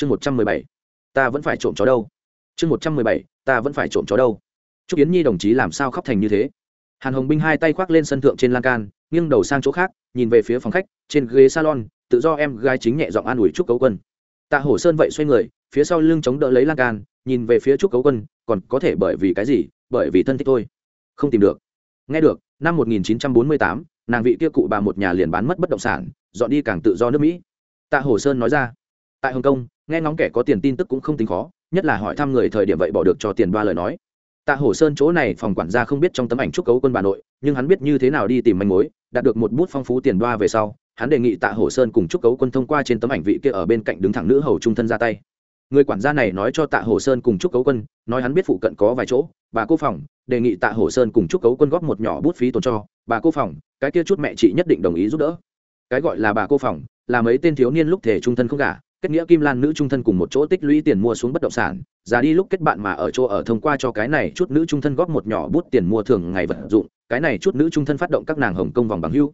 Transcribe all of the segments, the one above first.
chương một trăm mười bảy ta vẫn phải trộm chó đâu. Chương một trăm mười bảy ta vẫn phải trộm chó đâu. Chúc yến nhi đồng chí làm sao khóc thành như thế? Hàn hồng binh hai tay khoác lên sân thượng trên lan can nghiêng đầu sang chỗ khác nhìn về phía phòng khách trên ghế salon tự do em gái chính nhẹ giọng an ủi trúc cấu quân. Tạ hổ sơn vậy xoay người phía sau lưng chống đỡ lấy lan can nhìn về phía trúc cấu quân còn có thể bởi vì cái gì? Bởi vì thân thích thôi. Không tìm được. Nghe được năm 1948, nàng vị kia cụ bà một nhà liền bán mất bất động sản dọn đi càng tự do nước mỹ. Tạ hổ sơn nói ra. Tại hồng kông nghe ngóng kẻ có tiền tin tức cũng không tính khó, nhất là hỏi thăm người thời điểm vậy bỏ được cho tiền ba lời nói. Tạ hổ sơn chỗ này phòng quản gia không biết trong tấm ảnh trúc cấu quân bà nội, nhưng hắn biết như thế nào đi tìm manh mối, đạt được một bút phong phú tiền đoa về sau, hắn đề nghị tạ hổ sơn cùng trúc cấu quân thông qua trên tấm ảnh vị kia ở bên cạnh đứng thẳng nữ hầu trung thân ra tay. Người quản gia này nói cho tạ hổ sơn cùng trúc cấu quân, nói hắn biết phụ cận có vài chỗ, bà cô phòng, đề nghị tạ hổ sơn cùng trúc cấu quân góp một nhỏ bút phí tồn cho, bà cô phòng, cái kia chút mẹ chị nhất định đồng ý giúp đỡ. Cái gọi là bà cô phòng, là mấy tên thiếu niên lúc thể trung thân không cả kết nghĩa kim lan nữ trung thân cùng một chỗ tích lũy tiền mua xuống bất động sản, già đi lúc kết bạn mà ở chỗ ở thông qua cho cái này chút nữ trung thân góp một nhỏ bút tiền mua thường ngày vận dụng, cái này chút nữ trung thân phát động các nàng hồng công vòng bằng hưu.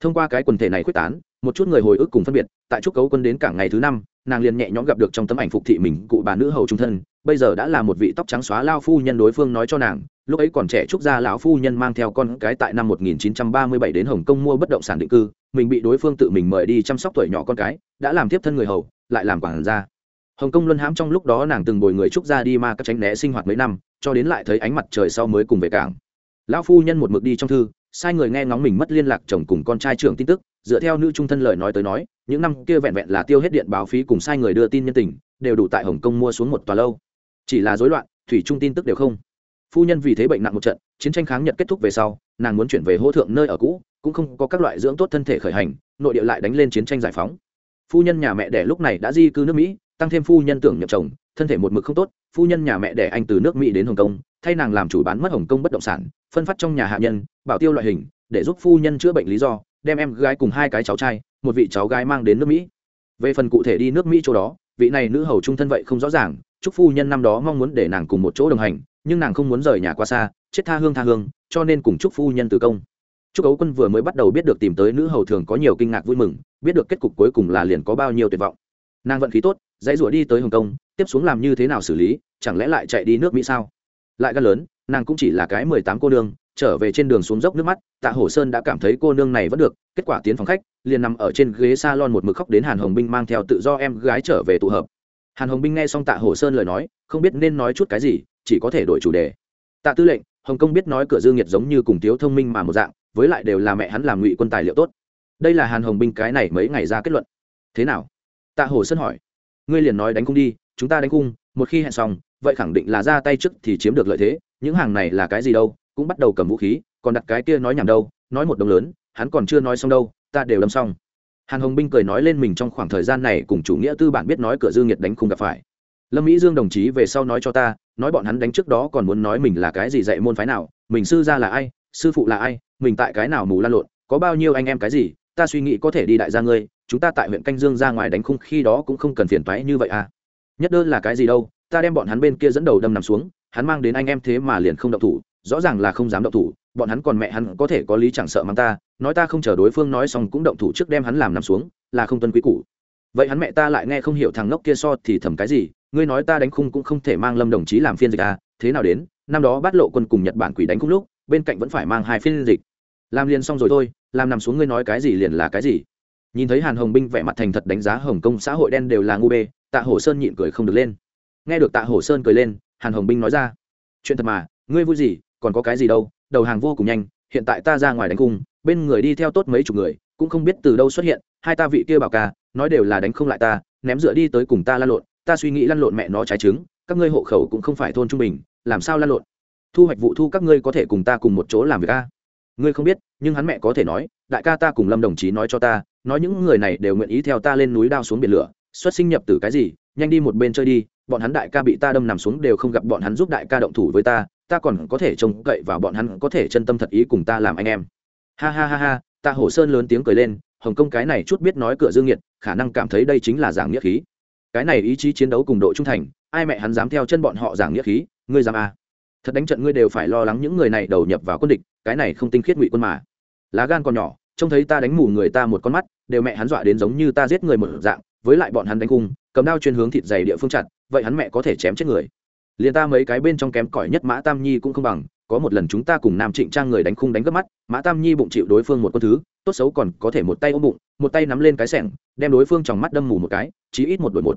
Thông qua cái quần thể này quyết tán một chút người hồi ức cùng phân biệt, tại trúc cấu quân đến cả ngày thứ năm, nàng liền nhẹ nhõm gặp được trong tấm ảnh phục thị mình cụ bà nữ hầu trung thân, bây giờ đã là một vị tóc trắng xóa lao phu nhân đối phương nói cho nàng, lúc ấy còn trẻ trúc gia lão phu nhân mang theo con cái tại năm 1937 đến hồng kông mua bất động sản định cư, mình bị đối phương tự mình mời đi chăm sóc tuổi nhỏ con cái, đã làm tiếp thân người hầu, lại làm quản gia. Hồng kông luân hãm trong lúc đó nàng từng bồi người trúc gia đi ma các tránh né sinh hoạt mấy năm, cho đến lại thấy ánh mặt trời sau mới cùng về cảng. Lão phu nhân một mực đi trong thư sai người nghe ngóng mình mất liên lạc chồng cùng con trai trưởng tin tức, dựa theo nữ trung thân lời nói tới nói, những năm kia vẹn vẹn là tiêu hết điện báo phí cùng sai người đưa tin nhân tình, đều đủ tại hồng kông mua xuống một tòa lâu. Chỉ là rối loạn, thủy trung tin tức đều không. Phu nhân vì thế bệnh nặng một trận, chiến tranh kháng nhật kết thúc về sau, nàng muốn chuyển về hô thượng nơi ở cũ, cũng không có các loại dưỡng tốt thân thể khởi hành, nội địa lại đánh lên chiến tranh giải phóng. Phu nhân nhà mẹ đẻ lúc này đã di cư nước mỹ, tăng thêm phu nhân tưởng nhập chồng thân thể một mực không tốt, phu nhân nhà mẹ đẻ anh từ nước mỹ đến hồng kông, thay nàng làm chủ bán mất hồng kông bất động sản, phân phát trong nhà hạ nhân, bảo tiêu loại hình, để giúp phu nhân chữa bệnh lý do, đem em gái cùng hai cái cháu trai, một vị cháu gái mang đến nước mỹ. Về phần cụ thể đi nước mỹ chỗ đó, vị này nữ hầu trung thân vậy không rõ ràng, chúc phu nhân năm đó mong muốn để nàng cùng một chỗ đồng hành, nhưng nàng không muốn rời nhà qua xa, chết tha hương tha hương, cho nên cùng chúc phu nhân từ công. Chúc ấu quân vừa mới bắt đầu biết được tìm tới nữ hầu thường có nhiều kinh ngạc vui mừng, biết được kết cục cuối cùng là liền có bao nhiêu tuyệt vọng. Nàng vận khí tốt dãy rủa đi tới hồng kông, tiếp xuống làm như thế nào xử lý, chẳng lẽ lại chạy đi nước mỹ sao? Lại gan lớn, nàng cũng chỉ là cái mười tám cô nương, trở về trên đường xuống dốc nước mắt, tạ hổ sơn đã cảm thấy cô nương này vẫn được, kết quả tiến phòng khách, liền nằm ở trên ghế s a lon một mực khóc đến hàn hồng binh mang theo tự do em gái trở về tụ hợp. Hàn hồng binh nghe xong tạ hổ sơn lời nói, không biết nên nói chút cái gì, chỉ có thể đổi chủ đề. Tạ tư lệnh, hồng kông biết nói cửa dương nhiệt giống như cùng tiếu thông minh mà một dạng, với lại đều là mẹ hắn làm ngụy quân tài liệu tốt. Đây là hàn hồng binh cái này mấy ngày ra kết luận. Thế nào? Tạ hổ sơn hỏi ngươi liền nói đánh cung đi, chúng ta đánh cung một khi hẹn xong, vậy khẳng định là ra tay trước thì chiếm được lợi thế, những hàng này là cái gì đâu, cũng bắt đầu cầm vũ khí, còn đặt cái kia nói nhảm đâu, nói một đồng lớn, hắn còn chưa nói xong đâu, ta đều đâm xong. Hàn hồng binh cười nói lên mình trong khoảng thời gian này cùng chủ nghĩa tư bản biết nói cửa dương nhiệt đánh khung gặp phải. Lâm mỹ dương đồng chí về sau nói cho ta, nói bọn hắn đánh trước đó còn muốn nói mình là cái gì dạy môn phái nào, mình sư gia là ai, sư phụ là ai, mình tại cái nào mù lan lộn, có bao nhiêu anh em cái gì ta suy nghĩ có thể đi đại gia ngươi, chúng ta tại huyện canh dương ra ngoài đánh khung khi đó cũng không cần phiền toái như vậy à. Nhất đơn là cái gì đâu, ta đem bọn hắn bên kia dẫn đầu đâm nằm xuống, hắn mang đến anh em thế mà liền không động thủ, rõ ràng là không dám động thủ, bọn hắn còn mẹ hắn có thể có lý chẳng sợ mang ta, nói ta không chờ đối phương nói xong cũng động thủ trước đem hắn làm nằm xuống, là không tuân quý cũ vậy hắn mẹ ta lại nghe không hiểu thằng ngốc kia so thì thầm cái gì, ngươi nói ta đánh khung cũng không thể mang lâm đồng chí làm phiên dịch à thế nào đến, năm đó bắt lộ quân cùng nhật bản quỷ đánh khung lúc, bên cạnh vẫn phải mang hai phiên dịch làm liền xong rồi thôi, làm nằm xuống ngươi nói cái gì liền là cái gì. Nhìn thấy hàn hồng binh vẻ mặt thành thật đánh giá hồng kông xã hội đen đều là ngu bê, tạ hổ sơn nhịn cười không được lên. Nghe được tạ hổ sơn cười lên, hàn hồng binh nói ra, chuyện thật mà, ngươi vui gì, còn có cái gì đâu, đầu hàng vô cùng nhanh, hiện tại ta ra ngoài đánh cung, bên người đi theo tốt mấy chục người, cũng không biết từ đâu xuất hiện, hai ta vị kia bảo ca, nói đều là đánh không lại ta, ném dựa đi tới cùng ta lăn lộn, ta suy nghĩ lăn lộn mẹ nó trái trứng, các ngươi hộ khẩu cũng không phải thôn trung bình, làm sao lăn lộn? Thu hoạch vụ thu các ngươi có thể cùng ta cùng một chỗ làm việc a ngươi không biết, nhưng hắn mẹ có thể nói, đại ca ta cùng lâm đồng chí nói cho ta, nói những người này đều nguyện ý theo ta lên núi đao xuống biển lửa, xuất sinh nhập từ cái gì, nhanh đi một bên chơi đi, bọn hắn đại ca bị ta đâm nằm xuống đều không gặp bọn hắn giúp đại ca động thủ với ta ta còn có thể trông cậy vào bọn hắn có thể chân tâm thật ý cùng ta làm anh em ha ha ha ha, ta hổ sơn lớn tiếng cười lên, hồng kông cái này chút biết nói cửa dương nhiệt, khả năng cảm thấy đây chính là giảng nghĩa khí cái này ý chí chiến đấu cùng độ trung thành, ai mẹ hắn dám theo chân bọn họ giảng nghĩa khí, ngươi dám à thật đánh trận ngươi đều phải lo lắng những người này đầu nhập vào quân địch, cái này không tinh khiết ngụy quân mà. Lá gan còn nhỏ, trông thấy ta đánh mù người ta một con mắt, đều mẹ hắn dọa đến giống như ta giết người một dạng, với lại bọn hắn đánh cung, cầm đao chuyên hướng thịt dày địa phương chặt, vậy hắn mẹ có thể chém chết người. Liền ta mấy cái bên trong kém cỏi nhất mã tam nhi cũng không bằng, có một lần chúng ta cùng nam trịnh trang người đánh khung đánh gấp mắt, mã tam nhi bụng chịu đối phương một con thứ, tốt xấu còn có thể một tay ôm bụng, một tay nắm lên cái sẻng, đem đối phương trong mắt đâm mù một cái, chí ít một đội một.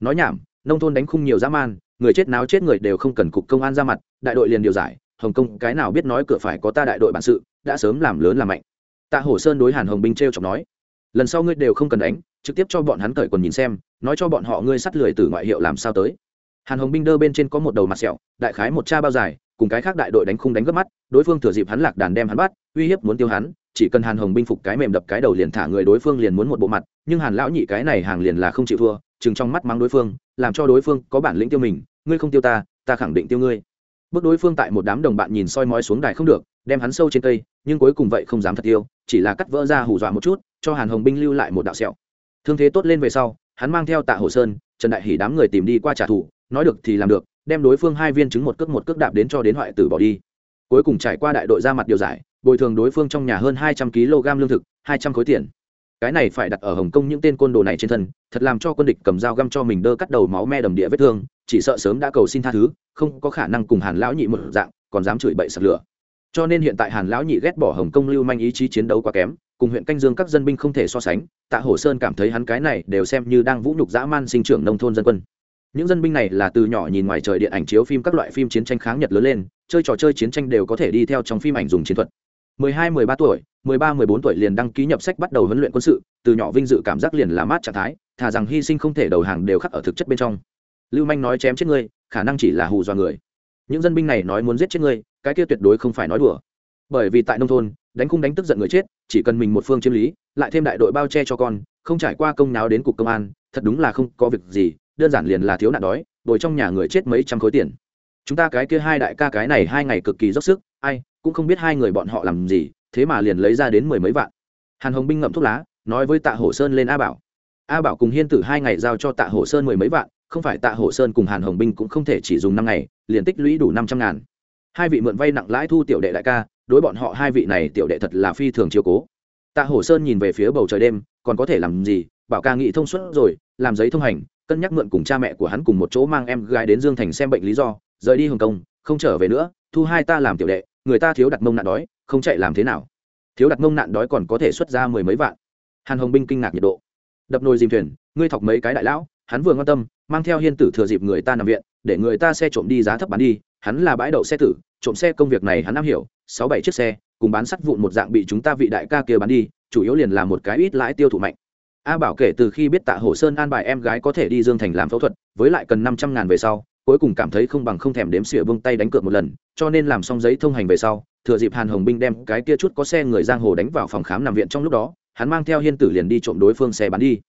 Nói nhảm, nông thôn đánh khung nhiều dã man người chết náo chết người đều không cần cục công an ra mặt, đại đội liền điều giải, hồng kông cái nào biết nói cửa phải có ta đại đội bản sự, đã sớm làm lớn làm mạnh. Tạ hổ sơn đối hàn hồng binh t r e o chọc nói, lần sau ngươi đều không cần đánh, trực tiếp cho bọn hắn cởi quần nhìn xem, nói cho bọn họ ngươi sắt lười từ ngoại hiệu làm sao tới. Hàn hồng binh đơ bên trên có một đầu mặt sẹo, đại khái một cha bao dài, cùng cái khác đại đội đánh khung đánh gấp mắt, đối phương thừa dịp hắn lạc đàn đem hắn bắt, uy hiếp muốn tiêu hắn, chỉ cần hàn hồng binh phục cái mềm đập cái đầu liền thả người đối phương liền muốn một bộ mặt, nhưng hàn lão nhị cái này hàng liền là không chịu thua, chừng trong mắt mắng đối phương làm cho đối phương có bản lĩnh tiêu mình, ngươi không tiêu ta ta khẳng định tiêu ngươi. Bước đối phương tại một đám đồng bạn nhìn soi mói xuống đài không được, đem hắn sâu trên cây, nhưng cuối cùng vậy không dám thật tiêu, chỉ là cắt vỡ ra hù dọa một chút, cho hàn hồng binh lưu lại một đạo sẹo. Thương thế tốt lên về sau, hắn mang theo tạ hồ sơn, trần đại hỷ đám người tìm đi qua trả thù, nói được thì làm được, đem đối phương hai viên chứng một cước một cước đạp đến cho đến hoại tử bỏ đi. Cuối cùng trải qua đại đội ra mặt điều giải, bồi thường đối phương trong nhà hơn hai trăm kg lương thực, hai trăm khối tiền cái này phải đặt ở hồng kông những tên côn đồ này trên thân, thật làm cho quân địch cầm dao găm cho mình đơ cắt đầu máu me đầm địa vết thương, chỉ sợ sớm đã cầu xin tha thứ, không có khả năng cùng hàn lão nhị một dạng, còn dám chửi bậy sặc lửa. Cho nên hiện tại hàn lão nhị ghét bỏ hồng kông lưu manh ý chí chiến đấu quá kém, cùng huyện canh dương các dân binh không thể so sánh, tạ hổ sơn cảm thấy hắn cái này đều xem như đang vũ nhục dã man sinh trưởng nông thôn dân quân. Những dân binh này là từ nhỏ nhìn ngoài trời điện ảnh chiếu phim các loại phim chiến tranh kháng nhật lớn lên, chơi trò chơi chiến tranh đều có thể đi theo trong phim ảnh dùng chiến thuật. 12-13 tuổi 13-14 tuổi liền đăng ký nhập sách bắt đầu huấn luyện quân sự, từ nhỏ vinh dự cảm giác liền là mát trạng thái, thà rằng hy sinh không thể đầu hàng đều khắc ở thực chất bên trong. Lưu manh nói chém chết ngươi, khả năng chỉ là hù dọa người. Những dân binh này nói muốn giết chết ngươi, cái kia tuyệt đối không phải nói đùa. Bởi vì tại nông thôn, đánh khung đánh tức giận người chết, chỉ cần mình một phương chiếm lý, lại thêm đại đội bao che cho con, không trải qua công náo đến cục công an, thật đúng là không có việc gì, đơn giản liền là thiếu nạn đói, bồi trong nhà người chết mấy trăm khối tiền. Chúng ta cái kia hai đại ca cái này hai ngày cực kỳ dốc sức, ai cũng không biết hai người bọn họ làm gì, thế mà liền lấy ra đến mười mấy vạn. Hàn hồng binh ngậm thuốc lá, nói với tạ hổ sơn lên a bảo. A bảo cùng hiên tử hai ngày giao cho tạ hổ sơn mười mấy vạn, không phải tạ hổ sơn cùng hàn hồng binh cũng không thể chỉ dùng năm ngày, liền tích lũy đủ năm trăm ngàn. Hai vị mượn vay nặng lãi thu tiểu đệ đại ca, đối bọn họ hai vị này tiểu đệ thật là phi thường chiều cố. Tạ hổ sơn nhìn về phía bầu trời đêm, còn có thể làm gì? Bảo ca nghị thông suốt rồi, làm giấy thông hành, cân nhắc mượn cùng cha mẹ của hắn cùng một chỗ mang em gái đến dương thành xem bệnh lý do, rời đi hồng kông, không trở về nữa, thu hai ta làm tiểu đệ người ta thiếu đặt mông nạn đói, không chạy làm thế nào. Thiếu đặt mông nạn đói còn có thể xuất ra mười mấy vạn. Hàn hồng binh kinh ngạc nhiệt độ. Đập nồi dìm thuyền, ngươi thọc mấy cái đại lão, hắn vừa ngon tâm, mang theo hiên tử thừa dịp người ta nằm viện, để người ta xe trộm đi giá thấp bán đi, hắn là bãi đậu xe tử, trộm xe công việc này hắn am hiểu, sáu bảy chiếc xe, cùng bán sắt vụn một dạng bị chúng ta vị đại ca kia bán đi, chủ yếu liền là một cái ít lãi tiêu thụ mạnh. A bảo kể từ khi biết tạ hồ sơn an bài em gái có thể đi dương thành làm phẫu thuật, với lại cần năm trăm ngàn về sau cuối cùng cảm thấy không bằng không thèm đếm xỉa vung tay đánh cược một lần, cho nên làm xong giấy thông hành về sau, thừa dịp hàn hồng binh đem cái kia chút có xe người giang hồ đánh vào phòng khám nằm viện trong lúc đó, hắn mang theo hiên tử liền đi trộm đối phương xe bán đi.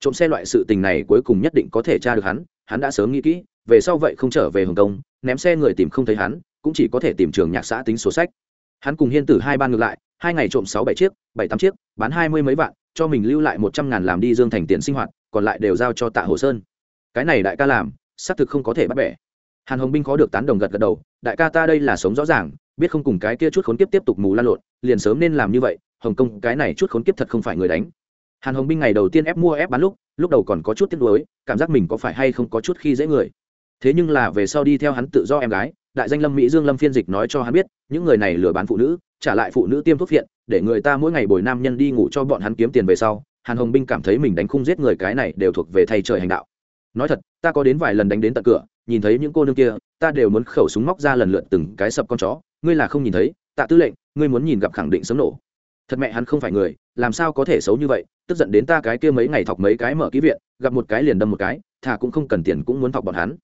Trộm xe loại sự tình này cuối cùng nhất định có thể tra được hắn hắn đã sớm nghĩ kỹ, về sau vậy không trở về hồng kông, ném xe người tìm không thấy hắn, cũng chỉ có thể tìm trường nhạc xã tính sổ sách. Hắn cùng hiên tử hai ban ngược lại, hai ngày trộm sáu bảy chiếc, bảy tám chiếc, bán hai mươi mấy vạn, cho mình lưu lại một trăm ngàn làm đi dương thành tiền sinh hoạt, còn lại đều giao cho tạ hồ sơn. Cái này đại ca làm xác thực không có thể bắt bẻ. Hàn hồng binh khó được tán đồng gật gật đầu, đại ca ta đây là sống rõ ràng, biết không cùng cái kia chút khốn kiếp tiếp tục mù lan lộn, liền sớm nên làm như vậy, hồng kông cái này chút khốn kiếp thật không phải người đánh. Hàn hồng binh ngày đầu tiên ép mua ép bán lúc lúc đầu còn có chút tiếc nuối, cảm giác mình có phải hay không có chút khi dễ người. Thế nhưng là về sau đi theo hắn tự do em gái, đại danh lâm mỹ dương lâm phiên dịch nói cho hắn biết, những người này lừa bán phụ nữ, trả lại phụ nữ tiêm thuốc viện để người ta mỗi ngày bồi nam nhân đi ngủ cho bọn hắn kiếm tiền về sau, hàn hồng binh cảm thấy mình đánh khung giết người cái này đều thuộc về thay trời hành đạo. Nói thật ta có đến vài lần đánh đến tận cửa, nhìn thấy những cô nương kia, ta đều muốn khẩu súng móc ra lần lượt từng cái sập con chó. Ngươi là không nhìn thấy, tạ tư lệnh, ngươi muốn nhìn gặp khẳng định sớm nổ. Thật mẹ hắn không phải người, làm sao có thể xấu như vậy? Tức giận đến ta cái kia mấy ngày thọc mấy cái mở ký viện, gặp một cái liền đâm một cái, thà cũng không cần tiền cũng muốn thọc bọn hắn.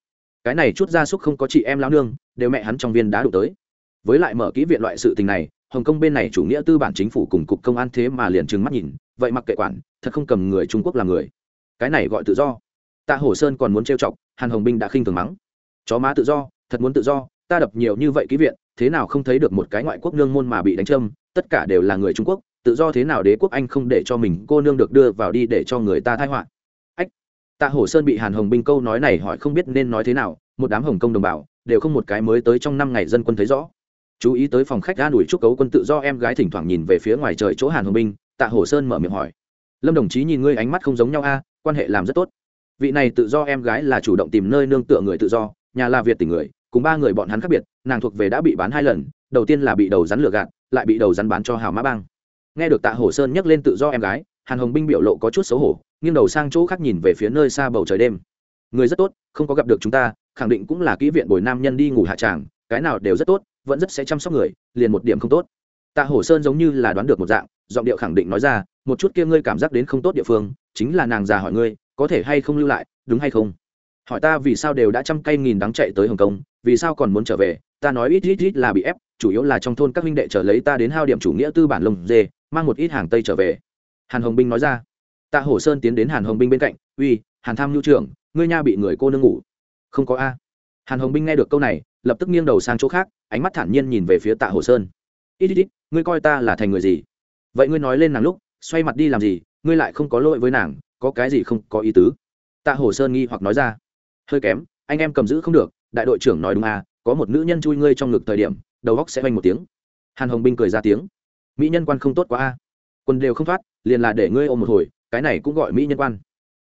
Cái này chút gia súc không có chị em lao nương, đều mẹ hắn trong viên đá đụng tới. Với lại mở kỹ viện loại sự tình này, hồng kông bên này chủ nghĩa tư bản chính phủ cùng cục công an thế mà liền trừng mắt nhìn, vậy mặc kệ quản, thật không cầm người trung quốc làm người. Cái này gọi tự do tạ hổ sơn còn muốn trêu chọc, hàn hồng binh đã khinh thường mắng. Chó má tự do, thật muốn tự do, ta đập nhiều như vậy ký viện, thế nào không thấy được một cái ngoại quốc nương môn mà bị đánh châm, tất cả đều là người trung quốc, tự do thế nào đế quốc anh không để cho mình cô nương được đưa vào đi để cho người ta thai họa? Ách, tạ hổ sơn bị hàn hồng binh câu nói này hỏi không biết nên nói thế nào, một đám hồng công đồng bào, đều không một cái mới tới trong năm ngày dân quân thấy rõ. Chú ý tới phòng khách ga đuổi chúc cấu quân tự do em gái thỉnh thoảng nhìn về phía ngoài trời chỗ hàn hồng binh, tạ hổ sơn mở miệng hỏi. Lâm đồng chí nhìn ngươi ánh mắt không giống nhau a, quan hệ làm rất tốt vị này tự do em gái là chủ động tìm nơi nương tựa người tự do, nhà là việt tỉnh người, cùng ba người bọn hắn khác biệt, nàng thuộc về đã bị bán hai lần, đầu tiên là bị đầu rắn lừa gạt, lại bị đầu rắn bán cho hào mã bang. Nghe được tạ hổ sơn nhắc lên tự do em gái, hàn hồng binh biểu lộ có chút xấu hổ, nghiêng đầu sang chỗ khác nhìn về phía nơi xa bầu trời đêm. Người rất tốt, không có gặp được chúng ta, khẳng định cũng là kỹ viện bồi nam nhân đi ngủ hạ tràng, cái nào đều rất tốt, vẫn rất sẽ chăm sóc người, liền một điểm không tốt. Tạ hổ sơn giống như là đoán được một dạng, giọng điệu khẳng định nói ra, một chút kia ngươi cảm giác đến không tốt địa phương, chính là nàng già hỏi ngươi có thể hay không lưu lại, đúng hay không? Hỏi ta vì sao đều đã trăm cây nghìn đắng chạy tới hồng kông, vì sao còn muốn trở về? Ta nói ít ít ít là bị ép, chủ yếu là trong thôn các huynh đệ trở lấy ta đến hao điểm chủ nghĩa tư bản lồng dê, mang một ít hàng tây trở về. Hàn hồng binh nói ra. Tạ hổ sơn tiến đến hàn hồng binh bên cạnh, uy, hàn tham nhu trưởng, ngươi nha bị người cô nương ngủ. Không có a. Hàn hồng binh nghe được câu này, lập tức nghiêng đầu sang chỗ khác, ánh mắt thản nhiên nhìn về phía tạ hổ sơn. Ít ít ít, ngươi coi ta là thành người gì? Vậy ngươi nói lên nàng lúc, xoay mặt đi làm gì, ngươi lại không có lỗi với nàng có cái gì không có ý tứ? Tạ hổ sơn nghi hoặc nói ra. Hơi kém, anh em cầm giữ không được, đại đội trưởng nói đúng à có một nữ nhân chui ngươi trong ngực thời điểm, đầu góc sẽ vanh một tiếng. Hàn hồng binh cười ra tiếng. Mỹ nhân quan không tốt quá a. À. quân đều không thoát, liền là để ngươi ôm một hồi, cái này cũng gọi mỹ nhân quan.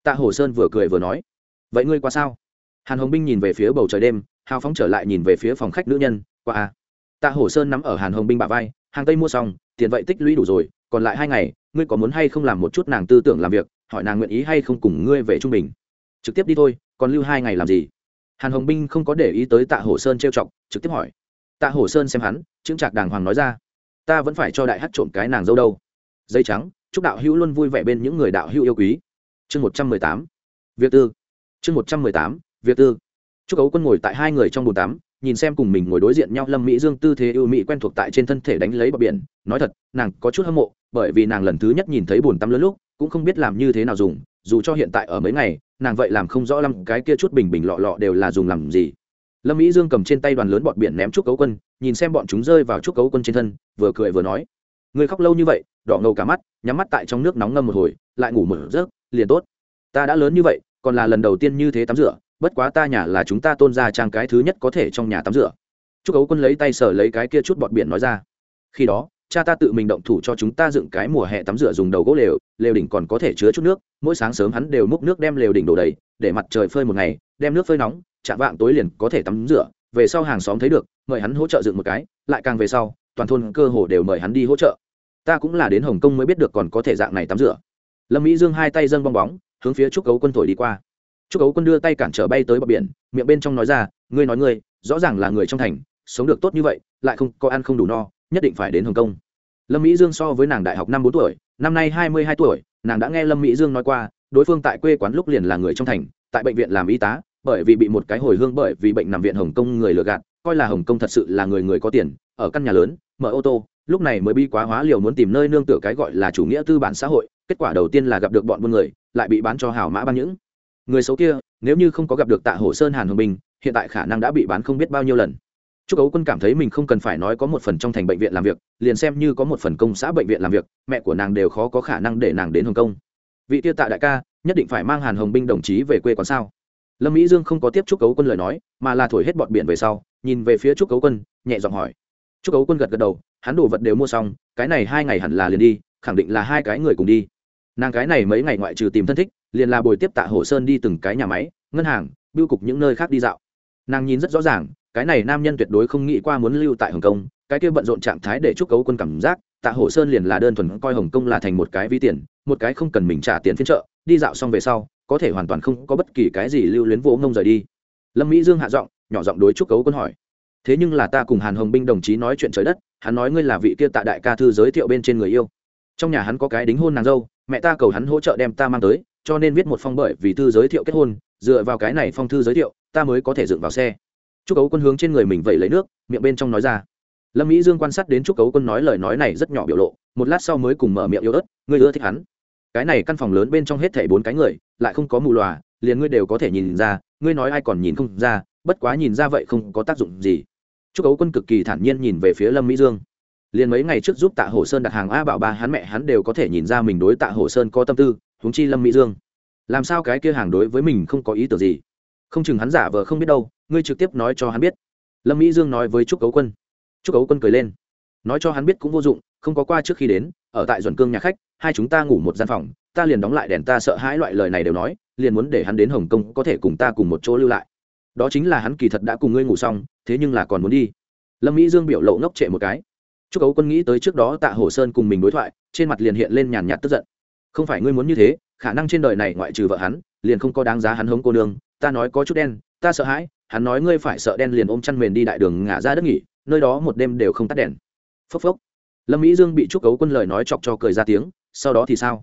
Tạ hổ sơn vừa cười vừa nói. Vậy ngươi qua sao? Hàn hồng binh nhìn về phía bầu trời đêm, hào phóng trở lại nhìn về phía phòng khách nữ nhân, qua a. Tạ hổ sơn nắm ở hàn hồng binh bà vai, hàng tây mua xong, tiền vậy tích lũy đủ rồi, còn lại hai ngày, ngươi có muốn hay không làm một chút nàng tư tưởng làm việc hỏi nàng nguyện ý hay không cùng ngươi về trung bình. Trực tiếp đi thôi, còn lưu hai ngày làm gì? Hàn hồng binh không có để ý tới tạ hổ sơn trêu chọc, trực tiếp hỏi. Tạ hổ sơn xem hắn, chững chạc đàng hoàng nói ra. Ta vẫn phải cho đại hát trộm cái nàng dâu đâu. Dây trắng, chúc đạo hữu luôn vui vẻ bên những người đạo hữu yêu quý. Chương một trăm mười tám việc tư. Chương một trăm mười tám việc tư. Chúc ấu quân ngồi tại hai người trong bồn tắm nhìn xem cùng mình ngồi đối diện nhau, lâm mỹ dương tư thế ưu mỹ quen thuộc tại trên thân thể đánh lấy bờ biển. Nói thật, nàng có chút hâm mộ, bởi vì nàng lần thứ nhất nhìn thấy bồn tắm lớn lúc, cũng không biết làm như thế nào dùng. Dù cho hiện tại ở mấy ngày, nàng vậy làm không rõ lắm cái kia chút bình bình lọ lọ đều là dùng làm gì. Lâm mỹ dương cầm trên tay đoàn lớn bọn biển ném trúc cấu quân, nhìn xem bọn chúng rơi vào trúc cấu quân trên thân, vừa cười vừa nói người khóc lâu như vậy, đỏ ngầu cả mắt, nhắm mắt tại trong nước nóng ngâm một hồi, lại ngủ một giấc, liền tốt. Ta đã lớn như vậy, còn là lần đầu tiên như thế tắm rửa bất quá ta nhà là chúng ta tôn ra trang cái thứ nhất có thể trong nhà tắm rửa. Chúc ấu quân lấy tay sở lấy cái kia chút bọt biển nói ra. Khi đó, cha ta tự mình động thủ cho chúng ta dựng cái mùa hè tắm rửa dùng đầu gỗ lều lều đỉnh còn có thể chứa chút nước, mỗi sáng sớm hắn đều múc nước đem lều đỉnh đổ đầy, để mặt trời phơi một ngày, đem nước phơi nóng, chạm vạng tối liền có thể tắm rửa, về sau hàng xóm thấy được, mời hắn hỗ trợ dựng một cái, lại càng về sau, toàn thôn cơ hồ đều mời hắn đi hỗ trợ. Ta cũng là đến hồng kông mới biết được còn có thể dạng này tắm rửa. Lâm mỹ dương hai tay dâng bong bóng, hướng phía trúc cấu quân thổi đi qua chúc ấu quân đưa tay cản trở bay tới bờ biển, miệng bên trong nói ra, ngươi nói ngươi, rõ ràng là người trong thành, sống được tốt như vậy, lại không có ăn không đủ no, nhất định phải đến hồng kông. Lâm mỹ dương so với nàng đại học năm bốn tuổi, năm nay hai mươi hai tuổi, nàng đã nghe lâm mỹ dương nói qua, đối phương tại quê quán lúc liền là người trong thành, tại bệnh viện làm y tá, bởi vì bị một cái hồi hương bởi vì bệnh nằm viện hồng kông người lừa gạt, coi là hồng kông thật sự là người người có tiền, ở căn nhà lớn, mở ô tô, lúc này mới bi quá hóa liều muốn tìm nơi nương tựa cái gọi là chủ nghĩa tư bản xã hội, kết quả đầu tiên là gặp được bọn buôn người, lại bị bán cho hào mã băng những người xấu kia nếu như không có gặp được tạ hổ sơn hàn hồng bình hiện tại khả năng đã bị bán không biết bao nhiêu lần Trúc Ấu Quân cảm thấy mình không cần phải nói có một phần trong thành bệnh viện làm việc, liền xem như có một phần công xã bệnh viện làm việc, mẹ của nàng đều khó có khả năng để nàng đến Hồng Kông. Vị tiêu tạ đại ca, nhất định phải mang Hàn Hồng binh đồng chí về quê quán sao? Lâm Mỹ Dương không có tiếp Trúc Ấu Quân lời nói, mà là thổi hết bọt biển về sau, nhìn về phía Trúc Ấu Quân, nhẹ giọng hỏi. Trúc Ấu Quân gật gật đầu, hắn đồ vật đều mua xong, cái này hai ngày hẳn là liền đi, khẳng định là hai cái người cùng đi. Nàng cái này mấy ngày ngoại trừ tìm thân thích, liền là bồi tiếp Tạ Hổ Sơn đi từng cái nhà máy, ngân hàng, bưu cục những nơi khác đi dạo. Nàng nhìn rất rõ ràng, cái này nam nhân tuyệt đối không nghĩ qua muốn lưu tại hồng kông cái kia bận rộn trạng thái để chúc cấu quân cảm giác tạ hổ sơn liền là đơn thuần coi hồng kông là thành một cái ví tiền một cái không cần mình trả tiền phiên trợ đi dạo xong về sau có thể hoàn toàn không có bất kỳ cái gì lưu luyến vỗ ngông rời đi lâm mỹ dương hạ giọng nhỏ giọng đối chúc cấu quân hỏi thế nhưng là ta cùng hàn hồng binh đồng chí nói chuyện trời đất hắn nói ngươi là vị kia tạ đại ca thư giới thiệu bên trên người yêu trong nhà hắn có cái đính hôn nàng dâu mẹ ta cầu hắn hỗ trợ đem ta mang tới cho nên viết một phong bởi vì thư giới thiệu kết hôn dựa vào cái này phong thư giới thiệu ta mới có thể dựng vào xe chúc Cấu Quân hướng trên người mình vẩy lấy nước, miệng bên trong nói ra. Lâm Mỹ Dương quan sát đến chúc Cấu Quân nói lời nói này rất nhỏ biểu lộ, một lát sau mới cùng mở miệng yếu ớt, ngươi ưa thích hắn. Cái này căn phòng lớn bên trong hết thảy bốn cái người, lại không có mù lòa, liền ngươi đều có thể nhìn ra, ngươi nói ai còn nhìn không ra, bất quá nhìn ra vậy không có tác dụng gì. chúc Cấu Quân cực kỳ thản nhiên nhìn về phía Lâm Mỹ Dương. Liền mấy ngày trước giúp Tạ Hổ Sơn đặt hàng A bảo ba hắn mẹ hắn đều có thể nhìn ra mình đối Tạ Hổ Sơn có tâm tư, huống chi Lâm Mỹ Dương. Làm sao cái kia hàng đối với mình không có ý tưởng gì? Không chừng hắn giả vờ không biết đâu, ngươi trực tiếp nói cho hắn biết. Lâm mỹ dương nói với trúc cấu quân. Trúc cấu quân cười lên. Nói cho hắn biết cũng vô dụng không có qua trước khi đến ở tại duẩn cương nhà khách hai chúng ta ngủ một gian phòng ta liền đóng lại đèn ta sợ hãi loại lời này đều nói liền muốn để hắn đến hồng kông có thể cùng ta cùng một chỗ lưu lại. Đó chính là hắn kỳ thật đã cùng ngươi ngủ xong thế nhưng là còn muốn đi. Lâm mỹ dương biểu lộ ngốc trệ một cái. Chúc ấu quân nghĩ tới trước đó tạ hồ sơn cùng mình đối thoại trên mặt liền hiện lên nhàn nhạt tức giận không phải ngươi muốn như thế, khả năng trên đời này ngoại trừ vợ hắn, liền không có đáng giá hắn hống cô nương. Ta nói có chút đen, ta sợ hãi, hắn nói ngươi phải sợ đen liền ôm chăn mền đi đại đường ngả ra đất nghỉ, nơi đó một đêm đều không tắt đèn. Phốc phốc. Lâm mỹ dương bị trúc cấu quân lời nói chọc cho cười ra tiếng, sau đó thì sao?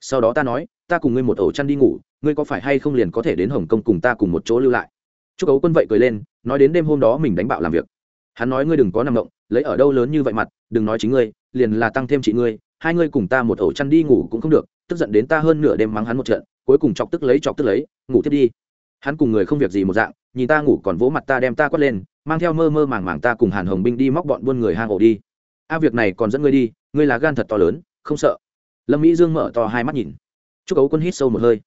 Sau đó ta nói, ta cùng ngươi một ổ chăn đi ngủ, ngươi có phải hay không liền có thể đến hồng kông cùng ta cùng một chỗ lưu lại? Trúc cấu quân vậy cười lên, nói đến đêm hôm đó mình đánh bạo làm việc. Hắn nói ngươi đừng có nằm động, lấy ở đâu lớn như vậy mặt, đừng nói chính ngươi liền là tăng thêm chị ngươi, hai ngươi cùng ta một ổ chăn đi ngủ cũng không được, tức giận đến ta hơn nửa đêm mắng hắn một trận, cuối cùng chọc tức lấy, chọc tức lấy, ngủ tiếp đi. Hắn cùng người không việc gì một dạng, nhìn ta ngủ còn vỗ mặt ta đem ta quất lên, mang theo mơ mơ màng màng ta cùng hàn hồng binh đi móc bọn buôn người hang ổ đi. A, việc này còn dẫn ngươi đi, ngươi là gan thật to lớn, không sợ. Lâm mỹ dương mở to hai mắt nhìn. Chúc ấu quân hít sâu một hơi.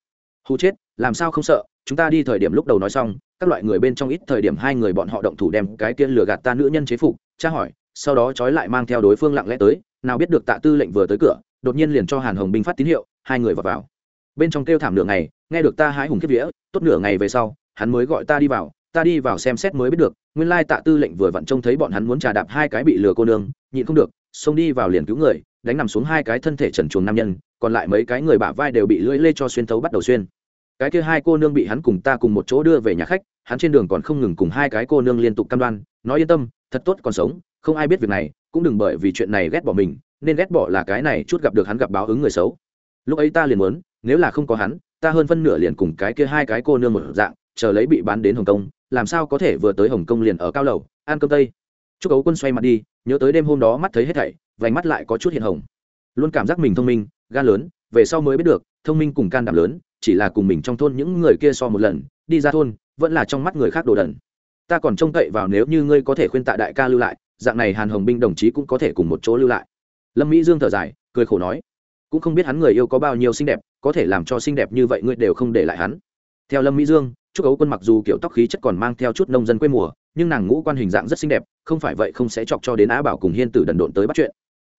Hù chết, làm sao không sợ, chúng ta đi thời điểm lúc đầu nói xong, các loại người bên trong ít thời điểm hai người bọn họ động thủ đem cái kia lừa gạt ta nữ nhân chế phục tra hỏi sau đó trói lại mang theo đối phương lặng lẽ tới, nào biết được tạ tư lệnh vừa tới cửa, đột nhiên liền cho hàn hồng binh phát tín hiệu, hai người vào vào. Bên trong kêu thảm nửa ngày, nghe được ta hái hùng kiếp vía, tốt nửa ngày về sau, hắn mới gọi ta đi vào, ta đi vào xem xét mới biết được, nguyên lai tạ tư lệnh vừa vặn trông thấy bọn hắn muốn trà đạp hai cái bị lừa cô nương, nhịn không được, xông đi vào liền cứu người, đánh nằm xuống hai cái thân thể trần chuồng nam nhân, còn lại mấy cái người bả vai đều bị lưỡi lê cho xuyên thấu bắt đầu xuyên. Cái kia hai cô nương bị hắn cùng ta cùng một chỗ đưa về nhà khách, hắn trên đường còn không ngừng cùng hai cái cô nương liên tục cam đoan, nói yên tâm, thật tốt còn sống không ai biết việc này, cũng đừng bởi vì chuyện này ghét bỏ mình, nên ghét bỏ là cái này chút gặp được hắn gặp báo ứng người xấu. Lúc ấy ta liền muốn, nếu là không có hắn, ta hơn phân nửa liền cùng cái kia hai cái cô nương một dạng, chờ lấy bị bán đến hồng kông, làm sao có thể vừa tới hồng kông liền ở cao lầu, ăn cơm tây. Chúc ấu quân xoay mặt đi, nhớ tới đêm hôm đó mắt thấy hết thảy, vành mắt lại có chút hiện hồng. Luôn cảm giác mình thông minh, gan lớn, về sau mới biết được, thông minh cùng can đảm lớn, chỉ là cùng mình trong thôn những người kia so một lần, đi ra thôn, vẫn là trong mắt người khác đồ đần. Ta còn trông cậy vào nếu như ngươi có thể khuyên tạ đại ca lưu lại dạng này hàn hồng binh đồng chí cũng có thể cùng một chỗ lưu lại. Lâm mỹ dương thở dài, cười khổ nói, cũng không biết hắn người yêu có bao nhiêu xinh đẹp, có thể làm cho xinh đẹp như vậy ngươi đều không để lại hắn. Theo lâm mỹ dương chúc ấu quân mặc dù kiểu tóc khí chất còn mang theo chút nông dân quê mùa, nhưng nàng ngũ quan hình dạng rất xinh đẹp, không phải vậy không sẽ chọc cho đến á bảo cùng hiên tử đần độn tới bắt chuyện.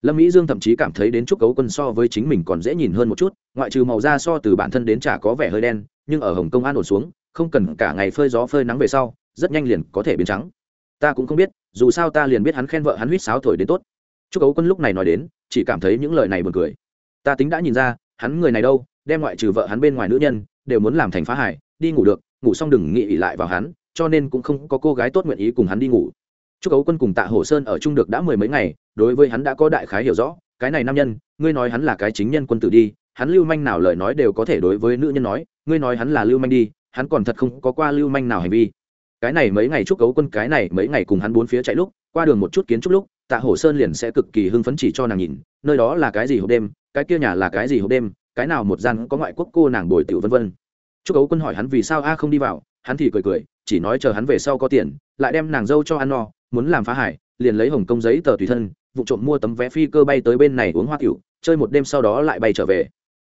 Lâm mỹ dương thậm chí cảm thấy đến trúc cấu quân so với chính mình còn dễ nhìn hơn một chút, ngoại trừ màu da so từ bản thân đến chả có vẻ hơi đen, nhưng ở hồng kông an ổn xuống, không cần cả ngày phơi gió phơi nắng về sau, rất nhanh liền có thể biến trắng ta cũng không biết, dù sao ta liền biết hắn khen vợ hắn huýt sáo thổi đến tốt. Chúc cấu quân lúc này nói đến, chỉ cảm thấy những lời này buồn cười. Ta tính đã nhìn ra, hắn người này đâu, đem ngoại trừ vợ hắn bên ngoài nữ nhân, đều muốn làm thành phá hải đi ngủ được, ngủ xong đừng nghĩ ỉ lại vào hắn, cho nên cũng không có cô gái tốt nguyện ý cùng hắn đi ngủ. Chúc ấu quân cùng tạ hổ sơn ở chung được đã mười mấy ngày, đối với hắn đã có đại khái hiểu rõ, cái này nam nhân, ngươi nói hắn là cái chính nhân quân tử đi, hắn lưu manh nào lời nói đều có thể đối với nữ nhân nói, ngươi nói hắn là lưu manh đi, hắn còn thật không có qua lưu manh nào hành vi cái này mấy ngày chúc cấu quân, cái này mấy ngày cùng hắn bốn phía chạy lúc, qua đường một chút kiến trúc lúc, tạ hổ sơn liền sẽ cực kỳ hưng phấn chỉ cho nàng nhìn, nơi đó là cái gì hộp đêm, cái kia nhà là cái gì hộp đêm, cái nào một gian có ngoại quốc cô nàng bồi tiểu vân vân. Chúc cấu quân hỏi hắn vì sao a không đi vào, hắn thì cười cười, chỉ nói chờ hắn về sau có tiền, lại đem nàng dâu cho ăn no, muốn làm phá hải, liền lấy hồng công giấy tờ tùy thân, vụ trộm mua tấm vé phi cơ bay tới bên này uống hoa tiểu, chơi một đêm sau đó lại bay trở về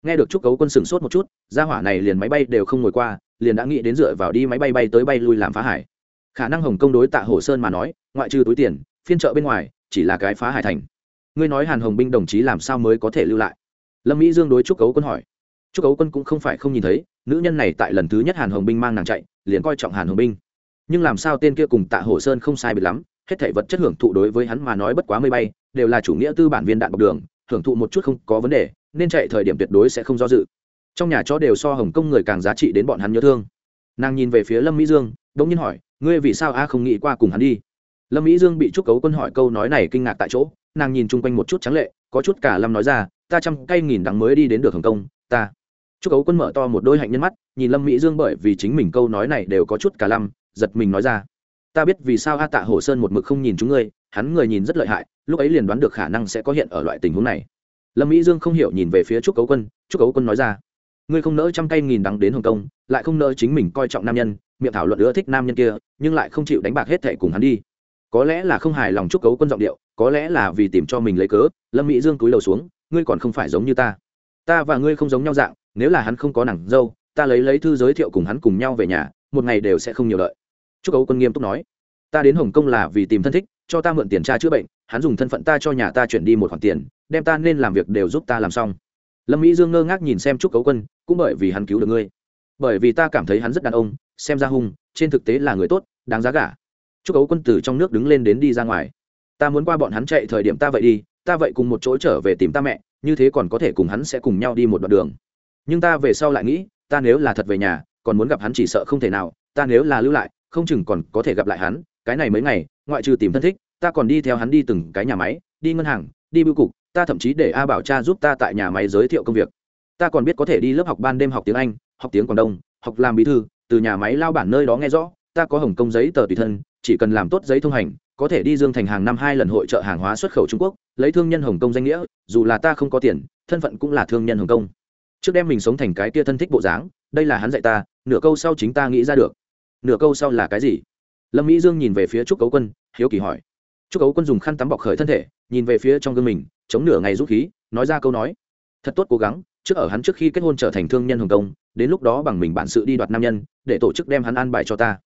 nghe được chúc cấu quân sửng sốt một chút ra hỏa này liền máy bay đều không ngồi qua, liền đã nghĩ đến dựa vào đi máy bay bay tới bay lui làm phá hải. Khả năng hồng công đối tạ hồ sơn mà nói, ngoại trừ túi tiền, phiên trợ bên ngoài, chỉ là cái phá hải thành. Ngươi nói hàn hồng binh đồng chí làm sao mới có thể lưu lại? Lâm mỹ dương đối trúc cấu quân hỏi. Trúc cấu quân cũng không phải không nhìn thấy, nữ nhân này tại lần thứ nhất hàn hồng binh mang nàng chạy, liền coi trọng hàn hồng binh. Nhưng làm sao tên kia cùng tạ hồ sơn không sai biệt lắm, hết thể vật chất hưởng thụ đối với hắn mà nói bất quá mây bay, đều là chủ nghĩa tư bản viên đạn bọc đường, hưởng thụ một chút không có vấn đề nên chạy thời điểm tuyệt đối sẽ không do dự. Trong nhà chó đều so hồng kông người càng giá trị đến bọn hắn nhớ thương. Nàng nhìn về phía lâm mỹ dương đ ỗ n g nhiên hỏi, ngươi vì sao a không nghĩ qua cùng hắn đi? Lâm mỹ dương bị trúc cấu quân hỏi câu nói này kinh ngạc tại chỗ, nàng nhìn chung quanh một chút trắng lệ, có chút cả lâm nói ra, ta trăm cây nghìn đắng mới đi đến được hồng kông, ta. Trúc cấu quân mở to một đôi hạnh nhân mắt, nhìn lâm mỹ dương bởi vì chính mình câu nói này đều có chút cả lâm, giật mình nói ra, ta biết vì sao a tạ hổ sơn một mực không nhìn chúng ngươi, hắn người nhìn rất lợi hại, lúc ấy liền đoán được khả năng sẽ có hiện ở loại tình huống này lâm mỹ dương không hiểu nhìn về phía trúc cấu quân trúc cấu quân nói ra ngươi không nỡ trăm cây nghìn đắng đến hồng kông lại không nỡ chính mình coi trọng nam nhân miệng thảo luận ưa thích nam nhân kia nhưng lại không chịu đánh bạc hết thệ cùng hắn đi có lẽ là không hài lòng trúc cấu quân giọng điệu có lẽ là vì tìm cho mình lấy cớ lâm mỹ dương cúi đầu xuống ngươi còn không phải giống như ta ta và ngươi không giống nhau dạng nếu là hắn không có nàng dâu ta lấy lấy thư giới thiệu cùng hắn cùng nhau về nhà một ngày đều sẽ không nhiều lợi trúc cấu quân nghiêm túc nói ta đến hồng kông là vì tìm thân thích, cho ta mượn tiền tra chữa bệnh, hắn dùng thân phận ta cho nhà ta chuyển đi một khoản tiền, đem ta nên làm việc đều giúp ta làm xong. Lâm mỹ dương ngơ ngác nhìn xem chúc cấu quân, cũng bởi vì hắn cứu được ngươi. Bởi vì ta cảm thấy hắn rất đàn ông, xem ra hung, trên thực tế là người tốt, đáng giá cả. chúc Cấu quân từ trong nước đứng lên đến đi ra ngoài. Ta muốn qua bọn hắn chạy thời điểm ta vậy đi, ta vậy cùng một chỗ trở về tìm ta mẹ, như thế còn có thể cùng hắn sẽ cùng nhau đi một đoạn đường. Nhưng ta về sau lại nghĩ, ta nếu là thật về nhà, còn muốn gặp hắn chỉ sợ không thể nào, ta nếu là lưu lại, không chừng còn có thể gặp lại hắn cái này mấy ngày, ngoại trừ tìm thân thích, ta còn đi theo hắn đi từng cái nhà máy, đi ngân hàng, đi bưu cục, ta thậm chí để a bảo cha giúp ta tại nhà máy giới thiệu công việc. Ta còn biết có thể đi lớp học ban đêm học tiếng anh, học tiếng quảng đông, học làm bí thư, từ nhà máy lao bản nơi đó nghe rõ, ta có hồng công giấy tờ tùy thân, chỉ cần làm tốt giấy thông hành, có thể đi dương thành hàng năm hai lần hội trợ hàng hóa xuất khẩu trung quốc, lấy thương nhân hồng kông danh nghĩa, dù là ta không có tiền, thân phận cũng là thương nhân hồng kông. Trước đem mình sống thành cái tia thân thích bộ dáng, đây là hắn dạy ta, nửa câu sau chính ta nghĩ ra được. Nửa câu sau là cái gì? Lâm mỹ dương nhìn về phía trúc cấu quân, hiếu kỳ hỏi. Trúc cấu quân dùng khăn tắm bọc khởi thân thể, nhìn về phía trong gương mình, chống nửa ngày rút khí, nói ra câu nói. Thật tốt cố gắng, trước ở hắn trước khi kết hôn trở thành thương nhân hồng kông, đến lúc đó bằng mình bản sự đi đoạt nam nhân, để tổ chức đem hắn an bài cho ta.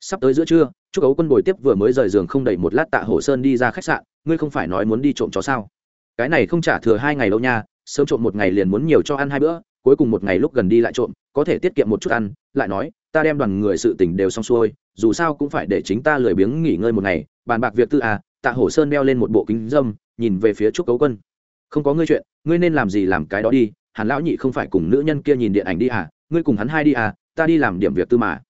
Sắp tới giữa trưa chúc ấu quân bồi tiếp vừa mới rời giường không đầy một lát tạ hổ sơn đi ra khách sạn, ngươi không phải nói muốn đi trộm chó sao? Cái này không trả thừa hai ngày lâu nha, sớm trộm một ngày liền muốn nhiều cho ăn hai bữa, cuối cùng một ngày lúc gần đi lại trộm, có thể tiết kiệm một chút ăn, lại nói ta đem đoàn người sự tình đều xong xuôi, dù sao cũng phải để chính ta lười biếng nghỉ ngơi một ngày. Bàn bạc việc tư à tạ hổ sơn đeo lên một bộ kính dâm, nhìn về phía trúc cấu quân. Không có ngươi chuyện, ngươi nên làm gì làm cái đó đi, hàn lão nhị không phải cùng nữ nhân kia nhìn điện ảnh đi à ngươi cùng hắn hai đi à ta đi làm điểm việc tư mà.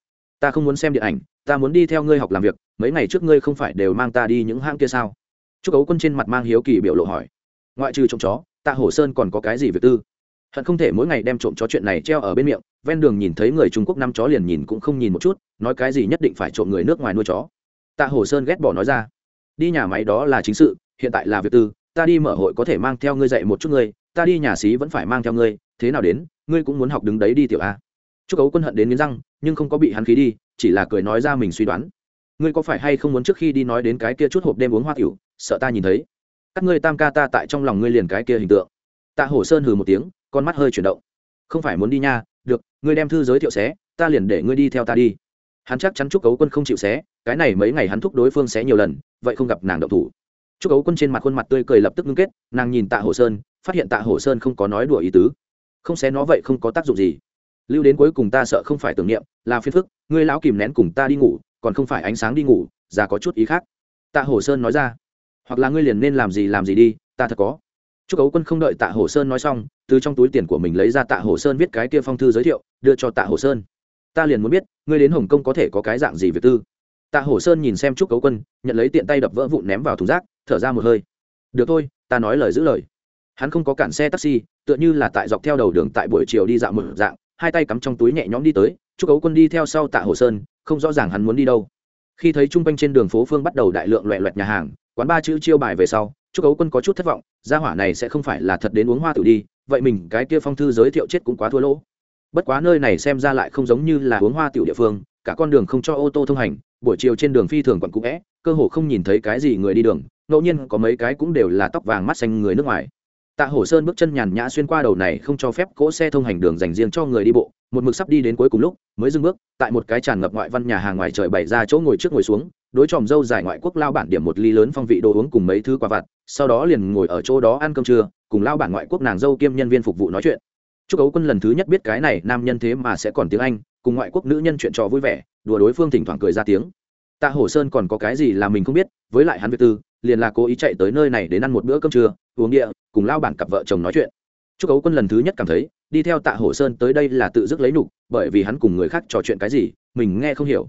Ta không muốn xem điện ảnh, ta muốn đi theo ngươi học làm việc, mấy ngày trước ngươi không phải đều mang ta đi những hãng kia sao? Trúc Cấu quân trên mặt mang hiếu kỳ biểu lộ hỏi. Ngoại trừ trộm chó, tạ hổ sơn còn có cái gì việc tư? Hận không thể mỗi ngày đem trộm chó chuyện này treo ở bên miệng ven đường nhìn thấy người trung quốc năm chó liền nhìn cũng không nhìn một chút, nói cái gì nhất định phải trộm người nước ngoài nuôi chó. Tạ hổ sơn ghét bỏ nói ra. Đi nhà máy đó là chính sự, hiện tại là việc tư, ta đi mở hội có thể mang theo ngươi dạy một chút ngươi, ta đi nhà xí vẫn phải mang theo ngươi, thế nào đến, ngươi cũng muốn học đứng đấy đi tiểu a. Chúc ấu quân hận đến nghiến răng, nhưng không có bị hắn khí đi, chỉ là cười nói ra mình suy đoán. Ngươi có phải hay không muốn trước khi đi nói đến cái kia chút hộp đêm uống hoa tiểu, sợ ta nhìn thấy? Các ngươi tam ca ta tại trong lòng ngươi liền cái kia hình tượng. Tạ hổ sơn hừ một tiếng, con mắt hơi chuyển động. Không phải muốn đi nha được, ngươi đem thư giới thiệu xé, ta liền để ngươi đi theo ta đi. Hắn chắc chắn chúc cấu quân không chịu xé, cái này mấy ngày hắn thúc đối phương xé nhiều lần, vậy không gặp nàng động thủ. Chúc cấu quân trên mặt khuôn mặt tươi cười lập tức ngưng kết, nàng nhìn tạ hồ sơn, phát hiện tạ hồ sơn không có nói đùa ý tứ. Không xé nó vậy không có tác dụng gì. Lưu đến cuối cùng ta sợ không phải tưởng niệm, là phiền phức, ngươi lão kìm nén cùng ta đi ngủ, còn không phải ánh sáng đi ngủ, già có chút ý khác. Tạ hồ sơn nói ra, hoặc là ngươi liền nên làm gì làm gì đi, ta thật có chúc ấu quân không đợi tạ Hồ sơn nói xong, từ trong túi tiền của mình lấy ra tạ Hồ sơn viết cái kia phong thư giới thiệu, đưa cho tạ Hồ sơn. Ta liền muốn biết, ngươi đến hồng kông có thể có cái dạng gì việc tư? Tạ Hồ sơn nhìn xem chúc ấu quân, nhận lấy tiện tay đập vỡ vụn ném vào thùng rác, thở ra một hơi. Được thôi, ta nói lời giữ lời. Hắn không có cản xe taxi, tựa như là tại dọc theo đầu đường tại buổi chiều đi dạo một dạng, hai tay cắm trong túi nhẹ nhõm đi tới chúc ấu quân đi theo sau tạ hồ sơn, không rõ ràng hắn muốn đi đâu. Khi thấy chung quanh trên đường phố phương bắt đầu đại lượng loẹ loẹt nhà hàng, quán ba chữ chiêu bài về sau chúc ấu quân có chút thất vọng, gia hỏa này sẽ không phải là thật đến uống hoa tử đi, vậy mình cái kia phong thư giới thiệu chết cũng quá thua lỗ. Bất quá nơi này xem ra lại không giống như là uống hoa tiểu địa phương, cả con đường không cho ô tô thông hành, buổi chiều trên đường phi thường quận cũ vẽ cơ hồ không nhìn thấy cái gì người đi đường, ngẫu nhiên có mấy cái cũng đều là tóc vàng mắt xanh người nước ngoài. Tạ hổ sơn bước chân nhàn nhã xuyên qua đầu này không cho phép cỗ xe thông hành đường dành riêng cho người đi bộ, một mực sắp đi đến cuối cùng lúc, mới dừng bước, tại một cái tràn ngập ngoại văn nhà hàng ngoài trời bày ra chỗ ngồi trước ngồi xuống đối tròm dâu dài ngoại quốc lao bản điểm một ly lớn phong vị đồ uống cùng mấy thứ quà vặt, sau đó liền ngồi ở chỗ đó ăn cơm trưa, cùng lao bản ngoại quốc nàng dâu kiêm nhân viên phục vụ nói chuyện. Chúc ấu quân lần thứ nhất biết cái này nam nhân thế mà sẽ còn tiếng anh, cùng ngoại quốc nữ nhân chuyện trò vui vẻ, đùa đối phương thỉnh thoảng cười ra tiếng. Tạ hổ sơn còn có cái gì là mình không biết, với lại hắn việt tư, liền là cố ý chạy tới nơi này đến ăn một bữa cơm trưa, uống địa, cùng lao bản cặp vợ chồng nói chuyện. Chúc ấu quân lần thứ nhất cảm thấy, đi theo tạ hổ sơn tới đây là tự dứt lấy nục, bởi vì hắn cùng người khác trò chuyện cái gì, mình nghe không hiểu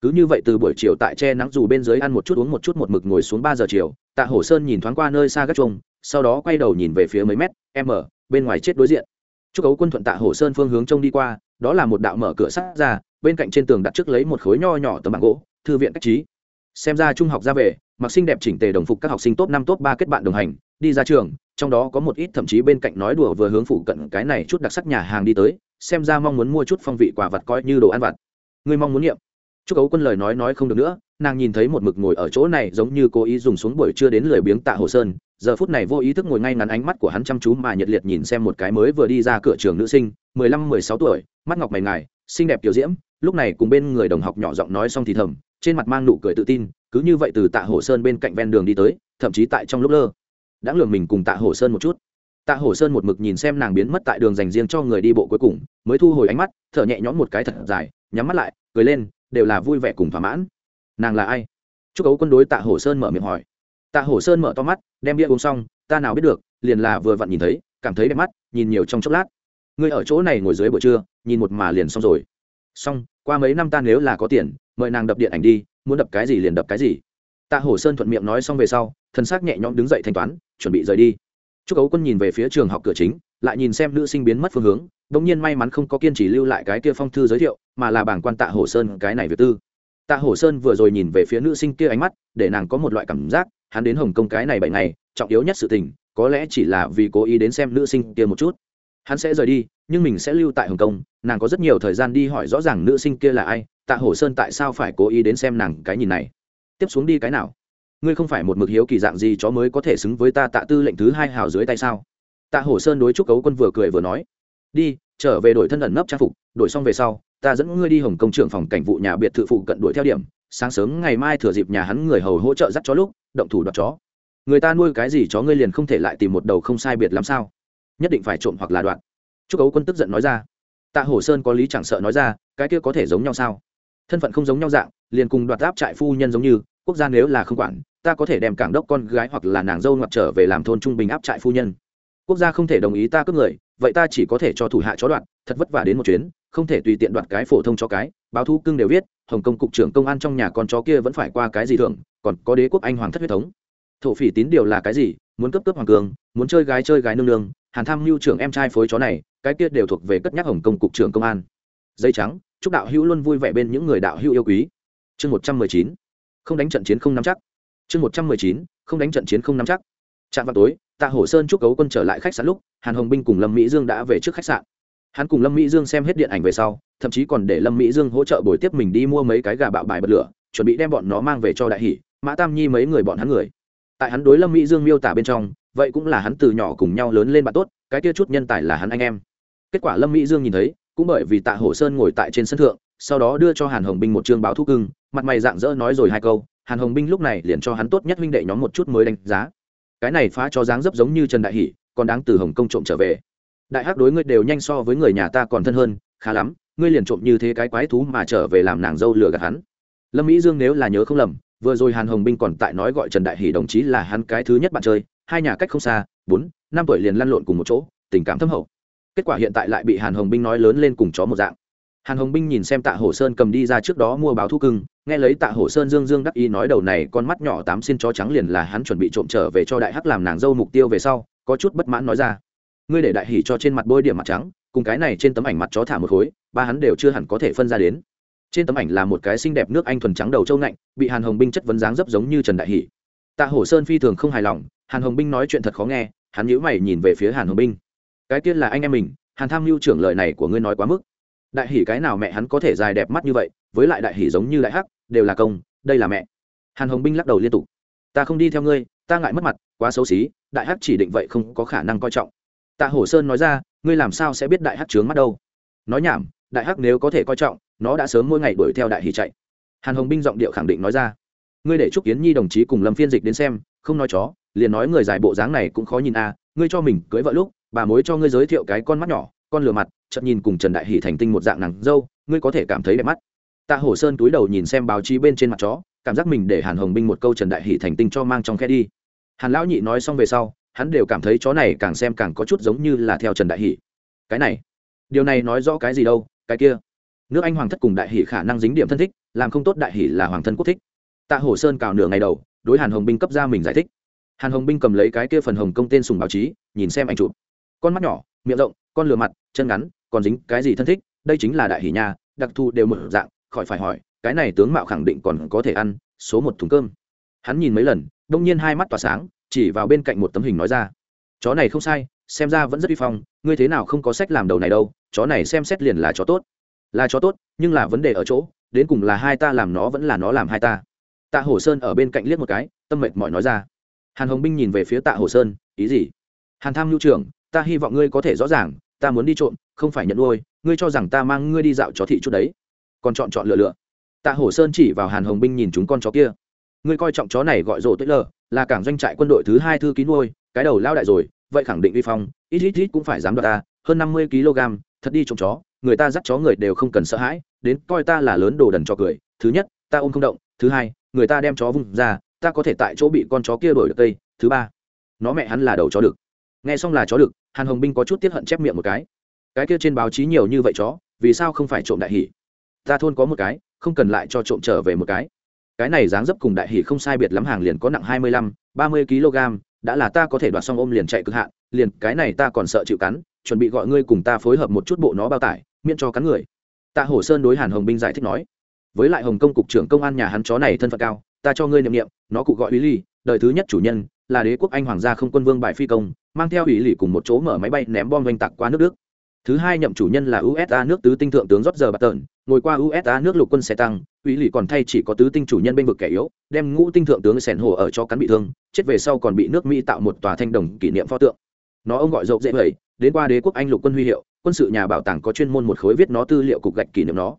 cứ như vậy từ buổi chiều tại che nắng dù bên dưới ăn một chút uống một chút một mực ngồi xuống ba giờ chiều, tạ hổ sơn nhìn thoáng qua nơi xa gác trông sau đó quay đầu nhìn về phía mấy mét m bên ngoài chết đối diện. Chúc ấu quân thuận tạ hổ sơn phương hướng trông đi qua, đó là một đạo mở cửa sắt ra, bên cạnh trên tường đặt trước lấy một khối nho nhỏ tấm bảng gỗ, thư viện cách trí. Xem ra trung học ra về, mặc xinh đẹp chỉnh tề đồng phục các học sinh top năm, top ba kết bạn đồng hành, đi ra trường, trong đó có một ít thậm chí bên cạnh nói đùa vừa hướng phụ cận cái này chút đặc sắc nhà hàng đi tới, xem ra mong muốn mua chút phong vị quả vật coi như đồ ăn vặt. Người mong muốn nghiệm chúc ấu quân lời nói nói không được nữa, nàng nhìn thấy một mực ngồi ở chỗ này giống như cố ý dùng xuống buổi trưa đến lười biếng tạ hồ sơn. Giờ phút này vô ý thức ngồi ngay ngắn ánh mắt của hắn chăm chú mà nhiệt liệt nhìn xem một cái mới vừa đi ra cửa trường nữ sinh, mười lăm, mười sáu tuổi, mắt ngọc mày ngài, xinh đẹp kiểu diễm, lúc này cùng bên người đồng học nhỏ giọng nói xong thì thầm, trên mặt mang nụ cười tự tin, cứ như vậy từ tạ hồ sơn bên cạnh ven đường đi tới, thậm chí tại trong lúc lơ. Đã lường mình cùng tạ hồ sơn một chút. Tạ hồ sơn một mực nhìn xem nàng biến mất tại đường dành riêng cho người đi bộ cuối cùng, mới thu hồi ánh mắt, thở nhẹ nhõm một cái thật dài, nhắm mắt lại, cười lên đều là vui vẻ cùng thỏa mãn. Nàng là ai? Chúc ấu quân đối tạ hổ sơn mở miệng hỏi. Tạ hổ sơn mở to mắt, đem bia uống xong, ta nào biết được, liền là vừa vặn nhìn thấy, cảm thấy đẹp mắt, nhìn nhiều trong chốc lát. Ngươi ở chỗ này ngồi dưới buổi trưa, nhìn một mà liền xong rồi. Xong, qua mấy năm ta nếu là có tiền, mời nàng đập điện ảnh đi, muốn đập cái gì liền đập cái gì. Tạ hổ sơn thuận miệng nói xong về sau, thân xác nhẹ nhõm đứng dậy thanh toán, chuẩn bị rời đi. Chúc ấu quân nhìn về phía trường học cửa chính, lại nhìn xem nữ sinh biến mất phương hướng bỗng nhiên may mắn không có kiên trì lưu lại cái kia phong thư giới thiệu, mà là bảng quan tạ hổ sơn cái này việc tư. Tạ hổ sơn vừa rồi nhìn về phía nữ sinh kia ánh mắt, để nàng có một loại cảm giác, hắn đến hồng kông cái này bảy ngày, trọng yếu nhất sự tình, có lẽ chỉ là vì cố ý đến xem nữ sinh kia một chút. Hắn sẽ rời đi, nhưng mình sẽ lưu tại hồng kông, nàng có rất nhiều thời gian đi hỏi rõ ràng nữ sinh kia là ai, tạ hổ sơn tại sao phải cố ý đến xem nàng cái nhìn này. Tiếp xuống đi cái nào? Ngươi không phải một mực hiếu kỳ dạng gì chó mới có thể xứng với ta tạ tư lệnh thứ hai hào dưới tay sao? Tạ hổ sơn đối trúc cấu quân vừa cười vừa nói đi, trở về đổi thân ẩn nấp trang phục, đổi xong về sau, ta dẫn ngươi đi hồng công trưởng phòng cảnh vụ nhà biệt thự phụ cận đuổi theo điểm. Sáng sớm ngày mai thừa dịp nhà hắn người hầu hỗ trợ dắt chó lúc, động thủ đoạt chó. Người ta nuôi cái gì chó ngươi liền không thể lại tìm một đầu không sai biệt làm sao? Nhất định phải trộm hoặc là đoạn chúc cấu quân tức giận nói ra. Tạ hổ sơn có lý chẳng sợ nói ra, cái kia có thể giống nhau sao? Thân phận không giống nhau dạng, liền cùng đoạt áp trại phu nhân giống như, quốc gia nếu là không quản, ta có thể đem cảng đốc con gái hoặc là nàng dâu ngoặt trở về làm thôn trung bình áp trại phu nhân. Quốc gia không thể đồng ý ta cướp người vậy ta chỉ có thể cho thủ hạ chó đoạn thật vất vả đến một chuyến, không thể tùy tiện đoạt cái phổ thông cho cái, báo thu cưng đều viết, hồng kông cục trưởng công an trong nhà con chó kia vẫn phải qua cái gì thường còn có đế quốc anh hoàng thất huyết thống. Thổ phỉ tín điều là cái gì? Muốn cấp cấp hoàng cường, muốn chơi gái chơi gái nương nương, hàn tham mưu trưởng em trai phối chó này, cái kia đều thuộc về cất nhắc hồng kông cục trưởng công an. Dây trắng, chúc đạo hữu luôn vui vẻ bên những người đạo hữu yêu quý. Chương một trăm mười chín, không đánh trận chiến không nắm chắc. Chương một trăm mười chín, không đánh trận chiến không nắm chắc trạm vào tối, tạ hổ sơn chúc cấu quân trở lại khách sạn lúc, hàn hồng binh cùng lâm mỹ dương đã về trước khách sạn. Hắn cùng lâm mỹ dương xem hết điện ảnh về sau, thậm chí còn để lâm mỹ dương hỗ trợ buổi tiếp mình đi mua mấy cái gà bạo bài bật lửa, chuẩn bị đem bọn nó mang về cho đại hỷ, mã tam nhi mấy người bọn hắn người. Tại hắn đối lâm mỹ dương miêu tả bên trong, vậy cũng là hắn từ nhỏ cùng nhau lớn lên bạn tốt, cái kia chút nhân tài là hắn anh em. Kết quả lâm mỹ dương nhìn thấy, cũng bởi vì tạ hổ sơn ngồi tại trên sân thượng, sau đó đưa cho hàn hồng binh một chương báo thu cưng, mặt mày dạng dỡ nói rồi hai câu, hàn hồng binh lúc này liền cho hắn tốt nhất huynh đệ nhóm một chút mới đánh giá cái này phá cho dáng dấp giống như trần đại hỷ, còn đáng từ hồng công trộm trở về. Đại hắc đối ngươi đều nhanh so với người nhà ta còn thân hơn, khá lắm, ngươi liền trộm như thế cái quái thú mà trở về làm nàng dâu lừa gạt hắn. Lâm mỹ dương nếu là nhớ không lầm, vừa rồi hàn hồng binh còn tại nói gọi trần đại hỷ đồng chí là hắn cái thứ nhất bạn chơi, hai nhà cách không xa, bốn, năm tuổi liền lăn lộn cùng một chỗ, tình cảm thâm hậu. Kết quả hiện tại lại bị hàn hồng binh nói lớn lên cùng chó một dạng hàn hồng binh nhìn xem tạ hổ sơn cầm đi ra trước đó mua báo thu cưng, nghe lấy tạ hổ sơn dương dương đắc ý nói đầu này con mắt nhỏ tám xin chó trắng liền là hắn chuẩn bị trộm trở về cho đại hắc làm nàng dâu mục tiêu về sau, có chút bất mãn nói ra. Ngươi để đại hỉ cho trên mặt bôi điểm mặt trắng, cùng cái này trên tấm ảnh mặt chó thả một khối, ba hắn đều chưa hẳn có thể phân ra đến. Trên tấm ảnh là một cái xinh đẹp nước anh thuần trắng đầu trâu ngạnh, bị hàn hồng binh chất vấn dáng dấp giống như trần đại hỷ tạ hổ sơn phi thường không hài lòng, hàn hồng binh nói chuyện thật khó nghe, hắn nhíu mày nhìn về phía hàn hồng binh. Cái tiên là anh em mình, hàn tham mưu trưởng lời này của ngươi nói quá mức đại hỷ cái nào mẹ hắn có thể dài đẹp mắt như vậy, với lại đại hỷ giống như đại hắc, đều là công, đây là mẹ. Hàn hồng binh lắc đầu liên tục. Ta không đi theo ngươi, ta ngại mất mặt, quá xấu xí, đại hắc chỉ định vậy không có khả năng coi trọng. Tạ hổ sơn nói ra, ngươi làm sao sẽ biết đại hắc trướng mắt đâu? Nói nhảm, đại hắc nếu có thể coi trọng, nó đã sớm mỗi ngày đuổi theo đại hỷ chạy. Hàn hồng binh giọng điệu khẳng định nói ra. Ngươi để trúc kiến nhi đồng chí cùng lâm phiên dịch đến xem, không nói chó, liền nói người dài bộ dáng này cũng khó nhìn a ngươi cho mình cưới vợ lúc, bà mối cho ngươi giới thiệu cái con mắt nhỏ con lừa mặt, chợt nhìn cùng trần đại hỷ thành tinh một dạng nàng dâu, ngươi có thể cảm thấy đẹp mắt. Tạ hổ sơn túi đầu nhìn xem báo chí bên trên mặt chó, cảm giác mình để hàn hồng binh một câu trần đại hỷ thành tinh cho mang trong khe đi. Hàn lão nhị nói xong về sau, hắn đều cảm thấy chó này càng xem càng có chút giống như là theo trần đại hỷ. Cái này, điều này nói rõ cái gì đâu, cái kia. Nước anh hoàng thất cùng đại hỷ khả năng dính điểm thân thích, làm không tốt đại hỷ là hoàng thân quốc thích. Tạ hổ sơn cào nửa ngày đầu, đối hàn hồng binh cấp ra mình giải thích. Hàn hồng binh cầm lấy cái kia phần hồng công tên sùng báo chí, nhìn xem ảnh chụp. Con mắt nhỏ, miệng rộng, con lừa mặt chân ngắn, còn dính cái gì thân thích, đây chính là đại hỷ nha, đặc thù đều một dạng, khỏi phải hỏi, cái này tướng mạo khẳng định còn có thể ăn, số một thùng cơm. Hắn nhìn mấy lần, đông nhiên hai mắt tỏa sáng, chỉ vào bên cạnh một tấm hình nói ra. Chó này không sai, xem ra vẫn rất uy phong, ngươi thế nào không có sách làm đầu này đâu, chó này xem xét liền là chó tốt. Là chó tốt, nhưng là vấn đề ở chỗ, đến cùng là hai ta làm nó vẫn là nó làm hai ta. Tạ hồ sơn ở bên cạnh liếc một cái, tâm mệt mỏi nói ra. Hàn hồng binh nhìn về phía tạ hồ sơn, ý gì? Hàn tham nhu trưởng, ta hy vọng ngươi có thể rõ ràng ta muốn đi trộm, không phải nhận nuôi, ngươi cho rằng ta mang ngươi đi dạo chó thị chút đấy. Còn chọn chọn lựa lựa. Tạ hổ sơn chỉ vào hàn hồng binh nhìn chúng con chó kia. Ngươi coi trọng chó này gọi rổ tuyết lờ, là cảng doanh trại quân đội thứ hai thư ký nuôi, cái đầu lao đại rồi, vậy khẳng định vi phong, ít ít ít cũng phải dám đoạt ta, hơn năm mươi kg, thật đi trộm chó, người ta dắt chó người đều không cần sợ hãi, đến coi ta là lớn đồ đần cho cười, thứ nhất, ta ôm không động, thứ hai, người ta đem chó vung ra, ta có thể tại chỗ bị con chó kia đổi được cây thứ ba, nó mẹ hắn là đầu chó được nghe xong là chó được hàn hồng binh có chút tiếp hận chép miệng một cái. Cái kia trên báo chí nhiều như vậy chó, vì sao không phải trộm đại hỷ ta thôn có một cái, không cần lại cho trộm trở về một cái. Cái này dáng dấp cùng đại hỷ không sai biệt lắm hàng liền có nặng hai mươi lăm, ba mươi kg đã là ta có thể đoạt xong ôm liền chạy cực hạn, liền cái này ta còn sợ chịu cắn, chuẩn bị gọi ngươi cùng ta phối hợp một chút bộ nó bao tải, miễn cho cắn người. Tạ hổ sơn đối hàn hồng binh giải thích nói, với lại hồng công cục trưởng công an nhà hắn chó này thân phận cao, ta cho ngươi niệm niệm, nó cụ gọi uy ly, đời thứ nhất chủ nhân, là đế quốc anh hoàng gia không quân vương bại phi công mang theo ủy lì cùng một chỗ mở máy bay ném bom oanh tạc qua nước đức. Thứ hai nhậm chủ nhân là usa nước tứ tinh thượng tướng rót giờ bạt tờn ngồi qua usa nước lục quân xe tăng ủy lì còn thay chỉ có tứ tinh chủ nhân bên vực kẻ yếu, đem ngũ tinh thượng tướng sẻn hồ ở cho cắn bị thương, chết về sau còn bị nước mỹ tạo một tòa thanh đồng kỷ niệm pho tượng. Nó ông gọi dậu dễ vậy đến qua đế quốc anh lục quân huy hiệu, quân sự nhà bảo tàng có chuyên môn một khối viết nó tư liệu cục gạch kỷ niệm nó.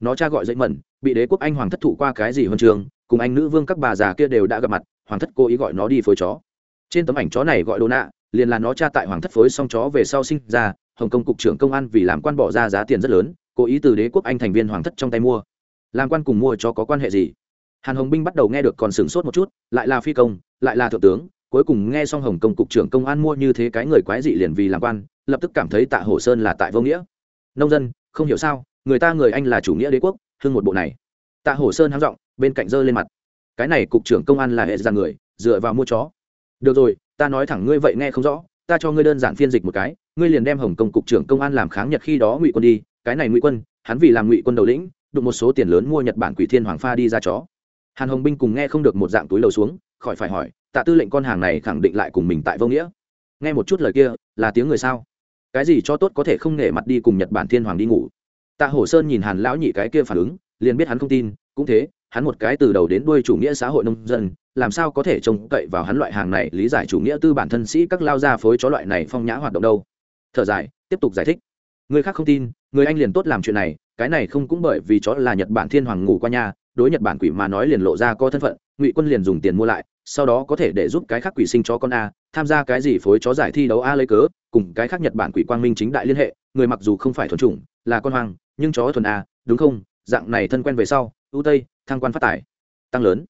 Nó cha gọi dậy mẩn, bị đế quốc anh hoàng thất thụ qua cái gì huân trường, cùng anh nữ vương các bà già kia đều đã gặp mặt, hoàng thất cố ý gọi nó đi phối chó. Trên tấm ảnh chó này gọi đồ nạ liền là nó cha tại hoàng thất phối xong chó về sau sinh ra, hồng kông cục trưởng công an vì làm quan bỏ ra giá tiền rất lớn, cố ý từ đế quốc anh thành viên hoàng thất trong tay mua. Làm quan cùng mua cho có quan hệ gì? Hàn hồng binh bắt đầu nghe được còn sửng sốt một chút, lại là phi công, lại là thượng tướng, cuối cùng nghe xong hồng kông cục trưởng công an mua như thế cái người quái dị liền vì làm quan, lập tức cảm thấy tạ hổ sơn là tại vô nghĩa. Nông dân, không hiểu sao, người ta người anh là chủ nghĩa đế quốc, hưng một bộ này. Tạ hổ sơn hám giọng, bên cạnh giơ lên mặt. Cái này cục trưởng công an là hệ ra người, dựa vào mua chó. Được rồi ta nói thẳng ngươi vậy nghe không rõ, ta cho ngươi đơn giản phiên dịch một cái, ngươi liền đem hồng công cục trưởng công an làm kháng nhật khi đó ngụy quân đi, cái này ngụy quân, hắn vì làm ngụy quân đầu lĩnh, đụng một số tiền lớn mua nhật bản quỷ thiên hoàng pha đi ra chó. Hàn hồng binh cùng nghe không được một dạng túi lầu xuống, khỏi phải hỏi, tạ tư lệnh con hàng này khẳng định lại cùng mình tại vô nghĩa? Nghe một chút lời kia, là tiếng người sao? Cái gì cho tốt có thể không nể mặt đi cùng nhật bản thiên hoàng đi ngủ? Tạ hổ sơn nhìn hàn lão nhị cái kia phản ứng, liền biết hắn không tin, cũng thế hắn một cái từ đầu đến đuôi chủ nghĩa xã hội nông dân, làm sao có thể trông cậy vào hắn loại hàng này lý giải chủ nghĩa tư bản thân sĩ các lao gia phối chó loại này phong nhã hoạt động đâu? Thở dài, tiếp tục giải thích. Người khác không tin, người anh liền tốt làm chuyện này, cái này không cũng bởi vì chó là nhật bản thiên hoàng ngủ qua nhà, đối nhật bản quỷ mà nói liền lộ ra có thân phận, ngụy quân liền dùng tiền mua lại, sau đó có thể để giúp cái khác quỷ sinh cho con a, tham gia cái gì phối chó giải thi đấu a lấy cớ, cùng cái khác nhật bản quỷ quang minh chính đại liên hệ, người mặc dù không phải thuần chủng, là con hoang, nhưng chó thuần a, đúng không? Dạng này thân quen về sau, ưu tây thăng quan phát tài. Tăng lớn.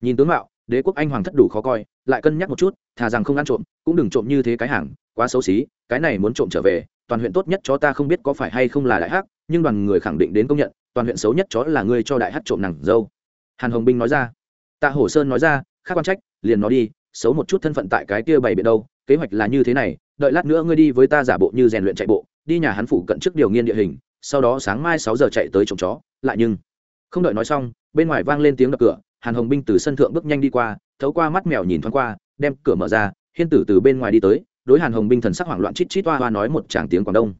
Nhìn tướng mạo, đế quốc anh hoàng thất đủ khó coi, lại cân nhắc một chút, thà rằng không ăn trộm, cũng đừng trộm như thế cái hàng, quá xấu xí, cái này muốn trộm trở về, toàn huyện tốt nhất cho ta không biết có phải hay không là đại hắc, nhưng đoàn người khẳng định đến công nhận, toàn huyện xấu nhất chó là ngươi cho đại hắc trộm nàng dâu. Hàn hồng binh nói ra. Tạ hổ sơn nói ra, khác quan trách, liền nói đi, xấu một chút thân phận tại cái kia bày biện đâu, kế hoạch là như thế này, đợi lát nữa ngươi đi với ta giả bộ như rèn luyện chạy bộ, đi nhà hắn phủ cận trước điều nghiên địa hình, sau đó sáng mai sáu giờ chạy tới trộm chó, lại nhưng không đợi nói xong, bên ngoài vang lên tiếng đập cửa, hàn hồng binh từ sân thượng bước nhanh đi qua, thấu qua mắt mèo nhìn thoáng qua, đem cửa mở ra, hiên tử từ bên ngoài đi tới, đối hàn hồng binh thần sắc hoảng loạn chít chít toa hoa nói một tràng tiếng quảng đông.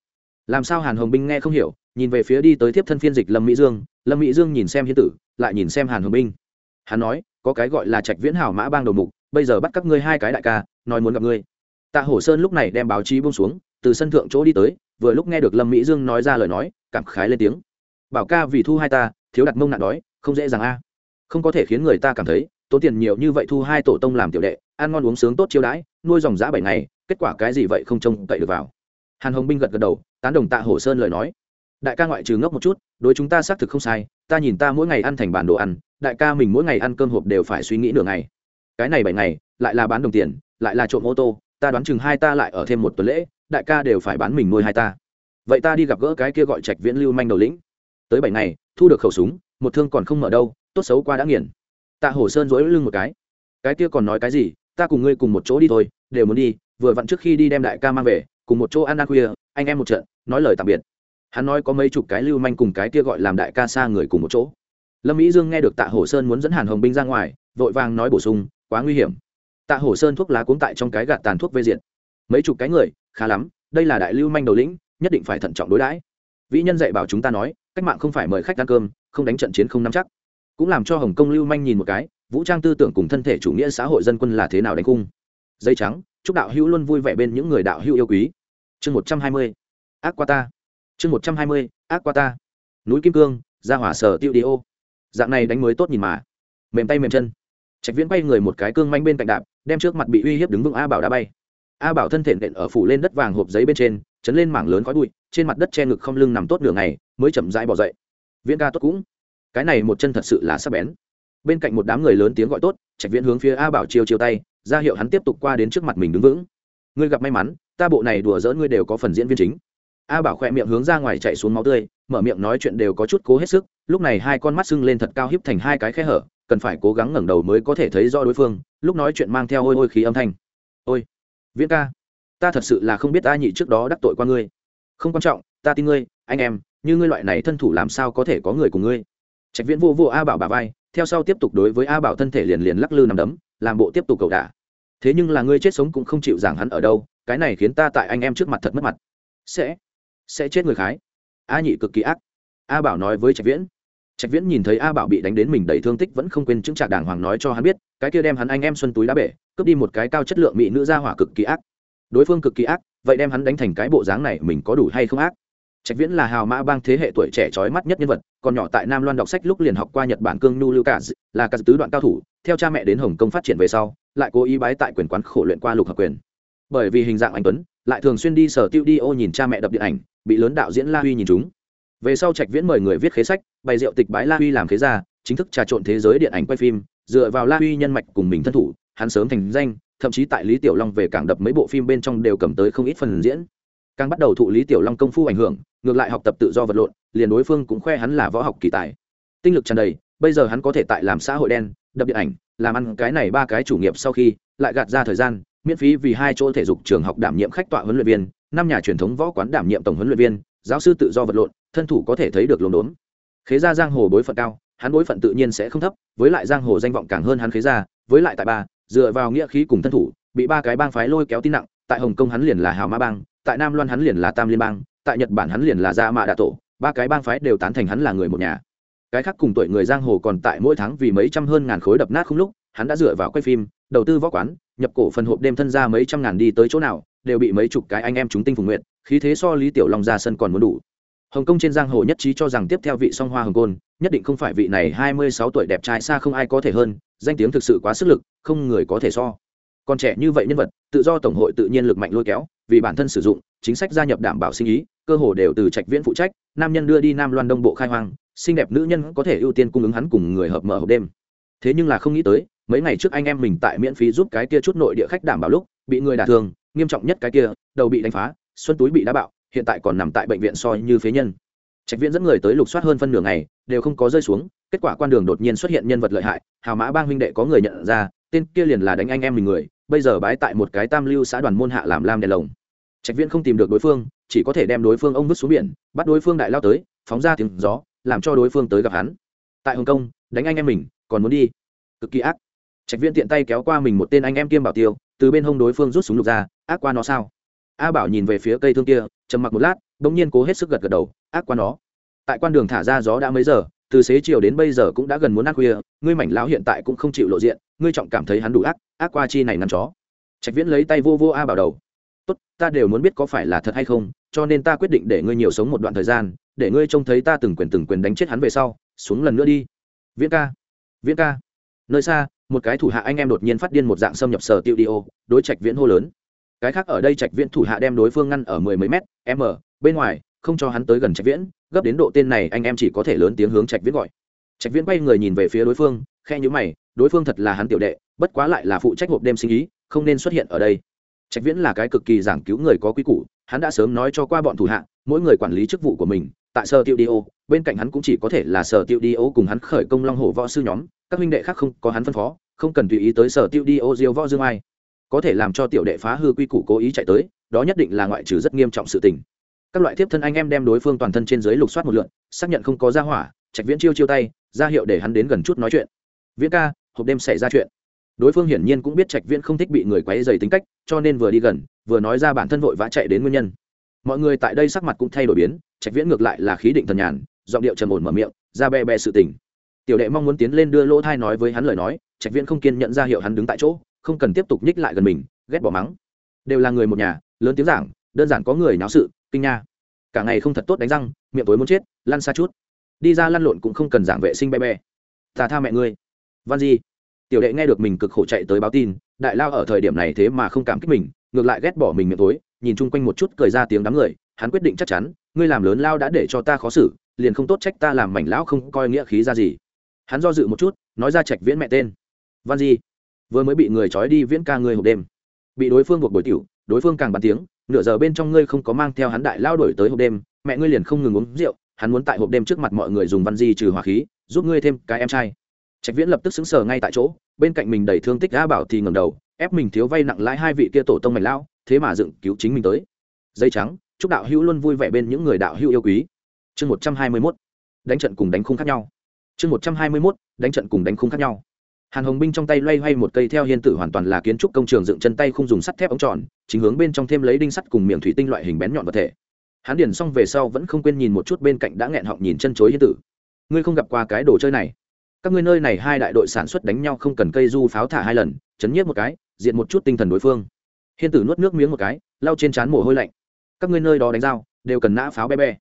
Làm sao hàn hồng binh nghe không hiểu, nhìn về phía đi tới tiếp thân phiên dịch lâm mỹ dương, lâm mỹ dương nhìn xem hiên tử, lại nhìn xem hàn hồng binh. Hắn nói, có cái gọi là trạch viễn hảo mã bang đầu mục, bây giờ bắt các ngươi hai cái đại ca, nói muốn gặp ngươi. Tạ hổ sơn lúc này đem báo chí buông xuống, từ sân thượng chỗ đi tới, vừa lúc nghe được lâm mỹ dương nói ra lời nói, cảm khái lên tiếng. Bảo ca vì thu hai ta thiếu đặt mông nạn đói, không dễ dàng a. Không có thể khiến người ta cảm thấy, tốn tiền nhiều như vậy thu hai tổ tông làm tiểu đệ, ăn ngon uống sướng tốt chiêu đãi, nuôi dòng giã bảy ngày, kết quả cái gì vậy không trông cậy được vào. Hàn hồng binh gật gật đầu, tán đồng tạ hổ sơn lời nói. Đại ca ngoại trừ ngốc một chút, đối chúng ta xác thực không sai, ta nhìn ta mỗi ngày ăn thành bản đồ ăn, đại ca mình mỗi ngày ăn cơm hộp đều phải suy nghĩ nửa ngày. Cái này bảy ngày, lại là bán đồng tiền, lại là trộm ô tô, ta đoán chừng hai ta lại ở thêm một tuần lễ, đại ca đều phải bán mình nuôi hai ta. Vậy ta đi gặp gỡ cái kia gọi trạch viễn lưu manh đầu lĩnh. Tới bảy ngày thu được khẩu súng, một thương còn không mở đâu, tốt xấu qua đã nghiền. Tạ hổ sơn dối lưng một cái. Cái kia còn nói cái gì, ta cùng ngươi cùng một chỗ đi thôi, đều muốn đi, vừa vặn trước khi đi đem đại ca mang về, cùng một chỗ ăn ăn khuya, anh em một trận, nói lời tạm biệt. Hắn nói có mấy chục cái lưu manh cùng cái kia gọi làm đại ca xa người cùng một chỗ. Lâm mỹ dương nghe được tạ hổ sơn muốn dẫn hàn hồng binh ra ngoài, vội vàng nói bổ sung, quá nguy hiểm. Tạ hổ sơn thuốc lá cuống tại trong cái gạt tàn thuốc vê diện mấy chục cái người, khá lắm, đây là đại lưu manh đầu lĩnh, nhất định phải thận trọng đối đãi. Vĩ nhân dạy bảo chúng ta nói cách mạng không phải mời khách ăn cơm, không đánh trận chiến không nắm chắc. Cũng làm cho hồng kông lưu manh nhìn một cái, vũ trang tư tưởng cùng thân thể chủ nghĩa xã hội dân quân là thế nào đánh cung dây trắng, chúc đạo hữu luôn vui vẻ bên những người đạo hữu yêu quý. Chương một trăm hai mươi, ác qua ta. Chương một trăm hai mươi, ác qua ta. Núi kim cương, ra hỏa sở tiêu đi ô. Dạng này đánh mới tốt nhìn mà. Mềm tay mềm chân. Trạch viễn bay người một cái cương manh bên cạnh đạp, đem trước mặt bị uy hiếp đứng vững a bảo đá bay a bảo thân thể nện ở phủ lên đất vàng hộp giấy bên trên, chấn lên mảng lớn khói bụi, trên mặt đất che ngực không lưng nằm tốt nửa ngày, mới chậm rãi bỏ dậy. Viễn ca tốt cũng. Cái này một chân thật sự là sắc bén. Bên cạnh một đám người lớn tiếng gọi tốt, trạch viễn hướng phía a bảo chiêu chiêu tay, ra hiệu hắn tiếp tục qua đến trước mặt mình đứng vững. Ngươi gặp may mắn, ta bộ này đùa dỡ ngươi đều có phần diễn viên chính. A bảo khỏe miệng hướng ra ngoài chạy xuống máu tươi, mở miệng nói chuyện đều có chút cố hết sức, lúc này hai con mắt sưng lên thật cao híp thành hai cái khe hở, cần phải cố gắng ngẩng đầu mới có thể thấy rõ đối phương, lúc nói chuyện mang theo hôi hôi khí âm thanh viễn ca, ta thật sự là không biết ta nhị trước đó đắc tội qua ngươi. Không quan trọng, ta tin ngươi, anh em, như ngươi loại này thân thủ làm sao có thể có người cùng ngươi. Trạch viễn vô vô a bảo bà vai, theo sau tiếp tục đối với a bảo thân thể liền liền lắc lư nằm đấm, làm bộ tiếp tục cầu đả. Thế nhưng là ngươi chết sống cũng không chịu giảng hắn ở đâu, cái này khiến ta tại anh em trước mặt thật mất mặt. Sẽ sẽ chết người khái. A nhị cực kỳ ác. A bảo nói với trạch viễn. Trạch viễn nhìn thấy a bảo bị đánh đến mình đầy thương tích vẫn không quên chứng trạc đàng hoàng nói cho hắn biết cái kia đem hắn anh em xuân túi đá bể, cướp đi một cái cao chất lượng mỹ nữ ra hỏa cực kỳ ác. Đối phương cực kỳ ác, vậy đem hắn đánh thành cái bộ dáng này mình có đủ hay không ác? Trạch viễn là hào mã bang thế hệ tuổi trẻ trói mắt nhất nhân vật, còn nhỏ tại nam loan đọc sách lúc liền học qua nhật bản cương nhu lưu cả là cả tứ đoạn cao thủ, theo cha mẹ đến hồng kông phát triển về sau, lại cố ý bái tại quyền quán khổ luyện qua lục hợp quyền. Bởi vì hình dạng anh tuấn, lại thường xuyên đi sở tiêu đi ô nhìn cha mẹ đập điện ảnh, bị lớn đạo diễn la huy nhìn chúng. Về sau trạch viễn mời người viết khế sách, bày rượu tịch bái la huy làm khế gia, chính thức trà trộn thế giới điện ảnh quay phim dựa vào la huy nhân mạch cùng mình thân thủ, hắn sớm thành danh, thậm chí tại lý tiểu long về cảng đập mấy bộ phim bên trong đều cầm tới không ít phần diễn. Càng bắt đầu thụ lý tiểu long công phu ảnh hưởng, ngược lại học tập tự do vật lộn, liền đối phương cũng khoe hắn là võ học kỳ tài. Tinh lực tràn đầy, bây giờ hắn có thể tại làm xã hội đen, đập điện ảnh, làm ăn cái này ba cái chủ nghiệp sau khi, lại gạt ra thời gian, miễn phí vì hai chỗ thể dục trường học đảm nhiệm khách tọa huấn luyện viên, năm nhà truyền thống võ quán đảm nhiệm tổng huấn luyện viên, giáo sư tự do vật lộn, thân thủ có thể thấy được lồn đốn. Khế gia giang hồ bối phận cao hắn bối phận tự nhiên sẽ không thấp, với lại giang hồ danh vọng càng hơn hắn khế gia, với lại tại ba, dựa vào nghĩa khí cùng thân thủ, bị ba cái bang phái lôi kéo tin nặng, tại hồng kông hắn liền là hào mã bang, tại nam loan hắn liền là tam liên bang, tại nhật bản hắn liền là gia mạ đạ tổ, ba cái bang phái đều tán thành hắn là người một nhà. Cái khác cùng tuổi người giang hồ còn tại mỗi tháng vì mấy trăm hơn ngàn khối đập nát không lúc, hắn đã dựa vào quay phim, đầu tư võ quán, nhập cổ phần hộp đêm thân ra mấy trăm ngàn đi tới chỗ nào, đều bị mấy chục cái anh em chúng tinh phùng nguyện khí thế so lý tiểu long ra sân còn muốn đủ hồng kông trên giang hồ nhất trí cho rằng tiếp theo vị song hoa hồng côn, nhất định không phải vị này hai mươi sáu tuổi đẹp trai xa không ai có thể hơn, danh tiếng thực sự quá sức lực, không người có thể so. Còn trẻ như vậy nhân vật, tự do tổng hội tự nhiên lực mạnh lôi kéo, vì bản thân sử dụng, chính sách gia nhập đảm bảo sinh ý, cơ hồ đều từ trạch viễn phụ trách, nam nhân đưa đi nam loan đông bộ khai hoang, xinh đẹp nữ nhân có thể ưu tiên cung ứng hắn cùng người hợp mở hộp đêm. Thế nhưng là không nghĩ tới, mấy ngày trước anh em mình tại miễn phí giúp cái kia chút nội địa khách đảm bảo lúc, bị người đả thương, nghiêm trọng nhất cái kia, đầu bị đánh phá, xuân túi bị đá bạo hiện tại còn nằm tại bệnh viện soi như phế nhân. Trạch viễn dẫn người tới lục soát hơn phân nửa ngày, đều không có rơi xuống, kết quả quan đường đột nhiên xuất hiện nhân vật lợi hại, hào mã bang huynh đệ có người nhận ra, tên kia liền là đánh anh em mình người, bây giờ bái tại một cái tam lưu xã đoàn môn hạ làm lam đèn lồng. Trạch viễn không tìm được đối phương, chỉ có thể đem đối phương ông vứt xuống biển, bắt đối phương đại lao tới, phóng ra tiếng gió, làm cho đối phương tới gặp hắn. Tại hồng kông, đánh anh em mình, còn muốn đi. Cực kỳ ác. Trạch viễn tiện tay kéo qua mình một tên anh em kiêm bảo tiêu, từ bên hông đối phương rút súng lục ra, ác qua nó sao? A bảo nhìn về phía cây thương kia, trầm mặc một lát đ ỗ n g nhiên cố hết sức gật gật đầu, ác qua nó. Tại quan đường thả ra gió đã mấy giờ, từ xế chiều đến bây giờ cũng đã gần muốn ác khuya, ngươi mảnh lão hiện tại cũng không chịu lộ diện, ngươi trọng cảm thấy hắn đủ ác ác qua chi này ngăn chó. Trạch viễn lấy tay vô vô a bảo đầu. Tốt, ta đều muốn biết có phải là thật hay không, cho nên ta quyết định để ngươi nhiều sống một đoạn thời gian, để ngươi trông thấy ta từng quyền từng quyền đánh chết hắn về sau, xuống lần nữa đi. Viễn ca viễn ca. Nơi xa, một cái thủ hạ anh em đột nhiên phát điên một dạng xâm nhập sở tiêu đi ô, đối trạch viễn hô lớn cái khác ở đây trạch viễn thủ hạ đem đối phương ngăn ở mười mấy mét, m, bên ngoài, không cho hắn tới gần trạch viễn, gấp đến độ tên này anh em chỉ có thể lớn tiếng hướng trạch viễn gọi. Trạch viễn quay người nhìn về phía đối phương, khe nhữ mày, đối phương thật là hắn tiểu đệ, bất quá lại là phụ trách hộp đêm sinh ý, không nên xuất hiện ở đây. Trạch viễn là cái cực kỳ giảng cứu người có quy củ, hắn đã sớm nói cho qua bọn thủ hạ, mỗi người quản lý chức vụ của mình, tại sở tiêu đi ô, bên cạnh hắn cũng chỉ có thể là sở tiêu đi ô cùng hắn khởi công long hổ võ sư nhóm, các huynh đệ khác không có hắn phân phó, không cần tùy ý tới sở tiêu đi ô diêu võ dương ai có thể làm cho tiểu đệ phá hư quy củ cố ý chạy tới, đó nhất định là ngoại trừ rất nghiêm trọng sự tình. Các loại tiếp thân anh em đem đối phương toàn thân trên dưới lục soát một lượn xác nhận không có ra hỏa, trạch viễn chiêu chiêu tay, ra hiệu để hắn đến gần chút nói chuyện. Viễn ca, hộp đêm xảy ra chuyện. Đối phương hiển nhiên cũng biết trạch viễn không thích bị người quấy dày tính cách, cho nên vừa đi gần, vừa nói ra bản thân vội vã chạy đến nguyên nhân. Mọi người tại đây sắc mặt cũng thay đổi biến, trạch viễn ngược lại là khí định thần nhàn, giọng điệu trầm ổn mở miệng, ra be be sự tình. Tiểu đệ mong muốn tiến lên đưa lỗ thai nói với hắn lời nói, trạch viễn không kiên nhận ra hiệu hắn đứng tại chỗ không cần tiếp tục nhích lại gần mình, ghét bỏ mắng. Đều là người một nhà, lớn tiếng giảng, đơn giản có người náo sự, kinh nha. Cả ngày không thật tốt đánh răng, miệng tối muốn chết, lăn xa chút. Đi ra lăn lộn cũng không cần giảng vệ sinh be be ta tha mẹ ngươi. Văn di. Tiểu đệ nghe được mình cực khổ chạy tới báo tin, đại lao ở thời điểm này thế mà không cảm kích mình, ngược lại ghét bỏ mình miệng tối, nhìn chung quanh một chút cười ra tiếng đám người, hắn quyết định chắc chắn, ngươi làm lớn lao đã để cho ta khó xử, liền không tốt trách ta làm mảnh lão không coi nghĩa khí ra gì. Hắn do dự một chút, nói ra trạch viễn mẹ tên. Văn di vừa mới bị người trói đi viễn ca ngươi hộp đêm. Bị đối phương buộc bồi tiểu, đối phương càng bàn tiếng, nửa giờ bên trong ngươi không có mang theo hắn đại lao đổi tới hộp đêm, mẹ ngươi liền không ngừng uống rượu, hắn muốn tại hộp đêm trước mặt mọi người dùng văn di trừ hỏa khí, giúp ngươi thêm cái em trai. Trạch viễn lập tức xứng sờ ngay tại chỗ, bên cạnh mình đầy thương tích đã bảo thì ngầm đầu, ép mình thiếu vay nặng lãi hai vị kia tổ tông mảnh lao thế mà dựng cứu chính mình tới. Dây trắng, chúc đạo hữu luôn vui vẻ bên những người đạo hữu yêu quý. Chương một trăm hai mươi mốt, đánh trận cùng đánh khung khác nhau. Chương một trăm hai mươi mốt, đánh trận cùng đánh khung khác nhau hàn hồng binh trong tay loay hoay một cây theo hiên tử hoàn toàn là kiến trúc công trường dựng chân tay không dùng sắt thép ống tròn, chính hướng bên trong thêm lấy đinh sắt cùng miệng thủy tinh loại hình bén nhọn vật thể. Hắn điền xong về sau vẫn không quên nhìn một chút bên cạnh đã nghẹn họng nhìn chân chối hiên tử. Ngươi không gặp qua cái đồ chơi này? Các ngươi nơi này hai đại đội sản xuất đánh nhau không cần cây du pháo thả hai lần, chấn nhiếp một cái, diện một chút tinh thần đối phương. Hiên tử nuốt nước miếng một cái, lau trên trán mồ hôi lạnh. Các ngươi nơi đó đánh dao, đều cần nã pháo be be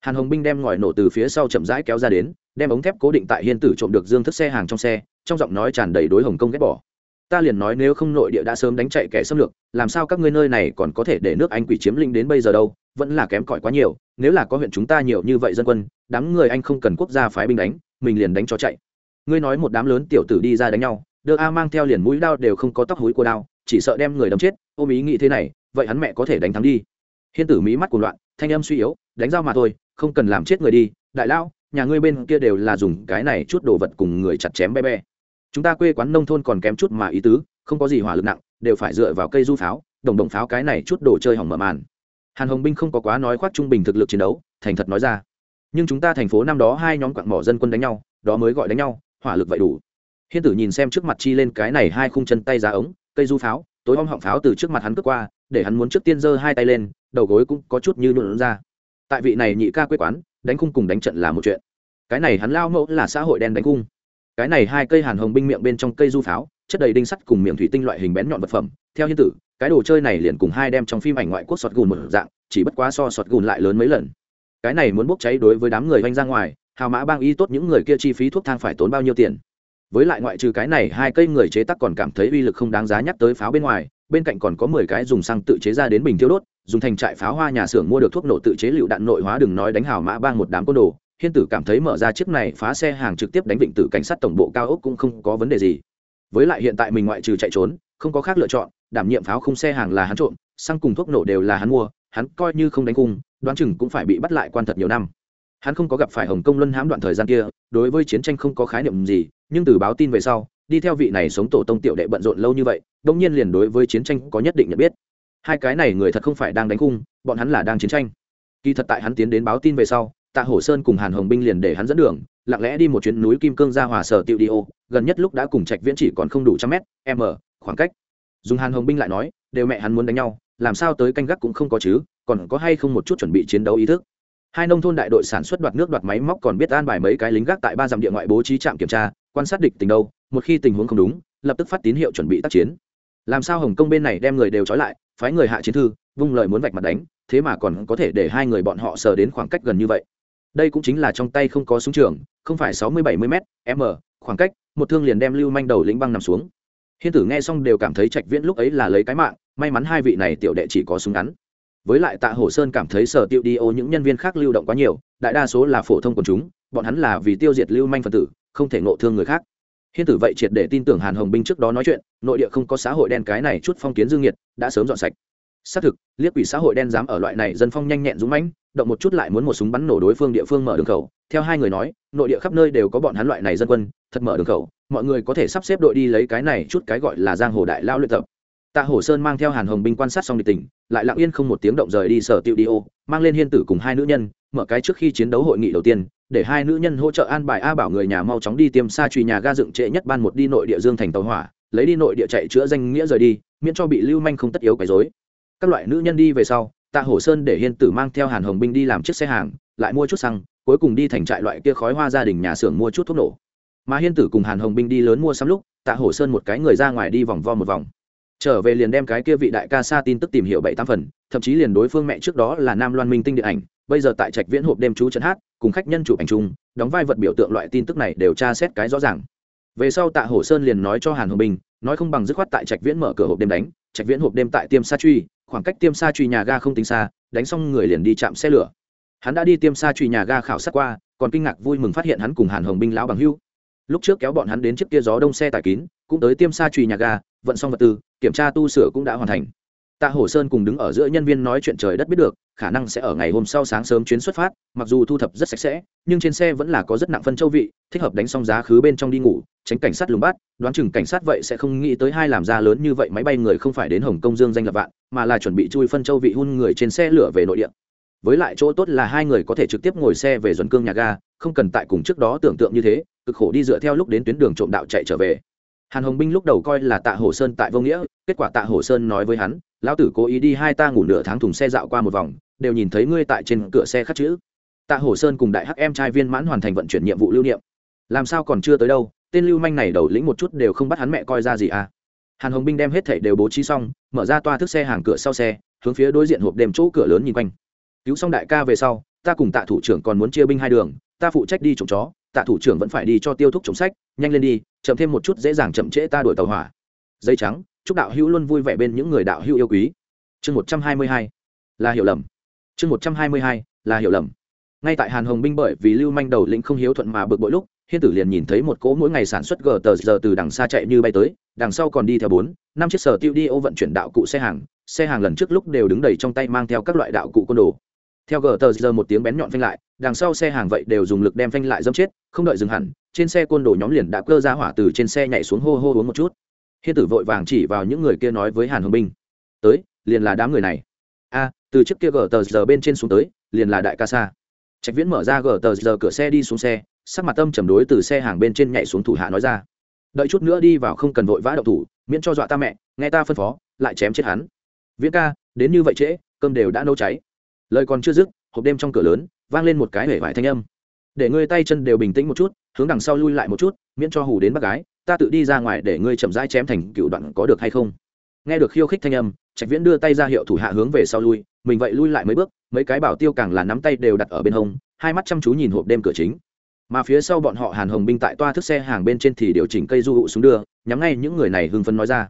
hàn hồng binh đem ngòi nổ từ phía sau chậm rãi kéo ra đến, đem ống thép cố định tại hiên tử trộm được dương thức xe hàng trong xe trong giọng nói tràn đầy đối hồng công ghét bỏ. Ta liền nói nếu không nội địa đã sớm đánh chạy kẻ xâm lược, làm sao các ngươi nơi này còn có thể để nước anh quỷ chiếm lĩnh đến bây giờ đâu, vẫn là kém cỏi quá nhiều, nếu là có huyện chúng ta nhiều như vậy dân quân, đám người anh không cần quốc gia phái binh đánh, mình liền đánh cho chạy. Ngươi nói một đám lớn tiểu tử đi ra đánh nhau, đưa a mang theo liền mũi đao đều không có tóc húi của đao, chỉ sợ đem người đâm chết, ôm ý nghĩ thế này, vậy hắn mẹ có thể đánh thắng đi. Hiên tử mỹ mắt cuồng loạn, thanh âm suy yếu, đánh dao mà thôi, không cần làm chết người đi, đại lao nhà ngươi bên kia đều là dùng cái này chút đồ vật cùng người chặt chém be be chúng ta quê quán nông thôn còn kém chút mà ý tứ, không có gì hỏa lực nặng, đều phải dựa vào cây du pháo, đồng đồng pháo cái này chút đồ chơi hỏng mở màn. Hàn hồng binh không có quá nói khoác trung bình thực lực chiến đấu, thành thật nói ra. Nhưng chúng ta thành phố năm đó hai nhóm quặng mỏ dân quân đánh nhau, đó mới gọi đánh nhau, hỏa lực vậy đủ. Hiên tử nhìn xem trước mặt chi lên cái này hai khung chân tay ra ống, cây du pháo, tối om họng pháo từ trước mặt hắn cướp qua, để hắn muốn trước tiên giơ hai tay lên, đầu gối cũng có chút như nhuộn ra. Tại vị này nhị ca quê quán, đánh khung cùng đánh trận là một chuyện. Cái này hắn lao mẫu là xã hội đen đánh khung cái này hai cây hàn hồng binh miệng bên trong cây du pháo, chất đầy đinh sắt cùng miệng thủy tinh loại hình bén nhọn vật phẩm. Theo hiên tử, cái đồ chơi này liền cùng hai đem trong phim ảnh ngoại quốc sọt gùn một dạng, chỉ bất quá so sọt gùn lại lớn mấy lần. Cái này muốn bốc cháy đối với đám người vanh ra ngoài, hào mã bang y tốt những người kia chi phí thuốc thang phải tốn bao nhiêu tiền. Với lại ngoại trừ cái này, hai cây người chế tác còn cảm thấy uy lực không đáng giá nhắc tới pháo bên ngoài, bên cạnh còn có mười cái dùng xăng tự chế ra đến bình thiêu đốt, dùng thành trại pháo hoa nhà xưởng mua được thuốc nổ tự chế lựu đạn nội hóa đừng nói đánh hào mã bang một đám côn đồ hiên tử cảm thấy mở ra chiếc này phá xe hàng trực tiếp đánh vịnh tử cảnh sát tổng bộ cao ốc cũng không có vấn đề gì. Với lại hiện tại mình ngoại trừ chạy trốn, không có khác lựa chọn, đảm nhiệm pháo không xe hàng là hắn trộm, xăng cùng thuốc nổ đều là hắn mua, hắn coi như không đánh cung đoán chừng cũng phải bị bắt lại quan thật nhiều năm. Hắn không có gặp phải hồng kông luân hãm đoạn thời gian kia, đối với chiến tranh không có khái niệm gì, nhưng từ báo tin về sau, đi theo vị này sống tổ tông tiểu đệ bận rộn lâu như vậy, đông nhiên liền đối với chiến tranh có nhất định nhận biết. Hai cái này người thật không phải đang đánh cung bọn hắn là đang chiến tranh. Kỳ thật tại hắn tiến đến báo tin về sau tạ hổ sơn cùng hàn hồng binh liền để hắn dẫn đường, lặng lẽ đi một chuyến núi kim cương ra hòa sở tiệu đi ô, gần nhất lúc đã cùng trạch viễn chỉ còn không đủ trăm mét m khoảng cách. Dùng hàn hồng binh lại nói, đều mẹ hắn muốn đánh nhau, làm sao tới canh gác cũng không có chứ, còn có hay không một chút chuẩn bị chiến đấu ý thức. Hai nông thôn đại đội sản xuất đoạt nước đoạt máy móc còn biết an bài mấy cái lính gác tại ba dặm địa ngoại bố trí trạm kiểm tra, quan sát địch tình đâu, một khi tình huống không đúng, lập tức phát tín hiệu chuẩn bị tác chiến. Làm sao hồng kông bên này đem người đều trói lại, phái người hạ chiến thư, vung lời muốn vạch mặt đánh, thế mà còn có thể để hai người bọn họ sờ đến khoảng cách gần như vậy đây cũng chính là trong tay không có súng trường, không phải sáu mươi bảy mươi m m, khoảng cách, một thương liền đem lưu manh đầu lĩnh băng nằm xuống. Hiên tử nghe xong đều cảm thấy trạch viễn lúc ấy là lấy cái mạng, may mắn hai vị này tiểu đệ chỉ có súng ngắn. Với lại tạ hổ sơn cảm thấy sở tiêu đi ô những nhân viên khác lưu động quá nhiều, đại đa số là phổ thông quần chúng, bọn hắn là vì tiêu diệt lưu manh phần tử, không thể ngộ thương người khác. Hiên tử vậy triệt để tin tưởng hàn hồng binh trước đó nói chuyện, nội địa không có xã hội đen cái này chút phong kiến dương nhiệt đã sớm dọn sạch. Xác thực, liếc quỷ xã hội đen dám ở loại này dân phong nhanh nhẹn dũng mãnh động một chút lại muốn một súng bắn nổ đối phương địa phương mở đường khẩu. Theo hai người nói, nội địa khắp nơi đều có bọn hắn loại này dân quân, thật mở đường khẩu, mọi người có thể sắp xếp đội đi lấy cái này chút cái gọi là giang hồ đại lao luyện tập. Tạ hổ sơn mang theo hàn hồng binh quan sát xong địch tỉnh lại lặng yên không một tiếng động rời đi sở tiệu đi ô, mang lên hiên tử cùng hai nữ nhân, mở cái trước khi chiến đấu hội nghị đầu tiên, để hai nữ nhân hỗ trợ an bài a bảo người nhà mau chóng đi tiêm xa truy nhà ga dựng trệ nhất ban một đi nội địa dương thành tàu hỏa, lấy đi nội địa chạy chữa danh nghĩa rời đi, miễn cho bị lưu manh không tất yếu quấy rối. Các loại nữ nhân đi về sau tạ hổ sơn để hiên tử mang theo hàn hồng binh đi làm chiếc xe hàng, lại mua chút xăng, cuối cùng đi thành trại loại kia khói hoa gia đình nhà xưởng mua chút thuốc nổ. Mà hiên tử cùng hàn hồng binh đi lớn mua sắm lúc, tạ hổ sơn một cái người ra ngoài đi vòng vo một vòng. Trở về liền đem cái kia vị đại ca sa tin tức tìm hiểu bảy tam phần, thậm chí liền đối phương mẹ trước đó là nam loan minh tinh điện ảnh, bây giờ tại trạch viễn hộp đêm chú trấn hát, cùng khách nhân chụp ảnh chung, đóng vai vật biểu tượng loại tin tức này đều tra xét cái rõ ràng. Về sau tạ hổ sơn liền nói cho hàn hồng bình nói không bằng dứt khoát tại trạch viễn mở cửa hộp đêm đánh trạch viễn hộp đêm tại tiêm sa truy, khoảng cách tiêm sa truy nhà ga không tính xa, đánh xong người liền đi chạm xe lửa. Hắn đã đi tiêm sa truy nhà ga khảo sát qua, còn kinh ngạc vui mừng phát hiện hắn cùng hàn hồng binh lão bằng hưu lúc trước kéo bọn hắn đến chiếc kia gió đông xe tải kín, cũng tới tiêm sa truy nhà ga, vận xong vật tư, kiểm tra tu sửa cũng đã hoàn thành tạ hổ sơn cùng đứng ở giữa nhân viên nói chuyện trời đất biết được, khả năng sẽ ở ngày hôm sau sáng sớm chuyến xuất phát, mặc dù thu thập rất sạch sẽ, nhưng trên xe vẫn là có rất nặng phân châu vị, thích hợp đánh xong giá khứ bên trong đi ngủ, tránh cảnh sát lùng bắt, đoán chừng cảnh sát vậy sẽ không nghĩ tới hai làm ra lớn như vậy máy bay người không phải đến hồng kông dương danh lập vạn, mà là chuẩn bị chui phân châu vị hun người trên xe lửa về nội địa. Với lại chỗ tốt là hai người có thể trực tiếp ngồi xe về duẩn cương nhà ga, không cần tại cùng trước đó tưởng tượng như thế, cực khổ đi dựa theo lúc đến tuyến đường trộm đạo chạy trở về. Hàn hồng binh lúc đầu coi là tạ Hổ sơn tại vô nghĩa, kết quả tạ Hổ sơn nói với hắn lão tử cố ý đi hai ta ngủ nửa tháng thùng xe dạo qua một vòng, đều nhìn thấy ngươi tại trên cửa xe khắc chữ. Tạ Hổ sơn cùng đại hắc em trai viên mãn hoàn thành vận chuyển nhiệm vụ lưu niệm. Làm sao còn chưa tới đâu, tên lưu manh này đầu lĩnh một chút đều không bắt hắn mẹ coi ra gì à. Hàn hồng binh đem hết thảy đều bố trí xong, mở ra toa thức xe hàng cửa sau xe, hướng phía đối diện hộp đêm chỗ cửa lớn nhìn quanh. Cứu xong đại ca về sau, ta cùng tạ thủ trưởng còn muốn chia binh hai đường, ta phụ trách đi trộm chó, tạ thủ trưởng vẫn phải đi cho tiêu thúc trộm sách, nhanh lên đi, chậm thêm một chút dễ dàng chậm trễ ta đuổi tàu hỏa. Dây trắng chúc đạo hữu luôn vui vẻ bên những người đạo hữu yêu quý. Chương một trăm hai mươi hai, là hiểu lầm. Chương một trăm hai mươi hai, là hiểu lầm. Ngay tại hàn hồng binh bởi vì lưu manh đầu lĩnh không hiếu thuận mà bực bội lúc, hiên tử liền nhìn thấy một cỗ mỗi ngày sản xuất gờ tờ giờ từ đằng xa chạy như bay tới, đằng sau còn đi theo bốn, năm chiếc sở tiêu đi ô vận chuyển đạo cụ xe hàng xe hàng lần trước lúc đều đứng đầy trong tay mang theo các loại đạo cụ côn đồ. Theo gờ tờ giờ một tiếng bén nhọn phanh lại, đằng sau xe hàng vậy đều dùng lực đem phanh lại dâm chết, không đợi dừng hẳn, trên xe côn đồ nhóm liền đã cơ ra hỏa từ trên xe nhảy xuống hô hô uống một chút hiên tử vội vàng chỉ vào những người kia nói với hàn hồng binh tới liền là đám người này a từ trước kia gờ tờ giờ bên trên xuống tới liền là đại ca sa trạch viễn mở ra gờ tờ giờ cửa xe đi xuống xe sắc mặt tâm chầm đối từ xe hàng bên trên nhảy xuống thủ hạ nói ra đợi chút nữa đi vào không cần vội vã đậu thủ miễn cho dọa ta mẹ nghe ta phân phó lại chém chết hắn viễn ca đến như vậy trễ cơm đều đã nấu cháy lời còn chưa dứt hộp đêm trong cửa lớn vang lên một cái hể vải thanh âm để ngươi tay chân đều bình tĩnh một chút hướng đằng sau lui lại một chút miễn cho hù đến bác gái ta tự đi ra ngoài để ngươi chậm rãi chém thành cựu đoạn có được hay không? Nghe được khiêu khích thanh âm, trạch viễn đưa tay ra hiệu thủ hạ hướng về sau lui, mình vậy lui lại mấy bước, mấy cái bảo tiêu càng là nắm tay đều đặt ở bên hông, hai mắt chăm chú nhìn hộp đêm cửa chính. Mà phía sau bọn họ hàn hồng binh tại toa thức xe hàng bên trên thì điều chỉnh cây du hụ xuống đưa, nhắm ngay những người này hưng phấn nói ra.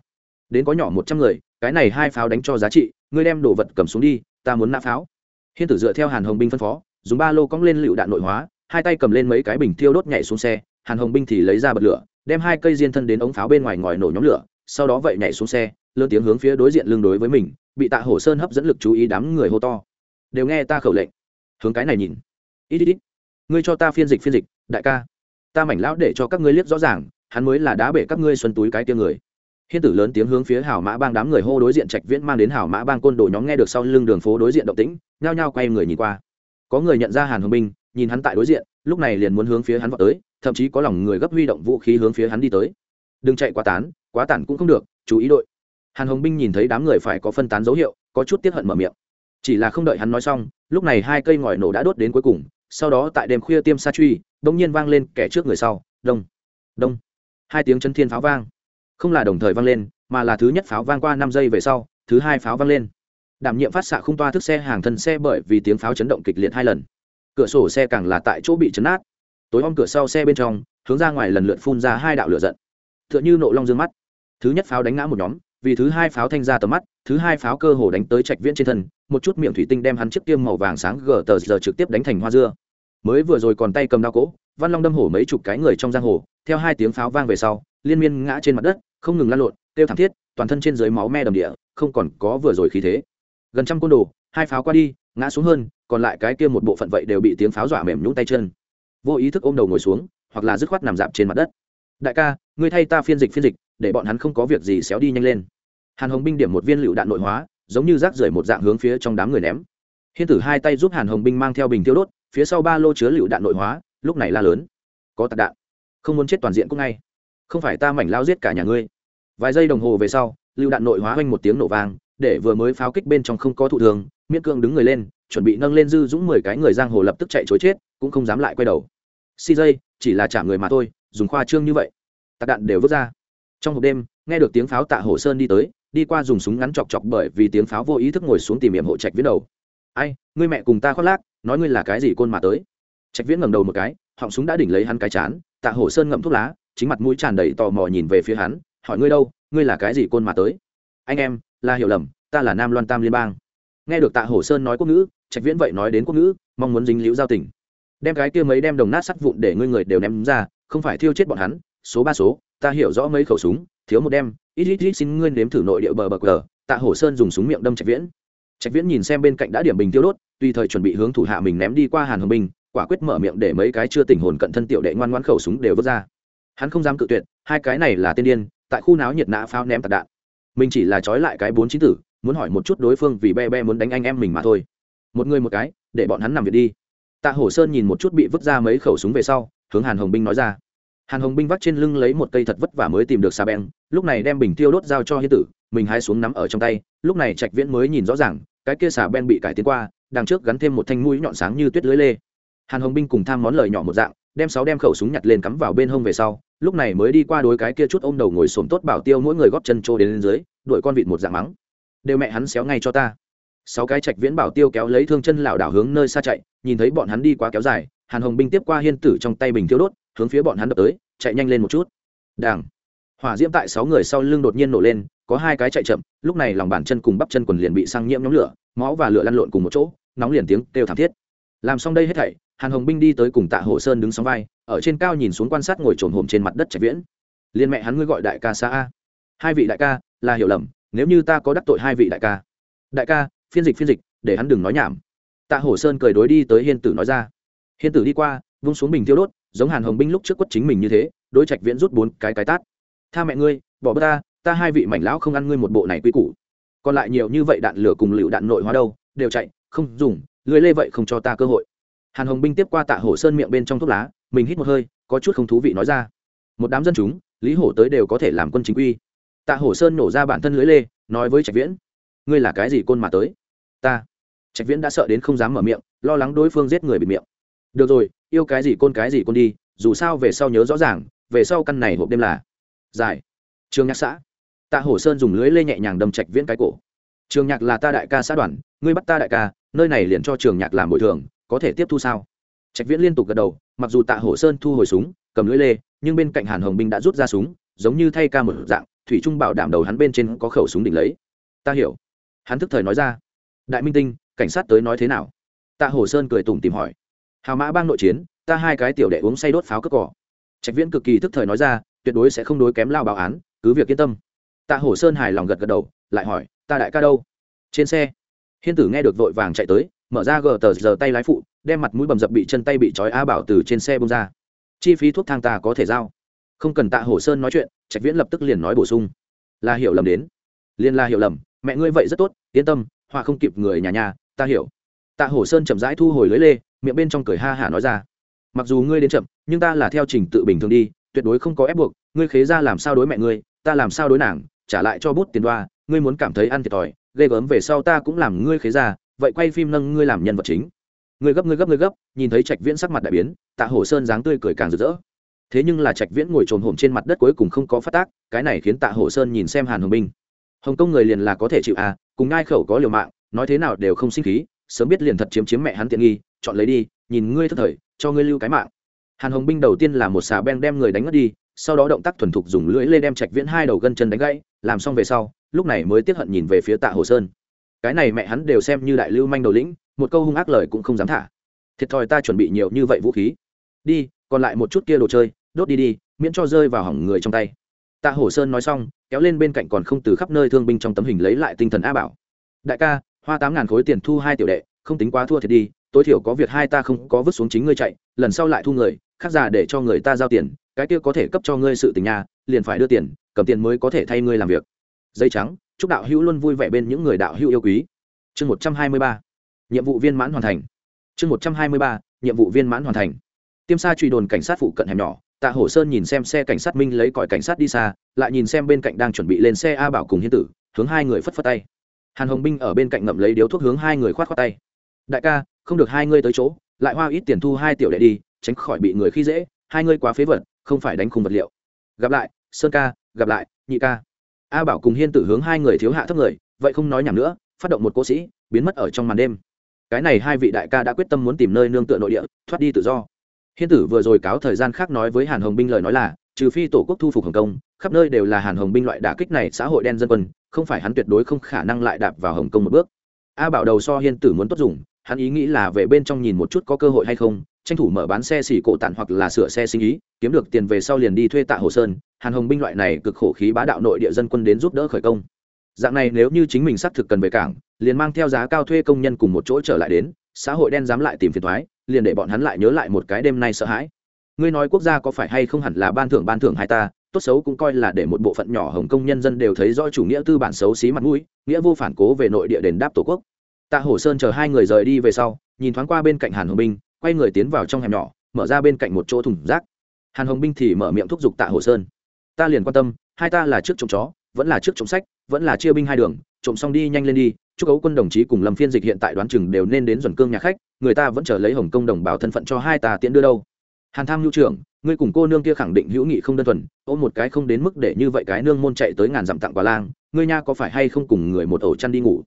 Đến có nhỏ một trăm người, cái này hai pháo đánh cho giá trị, ngươi đem đồ vật cầm xuống đi, ta muốn nã pháo. Hiên tử dựa theo hàn hồng binh phân phó, dùng ba lô cong lên lựu đạn nội hóa, hai tay cầm lên mấy cái bình thiêu đốt nhảy xuống xe, hàn hồng binh thì lấy ra bật lửa đem hai cây diên thân đến ống pháo bên ngoài ngòi nổ nhóm lửa, sau đó vậy nhảy xuống xe, lớn tiếng hướng phía đối diện lưng đối với mình, bị tạ hổ sơn hấp dẫn lực chú ý đám người hô to. Đều nghe ta khẩu lệnh. Hướng cái này nhìn. Ít ít ít, ngươi cho ta phiên dịch phiên dịch, đại ca. Ta mảnh lão để cho các ngươi liếc rõ ràng, hắn mới là đá bể các ngươi xuân túi cái tiêu người. Hiên tử lớn tiếng hướng phía hảo mã bang đám người hô đối diện trạch viễn mang đến hảo mã bang côn đồ nhóm nghe được sau lưng đường phố đối diện động tĩnh, nhao nhao quay người nhìn qua. Có người nhận ra hàn hồng Minh nhìn hắn tại đối diện, lúc này liền muốn hướng phía hắn vào tới, thậm chí có lòng người gấp huy động vũ khí hướng phía hắn đi tới. Đừng chạy quá tán, quá tản cũng không được, chú ý đội. Hàn hồng binh nhìn thấy đám người phải có phân tán dấu hiệu, có chút tiếp hận mở miệng. Chỉ là không đợi hắn nói xong, lúc này hai cây ngòi nổ đã đốt đến cuối cùng, sau đó tại đêm khuya tiêm sa truy đông nhiên vang lên kẻ trước người sau, đông đông. Hai tiếng chân thiên pháo vang. Không là đồng thời vang lên, mà là thứ nhất pháo vang qua năm giây về sau, thứ hai pháo vang lên. Đảm nhiệm phát xạ không toa thức xe hàng thân xe bởi vì tiếng pháo chấn động kịch liệt hai lần cửa sổ xe càng là tại chỗ bị chấn át. Tối om cửa sau xe bên trong, hướng ra ngoài lần lượt phun ra hai đạo lửa giận. T h ư ợ n h ư nộ long dương mắt. Thứ nhất pháo đánh ngã một nhóm, vì thứ hai pháo thanh ra tầm mắt, thứ hai pháo cơ hồ đánh tới trạch viễn trên thân, một chút miệng thủy tinh đem hắn chiếc tiêm màu vàng sáng gờ tờ giờ trực tiếp đánh thành hoa dưa. Mới vừa rồi còn tay cầm đao cỗ văn long đâm hổ mấy chục cái người trong giang hồ, theo hai tiếng pháo vang về sau, liên miên ngã trên mặt đất, không ngừng lan lộn, kêu thảm thiết, toàn thân trên dưới máu me đầm địa, không còn có vừa rồi khí thế. Gần trăm côn đồ, hai pháo qua đi, ngã xuống hơn còn lại cái kia một bộ phận vậy đều bị tiếng pháo dọa mềm nhũng tay chân. Vô ý thức ôm đầu ngồi xuống, hoặc là dứt khoát nằm dạp trên mặt đất. Đại ca, ngươi thay ta phiên dịch phiên dịch, để bọn hắn không có việc gì xéo đi nhanh lên. Hàn hồng binh điểm một viên lựu đạn nội hóa, giống như rác rưởi một dạng hướng phía trong đám người ném. Hiên tử hai tay giúp hàn hồng binh mang theo bình tiêu đốt, phía sau ba lô chứa lựu đạn nội hóa, lúc này la lớn. Có tạc đạn. Không muốn chết toàn diện cũng ngay. Không phải ta mảnh lao giết cả nhà ngươi. Vài giây đồng hồ về sau, lựu đạn nội hóa oanh một tiếng nổ vang, để vừa mới pháo kích bên trong không có thụ thường, miễn cương đứng người lên chuẩn bị nâng lên dư dũng mười cái người giang hồ lập tức chạy chối chết, cũng không dám lại quay đầu. Si dây chỉ là trả người mà thôi, dùng khoa trương như vậy. Tạc đạn đều vứt ra. Trong hộp đêm, nghe được tiếng pháo tạ hồ sơn đi tới, đi qua dùng súng ngắn chọc chọc bởi vì tiếng pháo vô ý thức ngồi xuống tìm hiểm hộ trạch viễn đầu. Ai, ngươi mẹ cùng ta khoác lác, nói ngươi là cái gì côn mà tới? Trạch viễn ngẩng đầu một cái, họng súng đã đỉnh lấy hắn cái chán, tạ hồ sơn ngậm thuốc lá, chính mặt mũi tràn đầy tò mò nhìn về phía hắn, hỏi ngươi đâu, ngươi là cái gì côn mà tới? Anh em, là hiểu lầm, ta là nam loan tam liên bang nghe được tạ hổ sơn nói quốc ngữ, trạch viễn vậy nói đến quốc ngữ, mong muốn dính liễu giao tình. Đem cái kia mấy đem đồng nát sắt vụn để ngươi người đều ném ra, không phải thiêu chết bọn hắn, số ba số, ta hiểu rõ mấy khẩu súng, thiếu một đem. Ít ít ít xin ngươi nếm thử nội địa bờ bờ cờ. Tạ hổ sơn dùng súng miệng đâm trạch viễn. Trạch viễn nhìn xem bên cạnh đã điểm bình tiêu đốt, tùy thời chuẩn bị hướng thủ hạ mình ném đi qua hàn hồng binh quả quyết mở miệng để mấy cái chưa tình hồn cận thân tiểu đệ ngoan ngoãn khẩu súng đều vứt ra. Hắn không dám cự tuyệt, hai cái này là tiên điên, tại khu náo nhiệt nã pháo ném tạc đạn. Mình chỉ là trói lại cái bốn chín tử muốn hỏi một chút đối phương vì be be muốn đánh anh em mình mà thôi. Một người một cái, để bọn hắn nằm việc đi. Tạ hổ sơn nhìn một chút bị vứt ra mấy khẩu súng về sau, hướng hàn hồng binh nói ra. Hàn hồng binh vắt trên lưng lấy một cây thật vất vả mới tìm được xà beng, lúc này đem bình tiêu đốt giao cho hiên tử, mình hai xuống nắm ở trong tay, lúc này trạch viễn mới nhìn rõ ràng, cái kia xà beng bị cải tiến qua, đằng trước gắn thêm một thanh mũi nhọn sáng như tuyết lưới lê. Hàn hồng binh cùng tham món lời nhỏ một dạng, đem sáu đem khẩu súng nhặt lên cắm vào bên hông về sau, lúc này mới đi qua đối cái kia chút ôm đầu ngồi xổm tốt bảo tiêu mỗi người góp chân trô đến lên dưới, đuổi con vịt một dạng mắng đều mẹ hắn xéo ngay cho ta. Sáu cái trạch viễn bảo tiêu kéo lấy thương chân lảo đảo hướng nơi xa chạy, nhìn thấy bọn hắn đi quá kéo dài, hàn hồng binh tiếp qua hiên tử trong tay bình thiếu đốt, hướng phía bọn hắn đập tới, chạy nhanh lên một chút. Đảng hỏa diễm tại sáu người sau lưng đột nhiên nổ lên, có hai cái chạy chậm, lúc này lòng bàn chân cùng bắp chân quần liền bị sang nhiễm nhóm lửa, máu và lửa lăn lộn cùng một chỗ, nóng liền tiếng kêu thảm thiết. Làm xong đây hết thảy, hàn hồng binh đi tới cùng tạ hồ sơn đứng sóng vai, ở trên cao nhìn xuống quan sát ngồi trồn hồm trên mặt đất trạch viễn. Liên mẹ hắn ngươi gọi đại ca xa a. Hai vị đại ca, là hiểu lầm nếu như ta có đắc tội hai vị đại ca. Đại ca, phiên dịch phiên dịch, để hắn đừng nói nhảm. Tạ hổ sơn cười đối đi tới hiên tử nói ra. Hiên tử đi qua, vung xuống bình tiêu đốt, giống hàn hồng binh lúc trước quất chính mình như thế, đối trạch viễn rút bốn cái cái tát. Tha mẹ ngươi, bỏ bớt ta ta hai vị mảnh lão không ăn ngươi một bộ này quy củ. Còn lại nhiều như vậy đạn lửa cùng lựu đạn nội hóa đâu, đều chạy, không dùng lưới lê vậy không cho ta cơ hội. Hàn hồng binh tiếp qua tạ hổ sơn miệng bên trong thuốc lá, mình hít một hơi, có chút không thú vị nói ra. Một đám dân chúng, lý hổ tới đều có thể làm quân chính quy tạ hổ sơn nổ ra bản thân lưới lê, nói với trạch viễn, ngươi là cái gì côn mà tới? Ta. Trạch viễn đã sợ đến không dám mở miệng, lo lắng đối phương giết người bị miệng. Được rồi, yêu cái gì côn cái gì côn đi, dù sao về sau nhớ rõ ràng, về sau căn này hộp đêm là dài trường nhạc xã. Tạ hổ sơn dùng lưới lê nhẹ nhàng đâm trạch viễn cái cổ. Trường nhạc là ta đại ca xã đoàn, ngươi bắt ta đại ca, nơi này liền cho trường nhạc làm bồi thường, có thể tiếp thu sao? Trạch viễn liên tục gật đầu, mặc dù tạ hổ sơn thu hồi súng, cầm lưới lê, nhưng bên cạnh hàn hồng binh đã rút ra súng, giống như thay ca một dạng thủy trung bảo đảm đầu hắn bên trên có khẩu súng đỉnh lấy. Ta hiểu. Hắn thức thời nói ra. Đại minh tinh, cảnh sát tới nói thế nào? Tạ hồ sơn cười tủm tìm hỏi. Hào mã bang nội chiến, ta hai cái tiểu đệ uống say đốt pháo cất cỏ. Trạch viễn cực kỳ thức thời nói ra, tuyệt đối sẽ không đối kém lao báo án, cứ việc yên tâm. Tạ hồ sơn hài lòng gật gật đầu, lại hỏi, ta đại ca đâu? Trên xe, hiên tử nghe được vội vàng chạy tới, mở ra gờ tờ giờ tay lái phụ, đem mặt mũi bầm dập bị chân tay bị trói a bảo từ trên xe bông ra. Chi phí thuốc thang ta có thể giao không cần tạ Hổ sơn nói chuyện, trạch viễn lập tức liền nói bổ sung. Là hiểu lầm đến. Liên la hiểu lầm, mẹ ngươi vậy rất tốt, yên tâm, họa không kịp người nhà nhà, ta hiểu. Tạ hổ sơn chậm rãi thu hồi lưới lê, miệng bên trong cười ha hả nói ra. Mặc dù ngươi đến chậm, nhưng ta là theo trình tự bình thường đi, tuyệt đối không có ép buộc, ngươi khế ra làm sao đối mẹ ngươi, ta làm sao đối nàng, trả lại cho bút tiền đoa, ngươi muốn cảm thấy ăn thiệt thòi, ghê gớm về sau ta cũng làm ngươi khế ra, vậy quay phim nâng ngươi làm nhân vật chính. Ngươi gấp ngươi gấp ngươi gấp, nhìn thấy trạch viễn sắc mặt đại biến, tạ hổ sơn dáng tươi cười càng rực rỡ thế nhưng là trạch viễn ngồi trồn hổm trên mặt đất cuối cùng không có phát tác, cái này khiến tạ hổ sơn nhìn xem hàn hồng binh hồng kông người liền là có thể chịu à cùng ngai khẩu có liều mạng, nói thế nào đều không sinh khí, sớm biết liền thật chiếm chiếm mẹ hắn tiện nghi, chọn lấy đi, nhìn ngươi thất thời, cho ngươi lưu cái mạng. Hàn hồng binh đầu tiên là một xà beng đem người đánh mất đi, sau đó động tác thuần thục dùng lưỡi lê đem trạch viễn hai đầu gân chân đánh gãy, làm xong về sau, lúc này mới tiếp hận nhìn về phía tạ hồ sơn. Cái này mẹ hắn đều xem như đại lưu manh đầu lĩnh, một câu hung ác lời cũng không dám thả. Thiệt thòi ta chuẩn bị nhiều như vậy vũ khí. Đi, còn lại một chút kia đồ chơi đốt đi đi, miễn cho rơi vào hỏng người trong tay. Tạ hổ sơn nói xong, kéo lên bên cạnh còn không từ khắp nơi thương binh trong tấm hình lấy lại tinh thần a bảo. Đại ca, hoa tám ngàn khối tiền thu hai tiểu đệ, không tính quá thua thiệt đi, tối thiểu có việc hai ta không có vứt xuống chính ngươi chạy, lần sau lại thu người, khác giả để cho người ta giao tiền, cái kia có thể cấp cho ngươi sự tình nhà, liền phải đưa tiền, cầm tiền mới có thể thay ngươi làm việc. Dây trắng, chúc đạo hữu luôn vui vẻ bên những người đạo hữu yêu quý. Chương một trăm hai mươi ba, nhiệm vụ viên mãn hoàn thành. Chương một trăm hai mươi ba, nhiệm vụ viên mãn hoàn thành. Tiêm sa truy đồn cảnh sát phụ cận hẻm nhỏ tạ hổ sơn nhìn xem xe cảnh sát minh lấy còi cảnh sát đi xa, lại nhìn xem bên cạnh đang chuẩn bị lên xe a bảo cùng hiên tử, hướng hai người phất phất tay. Hàn hồng binh ở bên cạnh ngậm lấy điếu thuốc hướng hai người khoát khoát tay. Đại ca, không được hai ngươi tới chỗ, lại hoa ít tiền thu hai tiểu đệ đi, tránh khỏi bị người khi dễ, hai ngươi quá phế vật, không phải đánh khung vật liệu. Gặp lại, sơn ca, gặp lại, nhị ca. A bảo cùng hiên tử hướng hai người thiếu hạ thấp người, vậy không nói nhảm nữa, phát động một cố sĩ, biến mất ở trong màn đêm. Cái này hai vị đại ca đã quyết tâm muốn tìm nơi nương tựa nội địa, thoát đi tự do hiên tử vừa rồi cáo thời gian khác nói với hàn hồng binh lời nói là, trừ phi tổ quốc thu phục hồng kông khắp nơi đều là hàn hồng binh loại đả kích này xã hội đen dân quân, không phải hắn tuyệt đối không khả năng lại đạp vào hồng kông một bước. A bảo đầu so hiên tử muốn tốt dùng, hắn ý nghĩ là về bên trong nhìn một chút có cơ hội hay không, tranh thủ mở bán xe xỉ cổ tản hoặc là sửa xe sinh ý, kiếm được tiền về sau liền đi thuê tạ hồ sơn, hàn hồng binh loại này cực khổ khí bá đạo nội địa dân quân đến giúp đỡ khởi công. Dạng này nếu như chính mình xác thực cần về cảng, liền mang theo giá cao thuê công nhân cùng một chỗ trở lại đến, xã hội đen dám lại tìm phiền thoái liền để bọn hắn lại nhớ lại một cái đêm nay sợ hãi. Ngươi nói quốc gia có phải hay không hẳn là ban thưởng ban thưởng hai ta, tốt xấu cũng coi là để một bộ phận nhỏ hồng công nhân dân đều thấy rõ chủ nghĩa tư bản xấu xí mặt mũi, nghĩa vô phản cố về nội địa đền đáp tổ quốc. Tạ hổ sơn chờ hai người rời đi về sau, nhìn thoáng qua bên cạnh hàn hồng binh, quay người tiến vào trong hẻm nhỏ, mở ra bên cạnh một chỗ thùng rác. Hàn hồng binh thì mở miệng thúc giục tạ hổ sơn. Ta liền quan tâm, hai ta là trước trộm chó, vẫn là trước trộm sách, vẫn là chia binh hai đường trộm xong đi nhanh lên đi, chúc ấu quân đồng chí cùng lâm phiên dịch hiện tại đoán chừng đều nên đến duẩn cương nhà khách, người ta vẫn chờ lấy hồng công đồng bào thân phận cho hai ta tiễn đưa đâu. Hàn tham nhu trưởng, ngươi cùng cô nương kia khẳng định hữu nghị không đơn thuần, ôm một cái không đến mức để như vậy cái nương môn chạy tới ngàn dặm tặng quả lang, ngươi nha có phải hay không cùng người một ổ chăn đi ngủ?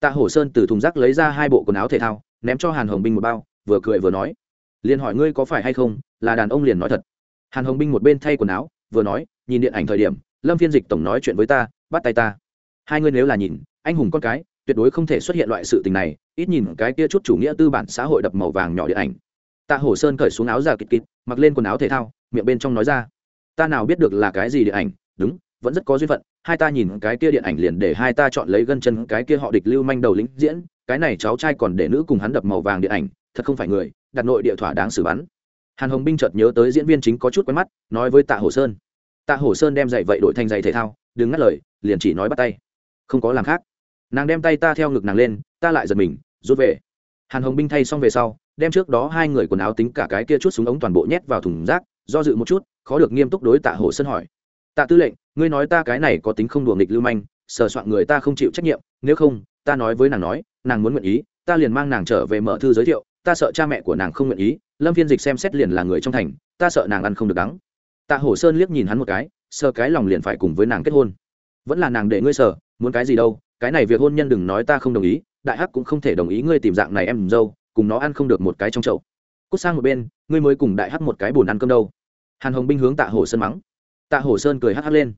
Tạ hổ sơn từ thùng rác lấy ra hai bộ quần áo thể thao, ném cho hàn hồng binh một bao, vừa cười vừa nói. Liền hỏi ngươi có phải hay không, là đàn ông liền nói thật. Hàn hồng binh một bên thay quần áo, vừa nói, nhìn điện ảnh thời điểm, lâm phiên dịch tổng nói chuyện với ta, bắt tay ta hai ngươi nếu là nhìn, anh hùng con cái, tuyệt đối không thể xuất hiện loại sự tình này, ít nhìn cái kia chút chủ nghĩa tư bản xã hội đập màu vàng nhỏ điện ảnh. Tạ hổ sơn cởi xuống áo già kịt kịt, mặc lên quần áo thể thao, miệng bên trong nói ra, ta nào biết được là cái gì điện ảnh, đúng, vẫn rất có duyên phận, hai ta nhìn cái kia điện ảnh liền để hai ta chọn lấy gân chân cái kia họ địch lưu manh đầu lĩnh diễn, cái này cháu trai còn để nữ cùng hắn đập màu vàng điện ảnh, thật không phải người, đặt nội địa thỏa đáng xử bắn. Hàn hồng binh chợt nhớ tới diễn viên chính có chút quen mắt, nói với tạ hồ sơn. Tạ hồ sơn đem giày vậy đổi thành giày thể thao, đừng ngắt lời, liền chỉ nói bắt tay không có làm khác. Nàng đem tay ta theo ngực nàng lên, ta lại giật mình, rút về. Hàn hồng binh thay xong về sau, đem trước đó hai người quần áo tính cả cái kia chút súng ống toàn bộ nhét vào thùng rác, do dự một chút, khó được nghiêm túc đối tạ hồ sơn hỏi. Tạ tư lệnh, ngươi nói ta cái này có tính không đùa nghịch lưu manh, sờ soạn người ta không chịu trách nhiệm, nếu không, ta nói với nàng nói, nàng muốn nguyện ý, ta liền mang nàng trở về mở thư giới thiệu, ta sợ cha mẹ của nàng không nguyện ý, lâm phiên dịch xem xét liền là người trong thành, ta sợ nàng ăn không được đắng. Tạ hổ sơn liếc nhìn hắn một cái, sờ cái lòng liền phải cùng với nàng kết hôn. Vẫn là nàng để ngươi sợ muốn cái gì đâu, cái này việc hôn nhân đừng nói ta không đồng ý, đại hắc cũng không thể đồng ý ngươi tìm dạng này em dâu, cùng nó ăn không được một cái trong chậu. Cút sang một bên, ngươi mới cùng đại hắc một cái bùn ăn cơm đâu. Hàn hồng binh hướng tạ hổ sơn mắng. Tạ hổ sơn cười hắc hắc lên.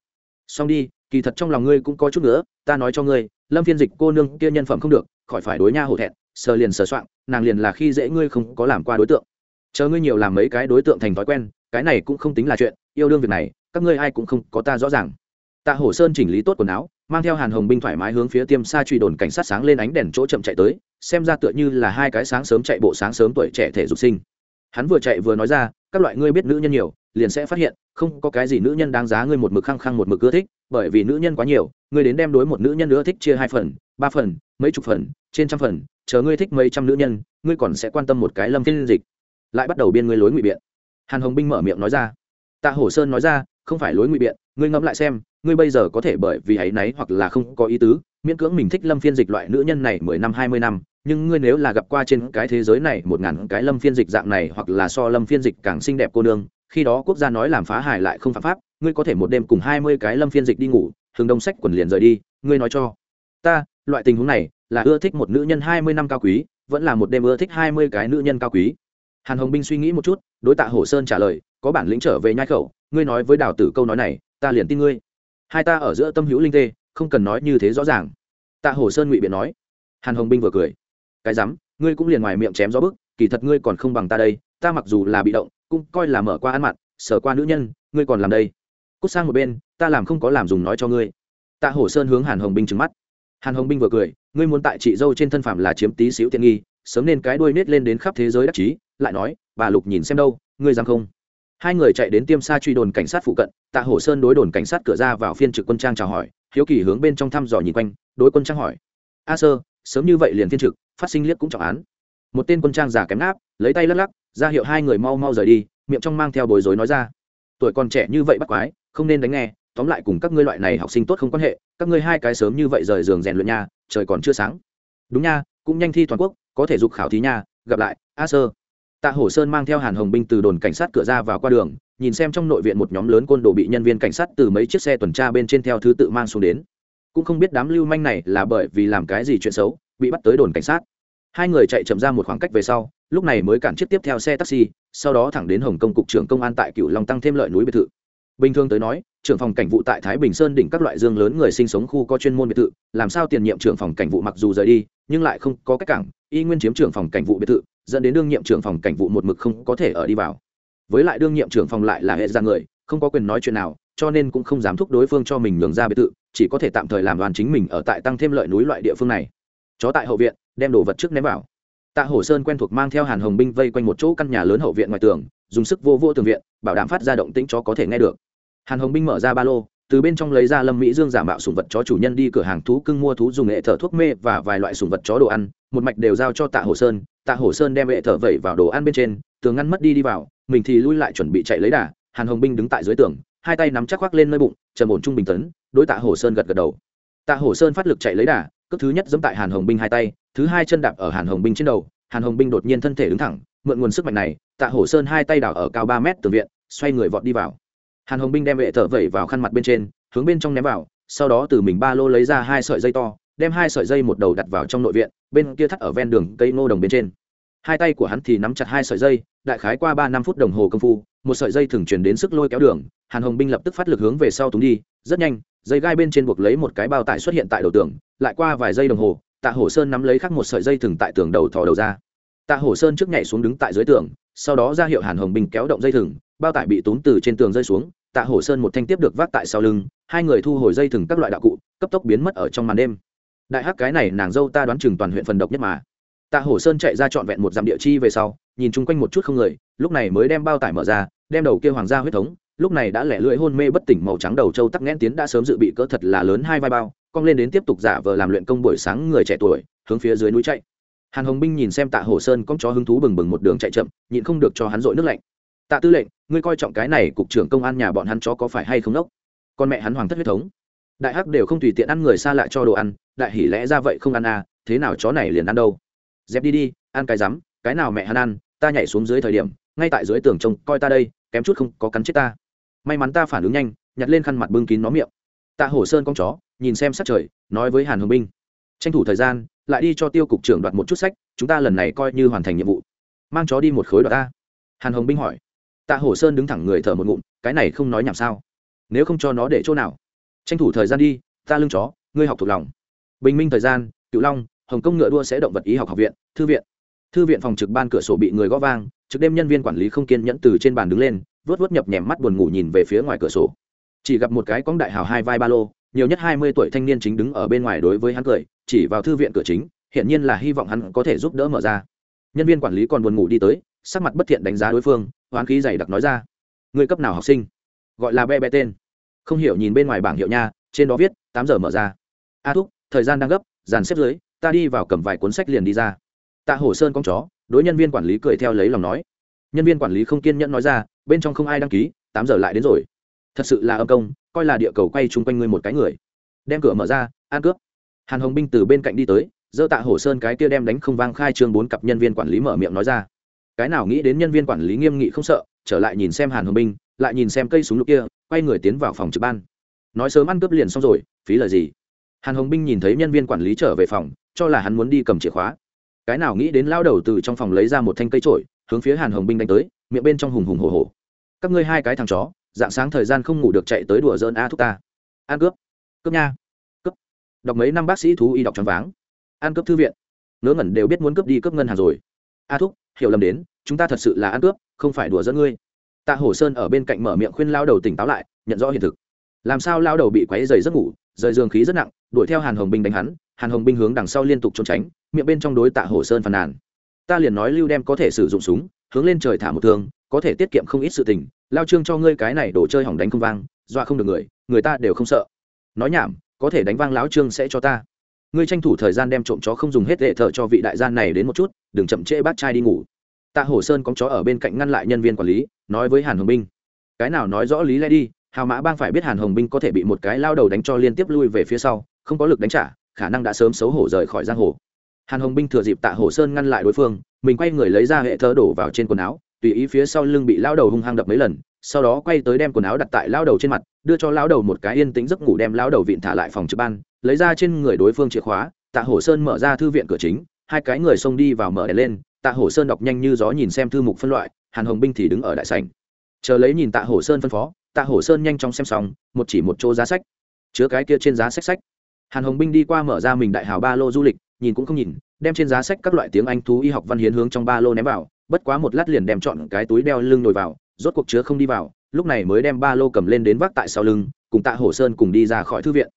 Xong đi, kỳ thật trong lòng ngươi cũng có chút nữa, ta nói cho ngươi, lâm phiên dịch cô nương kia nhân phẩm không được, khỏi phải đối nha hổ thẹn, sờ liền sờ soạn nàng liền là khi dễ ngươi không có làm qua đối tượng. Chờ ngươi nhiều làm mấy cái đối tượng thành thói quen, cái này cũng không tính là chuyện, yêu đương việc này, các ngươi ai cũng không có ta rõ ràng. Tạ hổ sơn chỉnh lý tốt quần áo mang theo hàn hồng binh thoải mái hướng phía tiêm xa truy đồn cảnh sát sáng lên ánh đèn chỗ chậm chạy tới, xem ra tựa như là hai cái sáng sớm chạy bộ sáng sớm tuổi trẻ thể dục sinh. Hắn vừa chạy vừa nói ra, các loại ngươi biết nữ nhân nhiều, liền sẽ phát hiện, không có cái gì nữ nhân đáng giá ngươi một mực khăng khăng một mực ưa thích, bởi vì nữ nhân quá nhiều, ngươi đến đem đối một nữ nhân ưa thích chia hai phần, ba phần, mấy chục phần, trên trăm phần, chờ ngươi thích mấy trăm nữ nhân, ngươi còn sẽ quan tâm một cái lâm phiên dịch. Lại bắt đầu biên ngươi lối ngụy biện. Hàn hồng binh mở miệng nói ra. Tạ hổ sơn nói ra không phải lối ngụy biện, ngươi ngẫm lại xem, ngươi bây giờ có thể bởi vì áy náy hoặc là không có ý tứ, miễn cưỡng mình thích lâm phiên dịch loại nữ nhân này mười năm, hai mươi năm, nhưng ngươi nếu là gặp qua trên cái thế giới này một ngàn cái lâm phiên dịch dạng này hoặc là so lâm phiên dịch càng xinh đẹp cô nương, khi đó quốc gia nói làm phá hài lại không phạm pháp, ngươi có thể một đêm cùng hai mươi cái lâm phiên dịch đi ngủ, hướng đông sách quần liền rời đi, ngươi nói cho ta, loại tình huống này là ưa thích một nữ nhân hai mươi năm cao quý, vẫn là một đêm ưa thích hai mươi cái nữ nhân cao quý? Hàn hồng binh suy nghĩ một chút, đối tạ hổ sơn trả lời, có bản lĩnh trở về nhai khẩu ngươi nói với đào tử câu nói này, ta liền tin ngươi. Hai ta ở giữa tâm hữu linh tê, không cần nói như thế rõ ràng. Tạ Hồ sơn ngụy biện nói. Hàn hồng binh vừa cười. Cái rắm, ngươi cũng liền ngoài miệng chém gió bức, kỳ thật ngươi còn không bằng ta đây, ta mặc dù là bị động, cũng coi là mở qua ăn mặn sở qua nữ nhân, ngươi còn làm đây. Cút sang một bên, ta làm không có làm dùng nói cho ngươi. Tạ hổ sơn hướng hàn hồng binh trừng mắt. Hàn hồng binh vừa cười, ngươi muốn tại chị dâu trên thân phạm là chiếm tí xíu tiện nghi, sớm nên cái đuôi nết lên đến khắp thế giới đắc chí, lại nói, bà lục nhìn xem đâu, ngươi dám không? Hai người chạy đến tiêm xa truy đồn cảnh sát phụ cận, tạ hổ sơn đối đồn cảnh sát cửa ra vào phiên trực quân trang chào hỏi, hiếu kỳ hướng bên trong thăm dò nhìn quanh, đối quân trang hỏi. A sơ, sớm như vậy liền phiên trực, phát sinh liếc cũng trọng án. Một tên quân trang giả kém áp lấy tay lắc lắc, ra hiệu hai người mau mau rời đi, miệng trong mang theo bối rối nói ra. Tuổi còn trẻ như vậy bắt quái, không nên đánh nghe, tóm lại cùng các ngươi loại này học sinh tốt không quan hệ, các ngươi hai cái sớm như vậy rời giường rèn luyện nha, trời còn chưa sáng. Đúng nha, cũng nhanh thi toàn quốc, có thể dục khảo thí nha, gặp lại, a sơ tạ hổ sơn mang theo hàn hồng binh từ đồn cảnh sát cửa ra vào qua đường, nhìn xem trong nội viện một nhóm lớn côn đồ bị nhân viên cảnh sát từ mấy chiếc xe tuần tra bên trên theo thứ tự mang xuống đến. Cũng không biết đám lưu manh này là bởi vì làm cái gì chuyện xấu, bị bắt tới đồn cảnh sát. Hai người chạy chậm ra một khoảng cách về sau, lúc này mới cản chiếc tiếp theo xe taxi, sau đó thẳng đến hồng kông cục trưởng công an tại Cửu long tăng thêm lợi núi biệt thự. Bình thường tới nói, trưởng phòng cảnh vụ tại thái bình sơn đỉnh các loại dương lớn người sinh sống khu có chuyên môn biệt thự, làm sao tiền nhiệm trưởng phòng cảnh vụ mặc dù rời đi, nhưng lại không có cách cảng y nguyên chiếm trưởng phòng cảnh vụ biệt thự dẫn đến đương nhiệm trưởng phòng cảnh vụ một mực không có thể ở đi vào. Với lại đương nhiệm trưởng phòng lại là hệ ra người, không có quyền nói chuyện nào, cho nên cũng không dám thúc đối phương cho mình nhường ra biệt thự, chỉ có thể tạm thời làm đoàn chính mình ở tại tăng thêm lợi núi loại địa phương này. Chó tại hậu viện, đem đồ vật trước ném vào. Tạ hổ sơn quen thuộc mang theo hàn hồng binh vây quanh một chỗ căn nhà lớn hậu viện ngoài tường, dùng sức vô vô tường viện, bảo đảm phát ra động tĩnh chó có thể nghe được. Hàn hồng binh mở ra ba lô từ bên trong lấy ra lâm mỹ dương giả mạo sùng vật chó chủ nhân đi cửa hàng thú cưng mua thú dùng nghệ thở thuốc mê và vài loại sùng vật chó đồ ăn, một mạch đều giao cho tạ hồ sơn. Tạ hồ sơn đem nghệ thở vẩy vào đồ ăn bên trên, tường ngăn mất đi đi vào, mình thì lui lại chuẩn bị chạy lấy đà. Hàn hồng binh đứng tại dưới tường, hai tay nắm chắc khoác lên nơi bụng, trầm ổn trung bình tấn, đối tạ hồ sơn gật gật đầu. Tạ hồ sơn phát lực chạy lấy đà, cước thứ nhất dẫm tại hàn hồng binh hai tay, thứ hai chân đạp ở hàn hồng binh trên đầu. Hàn hồng binh đột nhiên thân thể đứng thẳng, mượn nguồn sức mạnh này, tạ hồ sơn hai tay đảo ở cao ba mét từ viện, xoay người vọt đi vào hàn hồng binh đem vệ thợ vẩy vào khăn mặt bên trên, hướng bên trong ném vào, sau đó từ mình ba lô lấy ra hai sợi dây to, đem hai sợi dây một đầu đặt vào trong nội viện, bên kia thắt ở ven đường cây ngô đồng bên trên. Hai tay của hắn thì nắm chặt hai sợi dây, đại khái qua ba năm phút đồng hồ công phu, một sợi dây thường chuyển đến sức lôi kéo đường, hàn hồng binh lập tức phát lực hướng về sau túng đi, rất nhanh, dây gai bên trên buộc lấy một cái bao tải xuất hiện tại đầu tường, lại qua vài giây đồng hồ, tạ hổ sơn nắm lấy khắc một sợi dây thừng tại tường đầu thò đầu ra. Tạ hổ sơn trước nhảy xuống đứng tại dưới tường, sau đó ra hiệu hàn hồng binh kéo động dây thừng bao tải bị tốn từ trên tường rơi xuống, tạ hổ sơn một thanh tiếp được vác tại sau lưng, hai người thu hồi dây thừng các loại đạo cụ, cấp tốc biến mất ở trong màn đêm. Đại hắc cái này nàng dâu ta đoán chừng toàn huyện phần độc nhất mà. Tạ hổ sơn chạy ra trọn vẹn một dặm địa chi về sau, nhìn chung quanh một chút không người, lúc này mới đem bao tải mở ra, đem đầu kia hoàng gia huyết thống, lúc này đã lẻ lưỡi hôn mê bất tỉnh màu trắng đầu trâu tắc nghẽn tiến đã sớm dự bị cỡ thật là lớn hai vai bao, cong lên đến tiếp tục giả vờ làm luyện công buổi sáng người trẻ tuổi, hướng phía dưới núi chạy. Hàn hồng binh nhìn xem tạ hổ sơn con chó hứng thú bừng bừng một đường chạy chậm, nhịn không được cho hắn dội nước lạnh tạ tư lệnh, ngươi coi trọng cái này cục trưởng công an nhà bọn hắn chó có phải hay không đốc? Con mẹ hắn hoàng thất huyết thống. Đại hắc đều không tùy tiện ăn người xa lạ cho đồ ăn, đại hỉ lẽ ra vậy không ăn à thế nào chó này liền ăn đâu? Dẹp đi đi, ăn cái rắm, cái nào mẹ hắn ăn, ta nhảy xuống dưới thời điểm, ngay tại dưới tường trông, coi ta đây, kém chút không có cắn chết ta. May mắn ta phản ứng nhanh, nhặt lên khăn mặt bưng kín nó miệng. Tạ hổ sơn con chó, nhìn xem sát trời, nói với hàn hồng binh. Tranh thủ thời gian, lại đi cho tiêu cục trưởng đoạt một chút sách, chúng ta lần này coi như hoàn thành nhiệm vụ. Mang chó đi một khối đoạt ta. Hàn hồng binh hỏi tạ hổ sơn đứng thẳng người thở một ngụm, cái này không nói nhảm sao? Nếu không cho nó để chỗ nào? Tranh thủ thời gian đi, ta lưng chó, ngươi học thuộc lòng. Bình minh thời gian cựu long, hồng kông ngựa đua sẽ động vật y học học viện, thư viện. Thư viện phòng trực ban cửa sổ bị người gõ vang, trực đêm nhân viên quản lý không kiên nhẫn từ trên bàn đứng lên vớt vớt nhập nhèm mắt buồn ngủ nhìn về phía ngoài cửa sổ. Chỉ gặp một cái cóng đại hào hai vai ba lô, nhiều nhất hai mươi tuổi thanh niên chính đứng ở bên ngoài đối với hắn cười, chỉ vào thư viện cửa chính hiện nhiên là hy vọng hắn có thể giúp đỡ mở ra. Nhân viên quản lý còn buồn ngủ đi tới, sắc mặt bất thiện đánh giá đối phương hoán khí dày đặc nói ra. Người cấp nào học sinh? Gọi là be be tên. Không hiểu nhìn bên ngoài bảng hiệu nha, trên đó viết, tám giờ mở ra. A thúc, thời gian đang gấp, dàn xếp dưới, ta đi vào cầm vài cuốn sách liền đi ra. Tạ hổ sơn con chó, đối nhân viên quản lý cười theo lấy lòng nói. Nhân viên quản lý không kiên nhẫn nói ra, bên trong không ai đăng ký, tám giờ lại đến rồi. Thật sự là âm công, coi là địa cầu quay chung quanh ngươi một cái người. Đem cửa mở ra an cướp. Hàn hồng binh từ bên cạnh đi tới dơ tạ hổ sơn cái kia đem đánh không vang khai trương bốn cặp nhân viên quản lý mở miệng nói ra cái nào nghĩ đến nhân viên quản lý nghiêm nghị không sợ, trở lại nhìn xem hàn hồng binh, lại nhìn xem cây súng lục kia, quay người tiến vào phòng trực ban. Nói sớm ăn cướp liền xong rồi, phí lời gì? Hàn hồng binh nhìn thấy nhân viên quản lý trở về phòng, cho là hắn muốn đi cầm chìa khóa. Cái nào nghĩ đến lao đầu từ trong phòng lấy ra một thanh cây trổi hướng phía hàn hồng binh đánh tới, miệng bên trong hùng hùng hồ hồ các ngươi hai cái thằng chó, dạng sáng thời gian không ngủ được chạy tới đùa dơn a thúc ta. Ăn cướp. Cướp nha. Cướp. Đọc mấy năm bác sĩ thú y đọc tròn váng. Ăn cướp thư viện. Ngớ ngẩn đều biết muốn cướp đi cướp ngân hàng rồi a thúc, hiểu lầm đến, chúng ta thật sự là ăn cướp, không phải đùa dẫn ngươi. Tạ hổ sơn ở bên cạnh mở miệng khuyên lao đầu tỉnh táo lại, nhận rõ hiện thực. Làm sao lao đầu bị quáy dày giấc ngủ, rời giường khí rất nặng, đuổi theo hàn hồng binh đánh hắn, hàn hồng binh hướng đằng sau liên tục trốn tránh, miệng bên trong đối tạ hổ sơn phàn nàn. Ta liền nói lưu đem có thể sử dụng súng, hướng lên trời thả một thương, có thể tiết kiệm không ít sự tình, lao trương cho ngươi cái này đồ chơi hỏng đánh không vang, dọa không được người người ta đều không sợ. Nói nhảm, có thể đánh vang lão trương sẽ cho ta ngươi tranh thủ thời gian đem trộm chó không dùng hết hệ thợ cho vị đại gia này đến một chút, đừng chậm trễ bác trai đi ngủ. Tạ hổ sơn có chó ở bên cạnh ngăn lại nhân viên quản lý, nói với hàn hồng binh. Cái nào nói rõ lý lẽ đi, hào mã bang phải biết hàn hồng binh có thể bị một cái lao đầu đánh cho liên tiếp lui về phía sau, không có lực đánh trả, khả năng đã sớm xấu hổ rời khỏi giang hồ. Hàn hồng binh thừa dịp tạ hổ sơn ngăn lại đối phương, mình quay người lấy ra hệ thơ đổ vào trên quần áo, tùy ý phía sau lưng bị lao đầu hung hăng đập mấy lần, sau đó quay tới đem quần áo đặt tại lao đầu trên mặt, đưa cho lao đầu một cái yên tĩnh giấc ngủ đem lao đầu vịn thả lại phòng trực ban lấy ra trên người đối phương chìa khóa, tạ hổ sơn mở ra thư viện cửa chính, hai cái người xông đi vào mở đèn lên, tạ hổ sơn đọc nhanh như gió nhìn xem thư mục phân loại, hàn hồng binh thì đứng ở đại sảnh. Chờ lấy nhìn tạ hổ sơn phân phó, tạ hổ sơn nhanh chóng xem xong, một chỉ một chỗ giá sách, chứa cái kia trên giá sách sách. Hàn hồng binh đi qua mở ra mình đại hào ba lô du lịch, nhìn cũng không nhìn, đem trên giá sách các loại tiếng anh thú y học văn hiến hướng trong ba lô ném vào, bất quá một lát liền đem chọn cái túi đeo lưng nồi vào, rốt cuộc chứa không đi vào, lúc này mới đem ba lô cầm lên đến vác tại sau lưng, cùng tạ hổ sơn cùng đi ra khỏi thư viện.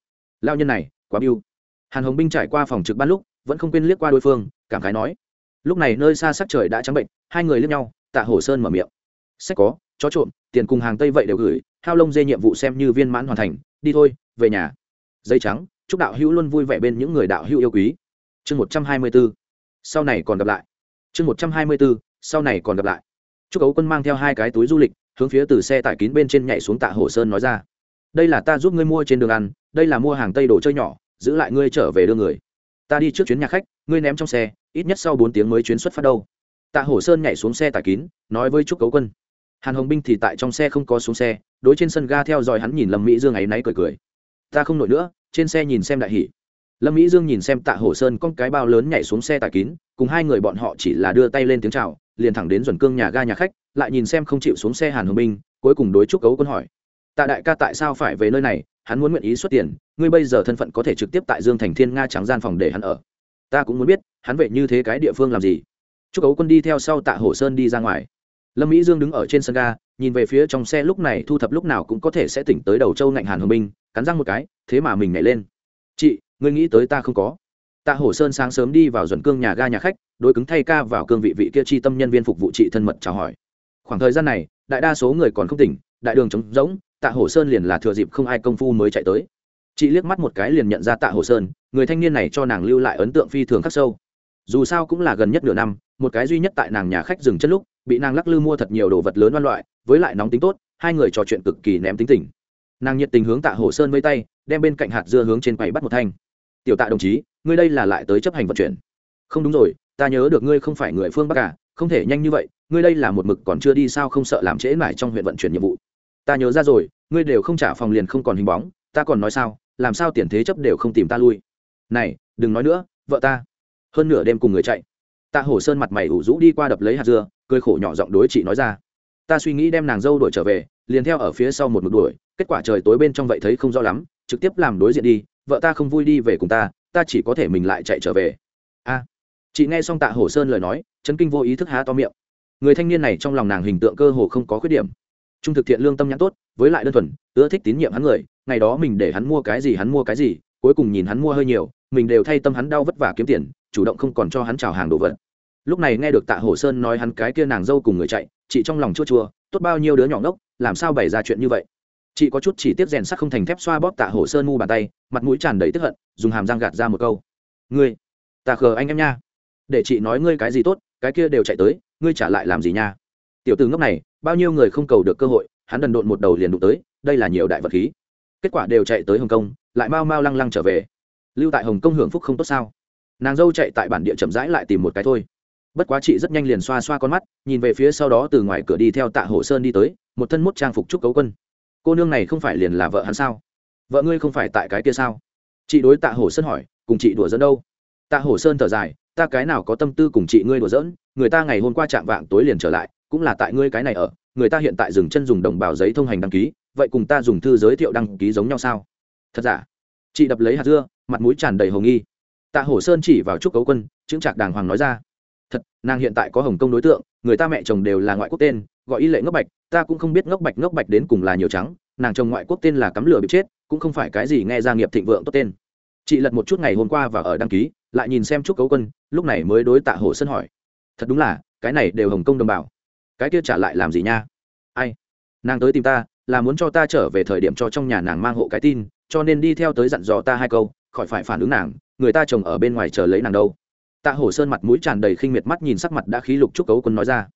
Lao nhân này quá biêu hàn hồng binh trải qua phòng trực ban lúc, vẫn không quên liếc qua đối phương, cảm khái nói, lúc này nơi xa sắc trời đã trắng bệnh, hai người liếc nhau, tạ hổ sơn mở miệng. Sách có, chó trộm, tiền cùng hàng tây vậy đều gửi, hao lông dê nhiệm vụ xem như viên mãn hoàn thành, đi thôi, về nhà. Dây trắng, chúc đạo hữu luôn vui vẻ bên những người đạo hữu yêu quý. Chương một trăm hai mươi b ố sau này còn gặp lại. Chương một trăm hai mươi b ố sau này còn gặp lại. Chúc ấu quân mang theo hai cái túi du lịch, hướng phía từ xe tải kín bên trên nhảy xuống tạ hồ sơn nói ra đây là ta giúp ngươi mua trên đường ăn, đây là mua hàng tây đồ chơi nhỏ, giữ lại ngươi trở về đưa người. Ta đi trước chuyến nhà khách, ngươi ném trong xe, ít nhất sau bốn tiếng mới chuyến xuất phát đâu. Tạ hổ sơn nhảy xuống xe tải kín, nói với trúc cấu quân. Hàn hồng binh thì tại trong xe không có xuống xe, đối trên sân ga theo dõi hắn nhìn lâm mỹ dương ấy náy cười cười. Ta không nổi nữa, trên xe nhìn xem đại hỷ lâm mỹ dương nhìn xem tạ hổ sơn con cái bao lớn nhảy xuống xe tải kín, cùng hai người bọn họ chỉ là đưa tay lên tiếng chào, liền thẳng đến duẩn cương nhà ga nhà khách, lại nhìn xem không chịu xuống xe hàn hồng binh, cuối cùng đối trúc cấu quân hỏi tạ đại ca tại sao phải về nơi này? Hắn muốn nguyện ý xuất tiền. Ngươi bây giờ thân phận có thể trực tiếp tại dương thành thiên nga trắng gian phòng để hắn ở. Ta cũng muốn biết, hắn về như thế cái địa phương làm gì? Chúc ấu quân đi theo sau tạ hổ sơn đi ra ngoài. Lâm mỹ dương đứng ở trên sân ga, nhìn về phía trong xe lúc này thu thập lúc nào cũng có thể sẽ tỉnh tới đầu châu ngạnh hàn hồng minh, cắn răng một cái, thế mà mình nhảy lên. Chị, ngươi nghĩ tới ta không có? Tạ hổ sơn sáng sớm đi vào dần cương nhà ga nhà khách, đối cứng thay ca vào cương vị vị kia chi tâm nhân viên phục vụ chị thân mật chào hỏi. Khoảng thời gian này, đại đa số người còn không tỉnh đại đường trống rỗng tạ hổ sơn liền là thừa dịp không ai công phu mới chạy tới. Chị liếc mắt một cái liền nhận ra tạ hổ sơn người thanh niên này cho nàng lưu lại ấn tượng phi thường khắc sâu. Dù sao cũng là gần nhất nửa năm một cái duy nhất tại nàng nhà khách dừng chân lúc bị nàng lắc lư mua thật nhiều đồ vật lớn văn loại với lại nóng tính tốt hai người trò chuyện cực kỳ ném tính tình. Nàng nhiệt tình hướng tạ hổ sơn vây tay đem bên cạnh hạt dưa hướng trên quầy bắt một thanh. Tiểu tạ đồng chí ngươi đây là lại tới chấp hành vận chuyển. Không đúng rồi ta nhớ được ngươi không phải người phương bắc cả à, không thể nhanh như vậy ngươi đây là một mực còn chưa đi sao không sợ làm trễ nải trong huyện vận chuyển nhiệm vụ ta nhớ ra rồi, ngươi đều không trả phòng liền không còn hình bóng, ta còn nói sao, làm sao tiền thế chấp đều không tìm ta lui. Này, đừng nói nữa, vợ ta. Hơn nửa đêm cùng người chạy. Tạ hổ sơn mặt mày ủ rũ đi qua đập lấy hạt dưa, cười khổ nhỏ giọng đối chị nói ra. Ta suy nghĩ đem nàng dâu đuổi trở về, liền theo ở phía sau một mực đuổi, kết quả trời tối bên trong vậy thấy không rõ lắm, trực tiếp làm đối diện đi, vợ ta không vui đi về cùng ta ta chỉ có thể mình lại chạy trở về. A. Chị nghe xong tạ hổ sơn lời nói, chấn kinh vô ý thức há to miệng. Người thanh niên này trong lòng nàng hình tượng cơ hồ không có khuyết điểm trung thực thiện lương tâm nhãn tốt, với lại đơn thuần, ưa thích tín nhiệm hắn người, ngày đó mình để hắn mua cái gì hắn mua cái gì, cuối cùng nhìn hắn mua hơi nhiều, mình đều thay tâm hắn đau vất vả kiếm tiền, chủ động không còn cho hắn chào hàng đồ vật. Lúc này nghe được tạ hổ sơn nói hắn cái kia nàng dâu cùng người chạy, chị trong lòng chua chua, tốt bao nhiêu đứa nhỏ ngốc, làm sao bày ra chuyện như vậy? Chị có chút chỉ tiếp rèn sắc không thành thép xoa bóp tạ hổ sơn mu bàn tay, mặt mũi tràn đầy tức hận, dùng hàm răng gạt ra một câu. Ngươi tạ khờ anh em nha. Để chị nói ngươi cái gì tốt, cái kia đều chạy tới, ngươi trả lại làm gì nha? Tiểu từ ngốc này bao nhiêu người không cầu được cơ hội, hắn đần độn một đầu liền đụng tới, đây là nhiều đại vật khí. Kết quả đều chạy tới hồng kông, lại mau mau lăng lăng trở về. Lưu tại hồng kông hưởng phúc không tốt sao? Nàng dâu chạy tại bản địa chậm rãi lại tìm một cái thôi. Bất quá chị rất nhanh liền xoa xoa con mắt, nhìn về phía sau đó từ ngoài cửa đi theo tạ hổ sơn đi tới, một thân mốt trang phục trúc cấu quân. Cô nương này không phải liền là vợ hắn sao? Vợ ngươi không phải tại cái kia sao? Chị đối tạ hổ sơn hỏi, cùng chị đùa dẫn đâu? Tạ hổ sơn thở dài, ta cái nào có tâm tư cùng chị ngươi đùa dẫn người ta ngày hôm qua chạm vạng tối liền trở lại cũng là tại ngươi cái này ở, người ta hiện tại dừng chân dùng đồng bào giấy thông hành đăng ký, vậy cùng ta dùng thư giới thiệu đăng ký giống nhau sao? Thật giả? Chị đập lấy hạt dưa, mặt mũi tràn đầy hồng nghi. Tạ hổ sơn chỉ vào trúc cấu quân chứng trạc đàng hoàng nói ra. Thật, nàng hiện tại có hồng công đối tượng, người ta mẹ chồng đều là ngoại quốc tên, gọi y lệ ngốc bạch, ta cũng không biết ngốc bạch ngốc bạch đến cùng là nhiều trắng, nàng chồng ngoại quốc tên là cắm lửa bị chết, cũng không phải cái gì nghe ra nghiệp thịnh vượng tốt tên. Chị lật một chút ngày hôm qua và ở đăng ký, lại nhìn xem trúc cấu quân, lúc này mới đối tạ hổ sơn hỏi. Thật đúng là, cái này đều hồng công đồng bào cái kia trả lại làm gì nha? Ai? Nàng tới tìm ta, là muốn cho ta trở về thời điểm cho trong nhà nàng mang hộ cái tin, cho nên đi theo tới dặn dò ta hai câu, khỏi phải phản ứng nàng, người ta chồng ở bên ngoài chờ lấy nàng đâu. Tạ hổ sơn mặt mũi tràn đầy khinh miệt mắt nhìn sắc mặt đã khí lục trúc cấu quân nói ra.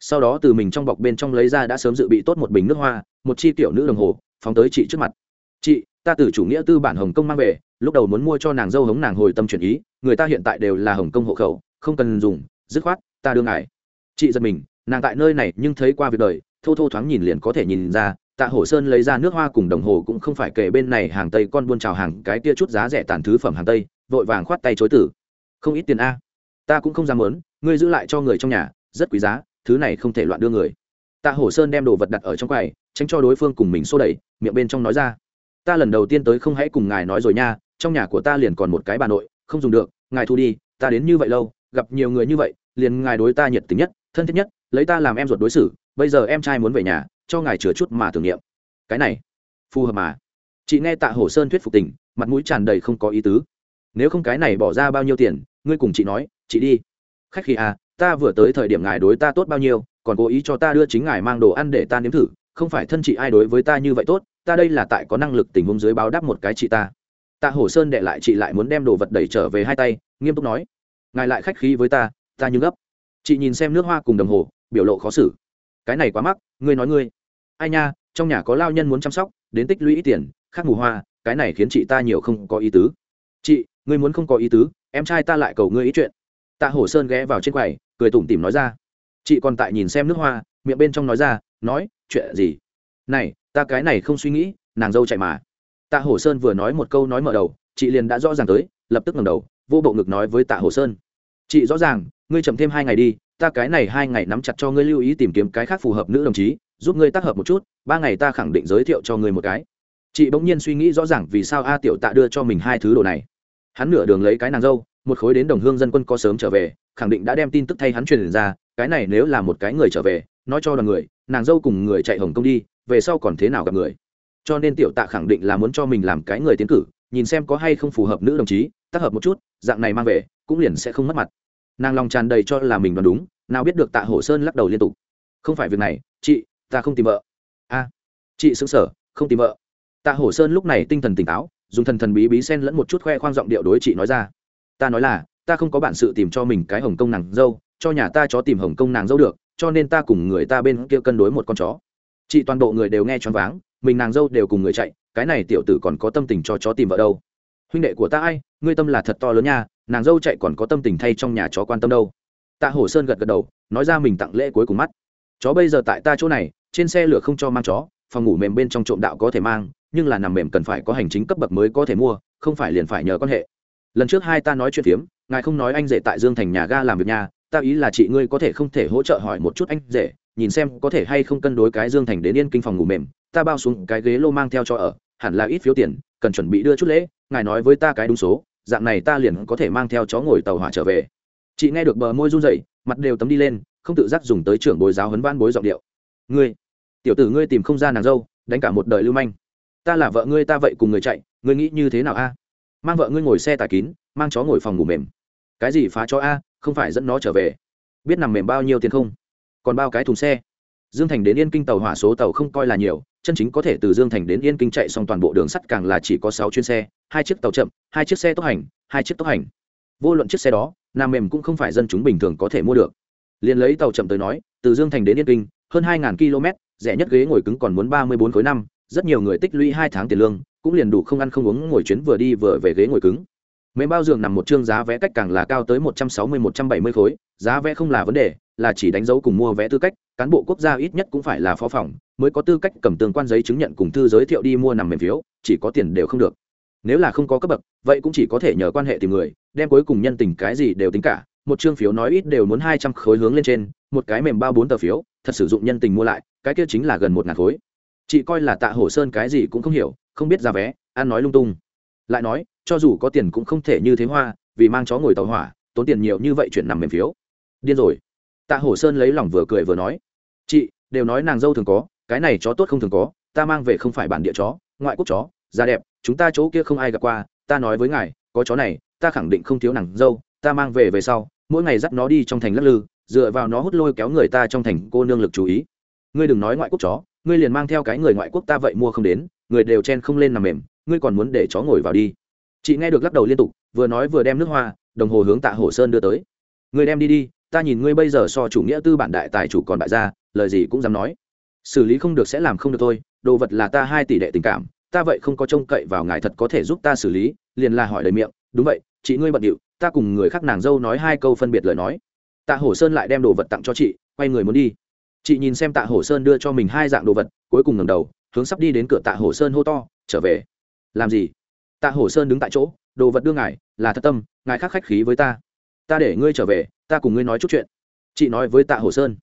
Sau đó từ mình trong bọc bên trong lấy ra đã sớm dự bị tốt một bình nước hoa, một chi tiểu nữ đồng hồ, phóng tới chị trước mặt. Chị, ta từ chủ nghĩa tư bản hồng kông mang về, lúc đầu muốn mua cho nàng dâu hống nàng hồi tâm chuyển ý, người ta hiện tại đều là hồng kông hộ khẩu, không cần dùng, dứt khoát, ta đưa ngài. Chị giật mình nàng tại nơi này nhưng thấy qua việc đời, thô thô thoáng nhìn liền có thể nhìn ra, tạ hổ sơn lấy ra nước hoa cùng đồng hồ cũng không phải kể bên này hàng tây con buôn trào hàng cái kia chút giá rẻ tàn thứ phẩm hàng tây, vội vàng khoát tay chối tử. Không ít tiền a. Ta cũng không dám lớn ngươi giữ lại cho người trong nhà, rất quý giá, thứ này không thể loạn đưa người. Tạ hổ sơn đem đồ vật đặt ở trong quầy, tránh cho đối phương cùng mình xô đẩy, miệng bên trong nói ra. Ta lần đầu tiên tới không hãy cùng ngài nói rồi nha, trong nhà của ta liền còn một cái bà nội, không dùng được, ngài thu đi, ta đến như vậy lâu, gặp nhiều người như vậy, liền ngài đối ta nhiệt tình nhất, thân thiết nhất lấy ta làm em ruột đối xử, bây giờ em trai muốn về nhà, cho ngài chừa chút mà tưởng niệm. Cái này, phù hợp mà. Chị nghe tạ hổ sơn thuyết phục tình, mặt mũi tràn đầy không có ý tứ. Nếu không cái này bỏ ra bao nhiêu tiền, ngươi cùng chị nói, chị đi. Khách khi à ta vừa tới thời điểm ngài đối ta tốt bao nhiêu, còn cố ý cho ta đưa chính ngài mang đồ ăn để ta nếm thử, không phải thân chị ai đối với ta như vậy tốt, ta đây là tại có năng lực tình huống dưới báo đáp một cái chị ta. Tạ hổ sơn đệ lại chị lại muốn đem đồ vật đẩy trở về hai tay, nghiêm túc nói, ngài lại khách khí với ta ta như gấp. Chị nhìn xem nước hoa cùng đồng hồ biểu lộ khó xử. Cái này quá mắc, ngươi nói ngươi. Ai nha, trong nhà có lao nhân muốn chăm sóc, đến tích lũy tiền, khác mù hoa, cái này khiến chị ta nhiều không có ý tứ. Chị, ngươi muốn không có ý tứ, em trai ta lại cầu ngươi ý chuyện. Tạ hổ sơn ghé vào trên quầy, cười tủm tỉm nói ra. Chị còn tại nhìn xem nước hoa, miệng bên trong nói ra, nói, chuyện gì? Này, ta cái này không suy nghĩ, nàng dâu chạy mà. Tạ hổ sơn vừa nói một câu nói mở đầu, chị liền đã rõ ràng tới, lập tức ngẩng đầu, vô bộ ngực nói với tạ hổ sơn. Chị rõ ràng, ngươi chậm thêm hai ngày đi ta cái này hai ngày nắm chặt cho ngươi lưu ý tìm kiếm cái khác phù hợp nữ đồng chí, giúp ngươi tác hợp một chút, ba ngày ta khẳng định giới thiệu cho ngươi một cái. Chị bỗng nhiên suy nghĩ rõ ràng vì sao a tiểu tạ đưa cho mình hai thứ đồ này. Hắn nửa đường lấy cái nàng dâu, một khối đến đồng hương dân quân có sớm trở về, khẳng định đã đem tin tức thay hắn truyền ra, cái này nếu là một cái người trở về, nói cho đoàn người, nàng dâu cùng người chạy hồng công đi, về sau còn thế nào gặp người. Cho nên tiểu tạ khẳng định là muốn cho mình làm cái người tiến cử, nhìn xem có hay không phù hợp nữ đồng chí, tác hợp một chút, dạng này mang về, cũng liền sẽ không mất mặt nàng lòng tràn đầy cho là mình đoán đúng, nào biết được tạ hổ sơn lắc đầu liên tục. Không phải việc này, chị, ta không tìm vợ. A, chị xứng sở không tìm vợ. Tạ hổ sơn lúc này tinh thần tỉnh táo, dùng thần thần bí bí sen lẫn một chút khoe khoang giọng điệu đối chị nói ra. Ta nói là, ta không có bản sự tìm cho mình cái hồng công nàng dâu, cho nhà ta chó tìm hồng công nàng dâu được, cho nên ta cùng người ta bên kia cân đối một con chó. Chị toàn bộ người đều nghe choáng váng, mình nàng dâu đều cùng người chạy, cái này tiểu tử còn có tâm tình cho chó tìm vợ đâu. Huynh đệ của ta ai, ngươi tâm là thật to lớn nha nàng dâu chạy còn có tâm tình thay trong nhà chó quan tâm đâu. Tạ hổ sơn gật gật đầu, nói ra mình tặng lễ cuối cùng mắt. Chó bây giờ tại ta chỗ này, trên xe lửa không cho mang chó, phòng ngủ mềm bên trong trộm đạo có thể mang, nhưng là nằm mềm cần phải có hành chính cấp bậc mới có thể mua, không phải liền phải nhờ quan hệ. Lần trước hai ta nói chuyện phiếm, ngài không nói anh rể tại dương thành nhà ga làm việc nhà, ta ý là chị ngươi có thể không thể hỗ trợ hỏi một chút anh rể, nhìn xem có thể hay không cân đối cái dương thành đến yên kinh phòng ngủ mềm, ta bao xuống cái ghế lô mang theo cho ở, hẳn là ít phiếu tiền, cần chuẩn bị đưa chút lễ, ngài nói với ta cái đúng số dạng này ta liền có thể mang theo chó ngồi tàu hỏa trở về. Chị nghe được bờ môi run rẩy, mặt đều tấm đi lên, không tự giác dùng tới trưởng bồi giáo huấn van bối giọng điệu. Ngươi, tiểu tử ngươi tìm không ra nàng dâu, đánh cả một đời lưu manh. Ta là vợ ngươi, ta vậy cùng người chạy, ngươi nghĩ như thế nào a? Mang vợ ngươi ngồi xe tải kín, mang chó ngồi phòng ngủ mềm. Cái gì phá chó a, không phải dẫn nó trở về. Biết nằm mềm bao nhiêu tiền không? Còn bao cái thùng xe? Dương thành đến yên kinh tàu hỏa số tàu không coi là nhiều, chân chính có thể từ dương thành đến yên kinh chạy xong toàn bộ đường sắt càng là chỉ có sáu chuyến xe, hai chiếc tàu chậm, hai chiếc xe tốc hành, hai chiếc tốc hành. Vô luận chiếc xe đó, nam mềm cũng không phải dân chúng bình thường có thể mua được. Liền lấy tàu chậm tới nói, từ dương thành đến yên kinh, hơn hai km, rẻ nhất ghế ngồi cứng còn muốn ba mươi bốn khối năm, rất nhiều người tích lũy hai tháng tiền lương, cũng liền đủ không ăn không uống ngồi chuyến vừa đi vừa về ghế ngồi cứng. Mềm bao giường nằm một chương giá vé cách càng là cao tới một trăm sáu mươi, một trăm bảy mươi khối, giá vé không là vấn đề là chỉ đánh dấu cùng mua vé tư cách, cán bộ quốc gia ít nhất cũng phải là phó phòng, mới có tư cách cầm tương quan giấy chứng nhận cùng thư giới thiệu đi mua nằm mềm phiếu, chỉ có tiền đều không được. Nếu là không có cấp bậc, vậy cũng chỉ có thể nhờ quan hệ tìm người, đem cuối cùng nhân tình cái gì đều tính cả, một chương phiếu nói ít đều muốn hai trăm khối hướng lên trên, một cái mềm bao bốn tờ phiếu, thật sử dụng nhân tình mua lại, cái kia chính là gần một ngàn khối. Chị coi là tạ hổ sơn cái gì cũng không hiểu, không biết ra vé, ăn nói lung tung. Lại nói, cho dù có tiền cũng không thể như thế hoa, vì mang chó ngồi tàu hỏa, tốn tiền nhiều như vậy chuyển nằm mềm phiếu. Điên rồi tạ hổ sơn lấy lòng vừa cười vừa nói, chị, đều nói nàng dâu thường có, cái này chó tốt không thường có, ta mang về không phải bản địa chó, ngoại quốc chó, da đẹp, chúng ta chỗ kia không ai gặp qua, ta nói với ngài, có chó này, ta khẳng định không thiếu nàng dâu, ta mang về về sau, mỗi ngày dắt nó đi trong thành lắc lư, dựa vào nó hút lôi kéo người ta trong thành, cô nương lực chú ý. Ngươi đừng nói ngoại quốc chó, ngươi liền mang theo cái người ngoại quốc ta vậy mua không đến, người đều chen không lên nằm mềm, ngươi còn muốn để chó ngồi vào đi. Chị nghe được lắc đầu liên tục, vừa nói vừa đem nước hoa, đồng hồ hướng tạ hổ sơn đưa tới. Ngươi đem đi đi ta nhìn ngươi bây giờ so chủ nghĩa tư bản đại tài chủ còn bại gia, lời gì cũng dám nói. Xử lý không được sẽ làm không được thôi đồ vật là ta hai tỷ đệ tình cảm ta vậy không có trông cậy vào ngài thật có thể giúp ta xử lý liền là hỏi lời miệng đúng vậy chị ngươi bận điệu ta cùng người khác nàng dâu nói hai câu phân biệt lời nói. Tạ hổ sơn lại đem đồ vật tặng cho chị quay người muốn đi. Chị nhìn xem tạ hổ sơn đưa cho mình hai dạng đồ vật cuối cùng ngầm đầu hướng sắp đi đến cửa tạ hổ sơn hô to trở về. Làm gì? Tạ hổ sơn đứng tại chỗ đồ vật đưa ngài là thật tâm ngài khác khách khí với ta. Ta để ngươi trở về ta cùng ngươi nói chút chuyện. Chị nói với tạ hổ sơn.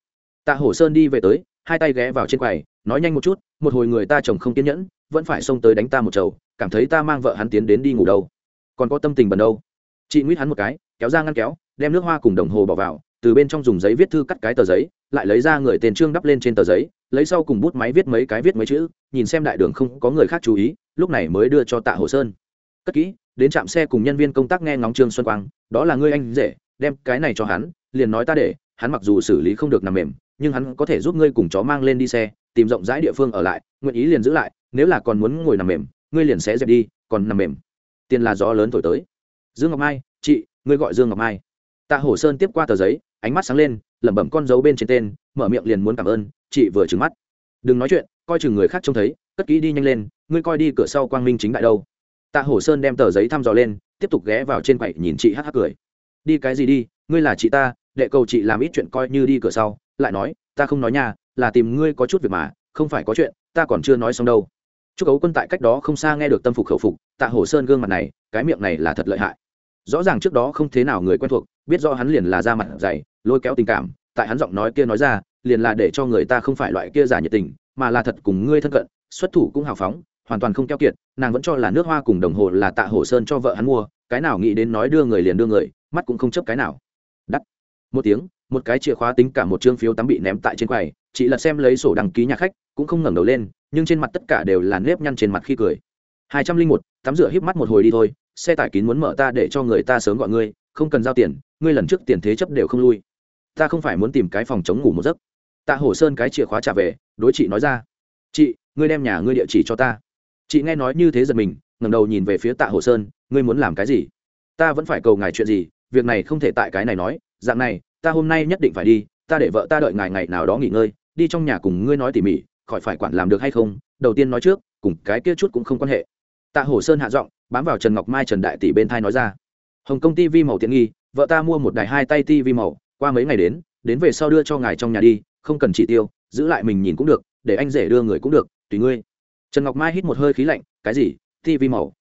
Tạ hổ sơn đi về tới, hai tay ghé vào trên quầy, nói nhanh một chút, một hồi người ta chồng không kiên nhẫn, vẫn phải xông tới đánh ta một chầu, cảm thấy ta mang vợ hắn tiến đến đi ngủ đâu. Còn có tâm tình bần đâu. Chị nguyết hắn một cái, kéo ra ngăn kéo, đem nước hoa cùng đồng hồ bỏ vào, từ bên trong dùng giấy viết thư cắt cái tờ giấy, lại lấy ra người tên trương đắp lên trên tờ giấy, lấy sau cùng bút máy viết mấy cái viết mấy chữ, nhìn xem đại đường không có người khác chú ý, lúc này mới đưa cho tạ hồ sơn. Cất kỹ, đến trạm xe cùng nhân viên công tác nghe ngóng trương xuân quang, đó là ngươi anh rể đem cái này cho hắn, liền nói ta để, hắn mặc dù xử lý không được nằm mềm, nhưng hắn có thể giúp ngươi cùng chó mang lên đi xe, tìm rộng rãi địa phương ở lại, nguyện ý liền giữ lại, nếu là còn muốn ngồi nằm mềm, ngươi liền sẽ dẹp đi, còn nằm mềm. Tiền là gió lớn thổi tới. Dương ngọc mai, chị, ngươi gọi dương ngọc mai. Tạ hổ sơn tiếp qua tờ giấy, ánh mắt sáng lên, lẩm bẩm con dấu bên trên tên, mở miệng liền muốn cảm ơn, chị vừa trừng mắt. Đừng nói chuyện, coi chừng người khác trông thấy, cất kỹ đi nhanh lên, ngươi coi đi cửa sau quang minh chính đại đâu. Tạ hổ sơn đem tờ giấy thăm dò lên, tiếp tục ghé vào trên quậy nhìn chị hắc hắc cười đi cái gì đi, ngươi là chị ta, đệ cầu chị làm ít chuyện coi như đi cửa sau, lại nói, ta không nói nha, là tìm ngươi có chút việc mà, không phải có chuyện, ta còn chưa nói xong đâu. Chúc ấu quân tại cách đó không xa nghe được tâm phục khẩu phục, tạ hổ sơn gương mặt này, cái miệng này là thật lợi hại. Rõ ràng trước đó không thế nào người quen thuộc, biết do hắn liền là ra mặt dày, lôi kéo tình cảm, tại hắn giọng nói kia nói ra, liền là để cho người ta không phải loại kia giả nhiệt tình, mà là thật cùng ngươi thân cận, xuất thủ cũng hào phóng, hoàn toàn không keo kiệt, nàng vẫn cho là nước hoa cùng đồng hồ là tạ hồ sơn cho vợ hắn mua, cái nào nghĩ đến nói đưa người liền đưa người mắt cũng không chấp cái nào. Đắt. Một tiếng, một cái chìa khóa tính cả một chương phiếu tắm bị ném tại trên quầy, chị lật xem lấy sổ đăng ký nhà khách, cũng không ngẩng đầu lên, nhưng trên mặt tất cả đều là nếp nhăn trên mặt khi cười. Hai trăm linh một, tắm rửa híp mắt một hồi đi thôi, xe tải kín muốn mở ta để cho người ta sớm gọi ngươi, không cần giao tiền, ngươi lần trước tiền thế chấp đều không lui. Ta không phải muốn tìm cái phòng chống ngủ một giấc. Tạ hổ sơn cái chìa khóa trả về, đối chị nói ra. Chị, ngươi đem nhà ngươi địa chỉ cho ta. Chị nghe nói như thế giật mình, ngẩng đầu nhìn về phía tạ hổ sơn, ngươi muốn làm cái gì? Ta vẫn phải cầu ngài chuyện gì việc này không thể tại cái này nói, dạng này, ta hôm nay nhất định phải đi, ta để vợ ta đợi ngài ngày nào đó nghỉ ngơi, đi trong nhà cùng ngươi nói tỉ mỉ, khỏi phải quản làm được hay không, đầu tiên nói trước, cùng cái kia chút cũng không quan hệ. Tạ hổ sơn hạ giọng, bám vào trần ngọc mai trần đại tỷ bên thai nói ra. Hồng Công Ty Vi màu tiện nghi, vợ ta mua một đài hai tay ti vi màu, qua mấy ngày đến đến về sau đưa cho ngài trong nhà đi, không cần chỉ tiêu, giữ lại mình nhìn cũng được, để anh rể đưa người cũng được, tùy ngươi. Trần ngọc mai hít một hơi khí lạnh, cái gì ti vi màu?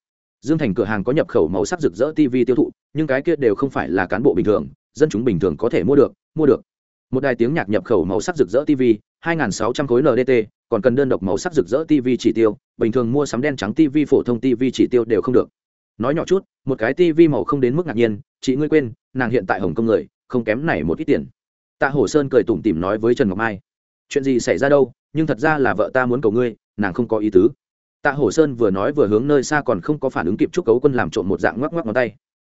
Dương thành cửa hàng có nhập khẩu màu sắc rực rỡ tv tiêu thụ, nhưng cái kia đều không phải là cán bộ bình thường, dân chúng bình thường có thể mua được mua được. Một đài tiếng nhạc nhập khẩu màu sắc rực rỡ tv 2.600 khối ndt còn cần đơn độc màu sắc rực rỡ tv chỉ tiêu, bình thường mua sắm đen trắng tv phổ thông tv chỉ tiêu đều không được. Nói nhỏ chút, một cái tv màu không đến mức ngạc nhiên, chị ngươi quên, nàng hiện tại hồng kông người, không kém này một ít tiền. Tạ hổ sơn cười tủm tỉm nói với trần ngọc mai, chuyện gì xảy ra đâu, nhưng thật ra là vợ ta muốn cầu ngươi, nàng không có ý tứ tạ hổ sơn vừa nói vừa hướng nơi xa còn không có phản ứng kịp chúc cấu quân làm trộm một dạng ngoắc ngoắc ngón tay.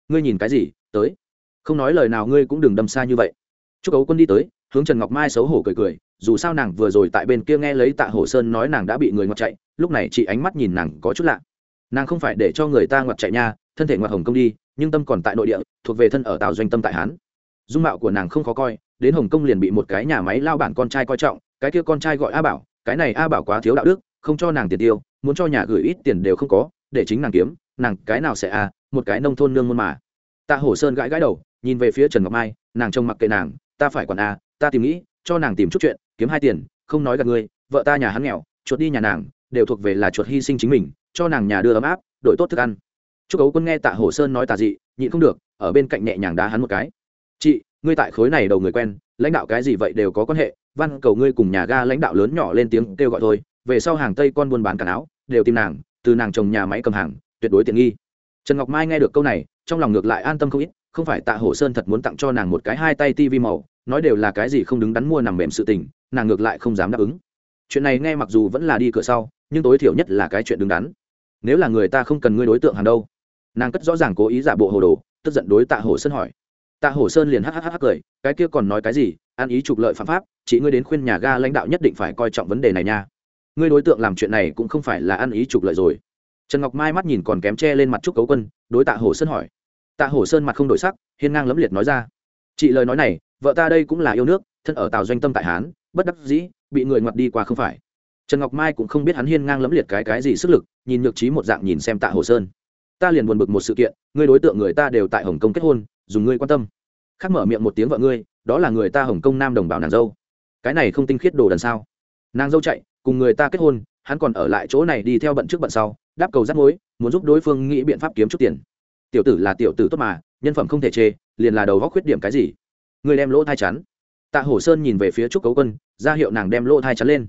Ngươi nhìn cái gì? Tới. Không nói lời nào ngươi cũng đừng đâm xa như vậy. Chúc cấu quân đi tới, hướng trần ngọc mai xấu hổ cười cười, dù sao nàng vừa rồi tại bên kia nghe lấy tạ hổ sơn nói nàng đã bị người ngoặt chạy, lúc này chị ánh mắt nhìn nàng có chút lạ. Nàng không phải để cho người ta ngoặt chạy nha, thân thể ngoặt hồng công đi, nhưng tâm còn tại nội địa, thuộc về thân ở tàu doanh tâm tại hán. Dung mạo của nàng không khó coi, đến hồng kông liền bị một cái nhà máy lao bản con trai coi trọng, cái kia con trai gọi a bảo, cái này a bảo quá thiếu đạo đức không cho nàng tiền tiêu, muốn cho nhà gửi ít tiền đều không có, để chính nàng kiếm, nàng cái nào sẽ a một cái nông thôn nương môn mà. Tạ hổ sơn gãi gãi đầu, nhìn về phía trần ngọc mai, nàng trông mặc kệ nàng, ta phải quản a ta tìm nghĩ, cho nàng tìm chút chuyện, kiếm hai tiền, không nói gặp ngươi, vợ ta nhà hắn nghèo, chuột đi nhà nàng, đều thuộc về là chuột hy sinh chính mình, cho nàng nhà đưa ấm áp, đổi tốt thức ăn. Chúc ấu quân nghe tạ hổ sơn nói tà dị, nhịn không được, ở bên cạnh nhẹ nhàng đá hắn một cái. Chị, ngươi tại khối này đầu người quen, lãnh đạo cái gì vậy đều có quan hệ, văn cầu ngươi cùng nhà ga lãnh đạo lớn nhỏ lên tiếng kêu gọi thôi về sau hàng tây con buôn bán cả áo, đều tìm nàng, từ nàng chồng nhà máy cầm hàng, tuyệt đối tiện nghi. Trần ngọc mai nghe được câu này, trong lòng ngược lại an tâm không ít, không phải tạ hổ sơn thật muốn tặng cho nàng một cái hai tay tivi màu, nói đều là cái gì không đứng đắn mua nằm mềm sự tình, nàng ngược lại không dám đáp ứng. Chuyện này nghe mặc dù vẫn là đi cửa sau, nhưng tối thiểu nhất là cái chuyện đứng đắn. Nếu là người ta không cần ngươi đối tượng hàng đâu. Nàng cất rõ ràng cố ý giả bộ hồ đồ, tức giận đối tạ hổ sơn hỏi. Tạ hổ sơn liền hhh cười, cái kia còn nói cái gì, ăn ý trục lợi phạm pháp, chỉ ngươi đến khuyên nhà ga lãnh đạo nhất định phải coi trọng vấn đề này nha ngươi đối tượng làm chuyện này cũng không phải là ăn ý trục lợi rồi. Trần ngọc mai mắt nhìn còn kém che lên mặt trúc cấu quân, đối tạ hổ sơn hỏi. Tạ hổ sơn mặt không đổi sắc, hiên ngang lấm liệt nói ra. Chị lời nói này, vợ ta đây cũng là yêu nước, thân ở tàu doanh tâm tại hán, bất đắc dĩ, bị người ngoặt đi qua không phải. Trần ngọc mai cũng không biết hắn hiên ngang lấm liệt cái cái gì sức lực, nhìn nhược trí một dạng nhìn xem tạ hồ sơn. Ta liền buồn bực một sự kiện, ngươi đối tượng người ta đều tại hồng kông kết hôn, dùng ngươi quan tâm. Khác mở miệng một tiếng vợ ngươi, đó là người ta hồng kông nam đồng bào nàng dâu. Cái này không tinh khiết đồ đần sao? Nàng dâu chạy cùng người ta kết hôn, hắn còn ở lại chỗ này đi theo bận trước bận sau, đáp cầu rắt mối, muốn giúp đối phương nghĩ biện pháp kiếm chút tiền. Tiểu tử là tiểu tử tốt mà, nhân phẩm không thể chê, liền là đầu góc khuyết điểm cái gì? Người đem lỗ thai chắn. Tạ hổ sơn nhìn về phía trúc cấu quân, ra hiệu nàng đem lỗ thai chắn lên.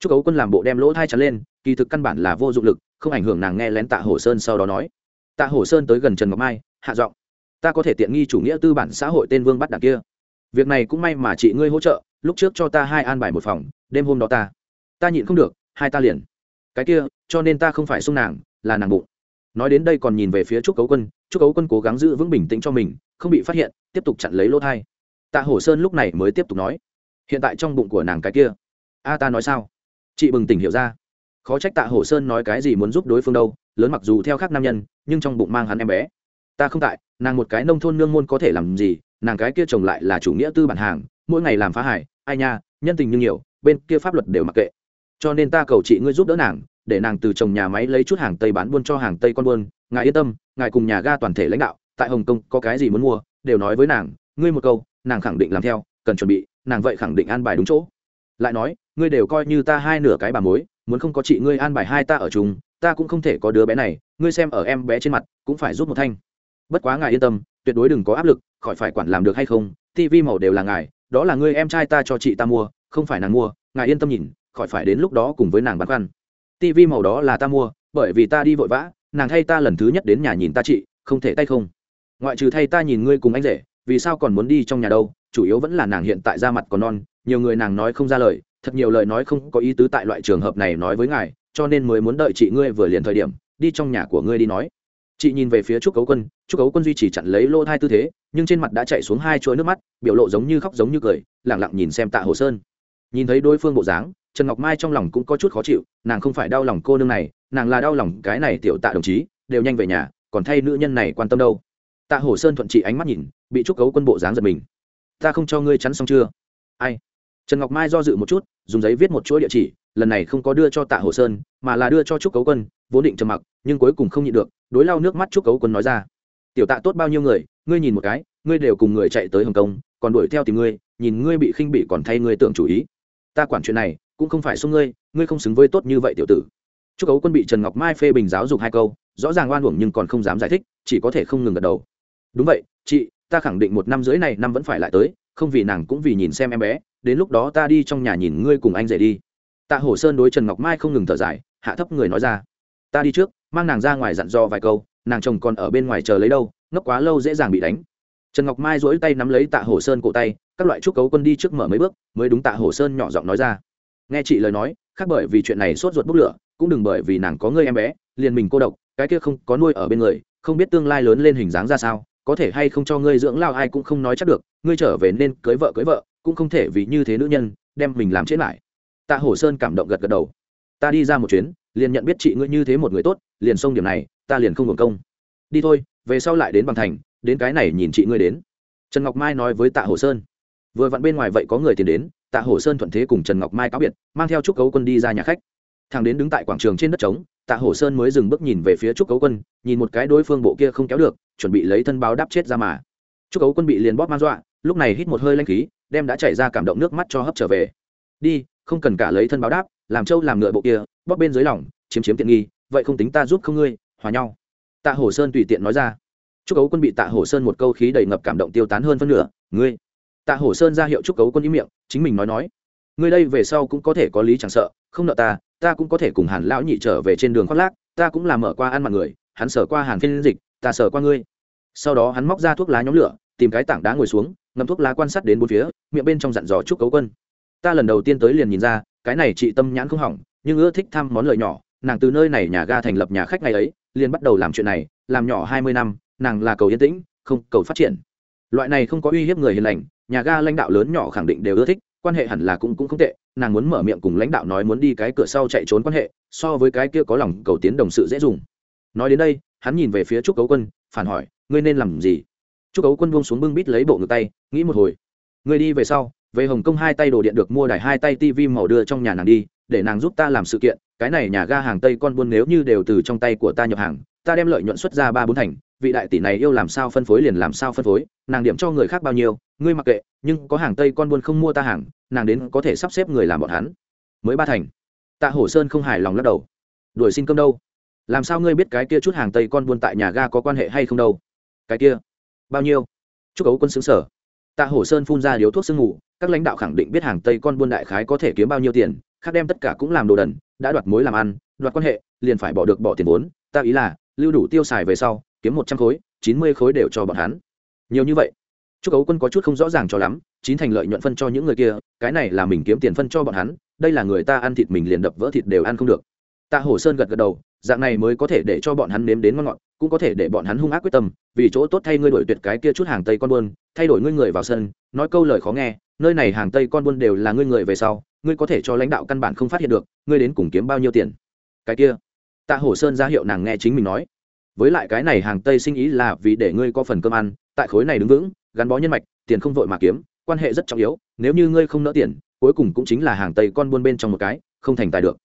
Trúc cấu quân làm bộ đem lỗ thai chắn lên, kỳ thực căn bản là vô dụng lực, không ảnh hưởng nàng nghe lén tạ hổ sơn sau đó nói. Tạ hổ sơn tới gần trần ngọc mai, hạ giọng, ta có thể tiện nghi chủ nghĩa tư bản xã hội tên vương bắt đảng kia. Việc này cũng may mà chị ngươi hỗ trợ, lúc trước cho ta hai an bài một phòng, đêm hôm đó ta ta nhịn không được, hai ta liền. Cái kia, cho nên ta không phải xung nàng, là nàng bụng. Nói đến đây còn nhìn về phía trúc cấu quân, trúc cấu quân cố gắng giữ vững bình tĩnh cho mình, không bị phát hiện, tiếp tục chặn lấy lỗ thai. Tạ hổ sơn lúc này mới tiếp tục nói, hiện tại trong bụng của nàng cái kia, a ta nói sao? Chị bừng tỉnh hiểu ra. Khó trách tạ hổ sơn nói cái gì muốn giúp đối phương đâu, lớn mặc dù theo khác nam nhân, nhưng trong bụng mang hắn em bé. Ta không tại, nàng một cái nông thôn nương môn có thể làm gì, nàng cái kia chồng lại là chủ nghĩa tư bản hàng, mỗi ngày làm phá hải ai nha, nhân tình như nhiều, bên kia pháp luật đều mặc kệ cho nên ta cầu chị ngươi giúp đỡ nàng, để nàng từ chồng nhà máy lấy chút hàng tây bán buôn cho hàng tây con buôn. Ngài yên tâm, ngài cùng nhà ga toàn thể lãnh đạo, tại hồng kông có cái gì muốn mua, đều nói với nàng, ngươi một câu, nàng khẳng định làm theo, cần chuẩn bị, nàng vậy khẳng định an bài đúng chỗ. Lại nói, ngươi đều coi như ta hai nửa cái bà mối, muốn không có chị ngươi an bài hai ta ở chung, ta cũng không thể có đứa bé này, ngươi xem ở em bé trên mặt, cũng phải giúp một thanh. Bất quá ngài yên tâm, tuyệt đối đừng có áp lực, khỏi phải quản làm được hay không tv màu đều là ngài, đó là ngươi em trai ta cho chị ta mua, không phải nàng mua, ngài yên tâm nhìn khỏi phải đến lúc đó cùng với nàng băn khoăn. Tv màu đó là ta mua, bởi vì ta đi vội vã, nàng thay ta lần thứ nhất đến nhà nhìn ta chị, không thể tay không. Ngoại trừ thay ta nhìn ngươi cùng anh rể, vì sao còn muốn đi trong nhà đâu, chủ yếu vẫn là nàng hiện tại ra mặt còn non, nhiều người nàng nói không ra lời, thật nhiều lời nói không có ý tứ tại loại trường hợp này nói với ngài, cho nên mới muốn đợi chị ngươi vừa liền thời điểm, đi trong nhà của ngươi đi nói. Chị nhìn về phía trúc cấu quân, trúc cấu quân duy trì chặn lấy lô thai tư thế, nhưng trên mặt đã chạy xuống hai chuỗi nước mắt, biểu lộ giống như khóc giống như cười lẳng lặng nhìn xem tạ hồ sơn nhìn thấy đối phương bộ dáng, trần ngọc mai trong lòng cũng có chút khó chịu, nàng không phải đau lòng cô nương này, nàng là đau lòng cái này tiểu tạ đồng chí, đều nhanh về nhà, còn thay nữ nhân này quan tâm đâu. Tạ hồ sơn thuận trị ánh mắt nhìn, bị trúc cấu quân bộ dáng giật mình. Ta không cho ngươi chắn xong chưa? Ai? Trần ngọc mai do dự một chút, dùng giấy viết một chuỗi địa chỉ, lần này không có đưa cho tạ hồ sơn, mà là đưa cho trúc cấu quân, vốn định trầm mặc, nhưng cuối cùng không nhịn được, đối lau nước mắt trúc cấu quân nói ra. Tiểu tạ tốt bao nhiêu người, ngươi nhìn một cái, ngươi đều cùng người chạy tới hồng kông, còn đuổi theo tìm ngươi, nhìn ngươi bị khinh bị còn thay ngươi tưởng chủ ý ta quản chuyện này, cũng không phải xung ngươi ngươi không xứng với tốt như vậy tiểu tử. Chúc cấu quân bị trần ngọc mai phê bình giáo dục hai câu, rõ ràng oan uổng nhưng còn không dám giải thích, chỉ có thể không ngừng gật đầu. Đúng vậy, chị, ta khẳng định một năm rưỡi này năm vẫn phải lại tới, không vì nàng cũng vì nhìn xem em bé, đến lúc đó ta đi trong nhà nhìn ngươi cùng anh rể đi. Tạ hổ sơn đối trần ngọc mai không ngừng thở dài, hạ thấp người nói ra. Ta đi trước, mang nàng ra ngoài dặn dò vài câu, nàng chồng còn ở bên ngoài chờ lấy đâu, ngốc quá lâu dễ dàng bị đánh. Trần ngọc mai dỗi tay nắm lấy tạ hổ sơn cổ tay các loại trúc cấu quân đi trước mở mấy bước, mới đúng tạ hổ sơn nhỏ giọng nói ra. Nghe chị lời nói, khác bởi vì chuyện này sốt ruột bốc lửa, cũng đừng bởi vì nàng có người em bé, liền mình cô độc, cái kia không có nuôi ở bên người, không biết tương lai lớn lên hình dáng ra sao, có thể hay không cho ngươi dưỡng lao ai cũng không nói chắc được, ngươi trở về nên cưới vợ cưới vợ, cũng không thể vì như thế nữ nhân, đem mình làm chết lại. Tạ hổ sơn cảm động gật gật đầu. Ta đi ra một chuyến, liền nhận biết chị ngươi như thế một người tốt, liền xông điểm này, ta liền không hưởng công. Đi thôi, về sau lại đến bằng thành, đến cái này nhìn chị ngươi đến. Trần ngọc mai nói với tạ Hổ sơn vừa vặn bên ngoài vậy có người tiền đến, tạ Hổ sơn thuận thế cùng trần ngọc mai cáo biệt, mang theo trúc cấu quân đi ra nhà khách. Thằng đến đứng tại quảng trường trên đất trống, tạ Hổ sơn mới dừng bước nhìn về phía trúc cấu quân, nhìn một cái đối phương bộ kia không kéo được, chuẩn bị lấy thân báo đáp chết ra mà. Trúc cấu quân bị liền bóp mang dọa, lúc này hít một hơi lanh khí, đem đã chảy ra cảm động nước mắt cho hấp trở về. Đi, không cần cả lấy thân báo đáp, làm trâu làm ngựa bộ kia, bóp bên dưới lòng, chiếm chiếm tiện nghi, vậy không tính ta giúp không ngươi, hòa nhau. Tạ Hổ sơn tùy tiện nói ra. Chúc cấu quân bị tạ Hổ sơn một câu khí đầy ngập cảm động tiêu tán hơn phân nửa, ngươi tạ hồ sơn ra hiệu chúc cấu quân ý miệng, chính mình nói nói. Ngươi đây về sau cũng có thể có lý chẳng sợ, không nợ ta ta cũng có thể cùng hàn lão nhị trở về trên đường khoác lác, ta cũng làm mở qua ăn mặt người, hắn sở qua hàn phiên dịch, ta sở qua ngươi. Sau đó hắn móc ra thuốc lá nhóm lửa, tìm cái tảng đá ngồi xuống ngâm thuốc lá quan sát đến bốn phía, miệng bên trong dặn dò chúc cấu quân. Ta lần đầu tiên tới liền nhìn ra, cái này chị tâm nhãn không hỏng, nhưng ưa thích thăm món lợi nhỏ, nàng từ nơi này nhà ga thành lập nhà khách ngày ấy, liền bắt đầu làm chuyện này, làm nhỏ hai mươi năm, nàng là cầu yên tĩnh, không cầu phát triển. Loại này không có uy hiếp người hiền lành nhà ga lãnh đạo lớn nhỏ khẳng định đều ưa thích, quan hệ hẳn là cũng cũng không tệ, nàng muốn mở miệng cùng lãnh đạo nói muốn đi cái cửa sau chạy trốn quan hệ, so với cái kia có lòng cầu tiến đồng sự dễ dùng. Nói đến đây, hắn nhìn về phía trúc cấu quân, phản hỏi, ngươi nên làm gì? Trúc cấu quân buông xuống bưng bít lấy bộ ngực tay, nghĩ một hồi. Ngươi đi về sau, về hồng kông hai tay đồ điện được mua đài hai tay tv màu đưa trong nhà nàng đi, để nàng giúp ta làm sự kiện, cái này nhà ga hàng tây con buôn nếu như đều từ trong tay của ta nhập hàng, ta đem lợi nhuận xuất ra ba bốn thành, vị đại tỷ này yêu làm sao phân phối liền làm sao phân phối, nàng điểm cho người khác bao nhiêu ngươi mặc kệ, nhưng có hàng tây con buôn không mua ta hàng, nàng đến có thể sắp xếp người làm bọn hắn. Mới ba thành. Tạ hổ sơn không hài lòng lắc đầu. Đuổi xin cơm đâu? Làm sao ngươi biết cái kia chút hàng tây con buôn tại nhà ga có quan hệ hay không đâu? Cái kia, bao nhiêu? Chúc ấu quân xứng sở. Tạ hổ sơn phun ra điếu thuốc sương ngủ, các lãnh đạo khẳng định biết hàng tây con buôn đại khái có thể kiếm bao nhiêu tiền, khác đem tất cả cũng làm đồ đần, đã đoạt mối làm ăn, đoạt quan hệ, liền phải bỏ được bỏ tiền vốn. Ta ý là, lưu đủ tiêu xài về sau, kiếm một trăm khối, chín mươi khối đều cho bọn hắn. Nhiều như vậy chúc ấu quân có chút không rõ ràng cho lắm, chín thành lợi nhuận phân cho những người kia, cái này là mình kiếm tiền phân cho bọn hắn, đây là người ta ăn thịt mình liền đập vỡ thịt đều ăn không được. Tạ hổ sơn gật gật đầu, dạng này mới có thể để cho bọn hắn nếm đến ngon ngọt, cũng có thể để bọn hắn hung ác quyết tâm, vì chỗ tốt thay ngươi đổi tuyệt cái kia chút hàng tây con buôn, thay đổi ngươi người vào sân, nói câu lời khó nghe, nơi này hàng tây con buôn đều là ngươi người về sau, ngươi có thể cho lãnh đạo căn bản không phát hiện được, ngươi đến cùng kiếm bao nhiêu tiền. Cái kia, tạ hổ sơn ra hiệu nàng nghe chính mình nói. Với lại cái này hàng tây sinh ý là vì để ngươi có phần cơm ăn, tại khối này đứng vững gắn bó nhân mạch, tiền không vội mà kiếm, quan hệ rất trọng yếu, nếu như ngươi không nỡ tiền, cuối cùng cũng chính là hàng tây con buôn bên trong một cái, không thành tài được.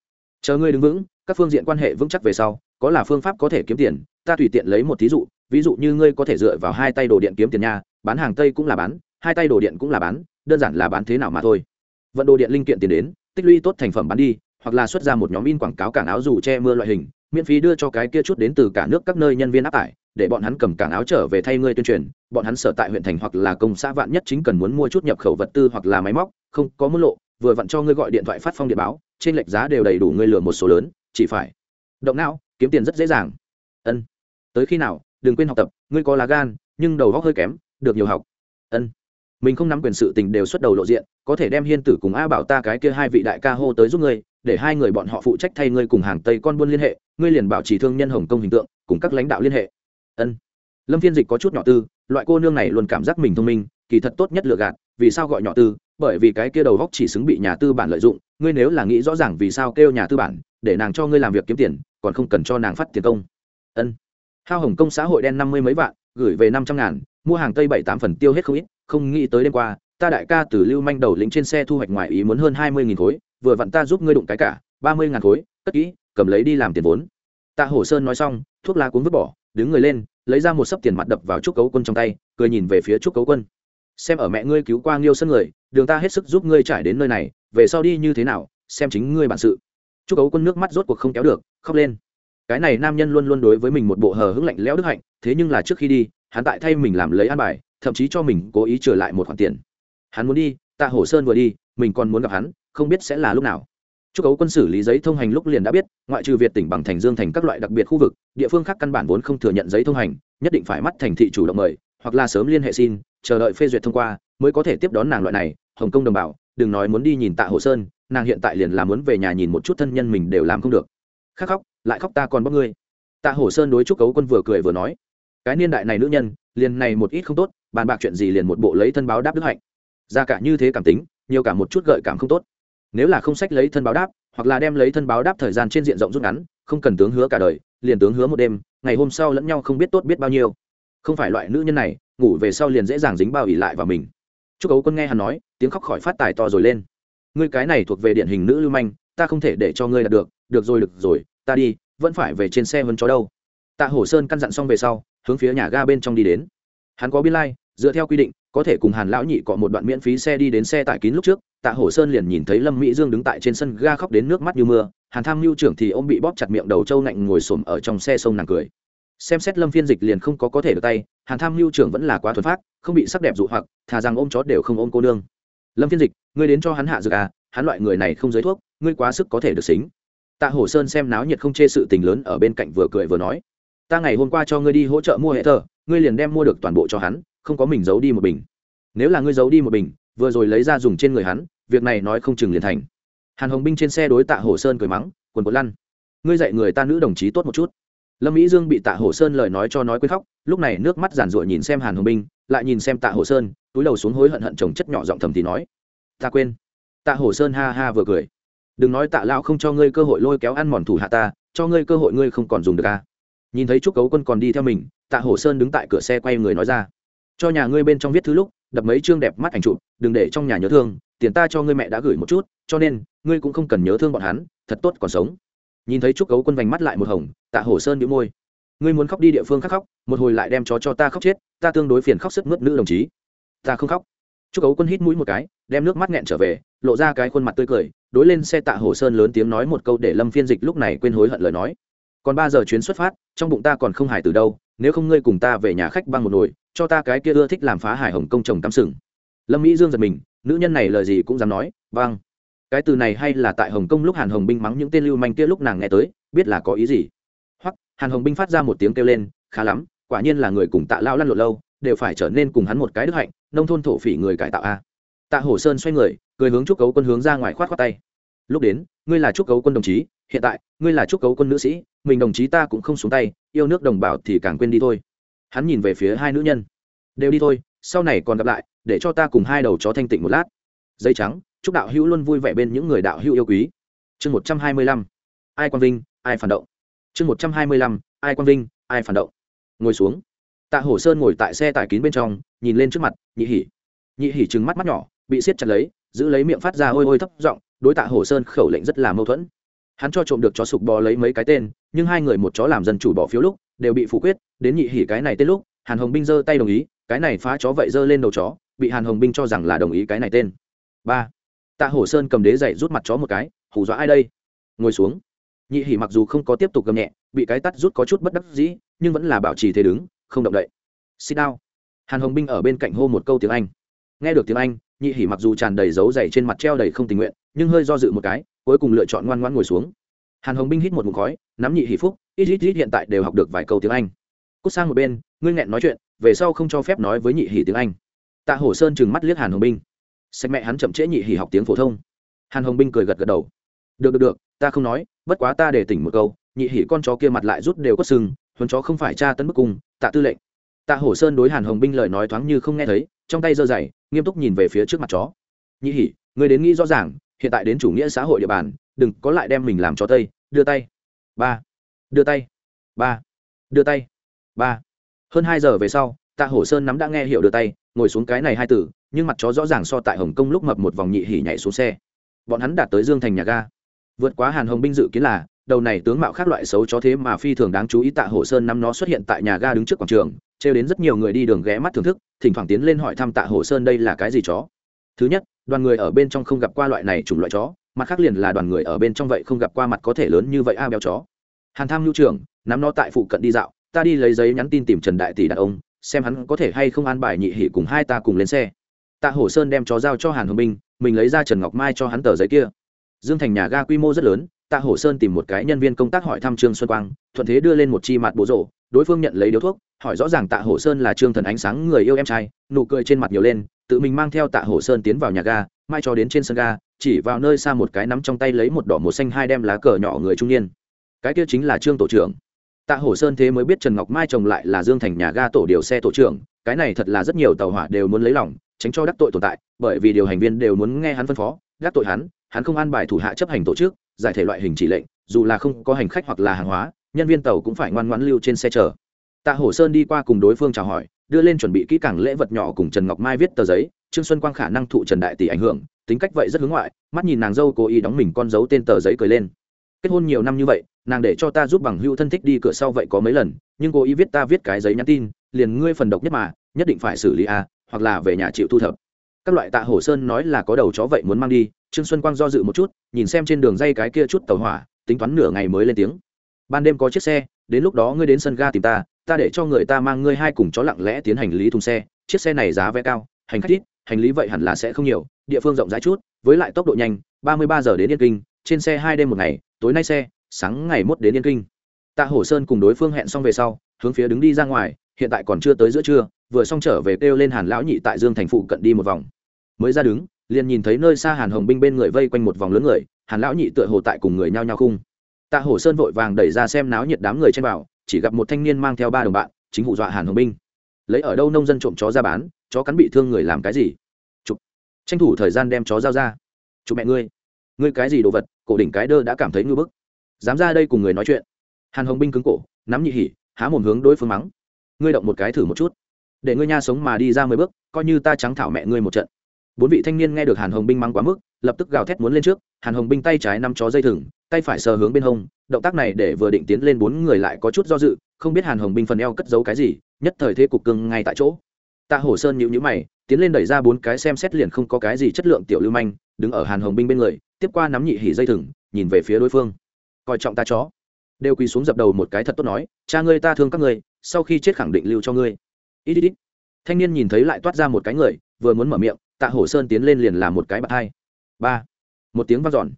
Chờ ngươi đứng vững, các phương diện quan hệ vững chắc về sau, có là phương pháp có thể kiếm tiền, ta tùy tiện lấy một thí dụ, ví dụ như ngươi có thể dựa vào hai tay đồ điện kiếm tiền nha, bán hàng tây cũng là bán, hai tay đồ điện cũng là bán, đơn giản là bán thế nào mà thôi. Vận đồ điện linh kiện tiền đến, tích lũy tốt thành phẩm bán đi, hoặc là xuất ra một nhóm in quảng cáo cảng áo dù che mưa loại hình, miễn phí đưa cho cái kia chút đến từ cả nước các nơi nhân viên áp tải để bọn hắn cầm cảng áo trở về thay ngươi tuyên truyền, bọn hắn sở tại huyện thành hoặc là công xã vạn nhất chính cần muốn mua chút nhập khẩu vật tư hoặc là máy móc, không, có mức lộ, vừa vặn cho ngươi gọi điện thoại phát phong điện báo, trên lệch giá đều đầy đủ ngươi lừa một số lớn, chỉ phải động não, kiếm tiền rất dễ dàng. Ân. Tới khi nào, đừng quên học tập, ngươi có lá gan, nhưng đầu góc hơi kém, được nhiều học. Ân. Mình không nắm quyền sự tình đều xuất đầu lộ diện, có thể đem hiên tử cùng a bảo ta cái kia hai vị đại ca hô tới giúp ngươi, để hai người bọn họ phụ trách thay ngươi cùng hàng tây con buôn liên hệ, ngươi liền bảo trì thương nhân hồng công hình tượng, cùng các lãnh đạo liên hệ ân. Lâm phiên dịch có chút nhỏ tư, loại cô nương này luôn cảm giác mình thông minh, kỳ thật tốt nhất lựa gạt, vì sao gọi nhỏ tư? Bởi vì cái kia đầu góc chỉ xứng bị nhà tư bản lợi dụng, ngươi nếu là nghĩ rõ ràng vì sao kêu nhà tư bản, để nàng cho ngươi làm việc kiếm tiền, còn không cần cho nàng phát tiền công. Ân. Hao hồng công xã hội đen năm mươi mấy vạn, gửi về năm trăm ngàn, mua hàng tây bảy tám phần tiêu hết không ít, không nghĩ tới đêm qua, ta đại ca từ lưu manh đầu lĩnh trên xe thu hoạch ngoài ý muốn hơn hai mươi nghìn khối, vừa vặn ta giúp ngươi đụng cái cả, ba mươi ngàn khối, cất kỹ, cầm lấy đi làm tiền vốn. Tạ hổ sơn nói xong, thuốc lá cuốn vứt bỏ đứng người lên, lấy ra một sấp tiền mặt đập vào trúc cấu quân trong tay, cười nhìn về phía trúc cấu quân. Xem ở mẹ ngươi cứu qua nghiêu sân người, đường ta hết sức giúp ngươi trải đến nơi này, về sau đi như thế nào, xem chính ngươi bản sự. Trúc cấu quân nước mắt rốt cuộc không kéo được, khóc lên. Cái này nam nhân luôn luôn đối với mình một bộ hờ hững lạnh lẽo đức hạnh, thế nhưng là trước khi đi, hắn tại thay mình làm lấy an bài, thậm chí cho mình cố ý trở lại một khoản tiền. Hắn muốn đi tạ hổ sơn vừa đi, mình còn muốn gặp hắn, không biết sẽ là lúc nào. Chúc cấu quân xử lý giấy thông hành lúc liền đã biết, ngoại trừ Việt tỉnh bằng thành Dương thành các loại đặc biệt khu vực, địa phương khác căn bản vốn không thừa nhận giấy thông hành, nhất định phải mắt thành thị chủ động mời, hoặc là sớm liên hệ xin, chờ đợi phê duyệt thông qua, mới có thể tiếp đón nàng loại này. Hồng Công đồng bảo, đừng nói muốn đi nhìn Tạ Hồ Sơn, nàng hiện tại liền là muốn về nhà nhìn một chút thân nhân mình đều làm không được. Khắc khóc, lại khóc ta còn bóc ngươi. Tạ Hồ Sơn đối chúc cấu quân vừa cười vừa nói, cái niên đại này nữ nhân, liền này một ít không tốt, bàn bạc chuyện gì liền một bộ lấy thân báo đáp đức hạnh. Ra cả như thế cảm tính, nhiều cả một chút gợi cảm không tốt nếu là không sách lấy thân báo đáp hoặc là đem lấy thân báo đáp thời gian trên diện rộng rút ngắn không cần tướng hứa cả đời liền tướng hứa một đêm ngày hôm sau lẫn nhau không biết tốt biết bao nhiêu. Không phải loại nữ nhân này ngủ về sau liền dễ dàng dính bao ỉ lại vào mình. Chúc ấu quân nghe hắn nói tiếng khóc khỏi phát tài to rồi lên. Ngươi cái này thuộc về điển hình nữ lưu manh ta không thể để cho ngươi đạt được được rồi được rồi ta đi vẫn phải về trên xe vân chó đâu. Tạ hổ sơn căn dặn xong về sau hướng phía nhà ga bên trong đi đến. Hắn có biên lai、like, dựa theo quy định có thể cùng hàn lão nhị cọ một đoạn miễn phí xe đi đến xe tải kín lúc trước, tạ hổ sơn liền nhìn thấy lâm mỹ dương đứng tại trên sân ga khóc đến nước mắt như mưa, hàn tham mưu trưởng thì ông bị bóp chặt miệng đầu trâu nạnh ngồi xổm ở trong xe sông nàng cười. Xem xét lâm phiên dịch liền không có có thể được tay, hàn tham mưu trưởng vẫn là quá thuần phát không bị sắc đẹp dụ hoặc, thà rằng ôm chó đều không ôm cô nương. Lâm phiên dịch, ngươi đến cho hắn hạ dược à hắn loại người này không giới thuốc, ngươi quá sức có thể được xính. Tạ hổ sơn xem náo nhiệt không chê sự tình lớn ở bên cạnh vừa cười vừa nói, ta ngày hôm qua cho ngươi đi hỗ trợ mua hệ thờ, ngươi liền đem mua được toàn bộ cho hắn không có mình giấu đi một bình nếu là ngươi giấu đi một bình vừa rồi lấy ra dùng trên người hắn, việc này nói không chừng liền thành. Hàn hồng binh trên xe đối tạ hồ sơn cười mắng, quần quần lăn. Ngươi dạy người ta nữ đồng chí tốt một chút. Lâm mỹ dương bị tạ hồ sơn lời nói cho nói quên khóc, lúc này nước mắt giản ruội nhìn xem hàn hồng binh, lại nhìn xem tạ hồ sơn, túi đầu xuống hối hận hận chồng chất nhỏ giọng thầm thì nói, ta quên. Tạ hồ sơn ha ha vừa cười. Đừng nói tạ lao không cho ngươi cơ hội lôi kéo ăn mòn thủ hạ ta, cho ngươi cơ hội ngươi không còn dùng được à. nhìn thấy trúc cấu quân còn đi theo mình, tạ hồ sơn đứng tại cửa xe quay người nói ra cho nhà ngươi bên trong viết thứ lúc, đập mấy chương đẹp mắt ảnh chụp, đừng để trong nhà nhớ thương, tiền ta cho ngươi mẹ đã gửi một chút, cho nên, ngươi cũng không cần nhớ thương bọn hắn, thật tốt còn sống. Nhìn thấy trúc cấu quân vành mắt lại một hồng, tạ hổ sơn bị môi. Ngươi muốn khóc đi địa phương khác khóc, một hồi lại đem chó cho ta khóc chết, ta tương đối phiền khóc sức mướt nữ đồng chí. Ta không khóc. Trúc cấu quân hít mũi một cái, đem nước mắt nghẹn trở về, lộ ra cái khuôn mặt tươi cười, đối lên xe tạ hổ sơn lớn tiếng nói một câu để lâm phiên dịch lúc này quên hối hận lời nói. Còn ba giờ chuyến xuất phát, trong bụng ta còn không hài từ đâu nếu không ngươi cùng ta về nhà khách băng một nồi, cho ta cái kia ưa thích làm phá hải hồng công chồng tắm sừng. Lâm mỹ dương giật mình, nữ nhân này lời gì cũng dám nói băng cái từ này hay là tại hồng kông lúc hàn hồng binh mắng những tên lưu manh kia lúc nàng nghe tới, biết là có ý gì. Hoặc, hàn hồng binh phát ra một tiếng kêu lên, khá lắm, quả nhiên là người cùng tạ lao lăn lộn lâu, đều phải trở nên cùng hắn một cái đức hạnh, nông thôn thổ phỉ người cải tạo a. Tạ hổ sơn xoay người, cười hướng trúc cấu quân hướng ra ngoài khoát khoát tay. Lúc đến ngươi là trúc cấu quân đồng chí, hiện tại, ngươi là trúc cấu quân nữ sĩ, mình đồng chí ta cũng không xuống tay, yêu nước đồng bào thì càng quên đi thôi. Hắn nhìn về phía hai nữ nhân. Đều đi thôi, sau này còn gặp lại, để cho ta cùng hai đầu chó thanh tịnh một lát. Dây trắng, chúc đạo hữu luôn vui vẻ bên những người đạo hữu yêu quý. Chương một trăm hai mươi lăm. Ai quang vinh, ai phản động. Chương một trăm hai mươi lăm. Ai quang vinh, ai phản động. Ngồi xuống. Tạ hổ sơn ngồi tại xe tải kín bên trong, nhìn lên trước mặt, nhị hỉ. Nhị hỉ trừng mắt mắt nhỏ, bị siết chặt lấy, giữ lấy miệng phát ra ôi ôi thấp giọng đối tạ hổ sơn khẩu lệnh rất là mâu thuẫn. Hắn cho trộm được chó sục bò lấy mấy cái tên, nhưng hai người một chó làm dân chủ bỏ phiếu lúc, đều bị phủ quyết, đến nhị hỉ cái này tên lúc, hàn hồng binh giơ tay đồng ý, cái này phá chó vậy giơ lên đầu chó, bị hàn hồng binh cho rằng là đồng ý cái này tên. Ba. Tạ hổ sơn cầm đế dậy rút mặt chó một cái, hù dọa ai đây? Ngồi xuống. Nhị hỉ mặc dù không có tiếp tục gầm nhẹ, bị cái tắt rút có chút bất đắc dĩ, nhưng vẫn là bảo trì thế đứng, không động đậy. Sit down hàn hồng binh ở bên cạnh hô một câu tiếng anh. Nghe được tiếng anh nhị hỉ mặc dù tràn đầy dấu dày trên mặt treo đầy không tình nguyện, nhưng hơi do dự một cái, cuối cùng lựa chọn ngoan ngoãn ngồi xuống. Hàn hồng binh hít một mụn khói, nắm nhị hỉ phúc, ít ít ít hiện tại đều học được vài câu tiếng anh. Cút sang một bên, ngươi nghẹn nói chuyện, về sau không cho phép nói với nhị hỉ tiếng anh. Tạ hổ sơn trừng mắt liếc hàn hồng binh. Sách mẹ hắn chậm trễ nhị hỉ học tiếng phổ thông. Hàn hồng binh cười gật gật đầu. Được được được, ta không nói, bất quá ta để tỉnh một câu, nhị hỉ con chó kia mặt lại rút đều có sừng, huấn chó không phải tra tấn bức cung, tạ tư lệnh. Tạ hổ sơn đối hàn hồng binh lời nói thoáng như không nghe thấy trong tay giơ dày, nghiêm túc nhìn về phía trước mặt chó. Nhị hỉ người đến nghĩ rõ ràng, hiện tại đến chủ nghĩa xã hội địa bàn, đừng có lại đem mình làm cho tây, đưa tay. Ba. Đưa tay. Ba. Đưa tay. Ba. Hơn hai giờ về sau, tạ hổ sơn nắm đã nghe hiểu đưa tay, ngồi xuống cái này hai tử, nhưng mặt chó rõ ràng so tại hồng kông lúc mập một vòng nhị hỉ nhảy xuống xe. Bọn hắn đạt tới dương thành nhà ga. Vượt quá hàn hồng binh dự kiến là, đầu này tướng mạo khác loại xấu chó thế mà phi thường đáng chú ý tạ hổ sơn năm nó xuất hiện tại nhà ga đứng trước quảng trường, trêu đến rất nhiều người đi đường ghé mắt thưởng thức thỉnh thoảng tiến lên hỏi thăm tạ hổ sơn đây là cái gì chó. Thứ nhất, đoàn người ở bên trong không gặp qua loại này chủng loại chó, mặt khác liền là đoàn người ở bên trong vậy không gặp qua mặt có thể lớn như vậy a béo chó. Hàn tham nhu trưởng nắm nó tại phụ cận đi dạo, ta đi lấy giấy nhắn tin tìm trần đại tỷ đàn ông, xem hắn có thể hay không an bài nhị hỉ cùng hai ta cùng lên xe. Tạ hổ sơn đem chó giao cho hàn hồng minh, mình lấy ra trần ngọc mai cho hắn tờ giấy kia. Dương thành nhà ga quy mô rất lớn, tạ hổ sơn tìm một cái nhân viên công tác hỏi thăm trương xuân quang, thuận thế đưa lên một chi mặt bố rổ đối phương nhận lấy điếu thuốc, hỏi rõ ràng tạ hổ sơn là trương thần ánh sáng người yêu em trai, nụ cười trên mặt nhiều lên, tự mình mang theo tạ hổ sơn tiến vào nhà ga, mai cho đến trên sân ga, chỉ vào nơi xa một cái nắm trong tay lấy một đỏ một xanh hai đem lá cờ nhỏ người trung niên. Cái kia chính là trương tổ trưởng. Tạ hổ sơn thế mới biết trần ngọc mai chồng lại là dương thành nhà ga tổ điều xe tổ trưởng, cái này thật là rất nhiều tàu hỏa đều muốn lấy lòng, tránh cho đắc tội tồn tại, bởi vì điều hành viên đều muốn nghe hắn phân phó, đắc tội hắn hắn không an bài thủ hạ chấp hành tổ chức, giải thể loại hình chỉ lệnh, dù là không có hành khách hoặc là hàng hóa nhân viên tàu cũng phải ngoan ngoãn lưu trên xe chờ. Tạ hổ sơn đi qua cùng đối phương chào hỏi, đưa lên chuẩn bị kỹ càng lễ vật nhỏ cùng trần ngọc mai viết tờ giấy, trương xuân quang khả năng thụ trần đại tỷ ảnh hưởng, tính cách vậy rất hướng ngoại, mắt nhìn nàng dâu cố ý đóng mình con dấu tên tờ giấy cười lên. Kết hôn nhiều năm như vậy, nàng để cho ta giúp bằng hữu thân thích đi cửa sau vậy có mấy lần, nhưng cố ý viết ta viết cái giấy nhắn tin, liền ngươi phần độc nhất mà, nhất định phải xử lý a hoặc là về nhà chịu thu thập. Các loại tạ hổ sơn nói là có đầu chó vậy muốn mang đi, trương xuân quang do dự một chút, nhìn xem trên đường dây cái kia chút tàu hỏa, tính toán nửa ngày mới lên tiếng ban đêm có chiếc xe, đến lúc đó ngươi đến sân ga tìm ta ta để cho người ta mang ngươi hai cùng chó lặng lẽ tiến hành lý thùng xe. Chiếc xe này giá vé cao, hành khách ít, hành lý vậy hẳn là sẽ không nhiều, địa phương rộng rãi chút, với lại tốc độ nhanh, ba mươi ba giờ đến yên kinh, trên xe hai đêm một ngày, tối nay xe, sáng ngày mốt đến yên kinh. Tạ hổ sơn cùng đối phương hẹn xong về sau, hướng phía đứng đi ra ngoài, hiện tại còn chưa tới giữa trưa, vừa xong trở về kêu lên hàn lão nhị tại dương thành phụ cận đi một vòng. Mới ra đứng, liền nhìn thấy nơi xa hàn hồng binh bên người vây quanh một vòng lớn người, hàn lão nhị tựa hồ tại cùng người nhao nhao khung tạ hổ sơn vội vàng đẩy ra xem náo nhiệt đám người trên bảo chỉ gặp một thanh niên mang theo ba đồng bạn, chính hụ dọa hàn hồng binh. Lấy ở đâu nông dân trộm chó ra bán, chó cắn bị thương người làm cái gì? Chụp. Tranh thủ thời gian đem chó giao ra. Chụp mẹ ngươi. Ngươi cái gì đồ vật, cổ đỉnh cái đơ đã cảm thấy ngư bức. Dám ra đây cùng người nói chuyện. Hàn hồng binh cứng cổ, nắm nhị hỉ, há mồm hướng đối phương mắng. Ngươi động một cái thử một chút. Để ngươi nha sống mà đi ra mười bước, coi như ta trắng thảo mẹ ngươi một trận. Bốn vị thanh niên nghe được hàn hồng binh mắng quá mức lập tức gào thét muốn lên trước, hàn hồng binh tay trái nắm chó dây thừng, tay phải sờ hướng bên hông, động tác này để vừa định tiến lên bốn người lại có chút do dự, không biết hàn hồng binh phần eo cất giấu cái gì, nhất thời thế cục cưng ngay tại chỗ. Tạ hổ sơn nhịu nhữ mày, tiến lên đẩy ra bốn cái xem xét liền không có cái gì chất lượng tiểu lưu manh, đứng ở hàn hồng binh bên người, tiếp qua nắm nhị hỉ dây thừng, nhìn về phía đối phương. Coi trọng ta chó. Đều quỳ xuống dập đầu một cái thật tốt nói, cha ngươi ta thương các ngươi, sau khi chết khẳng định lưu cho ngươi. Ít ít ít thanh niên nhìn thấy lại toát ra một cái người, vừa muốn mở miệng, tạ hổ sơn tiến lên liền làm một cái bạc hai ba một tiếng vang dọn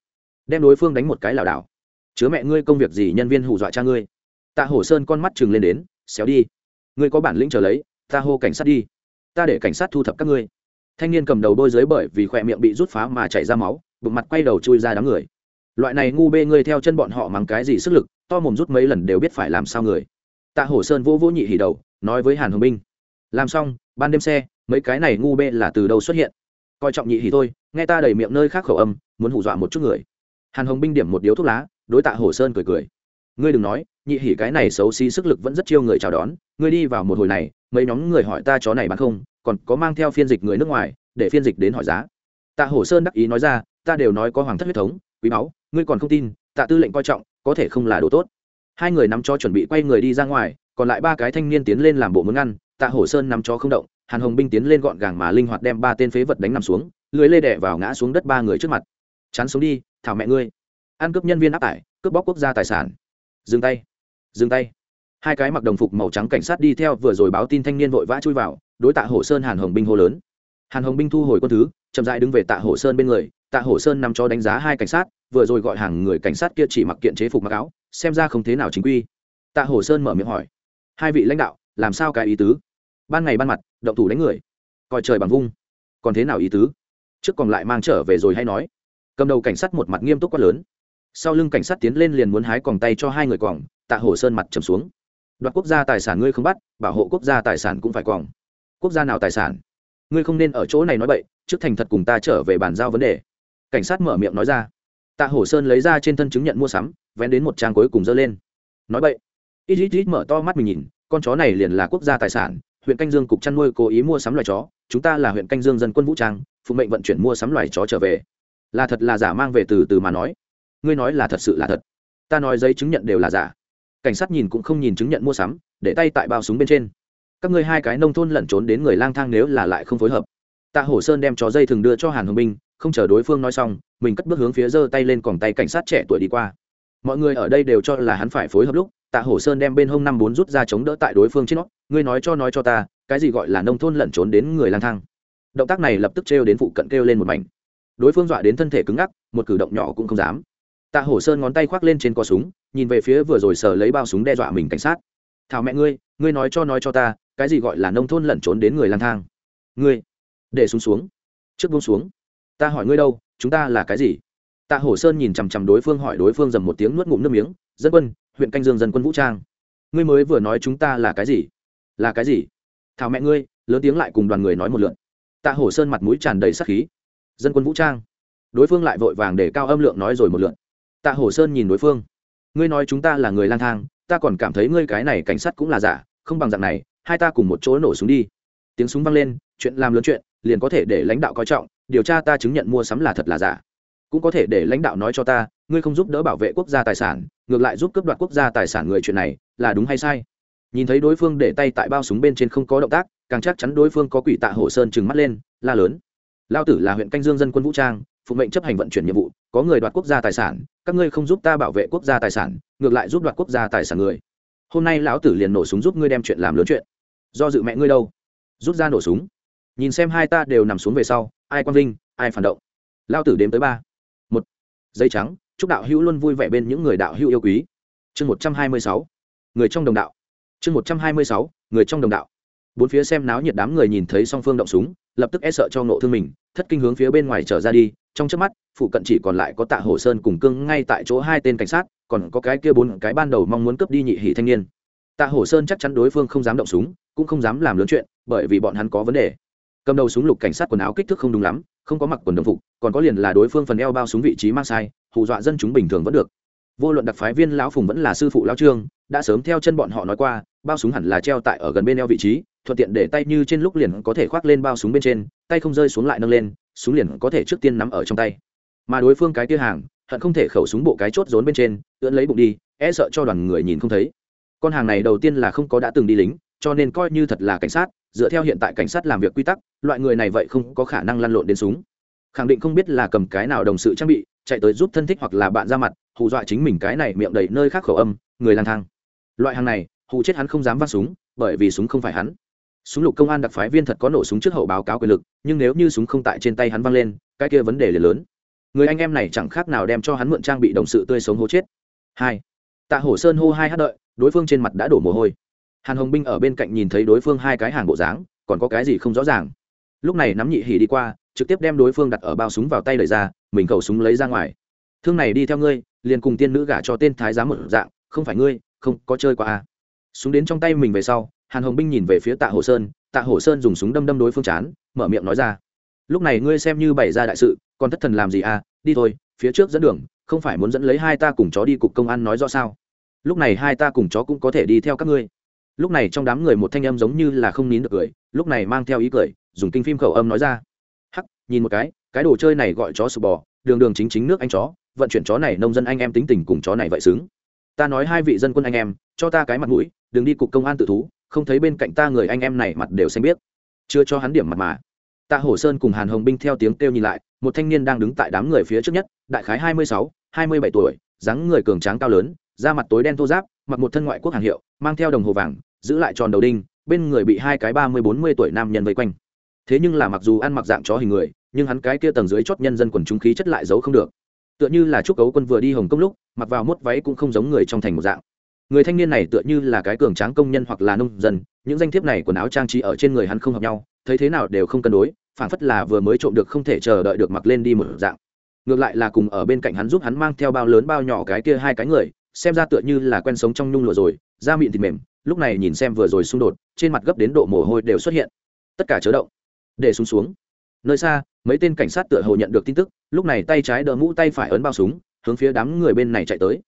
đem đối phương đánh một cái lảo đảo chứa mẹ ngươi công việc gì nhân viên hù dọa cha ngươi tạ hổ sơn con mắt chừng lên đến xéo đi ngươi có bản lĩnh trở lấy ta hô cảnh sát đi ta để cảnh sát thu thập các ngươi thanh niên cầm đầu đôi dưới bởi vì khỏe miệng bị rút phá mà chảy ra máu bụng mặt quay đầu chui ra đám người loại này ngu bê ngươi theo chân bọn họ mắng cái gì sức lực to mồm rút mấy lần đều biết phải làm sao người tạ hổ sơn vô vô nhị hỉ đầu nói với hàn hồng binh làm xong ban đêm xe mấy cái này ngu bê là từ đâu xuất hiện coi trọng nhị hỉ thôi nghe ta đầy miệng nơi khác khẩu âm, muốn hù dọa một chút người. Hàn hồng binh điểm một điếu thuốc lá, đối tạ hổ sơn cười cười. Ngươi đừng nói, nhị hỉ cái này xấu xí sức lực vẫn rất chiêu người chào đón, ngươi đi vào một hồi này, mấy nhóm người hỏi ta chó này bán không, còn có mang theo phiên dịch người nước ngoài, để phiên dịch đến hỏi giá. Tạ hổ sơn đắc ý nói ra, ta đều nói có hoàng thất huyết thống, quý báu, ngươi còn không tin, tạ tư lệnh coi trọng, có thể không là đồ tốt. Hai người nắm cho chuẩn bị quay người đi ra ngoài, còn lại ba cái thanh niên tiến lên làm bộ muốn ngăn, tạ hổ sơn nắm cho không động, hàn hồng binh tiến lên gọn gàng mà linh hoạt đem ba tên phế vật đánh nằm xuống lưới lê đẻ vào ngã xuống đất ba người trước mặt. Chán sống đi, thảo mẹ ngươi. Ăn cướp nhân viên áp tải, cướp bóc quốc gia tài sản. Dừng tay dừng tay. Hai cái mặc đồng phục màu trắng cảnh sát đi theo vừa rồi báo tin thanh niên vội vã chui vào, đối tạ hổ sơn hàn hồng binh hô lớn. Hàn hồng binh thu hồi quân thứ, chậm dại đứng về tạ hổ sơn bên người. Tạ hổ sơn nằm cho đánh giá hai cảnh sát, vừa rồi gọi hàng người cảnh sát kia chỉ mặc kiện chế phục mặc áo, xem ra không thế nào chính quy. Tạ hổ sơn mở miệng hỏi, hai vị lãnh đạo, làm sao cái ý tứ? Ban ngày ban mặt, động thủ đánh người. Coi trời bằng vung. Còn thế nào ý tứ? Trước còn lại mang trở về rồi hay nói. Cầm đầu cảnh sát một mặt nghiêm túc quá lớn. Sau lưng cảnh sát tiến lên liền muốn hái còng tay cho hai người còng, tạ hổ sơn mặt trầm xuống. Đoạt quốc gia tài sản ngươi không bắt, bảo hộ quốc gia tài sản cũng phải còng. Quốc gia nào tài sản? Ngươi không nên ở chỗ này nói bậy, trước thành thật cùng ta trở về bàn giao vấn đề. Cảnh sát mở miệng nói ra. Tạ hổ sơn lấy ra trên thân chứng nhận mua sắm, vén đến một trang cuối cùng dơ lên. Nói vậy ít ít ít mở to mắt mình nhìn, con chó này liền là quốc gia tài sản, huyện canh dương cục chăn nuôi cố ý mua sắm loài chó, chúng ta là huyện canh dương dân quân vũ trang phụ mệnh vận chuyển mua sắm loài chó trở về. Là thật là giả mang về từ từ mà nói. Ngươi nói là thật sự là thật. Ta nói giấy chứng nhận đều là giả. Cảnh sát nhìn cũng không nhìn chứng nhận mua sắm, để tay tại bao súng bên trên. Các ngươi hai cái nông thôn lẩn trốn đến người lang thang nếu là lại không phối hợp. Tạ hổ sơn đem chó dây thường đưa cho hàn hồng binh không chờ đối phương nói xong, mình cất bước hướng phía giơ tay lên còng tay cảnh sát trẻ tuổi đi qua. Mọi người ở đây đều cho là hắn phải phối hợp lúc, tạ hổ sơn đem bên hông năm bốn rút ra chống đỡ tại đối phương trên nó. Ngươi nói cho nói cho ta, cái gì gọi là nông thôn lẩn trốn đến người lang thang? Động tác này lập tức trêu đến phụ cận kêu lên một mảnh. Đối phương dọa đến thân thể cứng ngắc, một cử động nhỏ cũng không dám. Tạ hổ sơn ngón tay khoác lên trên co súng, nhìn về phía vừa rồi sờ lấy bao súng đe dọa mình cảnh sát. Thảo mẹ ngươi ngươi nói cho nói cho ta, cái gì gọi là nông thôn lẩn trốn đến người lang thang? Ngươi, để súng xuống. Trước buông xuống. Ta hỏi ngươi đâu, chúng ta là cái gì? Tạ hổ sơn nhìn chằm chằm đối phương hỏi đối phương dầm một tiếng nuốt ngụm nước miếng, dân quân, huyện canh dương dân quân vũ trang. Ngươi mới vừa nói chúng ta là cái gì? Là cái gì? Thảo mẹ ngươi, lớn tiếng lại cùng đoàn người nói một lượn tạ hổ sơn mặt mũi tràn đầy sắc khí. Dân quân vũ trang. Đối phương lại vội vàng để cao âm lượng nói rồi một lượn tạ hổ sơn nhìn đối phương. Ngươi nói chúng ta là người lang thang, ta còn cảm thấy ngươi cái này cảnh sát cũng là giả, không bằng dạng này, hai ta cùng một chỗ nổ súng đi. Tiếng súng vang lên, chuyện làm lớn chuyện, liền có thể để lãnh đạo coi trọng, điều tra ta chứng nhận mua sắm là thật là giả. Cũng có thể để lãnh đạo nói cho ta, ngươi không giúp đỡ bảo vệ quốc gia tài sản, ngược lại giúp cướp đoạt quốc gia tài sản người chuyện này, là đúng hay sai? Nhìn thấy đối phương để tay tại bao súng bên trên không có động tác càng chắc chắn đối phương có quỷ tạ hồ sơn trừng mắt lên, la lớn. Lao tử là huyện canh dương dân quân vũ trang, phụ mệnh chấp hành vận chuyển nhiệm vụ, có người đoạt quốc gia tài sản, các ngươi không giúp ta bảo vệ quốc gia tài sản, ngược lại giúp đoạt quốc gia tài sản người. Hôm nay lão tử liền nổ súng giúp ngươi đem chuyện làm lớn chuyện. Do dự mẹ ngươi đâu? Rút ra nổ súng. Nhìn xem hai ta đều nằm xuống về sau, ai quang linh ai phản động. Lao tử đếm tới ba. Một. Dây trắng, chúc đạo hữu luôn vui vẻ bên những người đạo hữu yêu quý. Chương một trăm hai mươi sáu. Người trong đồng đạo. Chương một trăm hai mươi sáu, người trong đồng đạo bốn phía xem náo nhiệt đám người nhìn thấy song phương động súng, lập tức e sợ cho nộ thương mình, thất kinh hướng phía bên ngoài trở ra đi, trong trước mắt, phụ cận chỉ còn lại có tạ hồ sơn cùng cương ngay tại chỗ hai tên cảnh sát, còn có cái kia bốn cái ban đầu mong muốn cướp đi nhị hỷ thanh niên. Tạ hồ sơn chắc chắn đối phương không dám động súng, cũng không dám làm lớn chuyện, bởi vì bọn hắn có vấn đề. Cầm đầu súng lục cảnh sát quần áo kích thước không đúng lắm, không có mặc quần đồng phục, còn có liền là đối phương phần eo bao súng vị trí mang sai, hù dọa dân chúng bình thường vẫn được. Vô luận đặc phái viên lão phùng vẫn là sư phụ lão trương, đã sớm theo chân bọn họ nói qua, bao súng hẳn là treo tại ở gần bên eo vị trí thuận tiện để tay như trên lúc liền có thể khoác lên bao súng bên trên, tay không rơi xuống lại nâng lên, súng liền có thể trước tiên nắm ở trong tay. Mà đối phương cái kia hàng, hận không thể khẩu súng bộ cái chốt rốn bên trên, ưỡn lấy bụng đi e sợ cho đoàn người nhìn không thấy. Con hàng này đầu tiên là không có đã từng đi lính, cho nên coi như thật là cảnh sát, dựa theo hiện tại cảnh sát làm việc quy tắc, loại người này vậy không có khả năng lăn lộn đến súng. Khẳng định không biết là cầm cái nào đồng sự trang bị, chạy tới giúp thân thích hoặc là bạn ra mặt, hù dọa chính mình cái này miệng đầy nơi khác khẩu âm, người lang thang. Loại hàng này, hù chết hắn không dám vác súng, bởi vì súng không phải hắn súng lục công an đặc phái viên thật có nổ súng trước hậu báo cáo quyền lực, nhưng nếu như súng không tại trên tay hắn văng lên, cái kia vấn đề liền lớn. Người anh em này chẳng khác nào đem cho hắn mượn trang bị đồng sự tươi sống hố chết. Hai, tạ hổ sơn hô hai hát đợi, đối phương trên mặt đã đổ mồ hôi. Hàn hồng binh ở bên cạnh nhìn thấy đối phương hai cái hàng bộ dáng, còn có cái gì không rõ ràng. Lúc này nắm nhị hỉ đi qua, trực tiếp đem đối phương đặt ở bao súng vào tay lời ra, mình cầu súng lấy ra ngoài. Thương này đi theo ngươi, liền cùng tiên nữ gả cho tên thái giám một dạng, không phải ngươi, không có chơi qua à. súng đến trong tay mình về sau hàn hồng binh nhìn về phía tạ hồ sơn, tạ hồ sơn dùng súng đâm đâm đối phương chán, mở miệng nói ra, lúc này ngươi xem như bày ra đại sự, còn thất thần làm gì à? Đi thôi, phía trước dẫn đường, không phải muốn dẫn lấy hai ta cùng chó đi cục công an nói rõ sao? Lúc này hai ta cùng chó cũng có thể đi theo các ngươi. Lúc này trong đám người một thanh âm giống như là không nín được cười, lúc này mang theo ý cười, dùng kinh phim khẩu âm nói ra, hắc, nhìn một cái cái đồ chơi này gọi chó sụp bò, đường đường chính chính nước anh chó, vận chuyển chó này nông dân anh em tính tình cùng chó này vậy xứng. Ta nói hai vị dân quân anh em, cho ta cái mặt mũi, đừng đi cục công an tự thú không thấy bên cạnh ta người anh em này mặt đều xanh biết chưa cho hắn điểm mặt mà. Tạ hổ sơn cùng hàn hồng binh theo tiếng kêu nhìn lại, một thanh niên đang đứng tại đám người phía trước nhất, đại khái hai mươi sáu, hai mươi bảy tuổi, dáng người cường tráng cao lớn, da mặt tối đen thô giáp mặc một thân ngoại quốc hàng hiệu, mang theo đồng hồ vàng, giữ lại tròn đầu đinh, bên người bị hai cái ba mươi bốn mươi tuổi nam nhân vây quanh. Thế nhưng là mặc dù ăn mặc dạng chó hình người, nhưng hắn cái kia tầng dưới chót nhân dân quần chúng khí chất lại giấu không được. Tựa như là chúc cấu quân vừa đi hồng công lúc, mặc vào mốt váy cũng không giống người trong thành một dạng người thanh niên này tựa như là cái cường tráng công nhân hoặc là nông dân, những danh thiếp này quần áo trang trí ở trên người hắn không hợp nhau, thấy thế nào đều không cân đối phản phất là vừa mới trộm được không thể chờ đợi được mặc lên đi một dạng. Ngược lại là cùng ở bên cạnh hắn giúp hắn mang theo bao lớn bao nhỏ cái kia hai cái người, xem ra tựa như là quen sống trong nhung lụa rồi, da mịn thịt mềm, lúc này nhìn xem vừa rồi xung đột, trên mặt gấp đến độ mồ hôi đều xuất hiện. Tất cả chớ động. Để xuống xuống. Nơi xa, mấy tên cảnh sát tựa hồ nhận được tin tức, lúc này tay trái đỡ mũ tay phải ấn bao súng, hướng phía đám người bên này chạy tới.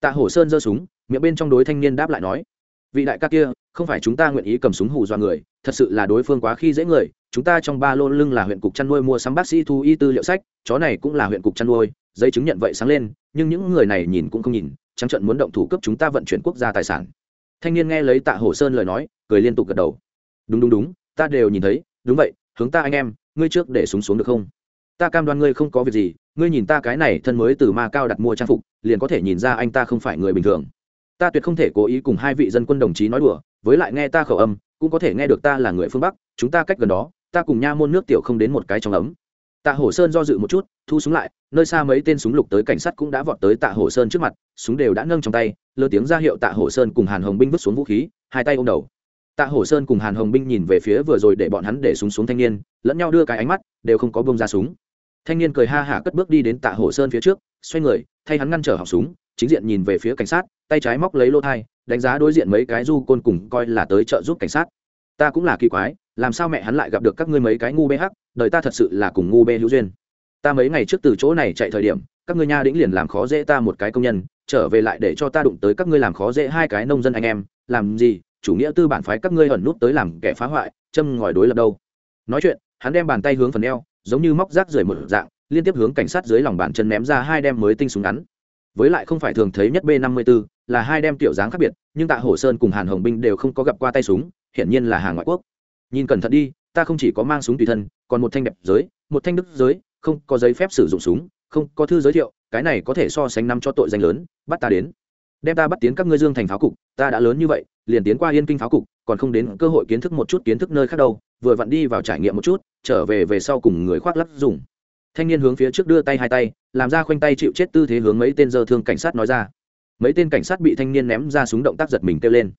Tạ hổ sơn giơ súng miệng bên trong đối thanh niên đáp lại nói, vị đại ca kia, không phải chúng ta nguyện ý cầm súng hù dọa người, thật sự là đối phương quá khi dễ người. Chúng ta trong ba lô lưng là huyện cục chăn nuôi mua sắm bác sĩ thu y tư liệu sách, chó này cũng là huyện cục chăn nuôi, giấy chứng nhận vậy sáng lên, nhưng những người này nhìn cũng không nhìn, trắng trận muốn động thủ cấp chúng ta vận chuyển quốc gia tài sản. Thanh niên nghe lấy tạ hổ sơn lời nói, cười liên tục gật đầu. Đúng đúng đúng, ta đều nhìn thấy, đúng vậy, hướng ta anh em, ngươi trước để súng xuống được không? Ta cam đoan ngươi không có việc gì, ngươi nhìn ta cái này thân mới từ ma cao đặt mua trang phục, liền có thể nhìn ra anh ta không phải người bình thường ta tuyệt không thể cố ý cùng hai vị dân quân đồng chí nói đùa, với lại nghe ta khẩu âm, cũng có thể nghe được ta là người phương bắc, chúng ta cách gần đó, ta cùng nha môn nước tiểu không đến một cái trong ấm. Tạ hổ sơn do dự một chút, thu súng lại, nơi xa mấy tên súng lục tới cảnh sát cũng đã vọt tới tạ hổ sơn trước mặt, súng đều đã nâng trong tay, lơ tiếng ra hiệu tạ hổ sơn cùng hàn hồng binh vứt xuống vũ khí, hai tay ôm đầu. Tạ hổ sơn cùng hàn hồng binh nhìn về phía vừa rồi để bọn hắn để súng xuống thanh niên, lẫn nhau đưa cái ánh mắt, đều không có bông ra súng. Thanh niên cười ha hả cất bước đi đến tạ hổ sơn phía trước, xoay người, thay hắn ngăn trở học súng chính diện nhìn về phía cảnh sát, tay trái móc lấy lô thai, đánh giá đối diện mấy cái du côn cùng coi là tới trợ giúp cảnh sát. Ta cũng là kỳ quái, làm sao mẹ hắn lại gặp được các ngươi mấy cái ngu bê hắc, đời ta thật sự là cùng ngu bê hữu duyên. Ta mấy ngày trước từ chỗ này chạy thời điểm, các ngươi nha đĩnh liền làm khó dễ ta một cái công nhân, trở về lại để cho ta đụng tới các ngươi làm khó dễ hai cái nông dân anh em, làm gì, chủ nghĩa tư bản phái các ngươi ẩn nút tới làm kẻ phá hoại, châm ngòi đối lập đâu. Nói chuyện, hắn đem bàn tay hướng phần eo, giống như móc rác rời một dạng, liên tiếp hướng cảnh sát dưới lòng bàn chân ném ra hai đem mới tinh súng ngắn với lại không phải thường thấy nhất b năm mươi 54, là hai đem tiểu dáng khác biệt nhưng tạ hổ sơn cùng hàn hồng binh đều không có gặp qua tay súng hiển nhiên là hàng ngoại quốc. Nhìn cẩn thận đi ta không chỉ có mang súng tùy thân còn một thanh đẹp giới một thanh đức giới không có giấy phép sử dụng súng không có thư giới thiệu cái này có thể so sánh năm cho tội danh lớn bắt ta đến. Đem ta bắt tiến các ngươi dương thành pháo cục ta đã lớn như vậy liền tiến qua yên kinh pháo cục còn không đến cơ hội kiến thức một chút kiến thức nơi khác đâu vừa vặn đi vào trải nghiệm một chút trở về về sau cùng người khoác lắp dùng thanh niên hướng phía trước đưa tay hai tay, làm ra khoanh tay chịu chết tư thế hướng mấy tên dơ thương cảnh sát nói ra. Mấy tên cảnh sát bị thanh niên ném ra súng động tác giật mình kêu lên.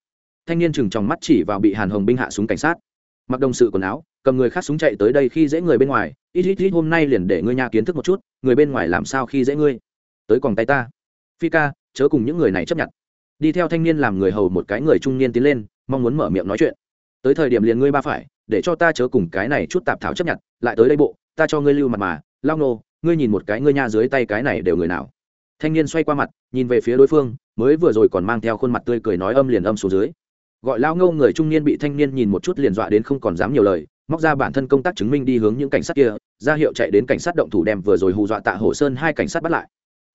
Thanh niên chừng trong mắt chỉ vào bị hàn hồng binh hạ súng cảnh sát. Mặc đồng sự quần áo, cầm người khác súng chạy tới đây khi dễ người bên ngoài. Ít ít ít, hôm nay liền để ngươi nhà kiến thức một chút, người bên ngoài làm sao khi dễ ngươi? Tới còn tay ta. Phi ca, chớ cùng những người này chấp nhận. Đi theo thanh niên làm người hầu một cái người trung niên tiến lên, mong muốn mở miệng nói chuyện. Tới thời điểm liền ngươi ba phải, để cho ta chớ cùng cái này chút tạp tháo chấp nhận, lại tới đây bộ, ta cho ngươi lưu mặt mà lao nô ngươi nhìn một cái, ngươi nha dưới tay cái này đều người nào? Thanh niên xoay qua mặt, nhìn về phía đối phương, mới vừa rồi còn mang theo khuôn mặt tươi cười nói âm liền âm xuống dưới. Gọi lao ngâu người trung niên bị thanh niên nhìn một chút liền dọa đến không còn dám nhiều lời, móc ra bản thân công tác chứng minh đi hướng những cảnh sát kia, ra hiệu chạy đến cảnh sát động thủ đem vừa rồi hù dọa tạ hổ sơn hai cảnh sát bắt lại.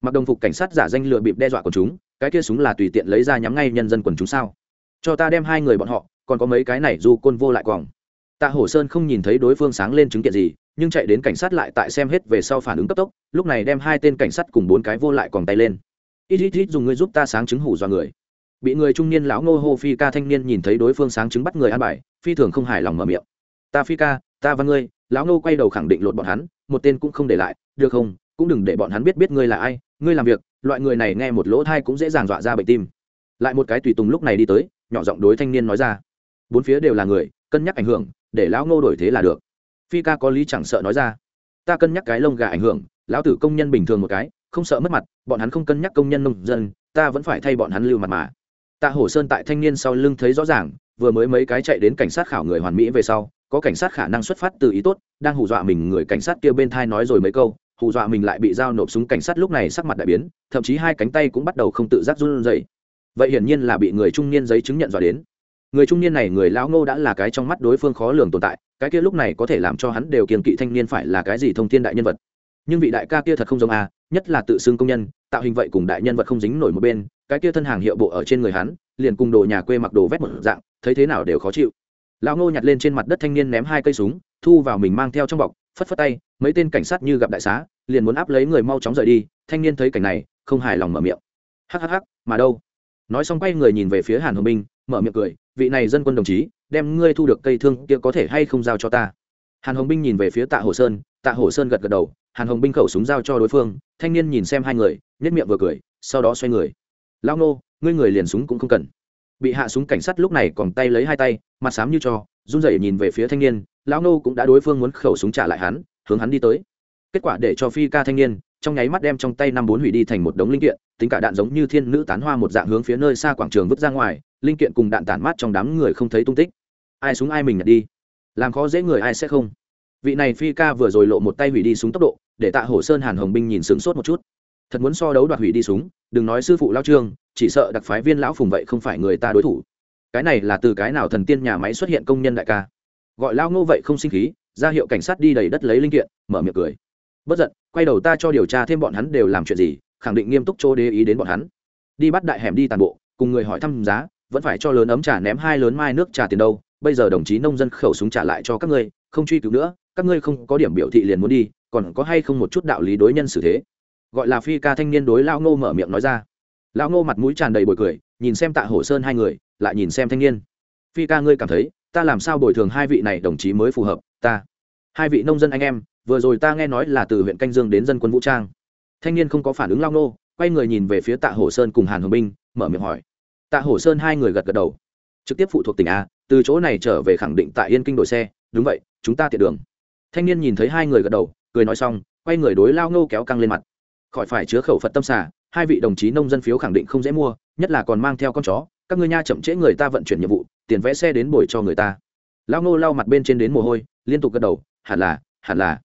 Mặc đồng phục cảnh sát giả danh lừa bịp đe dọa của chúng, cái kia súng là tùy tiện lấy ra nhắm ngay nhân dân quần chúng sao? Cho ta đem hai người bọn họ, còn có mấy cái này du côn vô lại quòng. Tạ hổ sơn không nhìn thấy đối phương sáng lên chứng kiện gì nhưng chạy đến cảnh sát lại tại xem hết về sau phản ứng cấp tốc, lúc này đem hai tên cảnh sát cùng bốn cái vô lại còn tay lên. Ít ít ít dùng ngươi giúp ta sáng chứng hủ do người. Bị người trung niên lão ngô hô phi ca thanh niên nhìn thấy đối phương sáng chứng bắt người an bài, phi thường không hài lòng mở miệng. Ta phi ca, ta và ngươi, lão ngô quay đầu khẳng định lột bọn hắn, một tên cũng không để lại, được không? Cũng đừng để bọn hắn biết biết ngươi là ai, ngươi làm việc, loại người này nghe một lỗ thai cũng dễ dàng dọa ra bệnh tim. Lại một cái tùy tùng lúc này đi tới, nhỏ giọng đối thanh niên nói ra. Bốn phía đều là người, cân nhắc ảnh hưởng, để lão ngô đổi thế là được phi ca có lý chẳng sợ nói ra. Ta cân nhắc cái lông gà ảnh hưởng, lão tử công nhân bình thường một cái, không sợ mất mặt, bọn hắn không cân nhắc công nhân nông dân, ta vẫn phải thay bọn hắn lưu mặt mà. Tạ hổ sơn tại thanh niên sau lưng thấy rõ ràng, vừa mới mấy cái chạy đến cảnh sát khảo người hoàn mỹ về sau, có cảnh sát khả năng xuất phát từ ý tốt, đang hù dọa mình người cảnh sát kia bên thai nói rồi mấy câu, hù dọa mình lại bị giao nộp súng cảnh sát lúc này sắc mặt đại biến, thậm chí hai cánh tay cũng bắt đầu không tự giác run rẩy. Vậy hiển nhiên là bị người trung niên giấy chứng nhận dọa đến người trung niên này, người lão ngô đã là cái trong mắt đối phương khó lường tồn tại, cái kia lúc này có thể làm cho hắn đều kiềm kỵ thanh niên phải là cái gì thông thiên đại nhân vật. Nhưng vị đại ca kia thật không giống a, nhất là tự xưng công nhân, tạo hình vậy cùng đại nhân vật không dính nổi một bên, cái kia thân hàng hiệu bộ ở trên người hắn, liền cùng đồ nhà quê mặc đồ vét một dạng, thấy thế nào đều khó chịu. Lão ngô nhặt lên trên mặt đất thanh niên ném hai cây súng, thu vào mình mang theo trong bọc, phất phất tay, mấy tên cảnh sát như gặp đại xá, liền muốn áp lấy người mau chóng rời đi, thanh niên thấy cảnh này, không hài lòng mở miệng. Hắc hắc hắc, mà đâu? Nói xong quay người nhìn về phía hàn hồng minh, mở miệng cười vị này dân quân đồng chí, đem ngươi thu được cây thương kia có thể hay không giao cho ta? Hàn hồng binh nhìn về phía tạ hồ sơn, tạ hồ sơn gật gật đầu, hàn hồng binh khẩu súng giao cho đối phương, thanh niên nhìn xem hai người nhất miệng vừa cười, sau đó xoay người. Lao nô, ngươi người liền súng cũng không cần. Bị hạ súng cảnh sát lúc này còn tay lấy hai tay, mặt xám như cho, run rẩy nhìn về phía thanh niên, lão nô cũng đã đối phương muốn khẩu súng trả lại hắn, hướng hắn đi tới. Kết quả để cho phi ca thanh niên trong nháy mắt đem trong tay năm bốn hủy đi thành một đống linh kiện, tính cả đạn giống như thiên nữ tán hoa một dạng hướng phía nơi xa quảng trường vứt ra ngoài, linh kiện cùng đạn tản mát trong đám người không thấy tung tích. Ai súng ai mình nhặt đi? Làm khó dễ người ai sẽ không? Vị này phi ca vừa rồi lộ một tay hủy đi súng tốc độ, để tạ hổ sơn hàn hồng binh nhìn sướng sốt một chút. Thật muốn so đấu đoạt hủy đi súng, đừng nói sư phụ lao trương, chỉ sợ đặc phái viên lão phùng vậy không phải người ta đối thủ. Cái này là từ cái nào thần tiên nhà máy xuất hiện công nhân đại ca? Gọi lao ngô vậy không sinh khí, ra hiệu cảnh sát đi đầy đất lấy linh kiện, mở miệng cười bất giận, quay đầu ta cho điều tra thêm bọn hắn đều làm chuyện gì, khẳng định nghiêm túc chỗ đế ý đến bọn hắn. Đi bắt đại hẻm đi tàn bộ, cùng người hỏi thăm giá, vẫn phải cho lớn ấm trà ném hai lớn mai nước trà tiền đâu. Bây giờ đồng chí nông dân khẩu súng trả lại cho các ngươi, không truy cứu nữa, các ngươi không có điểm biểu thị liền muốn đi, còn có hay không một chút đạo lý đối nhân xử thế? Gọi là phi ca thanh niên đối lao ngô mở miệng nói ra. Lao ngô mặt mũi tràn đầy bồi cười, nhìn xem tạ hổ sơn hai người, lại nhìn xem thanh niên. Phi ca ngươi cảm thấy, ta làm sao bồi thường hai vị này, đồng chí mới phù hợp, ta. Hai vị nông dân anh em vừa rồi ta nghe nói là từ huyện canh dương đến dân quân vũ trang. Thanh niên không có phản ứng lao nô, quay người nhìn về phía tạ hổ sơn cùng hàn hồng binh mở miệng hỏi. Tạ hổ sơn hai người gật gật đầu. Trực tiếp phụ thuộc tỉnh a, từ chỗ này trở về khẳng định tại yên kinh đổi xe, đúng vậy, chúng ta tiện đường. Thanh niên nhìn thấy hai người gật đầu, cười nói xong, quay người đối lao nô kéo căng lên mặt. Khỏi phải chứa khẩu phật tâm xả hai vị đồng chí nông dân phiếu khẳng định không dễ mua, nhất là còn mang theo con chó, các ngươi nha chậm trễ người ta vận chuyển nhiệm vụ, tiền vẽ xe đến bồi cho người ta. Lao nô lao mặt bên trên đến mồ hôi, liên tục gật đầu, hẳn là hẳn là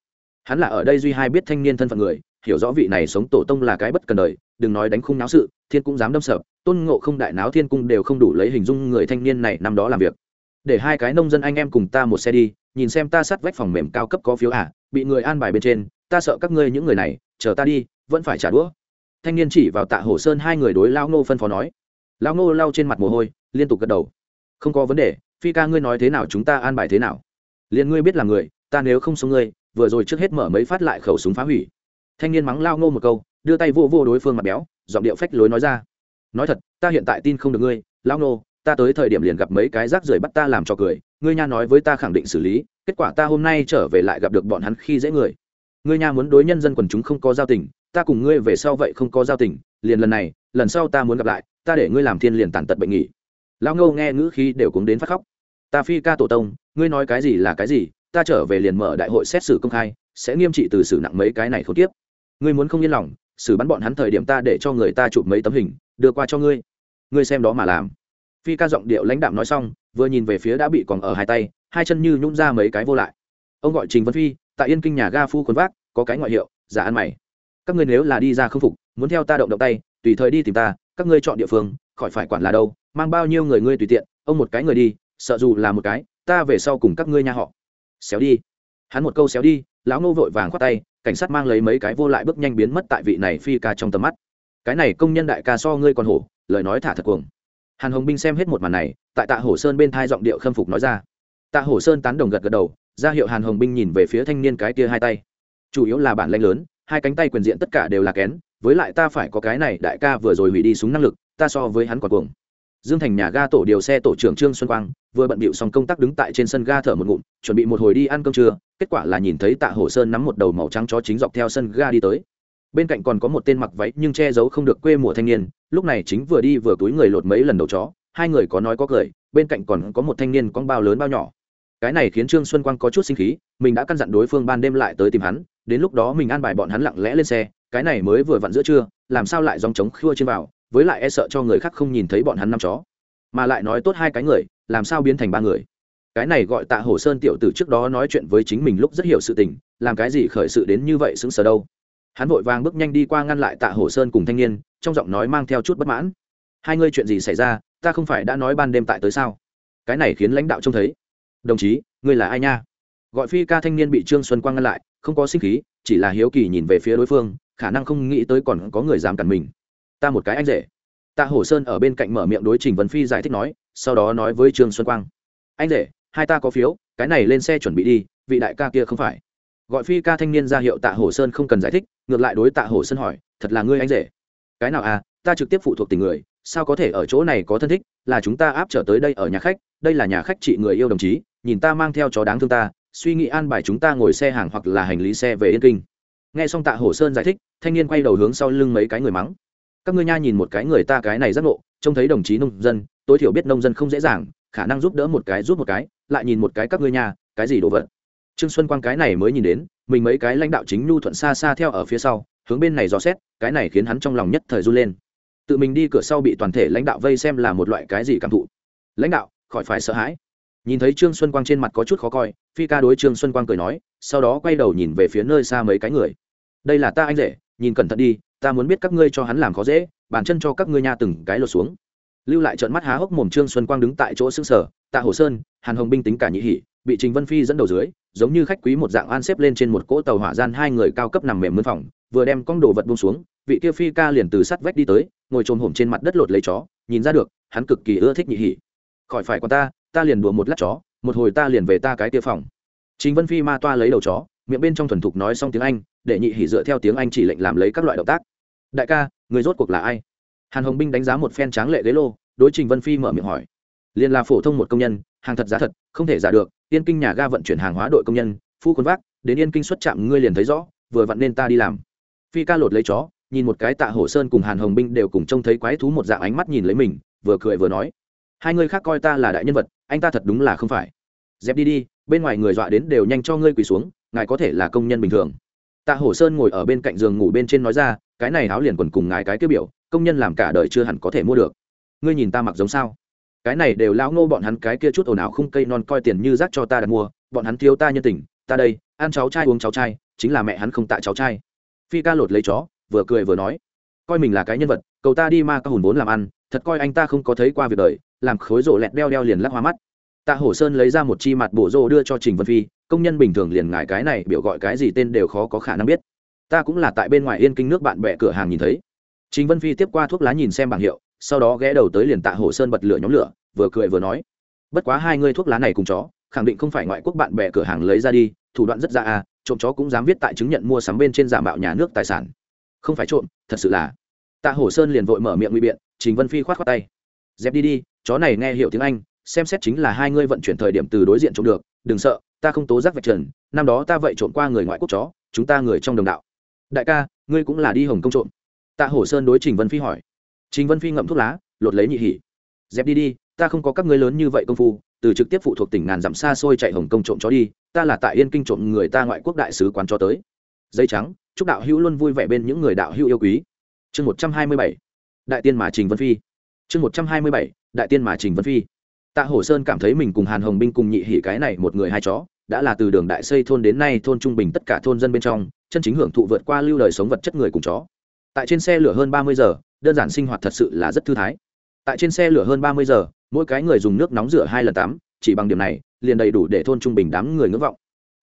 hắn là ở đây duy hai biết thanh niên thân phận người, hiểu rõ vị này sống tổ tông là cái bất cần đời, đừng nói đánh khung náo sự, thiên cũng dám đâm sợ, tôn ngộ không đại náo thiên cung đều không đủ lấy hình dung người thanh niên này năm đó làm việc. Để hai cái nông dân anh em cùng ta một xe đi, nhìn xem ta sát vách phòng mềm cao cấp có phiếu à bị người an bài bên trên, ta sợ các ngươi những người này, chờ ta đi, vẫn phải trả đũa. Thanh niên chỉ vào tạ hồ sơn hai người đối lao ngô phân phó nói. Lao ngô lau trên mặt mồ hôi, liên tục gật đầu. Không có vấn đề, phi ca ngươi nói thế nào chúng ta an bài thế nào? Liền ngươi biết là người, ta nếu không sống ngươi vừa rồi trước hết mở mấy phát lại khẩu súng phá hủy. Thanh niên mắng lao ngô một câu, đưa tay vô vô đối phương mặt béo, giọng điệu phách lối nói ra. Nói thật, ta hiện tại tin không được ngươi, lao ngô, ta tới thời điểm liền gặp mấy cái rác rưởi bắt ta làm cho cười, ngươi nha nói với ta khẳng định xử lý, kết quả ta hôm nay trở về lại gặp được bọn hắn khi dễ người. Ngươi nha muốn đối nhân dân quần chúng không có giao tình, ta cùng ngươi về sau vậy không có giao tình, liền lần này, lần sau ta muốn gặp lại, ta để ngươi làm thiên liền tàn tật bệnh nghỉ. Lao ngô nghe ngữ khí đều cũng đến phát khóc. Ta phi ca tổ tông, ngươi nói cái gì là cái gì ta trở về liền mở đại hội xét xử công khai, sẽ nghiêm trị từ xử nặng mấy cái này không tiếp ngươi muốn không yên lòng, xử bắn bọn hắn thời điểm ta để cho người ta chụp mấy tấm hình, đưa qua cho ngươi. Ngươi xem đó mà làm. Phi ca giọng điệu lãnh đạm nói xong, vừa nhìn về phía đã bị còn ở hai tay, hai chân như nhún ra mấy cái vô lại. Ông gọi trình vân phi, tại yên kinh nhà ga phu quần vác, có cái ngoại hiệu, giả ăn mày. Các ngươi nếu là đi ra không phục, muốn theo ta động động tay, tùy thời đi tìm ta, các ngươi chọn địa phương, khỏi phải quản là đâu, mang bao nhiêu người ngươi tùy tiện, ông một cái người đi, sợ dù là một cái, ta về sau cùng các ngươi nhà họ xéo đi. Hắn một câu xéo đi, lão ngô vội vàng khoát tay, cảnh sát mang lấy mấy cái vô lại bước nhanh biến mất tại vị này phi ca trong tầm mắt. Cái này công nhân đại ca so ngươi còn hổ, lời nói thả thật cuồng. Hàn hồng binh xem hết một màn này, tại tạ hổ sơn bên thai giọng điệu khâm phục nói ra. Tạ hổ sơn tán đồng gật gật đầu, ra hiệu hàn hồng binh nhìn về phía thanh niên cái kia hai tay. Chủ yếu là bản lanh lớn, hai cánh tay quyền diện tất cả đều là kén, với lại ta phải có cái này đại ca vừa rồi hủy đi súng năng lực, ta so với hắn còn cuồng dương thành nhà ga tổ điều xe tổ trưởng trương xuân quang vừa bận bịu xong công tác đứng tại trên sân ga thở một ngụm, chuẩn bị một hồi đi ăn cơm trưa, kết quả là nhìn thấy tạ hổ sơn nắm một đầu màu trắng chó chính dọc theo sân ga đi tới. Bên cạnh còn có một tên mặc váy nhưng che giấu không được quê mùa thanh niên, lúc này chính vừa đi vừa túi người lột mấy lần đầu chó, hai người có nói có cười, bên cạnh còn có một thanh niên con bao lớn bao nhỏ. Cái này khiến trương xuân quang có chút sinh khí, mình đã căn dặn đối phương ban đêm lại tới tìm hắn, đến lúc đó mình an bài bọn hắn lặng lẽ lên xe, cái này mới vừa vặn giữa trưa, làm sao lại dòng trống khua trên vào với lại e sợ cho người khác không nhìn thấy bọn hắn năm chó. Mà lại nói tốt hai cái người, làm sao biến thành ba người? Cái này gọi tạ hồ sơn tiểu tử trước đó nói chuyện với chính mình lúc rất hiểu sự tình, làm cái gì khởi sự đến như vậy xứng sờ đâu. Hắn vội vàng bước nhanh đi qua ngăn lại tạ hồ sơn cùng thanh niên, trong giọng nói mang theo chút bất mãn. Hai ngươi chuyện gì xảy ra, ta không phải đã nói ban đêm tại tới sao? Cái này khiến lãnh đạo trông thấy. Đồng chí, ngươi là ai nha? Gọi phi ca thanh niên bị trương xuân quang ngăn lại, không có sinh khí, chỉ là hiếu kỳ nhìn về phía đối phương, khả năng không nghĩ tới còn có người dám cản mình ta một cái anh rể. Tạ hổ sơn ở bên cạnh mở miệng đối trình vân phi giải thích nói, sau đó nói với trương xuân quang. Anh rể, hai ta có phiếu, cái này lên xe chuẩn bị đi, vị đại ca kia không phải. Gọi phi ca thanh niên ra hiệu tạ hổ sơn không cần giải thích, ngược lại đối tạ hổ sơn hỏi, thật là ngươi anh rể? Cái nào à ta trực tiếp phụ thuộc tình người, sao có thể ở chỗ này có thân thích, là chúng ta áp trở tới đây ở nhà khách, đây là nhà khách chị người yêu đồng chí, nhìn ta mang theo chó đáng thương ta, suy nghĩ an bài chúng ta ngồi xe hàng hoặc là hành lý xe về yên kinh. Nghe xong tạ hổ sơn giải thích, thanh niên quay đầu hướng sau lưng mấy cái người mắng các ngươi nha nhìn một cái người ta cái này rất ngộ, trông thấy đồng chí nông dân, tối thiểu biết nông dân không dễ dàng, khả năng giúp đỡ một cái giúp một cái, lại nhìn một cái các ngươi nha, cái gì đồ vật. Trương xuân quang cái này mới nhìn đến, mình mấy cái lãnh đạo chính nhu thuận xa xa theo ở phía sau, hướng bên này dò xét, cái này khiến hắn trong lòng nhất thời run lên. Tự mình đi cửa sau bị toàn thể lãnh đạo vây xem là một loại cái gì cảm thụ. Lãnh đạo, khỏi phải sợ hãi. Nhìn thấy trương xuân quang trên mặt có chút khó coi, phi ca đối trương xuân quang cười nói, sau đó quay đầu nhìn về phía nơi xa mấy cái người. Đây là ta anh rể, nhìn cẩn thận đi ta muốn biết các ngươi cho hắn làm khó dễ bàn chân cho các ngươi nha từng cái lột xuống. Lưu lại trận mắt há hốc mồm trương xuân quang đứng tại chỗ xương sở tạ hồ sơn hàn hồng binh tính cả nhị hỉ, bị trình vân phi dẫn đầu dưới giống như khách quý một dạng an xếp lên trên một cỗ tàu hỏa gian hai người cao cấp nằm mềm mướn phòng vừa đem con đồ vật buông xuống vị kia phi ca liền từ sắt vách đi tới ngồi trồm hổm trên mặt đất lột lấy chó nhìn ra được hắn cực kỳ ưa thích nhị hỉ. khỏi phải con ta ta liền đùa một lát chó một hồi ta liền về ta cái kia phòng. Trình vân phi ma toa lấy đầu chó miệng bên trong thuần thục nói xong tiếng anh để nhị hỉ dựa theo tiếng anh chỉ lệnh làm lấy các loại động tác đại ca, người rốt cuộc là ai? Hàn hồng binh đánh giá một phen tráng lệ ghế lô, đối trình vân phi mở miệng hỏi. Liền là phổ thông một công nhân, hàng thật giá thật, không thể giả được, yên kinh nhà ga vận chuyển hàng hóa đội công nhân, phu quân vác, đến yên kinh xuất trạm ngươi liền thấy rõ, vừa vặn nên ta đi làm. Phi ca lột lấy chó, nhìn một cái tạ hổ sơn cùng hàn hồng binh đều cùng trông thấy quái thú một dạng ánh mắt nhìn lấy mình, vừa cười vừa nói. Hai người khác coi ta là đại nhân vật, anh ta thật đúng là không phải. Dẹp đi đi, bên ngoài người dọa đến đều nhanh cho ngươi quỳ xuống, ngài có thể là công nhân bình thường tạ hổ sơn ngồi ở bên cạnh giường ngủ bên trên nói ra, cái này áo liền quần cùng ngài cái tiêu biểu, công nhân làm cả đời chưa hẳn có thể mua được. Ngươi nhìn ta mặc giống sao? Cái này đều lão ngô bọn hắn cái kia chút ồn ào không cây non coi tiền như rác cho ta đặt mua, bọn hắn thiếu ta nhân tình, ta đây, ăn cháu trai uống cháu trai, chính là mẹ hắn không tạ cháu trai. Phi ca lột lấy chó, vừa cười vừa nói, coi mình là cái nhân vật, cầu ta đi ma ca hùn vốn làm ăn, thật coi anh ta không có thấy qua việc đời, làm khối rổ lẹt đeo đeo liền lắc hoa mắt. Tạ hổ sơn lấy ra một chi mặt bổ rô đưa cho trình vân phi công nhân bình thường liền ngại cái này biểu gọi cái gì tên đều khó có khả năng biết. Ta cũng là tại bên ngoài yên kinh nước bạn bè cửa hàng nhìn thấy. Trình vân phi tiếp qua thuốc lá nhìn xem bảng hiệu, sau đó ghé đầu tới liền tạ hổ sơn bật lửa nhóm lửa, vừa cười vừa nói, bất quá hai ngươi thuốc lá này cùng chó, khẳng định không phải ngoại quốc bạn bè cửa hàng lấy ra đi, thủ đoạn rất ra à trộm chó cũng dám viết tại chứng nhận mua sắm bên trên giả mạo nhà nước tài sản. Không phải trộm, thật sự là. Tạ hổ sơn liền vội mở miệng nguy biện, trình vân phi khoát khoát tay, dẹp đi đi, chó này nghe hiểu tiếng anh, xem xét chính là hai ngươi vận chuyển thời điểm từ đối diện trộm được, đừng sợ ta không tố giác vạch trần, năm đó ta vậy trộm qua người ngoại quốc chó, chúng ta người trong đồng đạo. Đại ca, ngươi cũng là đi hồng công trộm. Tạ hổ sơn đối trình vân phi hỏi. Trình vân phi ngậm thuốc lá, lột lấy nhị hỉ. Dẹp đi đi, ta không có các ngươi lớn như vậy công phu, từ trực tiếp phụ thuộc tỉnh ngàn dặm xa xôi chạy hồng công trộm chó đi, ta là tại yên kinh trộm người ta ngoại quốc đại sứ quán cho tới. Dây trắng, chúc đạo hữu luôn vui vẻ bên những người đạo hữu yêu quý. Chương một trăm hai mươi bảy, đại tiên mà trình vân phi. Chương một trăm hai mươi bảy, đại tiên mà trình vân phi tạ hổ sơn cảm thấy mình cùng hàn hồng binh cùng nhị hỉ cái này một người hai chó, đã là từ đường đại xây thôn đến nay thôn trung bình tất cả thôn dân bên trong, chân chính hưởng thụ vượt qua lưu đời sống vật chất người cùng chó. Tại trên xe lửa hơn ba mươi giờ, đơn giản sinh hoạt thật sự là rất thư thái. Tại trên xe lửa hơn ba mươi giờ, mỗi cái người dùng nước nóng rửa hai lần tắm, chỉ bằng điểm này, liền đầy đủ để thôn trung bình đám người ngưỡng vọng.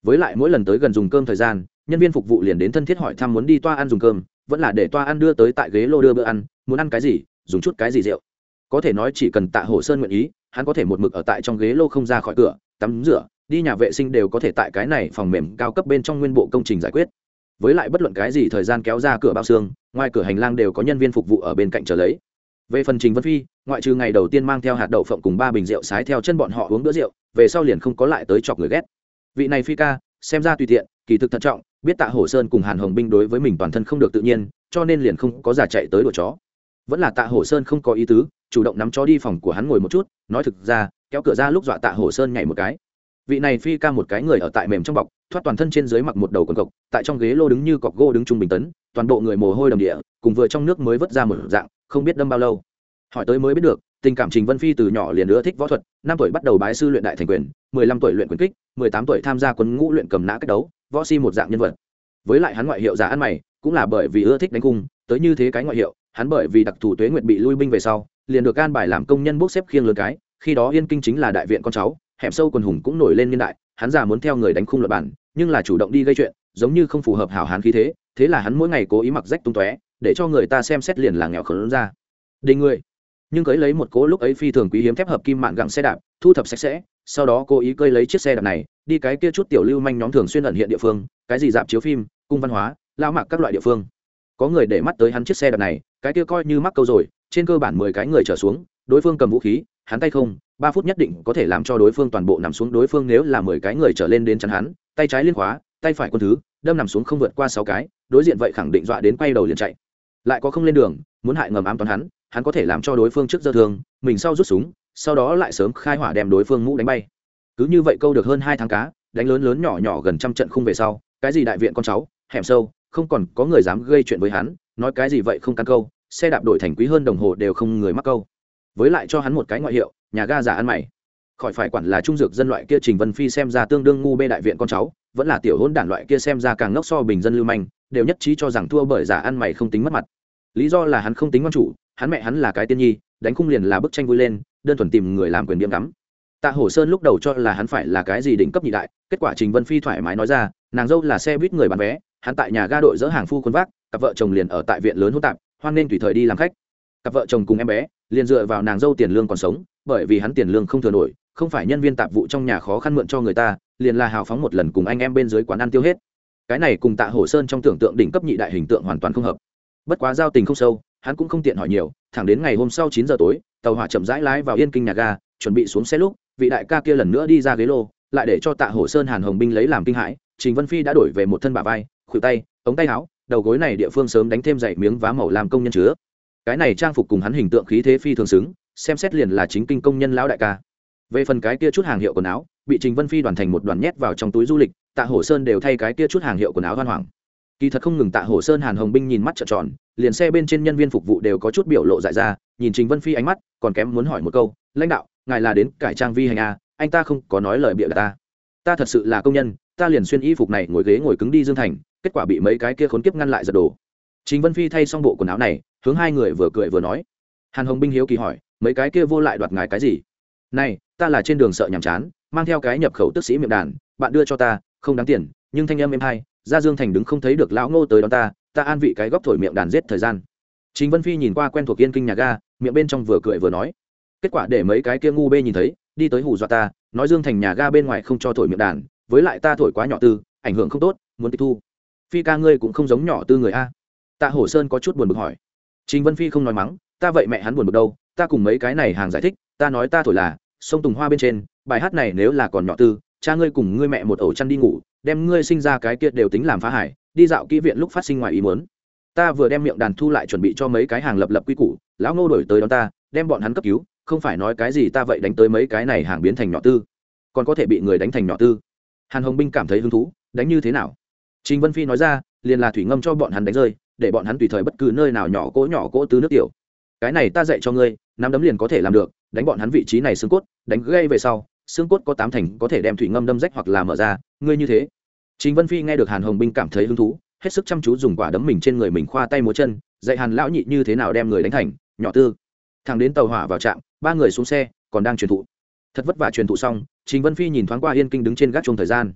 Với lại mỗi lần tới gần dùng cơm thời gian, nhân viên phục vụ liền đến thân thiết hỏi thăm muốn đi toa ăn dùng cơm, vẫn là để toa ăn đưa tới tại ghế lô đưa bữa ăn, muốn ăn cái gì, dùng chút cái gì rượu. Có thể nói chỉ cần tạ Hổ sơn nguyện ý hắn có thể một mực ở tại trong ghế lô không ra khỏi cửa, tắm rửa, đi nhà vệ sinh đều có thể tại cái này phòng mềm cao cấp bên trong nguyên bộ công trình giải quyết. Với lại bất luận cái gì thời gian kéo ra cửa bao xương, ngoài cửa hành lang đều có nhân viên phục vụ ở bên cạnh chờ lấy. Về phần trình vân phi, ngoại trừ ngày đầu tiên mang theo hạt đậu phộng cùng ba bình rượu sái theo chân bọn họ uống bữa rượu, về sau liền không có lại tới chọc người ghét. Vị này phi ca, xem ra tùy tiện, kỳ thực thận trọng, biết tạ hổ sơn cùng hàn hồng binh đối với mình toàn thân không được tự nhiên, cho nên liền không có giả chạy tới đuổi chó. Vẫn là tạ hổ sơn không có ý tứ chủ động nắm chó đi phòng của hắn ngồi một chút, nói thực ra, kéo cửa ra lúc dọa tạ hổ sơn nhảy một cái. Vị này phi ca một cái người ở tại mềm trong bọc, thoát toàn thân trên dưới mặc một đầu quần cộc, tại trong ghế lô đứng như cọc gô đứng trung bình tấn, toàn bộ người mồ hôi đầm địa, cùng vừa trong nước mới vớt ra một dạng, không biết đâm bao lâu. Hỏi tới mới biết được, tình cảm trình vân phi từ nhỏ liền ưa thích võ thuật, năm tuổi bắt đầu bái sư luyện đại thành quyền, mười lăm tuổi luyện quyền kích, mười tám tuổi tham gia quân ngũ luyện cầm nã cách đấu, võ si một dạng nhân vật. Với lại hắn ngoại hiệu giả ăn mày, cũng là bởi vì ưa thích đánh cung, tới như thế cái ngoại hiệu, hắn bởi vì đặc thù tuế nguyện bị lui binh về sau liền được an bài làm công nhân bốc xếp khiêng lớn cái, khi đó yên kinh chính là đại viện con cháu, hẻm sâu quần hùng cũng nổi lên niên đại, hắn già muốn theo người đánh khung luật bản, nhưng là chủ động đi gây chuyện, giống như không phù hợp hảo hán khí thế thế là hắn mỗi ngày cố ý mặc rách tung tóe, để cho người ta xem xét liền là nghèo khớn ra. Đình người. Nhưng cưới lấy một cố lúc ấy phi thường quý hiếm thép hợp kim mạng gặng xe đạp, thu thập sạch sẽ, sau đó cố ý cơi lấy chiếc xe đạp này, đi cái kia chút tiểu lưu manh nhóm thường xuyên ẩn hiện địa phương, cái gì dạp chiếu phim, cung văn hóa, lao mạc các loại địa phương. Có người để mắt tới hắn chiếc xe đạp này, cái kia coi như mắc câu rồi trên cơ bản mười cái người trở xuống, đối phương cầm vũ khí, hắn tay không, ba phút nhất định có thể làm cho đối phương toàn bộ nằm xuống, đối phương nếu là mười cái người trở lên đến chắn hắn, tay trái liên khóa, tay phải quân thứ, đâm nằm xuống không vượt qua sáu cái, đối diện vậy khẳng định dọa đến quay đầu liền chạy. Lại có không lên đường, muốn hại ngầm ám toán hắn hắn có thể làm cho đối phương trước dơ thương, mình sau rút súng, sau đó lại sớm khai hỏa đem đối phương mũ đánh bay. Cứ như vậy câu được hơn hai tháng cá, đánh lớn lớn nhỏ nhỏ gần trăm trận khung về sau, cái gì đại viện con cháu, hẻm sâu, không còn có người dám gây chuyện với hắn, nói cái gì vậy không căn câu xe đạp đổi thành quý hơn đồng hồ đều không người mắc câu. Với lại cho hắn một cái ngoại hiệu, nhà ga giả ăn mày. Khỏi phải quản là trung dược dân loại kia trình vân phi xem ra tương đương ngu bê đại viện con cháu, vẫn là tiểu hôn đản loại kia xem ra càng ngốc so bình dân lưu manh, đều nhất trí cho rằng thua bởi giả ăn mày không tính mất mặt. Lý do là hắn không tính ngon chủ, hắn mẹ hắn là cái tiên nhi, đánh khung liền là bức tranh vui lên, đơn thuần tìm người làm quyền điểm đắm tạ hổ sơn lúc đầu cho là hắn phải là cái gì đỉnh cấp nhị đại, kết quả trình vân phi thoải mái nói ra, nàng dâu là xe buýt người bán vé, hắn tại nhà ga đội dỡ hàng phu quân vác, cặp vợ chồng liền ở tại viện lớn hỗn tạp hoan nên tùy thời đi làm khách. Cặp vợ chồng cùng em bé, liền dựa vào nàng dâu tiền lương còn sống, bởi vì hắn tiền lương không thừa nổi, không phải nhân viên tạp vụ trong nhà khó khăn mượn cho người ta, liền là hào phóng một lần cùng anh em bên dưới quán ăn tiêu hết. Cái này cùng tạ hổ sơn trong tưởng tượng đỉnh cấp nhị đại hình tượng hoàn toàn không hợp. Bất quá giao tình không sâu, hắn cũng không tiện hỏi nhiều, thẳng đến ngày hôm sau chín giờ tối, tàu hỏa chậm rãi lái vào yên kinh nhà ga, chuẩn bị xuống xe lúc, vị đại ca kia lần nữa đi ra ghế lô, lại để cho tạ hổ sơn hàn hồng binh lấy làm kinh hãi, trình vân phi đã đổi về một thân bà vai, khuỷu tay, ống tay áo đầu gối này địa phương sớm đánh thêm dày miếng vá màu làm công nhân chứa. Cái này trang phục cùng hắn hình tượng khí thế phi thường xứng, xem xét liền là chính kinh công nhân lão đại ca. Về phần cái kia chút hàng hiệu quần áo, bị trình vân phi đoàn thành một đoàn nhét vào trong túi du lịch, tạ hổ sơn đều thay cái kia chút hàng hiệu quần áo hoan hoàng kỳ thật không ngừng tạ hổ sơn hàn hồng binh nhìn mắt trợn tròn, liền xe bên trên nhân viên phục vụ đều có chút biểu lộ dại ra, nhìn trình vân phi ánh mắt, còn kém muốn hỏi một câu, lãnh đạo, ngài là đến cải trang vi hành a anh ta không có nói lời bịa ta. Ta thật sự là công nhân ta liền xuyên y phục này ngồi ghế ngồi cứng đi dương thành, kết quả bị mấy cái kia khốn kiếp ngăn lại giật đồ trình vân phi thay xong bộ quần áo này, hướng hai người vừa cười vừa nói. Hàn hồng binh hiếu kỳ hỏi, mấy cái kia vô lại đoạt ngài cái gì? Này, ta là trên đường sợ nhàm chán, mang theo cái nhập khẩu tức sĩ miệng đàn, bạn đưa cho ta, không đáng tiền, nhưng thanh âm em hay, ra dương thành đứng không thấy được lão ngô tới đón ta ta an vị cái góc thổi miệng đàn giết thời gian. Chính vân phi nhìn qua quen thuộc yên kinh nhà ga, miệng bên trong vừa cười vừa nói. Kết quả để mấy cái kia ngu bê nhìn thấy, đi tới hù dọa ta, nói dương thành nhà ga bên ngoài không cho thổi miệng đàn với lại ta thổi quá nhỏ tư, ảnh hưởng không tốt, muốn tịch thu. Phi ca ngươi cũng không giống nhỏ tư người a. Tạ hổ sơn có chút buồn bực hỏi. Trình vân phi không nói mắng, ta vậy mẹ hắn buồn bực đâu, ta cùng mấy cái này hàng giải thích, ta nói ta thổi là, sông tùng hoa bên trên, bài hát này nếu là còn nhỏ tư, cha ngươi cùng ngươi mẹ một ổ chăn đi ngủ, đem ngươi sinh ra cái kia đều tính làm phá hải đi dạo kỹ viện lúc phát sinh ngoài ý muốn. Ta vừa đem miệng đàn thu lại chuẩn bị cho mấy cái hàng lập lập quy củ, lão ngô đổi tới đón ta, đem bọn hắn cấp cứu, không phải nói cái gì ta vậy đánh tới mấy cái này hàng biến thành nhỏ tư. Còn có thể bị người đánh thành nhỏ tư hàn hồng binh cảm thấy hứng thú, đánh như thế nào? Trình vân phi nói ra, liền là thủy ngâm cho bọn hắn đánh rơi, để bọn hắn tùy thời bất cứ nơi nào nhỏ cỗ nhỏ cỗ tứ nước tiểu. Cái này ta dạy cho ngươi, nắm đấm liền có thể làm được, đánh bọn hắn vị trí này xương cốt, đánh gây về sau, xương cốt có tám thành có thể đem thủy ngâm đâm rách hoặc là mở ra, ngươi như thế. Chính vân phi nghe được hàn hồng binh cảm thấy hứng thú, hết sức chăm chú dùng quả đấm mình trên người mình khoa tay múa chân, dạy hàn lão nhị như thế nào đem người đánh thành, nhỏ tư. Thằng đến tàu hỏa vào trạm, ba người xuống xe, còn đang truyền thụ. Thật vất vả truyền thụ xong chính vân phi nhìn thoáng qua yên kinh đứng trên gác chung thời gian.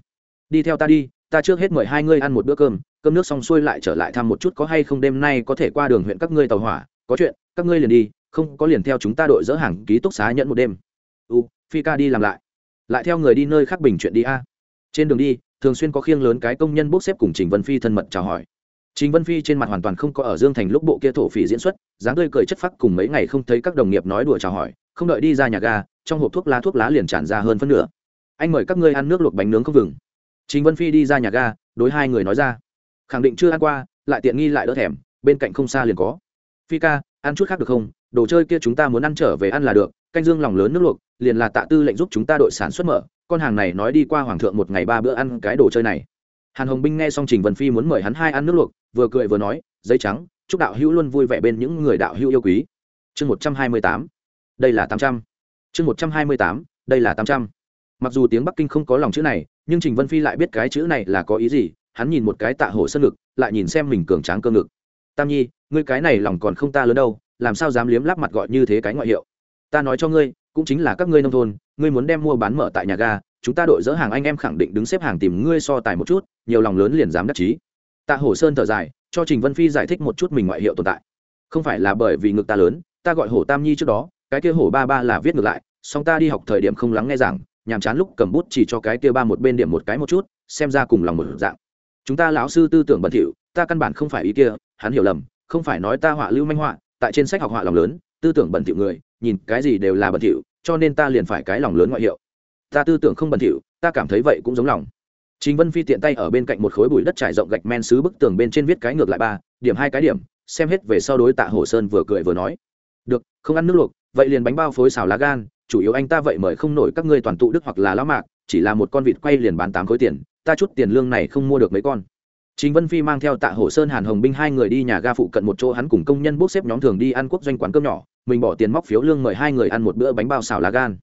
Đi theo ta đi ta trước hết mời hai ngươi ăn một bữa cơm cơm nước xong xuôi lại trở lại thăm một chút có hay không đêm nay có thể qua đường huyện các ngươi tàu hỏa có chuyện các ngươi liền đi không có liền theo chúng ta đội dỡ hàng ký túc xá nhận một đêm. U phi ca đi làm lại. Lại theo người đi nơi khác bình chuyện đi a. Trên đường đi thường xuyên có khiêng lớn cái công nhân bốc xếp cùng trình vân phi thân mật chào hỏi. Trình Vân Phi trên mặt hoàn toàn không có ở Dương Thành lúc bộ kia thổ phỉ diễn xuất, dáng tươi cười chất phác cùng mấy ngày không thấy các đồng nghiệp nói đùa chào hỏi, không đợi đi ra nhà ga, trong hộp thuốc lá thuốc lá liền tràn ra hơn phân nửa. Anh mời các ngươi ăn nước luộc bánh nướng không vừng. chính Vân Phi đi ra nhà ga, đối hai người nói ra, khẳng định chưa ăn qua, lại tiện nghi lại đỡ thèm, bên cạnh không xa liền có. Phi ca, ăn chút khác được không? Đồ chơi kia chúng ta muốn ăn trở về ăn là được, canh dương lòng lớn nước luộc, liền là tạ tư lệnh giúp chúng ta đội sản xuất mở, con hàng này nói đi qua hoàng thượng một ngày ba bữa ăn cái đồ chơi này hàn hồng binh nghe xong trình vân phi muốn mời hắn hai ăn nước luộc vừa cười vừa nói giấy trắng chúc đạo hữu luôn vui vẻ bên những người đạo hữu yêu quý chương một trăm hai mươi tám đây là tám trăm. Chương một trăm hai mươi tám, đây là tám trăm. Mặc dù tiếng bắc kinh không có lòng chữ này, nhưng trình vân phi lại biết cái chữ này là có ý gì, hắn nhìn một cái tạ hổ sân ngực, lại nhìn xem mình cường tráng cơ ngực. Tam nhi, ngươi cái này lòng còn không ta lớn đâu, làm sao dám liếm láp mặt gọi như thế cái ngoại hiệu? Ta nói cho ngươi, cũng chính là các ngươi nông thôn, ngươi muốn đem mua bán mở tại nhà ga, chúng ta đội dỡ hàng anh em khẳng định đứng xếp hàng tìm ngươi so tài một chút, nhiều lòng lớn liền dám đắc chí. Tạ hổ sơn thở dài, cho trình vân phi giải thích một chút mình ngoại hiệu tồn tại. Không phải là bởi vì ngực ta lớn, ta gọi hổ tam nhi trước đó cái kia hổ ba ba là viết ngược lại song ta đi học thời điểm không lắng nghe giảng nhàm chán lúc cầm bút chỉ cho cái kia ba một bên điểm một cái một chút xem ra cùng lòng một dạng. Chúng ta lão sư tư tưởng bẩn thỉu ta căn bản không phải ý kia hắn hiểu lầm không phải nói ta họa lưu manh họa tại trên sách học họa lòng lớn tư tưởng bẩn thỉu người nhìn cái gì đều là bẩn thỉu cho nên ta liền phải cái lòng lớn ngoại hiệu. Ta tư tưởng không bẩn thỉu ta cảm thấy vậy cũng giống lòng. Trình Vân Phi tiện tay ở bên cạnh một khối bụi đất trải rộng gạch men xứ bức tường bên trên viết cái ngược lại ba, điểm hai cái điểm, xem hết về sau đối Tạ Hổ Sơn vừa cười vừa nói: "Được, không ăn nước luộc, vậy liền bánh bao phối xào lá gan, chủ yếu anh ta vậy mời không nổi các ngươi toàn tụ đức hoặc là lão mạc, chỉ là một con vịt quay liền bán tám khối tiền, ta chút tiền lương này không mua được mấy con." Trình Vân Phi mang theo Tạ Hổ Sơn Hàn Hồng Binh hai người đi nhà ga phụ cận một chỗ hắn cùng công nhân bốc xếp nhóm thường đi ăn quốc doanh quán cơm nhỏ, mình bỏ tiền móc phiếu lương mời hai người ăn một bữa bánh bao xào lá gan.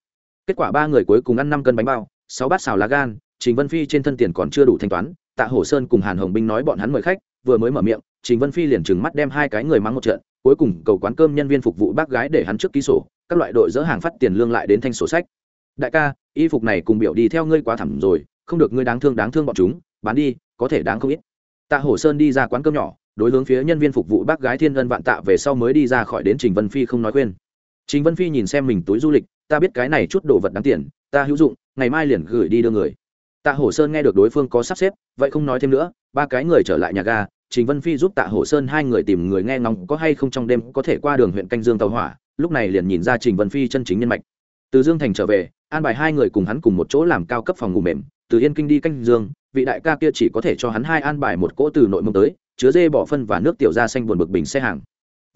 Kết quả ba người cuối cùng ăn năm cân bánh bao, sáu bát xào lá gan, Trình Vân Phi trên thân tiền còn chưa đủ thanh toán, Tạ Hổ Sơn cùng Hàn Hồng Binh nói bọn hắn mời khách, vừa mới mở miệng, Trình Vân Phi liền trừng mắt đem hai cái người mắng một trận, cuối cùng cầu quán cơm nhân viên phục vụ bác gái để hắn trước ký sổ, các loại đội dỡ hàng phát tiền lương lại đến thanh sổ sách. Đại ca, y phục này cùng biểu đi theo ngươi quá thẳm rồi, không được ngươi đáng thương đáng thương bọn chúng, bán đi, có thể đáng không ít. Tạ Hổ Sơn đi ra quán cơm nhỏ, đối hướng phía nhân viên phục vụ bác gái thiên ân vạn tạ về sau mới đi ra khỏi đến Trình Vân Phi không nói quên. Trình Vân Phi nhìn xem mình túi du lịch, ta biết cái này chút đồ vật đáng tiền, ta hữu dụng, ngày mai liền gửi đi đưa người tạ hổ sơn nghe được đối phương có sắp xếp vậy không nói thêm nữa ba cái người trở lại nhà ga trình vân phi giúp tạ hổ sơn hai người tìm người nghe ngóng có hay không trong đêm có thể qua đường huyện canh dương tàu hỏa, lúc này liền nhìn ra trình vân phi chân chính nhân mạch. Từ dương thành trở về, an bài hai người cùng hắn cùng một chỗ làm cao cấp phòng ngủ mềm, từ yên kinh đi canh dương, vị đại ca kia chỉ có thể cho hắn hai an bài một cỗ từ nội mông tới, chứa dê bỏ phân và nước tiểu ra xanh buồn bực bình xe hàng.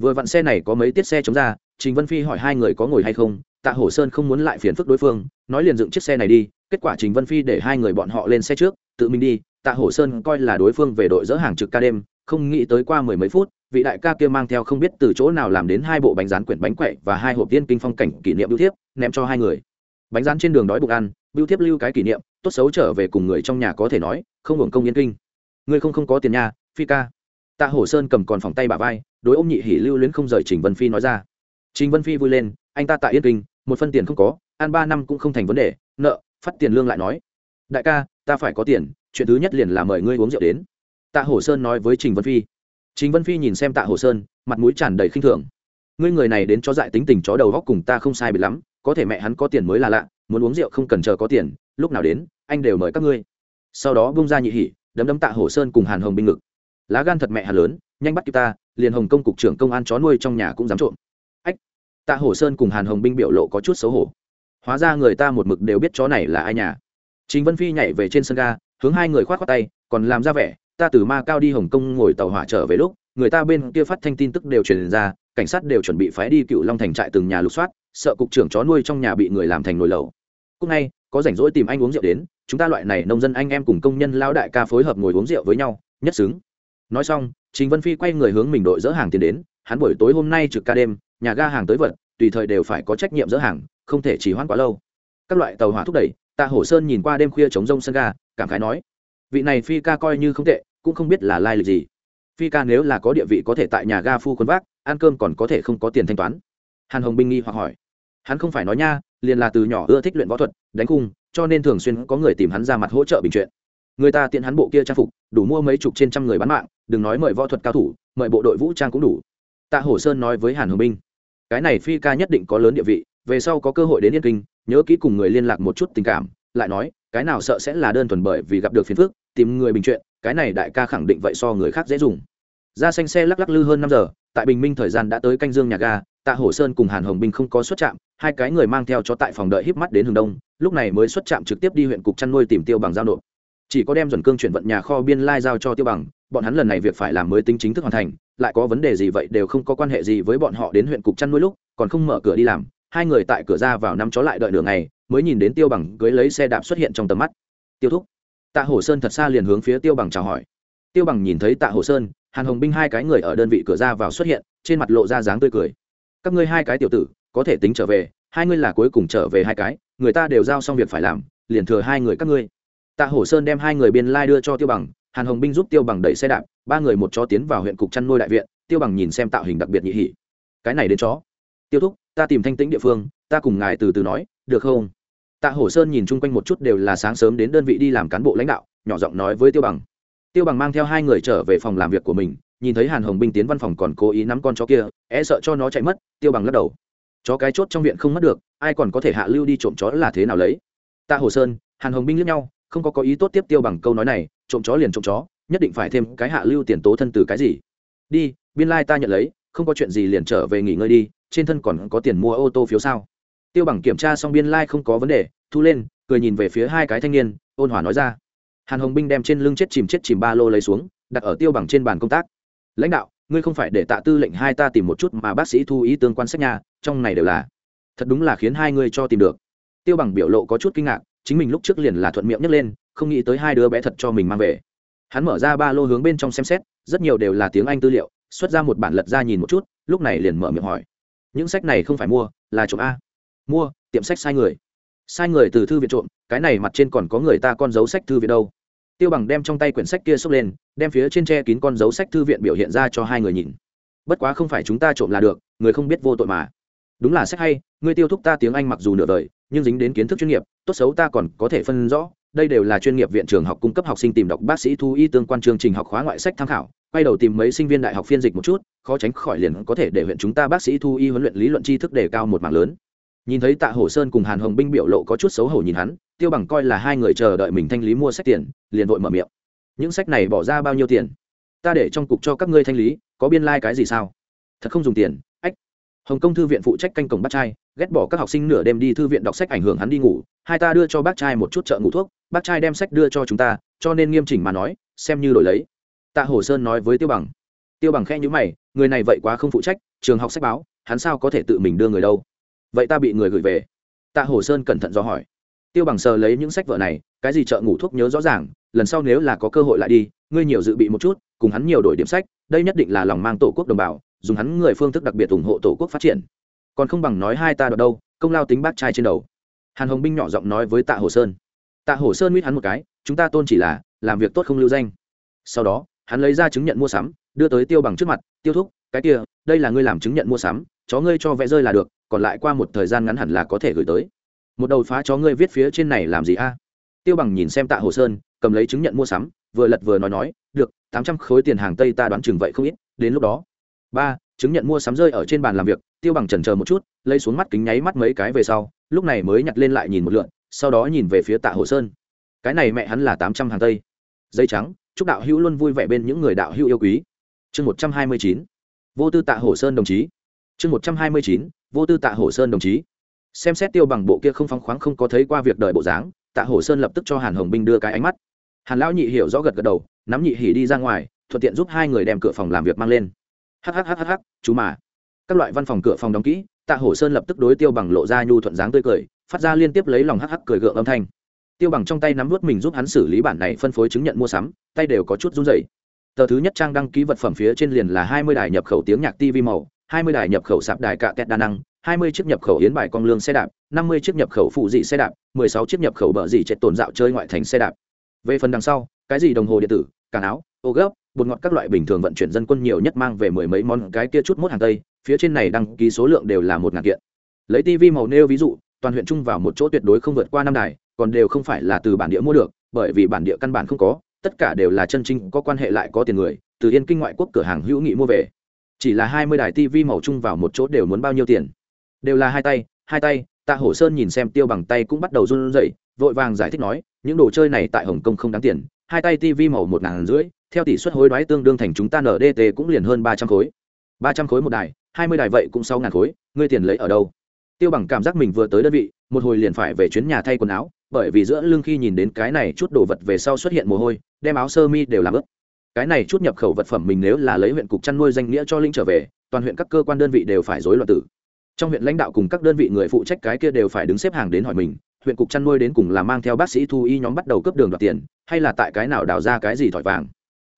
Vừa vặn xe này có mấy tiết xe chống ra, trình vân phi hỏi hai người có ngồi hay không, tạ hổ sơn không muốn lại phiền phức đối phương, nói liền dựng chiếc xe này đi, kết quả trình vân phi để hai người bọn họ lên xe trước, tự mình đi tạ hổ sơn coi là đối phương về đội dỡ hàng trực ca đêm, không nghĩ tới qua mười mấy phút, vị đại ca kia mang theo không biết từ chỗ nào làm đến hai bộ bánh rán quyển bánh quậy và hai hộp tiên kinh phong cảnh kỷ niệm biêu thiếp, ném cho hai người. Bánh rán trên đường đói bụng ăn biêu thiếp lưu cái kỷ niệm, tốt xấu trở về cùng người trong nhà có thể nói, không hưởng công yên kinh. Ngươi không không có tiền nhà phi ca. Tạ hổ sơn cầm còn phòng tay bà vai, đối ôm nhị hỉ lưu luyến không rời trình vân phi nói ra. Trình vân phi vui lên, anh ta tại yên kinh, một phân tiền không có, ăn ba năm cũng không thành vấn đề, nợ, phát tiền lương lại nói. Đại ca, ta phải có tiền chuyện thứ nhất liền là mời ngươi uống rượu đến. Tạ hổ sơn nói với trình vân phi. Trình vân phi nhìn xem tạ hổ sơn, mặt mũi tràn đầy khinh thường. Ngươi người này đến cho dại tính tình chó đầu góc cùng ta không sai bị lắm, có thể mẹ hắn có tiền mới là lạ, muốn uống rượu không cần chờ có tiền, lúc nào đến, anh đều mời các ngươi. Sau đó bung ra nhị hỉ, đấm đấm tạ hổ sơn cùng hàn hồng binh ngực. Lá gan thật mẹ hà lớn, nhanh bắt kịp ta, liền hồng công cục trưởng công an chó nuôi trong nhà cũng dám trộm. Ách! Tạ hổ sơn cùng hàn hồng binh biểu lộ có chút xấu hổ. Hóa ra người ta một mực đều biết chó này là ai nhà. Chính vân phi nhảy về trên sân ga hướng hai người khoát khoát tay, còn làm ra vẻ, ta từ ma cao đi hồng kông ngồi tàu hỏa trở về lúc, người ta bên kia phát thanh tin tức đều truyền ra, cảnh sát đều chuẩn bị phái đi cựu long thành trại từng nhà lục soát, sợ cục trưởng chó nuôi trong nhà bị người làm thành nồi lầu cúc ngay, có rảnh rỗi tìm anh uống rượu đến, chúng ta loại này nông dân anh em cùng công nhân lao đại ca phối hợp ngồi uống rượu với nhau, nhất xứng. Nói xong, trình vân phi quay người hướng mình đội dỡ hàng tiền đến, hắn buổi tối hôm nay trực ca đêm, nhà ga hàng tới vật, tùy thời đều phải có trách nhiệm dỡ hàng, không thể chỉ hoãn quá lâu. Các loại tàu hỏa thúc đẩy tạ hổ sơn nhìn qua đêm khuya chống rông sân ga cảm khái nói, vị này phi ca coi như không tệ, cũng không biết là lai lịch gì. Phi ca nếu là có địa vị có thể tại nhà ga phu quân vác, ăn cơm còn có thể không có tiền thanh toán. Hàn hồng binh nghi hoặc hỏi, hắn không phải nói nha, liền là từ nhỏ ưa thích luyện võ thuật, đánh cung cho nên thường xuyên có người tìm hắn ra mặt hỗ trợ bình chuyện. Người ta tiện hắn bộ kia trang phục, đủ mua mấy chục trên trăm người bán mạng, đừng nói mời võ thuật cao thủ, mời bộ đội vũ trang cũng đủ. Tạ hổ sơn nói với hàn hồng binh cái này phi ca nhất định có lớn địa vị, về sau có cơ hội đến yên kinh, nhớ kỹ cùng người liên lạc một chút tình cảm, lại nói cái nào sợ sẽ là đơn thuần bởi vì gặp được phiền phức, tìm người bình chuyện, cái này đại ca khẳng định vậy so người khác dễ dùng. Ra xanh xe lắc lắc lư hơn năm giờ, tại bình minh thời gian đã tới canh dương nhà ga, tạ hổ sơn cùng hàn hồng binh không có xuất trạm, hai cái người mang theo cho tại phòng đợi híp mắt đến hướng đông, lúc này mới xuất trạm trực tiếp đi huyện cục chăn nuôi tìm tiêu bằng giao nộp. Chỉ có đem dần cương chuyển vận nhà kho biên lai giao cho tiêu bằng, bọn hắn lần này việc phải làm mới tính chính thức hoàn thành, lại có vấn đề gì vậy đều không có quan hệ gì với bọn họ đến huyện cục chăn nuôi lúc, còn không mở cửa đi làm, hai người tại cửa ra vào năm chó lại đợi nửa ngày mới nhìn đến tiêu bằng cưới lấy xe đạp xuất hiện trong tầm mắt. Tiêu thúc. Tạ hổ sơn thật xa liền hướng phía tiêu bằng chào hỏi. Tiêu bằng nhìn thấy tạ hổ sơn, hàn hồng binh hai cái người ở đơn vị cửa ra vào xuất hiện, trên mặt lộ ra dáng tươi cười. Các ngươi hai cái tiểu tử, có thể tính trở về, hai ngươi là cuối cùng trở về hai cái, người ta đều giao xong việc phải làm, liền thừa hai người các ngươi. Tạ hổ sơn đem hai người biên lai đưa cho tiêu bằng, hàn hồng binh giúp tiêu bằng đẩy xe đạp, ba người một chó tiến vào huyện cục chăn nuôi đại viện, tiêu bằng nhìn xem tạo hình đặc biệt nhị hỉ. Cái này đến chó. Tiêu thúc, ta tìm thanh tĩnh địa phương, ta cùng ngài từ từ nói, được không? Tạ hổ sơn nhìn chung quanh một chút đều là sáng sớm đến đơn vị đi làm cán bộ lãnh đạo, nhỏ giọng nói với tiêu bằng. Tiêu bằng mang theo hai người trở về phòng làm việc của mình, nhìn thấy hàn hồng binh tiến văn phòng còn cố ý nắm con chó kia e sợ cho nó chạy mất, tiêu bằng lắc đầu. Chó cái chốt trong viện không mất được, ai còn có thể hạ lưu đi trộm chó là thế nào lấy? Tạ hồ sơn, hàn hồng binh liếc nhau, không có có ý tốt tiếp tiêu bằng câu nói này, trộm chó liền trộm chó, nhất định phải thêm cái hạ lưu tiền tố thân từ cái gì? Đi, biên lai、like、ta nhận lấy, không có chuyện gì liền trở về nghỉ ngơi đi, trên thân còn có tiền mua ô tô phiếu sao? Tiêu bằng kiểm tra xong biên lai、like、không có vấn đề, thu lên, cười nhìn về phía hai cái thanh niên, ôn hòa nói ra. Hàn hồng binh đem trên lưng chết chìm chết chìm ba lô lấy xuống, đặt ở tiêu bằng trên bàn công tác. Lãnh đạo, ngươi không phải để tạ tư lệnh hai ta tìm một chút mà bác sĩ thu ý tương quan sách nhà, trong này đều là. Thật đúng là khiến hai ngươi cho tìm được. Tiêu bằng biểu lộ có chút kinh ngạc, chính mình lúc trước liền là thuận miệng nhấc lên, không nghĩ tới hai đứa bé thật cho mình mang về. Hắn mở ra ba lô hướng bên trong xem xét, rất nhiều đều là tiếng anh tư liệu, xuất ra một bản lật ra nhìn một chút, lúc này liền mở miệng hỏi. Những sách này không phải mua, là chụp a mua, tiệm sách sai người. Sai người từ thư viện trộm, cái này mặt trên còn có người ta con dấu sách thư viện đâu. Tiêu bằng đem trong tay quyển sách kia xốc lên, đem phía trên tre kín con dấu sách thư viện biểu hiện ra cho hai người nhìn. Bất quá không phải chúng ta trộm là được, người không biết vô tội mà. Đúng là sách hay ngươi tiêu thúc ta tiếng anh mặc dù nửa đời, nhưng dính đến kiến thức chuyên nghiệp, tốt xấu ta còn có thể phân rõ, đây đều là chuyên nghiệp viện trường học cung cấp học sinh tìm đọc bác sĩ thu y tương quan chương trình học khóa ngoại sách tham khảo, quay đầu tìm mấy sinh viên đại học phiên dịch một chút, khó tránh khỏi liền có thể để huyện chúng ta bác sĩ thu y huấn luyện lý luận tri thức đề cao một mảng lớn nhìn thấy tạ hổ sơn cùng hàn hồng binh biểu lộ có chút xấu hổ nhìn hắn, tiêu bằng coi là hai người chờ đợi mình thanh lý mua sách tiền, liền vội mở miệng. Những sách này bỏ ra bao nhiêu tiền? Ta để trong cục cho các ngươi thanh lý, có biên lai、like、cái gì sao? Thật không dùng tiền, ách. Hồng kông thư viện phụ trách canh cổng bác trai ghét bỏ các học sinh nửa đêm đi thư viện đọc sách ảnh hưởng hắn đi ngủ, hai ta đưa cho bác trai một chút chợ ngủ thuốc, bác trai đem sách đưa cho chúng ta, cho nên nghiêm chỉnh mà nói, xem như đổi lấy. Tạ hồ sơn nói với tiêu bằng. Tiêu bằng khe nhữ mày, người này vậy quá không phụ trách, trường học sách báo, hắn sao có thể tự mình đưa người đâu? Vậy ta bị người gửi về. Tạ hồ sơn cẩn thận do hỏi. Tiêu bằng sờ lấy những sách vợ này, cái gì chợ ngủ thuốc nhớ rõ ràng, lần sau nếu là có cơ hội lại đi, ngươi nhiều dự bị một chút, cùng hắn nhiều đổi điểm sách, đây nhất định là lòng mang tổ quốc đồng bào, dùng hắn người phương thức đặc biệt ủng hộ tổ quốc phát triển. Còn không bằng nói hai ta đ đâu, công lao tính bác trai trên đầu. Hàn hồng binh nhỏ giọng nói với tạ hồ sơn. Tạ hồ sơn mít hắn một cái, chúng ta tôn chỉ là, làm việc tốt không lưu danh. Sau đó, hắn lấy ra chứng nhận mua sắm, đưa tới tiêu bằng trước mặt, tiêu thúc, cái kia, đây là ngươi làm chứng nhận mua sắm chó ngươi cho vẽ rơi là được, còn lại qua một thời gian ngắn hẳn là có thể gửi tới. Một đầu phá chó ngươi viết phía trên này làm gì a? Tiêu bằng nhìn xem tạ hồ sơn, cầm lấy chứng nhận mua sắm, vừa lật vừa nói nói, được, tám trăm khối tiền hàng tây ta đoán chừng vậy không ít, đến lúc đó. Ba, chứng nhận mua sắm rơi ở trên bàn làm việc, tiêu bằng trần chờ một chút, lấy xuống mắt kính nháy mắt mấy cái về sau, lúc này mới nhặt lên lại nhìn một lượn, sau đó nhìn về phía tạ hồ sơn. Cái này mẹ hắn là tám trăm hàng tây. Dây trắng, chúc đạo hữu luôn vui vẻ bên những người đạo hữu yêu quý. Chương một trăm hai mươi chín. Vô tư tạ hồ sơn đồng chí chương một trăm hai mươi chín, vô tư tạ hồ sơn đồng chí. Xem xét tiêu bằng bộ kia không phóng khoáng không có thấy qua việc đời bộ dáng, tạ hồ sơn lập tức cho hàn hồng binh đưa cái ánh mắt. Hàn lão nhị hiểu rõ gật gật đầu, nắm nhị hỉ đi ra ngoài, thuận tiện giúp hai người đem cửa phòng làm việc mang lên. Hhhh chú mà. Các loại văn phòng cửa phòng đóng kỹ, tạ hổ sơn lập tức đối tiêu bằng lộ ra nhu thuận dáng tươi cười, phát ra liên tiếp lấy lòng hắc hắc cười gượng âm thanh. Tiêu bằng trong tay nắm vút mình giúp hắn xử lý bản này phân phối chứng nhận mua sắm, tay đều có chút run rẩy. Tờ thứ nhất trang đăng ký vật phẩm phía trên liền là hai mươi đài nhập khẩu tiếng nhạc tv màu hai mươi đài nhập khẩu sạp đài cạ kẹt đa năng, hai mươi chiếc nhập khẩu yến bài con lương xe đạp, năm mươi chiếc nhập khẩu phụ dị xe đạp, mười sáu chiếc nhập khẩu bờ dị chạy tồn dạo chơi ngoại thành xe đạp. Về phần đằng sau, cái gì đồng hồ điện tử, càn áo, ô gấp, bột ngọt các loại bình thường vận chuyển dân quân nhiều nhất mang về mười mấy món cái kia chút mốt hàng tây, phía trên này đăng ký số lượng đều là một ngàn kiện. Lấy tv màu nêu ví dụ, toàn huyện chung vào một chỗ tuyệt đối không vượt qua năm đài, còn đều không phải là từ bản địa mua được, bởi vì bản địa căn bản không có, tất cả đều là chân chính, có quan hệ lại có tiền người, từ yên kinh ngoại quốc cửa hàng hữu nghị mua về chỉ là hai mươi đài tv màu chung vào một chỗ đều muốn bao nhiêu tiền? Đều là hai tay hai tay, tạ hổ sơn nhìn xem tiêu bằng tay cũng bắt đầu run rẩy, vội vàng giải thích nói, những đồ chơi này tại hồng kông không đáng tiền, hai tay tv màu một ngàn rưỡi, theo tỷ suất hối đoái tương đương thành chúng ta ndt cũng liền hơn ba trăm khối. Ba trăm khối một đài, hai mươi đài vậy cũng sáu ngàn khối, ngươi tiền lấy ở đâu? Tiêu bằng cảm giác mình vừa tới đơn vị, một hồi liền phải về chuyến nhà thay quần áo, bởi vì giữa lưng khi nhìn đến cái này chút đồ vật về sau xuất hiện mồ hôi, đem áo sơ mi đều làm ướt cái này chút nhập khẩu vật phẩm mình nếu là lấy huyện cục chăn nuôi danh nghĩa cho linh trở về, toàn huyện các cơ quan đơn vị đều phải rối loạn tử. Trong huyện lãnh đạo cùng các đơn vị người phụ trách cái kia đều phải đứng xếp hàng đến hỏi mình, huyện cục chăn nuôi đến cùng là mang theo bác sĩ thu y nhóm bắt đầu cướp đường đoạt tiền, hay là tại cái nào đào ra cái gì thỏi vàng.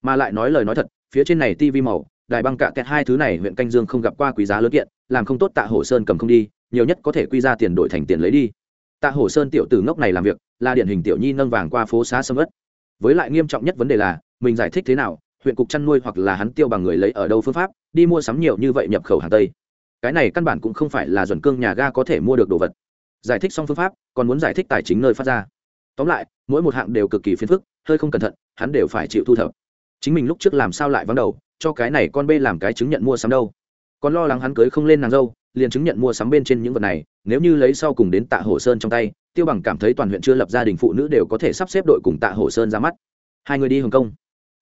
Mà lại nói lời nói thật, phía trên này tivi màu, đài băng cạ kẹt hai thứ này huyện canh dương không gặp qua quý giá lớn kiện, làm không tốt tạ hồ sơn cầm không đi, nhiều nhất có thể quy ra tiền đổi thành tiền lấy đi. Tạ hồ sơn tiểu tử ngốc này làm việc, là điển hình tiểu nhi nâng vàng qua phố xá sâm ất với lại nghiêm trọng nhất vấn đề là mình giải thích thế nào, huyện cục chăn nuôi hoặc là hắn tiêu bằng người lấy ở đâu phương pháp, đi mua sắm nhiều như vậy nhập khẩu hàng tây. Cái này căn bản cũng không phải là dần cương nhà ga có thể mua được đồ vật. Giải thích xong phương pháp, còn muốn giải thích tài chính nơi phát ra. Tóm lại, mỗi một hạng đều cực kỳ phiền phức, hơi không cẩn thận, hắn đều phải chịu thu thập. Chính mình lúc trước làm sao lại vắng đầu, cho cái này con bê làm cái chứng nhận mua sắm đâu. Còn lo lắng hắn cưới không lên nàng dâu, liền chứng nhận mua sắm bên trên những vật này, nếu như lấy sau cùng đến tạ hồ sơn trong tay, tiêu bằng cảm thấy toàn huyện chưa lập gia đình phụ nữ đều có thể sắp xếp đội cùng tạ hồ sơn ra mắt. Hai người đi hồng kông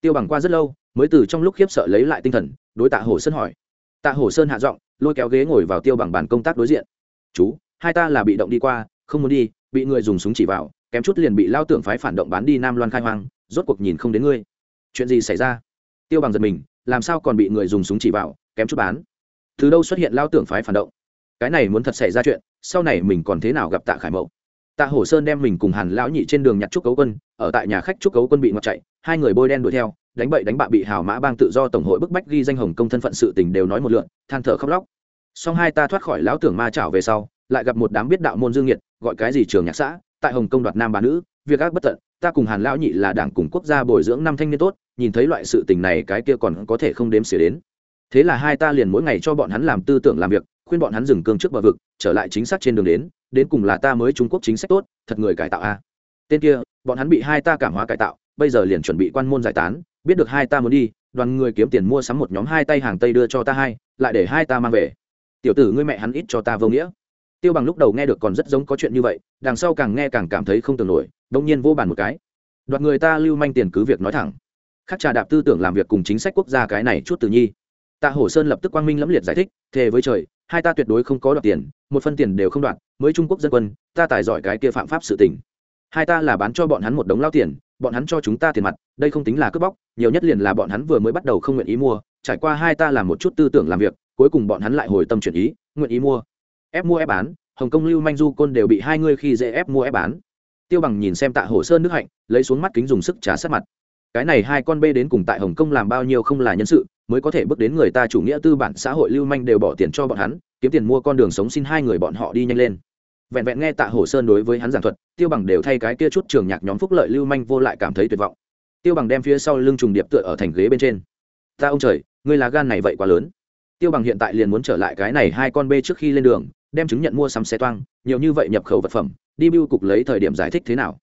tiêu bằng qua rất lâu, mới từ trong lúc khiếp sợ lấy lại tinh thần, đối tạ hồ sơn hỏi. Tạ hồ sơn hạ giọng, lôi kéo ghế ngồi vào tiêu bằng bàn công tác đối diện. Chú, hai ta là bị động đi qua, không muốn đi, bị người dùng súng chỉ vào, kém chút liền bị lao tưởng phái phản động bán đi nam loan khai hoang, rốt cuộc nhìn không đến ngươi. Chuyện gì xảy ra? Tiêu bằng giật mình, làm sao còn bị người dùng súng chỉ vào, kém chút bán? Từ đâu xuất hiện lao tưởng phái phản động? Cái này muốn thật xảy ra chuyện, sau này mình còn thế nào gặp tạ khải mậu? Tạ hổ sơn đem mình cùng hàn lão nhị trên đường nhặt trúc cấu quân, ở tại nhà khách trúc cấu quân bị ngọt chạy hai người bôi đen đuổi theo, đánh bậy đánh bạ bị hào mã bang tự do tổng hội bức bách ghi danh hồng công thân phận sự tình đều nói một lượn, than thở khóc lóc. Song hai ta thoát khỏi lão tưởng ma chảo về sau, lại gặp một đám biết đạo môn dương nhiệt gọi cái gì trường nhạc xã, tại hồng công đoạt nam bà nữ, việc ác bất tận, ta cùng hàn lão nhị là đảng cùng quốc gia bồi dưỡng năm thanh niên tốt, nhìn thấy loại sự tình này cái kia còn có thể không đếm xỉa đến. Thế là hai ta liền mỗi ngày cho bọn hắn làm tư tưởng làm việc, khuyên bọn hắn dừng cương trước bờ vực, trở lại chính xác trên đường đến đến cùng là ta mới trung quốc chính sách tốt, thật người cải tạo a. Tên kia, bọn hắn bị hai ta cảm hóa cải tạo bây giờ liền chuẩn bị quan môn giải tán, biết được hai ta muốn đi, đoàn người kiếm tiền mua sắm một nhóm hai tay hàng tây đưa cho ta hai, lại để hai ta mang về. Tiểu tử ngươi mẹ hắn ít cho ta vô nghĩa. Tiêu bằng lúc đầu nghe được còn rất giống có chuyện như vậy, đằng sau càng nghe càng cảm thấy không tưởng nổi đông nhiên vô bàn một cái. Đoạt người ta lưu manh tiền cứ việc nói thẳng. Khắc trà đạp tư tưởng làm việc cùng chính sách quốc gia cái này chút tự nhi. Tạ hổ sơn lập tức quang minh lẫm liệt giải thích, thề với trời, hai ta tuyệt đối không có đoạt tiền, một phân tiền đều không đoạt, mới trung quốc dân quân, ta tài giỏi cái kia phạm pháp sự tình. Hai ta là bán cho bọn hắn một đống lao tiền bọn hắn cho chúng ta tiền mặt, đây không tính là cướp bóc, nhiều nhất liền là bọn hắn vừa mới bắt đầu không nguyện ý mua, trải qua hai ta làm một chút tư tưởng làm việc, cuối cùng bọn hắn lại hồi tâm chuyển ý, nguyện ý mua. Ép mua ép bán, hồng kông, lưu manh, du côn đều bị hai ngươi khi dễ ép mua ép bán. Tiêu bằng nhìn xem tạ hồ sơn nước hạnh, lấy xuống mắt kính dùng sức trà sát mặt. Cái này hai con bê đến cùng tại hồng kông làm bao nhiêu không là nhân sự, mới có thể bước đến người ta chủ nghĩa tư bản xã hội lưu manh đều bỏ tiền cho bọn hắn, kiếm tiền mua con đường sống xin hai người bọn họ đi nhanh lên vẹn vẹn nghe tạ hồ sơn đối với hắn giảng thuật, tiêu bằng đều thay cái kia chút trường nhạc nhóm phúc lợi lưu manh vô lại cảm thấy tuyệt vọng. Tiêu bằng đem phía sau lưng trùng điệp tựa ở thành ghế bên trên. Ta ông trời, ngươi là gan này vậy quá lớn. Tiêu bằng hiện tại liền muốn trở lại cái này hai con bê trước khi lên đường, đem chứng nhận mua sắm xe toang, nhiều như vậy nhập khẩu vật phẩm, đi biêu cục lấy thời điểm giải thích thế nào.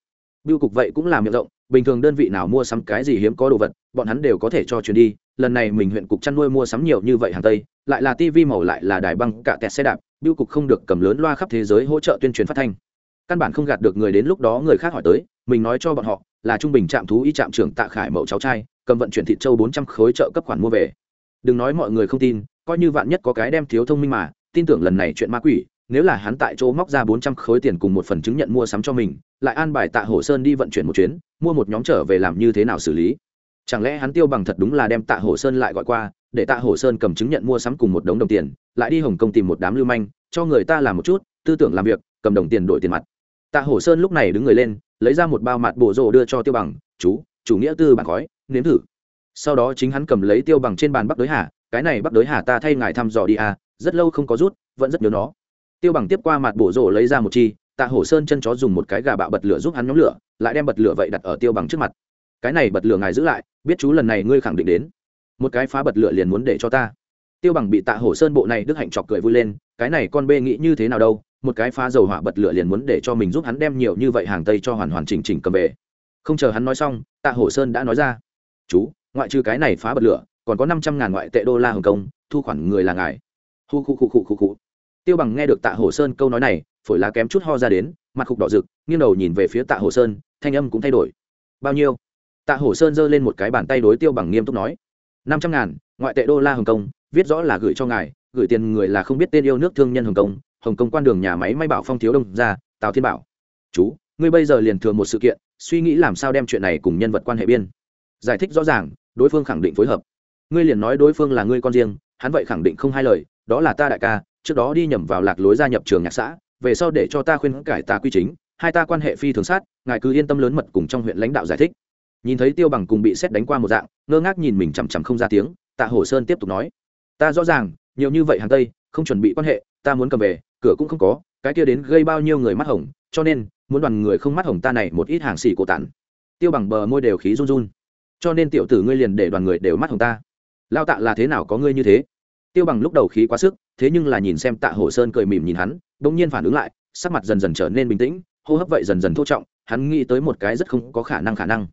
Biêu cục vậy cũng là miệng rộng, bình thường đơn vị nào mua sắm cái gì hiếm có đồ vật, bọn hắn đều có thể cho chuyển đi, lần này mình huyện cục chăn nuôi mua sắm nhiều như vậy hàng tây lại là tivi màu lại là đài băng, cả tẹt xe đạp, biêu cục không được cầm lớn loa khắp thế giới hỗ trợ tuyên truyền phát thanh. Căn bản không gạt được người đến lúc đó người khác hỏi tới, mình nói cho bọn họ, là trung bình trạm thú y trạm trưởng tạ khải mậu cháu trai, cầm vận chuyển thịt châu bốn trăm khối trợ cấp khoản mua về. Đừng nói mọi người không tin, coi như vạn nhất có cái đem thiếu thông minh mà, tin tưởng lần này chuyện ma quỷ, nếu là hắn tại chỗ móc ra bốn trăm khối tiền cùng một phần chứng nhận mua sắm cho mình, lại an bài tạ hổ sơn đi vận chuyển một chuyến, mua một nhóm trở về làm như thế nào xử lý? Chẳng lẽ hắn tiêu bằng thật đúng là đem tạ hổ sơn lại gọi qua để tạ hổ sơn cầm chứng nhận mua sắm cùng một đống đồng tiền, lại đi hồng kông tìm một đám lưu manh, cho người ta làm một chút, tư tưởng làm việc, cầm đồng tiền đổi tiền mặt. Tạ hổ sơn lúc này đứng người lên, lấy ra một bao mặt bổ rồ đưa cho tiêu bằng, chú, chủ nghĩa tư bản gói nếm thử. Sau đó chính hắn cầm lấy tiêu bằng trên bàn bắc đối hà, cái này bắc đối hà ta thay ngài thăm dò đi à rất lâu không có rút, vẫn rất nhớ nó. Tiêu bằng tiếp qua mặt bổ rổ lấy ra một chi, tạ hổ sơn chân chó dùng một cái gà bạo bật lửa giúp hắn nhóm lửa, lại đem bật lửa vậy đặt ở tiêu bằng trước mặt. Cái này bật lửa ngài giữ lại, biết chú lần này ngươi khẳng định đến một cái phá bật lửa liền muốn để cho ta. Tiêu bằng bị tạ hổ sơn bộ này đức hạnh chọc cười vui lên, cái này con bê nghĩ như thế nào đâu, một cái phá dầu hỏa bật lửa liền muốn để cho mình giúp hắn đem nhiều như vậy hàng tây cho hoàn hoàn chỉnh chỉnh cầm về. Không chờ hắn nói xong, tạ hổ sơn đã nói ra, chú, ngoại trừ cái này phá bật lửa, còn có năm trăm ngàn ngoại tệ đô la hồng kông, thu khoản người là ngài. Hu khu khu khu khu khu. Tiêu bằng nghe được tạ Hổ sơn câu nói này, phổi lá kém chút ho ra đến, mặt khục đỏ rực, nghiêng đầu nhìn về phía tạ Hổ sơn, thanh âm cũng thay đổi. Bao nhiêu? Tạ hổ sơn giơ lên một cái bàn tay đối tiêu bằng nghiêm túc nói năm trăm ngàn, ngoại tệ đô la hồng kông, viết rõ là gửi cho ngài, gửi tiền người là không biết tên yêu nước thương nhân hồng kông hồng kông quan đường nhà máy may bảo phong thiếu đông ra, tào thiên bảo. Chú, ngươi bây giờ liền thừa một sự kiện, suy nghĩ làm sao đem chuyện này cùng nhân vật quan hệ biên. Giải thích rõ ràng, đối phương khẳng định phối hợp. Ngươi liền nói đối phương là ngươi con riêng, hắn vậy khẳng định không hai lời, đó là ta đại ca, trước đó đi nhầm vào lạc lối gia nhập trường nhạc xã, về sau để cho ta khuyên cải tà quy chính, hai ta quan hệ phi thường sát, ngài cứ yên tâm lớn mật cùng trong huyện lãnh đạo giải thích nhìn thấy tiêu bằng cùng bị xét đánh qua một dạng, ngơ ngác nhìn mình chằm chằm không ra tiếng, tạ hồ sơn tiếp tục nói, ta rõ ràng, nhiều như vậy hàng tây, không chuẩn bị quan hệ, ta muốn cầm về, cửa cũng không có, cái kia đến gây bao nhiêu người mắt hồng, cho nên, muốn đoàn người không mắt hồng ta này một ít hàng xì cổ tản. Tiêu bằng bờ môi đều khí run run, cho nên tiểu tử ngươi liền để đoàn người đều mắt hồng ta. Lao tạ là thế nào có ngươi như thế? Tiêu bằng lúc đầu khí quá sức, thế nhưng là nhìn xem tạ hồ sơn cười mỉm nhìn hắn đ ỗ n g nhiên phản ứng lại, sắc mặt dần dần trở nên bình tĩnh, hô hấp vậy dần dần thô trọng, hắn nghĩ tới một cái rất không có khả năng khả năng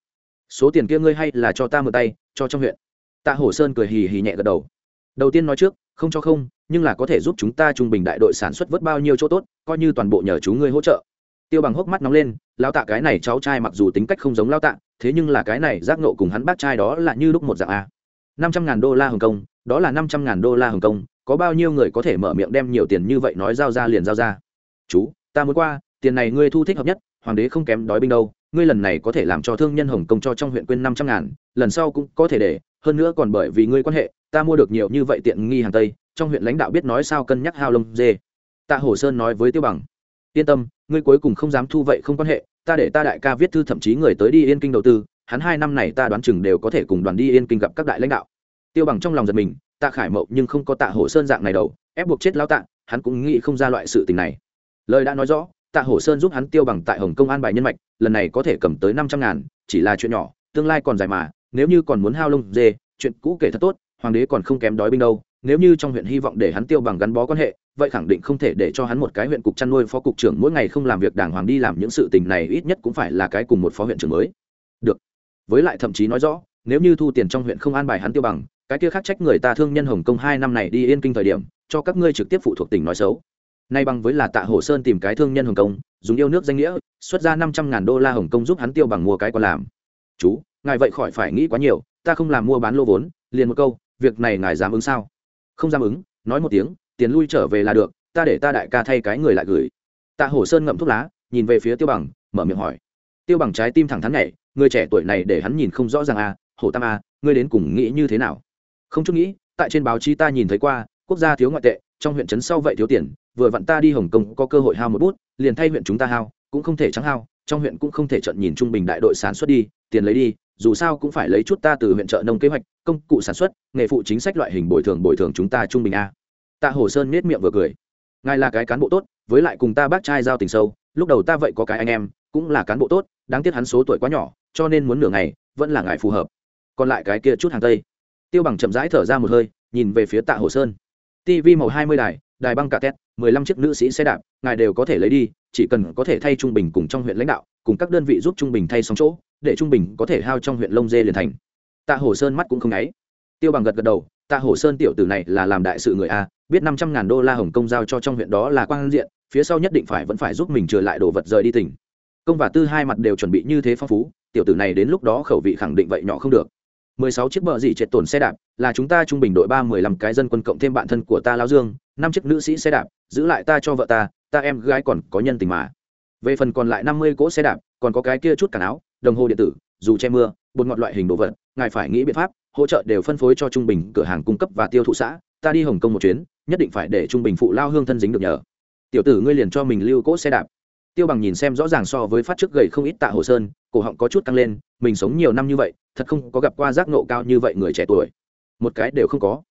số tiền kia ngươi hay là cho ta mượn tay, cho trong huyện. Tạ hổ sơn cười hì hì nhẹ gật đầu. Đầu tiên nói trước, không cho không, nhưng là có thể giúp chúng ta trung bình đại đội sản xuất vớt bao nhiêu chỗ tốt, coi như toàn bộ nhờ chú ngươi hỗ trợ. Tiêu bằng hốc mắt nóng lên lao tạ cái này cháu trai mặc dù tính cách không giống lao tạ, thế nhưng là cái này giác nộ cùng hắn bác trai đó là như lúc một dạng a. năm trăm ngàn đô la hồng kông, đó là năm trăm ngàn đô la hồng kông, có bao nhiêu người có thể mở miệng đem nhiều tiền như vậy nói giao ra liền giao ra. Chú, ta muốn qua, tiền này ngươi thu thích hợp nhất, hoàng đế không kém đói binh đâu ngươi lần này có thể làm cho thương nhân hồng Công cho trong huyện quên năm trăm ngàn, lần sau cũng có thể để, hơn nữa còn bởi vì ngươi quan hệ, ta mua được nhiều như vậy tiện nghi hàng tây, trong huyện lãnh đạo biết nói sao cân nhắc hao lông dê. Tạ hổ sơn nói với tiêu bằng, yên tâm, ngươi cuối cùng không dám thu vậy không quan hệ, ta để ta đại ca viết thư thậm chí người tới đi yên kinh đầu tư, hắn hai năm này ta đoán chừng đều có thể cùng đoàn đi yên kinh gặp các đại lãnh đạo. Tiêu bằng trong lòng giật mình, tạ khải mậu nhưng không có tạ hổ sơn dạng này đầu ép buộc chết lao tạ, hắn cũng nghĩ không ra loại sự tình này. Lời đã nói rõ tạ hổ sơn giúp hắn tiêu bằng tại hồng công an bài nhân mạch, lần này có thể cầm tới năm trăm ngàn, chỉ là chuyện nhỏ, tương lai còn dài mà, nếu như còn muốn hao lông dê, chuyện cũ kể thật tốt, hoàng đế còn không kém đói binh đâu, nếu như trong huyện hy vọng để hắn tiêu bằng gắn bó quan hệ, vậy khẳng định không thể để cho hắn một cái huyện cục chăn nuôi phó cục trưởng mỗi ngày không làm việc đàng hoàng đi làm những sự tình này, ít nhất cũng phải là cái cùng một phó huyện trưởng mới. Được. Với lại thậm chí nói rõ, nếu như thu tiền trong huyện không an bài hắn tiêu bằng, cái kia khác trách người ta thương nhân hồng kông hai năm này đi yên kinh thời điểm, cho các ngươi trực tiếp phụ thuộc tỉnh nói xấu nay bằng với là tạ Hổ sơn tìm cái thương nhân hồng kông, dùng yêu nước danh nghĩa, xuất ra năm trăm ngàn đô la hồng kông giúp hắn tiêu bằng mua cái còn làm. Chú, ngài vậy khỏi phải nghĩ quá nhiều, ta không làm mua bán lô vốn, liền một câu, việc này ngài dám ứng sao? Không dám ứng, nói một tiếng, tiền lui trở về là được, ta để ta đại ca thay cái người lại gửi. Tạ hổ sơn ngậm thuốc lá, nhìn về phía tiêu bằng, mở miệng hỏi. Tiêu bằng trái tim thẳng thắn này người trẻ tuổi này để hắn nhìn không rõ ràng à hổ tam à ngươi đến cùng nghĩ như thế nào? Không chút nghĩ, tại trên báo chí ta nhìn thấy qua, quốc gia thiếu ngoại tệ, trong huyện trấn sau vậy thiếu tiền vừa vặn ta đi hồng kông có cơ hội hao một bút, liền thay huyện chúng ta hao, cũng không thể trắng hao, trong huyện cũng không thể trận nhìn trung bình đại đội sản xuất đi, tiền lấy đi, dù sao cũng phải lấy chút ta từ huyện trợ nông kế hoạch, công cụ sản xuất, nghề phụ chính sách loại hình bồi thường bồi thường chúng ta trung bình a. Tạ hồ sơn nết miệng vừa cười. Ngài là cái cán bộ tốt, với lại cùng ta bác trai giao tình sâu, lúc đầu ta vậy có cái anh em, cũng là cán bộ tốt, đáng tiếc hắn số tuổi quá nhỏ, cho nên muốn nửa ngày, vẫn là ngài phù hợp. Còn lại cái kia chút hàng tây. Tiêu bằng chậm rãi thở ra một hơi, nhìn về phía tạ hồ sơn. Tv màu hai mươi đài đài băng cà tét mười lăm chiếc nữ sĩ xe đạp, ngài đều có thể lấy đi, chỉ cần có thể thay trung bình cùng trong huyện lãnh đạo, cùng các đơn vị giúp trung bình thay xong chỗ, để trung bình có thể hao trong huyện lông dê liền thành. Tạ hồ sơn mắt cũng không ngáy. Tiêu bằng gật gật đầu, tạ hồ sơn tiểu tử này là làm đại sự người a, biết năm trăm ngàn đô la hồng công giao cho trong huyện đó là quan diện, phía sau nhất định phải vẫn phải giúp mình trở lại đồ vật rời đi tỉnh. Công và tư hai mặt đều chuẩn bị như thế phong phú, tiểu tử này đến lúc đó khẩu vị khẳng định vậy nhỏ không được. Mười sáu chiếc bờ dị trệt tổn xe đạp, là chúng ta trung bình đội ba mười lăm cái dân quân cộng thêm bạn thân của ta lão dương năm chiếc nữ sĩ xe đạp, giữ lại ta cho vợ ta ta em gái còn có nhân tình mà. Về phần còn lại năm mươi cỗ xe đạp, còn có cái kia chút cả áo, đồng hồ điện tử, dù che mưa, bột ngọt loại hình đồ vật, ngài phải nghĩ biện pháp, hỗ trợ đều phân phối cho trung bình cửa hàng cung cấp và tiêu thụ xã, ta đi hồng kông một chuyến, nhất định phải để trung bình phụ lao hương thân dính được nhờ. Tiểu tử ngươi liền cho mình lưu cỗ xe đạp. Tiêu bằng nhìn xem rõ ràng so với phát trước gầy không ít tạ hồ sơn, cổ họng có chút tăng lên, mình sống nhiều năm như vậy, thật không có gặp qua giác nộ cao như vậy người trẻ tuổi. Một cái đều không có.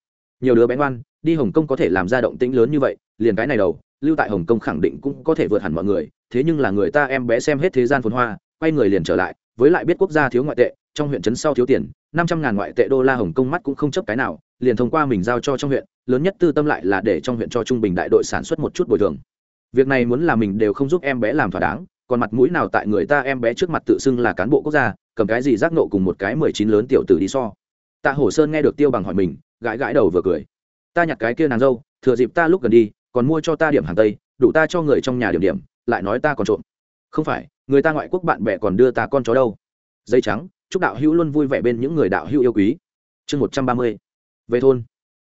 Nhiều đứa bé ngoan đi hồng kông có thể làm ra động tĩnh lớn như vậy, liền cái này đầu, lưu tại hồng kông khẳng định cũng có thể vượt hẳn mọi người, thế nhưng là người ta em bé xem hết thế gian phồn hoa, quay người liền trở lại, với lại biết quốc gia thiếu ngoại tệ, trong huyện trấn sau thiếu tiền, năm trăm ngàn ngoại tệ đô la hồng kông mắt cũng không chấp cái nào, liền thông qua mình giao cho trong huyện, lớn nhất tư tâm lại là để trong huyện cho trung bình đại đội sản xuất một chút bồi thường. Việc này muốn là mình đều không giúp em bé làm thỏa đáng, còn mặt mũi nào tại người ta em bé trước mặt tự xưng là cán bộ quốc gia, cầm cái gì giác nộ cùng một cái mười chín lớn tiểu tử đi so. Tạ hổ sơn nghe được tiêu bằng hỏi mình, gãi gãi đầu vừa cười ta nhặt cái kia nàng dâu, thừa dịp ta lúc gần đi, còn mua cho ta điểm hàng tây, đủ ta cho người trong nhà điểm điểm, lại nói ta còn trộm. Không phải, người ta ngoại quốc bạn bè còn đưa ta con chó đâu. Dây trắng, chúc đạo hữu luôn vui vẻ bên những người đạo hữu yêu quý. Chương một trăm ba mươi, về thôn.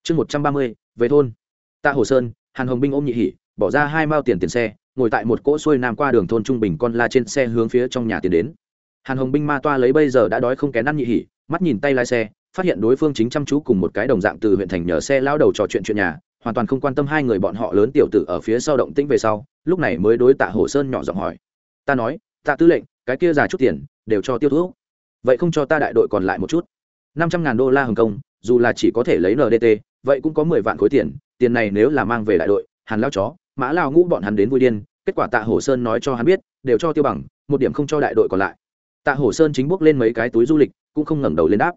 Chương một trăm ba mươi, về thôn. Tạ hồ sơn, hàn hồng binh ôm nhị hỉ, bỏ ra hai mao tiền tiền xe, ngồi tại một cỗ xuôi nam qua đường thôn trung bình con la trên xe hướng phía trong nhà tiến đến. Hàn hồng binh ma toa lấy bây giờ đã đói không kén ăn nhị hỉ, mắt nhìn tay lái xe phát hiện đối phương chính chăm chú cùng một cái đồng dạng từ huyện thành nhờ xe lao đầu trò chuyện chuyện nhà, hoàn toàn không quan tâm hai người bọn họ lớn tiểu tử ở phía sau động tĩnh về sau, lúc này mới đối tạ hồ sơn nhỏ giọng hỏi. Ta nói, tạ tư lệnh, cái kia già chút tiền, đều cho tiêu thuốc. Vậy không cho ta đại đội còn lại một chút. Năm trăm ngàn đô la hồng kông, dù là chỉ có thể lấy ndt vậy cũng có mười vạn khối tiền tiền này nếu là mang về đại đội, hàn lao chó, mã lao ngũ bọn hắn đến vui điên, kết quả tạ hồ sơn nói cho hắn biết, đều cho tiêu bằng, một điểm không cho đại đội còn lại. Tạ hồ sơn chính bước lên mấy cái túi du lịch, cũng không ngẩng đầu lên đáp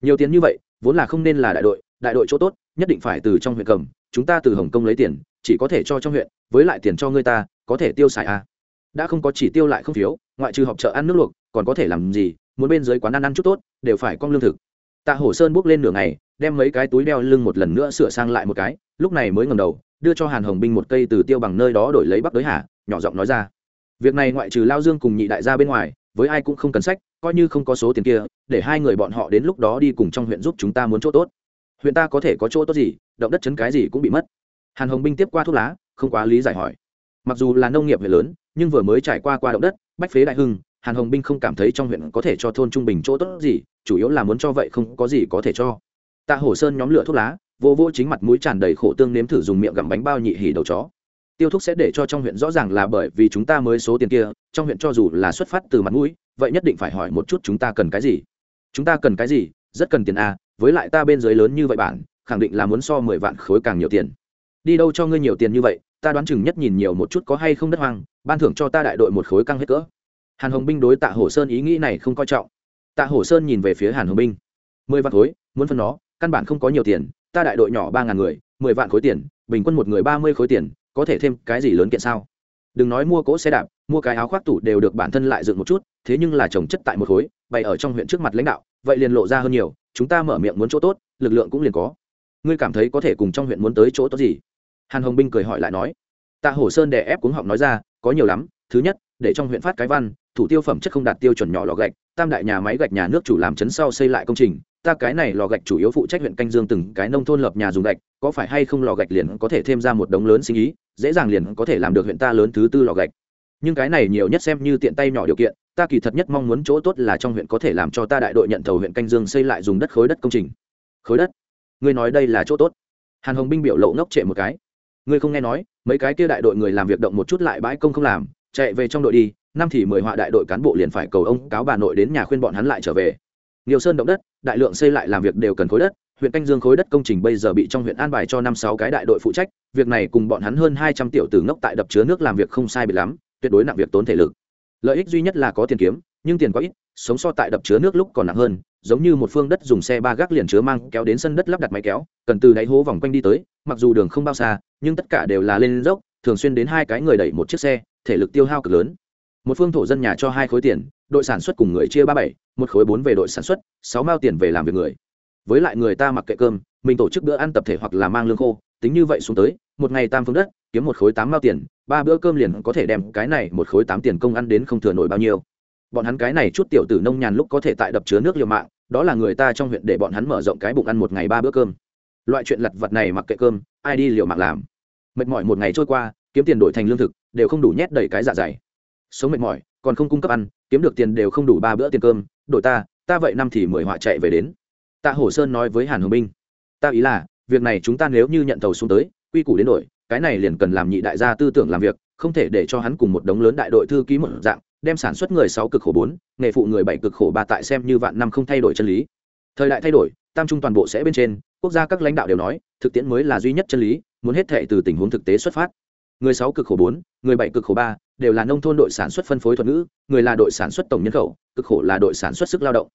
nhiều tiền như vậy, vốn là không nên là đại đội đại đội chỗ tốt, nhất định phải từ trong huyện cầm, chúng ta từ hồng kông lấy tiền, chỉ có thể cho trong huyện, với lại tiền cho người ta, có thể tiêu xài à. đã không có chỉ tiêu lại không phiếu, ngoại trừ họp chợ ăn nước luộc, còn có thể làm gì, muốn bên dưới quán ăn ăn chút tốt, đều phải con lương thực tạ hổ sơn bước lên nửa ngày, đem mấy cái túi đeo lưng một lần nữa sửa sang lại một cái, lúc này mới ngầm đầu, đưa cho hàn hồng binh một cây từ tiêu bằng nơi đó đổi lấy bắc đới hà, nhỏ giọng nói ra việc này ngoại trừ lao dương cùng nhị đại gia bên ngoài với ai cũng không cần sách, coi như không có số tiền kia, để hai người bọn họ đến lúc đó đi cùng trong huyện giúp chúng ta muốn chỗ tốt. Huyện ta có thể có chỗ tốt gì, động đất chấn cái gì cũng bị mất. Hàn hồng binh tiếp qua thuốc lá, không quá lý giải hỏi. Mặc dù là nông nghiệp huyện lớn, nhưng vừa mới trải qua qua động đất, bách phế đại hưng, hàn hồng binh không cảm thấy trong huyện có thể cho thôn trung bình chỗ tốt gì, chủ yếu là muốn cho vậy không có gì có thể cho. Tạ hổ sơn nhóm lửa thuốc lá, vô vô chính mặt mũi tràn đầy khổ tương nếm thử dùng miệng gặm bánh bao nhị hỉ đầu chó tiêu thúc sẽ để cho trong huyện rõ ràng là bởi vì chúng ta mới số tiền kia, trong huyện cho dù là xuất phát từ mặt mũi, vậy nhất định phải hỏi một chút chúng ta cần cái gì. Chúng ta cần cái gì? Rất cần tiền a với lại ta bên dưới lớn như vậy bản khẳng định là muốn so mười vạn khối càng nhiều tiền. Đi đâu cho ngươi nhiều tiền như vậy, ta đoán chừng nhất nhìn nhiều một chút có hay không đất hoang, ban thưởng cho ta đại đội một khối căng hết cỡ. Hàn hồng binh đối tạ hổ sơn ý nghĩ này không coi trọng. Tạ hổ sơn nhìn về phía hàn hồng binh. Mười vạn khối, muốn phân nó, căn bản không có nhiều tiền, ta đại đội nhỏ ba ngàn người, mười vạn khối tiền, bình quân một người ba mươi khối tiền có thể thêm cái gì lớn kiện sao? Đừng nói mua cỗ xe đạp, mua cái áo khoác tủ đều được bản thân lại dựng một chút, thế nhưng là trồng chất tại một khối, bày ở trong huyện trước mặt lãnh đạo, vậy liền lộ ra hơn nhiều, chúng ta mở miệng muốn chỗ tốt, lực lượng cũng liền có. Ngươi cảm thấy có thể cùng trong huyện muốn tới chỗ tốt gì? Hàn hồng binh cười hỏi lại nói. Tạ hổ sơn đè ép cuống họng nói ra, có nhiều lắm, thứ nhất, để trong huyện phát cái văn, thủ tiêu phẩm chất không đạt tiêu chuẩn nhỏ lò gạch, tam đại nhà máy gạch nhà nước chủ làm chấn sau xây lại công trình ta cái này lò gạch chủ yếu phụ trách huyện canh dương từng cái nông thôn lập nhà dùng gạch, có phải hay không lò gạch liền có thể thêm ra một đống lớn sinh ý, dễ dàng liền có thể làm được huyện ta lớn thứ tư lò gạch. Nhưng cái này nhiều nhất xem như tiện tay nhỏ điều kiện, ta kỳ thật nhất mong muốn chỗ tốt là trong huyện có thể làm cho ta đại đội nhận thầu huyện canh dương xây lại dùng đất khối đất công trình. Khối đất? Ngươi nói đây là chỗ tốt. Hàn hồng binh biểu lộ ngốc trệ một cái. Ngươi không nghe nói, mấy cái kia đại đội người làm việc động một chút lại bãi công không làm, chạy về trong đội đi, năm thì mười họa đại đội cán bộ liền phải cầu ông cáo bà nội đến nhà khuyên bọn hắn lại trở về nhiều sơn động đất, đại lượng xây lại làm việc đều cần khối đất. Huyện canh dương khối đất công trình bây giờ bị trong huyện an bài cho năm sáu cái đại đội phụ trách. Việc này cùng bọn hắn hơn hai trăm tiểu tử ngốc tại đập chứa nước làm việc không sai bị lắm, tuyệt đối nặng việc tốn thể lực. Lợi ích duy nhất là có tiền kiếm, nhưng tiền có ít, sống so tại đập chứa nước lúc còn nặng hơn. Giống như một phương đất dùng xe ba gác liền chứa mang, kéo đến sân đất lắp đặt máy kéo, cần từ đáy hố vòng quanh đi tới. Mặc dù đường không bao xa, nhưng tất cả đều là lên dốc, thường xuyên đến hai cái người đẩy một chiếc xe, thể lực tiêu hao cực lớn. Một phương thổ dân nhà cho hai khối tiền, đội sản xuất cùng người chia ba bảy một khối bốn về đội sản xuất, sáu mao tiền về làm việc người. Với lại người ta mặc kệ cơm, mình tổ chức bữa ăn tập thể hoặc là mang lương khô, tính như vậy xuống tới, một ngày tam phương đất, kiếm một khối tám mao tiền, ba bữa cơm liền có thể đem cái này một khối tám tiền công ăn đến không thừa nổi bao nhiêu. Bọn hắn cái này chút tiểu tử nông nhàn lúc có thể tại đập chứa nước liều mạng, đó là người ta trong huyện để bọn hắn mở rộng cái bụng ăn một ngày ba bữa cơm. Loại chuyện lặt vặt này mặc kệ cơm, ai đi liều mạng làm. Mệt mỏi một ngày trôi qua, kiếm tiền đổi thành lương thực, đều không đủ nhét đầy cái dạ dày. Sống mệt mỏi, còn không cung cấp ăn, kiếm được tiền đều không đủ ba bữa tiền cơm đổi ta ta vậy năm thì mười họa chạy về đến. Tạ hổ sơn nói với hàn hồng binh, ta ý là, việc này chúng ta nếu như nhận tàu xuống tới, quy củ đến đổi, cái này liền cần làm nhị đại gia tư tưởng làm việc, không thể để cho hắn cùng một đống lớn đại đội thư ký một dạng, đem sản xuất người sáu cực khổ bốn, nghề phụ người bảy cực khổ ba tại xem như vạn năm không thay đổi chân lý. Thời đại thay đổi, tam trung toàn bộ sẽ bên trên, quốc gia các lãnh đạo đều nói, thực tiễn mới là duy nhất chân lý, muốn hết thệ từ tình huống thực tế xuất phát người sáu cực khổ bốn, người bảy cực khổ ba đều là nông thôn đội sản xuất phân phối thuật ngữ, người là đội sản xuất tổng nhân khẩu, cực khổ là đội sản xuất sức lao động.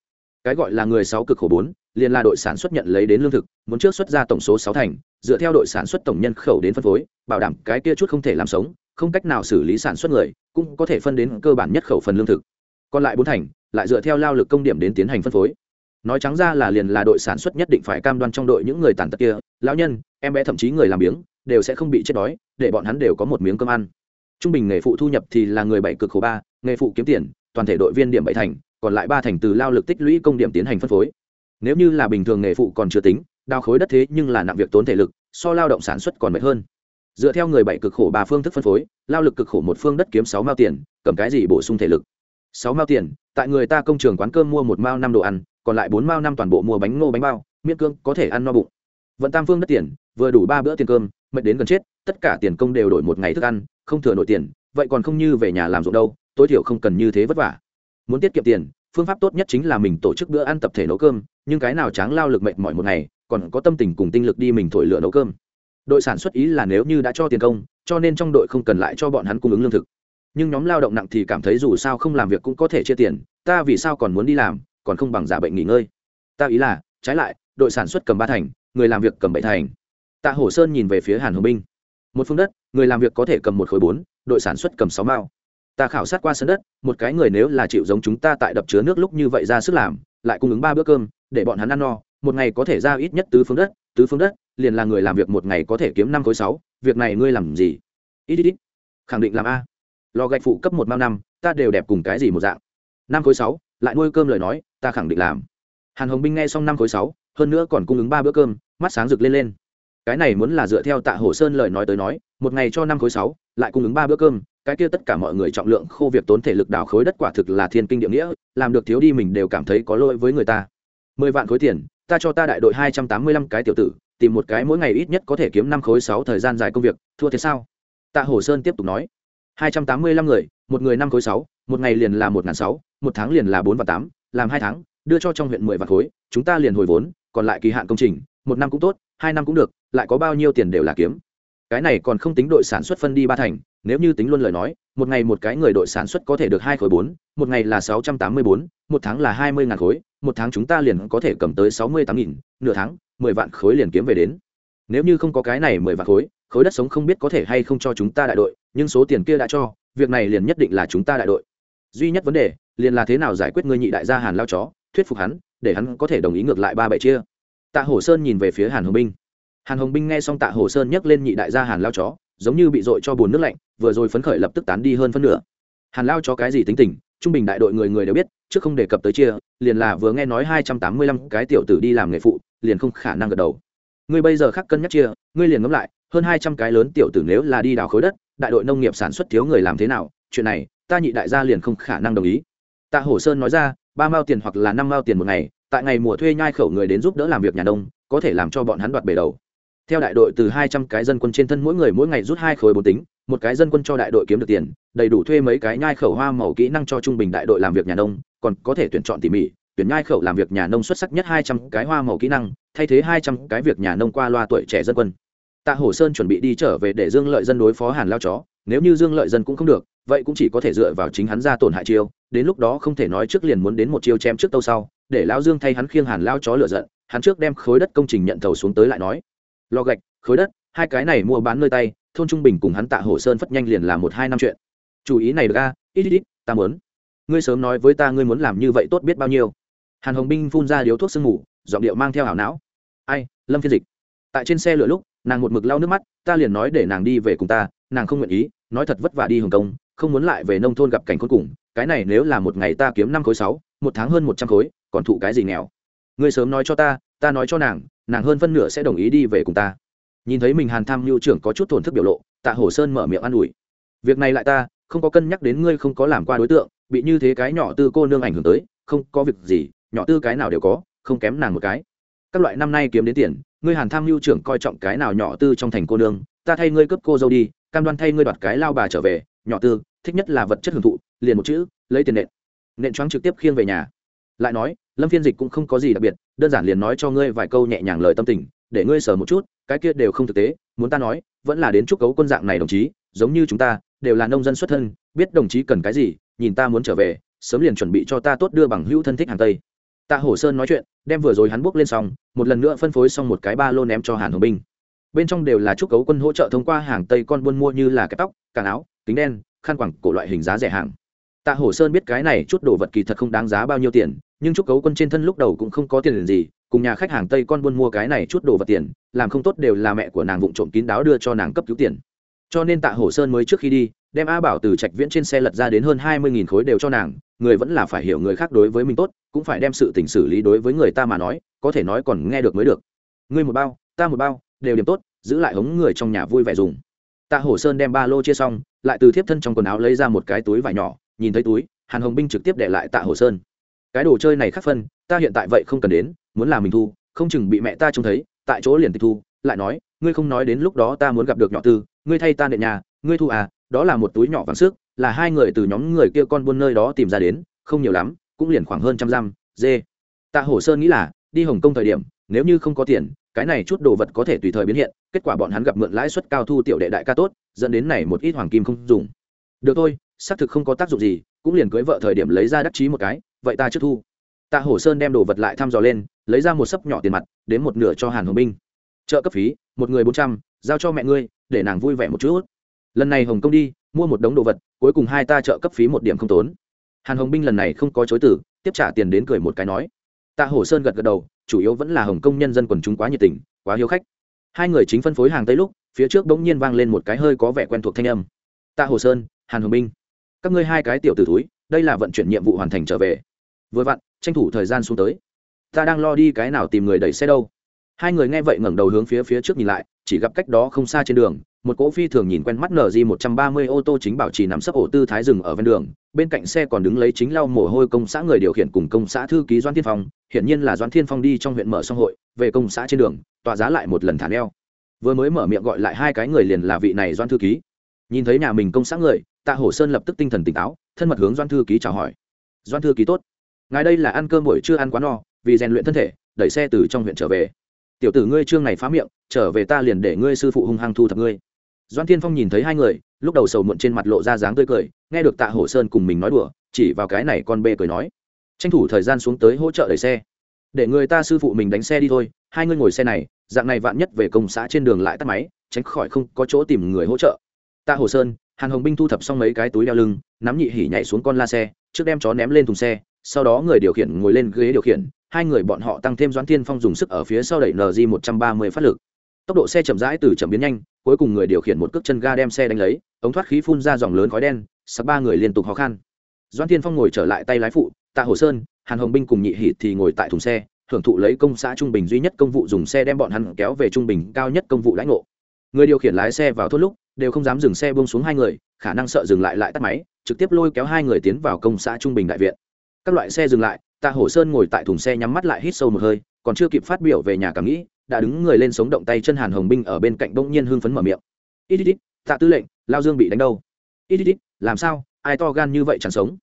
Cái gọi là người sáu cực khổ bốn, liền là đội sản xuất nhận lấy đến lương thực, muốn trước xuất ra tổng số sáu thành, dựa theo đội sản xuất tổng nhân khẩu đến phân phối, bảo đảm cái kia chút không thể làm sống, không cách nào xử lý sản xuất người, cũng có thể phân đến cơ bản nhất khẩu phần lương thực. Còn lại bốn thành, lại dựa theo lao lực công điểm đến tiến hành phân phối. Nói trắng ra là liền là đội sản xuất nhất định phải cam đoan trong đội những người tàn tật kia, lão nhân, em bé thậm chí người làm biếng đều sẽ không bị chết đói, để bọn hắn đều có một miếng cơm ăn. Trung bình nghề phụ thu nhập thì là người bảy cực khổ ba, nghề phụ kiếm tiền, toàn thể đội viên điểm bảy thành, còn lại ba thành từ lao lực tích lũy công điểm tiến hành phân phối. Nếu như là bình thường nghề phụ còn chưa tính, đào khối đất thế nhưng là nặng việc tốn thể lực, so lao động sản xuất còn mệt hơn. Dựa theo người bảy cực khổ ba phương thức phân phối, lao lực cực khổ một phương đất kiếm sáu mao tiền, cầm cái gì bổ sung thể lực? Sáu mao tiền, tại người ta công trường quán cơm mua một mao năm đồ ăn, còn lại bốn mao năm toàn bộ mua bánh ngô bánh bao, miễn cương có thể ăn no bụng vận tam phương đất tiền, vừa đủ ba bữa tiền cơm, mệt đến gần chết, tất cả tiền công đều đổi một ngày thức ăn, không thừa nổi tiền, vậy còn không như về nhà làm ruộng đâu, tối thiểu không cần như thế vất vả. Muốn tiết kiệm tiền, phương pháp tốt nhất chính là mình tổ chức bữa ăn tập thể nấu cơm, nhưng cái nào tráng lao lực mệt mỏi một ngày, còn có tâm tình cùng tinh lực đi mình thổi lửa nấu cơm. Đội sản xuất ý là nếu như đã cho tiền công, cho nên trong đội không cần lại cho bọn hắn cung ứng lương thực. Nhưng nhóm lao động nặng thì cảm thấy dù sao không làm việc cũng có thể chia tiền, ta vì sao còn muốn đi làm, còn không bằng giả bệnh nghỉ ngơi. Ta ý là, trái lại, đội sản xuất cầm ba thành người làm việc cầm bảy thành. Tạ hổ sơn nhìn về phía hàn hồng binh. Một phương đất, người làm việc có thể cầm một khối bốn, đội sản xuất cầm sáu mao. Ta khảo sát qua sân đất, một cái người nếu là chịu giống chúng ta tại đập chứa nước lúc như vậy ra sức làm, lại cung ứng ba bữa cơm, để bọn hắn ăn no, một ngày có thể ra ít nhất tứ phương đất, tứ phương đất, liền là người làm việc một ngày có thể kiếm năm khối sáu, việc này ngươi làm gì? Ít ít ít. Khẳng định làm a. Lò gạch phụ cấp một mao năm, ta đều đẹp cùng cái gì một dạng. Năm khối sáu, lại nuôi cơm lời nói, ta khẳng định làm. Hàn hồng binh nghe xong năm khối sáu hơn nữa còn cung ứng ba bữa cơm, mắt sáng rực lên lên. Cái này muốn là dựa theo tạ hồ sơn lời nói tới nói, một ngày cho năm khối sáu, lại cung ứng ba bữa cơm, cái kia tất cả mọi người trọng lượng khô việc tốn thể lực đào khối đất quả thực là thiên kinh địa nghĩa, làm được thiếu đi mình đều cảm thấy có lỗi với người ta. Mười vạn khối tiền, ta cho ta đại đội hai trăm tám mươi lăm cái tiểu tử, tìm một cái mỗi ngày ít nhất có thể kiếm năm khối sáu thời gian dài công việc, thua thế sao? Tạ hồ sơn tiếp tục nói. Hai trăm tám mươi lăm người, một người năm khối sáu, một ngày liền là một n g h n sáu, một tháng liền là bốn và tám, làm hai tháng, đưa cho trong huyện mười vạn khối, chúng ta liền hồi vốn còn lại kỳ hạn công trình, một năm cũng tốt, hai năm cũng được, lại có bao nhiêu tiền đều là kiếm. Cái này còn không tính đội sản xuất phân đi ba thành, nếu như tính luôn lời nói, một ngày một cái người đội sản xuất có thể được hai khối bốn, một ngày là sáu trăm tám mươi bốn, một tháng là hai mươi ngàn khối, một tháng chúng ta liền có thể cầm tới sáu mươi tám nghìn, nửa tháng, mười vạn khối liền kiếm về đến. Nếu như không có cái này mười vạn khối khối đất sống không biết có thể hay không cho chúng ta đại đội, nhưng số tiền kia đã cho, việc này liền nhất định là chúng ta đại đội. Duy nhất vấn đề, liền là thế nào giải quyết ngươi nhị đại gia hàn lao chó, thuyết phục hắn để hắn có thể đồng ý ngược lại ba bảy chia. Tạ hổ sơn nhìn về phía hàn hồng binh. Hàn hồng binh nghe xong tạ hổ sơn nhấc lên nhị đại gia hàn lao chó, giống như bị dội cho bùn nước lạnh, vừa rồi phấn khởi lập tức tán đi hơn phân nửa. Hàn lao chó cái gì tính tình, trung bình đại đội người người đều biết trước không đề cập tới chia, liền là vừa nghe nói hai trăm tám mươi lăm cái tiểu tử đi làm nghề phụ, liền không khả năng gật đầu. Ngươi bây giờ khắc cân nhắc chia, ngươi liền ngẫm lại, hơn hai trăm cái lớn tiểu tử nếu là đi đào khối đất, đại đội nông nghiệp sản xuất thiếu người làm thế nào, chuyện này, ta nhị đại gia liền không khả năng đồng ý. Tạ hổ sơn nói ra ba mao tiền hoặc là năm mao tiền một ngày, tại ngày mùa thuê nhai khẩu người đến giúp đỡ làm việc nhà nông, có thể làm cho bọn hắn đoạt bể đầu. Theo đại đội từ hai trăm cái dân quân trên thân mỗi người mỗi ngày rút hai khối bốn tính, một cái dân quân cho đại đội kiếm được tiền, đầy đủ thuê mấy cái nhai khẩu hoa màu kỹ năng cho trung bình đại đội làm việc nhà nông, còn có thể tuyển chọn tỉ mỉ, tuyển nhai khẩu làm việc nhà nông xuất sắc nhất hai trăm cái hoa màu kỹ năng, thay thế hai trăm cái việc nhà nông qua loa tuổi trẻ dân quân. Tạ hổ sơn chuẩn bị đi trở về để dương lợi dân đối phó hàn lao chó nếu như dương lợi dân cũng không được vậy cũng chỉ có thể dựa vào chính hắn ra tổn hại chiêu đến lúc đó không thể nói trước liền muốn đến một chiêu chém trước tâu sau để lão dương thay hắn khiêng hàn lao chó lựa giận hắn trước đem khối đất công trình nhận thầu xuống tới lại nói. Lò gạch khối đất hai cái này mua bán nơi tay thôn trung bình cùng hắn tạ hồ sơn phất nhanh liền là một hai năm chuyện. Chủ ý này được a ít ít ít ta muốn. Ngươi sớm nói với ta ngươi muốn làm như vậy tốt biết bao nhiêu. Hàn hồng binh phun ra điếu thuốc sương ngủ, giọng điệu mang theo hảo não. Ai lâm phiên dịch. Tại trên xe lửa lúc nàng một mực lau nước mắt ta liền nói để nàng đi về cùng ta nàng không nguyện ý nói thật vất vả đi hồng kông, không muốn lại về nông thôn gặp cảnh khốn cùng, cái này nếu là một ngày ta kiếm năm khối sáu, một tháng hơn một trăm khối, còn thụ cái gì nghèo? Ngươi sớm nói cho ta ta nói cho nàng nàng hơn phân nửa sẽ đồng ý đi về cùng ta. Nhìn thấy mình hàn tham mưu trưởng có chút thổn thức biểu lộ, tạ hổ sơn mở miệng an ủi. Việc này lại ta, không có cân nhắc đến ngươi không có làm qua đối tượng, bị như thế cái nhỏ tư cô nương ảnh hưởng tới, không có việc gì, nhỏ tư cái nào đều có, không kém nàng một cái. Các loại năm nay kiếm đến tiền, ngươi hàn tham mưu trưởng coi trọng cái nào nhỏ tư trong thành cô nương, ta thay ngươi cấp cô dâu đi cam đoan thay ngươi đoạt cái lao bà trở về, nhỏ tư, thích nhất là vật chất hưởng thụ, liền một chữ, lấy tiền nện. Nện choáng trực tiếp khiêng về nhà. Lại nói, lâm phiên dịch cũng không có gì đặc biệt, đơn giản liền nói cho ngươi vài câu nhẹ nhàng lời tâm tình, để ngươi sờ một chút, cái kia đều không thực tế, muốn ta nói, vẫn là đến chúc cấu quân dạng này đồng chí, giống như chúng ta, đều là nông dân xuất thân, biết đồng chí cần cái gì, nhìn ta muốn trở về, sớm liền chuẩn bị cho ta tốt đưa bằng hữu thân thích hàng tây. Tạ hổ sơn nói chuyện, đem vừa rồi hắn buốc lên xong, một lần nữa phân phối xong một cái ba lô ném cho hàn hồng binh bên trong đều là chúc cấu quân hỗ trợ thông qua hàng tây con buôn mua như là cái tóc cà áo, kính đen, khăn quẳng cổ loại hình giá rẻ hàng. Tạ hổ sơn biết cái này chút đồ vật kỳ thật không đáng giá bao nhiêu tiền, nhưng chúc cấu quân trên thân lúc đầu cũng không có tiền gì, cùng nhà khách hàng tây con buôn mua cái này chút đồ vật tiền, làm không tốt đều là mẹ của nàng vụng trộm kín đáo đưa cho nàng cấp cứu tiền. Cho nên tạ hổ sơn mới trước khi đi, đem a bảo từ trạch viễn trên xe lật ra đến hơn hai mươi nghìn khối đều cho nàng, người vẫn là phải hiểu người khác đối với mình tốt, cũng phải đem sự tình xử lý đối với người ta mà nói, có thể nói còn nghe được mới được. Ngươi một bao, ta một bao đều điểm tốt, giữ lại hống người trong nhà vui vẻ dùng. Tạ hổ sơn đem ba lô chia xong, lại từ thiếp thân trong quần áo lấy ra một cái túi vải nhỏ, nhìn thấy túi, hàn hồng binh trực tiếp để lại tạ hổ sơn. Cái đồ chơi này khác phân, ta hiện tại vậy không cần đến, muốn làm mình thu, không chừng bị mẹ ta trông thấy, tại chỗ liền tịch thu, lại nói, ngươi không nói đến lúc đó ta muốn gặp được nhỏ tư, ngươi thay ta nệ nhà, ngươi thu à đó là một túi nhỏ vàng sức là hai người từ nhóm người kia con buôn nơi đó tìm ra đến, không nhiều lắm, cũng liền khoảng hơn trăm răm dê. Tạ hổ sơn nghĩ là, đi hồng kông thời điểm nếu như không có tiền, cái này chút đồ vật có thể tùy thời biến hiện, kết quả bọn hắn gặp mượn lãi suất cao thu tiểu đệ đại ca tốt, dẫn đến này một ít hoàng kim không dùng. Được thôi, xác thực không có tác dụng gì, cũng liền cưới vợ thời điểm lấy ra đắc chí một cái, vậy ta trước thu. Tạ hổ sơn đem đồ vật lại thăm dò lên, lấy ra một sấp nhỏ tiền mặt, đến một nửa cho hàn hồng binh. Trợ cấp phí, một người bốn trăm, giao cho mẹ ngươi, để nàng vui vẻ một chút. Lần này hồng công đi, mua một đống đồ vật, cuối cùng hai ta trợ cấp phí một điểm không tốn. Hàn hồng binh lần này không có chối tử tiếp trả tiền đến cười một cái nói tạ hổ sơn gật gật đầu chủ yếu vẫn là hồng kông nhân dân quần chúng quá nhiệt tình quá hiếu khách. Hai người chính phân phối hàng tây lúc phía trước bỗng nhiên vang lên một cái hơi có vẻ quen thuộc thanh âm. Tạ hồ sơn hàn hồng Minh, các ngươi hai cái tiểu t ử túi đây là vận chuyển nhiệm vụ hoàn thành trở về. Vừa vặn tranh thủ thời gian xuống tới. Ta đang lo đi cái nào tìm người đẩy xe đâu. Hai người nghe vậy ngẩng đầu hướng phía phía trước nhìn lại chỉ gặp cách đó không xa trên đường, một cỗ phi thường nhìn quen mắt nở di một trăm ba mươi ô tô chính bảo trì nằm sấp ổ tư thái rừng ở ven đường, bên cạnh xe còn đứng lấy chính lau mồ hôi công xã người điều khiển cùng công xã thư ký doan thiên phong, hiển nhiên là doan thiên phong đi trong huyện mở xong hội, về công xã trên đường tọa giá lại một lần thả neo. Vừa mới mở miệng gọi lại hai cái người liền là vị này doan thư ký. Nhìn thấy nhà mình công xã người, tạ hổ sơn lập tức tinh thần tỉnh táo, thân mật hướng doan thư ký chào hỏi. Doan thư ký tốt. Ngài đây là ăn cơm buổi chưa ăn quá no, vì rèn luyện thân thể, đẩy xe từ trong huyện trở về. Tiểu tử ngươi trương này phá miệng trở về ta liền để ngươi sư phụ hung hăng thu thập ngươi. Doan thiên phong nhìn thấy hai người, lúc đầu sầu muộn trên mặt lộ ra dáng tươi cười, nghe được tạ hổ sơn cùng mình nói đùa, chỉ vào cái này con bê cười nói, tranh thủ thời gian xuống tới hỗ trợ đẩy xe. Để người ta sư phụ mình đánh xe đi thôi, hai người ngồi xe này, dạng này vạn nhất về công xã trên đường lại tắt máy, tránh khỏi không có chỗ tìm người hỗ trợ. Tạ hồ sơn, hàn hồng binh thu thập xong mấy cái túi đeo lưng, nắm nhị hỉ nhảy xuống con la xe, trước đem chó ném lên thùng xe, sau đó người điều khiển ngồi lên ghế điều khiển, hai người bọn họ tăng thêm doãn thiên phong dùng sức ở phía sau đẩy nz một trăm ba mươi phát lực tốc độ xe chậm rãi từ chậm biến nhanh, cuối cùng người điều khiển một cước chân ga đem xe đánh lấy, ống thoát khí phun ra dòng lớn khói đen sắp ba người liên tục khó khăn doan thiên phong ngồi trở lại tay lái phụ, tạ hồ sơn, hàn hồng binh cùng nhị hỉ thì ngồi tại thùng xe, hưởng thụ lấy công xã trung bình duy nhất công vụ dùng xe đem bọn hắn kéo về trung bình cao nhất công vụ lãnh ngộ. Người điều khiển lái xe vào thốt lúc, đều không dám dừng xe buông xuống hai người, khả năng sợ dừng lại lại tắt máy, trực tiếp lôi kéo hai người tiến vào công xã trung bình đại viện. Các loại xe dừng lại, tạ hổ sơn ngồi tại thùng xe nhắm mắt lại hít sâu một hơi, còn chưa kịp phát biểu về nhà cảm nghĩ đã đứng người lên sống động tay chân hàn hồng binh ở bên cạnh bỗng nhiên hưng phấn mở miệng. Ít ít ít, tạ tư lệnh, lao dương bị đánh đâu? Ít ít ít, làm sao? Ai to gan như vậy chẳng sống?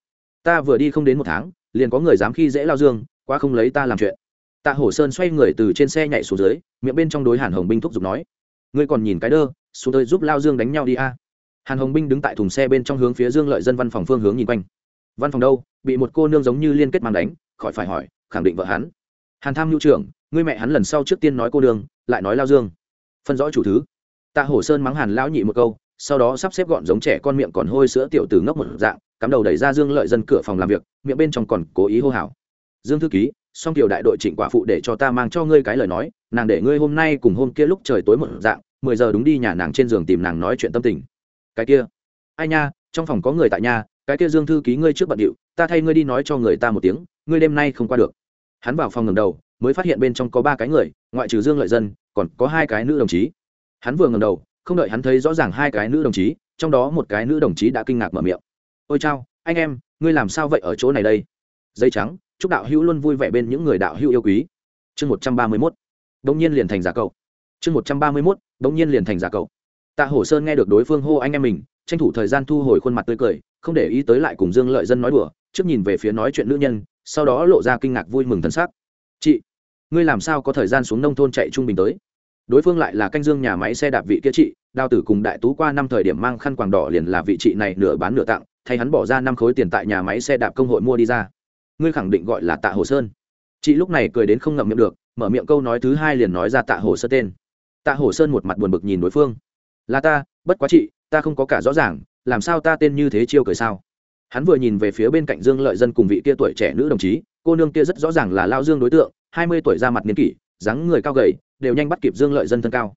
Ta vừa đi không đến một tháng, liền có người dám khi dễ lao dương, quá không lấy ta làm chuyện. Tạ hổ sơn xoay người từ trên xe nhảy xuống dưới, miệng bên trong đối hàn hồng binh thúc giục nói, ngươi còn nhìn cái đơ, xuống tới giúp lao dương đánh nhau đi a. Hàn hồng binh đứng tại thùng xe bên trong hướng phía dương lợi dân văn phòng phương hướng nhìn quanh. Văn phòng đâu? Bị một cô nương giống như liên kết mang đánh, khỏi phải hỏi, khẳng định vợ hắn. Hàn tham nhu trưởng ngươi mẹ hắn lần sau trước tiên nói cô đường, lại nói lao dương. Phân rõ chủ thứ. Tạ hổ sơn mắng hàn lão nhị một câu sau đó sắp xếp gọn giống trẻ con miệng còn hôi sữa tiểu từ ngốc một dạng cắm đầu đẩy ra dương lợi dân cửa phòng làm việc miệng bên trong còn cố ý hô hào. Dương thư ký song tiểu đại đội trịnh quả phụ để cho ta mang cho ngươi cái lời nói nàng để ngươi hôm nay cùng hôm kia lúc trời tối một dạng mười giờ đúng đi nhà nàng trên giường tìm nàng nói chuyện tâm tình. Cái kia. Ai nha trong phòng có người tại nhà cái kia dương thư ký ngươi trước bận điệu ta thay ngươi đi nói cho người ta một tiếng ngươi đêm nay không qua được. Hắn vào phòng ngầm đầu mới phát hiện bên trong có ba cái người, ngoại trừ dương lợi dân, còn có hai cái nữ đồng chí. Hắn vừa ngầm đầu, không đợi hắn thấy rõ ràng hai cái nữ đồng chí, trong đó một cái nữ đồng chí đã kinh ngạc mở miệng. Ôi chao, anh em, ngươi làm sao vậy ở chỗ này đây? Dây trắng, chúc đạo hữu luôn vui vẻ bên những người đạo hữu yêu quý. Chương một trăm ba mươi mốt đông nhiên liền thành giả cậu. Chương một trăm ba mươi mốt đông nhiên liền thành giả cậu. Tạ hổ sơn nghe được đối phương hô anh em mình, tranh thủ thời gian thu hồi khuôn mặt tươi cười, không để ý tới lại cùng dương lợi dân nói đùa, trước nhìn về phía nói chuyện nữ nhân, sau đó lộ ra kinh ngạc vui mừng thân xác chị ngươi làm sao có thời gian xuống nông thôn chạy trung bình tới? Đối phương lại là canh dương nhà máy xe đạp vị kia chị đào tử cùng đại tú qua năm thời điểm mang khăn quàng đỏ liền là vị chị này nửa bán nửa tặng, thay hắn bỏ ra năm khối tiền tại nhà máy xe đạp công hội mua đi ra. Ngươi khẳng định gọi là tạ hồ sơn. Chị lúc này cười đến không ngậm miệng được, mở miệng câu nói thứ hai liền nói ra tạ hồ sơn tên. Tạ hồ sơn một mặt buồn bực nhìn đối phương. Là ta, bất quá chị, ta không có cả rõ ràng, làm sao ta tên như thế chiêu cười sao? Hắn vừa nhìn về phía bên cạnh dương lợi dân cùng vị kia tuổi trẻ nữ đồng chí, cô nương kia rất rõ ràng là lao dương đối tượng hai mươi tuổi ra mặt niên kỷ, dáng người cao gầy, đều nhanh bắt kịp dương lợi dân thân cao.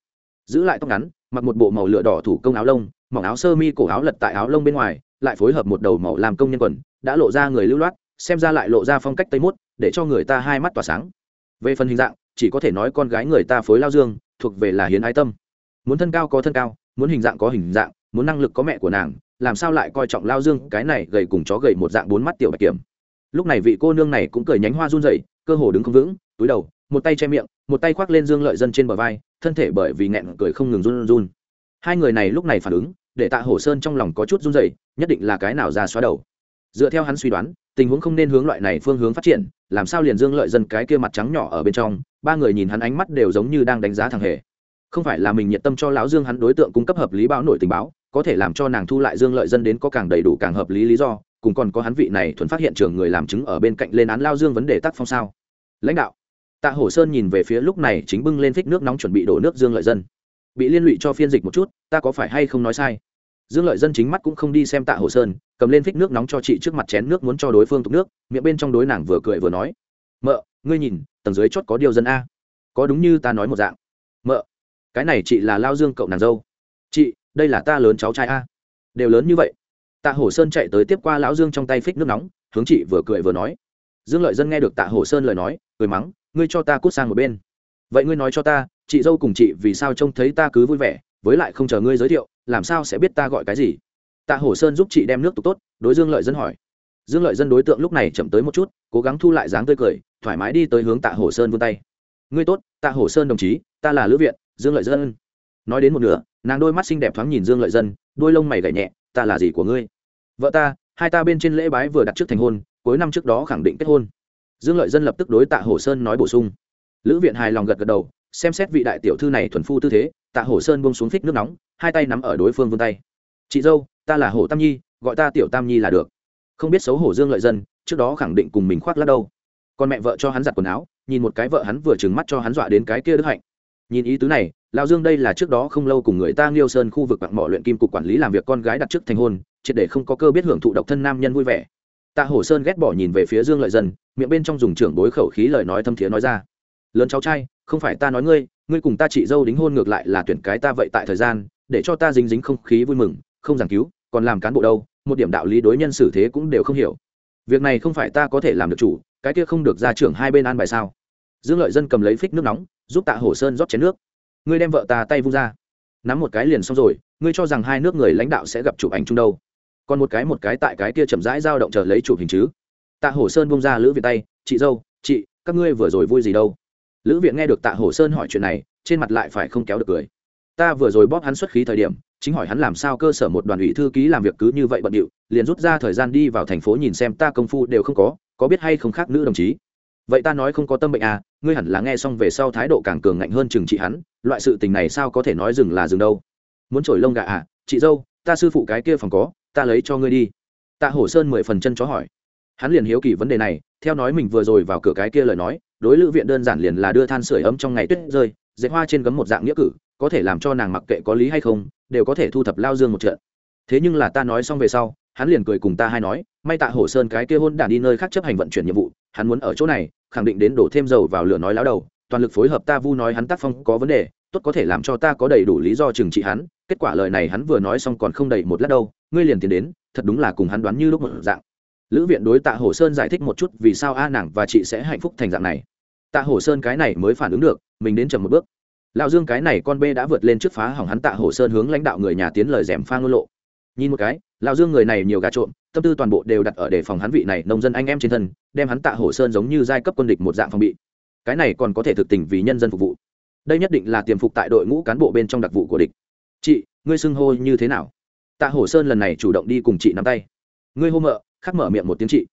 Giữ lại tóc ngắn, mặc một bộ màu lửa đỏ thủ công áo lông, mỏng áo sơ mi cổ áo lật tại áo lông bên ngoài, lại phối hợp một đầu màu làm công nhân quần, đã lộ ra người lưu loát, xem ra lại lộ ra phong cách tây mốt, để cho người ta hai mắt tỏa sáng. Về phần hình dạng, chỉ có thể nói con gái người ta phối lao dương, thuộc về là hiến ái tâm. Muốn thân cao có thân cao, muốn hình dạng có hình dạng, muốn năng lực có mẹ của nàng, làm sao lại coi trọng lao dương, cái này gầy cùng chó gầy một dạng bốn mắt tiểu bạch kiểm. Lúc này vị cô nương này cũng cười nhánh hoa run rẩy, cơ hồ đứng không vững túi đầu, một tay che miệng, một tay khoác lên dương lợi dân trên bờ vai, thân thể bởi vì nghẹn cười không ngừng run run. Hai người này lúc này phản ứng, để tạ hổ sơn trong lòng có chút run rẩy, nhất định là cái nào ra xóa đầu. Dựa theo hắn suy đoán, tình huống không nên hướng loại này phương hướng phát triển, làm sao liền dương lợi dân cái kia mặt trắng nhỏ ở bên trong, ba người nhìn hắn ánh mắt đều giống như đang đánh giá thằng hề. Không phải là mình nhiệt tâm cho lão dương hắn đối tượng cung cấp hợp lý báo nổi tình báo, có thể làm cho nàng thu lại dương lợi dân đến có càng đầy đủ càng hợp lý lý do, cùng còn có hắn vị này thuần phát hiện trường người làm chứng ở bên cạnh lên án lao dương vấn đề tác phong sao? Lãnh đạo tạ hổ sơn nhìn về phía lúc này chính bưng lên phích nước nóng chuẩn bị đổ nước dương lợi dân. Bị liên lụy cho phiên dịch một chút, ta có phải hay không nói sai? Dương lợi dân chính mắt cũng không đi xem tạ hổ sơn, cầm lên phích nước nóng cho chị trước mặt chén nước muốn cho đối phương tục nước, miệng bên trong đối nàng vừa cười vừa nói. Mợ, ngươi nhìn, tầng dưới chót có điều dân a. Có đúng như ta nói một dạng. Mợ, cái này chị là lao dương cậu nàng dâu. Chị, đây là ta lớn cháu trai a. Đều lớn như vậy. Tạ hổ sơn chạy tới tiếp qua lão dương trong tay phích nước nóng, hướng chị vừa cười vừa nói. Dương lợi dân nghe được tạ hổ sơn lời nói, cười mắng ngươi cho ta cút sang một bên. Vậy ngươi nói cho ta, chị dâu cùng chị vì sao trông thấy ta cứ vui vẻ, với lại không chờ ngươi giới thiệu, làm sao sẽ biết ta gọi cái gì? Tạ hổ sơn giúp chị đem nước tục tốt, đối dương lợi dân hỏi. Dương lợi dân đối tượng lúc này chậm tới một chút, cố gắng thu lại dáng tươi cười, thoải mái đi tới hướng tạ hổ sơn vươn tay. Ngươi tốt, tạ hổ sơn đồng chí, ta là lữ viện, dương lợi dân. Nói đến một nửa, nàng đôi mắt xinh đẹp thoáng nhìn dương lợi dân, đôi lông mày gảy nhẹ, ta là gì của ngươi? Vợ ta, hai ta bên trên lễ bái vừa đặt trước thành hôn, cuối năm trước đó khẳng định kết hôn dương lợi dân lập tức đối tạ hổ sơn nói bổ sung. Lữ viện hài lòng gật gật đầu, xem xét vị đại tiểu thư này thuần phu tư thế, tạ hổ sơn bông xuống phích nước nóng, hai tay nắm ở đối phương vươn tay. Chị dâu, ta là hổ tam nhi, gọi ta tiểu tam nhi là được. Không biết xấu hổ dương lợi dân, trước đó khẳng định cùng mình khoác lát đâu. Còn mẹ vợ cho hắn giặt quần áo, nhìn một cái vợ hắn vừa trừng mắt cho hắn dọa đến cái kia đức hạnh. Nhìn ý tứ này lao dương đây là trước đó không lâu cùng người ta nghiêu sơn khu vực quặng mỏ luyện kim cục quản lý làm việc con gái đặt trước thành hôn, triệt để không có cơ biết hưởng thụ độc thân nam nhân vui vẻ tạ hổ sơn ghét bỏ nhìn về phía dương lợi dân, miệng bên trong dùng trưởng bối khẩu khí lời nói thâm thiế nói ra. Lớn cháu trai, không phải ta nói ngươi ngươi cùng ta chị dâu đính hôn ngược lại là tuyển cái ta vậy tại thời gian, để cho ta dính dính không khí vui mừng, không giảng cứu, còn làm cán bộ đâu, một điểm đạo lý đối nhân xử thế cũng đều không hiểu. Việc này không phải ta có thể làm được chủ, cái kia không được ra trưởng hai bên an bài sao? Dương lợi dân cầm lấy phích nước nóng, giúp tạ hổ sơn rót chén nước. Ngươi đem vợ ta tay vung ra, nắm một cái liền xong rồi, ngươi cho rằng hai nước người lãnh đạo sẽ gặp chụp ảnh chung đâu? Còn một cái một cái tại cái kia chậm rãi dao động chờ lấy chụp hình chứ. Tạ hổ sơn bông ra lữ viện tay, chị dâu, chị, các ngươi vừa rồi vui gì đâu? Lữ viện nghe được tạ hổ sơn hỏi chuyện này, trên mặt lại phải không kéo được cười. Ta vừa rồi bóp hắn xuất khí thời điểm, chính hỏi hắn làm sao cơ sở một đoàn ủy thư ký làm việc cứ như vậy bận điệu, liền rút ra thời gian đi vào thành phố nhìn xem ta công phu đều không có có biết hay không khác nữ đồng chí? Vậy ta nói không có tâm bệnh à ngươi hẳn là nghe xong về sau thái độ càng cường ngạnh hơn chừng trị hắn, loại sự tình này sao có thể nói dừng là dừng đâu? Muốn trổi lông gà à chị dâu, ta sư phụ cái kia phòng có ta lấy cho ngươi đi. Tạ hổ sơn mười phần chân chó hỏi. Hắn liền hiếu kỳ vấn đề này, theo nói mình vừa rồi vào cửa cái kia lời nói, đối lữ viện đơn giản liền là đưa than sửa ấm trong ngày tuyết rơi, dệt hoa trên gấm một dạng nghĩa cử, có thể làm cho nàng mặc kệ có lý hay không, đều có thể thu thập lao dương một trận. Thế nhưng là ta nói xong về sau, hắn liền cười cùng ta hay nói, may tạ hổ sơn cái kia hôn đản đi nơi khác chấp hành vận chuyển nhiệm vụ, hắn muốn ở chỗ này, khẳng định đến đổ thêm dầu vào lửa nói láo đầu, toàn lực phối hợp ta vu nói hắn tác phong có vấn đề, tốt có thể làm cho ta có đầy đủ lý do trừng trị hắn. Kết quả lời này hắn vừa nói xong còn không đầy một lát đâu ngươi liền tiến đến, thật đúng là cùng hắn đoán như lúc một dạng. Lữ viện đối tạ hổ sơn giải thích một chút vì sao a nàng và chị sẽ hạnh phúc thành dạng này. Tạ hổ sơn cái này mới phản ứng được, mình đến chậm một bước. Lão dương cái này con bê đã vượt lên trước phá hỏng hắn tạ hổ sơn hướng lãnh đạo người nhà tiến lời rèm pha ngôn lộ. Nhìn một cái, lão dương người này nhiều gà trộm, tâm tư toàn bộ đều đặt ở đề phòng hắn vị này nông dân anh em trên thân, đem hắn tạ hổ sơn giống như giai cấp quân địch một dạng phòng bị. Cái này còn có thể thực tình vì nhân dân phục vụ. Đây nhất định là tiềm phục tại đội ngũ cán bộ bên trong đặc vụ của địch. Chị, ngươi xưng hô như thế nào? Tạ hổ sơn lần này chủ động đi cùng chị nắm tay. Ngươi hô mợ, khắc mở miệng một tiếng chị.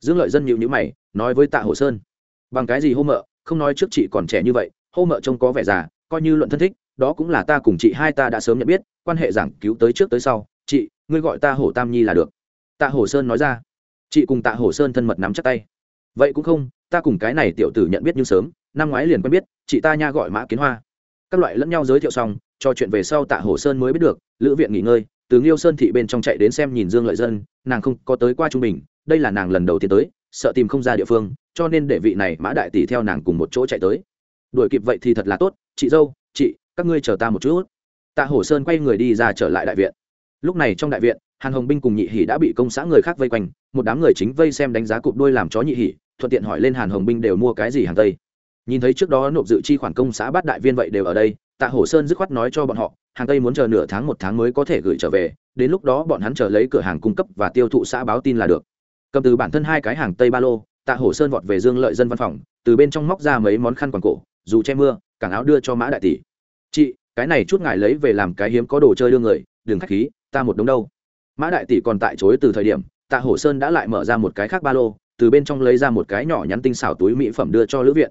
Dương lợi dân nhịu nhữ mày, nói với tạ hổ sơn. Bằng cái gì hô mợ, không nói trước chị còn trẻ như vậy, hô mợ trông có vẻ già, coi như luận thân thích, đó cũng là ta cùng chị hai ta đã sớm nhận biết, quan hệ giảng cứu tới trước tới sau, chị, ngươi gọi ta hổ tam nhi là được. Tạ hổ sơn nói ra. Chị cùng tạ hổ sơn thân mật nắm chắc tay. Vậy cũng không, ta cùng cái này tiểu tử nhận biết như sớm, năm ngoái liền quen biết, chị ta nha gọi mã kiến hoa. Các loại lẫn nhau giới thiệu xong, trò chuyện về sau tạ hổ sơn mới biết được, lữ viện nghỉ ngơi từ nghiêu sơn thị bên trong chạy đến xem nhìn dương lợi dân, nàng không có tới qua trung bình, đây là nàng lần đầu tiên tới, sợ tìm không ra địa phương, cho nên để vị này mã đại tỷ theo nàng cùng một chỗ chạy tới. Đuổi kịp vậy thì thật là tốt, chị dâu, chị, các ngươi chờ ta một chút. Tạ hổ sơn quay người đi ra trở lại đại viện. Lúc này trong đại viện, hàn hồng binh cùng nhị hỷ đã bị công xã người khác vây quanh, một đám người chính vây xem đánh giá cụp đôi làm chó nhị hỷ, thuận tiện hỏi lên hàn hồng binh đều mua cái gì hàng tây. Nhìn thấy trước đó nộp dự chi khoản công xã bát đại viên vậy đều ở đây tạ hổ sơn dứt khoát nói cho bọn họ, hàng tây muốn chờ nửa tháng một tháng mới có thể gửi trở về, đến lúc đó bọn hắn chờ lấy cửa hàng cung cấp và tiêu thụ xã báo tin là được. Cầm từ bản thân hai cái hàng tây ba lô, tạ hổ sơn vọt về dương lợi dân văn phòng, từ bên trong móc ra mấy món khăn quàng cổ, dù che mưa cảng áo đưa cho mã đại tỷ. Chị, cái này chút ngài lấy về làm cái hiếm có đồ chơi đưa người, đừng k h á c h khí, ta một đống đâu. Mã đại tỷ còn tại chối từ thời điểm, tạ hổ sơn đã lại mở ra một cái khác ba lô, từ bên trong lấy ra một cái nhỏ nhắn tinh xảo túi mỹ phẩm đưa cho lữ viện.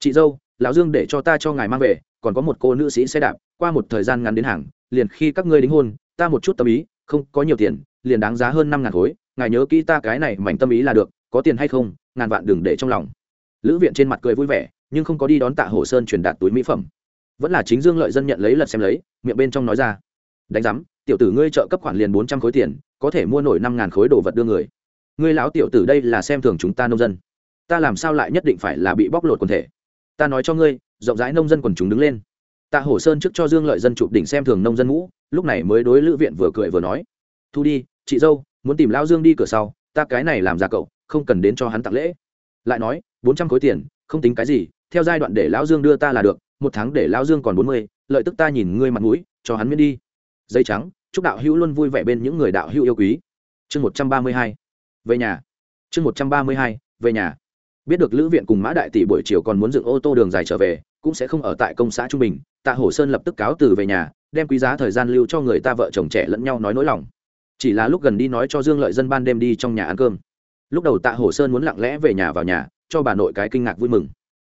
Chị dâu, lão dương để cho ta cho ngài mang về còn có một cô nữ sĩ xe đạp, qua một thời gian ngắn đến hàng, liền khi các ngươi đính hôn, ta một chút tâm ý, không có nhiều tiền, liền đáng giá hơn năm ngàn khối, ngài nhớ kỹ ta cái này mảnh tâm ý là được, có tiền hay không, ngàn vạn đừng để trong lòng. Lữ viện trên mặt cười vui vẻ, nhưng không có đi đón tạ hồ sơn truyền đạt túi mỹ phẩm. Vẫn là chính dương lợi dân nhận lấy lật xem lấy, miệng bên trong nói ra, đánh giám, tiểu tử ngươi trợ cấp khoản liền bốn trăm khối tiền, có thể mua nổi năm ngàn khối đồ vật đưa người. Ngươi lão tiểu tử đây là xem thường chúng ta nông dân. Ta làm sao lại nhất định phải là bị bóc lột quần thể? Ta nói cho ngươi, rộng rãi nông dân quần chúng đứng lên. Tạ hổ sơn trước cho dương lợi dân chụp đỉnh xem thường nông dân ngũ, lúc này mới đối lữ viện vừa cười vừa nói, thu đi, chị dâu, muốn tìm lão dương đi cửa sau, ta cái này làm ra cậu, không cần đến cho hắn tặng lễ. Lại nói, bốn trăm khối tiền, không tính cái gì, theo giai đoạn để lão dương đưa ta là được, một tháng để lão dương còn bốn mươi, lợi tức ta nhìn ngươi mặt mũi, cho hắn miễn đi. Dây trắng, chúc đạo hữu luôn vui vẻ bên những người đạo hữu yêu quý. Chương một trăm ba mươi hai, về nhà. Chương một trăm ba mươi hai, về nhà biết được lữ viện cùng mã đại tỷ buổi chiều còn muốn dựng ô tô đường dài trở về, cũng sẽ không ở tại công xã trung bình, tạ hổ sơn lập tức cáo từ về nhà, đem quý giá thời gian lưu cho người ta vợ chồng trẻ lẫn nhau nói nỗi lòng. Chỉ là lúc gần đi nói cho dương lợi dân ban đêm đi trong nhà ăn cơm. Lúc đầu tạ hổ sơn muốn lặng lẽ về nhà vào nhà, cho bà nội cái kinh ngạc vui mừng.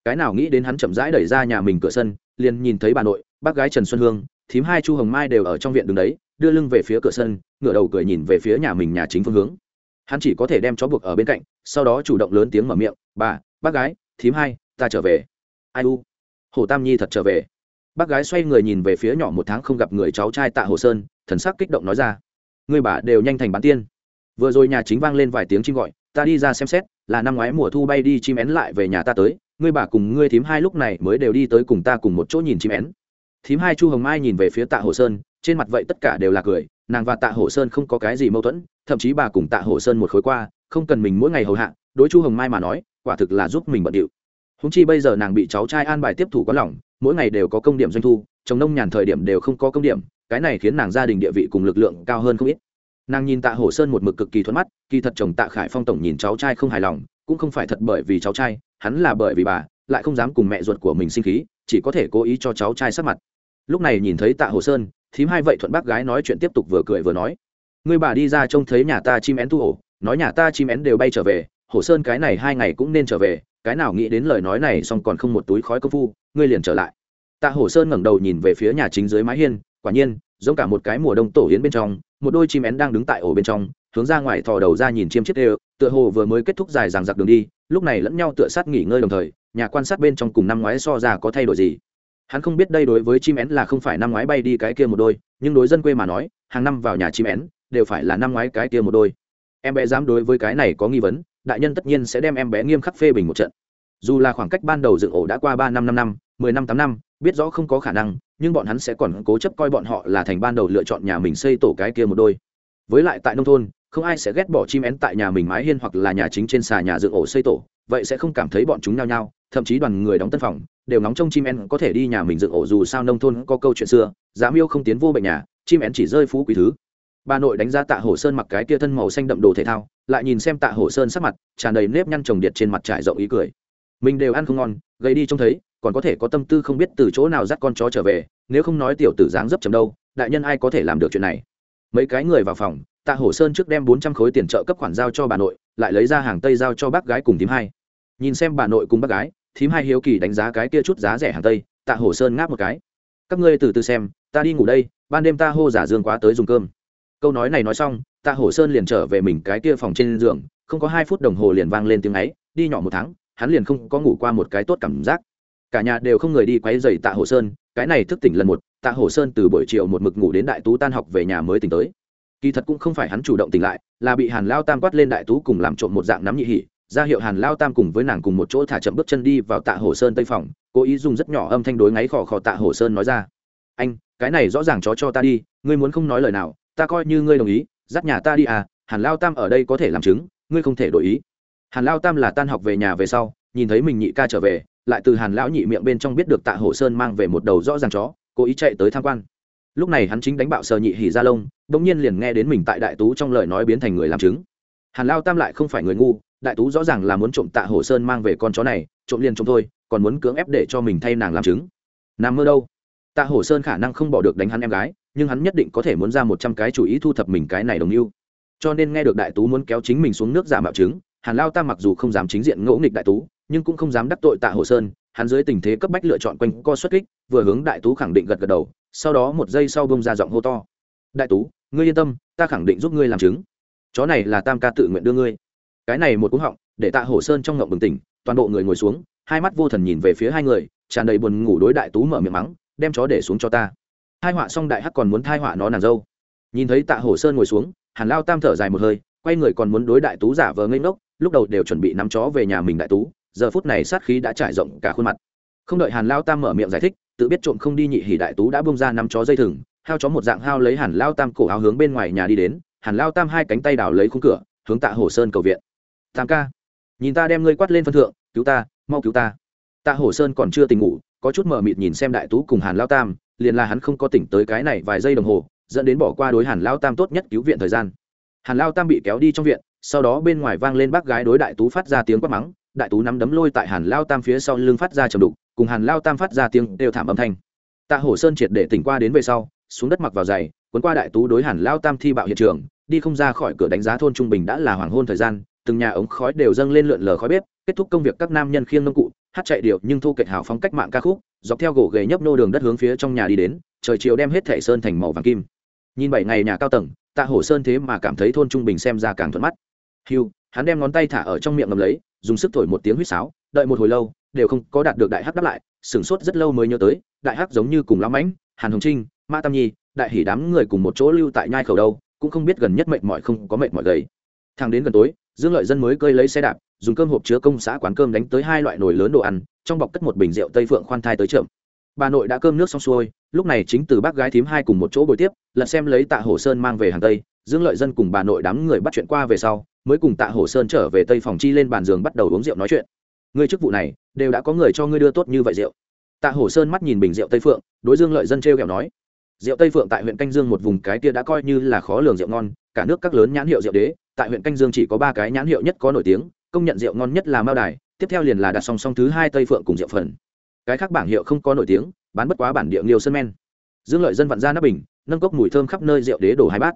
Cái nào nghĩ đến hắn chậm rãi đẩy ra nhà mình cửa sân, liền nhìn thấy bà nội, bác gái trần xuân hương, thím hai chu hồng mai đều ở trong viện đứng đấy, đưa lưng về phía cửa sân, ngửa đầu cười nhìn về phía nhà mình nhà chính phương hướng hắn chỉ có thể đem chó buộc ở bên cạnh, sau đó chủ động lớn tiếng mở miệng, bà, bác gái, thím hai, ta trở về. Ai u? Hồ tam nhi thật trở về. Bác gái xoay người nhìn về phía nhỏ một tháng không gặp người cháu trai tạ hồ sơn, thần sắc kích động nói ra, người bà đều nhanh thành bán tiên. Vừa rồi nhà chính vang lên vài tiếng chim gọi, ta đi ra xem xét, là năm ngoái mùa thu bay đi chim én lại về nhà ta tới ngươi bà cùng ngươi thím hai lúc này mới đều đi tới cùng ta cùng một chỗ nhìn chim én. Thím hai chu hồng mai nhìn về phía tạ hồ sơn, trên mặt vậy tất cả đều là cười, nàng và tạ hồ sơn không có cái gì mâu thuẫn thậm chí bà cùng tạ Hổ sơn một khối qua, không cần mình mỗi ngày hầu hạ, đối chu hồng mai mà nói, quả thực là giúp mình bận điệu. Húng chi bây giờ nàng bị cháu trai an bài tiếp thủ có lòng mỗi ngày đều có công điểm doanh thu, chồng nông nhàn thời điểm đều không có công điểm, cái này khiến nàng gia đình địa vị cùng lực lượng cao hơn không ít. Nàng nhìn tạ Hổ sơn một mực cực kỳ thuận mắt, kỳ thật chồng tạ khải phong tổng nhìn cháu trai không hài lòng, cũng không phải thật bởi vì cháu trai, hắn là bởi vì bà, lại không dám cùng mẹ ruột của mình sinh khí, chỉ có thể cố ý cho cháu trai sắc mặt. Lúc này nhìn thấy tạ hồ sơn, thím hai vậy thuận bác gái nói chuyện tiếp tục vừa cười vừa nói người bà đi ra trông thấy nhà ta chim én tu hổ nói nhà ta chim én đều bay trở về Hổ sơn cái này hai ngày cũng nên trở về, cái nào nghĩ đến lời nói này xong còn không một túi khói công phu, ngươi liền trở lại. Tạ Hổ sơn ngẩng đầu nhìn về phía nhà chính dưới mái hiên, quả nhiên, giống cả một cái mùa đông tổ yến bên trong, một đôi chim én đang đứng tại ổ bên trong, hướng ra ngoài thò đầu ra nhìn chiêm chiếc đều, tựa hồ vừa mới kết thúc dài dằng dặc đường đi, lúc này lẫn nhau tựa sát nghỉ ngơi đồng thời, nhà quan sát bên trong cùng năm ngoái so ra có thay đổi gì. Hắn không biết đây đối với chim én là không phải năm ngoái bay đi cái kia một đôi, nhưng đối dân quê mà nói, hàng năm vào nhà chim én đều phải là năm ngoái cái kia một đôi. Em bé dám đối với cái này có nghi vấn, đại nhân tất nhiên sẽ đem em bé nghiêm khắc phê bình một trận. Dù là khoảng cách ban đầu dựng ổ đã qua ba năm năm năm, mười năm tám năm, biết rõ không có khả năng, nhưng bọn hắn sẽ còn cố chấp coi bọn họ là thành ban đầu lựa chọn nhà mình xây tổ cái kia một đôi. Với lại tại nông thôn, không ai sẽ ghét bỏ chim én tại nhà mình mái hiên hoặc là nhà chính trên xà nhà dựng ổ xây tổ, vậy sẽ không cảm thấy bọn chúng nhao nhao, thậm chí đoàn người đóng tân phòng, đều nóng trong chim én có thể đi nhà mình dựng ổ dù sao nông thôn có câu chuyện xưa giá miêu không tiến vô bệnh nhà, chim én chỉ rơi phú quý thứ bà nội đánh giá tạ hổ sơn mặc cái kia thân màu xanh đậm đồ thể thao, lại nhìn xem tạ hổ sơn sắc mặt, tràn đầy nếp nhăn trồng điệt trên mặt trải rộng ý cười. Mình đều ăn không ngon gây đi trông thấy, còn có thể có tâm tư không biết từ chỗ nào dắt con chó trở về, nếu không nói tiểu tử dáng dấp chầm đâu, đại nhân ai có thể làm được chuyện này? Mấy cái người vào phòng, tạ hổ sơn trước đem bốn trăm khối tiền trợ cấp khoản giao cho bà nội, lại lấy ra hàng tây giao cho bác gái cùng thím hai. Nhìn xem bà nội cùng bác gái, thím hai hiếu kỳ đánh giá cái kia chút giá rẻ hàng tây, tạ hổ sơn ngáp một cái. Các ngươi từ từ xem, ta đi ngủ đây, ban đêm ta hô giả dương quá tới dùng cơm câu nói này nói xong, tạ hổ sơn liền trở về mình cái kia phòng trên giường, không có hai phút đồng hồ liền vang lên tiếng ấy, đi nhỏ một tháng, hắn liền không có ngủ qua một cái tốt cảm giác. Cả nhà đều không người đi quấy dày tạ hổ sơn, cái này thức tỉnh lần một, tạ hổ sơn từ buổi chiều một mực ngủ đến đại tú tan học về nhà mới tỉnh tới. Kỳ thật cũng không phải hắn chủ động tỉnh lại, là bị hàn lao tam quát lên đại tú cùng làm trộm một dạng nắm nhị hỉ, ra hiệu hàn lao tam cùng với nàng cùng một chỗ thả chậm bước chân đi vào tạ Hổ sơn tây phòng, cố ý dùng rất nhỏ âm thanh đối ngáy khò khò tạ Hổ sơn nói ra. Anh, cái này rõ ràng chó cho ta đi, ngươi muốn không nói lời nào ta coi như ngươi đồng ý, dắt nhà ta đi à hàn lao tam ở đây có thể làm chứng, ngươi không thể đổi ý. Hàn lao tam là tan học về nhà về sau, nhìn thấy mình nhị ca trở về, lại từ hàn lão nhị miệng bên trong biết được tạ hổ sơn mang về một đầu rõ ràng chó, cố ý chạy tới tham quan. Lúc này hắn chính đánh bạo sờ nhị hỉ gia lông đ ỗ n g nhiên liền nghe đến mình tại đại tú trong lời nói biến thành người làm chứng. Hàn lao tam lại không phải người ngu, đại tú rõ ràng là muốn trộm tạ hổ sơn mang về con chó này, trộm liền trộm thôi, còn muốn cưỡng ép để cho mình thay nàng làm chứng. Nằm mơ đâu? Tạ hổ sơn khả năng không bỏ được đánh hắn em gái nhưng hắn nhất định có thể muốn ra một trăm cái chủ ý thu thập mình cái này đồng mưu cho nên nghe được đại tú muốn kéo chính mình xuống nước giả mạo chứng, hàn lao tam mặc dù không dám chính diện ngỗ nghịch đại tú, nhưng cũng không dám đắc tội tạ hồ sơn, hắn dưới tình thế cấp bách lựa chọn quanh co xuất kích, vừa hướng đại tú khẳng định gật gật đầu, sau đó một giây sau bông ra giọng hô to. Đại tú, ngươi yên tâm, ta khẳng định giúp ngươi làm chứng. Chó này là tam ca tự nguyện đưa ngươi. Cái này một cú họng, để tạ hồ sơn trong ngộng bừng tỉnh, toàn bộ người ngồi xuống, hai mắt vô thần nhìn về phía hai người, tràn đầy buồn ngủ đối đại tú mở miệng mắng, đem chó để xuống cho ta hai họa xong đại hắc còn muốn thai họa nó nàng dâu. Nhìn thấy tạ Hổ sơn ngồi xuống, hàn lao tam thở dài một hơi, quay người còn muốn đối đại tú giả vờ ngây ngốc, lúc đầu đều chuẩn bị nắm chó về nhà mình đại tú, giờ phút này sát khí đã trải rộng cả khuôn mặt. Không đợi hàn lao tam mở miệng giải thích, tự biết trộm không đi nhị hỉ đại tú đã bông ra nắm chó dây thừng, hao chó một dạng hao lấy hàn lao tam cổ áo hướng bên ngoài nhà đi đến, hàn lao tam hai cánh tay đào lấy khung cửa, hướng tạ Hổ sơn cầu viện. Tam ca, nhìn ta đem ngươi quát lên phân thượng, cứu ta, mau cứu ta. Tạ Hổ sơn còn chưa tỉnh ngủ, có chút mờ mịt nhìn xem đại tú cùng hàn lao tam liền là hắn không có tỉnh tới cái này vài giây đồng hồ, dẫn đến bỏ qua đối hàn lao tam tốt nhất cứu viện thời gian. Hàn lao tam bị kéo đi trong viện, sau đó bên ngoài vang lên bác gái đối đại tú phát ra tiếng quát mắng, đại tú nắm đấm lôi tại hàn lao tam phía sau lưng phát ra trầm đục, cùng hàn lao tam phát ra tiếng đều thảm âm thanh. Tạ hổ sơn triệt để tỉnh qua đến về sau, xuống đất mặc vào giày quấn qua đại tú đối hàn lao tam thi bạo hiện trường, đi không ra khỏi cửa đánh giá thôn trung bình đã là hoàng hôn thời gian, từng nhà ống khói đều dâng lên lượn lờ khói bếp, kết thúc công việc các nam nhân khiêng nông cụ hát chạy điệu nhưng thu kệch hào phóng cách mạng ca khúc, dọc theo gỗ ghề nhấp nô đường đất hướng phía trong nhà đi đến, trời chiều đem hết thẻ sơn thành màu vàng kim. Nhìn bảy ngày nhà cao tầng, tạ hổ sơn thế mà cảm thấy thôn trung bình xem ra càng thuận mắt. Hiu hắn đem ngón tay thả ở trong miệng ngầm lấy, dùng sức thổi một tiếng huýt sáo, đợi một hồi lâu, đều không có đạt được đại hắc đáp lại, sửng sốt rất lâu mới nhớ tới, đại hắc giống như cùng lão mãnh, hàn hồng trinh ma tam nhi, đại hỉ đám người cùng một chỗ lưu tại nhai khẩu đâu, cũng không biết gần nhất mệnh mọi không có mệnh mọi gầy. Thằng đến gần tối, dương lợi dân mới cơi lấy xe đạp dùng cơm hộp chứa công xã quán cơm đánh tới hai loại nồi lớn đồ ăn, trong bọc cất một bình rượu tây phượng khoan thai tới trượm bà nội đã cơm nước xong xuôi, lúc này chính từ bác gái thím hai cùng một chỗ buổi tiếp, lật xem lấy tạ hồ sơn mang về hàng tây, dương lợi dân cùng bà nội đám người bắt chuyện qua về sau, mới cùng tạ hồ sơn trở về tây phòng chi lên bàn giường bắt đầu uống rượu nói chuyện. Người chức vụ này, đều đã có người cho ngươi đưa tốt như vậy rượu. Tạ hồ sơn mắt nhìn bình rượu tây phượng, đối dương lợi dân t r e o kẹo nói, rượu tây phượng tại huyện canh dương một vùng cái kia đã coi như là khó lường rượu ngon, cả nước các lớn nhãn hiệu rượu đế, tại huyện canh dương chỉ có ba cái nhãn hiệu nhất có nổi tiếng công nhận rượu ngon nhất là mao đài, tiếp theo liền là đặt song song thứ hai tây phượng cùng rượu phần. Cái khác bảng hiệu không có nổi tiếng, bán bất quá bản địa nhiều sơn men. Dương lợi dân vặn ra nắp bình, nâng cốc mùi thơm khắp nơi rượu đế đổ hai bát.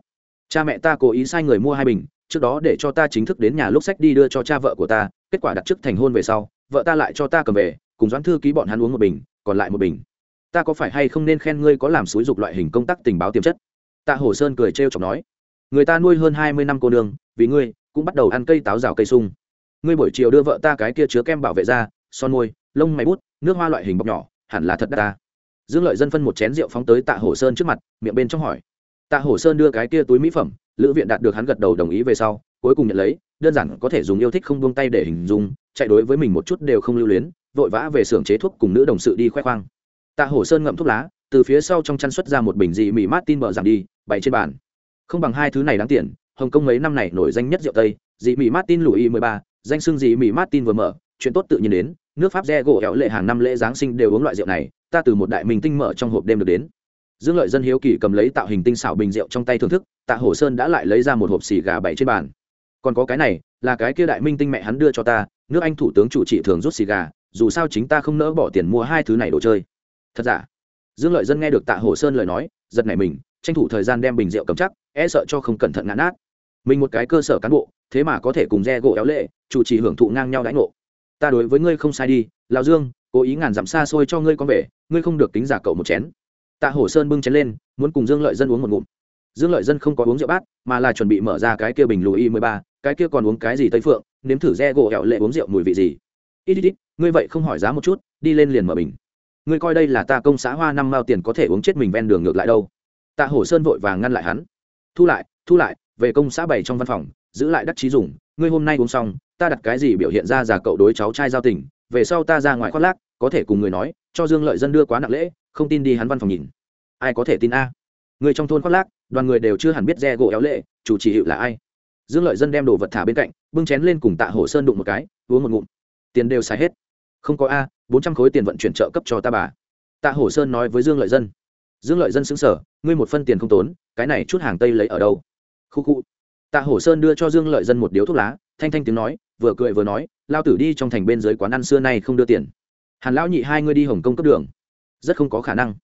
Cha mẹ ta cố ý sai người mua hai bình, trước đó để cho ta chính thức đến nhà lúc sách đi đưa cho cha vợ của ta, kết quả đặt trước thành hôn về sau, vợ ta lại cho ta cầm về, cùng doãn thư ký bọn hắn uống một bình, còn lại một bình. Ta có phải hay không nên khen ngươi có làm xúi dục loại hình công tác tình báo tiềm chất? Tạ hồ sơn cười trêu chọc nói. Người ta nuôi hơn hai mươi năm cô đường vì ngươi, cũng bắt đầu ăn cây táo rào cây sung ngươi buổi chiều đưa vợ ta cái kia chứa kem bảo vệ da, son môi, lông mày bút, nước hoa loại hình bọc nhỏ, hẳn là thật đắt ta. Dương lợi dân phân một chén rượu phóng tới tạ hồ sơn trước mặt, miệng bên trong hỏi. Tạ hồ sơn đưa cái kia túi mỹ phẩm, lữ viện đạt được hắn gật đầu đồng ý về sau, cuối cùng nhận lấy, đơn giản có thể dùng yêu thích không buông tay để hình dung, chạy đối với mình một chút đều không lưu luyến, vội vã về xưởng chế thuốc cùng nữ đồng sự đi khoe khoang. Tạ hồ sơn ngậm thuốc lá, từ phía sau trong chăn xuất ra một bình dị mì mát tin bờ giảm đi, bày trên bàn. Không bằng hai thứ này đáng tiền, hồng kông mấy năm này nổi danh nhất rượu tây, dị mì mát tin lùi mười ba danh xưng gì mì Martin vừa mở, chuyện tốt tự nhiên đến, nước pháp re gỗ kéo lệ hàng năm lễ giáng sinh đều uống loại rượu này, ta từ một đại minh tinh mở trong hộp đêm được đến. Dương lợi dân hiếu kỳ cầm lấy tạo hình tinh xảo bình rượu trong tay thưởng thức, tạ hổ sơn đã lại lấy ra một hộp xì gà bảy trên bàn. Còn có cái này, là cái kia đại minh tinh mẹ hắn đưa cho ta, nước anh thủ tướng chủ trị thường rút xì gà, dù sao chính ta không nỡ bỏ tiền mua hai thứ này đồ chơi. Thật giả? Dương lợi dân nghe được tạ hổ sơn lời nói, giật nảy mình, tranh thủ thời gian đem bình rượu cầm chắc e sợ cho không cẩn thận ngã nát. Mình một cái cơ sở cán bộ thế mà có thể cùng re gỗ éo lệ, chủ trì hưởng thụ ngang nhau đãi ngộ. Ta đối với ngươi không sai đi lao dương, cố ý ngàn dặm xa xôi cho ngươi con về, ngươi không được tính giả cậu một chén. Tạ hổ sơn bưng chén lên, muốn cùng dương lợi dân uống một ngụm. Dương lợi dân không có uống rượu bát, mà là chuẩn bị mở ra cái kia bình lùi y mười ba, cái kia còn uống cái gì tây phượng, nếm thử re gỗ éo lệ uống rượu mùi vị gì. Ít ít ít, ngươi vậy không hỏi giá một chút, đi lên liền mở bình. Ngươi coi đây là ta công xã hoa năm mao tiền có thể uống chết mình ven đường ngược lại đâu. Tạ hổ sơn vội vàng ngăn lại hắn. Thu lại thu lại, về công xã bảy trong văn phòng giữ lại đắc trí dùng, ngươi hôm nay uống xong, ta đặt cái gì biểu hiện ra già cậu đối cháu trai giao tình, về sau ta ra ngoài khoác lác, có thể cùng người nói, cho dương lợi dân đưa quá nặng lễ, không tin đi hắn văn phòng nhìn. Ai có thể tin a? Người trong thôn khoác lác, đoàn người đều chưa hẳn biết re gỗ éo lệ, chủ chỉ hiệu là ai. Dương lợi dân đem đồ vật thả bên cạnh, bưng chén lên cùng tạ hồ sơn đụng một cái, uống một ngụm. Tiền đều xài hết. Không có a, bốn trăm khối tiền vận chuyển trợ cấp cho ta bà. Tạ hồ sơn nói với dương lợi dân. Dương lợi dân xứng sở ngươi một phân tiền không tốn, cái này chút hàng tây lấy ở đâu? Khu khu tạ Hổ sơn đưa cho dương lợi dân một điếu thuốc lá, thanh thanh tiếng nói, vừa cười vừa nói, lao tử đi trong thành bên dưới quán ăn xưa nay không đưa tiền. Hàn lão nhị hai ngươi đi hồng kông cấp đường. Rất không có khả năng.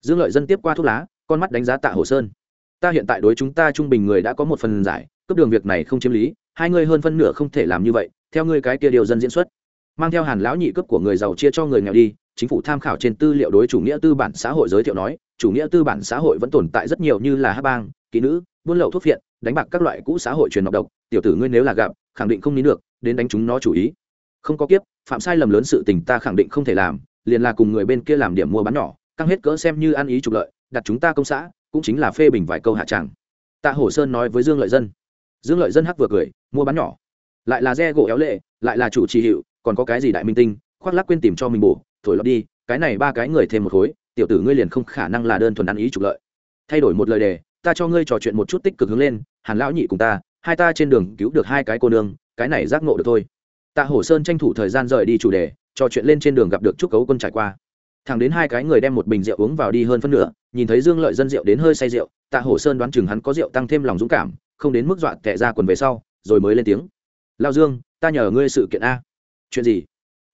Dương lợi dân tiếp qua thuốc lá, con mắt đánh giá tạ Hổ sơn. Ta hiện tại đối chúng ta trung bình người đã có một phần giải, cấp đường việc này không chiếm lý, hai ngươi hơn phân nửa không thể làm như vậy, theo ngươi cái kia điều dân diễn xuất. Mang theo hàn lão nhị cấp của người giàu chia cho người nghèo đi, chính phủ tham khảo trên tư liệu đối chủ nghĩa tư bản xã hội giới thiệu nói, chủ nghĩa tư bản xã hội vẫn tồn tại rất nhiều như là hát bang, kỹ nữ, buôn lậu thuốc phiện đánh bạc các loại cũ xã hội truyền độc độc, tiểu tử ngươi nếu là gặp, khẳng định không nín được, đến đánh chúng nó chủ ý. Không có kiếp, phạm sai lầm lớn sự tình ta khẳng định không thể làm, liền là cùng người bên kia làm điểm mua bán nhỏ, căng hết cỡ xem như ăn ý trục lợi, đặt chúng ta công xã, cũng chính là phê bình vài câu hạ tràng. Tạ hổ sơn nói với dương lợi dân. Dương lợi dân hắc vừa cười, mua bán nhỏ. Lại là re gỗ éo lệ, lại là chủ trì hiệu, còn có cái gì đại minh tinh, khoác lắc quên tìm cho mình bổ, thổi lọt đi, cái này ba cái người thêm một khối, tiểu tử ngươi liền không khả năng là đơn thuần ăn ý trục lợi. Thay đổi một lời đề ta cho ngươi trò chuyện một chút tích cực hướng lên, hàn lão nhị cùng ta, hai ta trên đường cứu được hai cái cô nương, cái này giác ngộ được thôi. Tạ hổ sơn tranh thủ thời gian rời đi chủ đề, trò chuyện lên trên đường gặp được trúc cấu quân trải qua. Thẳng đến hai cái người đem một bình rượu uống vào đi hơn phân nửa, nhìn thấy dương lợi dân rượu đến hơi say rượu tạ hổ sơn đoán chừng hắn có rượu tăng thêm lòng dũng cảm, không đến mức dọa tệ ra quần về sau, rồi mới lên tiếng. Lao dương, ta nhờ ngươi sự kiện a. Chuyện gì?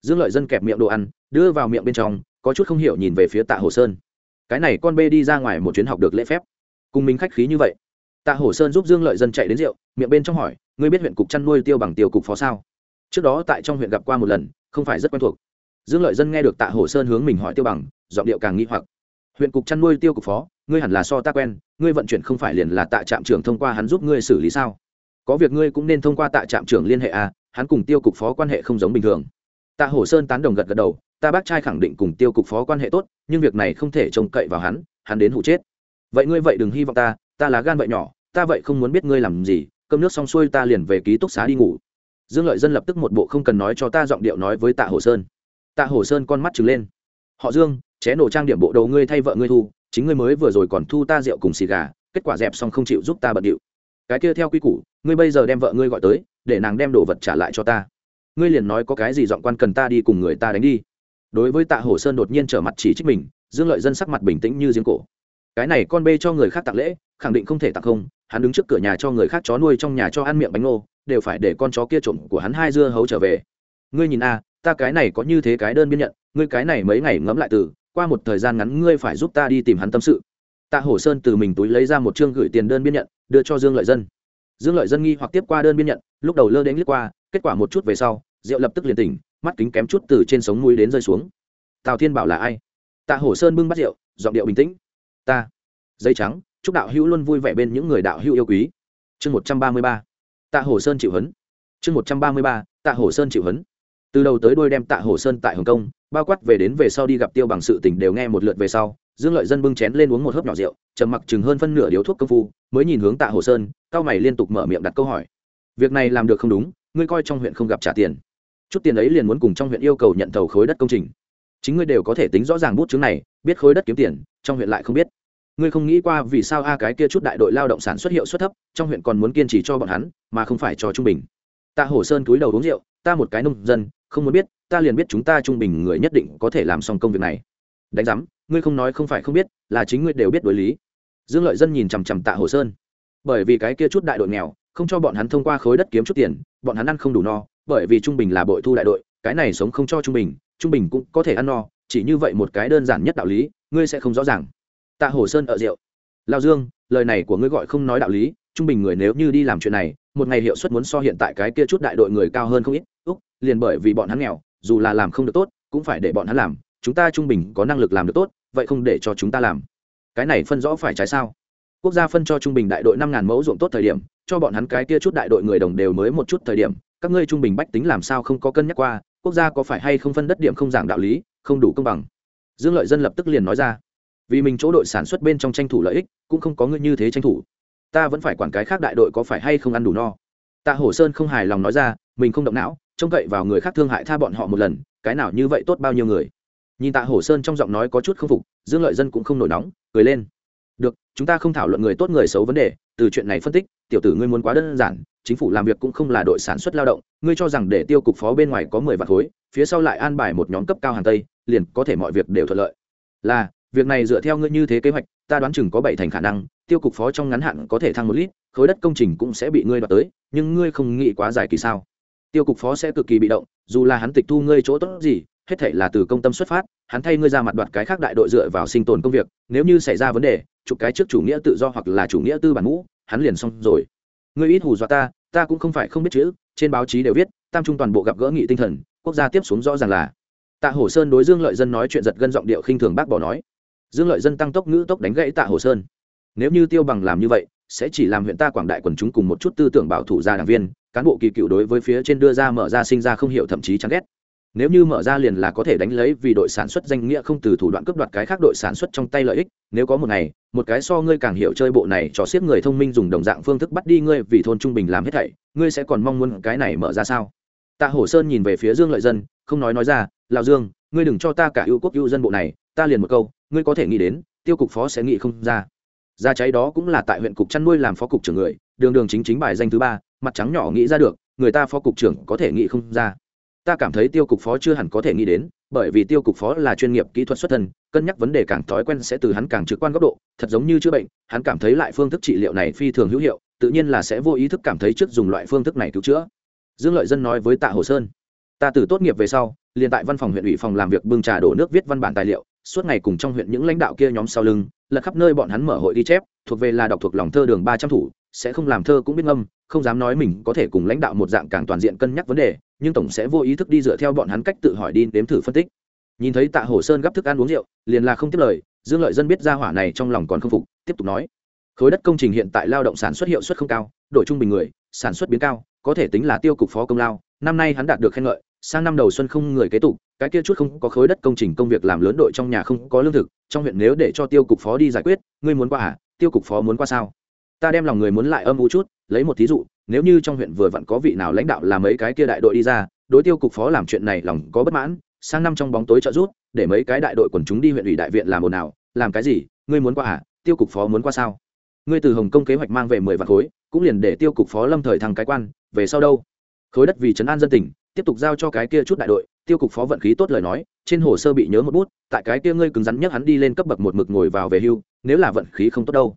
Dương lợi dân kẹp miệng đồ ăn, đưa vào miệng bên trong, có chút không hiểu nhìn về phía tạ hổ sơn. Cái này con bê đi ra ngoài một chuyến học được lễ phép cùng mình khách khí như vậy. Tạ hổ sơn giúp dương lợi dân chạy đến rượu, miệng bên trong hỏi, ngươi biết huyện cục chăn nuôi tiêu bằng tiêu cục phó sao? Trước đó tại trong huyện gặp qua một lần, không phải rất quen thuộc. Dương lợi dân nghe được tạ hổ sơn hướng mình hỏi tiêu bằng, giọng điệu càng nghi hoặc. Huyện cục chăn nuôi tiêu cục phó, ngươi hẳn là so ta quen, ngươi vận chuyển không phải liền là tạ trạm trưởng thông qua hắn giúp ngươi xử lý sao? Có việc ngươi cũng nên thông qua tạ trạm trưởng liên hệ à hắn cùng tiêu cục phó quan hệ không giống bình thường. Tạ hổ sơn tán đồng gật gật đầu, ta bác trai khẳng định cùng tiêu cục phó quan hệ tốt, nhưng việc này không thể trông cậy vào hắn hắn đến hụ chết vậy ngươi vậy đừng hy vọng ta ta là gan vậy nhỏ, ta vậy không muốn biết ngươi làm gì, cơm nước xong xuôi ta liền về ký túc xá đi ngủ. Dương lợi dân lập tức một bộ không cần nói cho ta giọng điệu nói với tạ hồ sơn. Tạ hồ sơn con mắt trừng lên. Họ dương, ché nổ trang điểm bộ đầu ngươi thay vợ ngươi thu, chính ngươi mới vừa rồi còn thu ta rượu cùng xì gà, kết quả dẹp xong không chịu giúp ta bận điệu. Cái kia theo quy củ, ngươi bây giờ đem vợ ngươi gọi tới, để nàng đem đồ vật trả lại cho ta. Ngươi liền nói có cái gì giọng quan cần ta đi cùng người ta đánh đi. Đối với tạ hồ sơn đột nhiên trở mặt chỉ trích mình, dương lợi dân sắc mặt bình tĩnh như giếng cổ cái này con bê cho người khác tặng lễ, khẳng định không thể tặng không, hắn đứng trước cửa nhà cho người khác chó nuôi trong nhà cho ăn miệng bánh ngô, đều phải để con chó kia trộm của hắn hai dưa hấu trở về. Ngươi nhìn a, ta cái này có như thế cái đơn biên nhận, ngươi cái này mấy ngày ngẫm lại từ, qua một thời gian ngắn ngươi phải giúp ta đi tìm hắn tâm sự. Tạ hổ sơn từ mình túi lấy ra một chương gửi tiền đơn biên nhận, đưa cho dương lợi dân. Dương lợi dân nghi hoặc tiếp qua đơn biên nhận, lúc đầu lơ đến lướt qua, kết quả một chút về sau, rượu lập tức liền tỉnh, mắt kính kém chút từ trên sống mũi đến rơi xuống. Tào thiên bảo là ai? Tạ hổ sơn bưng bắt rượu, giọng điệu bình tĩnh ta. Dây trắng, chúc đạo hữu luôn vui vẻ bên những người đạo hữu yêu quý. Chương một trăm ba mươi ba. Tạ hồ sơn chịu hấn. Chương một trăm ba mươi ba, tạ hồ sơn chịu hấn. Từ đầu tới đôi đem tạ hồ sơn tại hồng kông, bao quát về đến về sau đi gặp tiêu bằng sự tỉnh đều nghe một lượt về sau, dương lợi dân bưng chén lên uống một hớp nhỏ rượu, trầm mặc chừng hơn phân nửa điếu thuốc công phu, mới nhìn hướng tạ hồ sơn, cao mày liên tục mở miệng đặt câu hỏi. Việc này làm được không đúng, ngươi coi trong huyện không gặp trả tiền. Chút tiền ấy liền muốn cùng trong huyện yêu cầu nhận thầu khối đất công trình chính ngươi đều có thể tính rõ ràng bút chứng này, biết khối đất kiếm tiền, trong huyện lại không biết. Ngươi không nghĩ qua vì sao a cái kia chút đại đội lao động sản xuất hiệu suất thấp, trong huyện còn muốn kiên trì cho bọn hắn, mà không phải cho trung bình. Tạ hổ sơn túi đầu uống rượu, ta một cái nông dân, không muốn biết, ta liền biết chúng ta trung bình người nhất định có thể làm xong công việc này. Đánh giám, ngươi không nói không phải không biết, là chính ngươi đều biết đối lý. Dương lợi dân nhìn chằm chằm tạ hồ sơn. Bởi vì cái kia chút đại đội nghèo, không cho bọn hắn thông qua khối đất kiếm chút tiền, bọn hắn ăn không đủ no, bởi vì trung bình là bội thu đại đội, cái này sống không cho trung bình trung bình cũng có thể ăn no, chỉ như vậy một cái đơn giản nhất đạo lý, ngươi sẽ không rõ ràng. Tạ hồ sơn ở rượu. Lao dương, lời này của ngươi gọi không nói đạo lý, trung bình người nếu như đi làm chuyện này, một ngày hiệu suất muốn so hiện tại cái kia chút đại đội người cao hơn không ít, úc, liền bởi vì bọn hắn nghèo, dù là làm không được tốt, cũng phải để bọn hắn làm, chúng ta trung bình có năng lực làm được tốt, vậy không để cho chúng ta làm. Cái này phân rõ phải trái sao? Quốc gia phân cho trung bình đại đội năm ngàn mẫu ruộng tốt thời điểm, cho bọn hắn cái kia chút đại đội người đồng đều mới một chút thời điểm, các ngươi trung bình bách tính làm sao không có cân nhắc qua quốc gia có phải hay không phân đất điểm không giảng đạo lý, không đủ công bằng. Dương lợi dân lập tức liền nói ra, vì mình chỗ đội sản xuất bên trong tranh thủ lợi ích, cũng không có ngươi như thế tranh thủ. Ta vẫn phải quản cái khác đại đội có phải hay không ăn đủ no. Tạ hổ sơn không hài lòng nói ra, mình không động não, trông cậy vào người khác thương hại tha bọn họ một lần, cái nào như vậy tốt bao nhiêu người. Nhìn tạ hổ sơn trong giọng nói có chút k phục, dương lợi dân cũng không nổi nóng, cười lên. Được, chúng ta không thảo luận người tốt người xấu vấn đề từ chuyện này phân tích, tiểu tử ngươi muốn quá đơn giản, chính phủ làm việc cũng không là đội sản xuất lao động, ngươi cho rằng để tiêu cục phó bên ngoài có mười vạn khối, phía sau lại an bài một nhóm cấp cao hàng tây, liền có thể mọi việc đều thuận lợi. Là, việc này dựa theo ngươi như thế kế hoạch, ta đoán chừng có bảy thành khả năng, tiêu cục phó trong ngắn hạn có thể thăng một lít, khối đất công trình cũng sẽ bị ngươi đoạt tới, nhưng ngươi không nghĩ quá dài kỳ sao? Tiêu cục phó sẽ cực kỳ bị động, dù là hắn tịch thu ngươi chỗ tốt gì hết thể là từ công tâm xuất phát, hắn thay ngươi ra mặt đoạt cái khác đại đội dựa vào sinh tồn công việc, nếu như xảy ra vấn đề, chụp cái trước chủ nghĩa tự do hoặc là chủ nghĩa tư bản mũ hắn liền xong rồi. Ngươi ít hù dọa ta ta cũng không phải không biết chữ, trên báo chí đều viết, tam trung toàn bộ gặp gỡ nghị tinh thần, quốc gia tiếp xuống rõ ràng là. Tạ hổ sơn đối dương lợi dân nói chuyện giật gân giọng điệu khinh thường bác bỏ nói. Dương lợi dân tăng tốc ngữ tốc đánh gãy tạ hổ sơn. Nếu như tiêu bằng làm như vậy, sẽ chỉ làm huyện ta quảng đại quần chúng cùng một chút tư tưởng bảo thủ gia đảng viên, cán bộ kỳ cựu đối với phía trên đưa ra mở ra sinh ra không hiểu thậm chí chán ghét nếu như mở ra liền là có thể đánh lấy vì đội sản xuất danh nghĩa không từ thủ đoạn cướp đoạt cái khác đội sản xuất trong tay lợi ích, nếu có một ngày, một cái so ngươi càng hiểu chơi bộ này cho xếp người thông minh dùng đồng dạng phương thức bắt đi ngươi vì thôn trung bình làm hết thảy, ngươi sẽ còn mong muốn cái này mở ra sao? Tạ hổ sơn nhìn về phía dương lợi dân, không nói nói ra lào dương, ngươi đừng cho ta cả ưu quốc ưu dân bộ này, ta liền một câu, ngươi có thể nghĩ đến, tiêu cục phó sẽ nghĩ không ra. Ra cháy đó cũng là tại huyện cục chăn nuôi làm phó cục trưởng người, đường đường chính chính bài danh thứ ba, mặt trắng nhỏ nghĩ ra được, người ta phó cục trưởng có thể nghĩ không ra ta cảm thấy tiêu cục phó chưa hẳn có thể nghĩ đến, bởi vì tiêu cục phó là chuyên nghiệp kỹ thuật xuất thân, cân nhắc vấn đề càng thói quen sẽ từ hắn càng trực quan góc độ, thật giống như chữa bệnh, hắn cảm thấy lại phương thức trị liệu này phi thường hữu hiệu, tự nhiên là sẽ vô ý thức cảm thấy trước dùng loại phương thức này cứu chữa. Dương lợi dân nói với tạ hồ sơn, ta từ tốt nghiệp về sau, liền tại văn phòng huyện ủy phòng làm việc bưng trà đổ nước viết văn bản tài liệu, suốt ngày cùng trong huyện những lãnh đạo kia nhóm sau lưng lật khắp nơi bọn hắn mở hội ghi chép, thuộc về là đọc thuộc lòng thơ đường ba trăm thủ, sẽ không làm thơ cũng biết ngâm, không dám nói mình có thể cùng lãnh đạo một dạng càng toàn diện cân nhắc vấn đề nhưng tổng sẽ vô ý thức đi dựa theo bọn hắn cách tự hỏi đi đếm thử phân tích. Nhìn thấy tạ hồ sơn gấp thức ăn uống rượu, liền là không tiếp lời, dương lợi dân biết ra hỏa này trong lòng còn không phục, tiếp tục nói. Khối đất công trình hiện tại lao động sản xuất hiệu suất không cao đội trung bình người, sản xuất biến cao, có thể tính là tiêu cục phó công lao. Năm nay hắn đạt được khen ngợi, sang năm đầu xuân không người kế tục, cái kia chút không có khối đất công trình công việc làm lớn đội trong nhà không có lương thực, trong huyện nếu để cho tiêu cục phó đi giải quyết, ngươi muốn qua à tiêu cục phó muốn qua sao? Ta đem lòng người muốn lại âm u chút lấy một thí dụ, nếu như trong huyện vừa vặn có vị nào lãnh đạo làm mấy cái kia đại đội đi ra, đối tiêu cục phó làm chuyện này lòng có bất mãn, sang năm trong bóng tối trợ rút để mấy cái đại đội quần chúng đi huyện ủy đại viện làm ồn nào làm cái gì, ngươi muốn qua à tiêu cục phó muốn qua sao? Ngươi từ hồng kông kế hoạch mang về mười vạn khối, cũng liền để tiêu cục phó lâm thời thăng cái quan, về sau đâu? Khối đất vì trấn an dân tỉnh, tiếp tục giao cho cái kia chút đại đội, tiêu cục phó vận khí tốt lời nói, trên hồ sơ bị nhớ một bút, tại cái kia ngươi cứng rắn nhắc hắn đi lên cấp bậc một mực ngồi vào về hưu, nếu là vận khí không tốt đâu?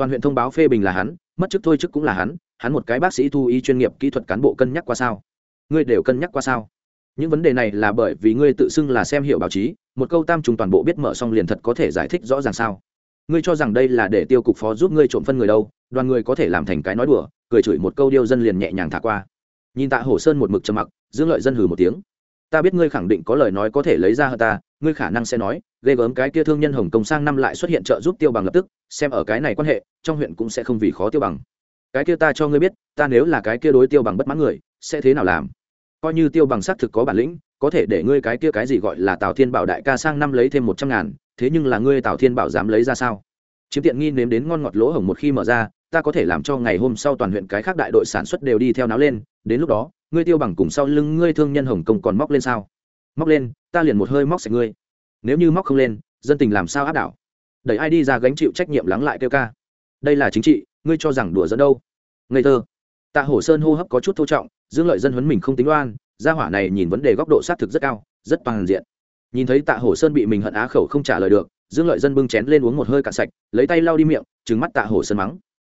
Toàn huyện thông báo phê bình là hắn, mất chức thôi chức cũng là hắn hắn một cái bác sĩ thu y chuyên nghiệp kỹ thuật cán bộ cân nhắc qua sao? Ngươi đều cân nhắc qua sao? Những vấn đề này là bởi vì ngươi tự xưng là xem hiệu báo chí, một câu tam trùng toàn bộ biết mở xong liền thật có thể giải thích rõ ràng sao? Ngươi cho rằng đây là để tiêu cục phó giúp ngươi trộm phân người đâu, đoàn người có thể làm thành cái nói đùa, cười chửi một câu điêu dân liền nhẹ nhàng thả qua. Nhìn tạ hổ sơn một mực trầm mặc, dương lợi dân hừ một tiếng. Ta biết ngươi khẳng định có lời nói có thể lấy ra hơn ta ngươi khả năng sẽ nói, ghê gớm cái kia thương nhân hồng công sang năm lại xuất hiện trợ giúp tiêu bằng lập tức, xem ở cái này quan hệ, trong huyện cũng sẽ không vì khó tiêu bằng. Cái kia ta cho ngươi biết, ta nếu là cái kia đối tiêu bằng bất mãn người, sẽ thế nào làm? Coi như tiêu bằng xác thực có bản lĩnh, có thể để ngươi cái kia cái gì gọi là tào thiên bảo đại ca sang năm lấy thêm một trăm ngàn, thế nhưng là ngươi tào thiên bảo dám lấy ra sao? Chiếm tiện nghi nếm đến ngon ngọt lỗ hồng một khi mở ra, ta có thể làm cho ngày hôm sau toàn huyện cái khác đại đội sản xuất đều đi theo náo lên, đến lúc đó, ngươi tiêu bằng cùng sau lưng ngươi thương nhân hồng công còn móc lên sao? Móc lên, ta liền một hơi móc sạch ngươi. Nếu như móc không lên, dân tình làm sao áp đảo? Đẩy ai đi ra gánh chịu trách nhiệm lắng lại kêu ca. Đây là chính trị, ngươi cho rằng đùa dẫn đâu? Ngây thơ. Tạ hổ sơn hô hấp có chút thô trọng, dương lợi dân huấn mình không tính đoan gia hỏa này nhìn vấn đề góc độ xác thực rất cao, rất toàn diện. Nhìn thấy tạ hổ sơn bị mình hận á khẩu không trả lời được, dương lợi dân bưng chén lên uống một hơi cạn sạch, lấy tay lau đi miệng trứng mắt tạ hổ sơn mắng.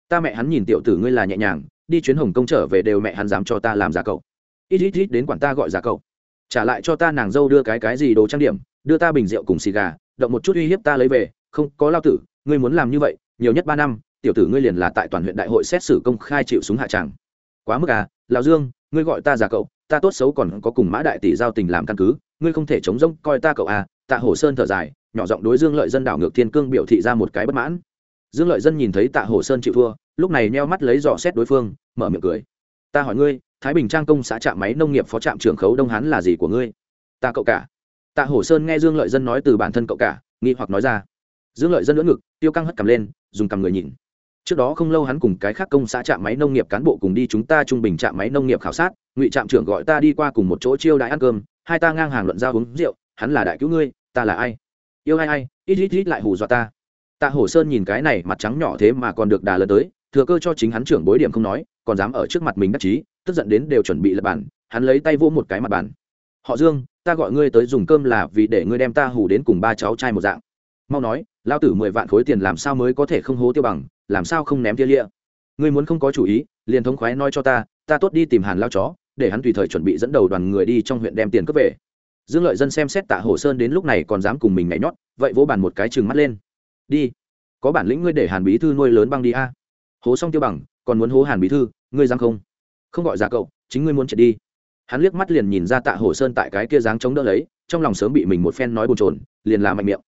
Ta mẹ hắn nhìn tiểu tử ngươi là nhẹ nhàng, đi chuyến hồng công trở về đều mẹ hắn dám cho ta làm giả cậu. Ít ít ít đến quản ta gọi giả cậu trả lại cho ta nàng dâu đưa cái cái gì đồ trang điểm, đưa ta bình rượu cùng xì gà, động một chút uy hiếp ta lấy về. Không, có lao tử, ngươi muốn làm như vậy, nhiều nhất ba năm, tiểu tử ngươi liền là tại toàn huyện đại hội xét xử công khai chịu súng hạ tràng. Quá mức à lão dương, ngươi gọi ta già cậu, ta tốt xấu còn có cùng mã đại tỷ giao tình làm căn cứ, ngươi không thể chống rông coi ta cậu à. Tạ hổ sơn thở dài, nhỏ giọng đối dương lợi dân đảo ngược thiên cương biểu thị ra một cái bất mãn. Dương lợi dân nhìn thấy tạ hổ sơn chịu thua, lúc này neo mắt lấy dò xét đối phương, mở miệng cười. Ta hỏi ngươi thái bình trang công xã trạm máy nông nghiệp phó trạm trưởng khấu đông hán là gì của ngươi? Ta cậu cả. Tạ hổ sơn nghe dương lợi dân nói từ bản thân cậu cả, nghi hoặc nói ra. Dương lợi dân lưỡng ngực, tiêu căng hất cầm lên, dùng cầm người nhìn. Trước đó không lâu hắn cùng cái khác công xã trạm máy nông nghiệp cán bộ cùng đi chúng ta trung bình trạm máy nông nghiệp khảo sát, ngụy trạm trưởng gọi ta đi qua cùng một chỗ chiêu đại ăn cơm, hai ta ngang hàng luận giao uống rượu, hắn là đại cứu ngươi, ta là ai? Yêu ai ai, ít ít ít lại hù dọa ta. Tạ hổ sơn nhìn cái này mặt trắng nhỏ thế mà còn được đà lần tới, thừa cơ cho chính hắn trưởng bối điểm không nói, còn dám ở trước mặt mình đắc chí tức giận đến đều chuẩn bị lập bản hắn lấy tay vỗ một cái mặt bản họ dương, ta gọi ngươi tới dùng cơm là vì để ngươi đem ta hù đến cùng ba cháu trai một dạng. Mau nói, lao tử mười vạn khối tiền làm sao mới có thể không hố tiêu bằng, làm sao không ném tia lia ngươi muốn không có chủ ý, liền thống khoái nói cho ta ta tốt đi tìm hàn lao chó, để hắn tùy thời chuẩn bị dẫn đầu đoàn người đi trong huyện đem tiền cướp về. Dương lợi dân xem xét tạ hồ sơn đến lúc này còn dám cùng mình nhảy nhót, vậy vỗ bàn một cái chừng mắt lên. Đi, có bản lĩnh ngươi để hàn bí thư nuôi lớn băng đi a. Hố xong tiêu bằng, còn muốn hố hàn bí thư, ngươi dám không? Không gọi ra cậu, chính ngươi muốn chạy đi. Hắn liếc mắt liền nhìn ra tạ hồ sơn tại cái kia dáng chống đỡ lấy, trong lòng sớm bị mình một phen nói bồn trồn liền làm mạnh miệng.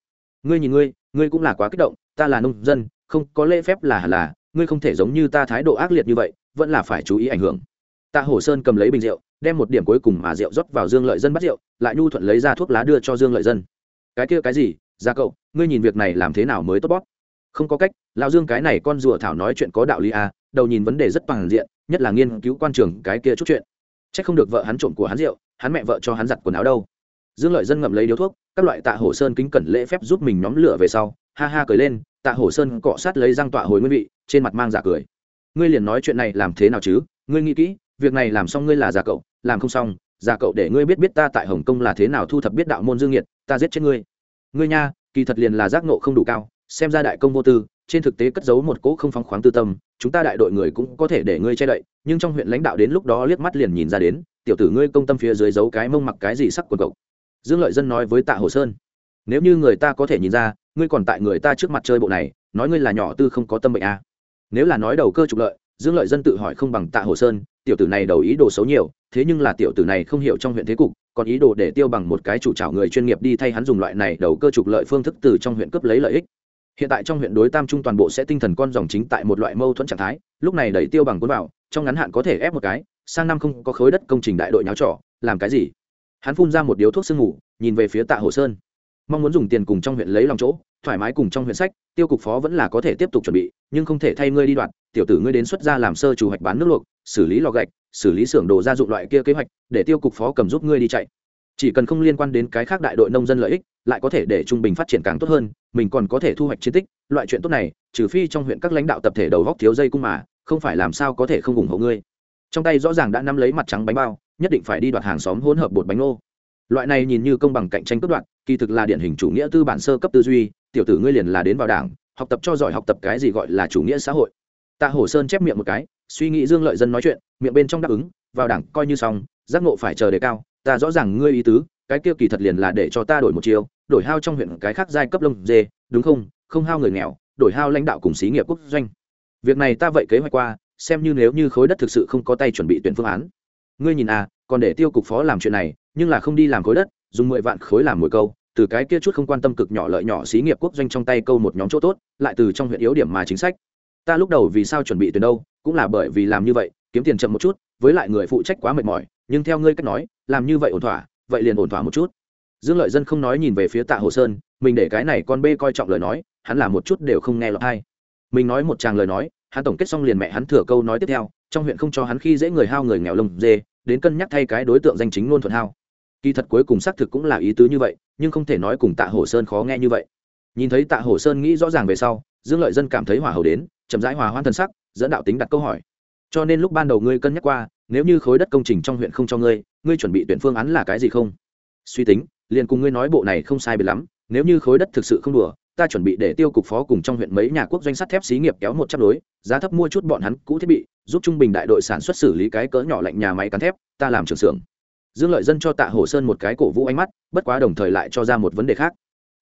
Ngươi nhìn ngươi ngươi cũng là quá kích động, ta là nông dân, không có lễ phép là hẳn là, ngươi không thể giống như ta thái độ ác liệt như vậy, vẫn là phải chú ý ảnh hưởng. Tạ hổ sơn cầm lấy bình rượu, đem một điểm cuối cùng mà rượu rót vào dương lợi dân bắt rượu, lại nhu thuận lấy ra thuốc lá đưa cho dương lợi dân. Cái kia cái gì? Ra cậu, ngươi nhìn việc này làm thế nào mới tốt bóp? Không có cách, lão dương cái này con rùa thảo nói chuyện có đạo lý à đầu nhìn vấn đề rất bằng diện nhất là nghiên cứu quan trường cái kia chút chuyện. C h ắ c không được vợ hắn trộm của hắn rượu, hắn mẹ vợ cho hắn giặt quần áo đâu. Dương lợi dân ngậm lấy điếu thuốc, các loại tạ hổ sơn kính cẩn lễ phép giúp mình nhóm lửa về sau, ha ha cười lên, tạ hổ sơn cọ sát lấy răng tọa hồi nguyên vị, trên mặt mang giả cười. Ngươi liền nói chuyện này làm thế nào chứ? Ngươi nghĩ kỹ, việc này làm xong ngươi là già cậu, làm không xong, già cậu để ngươi biết biết ta tại hồng kông là thế nào thu thập biết đạo môn dương nhiệt ta giết chết ngươi. Ngươi nha, kỳ thật liền là giác nộ không đủ cao, xem ra đại công vô tư trên thực tế cất giấu một cỗ không phóng khoáng tư tâm, chúng ta đại đội người cũng có thể để ngươi che đậy, nhưng trong huyện lãnh đạo đến lúc đó liếc mắt liền nhìn ra đến, tiểu tử ngươi công tâm phía dưới giấu cái mông mặc cái gì sắc quần cậu dương lợi dân nói với tạ hồ sơn, nếu như người ta có thể nhìn ra, ngươi còn tại người ta trước mặt chơi bộ này, nói ngươi là nhỏ tư không có tâm bệnh à. nếu là nói đầu cơ trục lợi, dương lợi dân tự hỏi không bằng tạ hồ sơn, tiểu tử này đầu ý đồ xấu nhiều, thế nhưng là tiểu tử này không hiểu trong huyện thế cục, còn ý đồ để tiêu bằng một cái chủ trảo người chuyên nghiệp đi thay hắn dùng loại này đầu cơ trục lợi phương thức từ trong huyện cướp lấy lợi ích hiện tại trong huyện đối tam trung toàn bộ sẽ tinh thần con dòng chính tại một loại mâu thuẫn trạng thái, lúc này đẩy tiêu bằng cuốn vào, trong ngắn hạn có thể ép một cái, sang năm không có khối đất công trình đại đội nháo trỏ làm cái gì? Hắn phun ra một điếu thuốc sương ngủ nhìn về phía tạ hồ sơn. Mong muốn dùng tiền cùng trong huyện lấy lòng chỗ, thoải mái cùng trong huyện sách, tiêu cục phó vẫn là có thể tiếp tục chuẩn bị, nhưng không thể thay ngươi đi đoạn, tiểu tử ngươi đến xuất ra làm sơ chủ hoạch bán nước luộc, xử lý lò gạch, xử lý xưởng đồ gia dụng loại kia kế hoạch, để tiêu cục phó cầm giúp ngươi đi chạy chỉ cần không liên quan đến cái khác đại đội nông dân lợi ích, lại có thể để trung bình phát triển càng tốt hơn, mình còn có thể thu hoạch chiến tích, loại chuyện tốt này, trừ phi trong huyện các lãnh đạo tập thể đầu góc thiếu dây cung mà, không phải làm sao có thể không ủng hộ ngươi. Trong tay rõ ràng đã nắm lấy mặt trắng bánh bao, nhất định phải đi đoạt hàng xóm hỗn hợp bột bánh ngô. Loại này nhìn như công bằng cạnh tranh cướp đoạt, kỳ thực là điển hình chủ nghĩa tư bản sơ cấp tư duy, tiểu tử ngươi liền là đến vào đảng, học tập cho giỏi học tập cái gì gọi là chủ nghĩa xã hội. Tạ hổ sơn chép miệng một cái, suy nghĩ dương lợi dân nói chuyện, miệng bên trong đáp ứng, vào đảng coi như xong, giác ngộ phải chờ đề cao ta rõ ràng ngươi ý tứ, cái kia kỳ thật liền là để cho ta đổi một chiều đổi hao trong huyện cái khác giai cấp lông dê, đúng không? Không hao người nghèo, đổi hao lãnh đạo cùng xí nghiệp quốc doanh. Việc này ta vậy kế hoạch qua, xem như nếu như khối đất thực sự không có tay chuẩn bị tuyển phương án. Ngươi nhìn à còn để tiêu cục phó làm chuyện này, nhưng là không đi làm khối đất, dùng mười vạn khối làm mồi câu, từ cái kia chút không quan tâm cực nhỏ lợi nhỏ xí nghiệp quốc doanh trong tay câu một nhóm chỗ tốt, lại từ trong huyện yếu điểm mà chính sách. Ta lúc đầu vì sao chuẩn bị tuyển đâu, cũng là bởi vì làm như vậy, kiếm tiền chậm một chút, với lại người phụ trách quá mệt mỏi, nhưng theo ngươi cách nói làm như vậy ổn thỏa, vậy liền ổn thỏa một chút. Dương lợi dân không nói nhìn về phía tạ hồ sơn, mình để cái này con bê coi trọng lời nói, hắn làm một chút đều không nghe lọt hay mình nói một tràng lời nói, hắn tổng kết xong liền mẹ hắn thừa câu nói tiếp theo, trong huyện không cho hắn khi dễ người hao người nghèo lông dê, đến cân nhắc thay cái đối tượng danh chính luôn thuận hao. Kỳ thật cuối cùng xác thực cũng là ý tứ như vậy, nhưng không thể nói cùng tạ hồ sơn khó nghe như vậy. Nhìn thấy tạ hồ sơn nghĩ rõ ràng về sau, dương lợi dân cảm thấy hỏa hầu đến, chậm rãi hòa hoan thân sắc, dẫn đạo tính đặt câu hỏi cho nên lúc ban đầu ngươi cân nhắc qua, nếu như khối đất công trình trong huyện không cho ngươi ngươi chuẩn bị tuyển phương án là cái gì không? Suy tính, liền cùng ngươi nói bộ này không sai biệt lắm, nếu như khối đất thực sự không đùa, ta chuẩn bị để tiêu cục phó cùng trong huyện mấy nhà quốc doanh sắt thép xí nghiệp kéo một trăm đối, giá thấp mua chút bọn hắn cũ thiết bị, giúp trung bình đại đội sản xuất xử lý cái cỡ nhỏ lạnh nhà máy cán thép, ta làm trường xưởng. Dương lợi dân cho tạ hồ sơn một cái cổ vũ ánh mắt, bất quá đồng thời lại cho ra một vấn đề khác.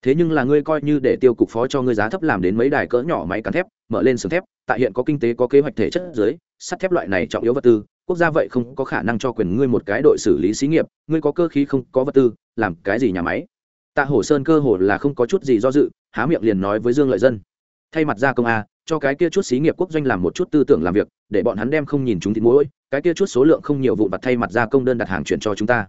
Thế nhưng là ngươi coi như để tiêu cục phó cho ngươi giá thấp làm đến mấy đài cỡ nhỏ máy cán thép, mở lên xưởng thép, tại hiện có kinh tế có kế hoạch thể chất dưới sắt thép loại này trọng yếu vật tư, quốc gia vậy không có khả năng cho quyền ngươi một cái đội xử lý xí nghiệp, ngươi có cơ khí không, có vật tư, làm cái gì nhà máy? Tạ hổ sơn cơ hồ là không có chút gì do dự, há miệng liền nói với dương lợi dân. Thay mặt ra công a, cho cái kia chút xí nghiệp quốc doanh làm một chút tư tưởng làm việc, để bọn hắn đem không nhìn chúng thịt mũi cái kia chút số lượng không nhiều vụn vặt thay mặt ra công đơn đặt hàng chuyển cho chúng ta.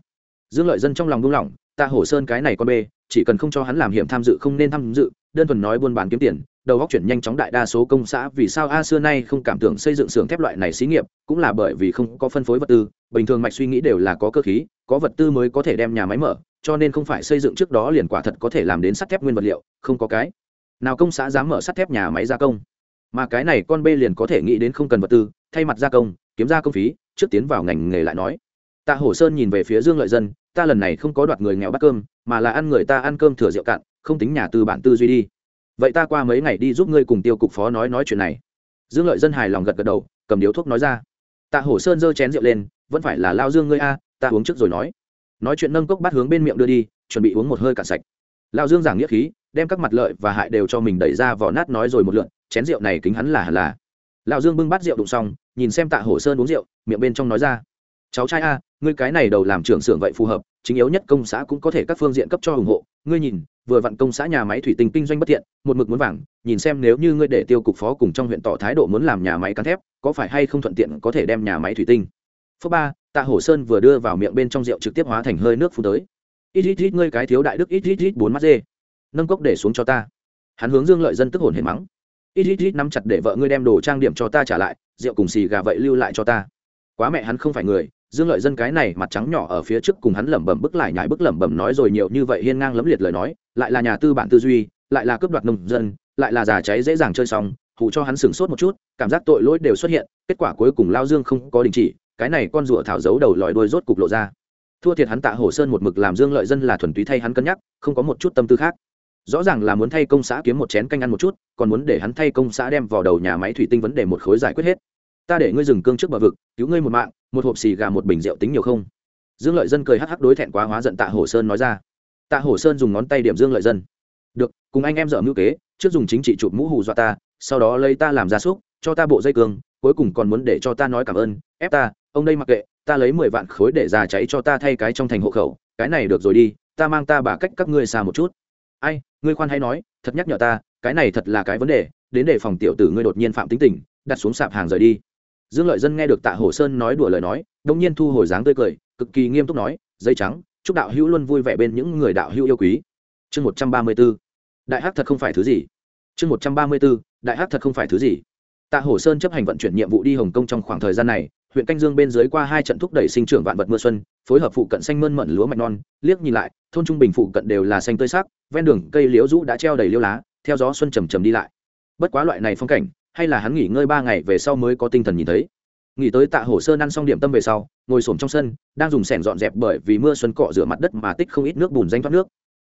Dương lợi dân trong lòng buông lỏng, tạ hổ sơn cái này con bê chỉ cần không cho hắn làm hiểm tham dự không nên tham dự, đơn thuần nói buôn bán kiếm tiền, đầu góc chuyển nhanh chóng đại đa số công xã vì sao a xưa nay không cảm tưởng xây dựng xưởng thép loại này xí nghiệp, cũng là bởi vì không có phân phối vật tư, bình thường mạch suy nghĩ đều là có cơ khí, có vật tư mới có thể đem nhà máy mở, cho nên không phải xây dựng trước đó liền quả thật có thể làm đến sắt thép nguyên vật liệu, không có cái nào công xã dám mở sắt thép nhà máy gia công. Mà cái này con b liền có thể nghĩ đến không cần vật tư, thay mặt gia công, kiếm ra công phí, trước tiến vào ngành nghề lại nói. Tạ hổ sơn nhìn về phía dương lợi dân ta lần này không có đoạt người nghèo bắt cơm, mà là ăn người ta ăn cơm thừa rượu cạn, không tính nhà tư bản tư duy đi. Vậy ta qua mấy ngày đi giúp ngươi cùng tiêu cục phó nói nói chuyện này. Dương lợi dân hài lòng gật gật đầu, cầm điếu thuốc nói ra. Tạ hổ sơn giơ chén rượu lên, vẫn phải là lao dương ngươi a, ta uống trước rồi nói. Nói chuyện nâng cốc bắt hướng bên miệng đưa đi, chuẩn bị uống một hơi cạn sạch. Lao dương giảng nghĩa khí, đem các mặt lợi và hại đều cho mình đẩy ra vỏ nát nói rồi một lượn, chén rượu này kính hắn là hẳn là. Lao dương bưng bát rượu đụng xong, nhìn xem tạ hổ sơn uống rượu, miệng bên trong nói ra cháu trai a ngươi cái này đầu làm trưởng xưởng vậy phù hợp chính yếu nhất công xã cũng có thể các phương diện cấp cho ủng hộ. Ngươi nhìn vừa vặn công xã nhà máy thủy tinh kinh doanh bất tiện, một mực muốn vàng nhìn xem nếu như ngươi để tiêu cục phó cùng trong huyện tỏ thái độ muốn làm nhà máy cán thép có phải hay không thuận tiện có thể đem nhà máy thủy tinh? Phước ba tạ hổ sơn vừa đưa vào miệng bên trong rượu trực tiếp hóa thành hơi nước phun tới. Ít ít ít ngươi cái thiếu đại đức ít ít ít bốn mắt dê. Nâng cốc để xuống cho ta. Hắn hướng dương lợi dân tức hồn hển mắng. Ít ít ít nắm chặt để vợ ngươi đem đồ trang điểm cho ta trả lại rượu cùng xì gà vậy lưu lại cho ta. Quá mẹ hắn không phải người dương lợi dân cái này mặt trắng nhỏ ở phía trước cùng hắn lẩm bẩm bức lại nhải bức lẩm bẩm nói rồi nhiều như vậy hiên ngang lấm liệt lời nói, lại là nhà tư bản tư duy, lại là cướp đoạt nông dân, lại là già cháy dễ dàng chơi xong, hù cho hắn sửng sốt một chút, cảm giác tội lỗi đều xuất hiện, kết quả cuối cùng lao dương không có đình chỉ, cái này con rùa thảo giấu đầu lòi đuôi rốt cục lộ ra. Thua thiệt hắn tạ hồ sơn một mực làm dương lợi dân là thuần túy thay hắn cân nhắc, không có một chút tâm tư khác. Rõ ràng là muốn thay công xã kiếm một chén canh ăn một chút, còn muốn để hắn thay công xã đem vào đầu nhà máy thủy tinh vấn đề một khối giải quyết hết ta để ngươi dừng cương trước bờ vực, cứu ngươi một mạng, một hộp xì gà một bình rượu tính nhiều không? Dương lợi dân cười hắc hắc đối thẹn quá hóa giận tạ hổ sơn nói ra. Tạ hổ sơn dùng ngón tay điểm dương lợi dân. Được, cùng anh em dở mưu kế, trước dùng chính trị chụp mũ hù dọa ta, sau đó lấy ta làm gia súc, cho ta bộ dây cương, cuối cùng còn muốn để cho ta nói cảm ơn, ép ta, ông đây mặc kệ, ta lấy mười vạn khối để già cháy cho ta thay cái trong thành hộ khẩu, cái này được rồi đi, ta mang ta bà cách các ngươi xa một chút. Ai, ngươi khoan hay nói, thật nhắc nhở ta, cái này thật là cái vấn đề, đến để phòng tiểu tử ngươi đột nhiên phạm tính tình, đặt xuống sạp hàng rời đi dương lợi dân nghe được tạ hồ sơn nói đùa lời nói, đông nhiên thu hồi dáng tươi cười, cực kỳ nghiêm túc nói, dây trắng, chúc đạo hữu luôn vui vẻ bên những người đạo hữu yêu quý. Chương một trăm ba mươi b ố đại hát thật không phải thứ gì? Chương một trăm ba mươi b ố đại hát thật không phải thứ gì? Tạ hồ sơn chấp hành vận chuyển nhiệm vụ đi hồng kông trong khoảng thời gian này, huyện canh dương bên dưới qua hai trận thúc đẩy sinh trưởng vạn vật mưa xuân, phối hợp phụ cận xanh mơn mận lúa mạch non, liếc nhìn lại, thôn trung bình phụ cận đều là xanh tươi sắc, ven đường cây liễu rũ đã treo đầy liễu lá, theo gió xuân trầm trầm đi lại. Bất quá loại này phong cảnh hay là hắn nghỉ ngơi ba ngày về sau mới có tinh thần nhìn thấy. Nghỉ tới tạ hồ sơn ăn xong điểm tâm về sau, ngồi s trong sân, đang dùng sẻn dọn dẹp bởi vì mưa xuân cọ rửa mặt đất mà tích không ít nước bùn danh thoát nước.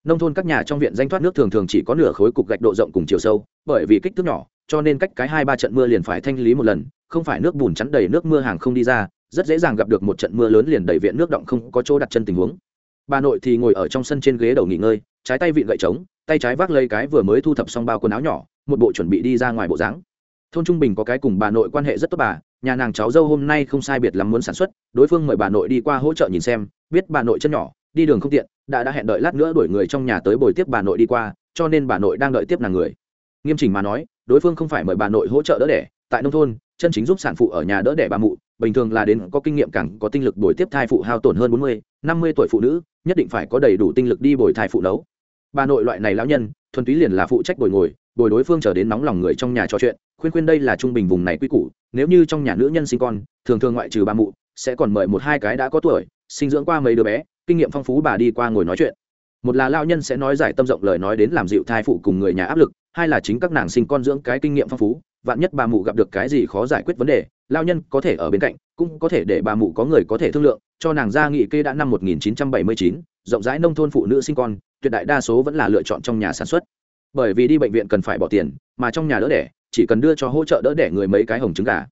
Nông thôn các nhà trong viện danh thoát nước thường thường chỉ có nửa khối cục gạch độ rộng cùng chiều sâu, bởi vì kích thước nhỏ, cho nên cách cái hai ba trận mưa liền phải thanh lý một lần, không phải nước bùn chắn đầy nước mưa hàng không đi ra, rất dễ dàng gặp được một trận mưa lớn liền đầy viện nước động không có chỗ đặt chân tình huống. Bà nội thì ngồi ở trong sân trên ghế đầu nghỉ ngơi, trái tay vịn gậy trống, tay trái vác lấy cái vừa mới thu thập xong bao quần áo nhỏ, một bộ chuẩn bị đi ra ngoài bộ dáng thôn trung bình có cái cùng bà nội quan hệ rất tốt bà, nhà nàng cháu dâu hôm nay không sai biệt lắm muốn sản xuất, đối phương mời bà nội đi qua hỗ trợ nhìn xem, biết bà nội chân nhỏ, đi đường không tiện, đã đã hẹn đợi lát nữa đuổi người trong nhà tới bồi tiếp bà nội đi qua, cho nên bà nội đang đợi tiếp nàng người. Nghiêm chỉnh mà nói, đối phương không phải mời bà nội hỗ trợ đỡ đẻ, tại nông thôn, chân chính giúp sản phụ ở nhà đỡ đẻ bà mụ, bình thường là đến có kinh nghiệm càng có tinh lực bồi tiếp thai phụ hao tổn hơn bốn mươi, năm mươi tuổi phụ nữ, nhất định phải có đầy đủ tinh lực đi bồi thai phụ nấu. Bà nội loại này lão nhân, thuần túy liền là phụ trách bồi ngồi bồi đối phương trở đến nóng lòng người trong nhà trò chuyện khuyên khuyên đây là trung bình vùng này quy củ nếu như trong nhà nữ nhân sinh con thường thường ngoại trừ ba mụ sẽ còn mời một hai cái đã có tuổi sinh dưỡng qua mấy đứa bé kinh nghiệm phong phú bà đi qua ngồi nói chuyện. Một là lao nhân sẽ nói giải tâm rộng lời nói đến làm dịu thai phụ cùng người nhà áp lực hai là chính các nàng sinh con dưỡng cái kinh nghiệm phong phú vạn nhất bà mụ gặp được cái gì khó giải quyết vấn đề lao nhân có thể ở bên cạnh cũng có thể để bà mụ có người có thể thương lượng cho nàng ra nghị kê đã năm 1979, rộng rãi nông thôn phụ nữ sinh con tuyệt đại đa số vẫn là lựa chọn trong nhà sản xuất bởi vì đi bệnh viện cần phải bỏ tiền, mà trong nhà đỡ đẻ, chỉ cần đưa cho hỗ trợ đỡ đẻ người mấy cái hồng trứng gà.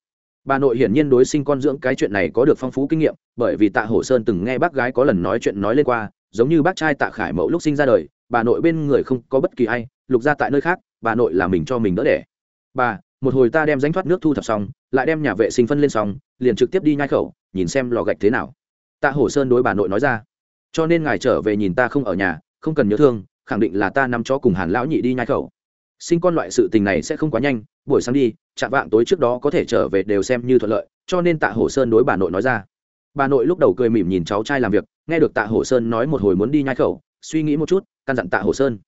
Bà nội hiển nhiên đối sinh con dưỡng cái chuyện này có được phong phú kinh nghiệm, bởi vì tạ hổ sơn từng nghe bác gái có lần nói chuyện nói lên qua, giống như bác trai tạ khải mẫu lúc sinh ra đời, bà nội bên người không có bất kỳ ai, lục ra tại nơi khác, bà nội là mình cho mình đỡ đẻ. Bà, một hồi ta đem danh thoát nước thu thập xong, lại đem nhà vệ sinh phân lên xong, liền trực tiếp đi nhai khẩu, nhìn xem lò gạch thế nào. Tạ hổ sơn đối bà nội nói ra, cho nên ngài trở về nhìn ta không ở nhà, không cần nhớ thương khẳng định là ta nằm cho cùng hàn lão nhị đi nhai khẩu. Sinh con loại sự tình này sẽ không quá nhanh, buổi sáng đi, chạm vạng tối trước đó có thể trở về đều xem như thuận lợi, cho nên tạ hổ sơn đối bà nội nói ra. Bà nội lúc đầu cười mỉm nhìn cháu trai làm việc, nghe được tạ hổ sơn nói một hồi muốn đi nhai khẩu, suy nghĩ một chút, căn dặn tạ hổ sơn.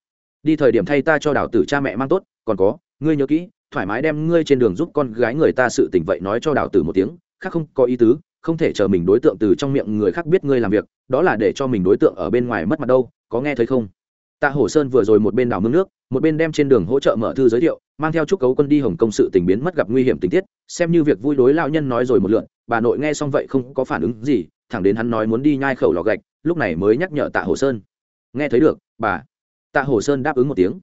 Đi thời điểm thay ta cho đào tử cha mẹ mang tốt, còn có, ngươi nhớ kỹ, thoải mái đem ngươi trên đường giúp con gái người ta sự tình vậy nói cho đào tử một tiếng, khác không có ý tứ, không thể chờ mình đối tượng từ trong miệng người khác biết ngươi làm việc, đó là để cho mình đối tượng ở bên ngoài mất mặt đâu, có nghe thấy không? Tạ hổ sơn vừa rồi một bên đào mương nước, một bên đem trên đường hỗ trợ mở thư giới thiệu, mang theo chúc cấu quân đi hồng công sự tình biến mất gặp nguy hiểm tình tiết, xem như việc vui đối lao nhân nói rồi một lượn, bà nội nghe xong vậy không có phản ứng gì, thẳng đến hắn nói muốn đi nhai khẩu lò gạch, lúc này mới nhắc nhở tạ hồ sơn. Nghe thấy được, bà. Tạ hồ sơn đáp ứng một tiếng.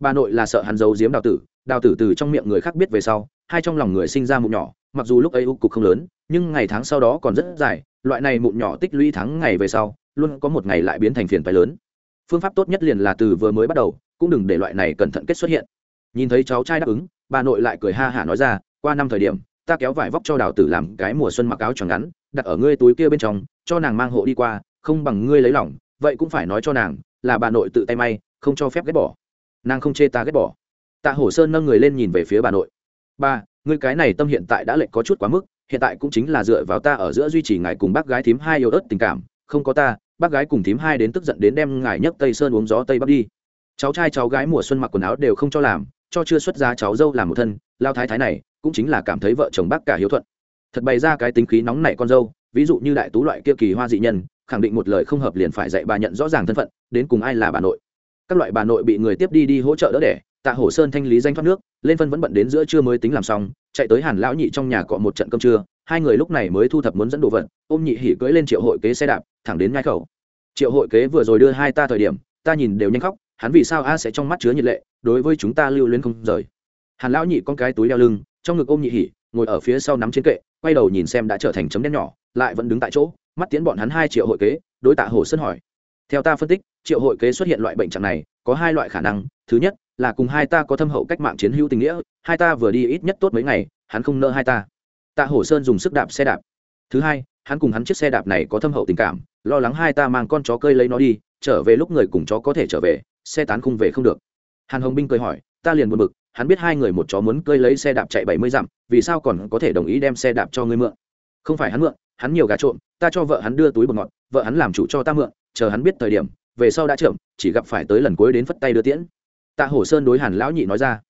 Bà nội là sợ hắn giấu giếm đào tử đào tử từ trong miệng người khác biết về sau, hai trong lòng người sinh ra mụn nhỏ, mặc dù lúc ấy u cục không lớn, nhưng ngày tháng sau đó còn rất dài, loại này mụn nhỏ tích lũy tháng ngày về sau, luôn có một ngày lại biến thành phiền phái lớn phương pháp tốt nhất liền là từ vừa mới bắt đầu, cũng đừng để loại này cẩn thận kết xuất hiện. Nhìn thấy cháu trai đáp ứng, bà nội lại cười ha hả nói ra, qua năm thời điểm, ta kéo vải vóc cho đào tử làm cái mùa xuân mặc áo tròn ngắn, đặt ở ngươi túi kia bên trong, cho nàng mang hộ đi qua, không bằng ngươi lấy lỏng, vậy cũng phải nói cho nàng, là bà nội tự tay may, không cho phép ghét bỏ. Nàng không chê ta ghét bỏ. Tạ hổ sơn nâng người lên nhìn về phía bà nội. Ba, ngươi cái này tâm hiện tại đã lệch có chút quá mức, hiện tại cũng chính là dựa vào ta ở giữa duy trì ngài cùng bác gái thím hai yêu ớt tình cảm, không có ta bác gái cùng thím hai đến tức giận đến đem ngài nhấc tây sơn uống gió tây bắc đi. Cháu trai, cháu gái mùa xuân mặc quần áo đều không cho làm, cho chưa xuất ra cháu dâu làm một thân, lao thái thái này cũng chính là cảm thấy vợ chồng bác cả hiếu thuận. Thật bày ra cái tính khí nóng nảy con dâu, ví dụ như đại tú loại kia kỳ hoa dị nhân, khẳng định một lời không hợp liền phải dạy bà nhận rõ ràng thân phận, đến cùng ai là bà nội. Các loại bà nội bị người tiếp đi đi hỗ trợ đỡ đẻ, tạ hổ sơn thanh lý danh thoát nước, lên phân vẫn bận đến giữa trưa mới tính làm xong, chạy tới hàn lão nhị trong nhà cọ một trận cơm trưa, hai người lúc này mới thu thập muốn dẫn đồ vật, ôm nhị hỉ cưỡi lên triệu hội kế xe đạp thẳng đến nhai khẩu. Triệu hội kế vừa rồi đưa hai ta thời điểm, ta nhìn đều nhanh khóc, hắn vì sao a sẽ trong mắt chứa nhiệt lệ, đối với chúng ta lưu luyến không rời. Hàn lão nhị con cái túi đeo lưng, trong ngực ôm nhị hỉ, ngồi ở phía sau nắm trên kệ, quay đầu nhìn xem đã trở thành chấm đen nhỏ, lại vẫn đứng tại chỗ, mắt tiến bọn hắn hai triệu hội kế, đối tạ hồ sơn hỏi. Theo ta phân tích, triệu hội kế xuất hiện loại bệnh trạng này, có hai loại khả năng, thứ nhất là cùng hai ta có thâm hậu cách mạng chiến hữu tình nghĩa, hai ta vừa đi ít nhất tốt mấy ngày, hắn không nợ hai ta. Tạ hổ sơn dùng sức đạp xe đạp. Thứ hai hắn cùng hắn chiếc xe đạp này có thâm hậu tình cảm, lo lắng hai ta mang con chó cơi lấy nó đi, trở về lúc người cùng chó có thể trở về, xe tán khung về không được. Hàn hồng binh cười hỏi, ta liền buồn bực, hắn biết hai người một chó muốn cơi lấy xe đạp chạy bảy mươi dặm, vì sao còn có thể đồng ý đem xe đạp cho ngươi mượn? Không phải hắn mượn, hắn nhiều gà trộm, ta cho vợ hắn đưa túi bột ngọt, vợ hắn làm chủ cho ta mượn, chờ hắn biết thời điểm, về sau đã chậm chỉ gặp phải tới lần cuối đến phất tay đưa tiễn. Tạ hổ sơn đối hàn lão nhị nói ra,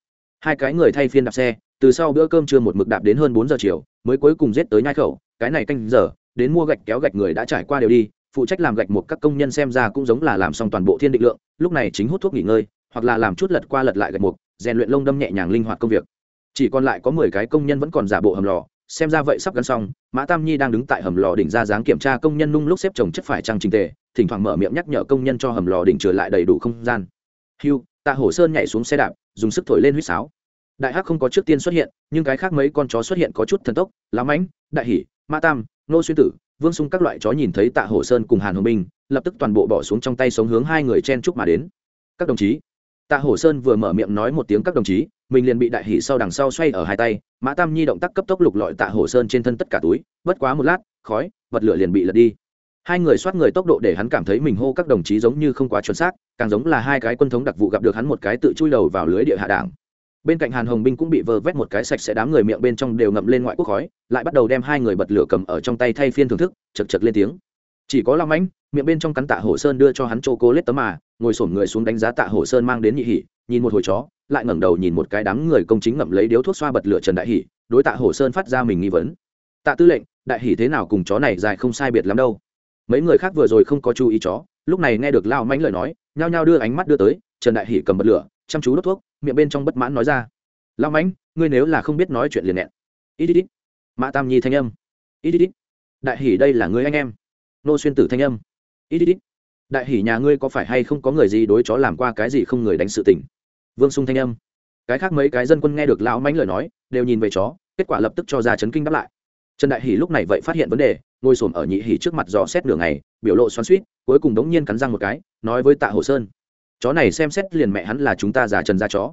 hai cái người thay phiên đạp xe, từ sau bữa cơm trưa một mực đạp đến hơn bốn giờ chiều, mới cuối cùng giết tới nhai khẩu, cái này canh giờ đến mua gạch kéo gạch người đã trải qua đều đi phụ trách làm gạch một các công nhân xem ra cũng giống là làm xong toàn bộ thiên định lượng lúc này chính hút thuốc nghỉ ngơi hoặc là làm chút lật qua lật lại gạch mục rèn luyện lông đâm nhẹ nhàng linh hoạt công việc. Chỉ còn lại có mười cái công nhân vẫn còn giả bộ hầm lò xem ra vậy sắp gắn xong mã tam nhi đang đứng tại hầm lò đỉnh ra dáng kiểm tra công nhân nung lúc xếp trồng chất phải trăng trình tề thỉnh thoảng mở miệng nhắc nhở công nhân cho hầm lò đỉnh trở lại đầy đủ không gian. Hưu tạ hổ sơn nhảy xuống xe đạp dùng sức thổi lên huýt sáo. Đại hắc không có trước tiên xuất hiện nhưng cái khác mấy con chó xuất hiện có chút thần tốc lám mãnh đại Hỉ, mã tam nô xuyên tử, vương sung các loại chó nhìn thấy tạ hổ sơn cùng hàn hồng minh lập tức toàn bộ bỏ xuống trong tay sống hướng hai người chen chúc mà đến. Các đồng chí. Tạ hổ sơn vừa mở miệng nói một tiếng các đồng chí, mình liền bị đại hỷ sau đằng sau xoay ở hai tay, mã tam nhi động tác cấp tốc lục lọi tạ hổ sơn trên thân tất cả túi, bất quá một lát, khói, vật lửa liền bị lật đi. Hai người soát người tốc độ để hắn cảm thấy mình hô các đồng chí giống như không quá chuẩn xác, càng giống là hai cái quân thống đặc vụ gặp được hắn một cái tự chui đầu vào lưới địa hạ đảng bên cạnh hàn hồng binh cũng bị vơ vét một cái sạch sẽ đám người miệng bên trong đều ngậm lên ngoại quốc khói, lại bắt đầu đem hai người bật lửa cầm ở trong tay thay phiên thưởng thức, chật chật lên tiếng. Chỉ có long ánh miệng bên trong cắn tạ hổ sơn đưa cho hắn chô cố lết tấm mà, ngồi sổm người xuống đánh giá tạ hổ sơn mang đến nhị hỉ, nhìn một hồi chó, lại ngẩng đầu nhìn một cái đám người công chính ngậm lấy điếu thuốc xoa bật lửa trần đại hỉ, đối tạ hổ sơn phát ra mình nghi vấn. Tạ tư lệnh, đại hỉ thế nào cùng chó này dài không sai biệt lắm đâu? Mấy người khác vừa rồi không có chú ý chó, lúc này nghe được lao mánh lời nói, nhao nhao đưa ánh mắt đưa tới, trần đại hỉ cầm bật lửa, chăm chú đốt thuốc miệng bên trong bất mãn nói ra. Lao mãnh, ngươi nếu là không biết nói chuyện liền nẹn ít ít ít. Mã tam nhi thanh âm. Ít ít ít. Đại hỉ đây là ngươi anh em. Nô xuyên tử thanh âm. Ít ít ít. Đại hỉ nhà ngươi có phải hay không có người gì đối chó làm qua cái gì không người đánh sự tình? Vương sung thanh âm. Cái khác mấy cái dân quân nghe được lão mãnh lời nói đều nhìn về chó kết quả lập tức cho ra chấn kinh đáp lại. Trần đại hỉ lúc này vậy phát hiện vấn đề ngồi xổm ở nhị hỉ trước mặt dò xét nửa ngày biểu lộ xoắn suýt cuối cùng đống nhiên cắn răng một cái nói với tạ hồ sơn chó này xem xét liền mẹ hắn là chúng ta giả trần ra chó.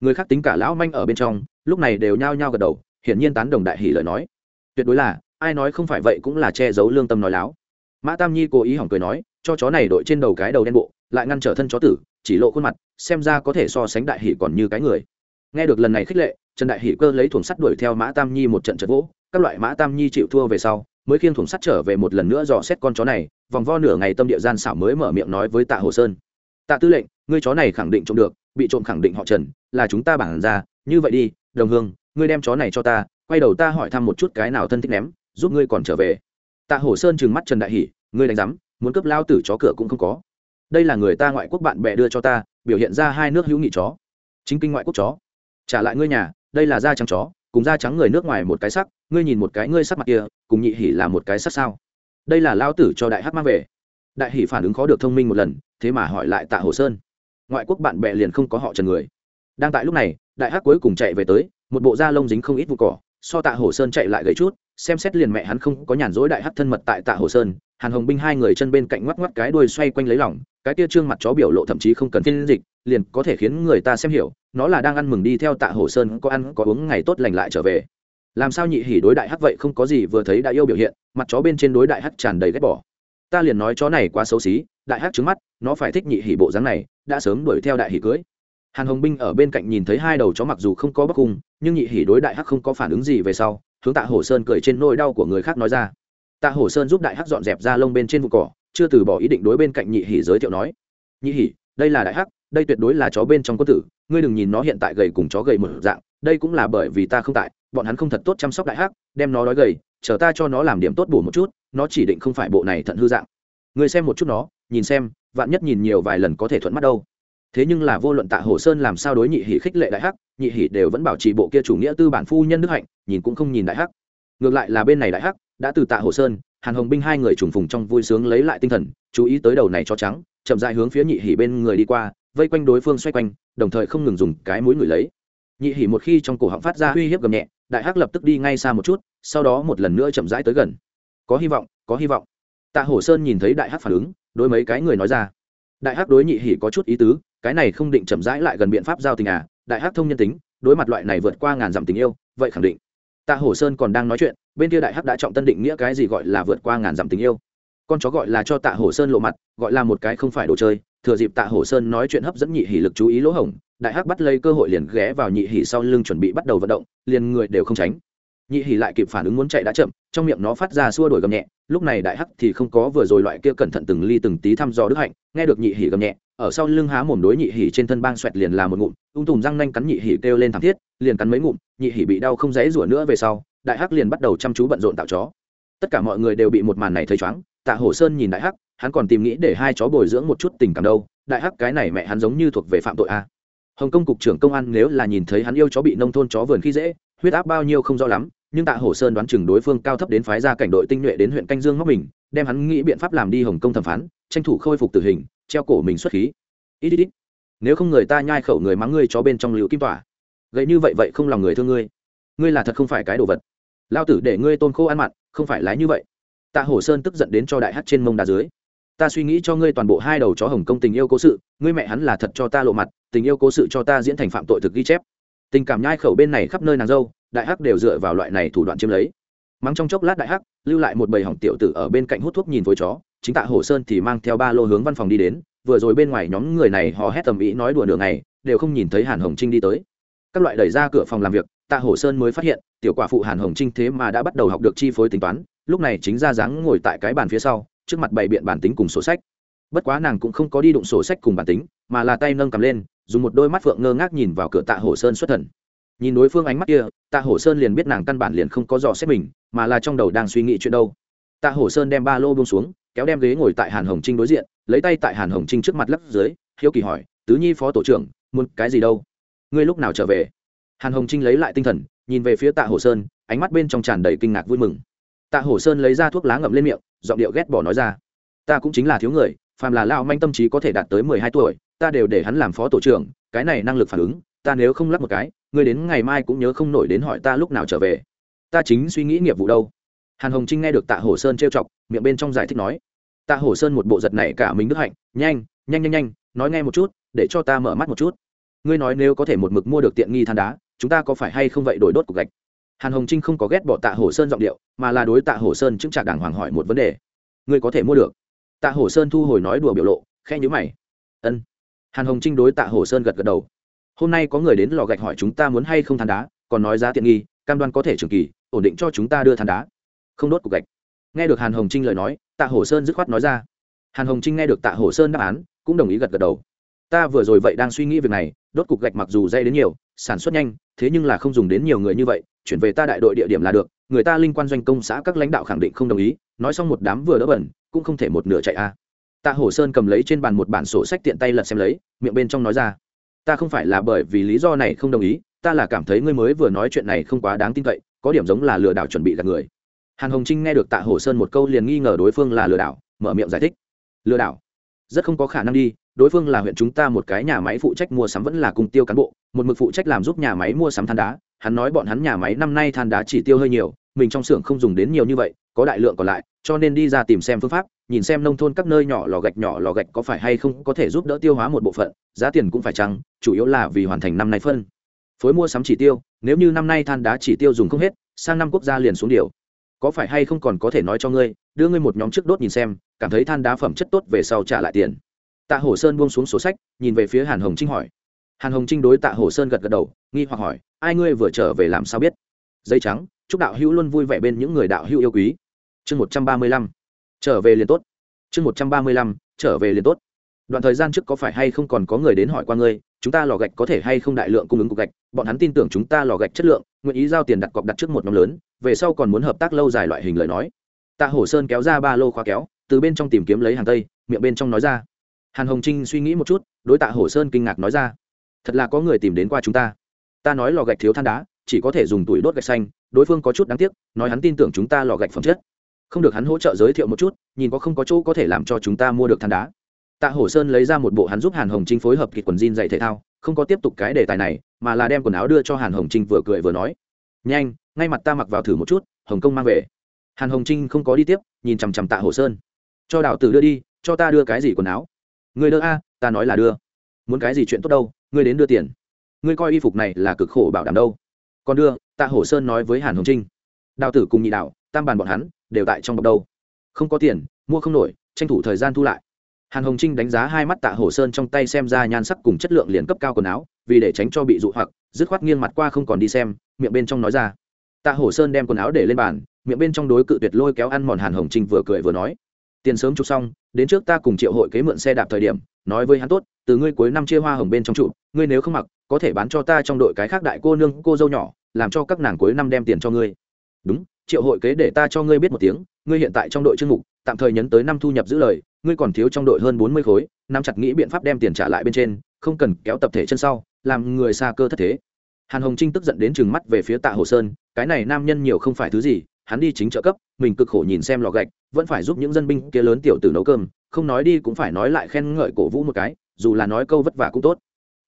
Người khác tính cả lão manh ở bên trong, lúc này đều nhao nhao gật đầu, hiển nhiên tán đồng đại hỉ lời nói. Tuyệt đối là, ai nói không phải vậy cũng là che giấu lương tâm nói láo. Mã tam nhi cố ý hỏng cười nói, cho chó này đội trên đầu cái đầu đen bộ, lại ngăn trở thân chó tử, chỉ lộ khuôn mặt, xem ra có thể so sánh đại hỷ còn như cái người. Nghe được lần này khích lệ, trần đại hỷ cơ lấy thùng sắt đuổi theo mã tam nhi một trận chật vỗ, các loại mã tam nhi chịu thua về sau, mới khiêng thùng sắt trở về một lần nữa dò xét con chó này, vòng vo nửa ngày tâm địa gian xảo mới mở miệng nói với tạ hồ sơn tạ tư lệnh, ngươi chó này khẳng định trộm được, bị trộm khẳng định họ trần, là chúng ta bản ra, như vậy đi, đồng hương, ngươi đem chó này cho ta, quay đầu ta hỏi thăm một chút cái nào thân thích ném, giúp ngươi còn trở về. Tạ Hổ sơn trừng mắt trần đại hỷ ngươi đánh giám, muốn cướp lao tử chó cửa cũng không có. Đây là người ta ngoại quốc bạn bè đưa cho ta, biểu hiện ra hai nước hữu nghị chó. Chính kinh ngoại quốc chó. Trả lại ngươi nhà, đây là da trắng chó, cùng da trắng người nước ngoài một cái sắc, ngươi nhìn một cái ngươi sắc mặt kia, cùng nhị hỉ là một cái sắc sao. Đây là lao tử cho đại hắc mang về đại hỷ phản ứng khó được thông minh một lần, thế mà hỏi lại tạ hồ sơn. Ngoại quốc bạn bè liền không có họ trần người. Đang tại lúc này, đại hắc cuối cùng chạy về tới, một bộ da lông dính không ít vụ cỏ, so tạ hồ sơn chạy lại gầy chút, xem xét liền mẹ hắn không có nhàn rỗi đại hắc thân mật tại tạ hồ sơn, hàn hồng binh hai người chân bên cạnh ngoắc ngoắc cái đuôi xoay quanh lấy lỏng cái tia trương mặt chó biểu lộ thậm chí không cần phiên dịch, liền có thể khiến người ta xem hiểu, nó là đang ăn mừng đi theo tạ hồ sơn có ăn có uống ngày tốt lành lại trở về. Làm sao nhị hỉ đối đại hắc vậy không có gì vừa thấy đã yêu biểu hiện, mặt chó bên trên đối đại hắc tràn đầy ghét bỏ ta liền nói chó này quá xấu xí, đại hắc trứng mắt, nó phải thích nhị hỉ bộ dáng này, đã sớm đuổi theo đại hỉ cưới. Hàn hồng binh ở bên cạnh nhìn thấy hai đầu chó mặc dù không có bắc cung, nhưng nhị hỉ đối đại hắc không có phản ứng gì về sau, hướng tạ hổ sơn cười trên nỗi đau của người khác nói ra. Tạ hổ sơn giúp đại hắc dọn dẹp ra lông bên trên vụ cỏ, chưa từ bỏ ý định đối bên cạnh nhị hỉ giới thiệu nói. Nhị hỉ, đây là đại hắc, đây tuyệt đối là chó bên trong quân tử, ngươi đừng nhìn nó hiện tại gầy cùng chó gầy một dạng, đây cũng là bởi vì ta không tại, bọn hắn không thật tốt chăm sóc đại hắc, đem nó đói gầy, chờ ta cho nó làm điểm tốt bổ một chút nó chỉ định không phải bộ này thận hư dạng. Người xem một chút nó, nhìn xem, vạn nhất nhìn nhiều vài lần có thể thuận mắt đâu. Thế nhưng là vô luận tạ hồ sơn làm sao đối nhị hỷ khích lệ đại hắc, nhị hỷ đều vẫn bảo trì bộ kia chủ nghĩa tư bản phu nhân đức hạnh, nhìn cũng không nhìn đại hắc. Ngược lại là bên này đại hắc, đã từ tạ hồ sơn, hàn hồng binh hai người trùng phùng trong vui sướng lấy lại tinh thần, chú ý tới đầu này cho trắng, chậm dại hướng phía nhị hỷ bên người đi qua, vây quanh đối phương xoay quanh, đồng thời không ngừng dùng cái mũi người lấy. Nhị hỷ một khi trong cổ họng phát ra uy hiếp gầm nhẹ, đại hắc lập tức đi ngay xa một chút, sau đó một lần nữa chậm rãi tới gần có hy vọng, có hy vọng. Tạ hổ sơn nhìn thấy đại hắc phản ứng, đối mấy cái người nói ra. Đại hắc đối nhị hỉ có chút ý tứ, cái này không định chậm rãi lại gần biện pháp giao tình à đại hắc thông nhân tính, đối mặt loại này vượt qua ngàn dặm tình yêu, vậy khẳng định. Tạ hổ sơn còn đang nói chuyện, bên kia đại hắc đã trọng tân định nghĩa cái gì gọi là vượt qua ngàn dặm tình yêu. Con chó gọi là cho tạ hổ sơn lộ mặt, gọi là một cái không phải đồ chơi. Thừa dịp tạ hổ sơn nói chuyện hấp dẫn nhị hỉ lực chú ý lỗ hổng, đại hắc bắt lấy cơ hội liền ghé vào nhị hỉ sau lưng chuẩn bị bắt đầu vận động, liền người đều không tránh nhị Hỉ lại kịp phản ứng muốn chạy đã chậm, trong miệng nó phát ra xua đổi gầm nhẹ, lúc này đại hắc thì không có vừa rồi loại kia cẩn thận từng ly từng tí thăm dò đức hạnh, nghe được nhị Hỉ gầm nhẹ, ở sau lưng há mồm đối nhị Hỉ trên thân bang xoẹt liền là một ngụm, ung tùm răng nanh cắn nhị Hỉ kêu lên thảm thiết, liền cắn mấy ngụm, nhị Hỉ bị đau không dãy rủa nữa về sau, đại hắc liền bắt đầu chăm chú bận rộn tạo chó. Tất cả mọi người đều bị một màn này thấy chóng tạ hổ sơn nhìn đại hắc, hắn còn tìm nghĩ để hai chó bồi dưỡng một chút tình cảm đâu, đại hắc cái này mẹ hắn giống như thuộc về phạm tội a. Hồng công cục trưởng công an nếu là nhìn thấy hắn yêu chó bị nông thôn chó vườn khi dễ, huyết áp bao nhiêu không rõ lắm nhưng tạ hổ sơn đoán chừng đối phương cao thấp đến phái ra cảnh đội tinh nhuệ đến huyện canh dương móc mình, đem hắn nghĩ biện pháp làm đi hồng công thẩm phán, tranh thủ khôi phục tử hình, treo cổ mình xuất khí. Ít ít ít. Nếu không người ta nhai khẩu người mắng ngươi chó bên trong liều kim tỏa. Gậy như vậy vậy không lòng người thương ngươi. Ngươi là thật không phải cái đồ vật. Lao tử để ngươi tôn khô ăn mặn, không phải lái như vậy. Tạ hổ sơn tức giận đến cho đại hát trên mông đá dưới. Ta suy nghĩ cho ngươi toàn bộ hai đầu chó hồng công tình yêu cố sự, ngươi mẹ hắn là thật cho ta lộ mặt, tình yêu cố sự cho ta diễn thành phạm tội thực ghi chép. Tình cảm nhai khẩu bên này khắp nơi nàng dâu đại hắc đều dựa vào loại này thủ đoạn chiếm lấy. Mắng trong chốc lát đại hắc, lưu lại một bầy hỏng tiểu tử ở bên cạnh hút thuốc nhìn với chó, chính tạ hồ sơn thì mang theo ba lô hướng văn phòng đi đến, vừa rồi bên ngoài nhóm người này họ hét tầm ý nói đùa đường này đều không nhìn thấy hàn hồng trinh đi tới. Các loại đẩy ra cửa phòng làm việc, tạ hồ sơn mới phát hiện, tiểu quả phụ hàn hồng trinh thế mà đã bắt đầu học được chi phối tính toán, lúc này chính ra dáng ngồi tại cái bàn phía sau, trước mặt bày biện bản tính cùng sổ sách. Bất quá nàng cũng không có đi đụng sổ sách cùng bản tính, mà là tay nâng cầm lên, dùng một đôi mắt phượng ngơ ngác nhìn vào cửa tạ hồ sơn xuất thần nhìn đối phương ánh mắt kia, tạ hổ sơn liền biết nàng căn bản liền không có dò xét mình, mà là trong đầu đang suy nghĩ chuyện đâu. Tạ hổ sơn đem ba lô bông xuống, kéo đem ghế ngồi tại hàn hồng trinh đối diện, lấy tay tại hàn hồng trinh trước mặt lấp dưới, hiếu kỳ hỏi, tứ nhi phó tổ trưởng, muốn cái gì đâu? Ngươi lúc nào trở về? Hàn hồng trinh lấy lại tinh thần, nhìn về phía tạ hổ sơn, ánh mắt bên trong tràn đầy kinh ngạc vui mừng. Tạ hổ sơn lấy ra thuốc lá ngậm lên miệng, giọng điệu ghét bỏ nói ra, ta cũng chính là thiếu người, phàm là lao manh tâm trí có thể đạt tới mười hai tuổi, ta đều để hắn làm phó tổ trưởng, cái này năng lực phản ứng, ta nếu không lắp một cái ngươi đến ngày mai cũng nhớ không nổi đến hỏi ta lúc nào trở về. Ta chính suy nghĩ nghiệp vụ đâu. Hàn hồng trinh nghe được tạ hồ sơn trêu chọc, miệng bên trong giải thích nói. Tạ hồ sơn một bộ giật này cả mình đức hạnh, nhanh nhanh nhanh nhanh, nói nghe một chút, để cho ta mở mắt một chút. Ngươi nói nếu có thể một mực mua được tiện nghi than đá, chúng ta có phải hay không vậy đổi đốt cục gạch? Hàn hồng trinh không có ghét bỏ tạ hồ sơn giọng điệu, mà là đối tạ hồ sơn chứng trả đàng hoàng hỏi một vấn đề. Ngươi có thể mua được? Tạ hồ sơn thu hồi nói đùa biểu lộ khe nhữ mày. Ân. Hàn hồng trinh đối tạ hồ sơn gật gật đầu hôm nay có người đến lò gạch hỏi chúng ta muốn hay không than đá, còn nói giá tiện nghi, cam đoan có thể trường kỳ, ổn định cho chúng ta đưa than đá. Không đốt cục gạch. Nghe được hàn hồng trinh lời nói, tạ hổ sơn dứt khoát nói ra. Hàn hồng trinh nghe được tạ hổ sơn đáp án, cũng đồng ý gật gật đầu. Ta vừa rồi vậy đang suy nghĩ việc này, đốt cục gạch mặc dù dây đến nhiều, sản xuất nhanh, thế nhưng là không dùng đến nhiều người như vậy, chuyển về ta đại đội địa điểm là được, người ta linh quan doanh công xã các lãnh đạo khẳng định không đồng ý, nói xong một đám vừa đỡ bẩn, cũng không thể một nửa chạy a. Tạ hổ sơn cầm lấy trên bàn một bản sổ sách tiện tay lật xem lấy, miệng bên trong nói ra ta không phải là bởi vì lý do này không đồng ý, ta là cảm thấy ngươi mới vừa nói chuyện này không quá đáng tin cậy, có điểm giống là lừa đảo chuẩn bị gạt người. Hàn hồng trinh nghe được tạ hổ sơn một câu liền nghi ngờ đối phương là lừa đảo, mở miệng giải thích. Lừa đảo? Rất không có khả năng đi, đối phương là huyện chúng ta một cái nhà máy phụ trách mua sắm vẫn là cùng tiêu cán bộ, một mực phụ trách làm giúp nhà máy mua sắm than đá. Hắn nói bọn hắn nhà máy năm nay than đá chỉ tiêu hơi nhiều, mình trong xưởng không dùng đến nhiều như vậy, có đại lượng còn lại cho nên đi ra tìm xem phương pháp, nhìn xem nông thôn các nơi nhỏ lò gạch nhỏ lò gạch có phải hay không có thể giúp đỡ tiêu hóa một bộ phận, giá tiền cũng phải chăng, chủ yếu là vì hoàn thành năm nay phân. Phối mua sắm chỉ tiêu, nếu như năm nay than đá chỉ tiêu dùng không hết, sang năm quốc gia liền xuống điều. Có phải hay không còn có thể nói cho ngươi, đưa ngươi một nhóm trước đốt nhìn xem, cảm thấy than đá phẩm chất tốt về sau trả lại tiền. Tạ hổ sơn buông xuống sổ sách, nhìn về phía hàn hồng trinh hỏi. Hàn hồng trinh đối tạ hổ sơn gật gật đầu, nghi hoặc hỏi, ai ngươi vừa trở về làm sao biết? Dây trắng, chúc đạo hữu luôn vui vẻ bên những người đạo hữu yêu quý chương một trăm ba mươi lăm. Trở về liền tốt. Chương một trăm ba mươi lăm, trở về liền tốt. Đoạn thời gian trước có phải hay không còn có người đến hỏi qua ngươi, chúng ta lò gạch có thể hay không đại lượng cung ứng cục gạch, bọn hắn tin tưởng chúng ta lò gạch chất lượng, nguyện ý giao tiền đặt cọc đặt trước một nhóm lớn, về sau còn muốn hợp tác lâu dài loại hình lời nói. Tạ hổ sơn kéo ra ba lô khóa kéo, từ bên trong tìm kiếm lấy hàng tây, miệng bên trong nói ra. Hàn hồng trinh suy nghĩ một chút, đối tạ hổ sơn kinh ngạc nói ra. Thật là có người tìm đến qua chúng ta. Ta nói lò gạch thiếu than đá, chỉ có thể dùng tuổi đốt gạch xanh, đối phương có chút đáng tiếc, nói hắn tin tưởng chúng ta lò gạch phẩm chất không được hắn hỗ trợ giới thiệu một chút, nhìn có không có chỗ có thể làm cho chúng ta mua được than đá. Tạ hổ sơn lấy ra một bộ hắn giúp hàn hồng trinh phối hợp kịch quần jean dạy thể thao, không có tiếp tục cái đề tài này, mà là đem quần áo đưa cho hàn hồng trinh vừa cười vừa nói. Nhanh, ngay mặt ta mặc vào thử một chút, hồng công mang về. Hàn hồng trinh không có đi tiếp, nhìn chằm chằm tạ hổ sơn. Cho đào tử đưa đi, cho ta đưa cái gì quần áo? Người đưa a, ta nói là đưa. Muốn cái gì chuyện tốt đâu, ngươi đến đưa tiền. Ngươi coi y phục này là cực khổ bảo đảm đâu. Còn đưa, tạ hổ sơn nói với hàn hồng trinh. Đào tử cùng nhị đạo tam bàn bọn hắn đều tại trong bọc đâu. Không có tiền, mua không nổi, tranh thủ thời gian thu lại. Hàn hồng trinh đánh giá hai mắt tạ hổ sơn trong tay xem ra nhan sắc cùng chất lượng liền cấp cao quần áo, vì để tránh cho bị dụ hoặc, dứt khoát nghiêng mặt qua không còn đi xem, miệng bên trong nói ra. Tạ hổ sơn đem quần áo để lên bàn, miệng bên trong đối cự tuyệt lôi kéo ăn mòn hàn hồng trinh vừa cười vừa nói. Tiền sớm chụp xong, đến trước ta cùng triệu hội kế mượn xe đạp thời điểm, nói với hắn tốt, từ ngươi cuối năm chia hoa hồng bên trong trụ ngươi nếu không mặc, có thể bán cho ta trong đội cái khác đại cô nương, cô dâu nhỏ, làm cho các nàng cuối năm đem tiền cho ngươi. Đúng triệu hội kế để ta cho ngươi biết một tiếng, ngươi hiện tại trong đội chương mục, tạm thời nhấn tới năm thu nhập giữ lời, ngươi còn thiếu trong đội hơn bốn mươi khối, nắm chặt nghĩ biện pháp đem tiền trả lại bên trên, không cần kéo tập thể chân sau, làm người xa cơ thất thế. Hàn hồng trinh tức giận đến chừng mắt về phía tạ hồ sơn, cái này nam nhân nhiều không phải thứ gì, hắn đi chính trợ cấp, mình cực khổ nhìn xem lò gạch, vẫn phải giúp những dân binh kia lớn tiểu tử nấu cơm, không nói đi cũng phải nói lại khen ngợi cổ vũ một cái, dù là nói câu vất vả cũng tốt.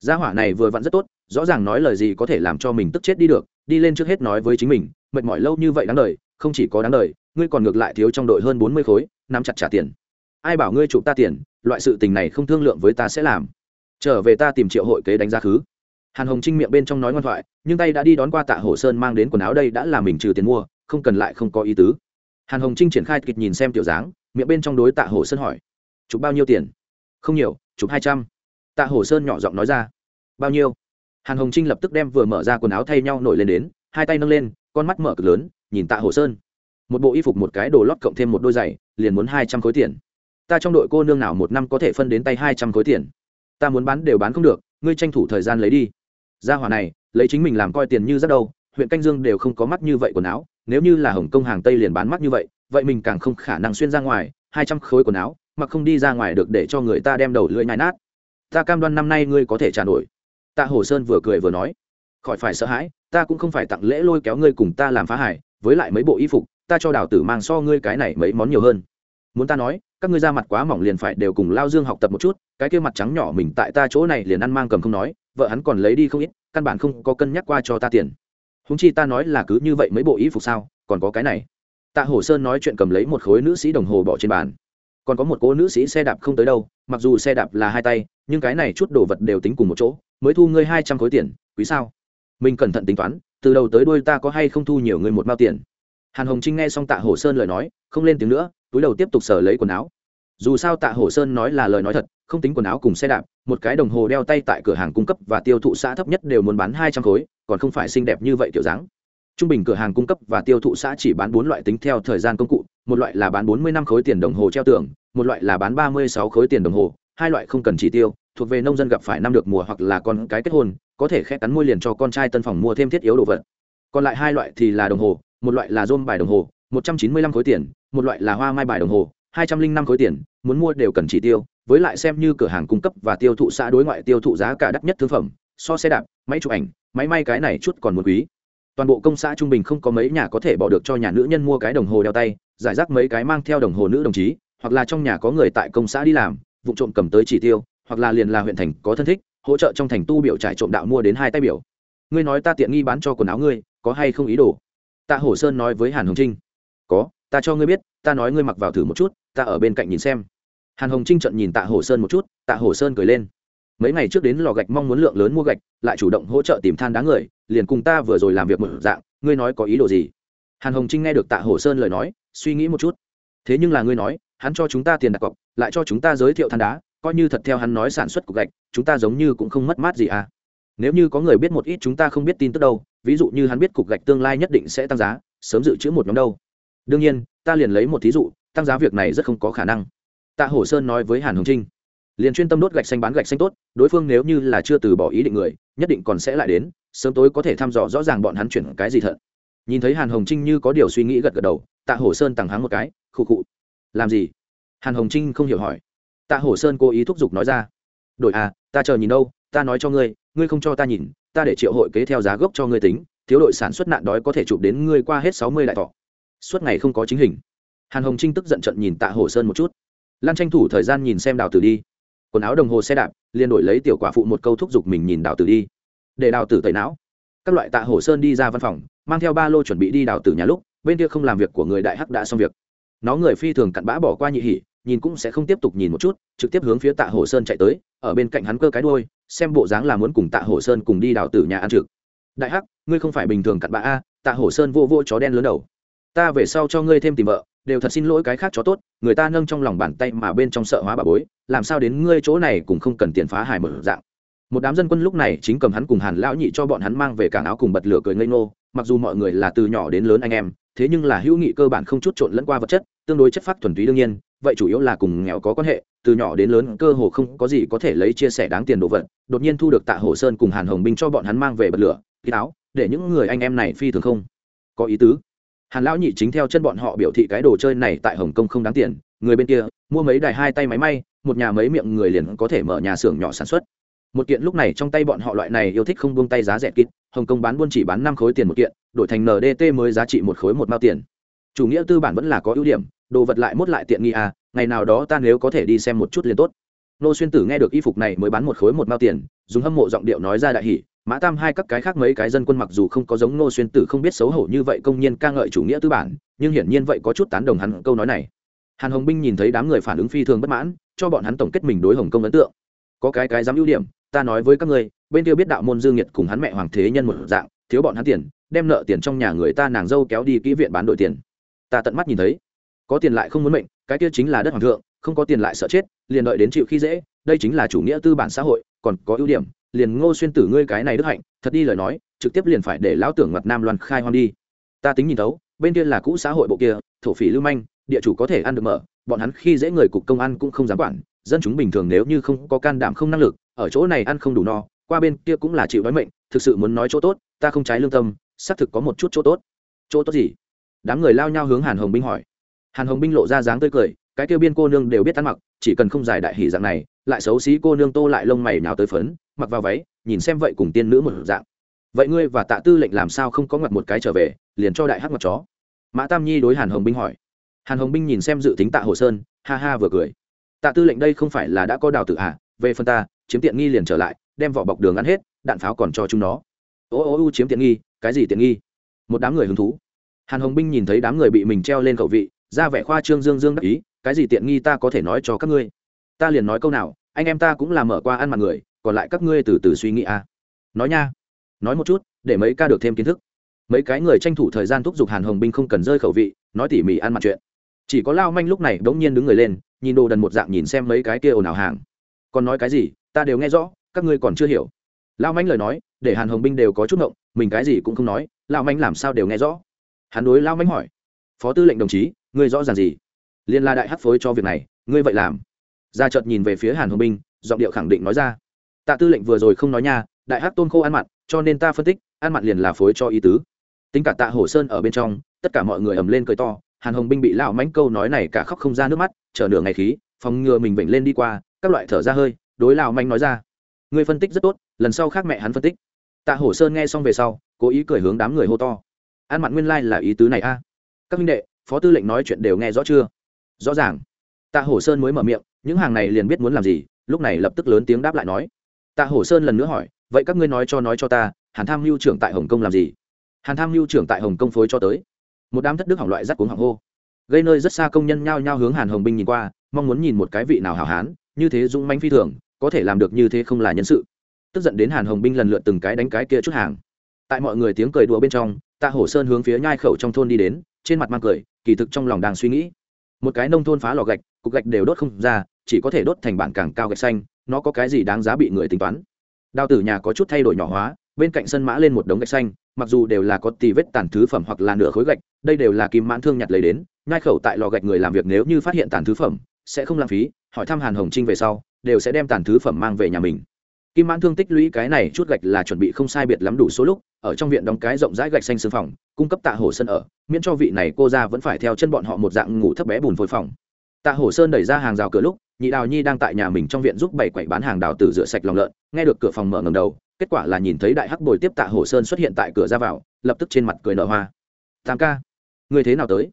Gia hỏa này vừa vặn rất tốt, rõ ràng nói lời gì có thể làm cho mình tức chết đi được, đi lên trước hết nói với chính mình mệt mỏi lâu như vậy đáng đời, không chỉ có đáng đời, ngươi còn ngược lại thiếu trong đội hơn bốn mươi khối, nắm chặt trả tiền. Ai bảo ngươi chụp ta tiền, loại sự tình này không thương lượng với ta sẽ làm. Trở về ta tìm triệu hội kế đánh giá khứ. Hàn hồng trinh miệng bên trong nói ngoan thoại, nhưng tay đã đi đón qua tạ hồ sơn mang đến quần áo đây đã là mình trừ tiền mua, không cần lại không có ý tứ. Hàn hồng trinh triển khai kịch nhìn xem tiểu dáng, miệng bên trong đối tạ hồ sơn hỏi, chụp bao nhiêu tiền? Không nhiều, chụp hai trăm. Tạ hồ sơn nhỏ giọng nói ra, bao nhiêu? Hàn hồng trinh lập tức đem vừa mở ra quần áo thay nhau nổi lên đến, hai tay nâng lên con mắt mở cực lớn, nhìn tạ hồ sơn. Một bộ y phục một cái đồ lót cộng thêm một đôi giày, liền muốn hai trăm khối tiền. Ta trong đội cô nương nào một năm có thể phân đến tay hai trăm khối tiền? Ta muốn bán đều bán không được, ngươi tranh thủ thời gian lấy đi. Gia hỏa này, lấy chính mình làm coi tiền như rất đâu, huyện canh dương đều không có mắt như vậy quần áo, nếu như là hồng kông hàng tây liền bán mắt như vậy vậy mình càng không khả năng xuyên ra ngoài, hai trăm khối quần áo, mà không đi ra ngoài được để cho người ta đem đầu lưỡi nhai nát. Ta cam đoan năm nay ngươi có thể trả nổi. Tạ hồ sơn vừa cười vừa nói. Khỏi phải sợ hãi ta cũng không phải tặng lễ lôi kéo ngươi cùng ta làm phá hải, với lại mấy bộ y phục, ta cho đào tử mang so ngươi cái này mấy món nhiều hơn. Muốn ta nói, các ngươi ra mặt quá mỏng liền phải đều cùng lao dương học tập một chút, cái kia mặt trắng nhỏ mình tại ta chỗ này liền ăn mang cầm không nói, vợ hắn còn lấy đi không ít, căn bản không có cân nhắc qua cho ta tiền. Húng chi ta nói là cứ như vậy mấy bộ y phục sao, còn có cái này. Tạ hổ sơn nói chuyện cầm lấy một khối nữ sĩ đồng hồ bỏ trên bàn. Còn có một cô nữ sĩ xe đạp không tới đâu, mặc dù xe đạp là hai tay, nhưng cái này chút đồ vật đều tính cùng một chỗ, mới thu ngươi hai trăm khối tiền, quý sao? Mình cẩn thận tính toán, từ đầu tới đuôi ta có hay không thu nhiều người một mao tiền. Hàn hồng trinh nghe xong tạ hổ sơn lời nói, không lên tiếng nữa, túi đầu tiếp tục sờ lấy quần áo. Dù sao tạ hổ sơn nói là lời nói thật, không tính quần áo cùng xe đạp, một cái đồng hồ đeo tay tại cửa hàng cung cấp và tiêu thụ xã thấp nhất đều muốn bán hai trăm khối, còn không phải xinh đẹp như vậy kiểu dáng. Trung bình cửa hàng cung cấp và tiêu thụ xã chỉ bán bốn loại tính theo thời gian công cụ, một loại là bán bốn mươi năm khối tiền đồng hồ treo tường, một loại là bán ba mươi sáu khối tiền đồng hồ, hai loại không cần chỉ tiêu thuộc về nông dân gặp phải năm được mùa hoặc là con cái kết hôn, có thể khẽ cắn môi liền cho con trai tân phòng mua thêm thiết yếu đồ vật. Còn lại hai loại thì là đồng hồ, một loại là dôm bài đồng hồ, một trăm chín mươi lăm khối tiền, một loại là hoa mai bài đồng hồ, hai trăm linh năm khối tiền, muốn mua đều cần chỉ tiêu, với lại xem như cửa hàng cung cấp và tiêu thụ xã đối ngoại tiêu thụ giá cả đắt nhất thương phẩm, so xe đạp, máy chụp ảnh, máy may cái này chút còn một quý. Toàn bộ công xã trung bình không có mấy nhà có thể bỏ được cho nhà nữ nhân mua cái đồng hồ đeo tay, giải rác mấy cái mang theo đồng hồ nữ đồng chí, hoặc là trong nhà có người tại công xã đi làm, vụ trộm cầm tới chỉ tiêu hoặc là liền là huyện thành có thân thích, hỗ trợ trong thành tu biểu trải trộm đạo mua đến hai tay biểu. Ngươi nói ta tiện nghi bán cho quần áo ngươi, có hay không ý đồ? Tạ hổ sơn nói với hàn hồng trinh. Có, ta cho ngươi biết, ta nói ngươi mặc vào thử một chút, ta ở bên cạnh nhìn xem. Hàn hồng trinh trận nhìn tạ hổ sơn một chút, tạ hổ sơn cười lên. Mấy ngày trước đến lò gạch mong muốn lượng lớn mua gạch, lại chủ động hỗ trợ tìm than đá người, liền cùng ta vừa rồi làm việc một dạng, ngươi nói có ý đồ gì? Hàn hồng trinh nghe được tạ hổ sơn lời nói, suy nghĩ một chút. Thế nhưng là ngươi nói, hắn cho chúng ta tiền đặt cọc, lại cho chúng ta giới thiệu than đá coi như thật theo hắn nói sản xuất cục gạch, chúng ta giống như cũng không mất mát gì à. Nếu như có người biết một ít chúng ta không biết tin tức đâu, ví dụ như hắn biết cục gạch tương lai nhất định sẽ tăng giá, sớm dự trữ một nhóm đâu. Đương nhiên, ta liền lấy một thí dụ, tăng giá việc này rất không có khả năng. Tạ hổ sơn nói với hàn hồng trinh. Liền chuyên tâm đốt gạch xanh bán gạch xanh tốt, đối phương nếu như là chưa từ bỏ ý định người, nhất định còn sẽ lại đến, sớm tối có thể thăm dò rõ ràng bọn hắn chuyển cái gì thật. Nhìn thấy hàn hồng trinh như có điều suy nghĩ gật gật đầu, tạ hổ sơn tằng hắng một cái, khụ khụ. Làm gì? Hàn hồng trinh không hiểu hỏi tạ hổ sơn cố ý thúc giục nói ra. Đội à ta chờ nhìn đâu, ta nói cho ngươi ngươi không cho ta nhìn, ta để triệu hội kế theo giá gốc cho ngươi tính, thiếu đội sản xuất nạn đói có thể chụp đến ngươi qua hết sáu mươi đại thọ. Suốt ngày không có chính hình. Hàn hồng trinh tức giận trận nhìn tạ hổ sơn một chút. Lan tranh thủ thời gian nhìn xem đào tử đi. Quần áo đồng hồ xe đạp, liền đổi lấy tiểu quả phụ một câu thúc giục mình nhìn đào tử đi. Để đào tử tẩy não. Các loại tạ hổ sơn đi ra văn phòng, mang theo ba lô chuẩn bị đi đào tử nhà lúc, bên kia không làm việc của người đại hắc đã xong việc. Nó người phi thường cặn bã bỏ qua nhị hỉ nhìn cũng sẽ không tiếp tục nhìn một chút, trực tiếp hướng phía tạ hổ sơn chạy tới, ở bên cạnh hắn cơ cái đôi xem bộ dáng là muốn cùng tạ hổ sơn cùng đi đào tử nhà ăn trực. Đại hắc, ngươi không phải bình thường cặn bã a, tạ hổ sơn vô vô chó đen lớn đầu. Ta về sau cho ngươi thêm tìm vợ, đều thật xin lỗi cái khác chó tốt, người ta nâng trong lòng bàn tay mà bên trong sợ hóa bà bối, làm sao đến ngươi chỗ này cũng không cần tiền phá hài mở dạng. Một đám dân quân lúc này chính cầm hắn cùng hàn lão nhị cho bọn hắn mang về cảng áo cùng bật lửa cười ngây ngô, mặc dù mọi người là từ nhỏ đến lớn anh em thế nhưng là hữu nghị cơ bản không chút trộn lẫn qua vật chất, tương đối chất phát thuần túy đương nhiên, vậy chủ yếu là cùng nghèo có quan hệ, từ nhỏ đến lớn cơ hồ không có gì có thể lấy chia sẻ đáng tiền đồ vật, đột nhiên thu được tạ hồ sơn cùng hàn hồng binh cho bọn hắn mang về bật lửa ký áo, để những người anh em này phi thường không có ý tứ. Hàn lão nhị chính theo chân bọn họ biểu thị cái đồ chơi này tại hồng kông không đáng tiền, người bên kia, mua mấy đài hai tay máy may, một nhà mấy miệng người liền có thể mở nhà xưởng nhỏ sản xuất. Một kiện lúc này trong tay bọn họ loại này yêu thích không buông tay giá rẻ kít hồng kông bán buôn chỉ bán năm khối tiền một kiện, đổi thành ndt mới giá trị một khối một mao tiền. Chủ nghĩa tư bản vẫn là có ưu điểm, đồ vật lại mốt lại tiện nghi à ngày nào đó ta nếu có thể đi xem một chút liền tốt. Nô xuyên tử nghe được y phục này mới bán một khối một mao tiền, dùng hâm mộ giọng điệu nói ra đại hỷ mã tam hai các cái khác mấy cái dân quân mặc dù không có giống nô xuyên tử không biết xấu hổ như vậy công nhiên ca ngợi chủ nghĩa tư bản, nhưng hiển nhiên vậy có chút tán đồng hắn câu nói này. Hàn hồng binh nhìn thấy đám người phản ứng phi thường bất mãn, cho bọn hắn tổng kết mình đối hồng công ấn tượng. Có cái cái dám ưu điểm, ta nói với các ngươi bên kia biết đạo môn dương nhiệt cùng hắn mẹ hoàng thế nhân một dạng, thiếu bọn hắn tiền, đem nợ tiền trong nhà người ta nàng dâu kéo đi kỹ viện bán đổi tiền. Ta tận mắt nhìn thấy. Có tiền lại không muốn mệnh, cái kia chính là đất hoàng thượng, không có tiền lại sợ chết, liền đợi đến chịu khi dễ, đây chính là chủ nghĩa tư bản xã hội, còn có ưu điểm, liền ngô xuyên tử ngươi cái này đức hạnh, thật đi lời nói, trực tiếp liền phải để lão tưởng mặt nam loan khai hoang đi. Ta tính nhìn thấu, bên kia là cũ xã hội bộ kia, thổ phỉ lưu manh, địa chủ có thể ăn được mở, bọn hắn khi dễ người cục công an cũng không dám quản, dân chúng bình thường nếu như không có can đảm không năng lực, ở chỗ này ăn không đủ no qua bên kia cũng là chịu đói mệnh, thực sự muốn nói chỗ tốt, ta không trái lương tâm, xác thực có một chút chỗ tốt. Chỗ tốt gì? Đám người lao nhau hướng hàn hồng binh hỏi. Hàn hồng binh lộ ra dáng tươi cười, cái kêu biên cô nương đều biết ăn mặc, chỉ cần không giải đại hỉ dạng này, lại xấu xí cô nương tô lại lông mày nào tới phấn, mặc vào váy, nhìn xem vậy cùng tiên nữ một dạng. Vậy ngươi và tạ tư lệnh làm sao không có ngặt một cái trở về, liền cho đại hắc mặt chó? Mã tam nhi đối hàn hồng binh hỏi. Hàn hồng binh nhìn xem dự tính tạ hồ sơn, ha ha vừa cười. Tạ tư lệnh đây không phải là đã có đào tự à? Về phần ta, chiếm tiện nghi liền trở lại đem vỏ bọc đường ăn hết, đạn pháo còn cho chúng nó. Ô ô u chiếm tiện nghi, cái gì tiện nghi? Một đám người hứng thú. Hàn hồng binh nhìn thấy đám người bị mình treo lên khẩu vị, ra vẻ khoa trương dương dương đắc ý, cái gì tiện nghi ta có thể nói cho các ngươi? Ta liền nói câu nào, anh em ta cũng là mở qua ăn mặt người, còn lại các ngươi từ từ suy nghĩ à. nói nha, nói một chút, để mấy ca được thêm kiến thức. Mấy cái người tranh thủ thời gian thúc giục hàn hồng binh không cần rơi khẩu vị, nói tỉ mỉ ăn mặt chuyện. Chỉ có lao manh lúc này bỗng nhiên đứng người lên, nhìn đồ đần một dạng nhìn xem mấy cái kia ồn ào hàng. Còn nói cái gì, ta đều nghe rõ các ngươi còn chưa hiểu. Lao manh lời nói, để hàn hồng binh đều có chút ngộng, mình cái gì cũng không nói lao manh làm sao đều nghe rõ. Hắn đối lao manh hỏi, phó tư lệnh đồng chí, ngươi rõ ràng gì? Liên la đại hắc phối cho việc này, ngươi vậy làm? Ra chợt nhìn về phía hàn hồng binh, giọng điệu khẳng định nói ra, tạ tư lệnh vừa rồi không nói nha, đại hắc tôn khô ăn mặn, cho nên ta phân tích, ăn mặn liền là phối cho ý tứ. Tính cả tạ hổ sơn ở bên trong, tất cả mọi người ầm lên cười to, hàn hồng binh bị lão mánh câu nói này cả khóc không ra nước mắt, chờ nửa ngày khí, phòng ngừa mình bệnh lên đi qua, các loại thở ra hơi, đối lão mánh nói ra người phân tích rất tốt, lần sau khác mẹ hắn phân tích. Tạ hổ sơn nghe xong về sau, cố ý cười hướng đám người hô to. An mặn nguyên lai、like、là ý tứ này a. Các minh đệ, phó tư lệnh nói chuyện đều nghe rõ chưa? Rõ ràng. Tạ hổ sơn mới mở miệng, những hàng này liền biết muốn làm gì, lúc này lập tức lớn tiếng đáp lại nói. Tạ hổ sơn lần nữa hỏi, vậy các ngươi nói cho nói cho ta, hàn tham mưu trưởng tại hồng kông làm gì? Hàn tham mưu trưởng tại hồng kông phối cho tới. Một đám thất đức hỏng loại rắc cuống hỏng hô. Gây nơi rất xa công nhân nhao nhao hướng hàn hồng binh nhìn qua, mong muốn nhìn một cái vị nào hảo hán, như thế dũng manh phi thường có thể làm được như thế không là nhân sự. Tức giận đến hàn hồng binh lần lượt từng cái đánh cái kia chút hàng. Tại mọi người tiếng cười đùa bên trong, tạ hổ sơn hướng phía nhai khẩu trong thôn đi đến, trên mặt mang cười, kỳ thực trong lòng đang suy nghĩ. Một cái nông thôn phá lò gạch, cục gạch đều đốt không ra, chỉ có thể đốt thành bản càng cao gạch xanh, nó có cái gì đáng giá bị người tính toán. Đào tử nhà có chút thay đổi nhỏ hóa, bên cạnh sân mã lên một đống gạch xanh, mặc dù đều là có tì vết tàn thứ phẩm hoặc là nửa khối gạch, đây đều là kim mãn thương nhặt lấy đến, nhai khẩu tại lò gạch người làm việc nếu như phát hiện tàn thứ phẩm, sẽ không lãng phí, hỏi thăm hàn hồng trinh về sau đều sẽ đem tàn thứ phẩm mang về nhà mình. Kim mãn thương tích lũy cái này chút gạch là chuẩn bị không sai biệt lắm đủ số lúc, ở trong viện đóng cái rộng rãi gạch xanh xương phòng, cung cấp tạ hồ sơn ở, miễn cho vị này cô ra vẫn phải theo chân bọn họ một dạng ngủ thấp bé bùn phôi phòng. Tạ hồ sơn đẩy ra hàng rào cửa lúc, nhị đào nhi đang tại nhà mình trong viện giúp bảy quậy bán hàng đào tử rửa sạch lòng lợn, nghe được cửa phòng mở ngầm đầu, kết quả là nhìn thấy đại hắc bồi tiếp tạ hồ sơn xuất hiện tại cửa ra vào, lập tức trên mặt cười nở hoa. Tam ca, người thế nào tới?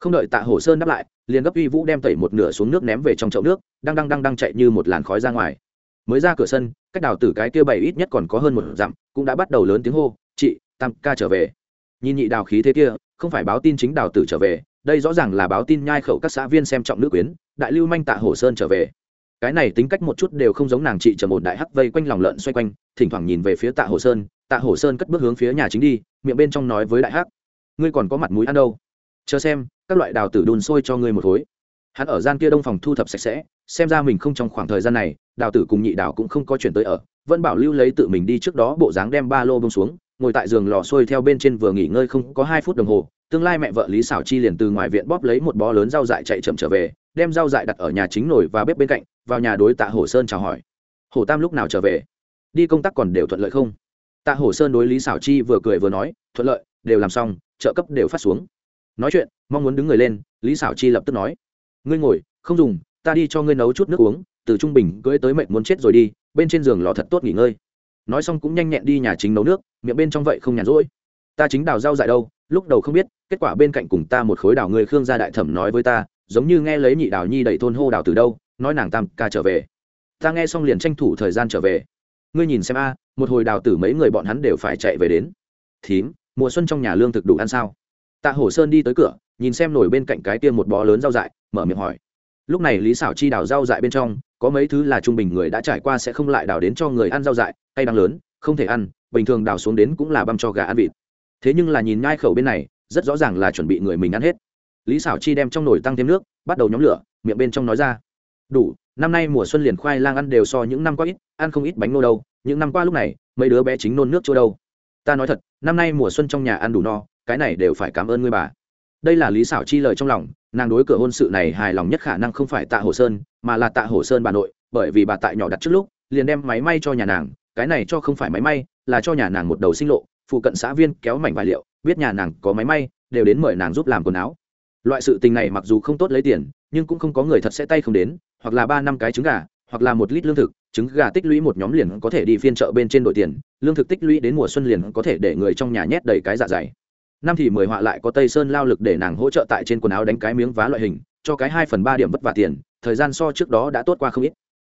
Không đợi tạ hồ sơn đáp lại, liền gấp uy vũ đem tẩy một nửa xuống nước ném về trong chậu nước, đang đang đang đang chạy như một làn khói ra ngoài. Mới ra cửa sân, cách đào tử cái kia bảy ít nhất còn có hơn một dặm, cũng đã bắt đầu lớn tiếng hô, chị, tam ca trở về. Nhìn nhị đào khí thế kia, không phải báo tin chính đào tử trở về, đây rõ ràng là báo tin nhai khẩu các xã viên xem trọng nữ quyến, đại lưu manh tạ hồ sơn trở về. Cái này tính cách một chút đều không giống nàng chị trầm một đại hắc vây quanh lòng lợn xoay quanh, thỉnh thoảng nhìn về phía tạ hồ sơn, tạ hồ sơn cất bước hướng phía nhà chính đi, miệng bên trong nói với đại hắc, ngươi còn có mặt mũi ăn đâu? Chờ xem, các loại đào tử đun sôi cho ngươi một khối. Hắn ở gian kia đông phòng thu thập sạch sẽ, xem ra mình không trong khoảng thời gian này, đào tử cùng nhị đào cũng không có chuyển tới ở, vẫn bảo lưu lấy tự mình đi trước đó bộ dáng đem ba lô bông xuống, ngồi tại giường lò sôi theo bên trên vừa nghỉ ngơi không có hai phút đồng hồ, tương lai mẹ vợ lý xảo chi liền từ ngoài viện bóp lấy một bó lớn rau dại chạy chậm trở về, đem rau dại đặt ở nhà chính nổi và bếp bên cạnh, vào nhà đối tạ hồ sơn chào hỏi. Hồ tam lúc nào trở về? Đi công tác còn đều thuận lợi không? Tạ hồ sơn đối lý xảo chi vừa cười vừa nói, thuận lợi, đều làm xong, trợ cấp đều phát xuống nói chuyện, mong muốn đứng người lên, lý xảo chi lập tức nói. Ngươi ngồi, không dùng, ta đi cho ngươi nấu chút nước uống, từ trung bình cưỡi tới mệnh muốn chết rồi đi, bên trên giường lò thật tốt nghỉ ngơi. Nói xong cũng nhanh nhẹn đi nhà chính nấu nước, miệng bên trong vậy không nhàn rỗi. Ta chính đào rau dại đâu, lúc đầu không biết, kết quả bên cạnh cùng ta một khối đào người khương gia đại thẩm nói với ta, giống như nghe lấy nhị đào nhi đẩy thôn hô đào từ đâu, nói nàng tam ca trở về. Ta nghe xong liền tranh thủ thời gian trở về. Ngươi nhìn xem a, một hồi đào tử mấy người bọn hắn đều phải chạy về đến. Thím, mùa xuân trong nhà lương thực đủ ăn sao? Tạ hổ sơn đi tới cửa, nhìn xem nổi bên cạnh cái tiêm một bó lớn rau dại, mở miệng hỏi. Lúc này lý xảo chi đào rau dại bên trong, có mấy thứ là trung bình người đã trải qua sẽ không lại đào đến cho người ăn rau dại hay đang lớn, không thể ăn, bình thường đào xuống đến cũng là băm cho gà ăn vịt. Thế nhưng là nhìn nhai khẩu bên này, rất rõ ràng là chuẩn bị người mình ăn hết. Lý xảo chi đem trong nồi tăng thêm nước, bắt đầu nhóm lửa, miệng bên trong nói ra. Đủ, năm nay mùa xuân liền khoai lang ăn đều so những năm qua ít, ăn không ít bánh nô đâu, những năm qua lúc này, mấy đứa bé chính nôn nước chỗ đâu? Ta nói thật, năm nay mùa xuân trong nhà ăn đủ no cái này đều phải cảm ơn ngươi bà. Đây là lý xảo chi lời trong lòng, nàng đối cửa hôn sự này hài lòng nhất khả năng không phải tạ hồ sơn, mà là tạ hồ sơn bà nội, bởi vì bà tại nhỏ đặt trước lúc, liền đem máy may cho nhà nàng, cái này cho không phải máy may, là cho nhà nàng một đầu sinh lộ, phụ cận xã viên kéo mảnh vải liệu, biết nhà nàng có máy may, đều đến mời nàng giúp làm quần áo. Loại sự tình này mặc dù không tốt lấy tiền, nhưng cũng không có người thật sẽ tay không đến, hoặc là ba năm cái trứng gà, hoặc là một lít lương thực, trứng gà tích lũy một nhóm liền có thể đi phiên chợ bên trên đội tiền, lương thực tích lũy đến mùa xuân liền có thể để người trong nhà nhét đầy cái dạ dày năm thì mười họa lại có tây sơn lao lực để nàng hỗ trợ tại trên quần áo đánh cái miếng vá loại hình, cho cái hai phần ba điểm vất vả tiền, thời gian so trước đó đã tốt qua không ít.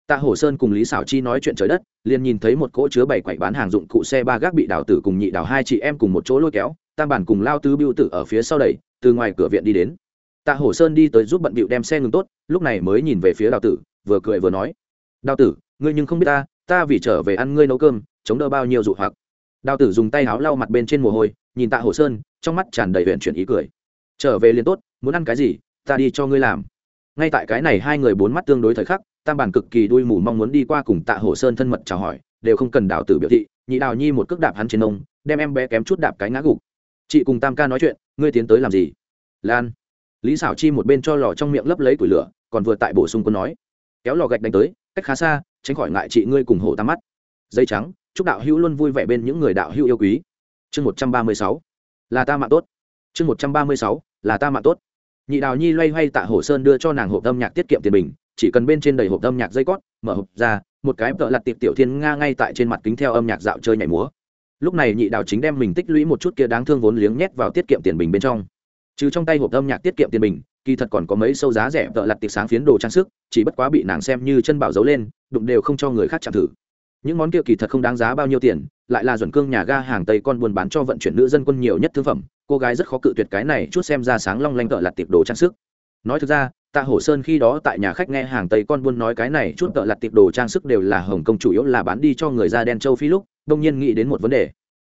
Tạ hổ sơn cùng lý xảo chi nói chuyện trời đất, liền nhìn thấy một cỗ chứa bảy quậy bán hàng dụng cụ xe ba gác bị đào tử cùng nhị đào hai chị em cùng một chỗ lôi kéo, tam bản cùng lao tứ biêu tử ở phía sau đẩy, từ ngoài cửa viện đi đến. Tạ hổ sơn đi tới giúp bận bịu đem xe ngừng tốt, lúc này mới nhìn về phía đào tử, vừa cười vừa nói, đào tử, ngươi nhưng không biết ta ta vì trở về ăn ngươi nấu cơm, chống đỡ bao nhiêu dụ hoặc. Đào tử dùng tay áo lau mặt bên trên mồ hôi nhìn tạ hổ sơn, trong mắt tràn đầy huyện chuyển ý cười. Trở về liền tốt, muốn ăn cái gì, ta đi cho ngươi làm. Ngay tại cái này hai người bốn mắt tương đối thời khắc, tam bản cực kỳ đuôi mù mong muốn đi qua cùng tạ hổ sơn thân mật chào hỏi, đều không cần đào tử biểu thị, nhị đào nhi một cước đạp hắn trên nông đem em bé kém chút đạp cái ngã gục. Chị cùng tam ca nói chuyện, ngươi tiến tới làm gì? Lan. Lý xảo chi một bên cho lò trong miệng lấp lấy củi lửa, còn vừa tại bổ sung quân nói. Kéo lò gạch đánh tới, cách khá xa, tránh khỏi ngại chị ngươi cùng hổ tam mắt. Dây trắng, chúc đạo hữu luôn vui vẻ bên những người đạo hữu yêu quý chương một trăm ba mươi sáu. Là ta mạng tốt. Chương một trăm ba mươi sáu, là ta mạng tốt. Nhị đào nhi loay hoay tạ hồ sơn đưa cho nàng hộp âm nhạc tiết kiệm tiền bình, chỉ cần bên trên đầy hộp âm nhạc dây cót, mở hộp ra, một cái tợ lặt tiệp tiểu thiên nga ngay tại trên mặt kính theo âm nhạc dạo chơi nhảy múa. Lúc này nhị đào chính đem mình tích lũy một chút kia đáng thương vốn liếng nhét vào tiết kiệm tiền bình bên trong. Trừ trong tay hộp âm nhạc tiết kiệm tiền bình, kỳ thật còn có mấy sâu giá rẻ tợ lặt tiệp sáng phiến đồ trang sức, chỉ bất quá bị nàng xem như chân bảo giấu lên, đụng đều không cho người khác chạm thử. Những món kia kỳ thật không đáng giá bao nhiêu tiền lại là duẩn cương nhà ga hàng tây con buôn bán cho vận chuyển nữ dân quân nhiều nhất thương phẩm. Cô gái rất khó cự tuyệt cái này, chút xem ra sáng long lanh tợ lặt tiệp đồ trang sức. Nói thực ra, tạ hổ sơn khi đó tại nhà khách nghe hàng tây con buôn nói cái này, chút tợ lặt tiệp đồ trang sức đều là hồng kông chủ yếu là bán đi cho người da đen châu phi lúc, đông nhiên nghĩ đến một vấn đề.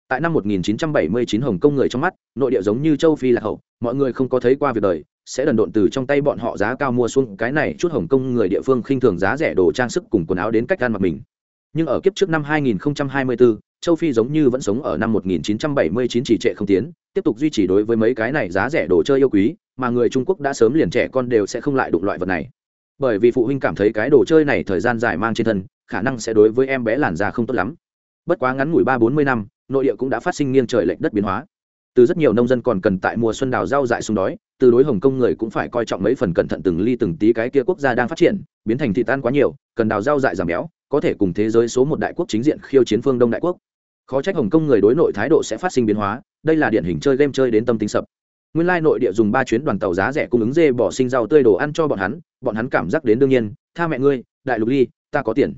Tại năm 1979 hồng kông người trong mắt, nội địa giống như châu phi là hậu, mọi người không có thấy qua việc đời, sẽ đần độn từ trong tay bọn họ giá cao mua xuống cái này, chút hồng kông người địa phương khinh thường giá rẻ đồ trang sức cùng quần áo đến cách ăn mặc mình nhưng ở kiếp trước năm 2024, châu phi giống như vẫn sống ở năm 1979 chỉ trệ không tiến tiếp tục duy trì đối với mấy cái này giá rẻ đồ chơi yêu quý mà người trung quốc đã sớm liền trẻ con đều sẽ không lại đụng loại vật này. Bởi vì phụ huynh cảm thấy cái đồ chơi này thời gian dài mang trên thân khả năng sẽ đối với em bé làn da không tốt lắm. Bất quá ngắn ngủi ba bốn mươi năm nội địa cũng đã phát sinh nghiêng trời lệch đất biến hóa. Từ rất nhiều nông dân còn cần tại mùa xuân đào rau dại xuống đói từ đối hồng kông người cũng phải coi trọng mấy phần cẩn thận từng ly từng tí cái kia quốc gia đang phát triển biến thành thị tan quá nhiều cần đào rau dại giảm béo có thể cùng thế giới số một đại quốc chính diện khiêu chiến phương đông đại quốc. Khó trách hồng kông người đối nội thái độ sẽ phát sinh biến hóa, đây là điển hình chơi game chơi đến tâm tính sập. Nguyên lai nội địa dùng ba chuyến đoàn tàu giá rẻ cung ứng dê bỏ sinh rau tươi đồ ăn cho bọn hắn bọn hắn cảm giác đến đương nhiên, tha mẹ ngươi, đại lục ly ta có tiền.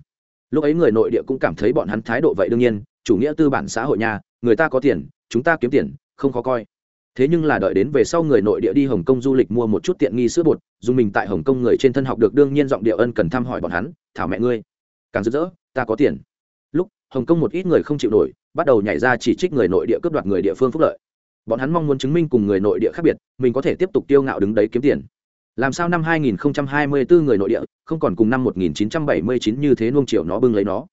Lúc ấy người nội địa cũng cảm thấy bọn hắn thái độ vậy đương nhiên, chủ nghĩa tư bản xã hội nhà, người ta có tiền, chúng ta kiếm tiền, không khó coi. Thế nhưng là đợi đến về sau người nội địa đi hồng kông du lịch mua một chút tiện nghi sữa bột, dùng mình tại hồng kông người trên thân học được đương nhiên giọng điệu ân cần thăm hỏi bọn hắn, thảo mẹ ngươi càng rực rỡ, ta có tiền. Lúc, hồng kông một ít người không chịu nổi, bắt đầu nhảy ra chỉ trích người nội địa cướp đoạt người địa phương phúc lợi. Bọn hắn mong muốn chứng minh cùng người nội địa khác biệt, mình có thể tiếp tục tiêu ngạo đứng đấy kiếm tiền. Làm sao năm 2024 người nội địa, không còn cùng năm 1979 như thế nuông chiều nó bưng lấy nó?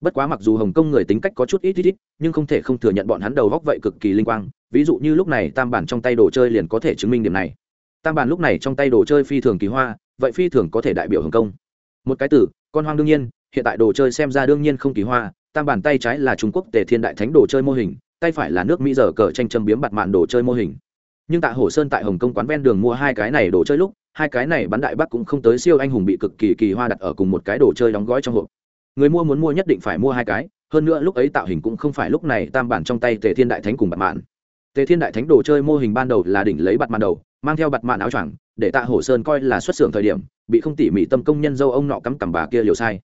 Bất quá mặc dù hồng kông người tính cách có chút ít ít ít, nhưng không thể không thừa nhận bọn hắn đầu góc vậy cực kỳ linh quang. Ví dụ như lúc này tam bản trong tay đồ chơi liền có thể chứng minh điểm này. Tam bản lúc này trong tay đồ chơi phi thường kỳ hoa, vậy phi thường có thể đại biểu hồng kông. Một cái từ, con hoang đương nhiên hiện tại đồ chơi xem ra đương nhiên không kỳ hoa, tam bàn tay trái là trung quốc tề thiên đại thánh đồ chơi mô hình, tay phải là nước mỹ giờ cờ tranh châm biếm bặt mạn đồ chơi mô hình. Nhưng Tạ Hổ sơn tại hồng kông quán ven đường mua hai cái này đồ chơi lúc, hai cái này bắn đại bắc cũng không tới siêu anh hùng bị cực kỳ kỳ hoa đặt ở cùng một cái đồ chơi đóng gói trong hộp. Người mua muốn mua nhất định phải mua hai cái, hơn nữa lúc ấy tạo hình cũng không phải lúc này, tam bản trong tay tề thiên đại thánh cùng bặt mạn. Tề thiên đại thánh đồ chơi mô hình ban đầu là đỉnh lấy bặt mạn đầu, mang theo bặt mạn áo choàng, để tạ hổ sơn coi là xuất xưởng thời điểm, bị không tỉ mỉ tâm công nhân dâu ông nọ cắm cằm bà kia liều sai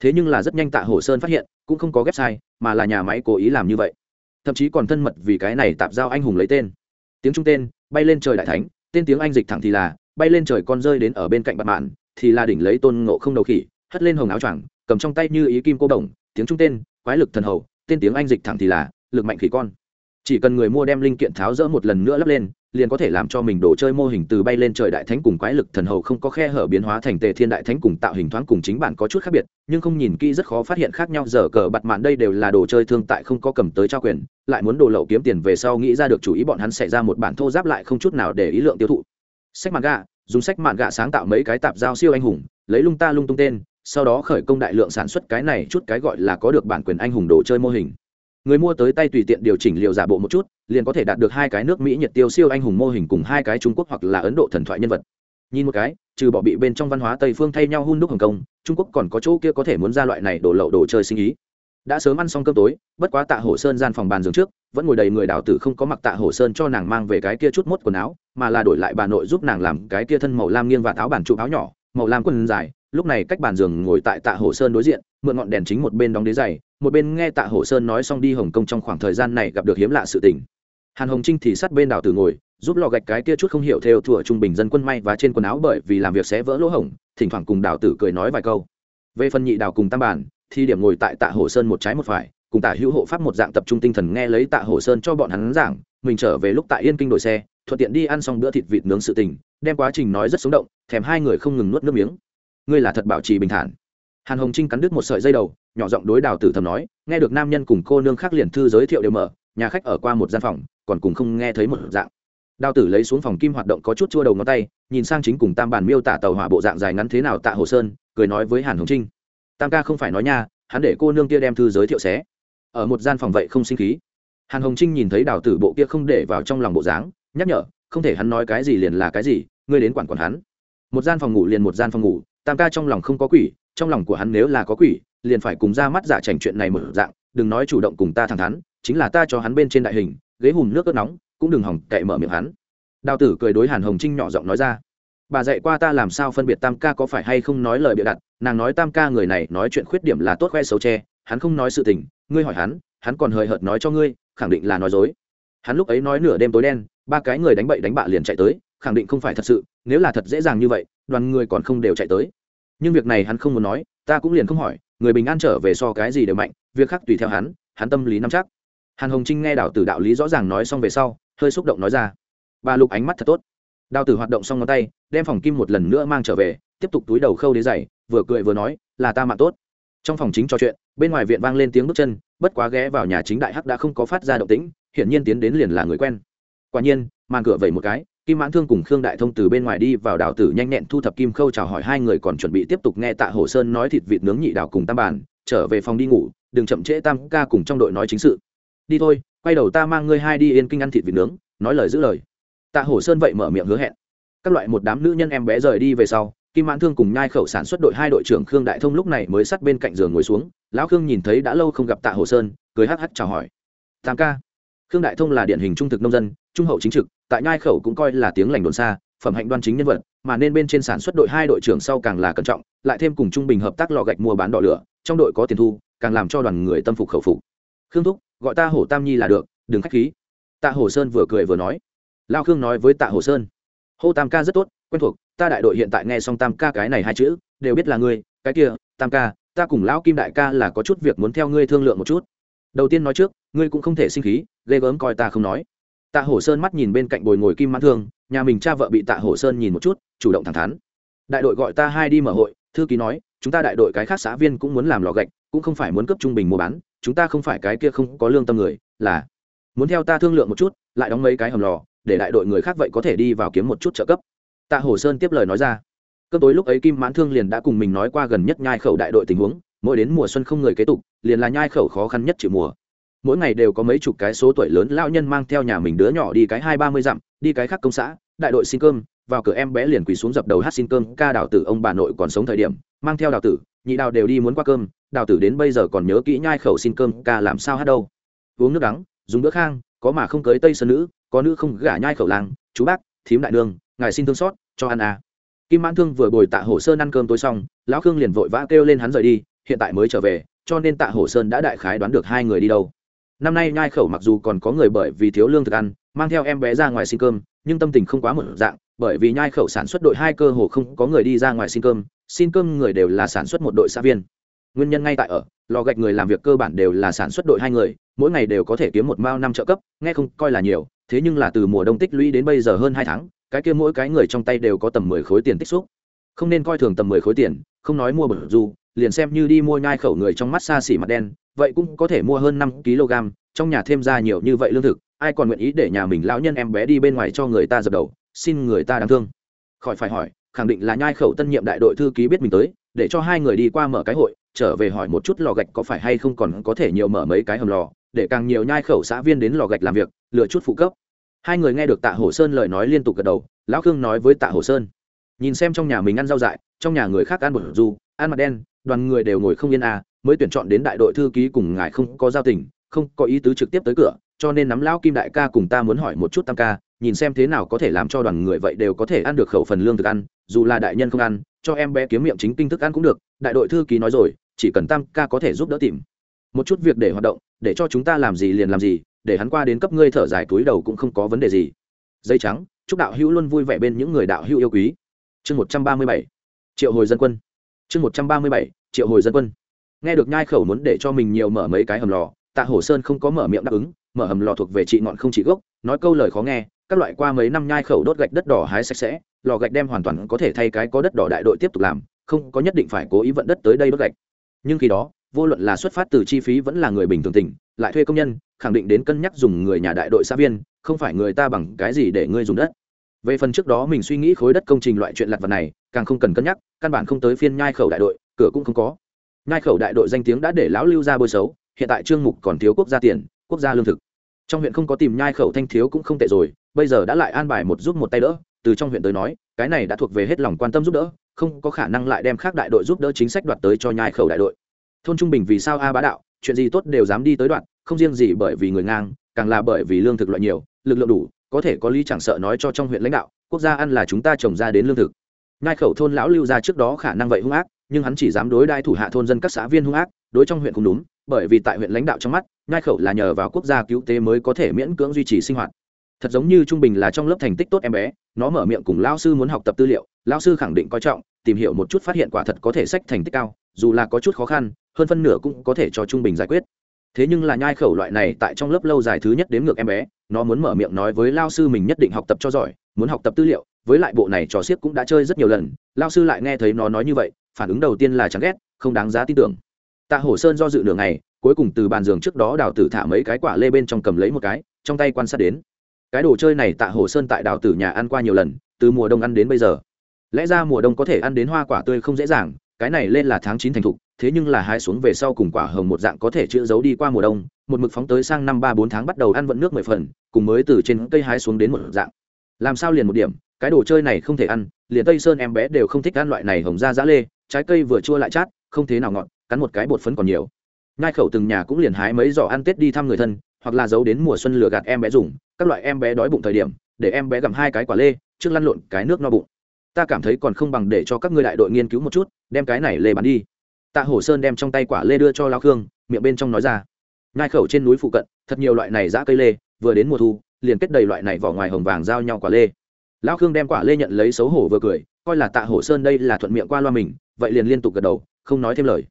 thế nhưng là rất nhanh tạ hổ sơn phát hiện, cũng không có ghép sai, mà là nhà máy cố ý làm như vậy. Thậm chí còn thân mật vì cái này tạp giao anh hùng lấy tên. Tiếng trung tên, bay lên trời đại thánh, tên tiếng anh dịch thẳng thì là, bay lên trời con rơi đến ở bên cạnh bạn mạn, thì là đỉnh lấy tôn ngộ không đầu khỉ, hất lên hồng áo choàng, cầm trong tay như ý kim cô đồng, tiếng trung tên, quái lực thần hầu, tên tiếng anh dịch thẳng thì là, lực mạnh khỉ con. Chỉ cần người mua đem linh kiện tháo rỡ một lần nữa lắp lên liền có thể làm cho mình đồ chơi mô hình từ bay lên trời đại thánh cùng quái lực thần hầu không có khe hở biến hóa thành tề thiên đại thánh cùng tạo hình thoáng cùng chính bản có chút khác biệt, nhưng không nhìn kỹ rất khó phát hiện khác nhau. Giờ cờ bặt mạn đây đều là đồ chơi thương tại không có cầm tới trao quyền, lại muốn đồ lậu kiếm tiền về sau nghĩ ra được chủ ý bọn hắn xảy ra một bản thô giáp lại không chút nào để ý lượng tiêu thụ. Sách mạn gạ dùng sách mạn gạ sáng tạo mấy cái tạp giao siêu anh hùng, lấy lung ta lung tung tên, sau đó khởi công đại lượng sản xuất cái này chút cái gọi là có được bản quyền anh hùng đồ chơi mô hình người mua tới tay tùy tiện điều chỉnh liệu giả bộ một chút, liền có thể đạt được hai cái nước mỹ nhiệt tiêu siêu anh hùng mô hình cùng hai cái trung quốc hoặc là ấn độ thần thoại nhân vật. Nhìn một cái, trừ bỏ bị bên trong văn hóa tây phương thay nhau hun đúc hồng kông trung quốc còn có chỗ kia có thể muốn ra loại này đổ lậu đồ chơi sinh ý. Đã sớm ăn xong cơm tối, bất quá tạ hổ sơn gian phòng bàn giường trước, vẫn ngồi đầy người đào tử không có mặc tạ hổ sơn cho nàng mang về cái kia chút mốt quần áo, mà là đổi lại bà nội giúp nàng làm cái kia thân màu lam nghiêng và tháo bản trụ áo nhỏ, màu lam quần dài, lúc này cách bàn giường ngồi tại tạ hổ sơn đối diện, mượn ngọn đèn chính một bên đóng đế giày một bên nghe tạ hổ sơn nói xong đi hồng kông trong khoảng thời gian này gặp được hiếm lạ sự tình. Hàn hồng trinh thì sát bên đào tử ngồi, giúp lò gạch cái kia chút không hiểu theo thủa trung bình dân quân may và trên quần áo bởi vì làm việc sẽ vỡ lỗ hổng, thỉnh thoảng cùng đào tử cười nói vài câu. Về phần nhị đào cùng tam bản, thì điểm ngồi tại tạ hổ sơn một trái một phải, cùng tạ hữu hộ pháp một dạng tập trung tinh thần nghe lấy tạ hổ sơn cho bọn hắn giảng, mình trở về lúc tại yên kinh đổi xe, thuận tiện đi ăn xong bữa thịt vịt nướng sự tình, đem quá trình nói rất sống động, thèm hai người không ngừng nuốt nước miếng. Ngươi là thật bảo trì bình thản hàn hồng trinh cắn đứt một sợi dây đầu, nhỏ giọng đối đào tử thầm nói, nghe được nam nhân cùng cô nương khác liền thư giới thiệu đều mở, nhà khách ở qua một gian phòng, còn cùng không nghe thấy một dạng. Đào tử lấy xuống phòng kim hoạt động có chút chua đầu ngón tay, nhìn sang chính cùng tam bản miêu tả tàu hỏa bộ dạng dài ngắn thế nào tạ hồ sơn, cười nói với hàn hồng trinh. Tam ca không phải nói nha, hắn để cô nương kia đem thư giới thiệu xé. Ở một gian phòng vậy không sinh khí. Hàn hồng trinh nhìn thấy đào tử bộ kia không để vào trong lòng bộ dáng, nhắc nhở, không thể hắn nói cái gì liền là cái gì, ngươi đến quản quản hắn. Một gian phòng ngủ liền một gian phòng ngủ, tam ca trong lòng không có quỷ trong lòng của hắn nếu là có quỷ, liền phải cùng ra mắt giả trành chuyện này mở dạng, đừng nói chủ động cùng ta thẳng thắn, chính là ta cho hắn bên trên đại hình, ghế hùm nước ớt nóng, cũng đừng hỏng cậy mở miệng hắn. Đào tử cười đối hàn hồng trinh nhỏ giọng nói ra. Bà dạy qua ta làm sao phân biệt tam ca có phải hay không nói lời bịa đặt, nàng nói tam ca người này nói chuyện khuyết điểm là tốt khoe xấu che, hắn không nói sự tình, ngươi hỏi hắn hắn còn hời hợt nói cho ngươi, khẳng định là nói dối. Hắn lúc ấy nói nửa đêm tối đen, ba cái người đánh bậy đánh bạ liền chạy tới, khẳng định không phải thật sự, nếu là thật dễ dàng như vậy, đoàn người còn không đều chạy tới nhưng việc này hắn không muốn nói, ta cũng liền không hỏi, người bình an trở về so cái gì đều mạnh, việc khác tùy theo hắn hắn tâm lý nắm chắc. Hàn hồng trinh nghe đào tử đạo lý rõ ràng nói xong về sau, hơi xúc động nói ra. Bà lục ánh mắt thật tốt. Đào tử hoạt động xong ngón tay, đem phòng kim một lần nữa mang trở về, tiếp tục túi đầu khâu đế giày, vừa cười vừa nói, là ta mạng tốt. Trong phòng chính trò chuyện, bên ngoài viện vang lên tiếng bước chân, bất quá ghé vào nhà chính đại hắc đã không có phát ra động tĩnh, hiển nhiên tiến đến liền là người quen. Quả nhiên, màn cửa vẩy một cái kim mãn thương cùng khương đại thông từ bên ngoài đi vào đào tử nhanh nhẹn thu thập kim khâu chào hỏi hai người còn chuẩn bị tiếp tục nghe tạ hồ sơn nói thịt vịt nướng nhị đào cùng tam bàn trở về phòng đi ngủ, đừng chậm trễ tam ca cùng trong đội nói chính sự. Đi thôi, quay đầu ta mang ngươi hai đi yên kinh ăn thịt vịt nướng, nói lời giữ lời. Tạ hồ sơn vậy mở miệng hứa hẹn. Các loại một đám nữ nhân em bé rời đi về sau, kim mãn thương cùng nhai khẩu sản xuất đội hai đội trưởng khương đại thông lúc này mới sát bên cạnh giường ngồi xuống, lão khương nhìn thấy đã lâu không gặp tạ hồ sơn, cười hắc hắc chào hỏi. Tam ca khương đại thông là điển hình trung thực nông dân, trung hậu chính trực, tại nhai khẩu cũng coi là tiếng lành đồn xa, phẩm hạnh đoan chính nhân vật, mà nên bên trên sản xuất đội hai đội trưởng sau càng là cẩn trọng, lại thêm cùng trung bình hợp tác lò gạch mua bán đỏ lửa, trong đội có tiền thu, càng làm cho đoàn người tâm phục khẩu phục. Khương thúc, gọi ta hổ tam nhi là được, đừng khách khí. Tạ hồ sơn vừa cười vừa nói. Lao khương nói với tạ hồ sơn. Hô tam ca rất tốt, quen thuộc, ta đại đội hiện tại nghe xong tam ca cái này hai chữ, đều biết là ngươi, cái kia, tam ca, ta cùng lão kim đại ca là có chút việc muốn theo ngươi thương lượng một chút. Đầu tiên nói trước ngươi cũng không thể sinh khí, ghê gớm coi ta không nói. Tạ hổ sơn mắt nhìn bên cạnh bồi ngồi kim mãn thương, nhà mình cha vợ bị tạ hổ sơn nhìn một chút, chủ động thẳng thắn. Đại đội gọi ta hai đi mở hội, thư ký nói, chúng ta đại đội cái khác xã viên cũng muốn làm lò gạch, cũng không phải muốn cấp trung bình mua bán, chúng ta không phải cái kia không có lương tâm người, là muốn theo ta thương lượng một chút, lại đóng mấy cái hầm lò, để đại đội người khác vậy có thể đi vào kiếm một chút trợ cấp. Tạ Hổ sơn tiếp lời nói ra. Cơn tối lúc ấy kim mãn thương liền đã cùng mình nói qua gần nhất nhai khẩu đại đội tình huống, mỗi đến mùa xuân không người kế tục, liền là nhai khẩu khó khăn nhất chịu mùa mỗi ngày đều có mấy chục cái số tuổi lớn lao nhân mang theo nhà mình đứa nhỏ đi cái hai ba mươi dặm, đi cái khác công xã, đại đội xin cơm, vào cửa em bé liền quỳ xuống dập đầu hát xin cơm, ca đào tử ông bà nội còn sống thời điểm, mang theo đào tử, nhị đào đều đi muốn qua cơm, đào tử đến bây giờ còn nhớ kỹ nhai khẩu xin cơm, ca làm sao hát đâu uống nước đắng, dùng bữa khang, có mà không cưới tây sơn nữ, có nữ không gả nhai khẩu làng, chú bác, thím đại nương, ngài xin thương xót, cho ăn à. kim mãn thương vừa bồi tạ hổ sơn ăn cơm tối xong, lão khương liền vội vã kêu lên hắn rời đi, hiện tại mới trở về, cho nên tạ hổ sơn đã đại khái đoán được hai người đi đâu năm nay nhai khẩu mặc dù còn có người bởi vì thiếu lương thực ăn, mang theo em bé ra ngoài xin cơm, nhưng tâm tình không quá một dạng, bởi vì nhai khẩu sản xuất đội hai cơ hồ không có người đi ra ngoài xin cơm xin cơm người đều là sản xuất một đội xã viên. Nguyên nhân ngay tại ở, lò gạch người làm việc cơ bản đều là sản xuất đội hai người, mỗi ngày đều có thể kiếm một mao năm trợ cấp, nghe không coi là nhiều, thế nhưng là từ mùa đông tích lũy đến bây giờ hơn hai tháng, cái kia mỗi cái người trong tay đều có tầm mười khối tiền tích xúc. Không nên coi thường tầm mười khối tiền, không nói mua bờ du liền xem như đi mua nhai khẩu người trong mắt xa xỉ mặt đen vậy cũng có thể mua hơn năm kg, trong nhà thêm ra nhiều như vậy lương thực, ai còn nguyện ý để nhà mình lão nhân em bé đi bên ngoài cho người ta dập đầu, xin người ta đáng thương. Khỏi phải hỏi, khẳng định là nhai khẩu tân nhiệm đại đội thư ký biết mình tới, để cho hai người đi qua mở cái hội, trở về hỏi một chút lò gạch có phải hay không còn có thể nhiều mở mấy cái hầm lò, để càng nhiều nhai khẩu xã viên đến lò gạch làm việc, lựa chút phụ cấp. Hai người nghe được tạ hổ sơn lời nói liên tục gật đầu, lão khương nói với tạ hổ sơn. Nhìn xem trong nhà mình ăn rau dại, trong nhà người khác ăn bột du ăn mặt đen, đoàn người đều ngồi không yên à mới tuyển chọn đến đại đội thư ký cùng ngài không có giao tình, không có ý tứ trực tiếp tới cửa, cho nên nắm lão kim đại ca cùng ta muốn hỏi một chút tam ca, nhìn xem thế nào có thể làm cho đoàn người vậy đều có thể ăn được khẩu phần lương thực ăn, dù là đại nhân không ăn, cho em bé kiếm miệng chính kinh thức ăn cũng được, đại đội thư ký nói rồi, chỉ cần tam ca có thể giúp đỡ tìm. Một chút việc để hoạt động, để cho chúng ta làm gì liền làm gì, để hắn qua đến cấp ngươi thở dài túi đầu cũng không có vấn đề gì. Dây trắng, chúc đạo hữu luôn vui vẻ bên những người đạo hữu yêu quý. Chương một trăm ba mươi bảy, triệu hồi dân quân. Chương một trăm ba mươi bảy, triệu hồi dân quân nghe được nhai khẩu muốn để cho mình nhiều mở mấy cái hầm lò, tạ hổ sơn không có mở miệng đáp ứng, mở hầm lò thuộc về trị ngọn không trị gốc, nói câu lời khó nghe, các loại qua mấy năm nhai khẩu đốt gạch đất đỏ hái sạch sẽ, lò gạch đem hoàn toàn có thể thay cái có đất đỏ đại đội tiếp tục làm, không có nhất định phải cố ý vận đất tới đây đốt gạch. Nhưng khi đó, vô luận là xuất phát từ chi phí vẫn là người bình thường tỉnh, lại thuê công nhân, khẳng định đến cân nhắc dùng người nhà đại đội xã viên, không phải người ta bằng cái gì để ngươi dùng đất. Về phần trước đó mình suy nghĩ khối đất công trình loại chuyện lặt vật này, càng không cần cân nhắc, căn bản không tới phiên nhai khẩu đại đội, cửa cũng không có. Ngai khẩu đại đội danh tiếng đã để lão lưu ra bôi xấu, hiện tại trương mục còn thiếu quốc gia tiền, quốc gia lương thực. Trong huyện không có tìm nhai khẩu thanh thiếu cũng không tệ rồi, bây giờ đã lại an bài một giúp một tay đỡ, từ trong huyện tới nói, cái này đã thuộc về hết lòng quan tâm giúp đỡ, không có khả năng lại đem khác đại đội giúp đỡ chính sách đoạt tới cho nhai khẩu đại đội. Thôn trung bình vì sao a bá đạo, chuyện gì tốt đều dám đi tới đoạn, không riêng gì bởi vì người ngang, càng là bởi vì lương thực loại nhiều, lực lượng đủ, có thể có lý chẳng sợ nói cho trong huyện lãnh đạo, quốc gia ăn là chúng ta trồng ra đến lương thực. Nhai khẩu thôn lão lưu ra trước đó khả năng vậy hung ác nhưng hắn chỉ dám đối đai thủ hạ thôn dân các xã viên hung ác, đối trong huyện cũng đúng, bởi vì tại huyện lãnh đạo trong mắt, nhai khẩu là nhờ vào quốc gia cứu tế mới có thể miễn cưỡng duy trì sinh hoạt. Thật giống như trung bình là trong lớp thành tích tốt em bé, nó mở miệng cùng lao sư muốn học tập tư liệu lao sư khẳng định coi trọng, tìm hiểu một chút phát hiện quả thật có thể sách thành tích cao, dù là có chút khó khăn, hơn phân nửa cũng có thể cho trung bình giải quyết. Thế nhưng là nhai khẩu loại này tại trong lớp lâu dài thứ nhất đến ngược em bé, nó muốn mở miệng nói với lao sư mình nhất định học tập cho giỏi, muốn học tập tư liệu, với lại bộ này trò xiếc cũng đã chơi rất nhiều lần lao sư lại nghe thấy nó nói như vậy phản ứng đầu tiên là chẳng ghét, không đáng giá tin tưởng. Tạ hổ sơn do dự nửa ngày, cuối cùng từ bàn giường trước đó đào tử thả mấy cái quả lê bên trong cầm lấy một cái, trong tay quan sát đến. Cái đồ chơi này tạ hổ sơn tại đào tử nhà ăn qua nhiều lần, từ mùa đông ăn đến bây giờ. Lẽ ra mùa đông có thể ăn đến hoa quả tươi không dễ dàng, cái này lên là tháng chín thành thục, thế nhưng là hai xuống về sau cùng quả hồng một dạng có thể chữa giấu đi qua mùa đông, một mực phóng tới sang năm ba bốn tháng bắt đầu ăn vận nước mười phần, cùng mới từ trên cây hái xuống đến một dạng. Làm sao liền một điểm, cái đồ chơi này không thể ăn, liền tây sơn em bé đều không thích ăn loại này hồng da giã lê trái cây vừa chua lại chát, không thế nào ngọt, cắn một cái bột phấn còn nhiều. Ngai khẩu từng nhà cũng liền hái mấy giỏ ăn tết đi thăm người thân, hoặc là giấu đến mùa xuân lừa gạt em bé dùng, các loại em bé đói bụng thời điểm, để em bé gặm hai cái quả lê, trước lăn lộn cái nước no bụng. Ta cảm thấy còn không bằng để cho các ngươi đại đội nghiên cứu một chút, đem cái này lê bán đi. Tạ hổ sơn đem trong tay quả lê đưa cho lao khương, miệng bên trong nói ra. Ngai khẩu trên núi phụ cận, thật nhiều loại này giã cây lê, vừa đến mùa thu, liền kết đầy loại này vỏ ngoài hồng vàng giao nhau quả lê. Lao khương đem quả lê nhận lấy xấu hổ vừa cười, coi là tạ hổ sơn đây là thuận miệng qua loa mình vậy liền liên tục gật đầu không nói thêm lời.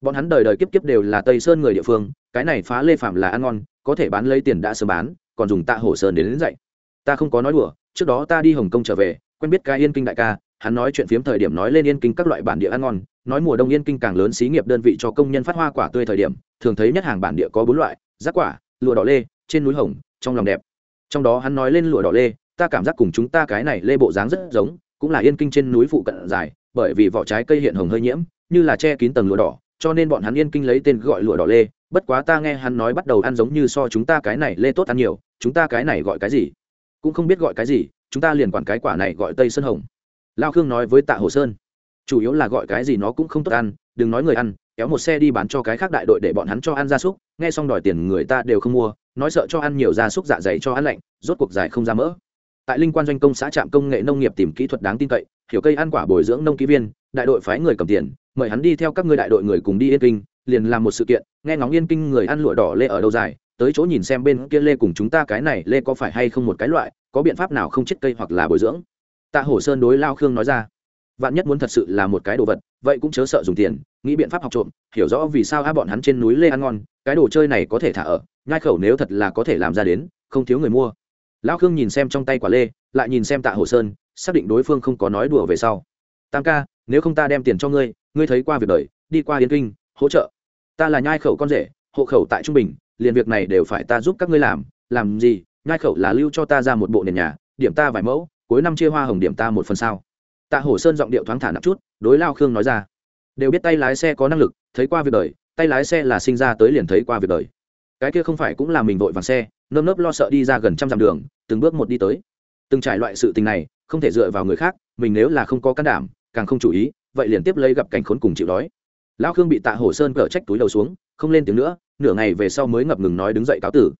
Bọn hắn đời đời kiếp kiếp đều là tây sơn người địa phương cái này phá lê phạm là ăn ngon có thể bán lấy tiền đã sớm bán còn dùng tạ hổ sơn đến, đến dậy ta không có nói đùa trước đó ta đi hồng kông trở về quen biết ca yên kinh đại ca hắn nói chuyện phiếm thời điểm nói lên yên kinh các loại bản địa ăn ngon nói mùa đông yên kinh càng lớn xí nghiệp đơn vị cho công nhân phát hoa quả tươi thời điểm thường thấy nhất hàng bản địa có bốn loại rác quả lụa đỏ lê trên núi hồng trong lòng đẹp. Trong đó hắn nói lên lụa đỏ lê ta cảm giác cùng chúng ta cái này lê bộ dáng rất giống cũng là yên kinh trên núi phụ cận dài bởi vì vỏ trái cây hiện hồng hơi nhiễm, như là che kín tầng lụa đỏ, cho nên bọn hắn yên kinh lấy tên gọi lụa đỏ lê. Bất quá ta nghe hắn nói bắt đầu ăn giống như so chúng ta cái này lê tốt ăn nhiều, chúng ta cái này gọi cái gì? Cũng không biết gọi cái gì, chúng ta liền quản cái quả này gọi tây sơn hồng. Lao khương nói với tạ hồ sơn, chủ yếu là gọi cái gì nó cũng không tốt ăn, đừng nói người ăn, kéo một xe đi bán cho cái khác đại đội để bọn hắn cho ăn gia súc, nghe xong đòi tiền người ta đều không mua, nói sợ cho ăn nhiều gia súc dạ dày cho ăn lạnh, rốt cuộc dài không ra mỡ. Tại linh quan doanh công xã trạm công nghệ nông nghiệp tìm kỹ thuật đáng tin cậy hiểu cây ăn quả bồi dưỡng nông kỹ viên, đại đội phái người cầm tiền, mời hắn đi theo các ngươi đại đội người cùng đi yên kinh, liền làm một sự kiện, nghe ngóng yên kinh người ăn lụa đỏ lê ở đâu dài, tới chỗ nhìn xem bên kia lê cùng chúng ta cái này lê có phải hay không một cái loại, có biện pháp nào không chết cây hoặc là bồi dưỡng? Tạ hổ sơn đối lao khương nói ra, vạn nhất muốn thật sự là một cái đồ vật, vậy cũng chớ sợ dùng tiền, nghĩ biện pháp học trộm, hiểu rõ vì sao a bọn hắn trên núi lê ăn ngon, cái đồ chơi này có thể thả ở, nhai khẩu nếu thật là có thể làm ra đến, không thiếu người mua. Lao khương nhìn xem trong tay quả lê, lại nhìn xem tạ hổ sơn xác định đối phương không có nói đùa về sau. Tam ca, nếu không ta đem tiền cho ngươi ngươi thấy qua việc đời, đi qua yên kinh, hỗ trợ. Ta là nhai khẩu con rể, hộ khẩu tại trung bình, liền việc này đều phải ta giúp các ngươi làm. Làm gì? Nhai khẩu là lưu cho ta ra một bộ nền nhà, điểm ta vài mẫu, cuối năm chia hoa hồng điểm ta một phần sao. Tạ hổ sơn giọng điệu thoáng thả nặng chút, đối lao khương nói ra. Đều biết tay lái xe có năng lực, thấy qua việc đời, tay lái xe là sinh ra tới liền thấy qua việc đời. Cái kia không phải cũng là mình vội vàng xe, nơm nớp lo sợ đi ra gần trăm dặm đường, từng bước một đi tới. Từng trải loại sự tình này không thể dựa vào người khác, mình nếu là không có can đảm, càng không chủ ý, vậy liền tiếp lấy gặp cảnh khốn cùng chịu đói. Lão khương bị tạ hổ sơn cở trách túi đầu xuống, không lên tiếng nữa, nửa ngày về sau mới ngập ngừng nói đứng dậy cáo tử.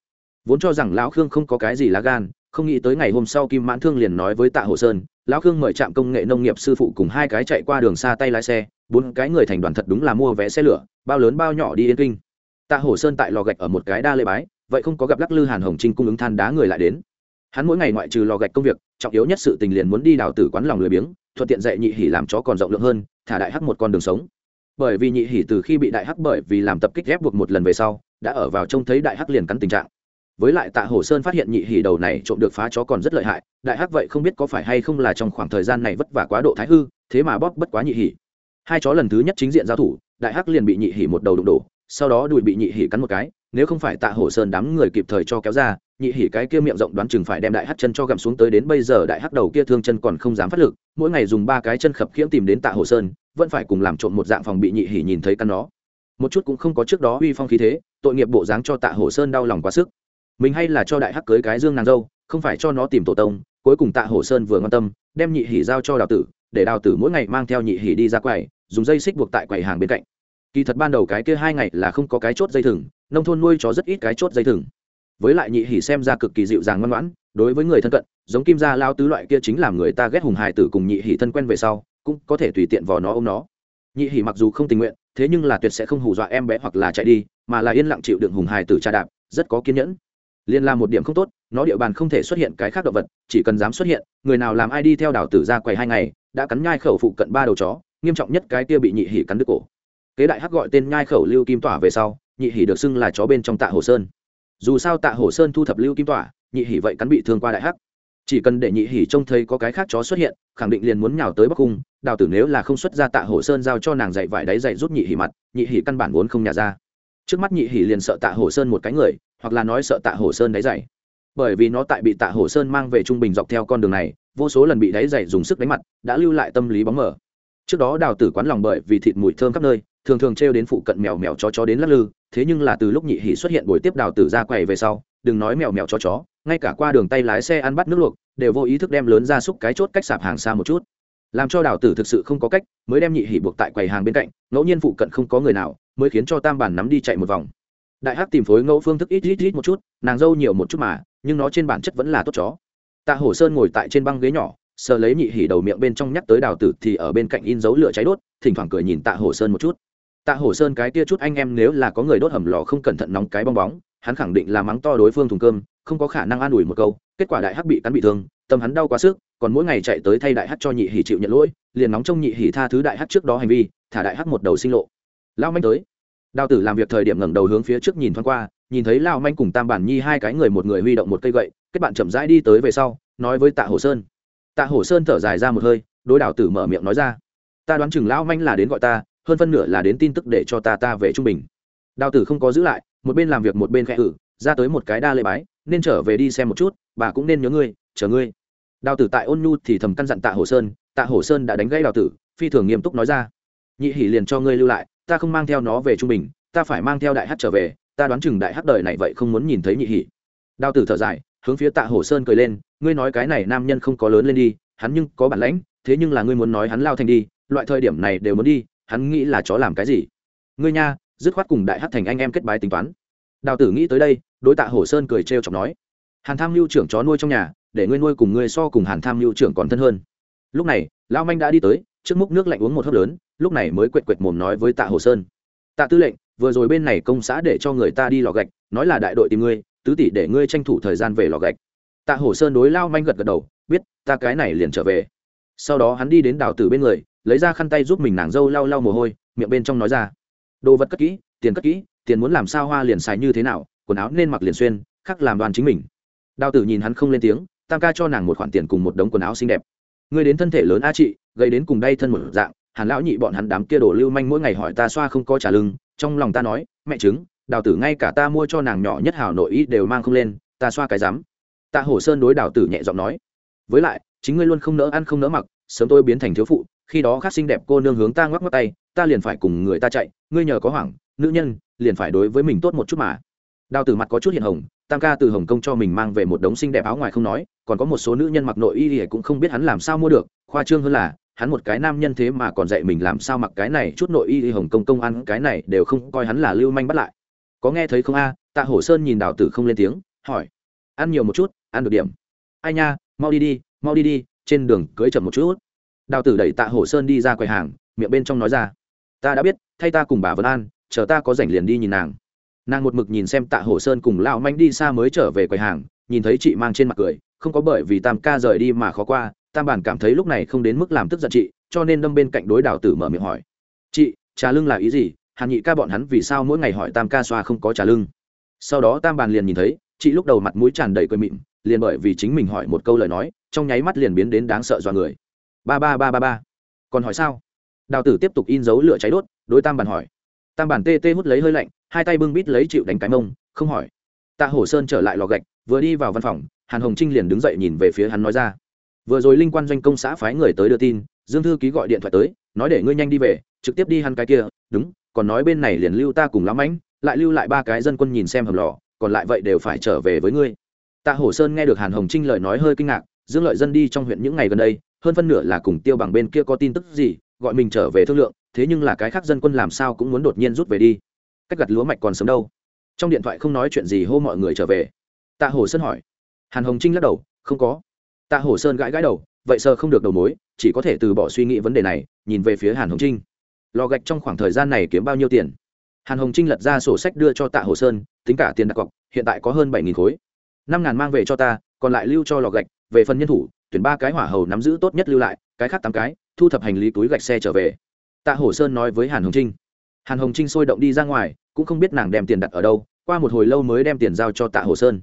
Vốn cho rằng lão khương không có cái gì lá gan, không nghĩ tới ngày hôm sau kim mãn thương liền nói với tạ hổ sơn, lão khương mời trạm công nghệ nông nghiệp sư phụ cùng hai cái chạy qua đường xa tay lái xe, bốn cái người thành đoàn thật đúng là mua vé xe lửa, bao lớn bao nhỏ đi yên kinh. Tạ hổ sơn tại lò gạch ở một cái đa lê bái, vậy không có gặp lắc lư hàn hồng trinh cung ứng than đá người lại đến. Hắn mỗi ngày ngoại trừ lò gạch công việc trọng yếu nhất sự tình liền muốn đi đào tử quán lòng lười biếng, thuận tiện dạy nhị hỉ làm chó còn rộng lượng hơn, thả đại hắc một con đường sống. Bởi vì nhị hỉ từ khi bị đại hắc bởi vì làm tập kích ghép buộc một lần về sau, đã ở vào trông thấy đại hắc liền cắn tình trạng. Với lại tạ hổ sơn phát hiện nhị hỉ đầu này trộm được phá chó còn rất lợi hại, đại hắc vậy không biết có phải hay không là trong khoảng thời gian này vất vả quá độ thái hư, thế mà bóp bất quá nhị hỉ. Hai chó lần thứ nhất chính diện giao thủ, đại hắc liền bị nhị hỉ một đầu đụng đổ, sau đó đùi bị nhị hỉ cắn một cái, nếu không phải tạ hổ sơn đám người kịp thời cho kéo ra nhị hỉ cái kia miệng rộng đoán chừng phải đem đại hắc chân cho gặm xuống tới đến bây giờ đại hắc đầu kia thương chân còn không dám phát lực, mỗi ngày dùng ba cái chân khập khiễng tìm đến tạ hổ sơn, vẫn phải cùng làm trộm một dạng phòng bị nhị hỉ nhìn thấy căn nó. Một chút cũng không có trước đó uy phong khí thế, tội nghiệp bộ dáng cho tạ hổ sơn đau lòng quá sức. Mình hay là cho đại hắc cưới cái dương nàng dâu, không phải cho nó tìm tổ tông, cuối cùng tạ hổ sơn vừa quan tâm, đem nhị hỉ giao cho đào tử, để đào tử mỗi ngày mang theo nhị hỉ đi ra quầy, dùng dây xích buộc tại quầy hàng bên cạnh. Kỳ thật ban đầu cái kia hai ngày là không có cái chốt dây thừng, nông thôn nuôi chó rất ít cái chốt dây thừng với lại nhị hỉ xem ra cực kỳ dịu dàng ngoan ngoãn, đối với người thân cận, giống kim gia lao tứ loại kia chính làm người ta ghét hùng hài tử cùng nhị hỉ thân quen về sau, cũng có thể tùy tiện vò nó ôm nó. Nhị hỉ mặc dù không tình nguyện, thế nhưng là tuyệt sẽ không hù dọa em bé hoặc là chạy đi, mà là yên lặng chịu đựng hùng hài tử tra đạp, rất có kiên nhẫn. Liên là một điểm không tốt, nó địa bàn không thể xuất hiện cái khác động vật, chỉ cần dám xuất hiện, người nào làm ai đi theo đảo tử ra quầy hai ngày, đã cắn nhai khẩu phụ cận ba đầu chó, nghiêm trọng nhất cái kia bị nhị hỉ cắn đứt cổ. Kế đại hắc gọi tên nhai khẩu lưu kim tỏa về sau, nhị hỉ được xưng là chó bên trong tạ hồ sơn dù sao tạ Hổ sơn thu thập lưu kim tỏa, nhị hỉ vậy cắn bị thương qua đại hắc. Chỉ cần để nhị hỉ trông thấy có cái khác chó xuất hiện, khẳng định liền muốn nhào tới bắc cung, đào tử nếu là không xuất ra tạ Hổ sơn giao cho nàng dạy vải đáy dạy rút nhị hỉ mặt, nhị hỉ căn bản vốn không nhả ra. Trước mắt nhị hỉ liền sợ tạ Hổ sơn một cái người, hoặc là nói sợ tạ Hổ sơn đáy dạy. Bởi vì nó tại bị tạ Hổ sơn mang về trung bình dọc theo con đường này, vô số lần bị đáy dày dùng sức đánh mặt, đã lưu lại tâm lý bóng mờ. Trước đó đào tử quán lòng bởi vì thịt mùi thơm khắp nơi, thường thường trêu đến phụ cận mèo mèo chó chó đến lắc lư thế nhưng là từ lúc nhị hỉ xuất hiện buổi tiếp đào tử ra quầy về sau, đừng nói mèo mèo chó chó, ngay cả qua đường tay lái xe ăn bắt nước luộc, đều vô ý thức đem lớn ra xúc cái chốt cách sạp hàng xa một chút. Làm cho đào tử thực sự không có cách, mới đem nhị hỉ buộc tại quầy hàng bên cạnh, ngẫu nhiên phụ cận không có người nào, mới khiến cho tam bản nắm đi chạy một vòng. Đại hắc tìm phối ngẫu phương thức ít ít ít một chút, nàng dâu nhiều một chút mà, nhưng nó trên bản chất vẫn là tốt chó. Tạ hổ sơn ngồi tại trên băng ghế nhỏ, sờ lấy nhị hỉ đầu miệng bên trong nhắc tới đào tử thì ở bên cạnh in dấu lửa cháy đốt, thỉnh thoảng cười nhìn tạ hổ sơn một chút tạ hổ sơn cái kia chút anh em nếu là có người đốt hầm lò không cẩn thận nóng cái bong bóng, hắn khẳng định là mắng to đối phương thùng cơm, không có khả năng an ủi một câu, kết quả đại hắc bị cắn bị thương, tâm hắn đau quá sức, còn mỗi ngày chạy tới thay đại hắc cho nhị hỉ chịu nhận lỗi, liền nóng trong nhị hỉ tha thứ đại hắc trước đó hành vi, thả đại hắc một đầu sinh lộ. Lao manh tới. Đào tử làm việc thời điểm ngẩng đầu hướng phía trước nhìn thoáng qua, nhìn thấy lao manh cùng tam bản nhi hai cái người một người huy động một cây gậy, kết bạn chậm rãi đi tới về sau, nói với tạ hồ sơn. Tạ hồ sơn thở dài ra một hơi, đối đào tử mở miệng nói ra. Ta đoán chừng lão manh là đến gọi ta hơn phân nửa là đến tin tức để cho ta ta về trung bình. Đào tử không có giữ lại, một bên làm việc một bên khẽ ử ra tới một cái đa lễ bái, nên trở về đi xem một chút, bà cũng nên nhớ ngươi, chờ ngươi. Đào tử tại ôn nhu thì thầm căn dặn tạ hồ sơn, tạ hồ sơn đã đánh gãy đào tử, phi thường nghiêm túc nói ra. Nhị hỉ liền cho ngươi lưu lại, ta không mang theo nó về trung bình, ta phải mang theo đại hát trở về, ta đoán chừng đại hát đời này vậy không muốn nhìn thấy nhị hỉ. Đào tử thở dài, hướng phía tạ hồ sơn cười lên, ngươi nói cái này nam nhân không có lớn lên đi, hắn nhưng có bản lãnh, thế nhưng là ngươi muốn nói hắn lao thành đi, loại thời điểm này đều muốn đi hắn nghĩ là chó làm cái gì? Ngươi nha, dứt khoát cùng đại hát thành anh em kết bái tính toán. Đào tử nghĩ tới đây, đối tạ hồ sơn cười trêu chọc nói, hàn tham mưu trưởng chó nuôi trong nhà, để ngươi nuôi cùng ngươi so cùng hàn tham mưu trưởng còn thân hơn. Lúc này, lão manh đã đi tới, trước múc nước lạnh uống một hớp lớn, lúc này mới quệt quệt mồm nói với tạ hồ sơn, tạ tư lệnh, vừa rồi bên này công xã để cho người ta đi lò gạch, nói là đại đội tìm ngươi, tứ tỷ để ngươi tranh thủ thời gian về lò gạch. Tạ hồ sơn đối lao manh gật gật đầu, biết, ta cái này liền trở về. Sau đó hắn đi đến đào tử bên người lấy ra khăn tay giúp mình nàng dâu lau lau mồ hôi, miệng bên trong nói ra. Đồ vật cất kỹ, tiền cất kỹ, tiền muốn làm sao hoa liền xài như thế nào, quần áo nên mặc liền xuyên khắc làm đoàn chính mình. Đào tử nhìn hắn không lên tiếng, tam ca cho nàng một khoản tiền cùng một đống quần áo xinh đẹp. Người đến thân thể lớn a chị gây đến cùng đây thân một dạng, hàn lão nhị bọn hắn đám kia đổ lưu manh mỗi ngày hỏi ta xoa không có trả lưng, trong lòng ta nói, mẹ chứng đào tử ngay cả ta mua cho nàng nhỏ nhất hảo nội ý đều mang không lên, ta xoa cái dám tạ hổ sơn đối đào tử nhẹ giọng nói, với lại, chính ngươi luôn không nỡ ăn không nỡ mặc, sớm tôi biến thành thiếu phụ khi đó khác xinh đẹp cô nương hướng ta ngoắc ngoắc tay, ta liền phải cùng người ta chạy, ngươi nhờ có hoảng, nữ nhân, liền phải đối với mình tốt một chút mà. Đào tử mặt có chút hiện hồng, tam ca từ hồng kông cho mình mang về một đống xinh đẹp áo ngoài không nói, còn có một số nữ nhân mặc nội y thì cũng không biết hắn làm sao mua được, khoa trương hơn là, hắn một cái nam nhân thế mà còn dạy mình làm sao mặc cái này, chút nội y hồng kông công ăn cái này đều không coi hắn là lưu manh bắt lại. Có nghe thấy không a? Tạ hổ sơn nhìn đào tử không lên tiếng, hỏi. Ăn nhiều một chút, ăn được điểm. Ai nha, mau đi đi, mau đi đi, trên đường cưới chậm một chút đào tử đẩy tạ hổ sơn đi ra quầy hàng, miệng bên trong nói ra, ta đã biết, thay ta cùng bà vân an, chờ ta có rảnh liền đi nhìn nàng. Nàng một mực nhìn xem tạ hổ sơn cùng lão manh đi xa mới trở về quầy hàng, nhìn thấy chị mang trên mặt cười, không có bởi vì tam ca rời đi mà khó qua, tam bản cảm thấy lúc này không đến mức làm tức giận chị, cho nên đâm bên cạnh đối đào tử mở miệng hỏi, chị, trà lưng là ý gì? Hàn nhị ca bọn hắn vì sao mỗi ngày hỏi tam ca xoa không có trà lưng? Sau đó tam bàn liền nhìn thấy, chị lúc đầu mặt mũi tràn đầy cười mịn, liền bởi vì chính mình hỏi một câu lời nói, trong nháy mắt liền biến đến đáng sợ do người ba ba ba ba ba. Còn hỏi sao? Đào tử tiếp tục in dấu lửa cháy đốt, đối tam bản hỏi. Tam bản tê tê hút lấy hơi lạnh, hai tay bưng bít lấy chịu đánh cái mông, không hỏi. Tạ hổ sơn trở lại lò gạch, vừa đi vào văn phòng, hàn hồng trinh liền đứng dậy nhìn về phía hắn nói ra. Vừa rồi linh quan doanh công xã phái người tới đưa tin, dương thư ký gọi điện thoại tới, nói để ngươi nhanh đi về, trực tiếp đi hắn cái kia, đúng, còn nói bên này liền lưu ta cùng lắm ánh, lại lưu lại ba cái dân quân nhìn xem hầm lò, còn lại vậy đều phải trở về với ngươi. Tạ hổ sơn nghe được hàn hồng trinh lời nói hơi kinh ngạc, dương lợi dân đi trong huyện những ngày gần đây hơn phân nửa là cùng tiêu bằng bên kia có tin tức gì, gọi mình trở về thương lượng, thế nhưng là cái khác dân quân làm sao cũng muốn đột nhiên rút về đi. Cách gặt lúa mạch còn sớm đâu. Trong điện thoại không nói chuyện gì hô mọi người trở về. Tạ hồ sơn hỏi. Hàn hồng trinh lắc đầu, không có. Tạ hồ sơn gãi gãi đầu, vậy sơ không được đầu mối, chỉ có thể từ bỏ suy nghĩ vấn đề này, nhìn về phía hàn hồng trinh. Lò gạch trong khoảng thời gian này kiếm bao nhiêu tiền? Hàn hồng trinh lật ra sổ sách đưa cho tạ hồ sơn, tính cả tiền đặt cọc, hiện tại có hơn bảy khối. Năm ngàn mang về cho ta, còn lại lưu cho lò gạch về phần nhân thủ, tuyển ba cái hỏa hầu nắm giữ tốt nhất lưu lại, cái khác tám cái, thu thập hành lý túi gạch xe trở về. Tạ Hổ sơn nói với hàn hồng trinh. Hàn hồng trinh sôi động đi ra ngoài, cũng không biết nàng đem tiền đặt ở đâu, qua một hồi lâu mới đem tiền giao cho tạ Hổ sơn.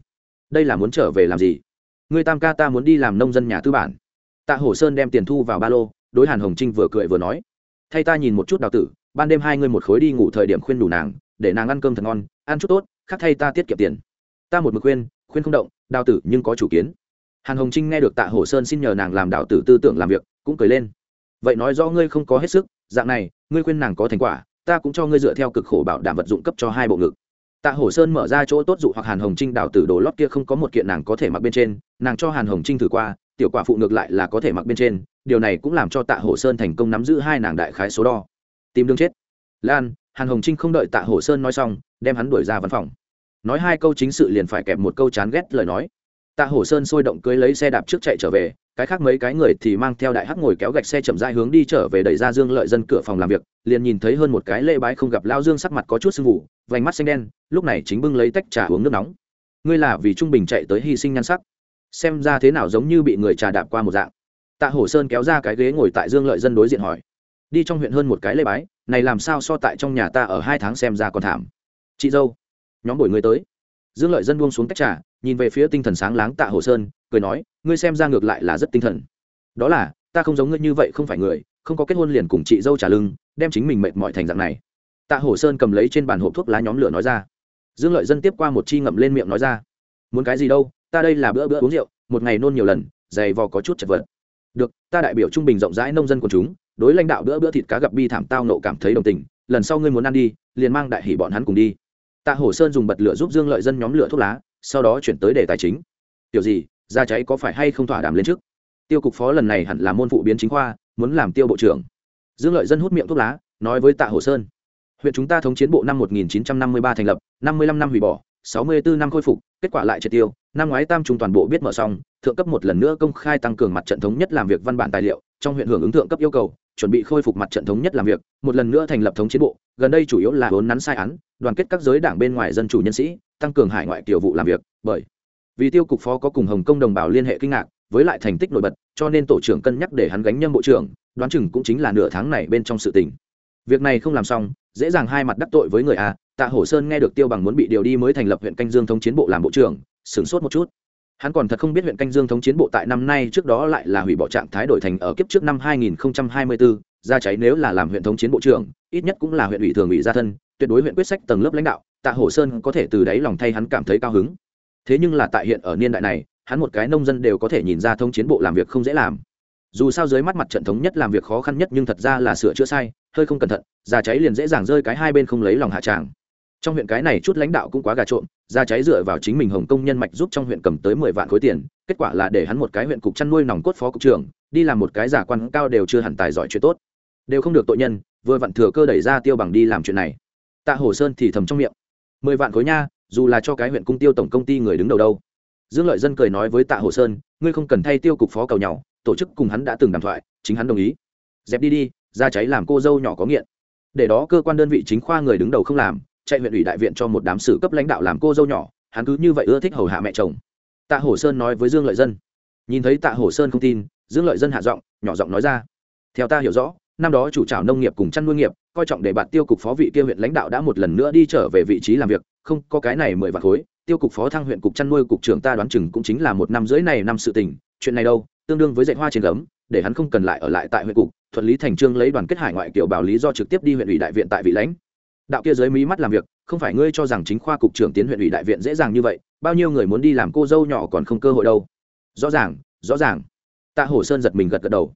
Đây là muốn trở về làm gì? Người tam ca ta muốn đi làm nông dân nhà tư bản. Tạ Hổ sơn đem tiền thu vào ba lô, đối hàn hồng trinh vừa cười vừa nói. Thay ta nhìn một chút đào tử, ban đêm hai người một khối đi ngủ thời điểm khuyên đủ nàng, để nàng ăn cơm thật ngon, ăn chút tốt, khác thay ta tiết kiệm tiền. Ta một mực khuyên khuyên không động, đào tử nhưng có chủ kiến hàn hồng trinh nghe được tạ hồ sơn xin nhờ nàng làm đạo tử tư tưởng làm việc, cũng cười lên. Vậy nói rõ ngươi không có hết sức, dạng này, ngươi khuyên nàng có thành quả, ta cũng cho ngươi dựa theo cực khổ bảo đảm vật dụng cấp cho hai bộ ngực. Tạ hổ sơn mở ra chỗ tốt dụ hoặc hàn hồng trinh đào tử đồ lót kia không có một kiện nàng có thể mặc bên trên, nàng cho hàn hồng trinh thử qua, tiểu quả phụ ngược lại là có thể mặc bên trên, điều này cũng làm cho tạ hổ sơn thành công nắm giữ hai nàng đại khái số đo. Tìm đương chết. Lan, hàn hồng trinh không đợi tạ hổ sơn nói xong, đem hắn đuổi ra văn phòng. Nói hai câu chính sự liền phải kẹp một câu chán ghét lời nói tạ hổ sơn sôi động cưới lấy xe đạp trước chạy trở về, cái khác mấy cái người thì mang theo đại hắc ngồi kéo gạch xe chậm rãi hướng đi trở về đẩy ra dương lợi dân cửa phòng làm việc, liền nhìn thấy hơn một cái lễ bái không gặp lao dương sắc mặt có chút sưng vụ vành mắt xanh đen, lúc này chính bưng lấy tách trà uống nước nóng. Ngươi là vì trung bình chạy tới hy sinh nhan sắc. Xem ra thế nào giống như bị người trà đạp qua một dạng. Tạ hổ sơn kéo ra cái ghế ngồi tại dương lợi dân đối diện hỏi. Đi trong huyện hơn một cái lễ bái, này làm sao so tại trong nhà ta ở hai tháng xem ra còn thảm. Chị dâu, nhóm buổi người tới. Dương lợi dân buông xuống tách trà nhìn về phía tinh thần sáng láng tạ hồ sơn, cười nói, ngươi xem ra ngược lại là rất tinh thần. Đó là, ta không giống ngươi như vậy không phải người, không có kết hôn liền cùng chị dâu trả lưng, đem chính mình mệt mỏi thành dạng này. Tạ hồ sơn cầm lấy trên bàn hộp thuốc lá nhóm lửa nói ra. Dương lợi dân tiếp qua một chi ngậm lên miệng nói ra. Muốn cái gì đâu, ta đây là bữa bữa uống rượu, một ngày nôn nhiều lần, dày vò có chút chật vật. Được, ta đại biểu trung bình rộng rãi nông dân của chúng, đối lãnh đạo bữa bữa thịt cá gặp bi thảm tao nộ cảm thấy đồng tình, lần sau ngươi muốn ăn đi, liền mang đại hỷ bọn hắn cùng đi. Tạ hổ sơn dùng bật lửa giúp dương lợi dân nhóm lửa thuốc lá sau đó chuyển tới đề tài chính. Tiểu gì, ra cháy có phải hay không thỏa đàm lên trước? Tiêu cục phó lần này hẳn là môn phụ biến chính khoa, muốn làm tiêu bộ trưởng. Dương lợi dân hút miệng thuốc lá, nói với tạ hồ sơn. Huyện chúng ta thống chiến bộ năm 1953 thành lập 55 năm hủy bỏ 64 năm khôi phục, kết quả lại triệt tiêu. Năm ngoái tam trung toàn bộ biết mở xong, thượng cấp một lần nữa công khai tăng cường mặt trận thống nhất làm việc văn bản tài liệu, trong huyện hưởng ứng thượng cấp yêu cầu, chuẩn bị khôi phục mặt trận thống nhất làm việc, một lần nữa thành lập thống chiến bộ. Gần đây chủ yếu là vốn nắn sai án, đoàn kết các giới đảng bên ngoài dân chủ nhân sĩ tăng cường hải ngoại tiểu vụ làm việc bởi vì tiêu cục phó có cùng hồng kông đồng bào liên hệ kinh ngạc với lại thành tích nổi bật cho nên tổ trưởng cân nhắc để hắn gánh nhâm bộ trưởng đoán chừng cũng chính là nửa tháng này bên trong sự tình. Việc này không làm xong dễ dàng hai mặt đắc tội với người a tạ hổ sơn nghe được tiêu bằng muốn bị điều đi mới thành lập huyện canh dương thống chiến bộ làm bộ trưởng sửng sốt một chút. Hắn còn thật không biết huyện canh dương thống chiến bộ tại năm nay trước đó lại là hủy bỏ trạng thái đổi thành ở kiếp trước năm 2024, ra cháy nếu là làm huyện thống chiến bộ trưởng ít nhất cũng là huyện ủy thường ủy gia thân tuyệt đối huyện quyết sách tầng lớp lãnh đạo tạ hổ sơn có thể từ đáy lòng thay hắn cảm thấy cao hứng. Thế nhưng là tại hiện ở niên đại này, hắn một cái nông dân đều có thể nhìn ra thông chiến bộ làm việc không dễ làm. Dù sao dưới mắt mặt trận thống nhất làm việc khó khăn nhất nhưng thật ra là sửa chữa sai, hơi không cẩn thận già cháy liền dễ dàng rơi cái hai bên không lấy lòng hạ tràng. Trong huyện cái này chút lãnh đạo cũng quá gà trộn ra cháy dựa vào chính mình hồng công nhân mạch giúp trong huyện cầm tới mười vạn khối tiền, kết quả là để hắn một cái huyện cục chăn nuôi nòng cốt phó cục trưởng, đi làm một cái giả quan cao đều chưa hẳn tài giỏi chuyện tốt. Đều không được tội nhân, vừa vặn thừa cơ đẩy ra tiêu bằng đi làm chuyện này. Tạ hồ sơn thì thầm trong miệng mười vạn khối nha, dù là cho cái huyện cung tiêu tổng công ty người đứng đầu đâu. Dương lợi dân cười nói với tạ hồ sơn, ngươi không cần thay tiêu cục phó cầu nhau tổ chức cùng hắn đã từng đàm thoại, chính hắn đồng ý. Dẹp đi đi, ra cháy làm cô dâu nhỏ có nghiện. Để đó cơ quan đơn vị chính khoa người đứng đầu không làm, chạy huyện ủy đại viện cho một đám sử cấp lãnh đạo làm cô dâu nhỏ, hắn cứ như vậy ưa thích hầu hạ mẹ chồng. Tạ hổ sơn nói với dương lợi dân. Nhìn thấy tạ hổ sơn không tin, dương lợi dân hạ giọng, nhỏ giọng nói ra. Theo ta hiểu rõ, năm đó chủ trào nông nghiệp cùng chăn nuôi nghiệp coi trọng để bạn tiêu cục phó vị kia huyện lãnh đạo đã một lần nữa đi trở về vị trí làm việc, không có cái này mười vạn khối, tiêu cục phó thăng huyện cục chăn nuôi cục trưởng ta đoán chừng cũng chính là một năm rưỡi này năm sự tình, chuyện này đâu, tương đương với dạy hoa trên gấm, để hắn không cần lại ở lại tại huyện cục, thuận lý thành trương lấy đoàn kết hải ngoại kiểu bảo lý do trực tiếp đi huyện ủy đại viện tại vị lãnh. Đạo kia dưới mí mắt làm việc, không phải ngươi cho rằng chính khoa cục trưởng tiến huyện ủy đại viện dễ dàng như vậy, bao nhiêu người muốn đi làm cô dâu nhỏ còn không cơ hội đâu. Rõ ràng rõ ràng. Tạ hổ sơn giật mình gật gật đầu.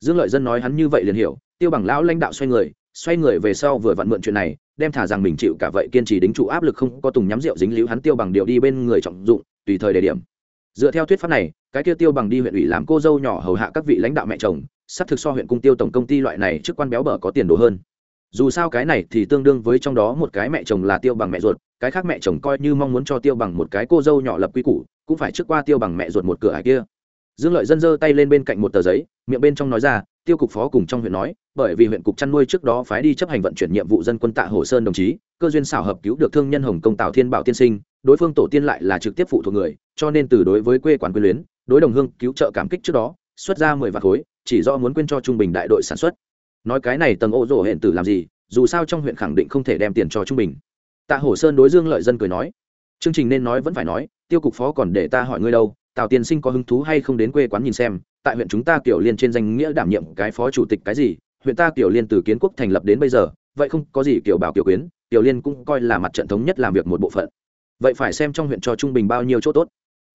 Dương lợi dân nói hắn như vậy liền hiểu, tiêu bằng lão lãnh đạo xoay người xoay người về sau vừa vặn mượn chuyện này, đem thả rằng mình chịu cả vậy kiên trì đính trụ áp lực không có tùng nhắm rượu dính líu hắn tiêu bằng điệu đi bên người trọng dụng, tùy thời đề điểm. Dựa theo thuyết pháp này, cái kia tiêu bằng đi huyện ủy làm cô dâu nhỏ hầu hạ các vị lãnh đạo mẹ chồng, sắp thực so huyện cung tiêu tổng công ty loại này chức quan béo bở có tiền đồ hơn. Dù sao cái này thì tương đương với trong đó một cái mẹ chồng là tiêu bằng mẹ ruột, cái khác mẹ chồng coi như mong muốn cho tiêu bằng một cái cô dâu nhỏ lập quy củ, cũng phải trước qua tiêu bằng mẹ ruột một cửa hải kia dương lợi dân giơ tay lên bên cạnh một tờ giấy, miệng bên trong nói ra, tiêu cục phó cùng trong huyện nói, bởi vì huyện cục chăn nuôi trước đó phái đi chấp hành vận chuyển nhiệm vụ dân quân tạ hồ sơn đồng chí, cơ duyên xảo hợp cứu được thương nhân hồng công tào thiên bảo tiên sinh, đối phương tổ tiên lại là trực tiếp phụ thuộc người, cho nên từ đối với quê quán quyền luyến, đối đồng hương cứu trợ cảm kích trước đó, xuất ra mười vạn khối, chỉ do muốn quên cho trung bình đại đội sản xuất. Nói cái này tầng ô rổ hẹn tử làm gì, dù sao trong huyện khẳng định không thể đem tiền cho trung bình. Tạ hổ sơn đối dương lợi dân cười nói, chương trình nên nói vẫn phải nói, tiêu cục phó còn để ta hỏi ngươi đâu tào tiên sinh có hứng thú hay không đến quê quán nhìn xem, tại huyện chúng ta kiểu liên trên danh nghĩa đảm nhiệm cái phó chủ tịch cái gì, huyện ta kiểu liên từ kiến quốc thành lập đến bây giờ, vậy không có gì kiểu bảo kiểu quyến tiểu liên cũng coi là mặt trận thống nhất làm việc một bộ phận. Vậy phải xem trong huyện cho trung bình bao nhiêu chỗ tốt.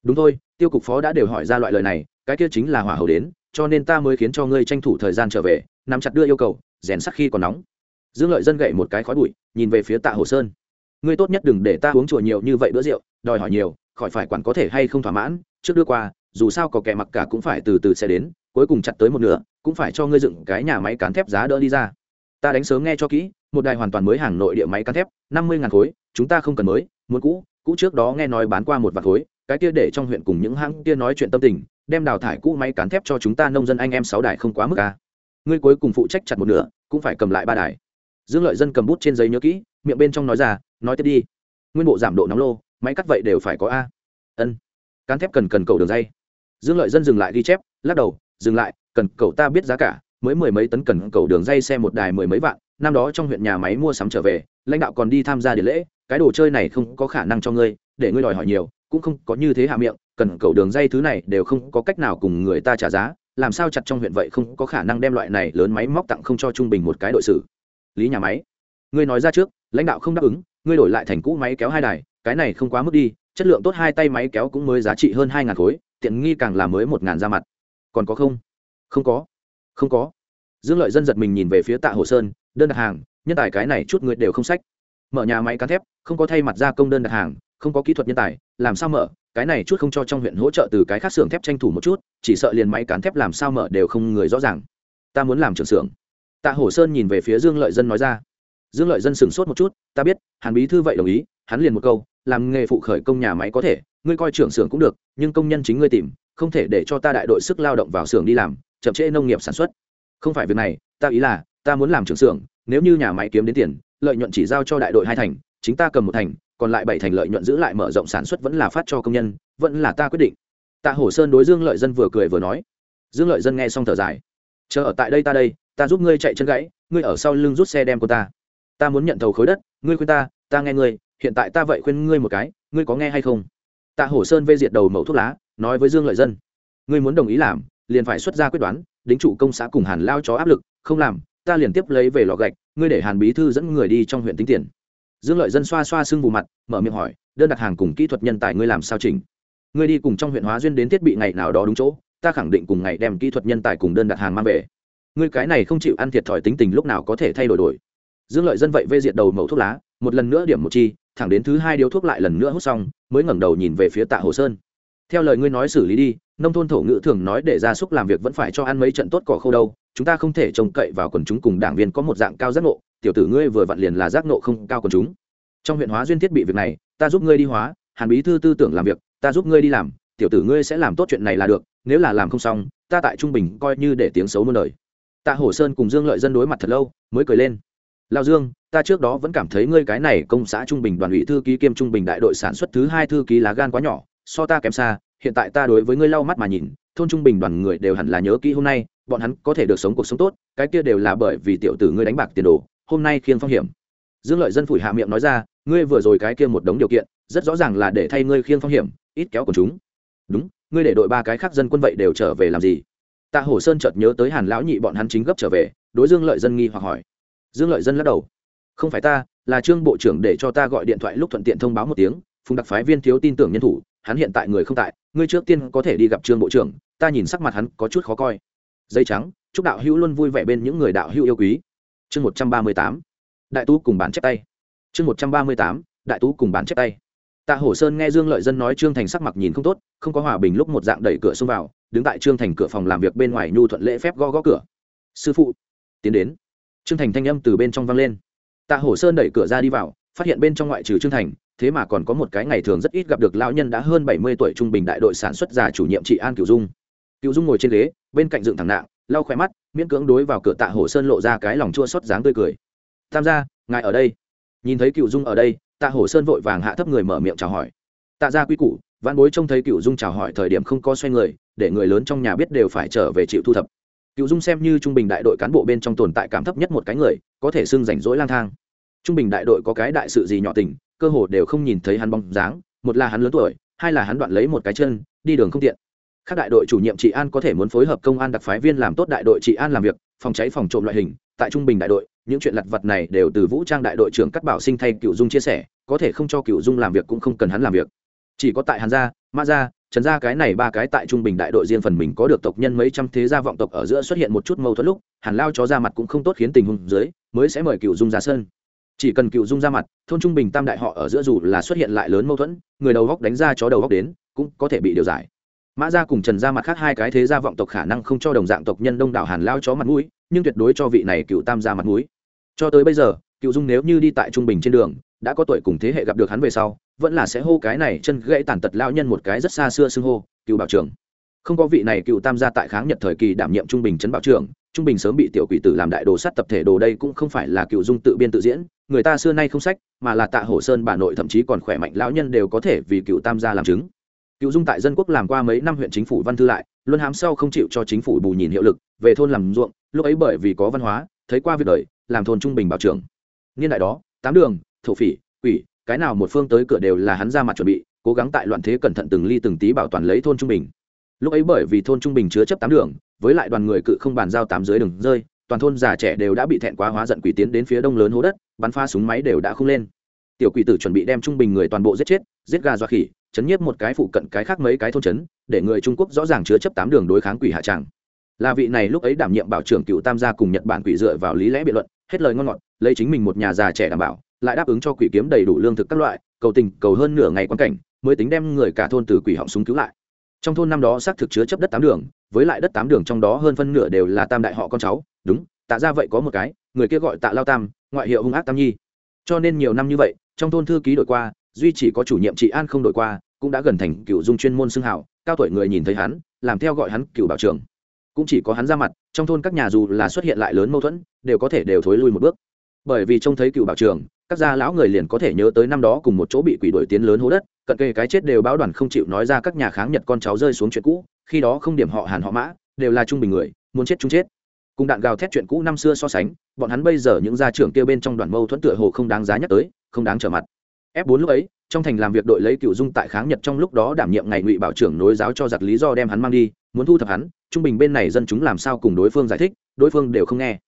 Đúng thôi, tiêu cục phó đã đều hỏi ra loại lời này, cái kia chính là hỏa hầu đến, cho nên ta mới khiến cho ngươi tranh thủ thời gian trở về, nắm chặt đưa yêu cầu, rèn sắc khi còn nóng. Dương lợi dân gậy một cái khói bụi, nhìn về phía tạ hồ sơn. Ngươi tốt nhất đừng để ta uống chùa nhiều như vậy bữa rượu, đòi hỏi nhiều khỏi phải quản có thể hay không thỏa mãn, trước đưa qua, dù sao có kẻ mặc cả cũng phải từ từ sẽ đến, cuối cùng chặt tới một nửa, cũng phải cho ngươi dựng cái nhà máy cán thép giá đỡ đi ra. Ta đánh sớm nghe cho kỹ, một đài hoàn toàn mới hàng nội địa máy cán thép, năm mươi ngàn khối, chúng ta không cần mới, muốn cũ cũ trước đó nghe nói bán qua một vạt khối, cái kia để trong huyện cùng những hãng kia nói chuyện tâm tình, đem đào thải cũ máy cán thép cho chúng ta nông dân anh em sáu đài không quá mức à. ngươi cuối cùng phụ trách chặt một nửa, cũng phải cầm lại ba đài. Dương lợi dân cầm bút trên giấy nhớ kỹ, miệng bên trong nói ra, nói tiếp đi. Nguyên bộ giảm độ nóng lô máy cắt vậy đều phải có a. Ân. Cán thép cần cần cầu đường dây. Dương lợi dân dừng lại ghi chép, lắc đầu, dừng lại, cần cầu ta biết giá cả, mới mười mấy tấn cần cầu đường dây xe một đài mười mấy vạn, năm đó trong huyện nhà máy mua sắm trở về, lãnh đạo còn đi tham gia điện lễ, cái đồ chơi này không có khả năng cho ngươi, để ngươi đòi hỏi nhiều, cũng không có như thế hạ miệng, cần cầu đường dây thứ này đều không có cách nào cùng người ta trả giá, làm sao chặt trong huyện vậy không có khả năng đem loại này lớn máy móc tặng không cho trung bình một cái đội xử. Lý nhà máy, ngươi nói ra trước, lãnh đạo không đáp ứng, ngươi đổi lại thành cũ máy kéo hai đài cái này không quá mức đi, chất lượng tốt hai tay máy kéo cũng mới giá trị hơn hai ngàn khối, tiện nghi càng là mới một ngàn ra mặt. Còn có không? Không có. Không có. Dương lợi dân giật mình nhìn về phía tạ hồ sơn, đơn đặt hàng, nhân tài cái này chút người đều không sách. Mở nhà máy cán thép, không có thay mặt gia công đơn đặt hàng, không có kỹ thuật nhân tài, làm sao mở? Cái này chút không cho trong huyện hỗ trợ từ cái khác xưởng thép tranh thủ một chút, chỉ sợ liền máy cán thép làm sao mở đều không người rõ ràng. Ta muốn làm trưởng xưởng. Tạ hổ sơn nhìn về phía dương lợi dân nói ra. Dương lợi dân sửng sốt một chút, ta biết, hàn bí thư vậy đồng ý, hắn liền một câu làm nghề phụ khởi công nhà máy có thể, ngươi coi trưởng xưởng cũng được, nhưng công nhân chính ngươi tìm, không thể để cho ta đại đội sức lao động vào xưởng đi làm, chậm trễ nông nghiệp sản xuất. Không phải việc này, ta ý là, ta muốn làm trưởng xưởng, nếu như nhà máy kiếm đến tiền, lợi nhuận chỉ giao cho đại đội hai thành, chính ta cầm một thành, còn lại bảy thành lợi nhuận giữ lại mở rộng sản xuất vẫn là phát cho công nhân, vẫn là ta quyết định. Tạ hổ sơn đối dương lợi dân vừa cười vừa nói. Dương lợi dân nghe xong thở dài. Chờ ở tại đây ta đây, ta giúp ngươi chạy chân gãy, ngươi ở sau lưng rút xe đem cô ta. Ta muốn nhận thầu khối đất, ngươi khuyên ta ta nghe ngươi hiện tại ta vậy khuyên ngươi một cái, ngươi có nghe hay không? Tạ hổ sơn vê diệt đầu mẫu thuốc lá, nói với dương lợi dân. Ngươi muốn đồng ý làm, liền phải xuất ra quyết đoán, đính chủ công xã cùng hàn lao cho áp lực, không làm, ta liền tiếp lấy về lò gạch, ngươi để hàn bí thư dẫn người đi trong huyện tính tiền. Dương lợi dân xoa xoa sưng vù mặt, mở miệng hỏi, đơn đặt hàng cùng kỹ thuật nhân tài ngươi làm sao chỉnh? Ngươi đi cùng trong huyện hóa duyên đến thiết bị ngày nào đó đúng chỗ, ta khẳng định cùng ngày đem kỹ thuật nhân tài cùng đơn đặt hàng mang về. Ngươi cái này không chịu ăn thiệt thòi tính tình lúc nào có thể thay đổi đổi. Dương lợi dân vậy vê diệt đầu mẩu thuốc lá, một lần nữa điểm một chi thẳng đến thứ hai điếu thuốc lại lần nữa hút xong, mới ngẩng đầu nhìn về phía tạ hồ sơn. Theo lời ngươi nói xử lý đi, nông thôn thổ ngữ thường nói để gia súc làm việc vẫn phải cho ăn mấy trận tốt cỏ khô đâu, chúng ta không thể trông cậy vào quần chúng cùng đảng viên có một dạng cao giác ngộ, tiểu tử ngươi vừa vặn liền là giác ngộ không cao quần chúng. Trong huyện hóa duyên thiết bị việc này, ta giúp ngươi đi hóa, hàn bí thư tư tưởng làm việc, ta giúp ngươi đi làm, tiểu tử ngươi sẽ làm tốt chuyện này là được, nếu là làm không xong, ta tại trung bình coi như để tiếng xấu muôn đời. Tạ hổ sơn cùng dương lợi dân đối mặt thật lâu, mới cười lên lao dương, ta trước đó vẫn cảm thấy ngươi cái này công xã trung bình đoàn ủy thư ký kiêm trung bình đại đội sản xuất thứ hai thư ký lá gan quá nhỏ, so ta kém xa, hiện tại ta đối với ngươi lau mắt mà nhìn, thôn trung bình đoàn người đều hẳn là nhớ kỹ hôm nay, bọn hắn có thể được sống cuộc sống tốt, cái kia đều là bởi vì tiểu tử ngươi đánh bạc tiền đồ, hôm nay khiêng phong hiểm. Dương lợi dân phủi hạ miệng nói ra, ngươi vừa rồi cái kia một đống điều kiện, rất rõ ràng là để thay ngươi khiêng phong hiểm, ít kéo của chúng. Đúng, ngươi để đội ba cái khác dân quân vậy đều trở về làm gì? Tạ hổ sơn chợt nhớ tới hàn lão nhị bọn hắn chính gấp trở về, đối dương lợi dân nghi hoặc hỏi dương lợi dân lắc đầu. Không phải ta, là trương bộ trưởng để cho ta gọi điện thoại lúc thuận tiện thông báo một tiếng, phùng đặc phái viên thiếu tin tưởng nhân thủ, hắn hiện tại người không tại, ngươi trước tiên có thể đi gặp trương bộ trưởng, ta nhìn sắc mặt hắn có chút khó coi. Dây trắng, chúc đạo hữu luôn vui vẻ bên những người đạo hữu yêu quý. Chương một trăm ba mươi tám. Đại tú cùng bán chép tay. Chương một trăm ba mươi tám. Đại tú cùng bán chép tay. Tạ hổ sơn nghe dương lợi dân nói trương thành sắc mặt nhìn không tốt, không có hòa bình lúc một dạng đẩy cửa xông vào, đứng tại trương thành cửa phòng làm việc bên ngoài nhu thuận lễ phép gõ gõ cửa. Sư phụ. Tiến đến trương thành thanh âm từ bên trong vang lên. Tạ hổ sơn đẩy cửa ra đi vào, phát hiện bên trong ngoại trừ trương thành, thế mà còn có một cái ngày thường rất ít gặp được lão nhân đã hơn bảy mươi tuổi trung bình đại đội sản xuất già chủ nhiệm trị an cửu dung. Cửu dung ngồi trên ghế, bên cạnh dựng thẳng nạng, lau khỏe mắt, miễn cưỡng đối vào cửa tạ hổ sơn lộ ra cái lòng chua xót dáng tươi cười. Tham gia, ngài ở đây. Nhìn thấy cựu dung ở đây, tạ hổ sơn vội vàng hạ thấp người mở miệng chào hỏi. Tạ gia quy củ văn bối trông thấy cựu dung chào hỏi thời điểm không có xoay người, để người lớn trong nhà biết đều phải trở về chịu thu thập cựu dung xem như trung bình đại đội cán bộ bên trong tồn tại cảm thấp nhất một cái người, có thể xưng rảnh rỗi lang thang. Trung bình đại đội có cái đại sự gì nhỏ tình, cơ hồ đều không nhìn thấy hắn bóng dáng, một là hắn lớn tuổi, hai là hắn đoạn lấy một cái chân, đi đường không tiện. Các đại đội chủ nhiệm trị an có thể muốn phối hợp công an đặc phái viên làm tốt đại đội trị an làm việc, phòng cháy phòng trộm loại hình, tại trung bình đại đội, những chuyện lặt vặt này đều từ vũ trang đại đội trưởng cắt bảo sinh thay cựu dung chia sẻ, có thể không cho cựu dung làm việc cũng không cần hắn làm việc chỉ có tại hàn gia mã gia, trần gia cái này ba cái tại trung bình đại đội riêng phần mình có được tộc nhân mấy trăm thế gia vọng tộc ở giữa xuất hiện một chút mâu thuẫn lúc, hàn lao cho ra mặt cũng không tốt khiến tình huống dưới, mới sẽ mời cựu dung ra sơn chỉ cần cựu dung ra mặt, thôn trung bình tam đại họ ở giữa dù là xuất hiện lại lớn mâu thuẫn, người đầu góc đánh ra chó đầu góc đến, cũng có thể bị điều giải. Mã gia cùng trần gia mặt khác hai cái thế gia vọng tộc khả năng không cho đồng dạng tộc nhân đông đảo hàn lao chó mặt mũi, nhưng tuyệt đối cho vị này cựu tam gia mặt mũi. Cho tới bây giờ cựu dung nếu như đi tại trung bình trên đường, đã có tuổi cùng thế hệ gặp được hắn về sau vẫn là sẽ hô cái này chân gãy tàn tật lao nhân một cái rất xa xưa xưng hô, cựu bảo trưởng. Không có vị này cựu tam gia tại kháng nhật thời kỳ đảm nhiệm trung bình trấn bảo trưởng, trung bình sớm bị tiểu quỷ tử làm đại đồ sát tập thể đồ đây cũng không phải là cựu dung tự biên tự diễn, người ta xưa nay không sách, mà là tạ hổ sơn bà nội thậm chí còn khỏe mạnh lão nhân đều có thể vì cựu tam gia làm chứng. Cựu dung tại dân quốc làm qua mấy năm huyện chính phủ văn thư lại, luân hám sau không chịu cho chính phủ bù nhìn hiệu lực, về thôn làm ruộng, lúc ấy bởi vì có văn hóa, thấy qua việc đời, làm thôn trung bình bảo trưởng. Niên đại đó, tám đường, thổ phỉ, quỷ cái nào một phương tới cửa đều là hắn ra mặt chuẩn bị, cố gắng tại loạn thế cẩn thận từng ly từng tí bảo toàn lấy thôn trung bình. Lúc ấy bởi vì thôn trung bình chứa chấp tám đường, với lại đoàn người cự không bàn giao tám dưới đường rơi, toàn thôn già trẻ đều đã bị thẹn quá hóa giận quỷ tiến đến phía đông lớn hố đất, bắn pha súng máy đều đã không lên. Tiểu quỷ tử chuẩn bị đem trung bình người toàn bộ giết chết, giết gà dọa khỉ, chấn nhiếp một cái phụ cận cái khác mấy cái thôn chấn để người trung quốc rõ ràng chứa chấp tám đường đối kháng quỷ hạ tràng. Là vị này lúc ấy đảm nhiệm bảo trưởng cựu tam gia cùng nhật bản quỷ dựa vào lý lẽ biện luận, hết lời ngon ngọt, lấy chính mình một nhà già trẻ đảm bảo lại đáp ứng cho quỷ kiếm đầy đủ lương thực các loại, cầu tình, cầu hơn nửa ngày quan cảnh, mới tính đem người cả thôn từ quỷ họng súng cứu lại. Trong thôn năm đó xác thực chứa chấp đất tám đường, với lại đất tám đường trong đó hơn phân nửa đều là tam đại họ con cháu. Đúng, tạ ra vậy có một cái, người kia gọi tạ lao tam, ngoại hiệu hung ác tam nhi. Cho nên nhiều năm như vậy, trong thôn thư ký đổi qua, duy chỉ có chủ nhiệm trị an không đổi qua, cũng đã gần thành cựu dung chuyên môn xưng hào cao tuổi người nhìn thấy hắn, làm theo gọi hắn cựu bảo trưởng. Cũng chỉ có hắn ra mặt, trong thôn các nhà dù là xuất hiện lại lớn mâu thuẫn, đều có thể đều thối lui một bước. Bởi vì trông thấy cựu bảo trường các gia lão người liền có thể nhớ tới năm đó cùng một chỗ bị quỷ đuổi tiến lớn hố đất, cận kề cái chết đều báo đoàn không chịu nói ra các nhà kháng nhật con cháu rơi xuống chuyện cũ, khi đó không điểm họ hàn họ mã, đều là trung bình người, muốn chết chung chết. Cùng đạn gào thét chuyện cũ năm xưa so sánh, bọn hắn bây giờ những gia trưởng kia bên trong đoàn mâu thuẫn tựa hồ không đáng giá nhắc tới, không đáng trở mặt. F 4 lúc ấy, trong thành làm việc đội lấy cựu dung tại kháng nhật trong lúc đó đảm nhiệm ngày ngụy bảo trưởng nối giáo cho giặc lý do đem hắn mang đi, muốn thu thập hắn, trung bình bên này dân chúng làm sao cùng đối phương giải thích, đối phương đều không nghe.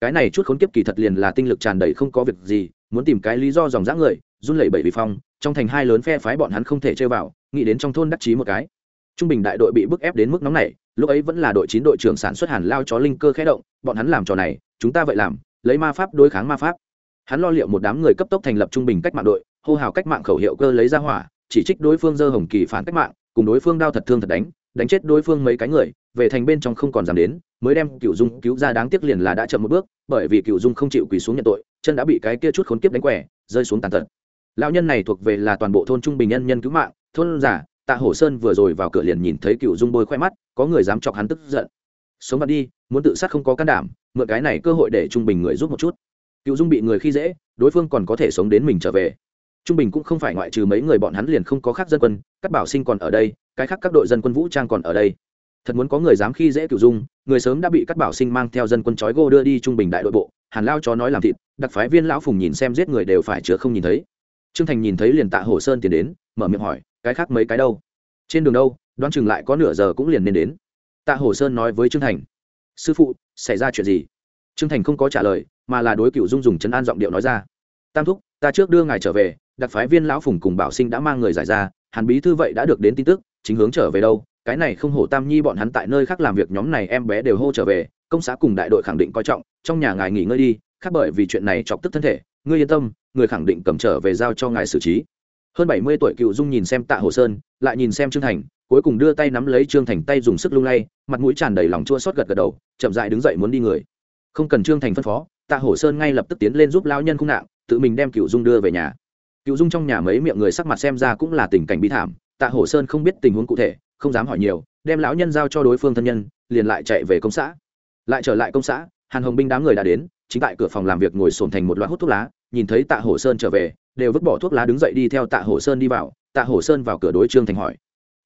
Cái này chút khốn kiếp kỳ thật liền là tinh lực tràn đầy không có việc gì muốn tìm cái lý do dòng dã người, run lẩy bẩy vì phong, trong thành hai lớn phe phái bọn hắn không thể chơi vào, nghĩ đến trong thôn đắc chí một cái. Trung bình đại đội bị bức ép đến mức nóng này lúc ấy vẫn là đội chín đội trưởng sản xuất hàn lao chó linh cơ khé động, bọn hắn làm trò này, chúng ta vậy làm, lấy ma pháp đối kháng ma pháp. Hắn lo liệu một đám người cấp tốc thành lập trung bình cách mạng đội, hô hào cách mạng khẩu hiệu cơ lấy ra hỏa, chỉ trích đối phương dơ hồng kỳ phản cách mạng, cùng đối phương đao thật thương thật đánh đánh chết đối phương mấy cái người, về thành bên trong không còn dám đến, mới đem cựu dung cứu ra đáng tiếc liền là đã chậm một bước, bởi vì cựu dung không chịu quỳ xuống nhận tội chân đã bị cái kia chút khốn kiếp đánh quẻ, rơi xuống tàn tật. Lão nhân này thuộc về là toàn bộ thôn trung bình nhân nhân cứu mạng, thôn giả, tạ hổ sơn vừa rồi vào cửa liền nhìn thấy cựu dung bôi khoe mắt, có người dám chọc hắn tức giận. Sống mặt đi, muốn tự sát không có can đảm, mượn cái này cơ hội để trung bình người giúp một chút. Cựu dung bị người khi dễ, đối phương còn có thể sống đến mình trở về. Trung bình cũng không phải ngoại trừ mấy người bọn hắn liền không có khác dân quân, các bảo sinh còn ở đây, cái khác các đội dân quân vũ trang còn ở đây. Thật muốn có người dám khi dễ cựu dung, người sớm đã bị các bảo sinh mang theo dân quân trói gô đưa đi trung bình đại đội bộ hàn lao chó nói làm thịt, đặc phái viên lão phùng nhìn xem giết người đều phải chứa không nhìn thấy. Trương thành nhìn thấy liền tạ hồ sơn tiến đến, mở miệng hỏi, cái khác mấy cái đâu? Trên đường đâu, đoán chừng lại có nửa giờ cũng liền nên đến. Tạ hồ sơn nói với trương thành, sư phụ, xảy ra chuyện gì? Trương thành không có trả lời, mà là đối cựu dung dùng chấn an giọng điệu nói ra, tam thúc, ta trước đưa ngài trở về, đặc phái viên lão phùng cùng bảo sinh đã mang người giải ra, hàn bí thư vậy đã được đến tin tức, chính hướng trở về đâu, cái này không hổ tam nhi bọn hắn tại nơi khác làm việc nhóm này em bé đều hô trở về công xã cùng đại đội khẳng định coi trọng, trong nhà ngài nghỉ ngơi đi, khác bởi vì chuyện này chọc tức thân thể, ngươi yên tâm, người khẳng định cầm trở về giao cho ngài xử trí. Hơn bảy mươi tuổi cựu dung nhìn xem tạ hồ sơn, lại nhìn xem trương thành, cuối cùng đưa tay nắm lấy trương thành tay dùng sức lung lay, mặt mũi tràn đầy lòng chua xót gật gật đầu, chậm dại đứng dậy muốn đi người. Không cần trương thành phân phó, tạ hổ sơn ngay lập tức tiến lên giúp lao nhân khung nạn tự mình đem cựu dung đưa về nhà. Cựu dung trong nhà mấy miệng người sắc mặt xem ra cũng là tình cảnh bi thảm, tạ hổ sơn không biết tình huống cụ thể, không dám hỏi nhiều, đem lão nhân giao cho đối phương thân nhân, liền lại chạy về công xã lại trở lại công xã, hàn hồng binh đám người đã đến, chính tại cửa phòng làm việc ngồi sồn thành một loạt hút thuốc lá, nhìn thấy tạ hổ sơn trở về, đều vứt bỏ thuốc lá đứng dậy đi theo tạ hổ sơn đi vào. Tạ hổ sơn vào cửa đối trương thành hỏi,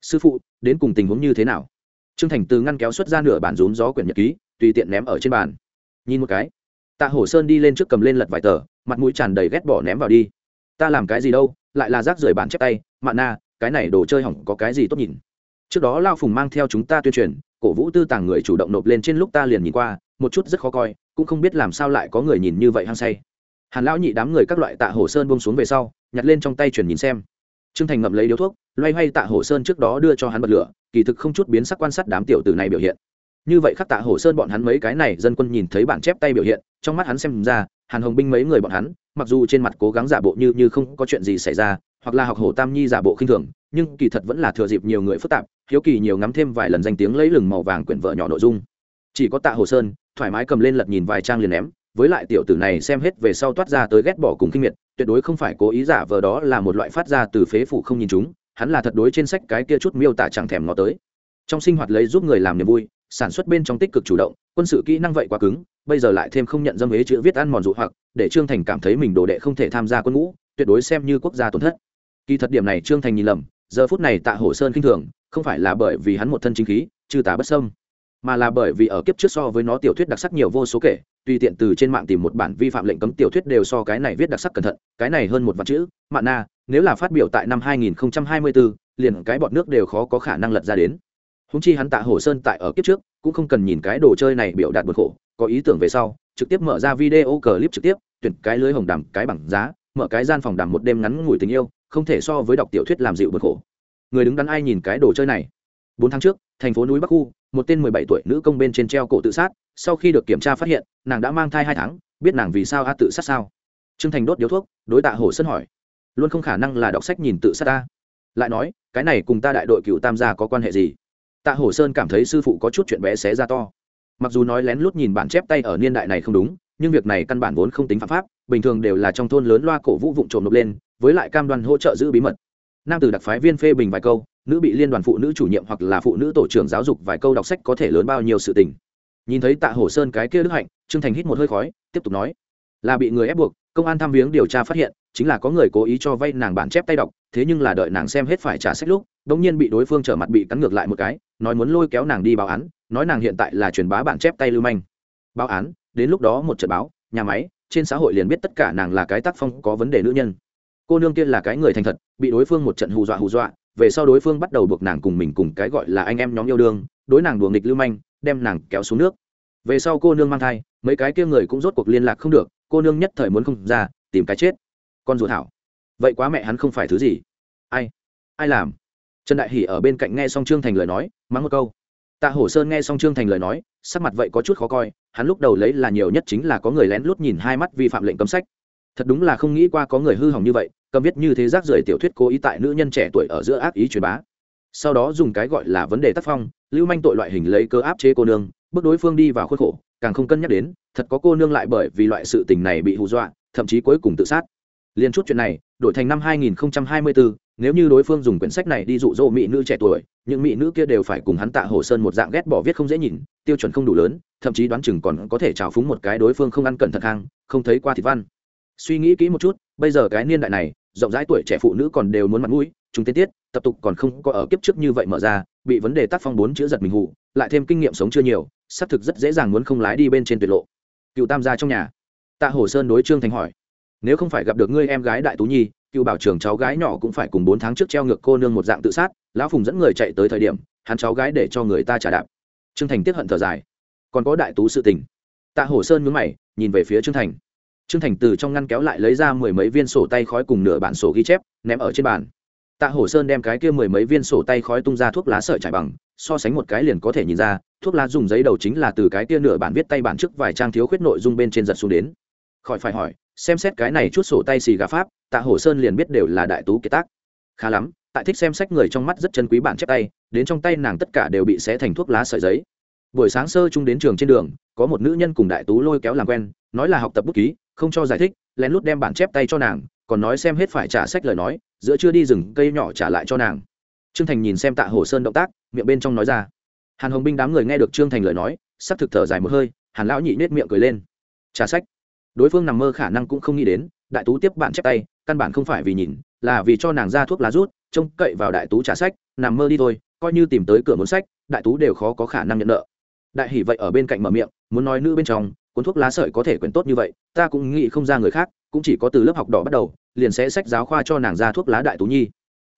sư phụ, đến cùng tình huống như thế nào? Trương thành từ ngăn kéo xuất ra nửa bản rốn gió quyển nhật ký, tùy tiện ném ở trên bàn. Nhìn một cái, tạ hổ sơn đi lên trước cầm lên lật vài tờ, mặt mũi tràn đầy ghét bỏ ném vào đi. Ta làm cái gì đâu, lại là rác rưởi bản chép tay, mạn na, cái này đồ chơi hỏng có cái gì tốt nhìn? Trước đó lao phùng mang theo chúng ta tuyên truyền cổ vũ tư tàng người chủ động nộp lên trên lúc ta liền nhìn qua, một chút rất khó coi, cũng không biết làm sao lại có người nhìn như vậy hăng say. Hàn lão nhị đám người các loại tạ hồ sơn bông xuống về sau, nhặt lên trong tay chuyển nhìn xem. Trương thành ngậm lấy điếu thuốc, loay hoay tạ hồ sơn trước đó đưa cho hắn bật lửa, kỳ thực không chút biến sắc quan sát đám tiểu tử này biểu hiện. Như vậy khắc tạ hồ sơn bọn hắn mấy cái này dân quân nhìn thấy bản chép tay biểu hiện, trong mắt hắn xem ra, hàn hồng binh mấy người bọn hắn, mặc dù trên mặt cố gắng giả bộ như như không có chuyện gì xảy ra hoặc là học hổ tam nhi giả bộ khinh thường, nhưng kỳ thật vẫn là thừa dịp nhiều người phức tạp, hiếu kỳ nhiều ngắm thêm vài lần danh tiếng lấy lừng màu vàng quyển vợ nhỏ nội dung. Chỉ có tạ hồ sơn, thoải mái cầm lên lật nhìn vài trang liền ném, với lại tiểu tử này xem hết về sau toát ra tới ghét bỏ cùng kinh miệt, tuyệt đối không phải cố ý giả vờ đó là một loại phát ra từ phế phủ không nhìn chúng, hắn là thật đối trên sách cái kia chút miêu tả chẳng thèm ngó tới. Trong sinh hoạt lấy giúp người làm niềm vui, sản xuất bên trong tích cực chủ động, quân sự kỹ năng vậy quá cứng, bây giờ lại thêm không nhận dâm ế chữ viết ăn mòn dụ hoặc, để trương thành cảm thấy mình đồ đệ không thể tham gia quân ngũ, tuyệt đối xem như quốc gia tổn thất kỳ thật điểm này trương thành nhìn lầm giờ phút này tạ hổ sơn khinh thường không phải là bởi vì hắn một thân chính khí chư tá bất sâm mà là bởi vì ở kiếp trước so với nó tiểu thuyết đặc sắc nhiều vô số kể tùy tiện từ trên mạng tìm một bản vi phạm lệnh cấm tiểu thuyết đều so cái này viết đặc sắc cẩn thận cái này hơn một vạn chữ mạn na nếu là phát biểu tại năm 2024, liền cái bọn nước đều khó có khả năng lật ra đến. Húng chi hắn tạ hổ sơn tại ở kiếp trước cũng không cần nhìn cái đồ chơi này biểu đạt bực khổ có ý tưởng về sau trực tiếp mở ra video clip trực tiếp tuyển cái lưới hồng đàm cái bảng giá mở cái gian phòng đàm một đêm ngắn ngủi tình yêu không thể so với đọc tiểu thuyết làm dịu bực khổ. Người đứng đắn ai nhìn cái đồ chơi này? Bốn tháng trước, thành phố núi bắc khu, một tên mười bảy tuổi nữ công bên trên treo cổ tự sát, sau khi được kiểm tra phát hiện, nàng đã mang thai hai tháng, biết nàng vì sao a tự sát sao? Trương thành đốt điếu thuốc, đối tạ hồ sân hỏi. Luôn không khả năng là đọc sách nhìn tự sát ta. Lại nói, cái này cùng ta đại đội cựu tam gia có quan hệ gì? Tạ hổ sơn cảm thấy sư phụ có chút chuyện bé xé ra to. Mặc dù nói lén lút nhìn bản chép tay ở niên đại này không đúng, nhưng việc này căn bản vốn không tính phạm pháp, bình thường đều là trong thôn lớn loa cổ vũ vụn trộm nộp lên với lại cam đoan hỗ trợ giữ bí mật. Nam tử đặc phái viên phê bình vài câu, nữ bị liên đoàn phụ nữ chủ nhiệm hoặc là phụ nữ tổ trưởng giáo dục vài câu đọc sách có thể lớn bao nhiêu sự tình. Nhìn thấy tạ hổ sơn cái kia đức hạnh, trương thành hít một hơi khói, tiếp tục nói, là bị người ép buộc, công an thăm viếng điều tra phát hiện, chính là có người cố ý cho vay nàng bản chép tay đọc, thế nhưng là đợi nàng xem hết phải trả sách lúc đ ỗ n g nhiên bị đối phương trở mặt bị cắn ngược lại một cái, nói muốn lôi kéo nàng đi báo án, nói nàng hiện tại là truyền bá bản chép tay lưu manh. Báo án, đến lúc đó một trận báo, nhà máy, trên xã hội liền biết tất cả nàng là cái tác phong có vấn đề nữ nhân cô nương kia là cái người thành thật, bị đối phương một trận hù dọa hù dọa, về sau đối phương bắt đầu buộc nàng cùng mình cùng cái gọi là anh em nhóm yêu đương, đối nàng đùa nghịch lưu manh, đem nàng kéo xuống nước. Về sau cô nương mang thai, mấy cái kia người cũng rốt cuộc liên lạc không được, cô nương nhất thời muốn không ra, tìm cái chết. Con ruột thảo. vậy quá mẹ hắn không phải thứ gì. Ai? Ai làm? Trần đại hỷ ở bên cạnh nghe xong trương thành lời nói, mắng một câu. Tạ hổ sơn nghe xong trương thành lời nói, sắc mặt vậy có chút khó coi, hắn lúc đầu lấy là nhiều nhất chính là có người lén lút nhìn hai mắt vi phạm lệnh cấm sách thật đúng là không nghĩ qua có người hư hỏng như vậy cầm viết như thế rác rưởi tiểu thuyết cố ý tại nữ nhân trẻ tuổi ở giữa ác ý truyền bá. Sau đó dùng cái gọi là vấn đề tác phong lưu manh tội loại hình lấy cơ áp chế cô nương bước đối phương đi vào khuôn khổ càng không cân nhắc đến thật có cô nương lại bởi vì loại sự tình này bị hù dọa thậm chí cuối cùng tự sát. Liên chút chuyện này đổi thành năm 2024, nếu như đối phương dùng quyển sách này đi dụ dỗ mỹ nữ trẻ tuổi những mỹ nữ kia đều phải cùng hắn tạ hồ sơn một dạng ghét bỏ viết không dễ nhìn tiêu chuẩn không đủ lớn thậm chí đoán chừng còn có thể trào phúng một cái đối phương không ăn cẩn thận hang không thấy qua thịt văn suy nghĩ kỹ một chút, bây giờ cái niên đại này, rộng rãi tuổi trẻ phụ nữ còn đều muốn mặt mũi, chúng tiên tiết, tập tục còn không có ở kiếp trước như vậy mở ra, bị vấn đề tác phong bốn chữ giật mình hụ lại thêm kinh nghiệm sống chưa nhiều, xác thực rất dễ dàng muốn không lái đi bên trên tuyệt lộ. Cựu tam gia trong nhà. Tạ hồ sơn đối trương thành hỏi, nếu không phải gặp được ngươi em gái đại tú nhi, cựu bảo trưởng cháu gái nhỏ cũng phải cùng bốn tháng trước treo ngược cô nương một dạng tự sát, lão phùng dẫn người chạy tới thời điểm, hắn cháu gái để cho người ta trả đạp. Trương thành tiếp hận thở dài, còn có đại tú sự tình. Tạ hồ sơn mướn mày, nhìn về phía trương thành trương thành từ trong ngăn kéo lại lấy ra mười mấy viên sổ tay khói cùng nửa bản sổ ghi chép, ném ở trên bàn. Tạ hổ sơn đem cái kia mười mấy viên sổ tay khói tung ra thuốc lá sợi trải bằng, so sánh một cái liền có thể nhìn ra, thuốc lá dùng giấy đầu chính là từ cái kia nửa bản viết tay bản trước vài trang thiếu khuyết nội dung bên trên giật xuống đến. Khỏi phải hỏi, xem xét cái này chút sổ tay xì gà pháp, tạ hổ sơn liền biết đều là đại tú kiệt tác. Khá lắm, tại thích xem sách người trong mắt rất chân quý bản chép tay, đến trong tay nàng tất cả đều bị xé thành thuốc lá sợi giấy buổi sáng sơ chung đến trường trên đường, có một nữ nhân cùng đại tú lôi kéo làm quen, nói là học tập bút ký, không cho giải thích, lén lút đem bản chép tay cho nàng, còn nói xem hết phải trả sách lời nói, giữa chưa đi rừng cây nhỏ trả lại cho nàng. Trương thành nhìn xem tạ hồ sơn động tác, miệng bên trong nói ra. Hàn hồng binh đám người nghe được trương thành lời nói, sắp thực thở dài một hơi, hàn lão nhị nết miệng cười lên. Trả sách. Đối phương nằm mơ khả năng cũng không nghĩ đến, đại tú tiếp bạn chép tay, căn bản không phải vì nhìn, là vì cho nàng ra thuốc lá rút, trông cậy vào đại tú trả sách, nằm mơ đi thôi, coi như tìm tới cửa muốn sách, đại tú đều khó có khả năng nhận nợ đại hỷ vậy ở bên cạnh mở miệng, muốn nói nữ bên trong, cuốn thuốc lá sợi có thể quyển tốt như vậy, ta cũng nghĩ không ra người khác, cũng chỉ có từ lớp học đỏ bắt đầu, liền sẽ sách giáo khoa cho nàng ra thuốc lá đại tú nhi.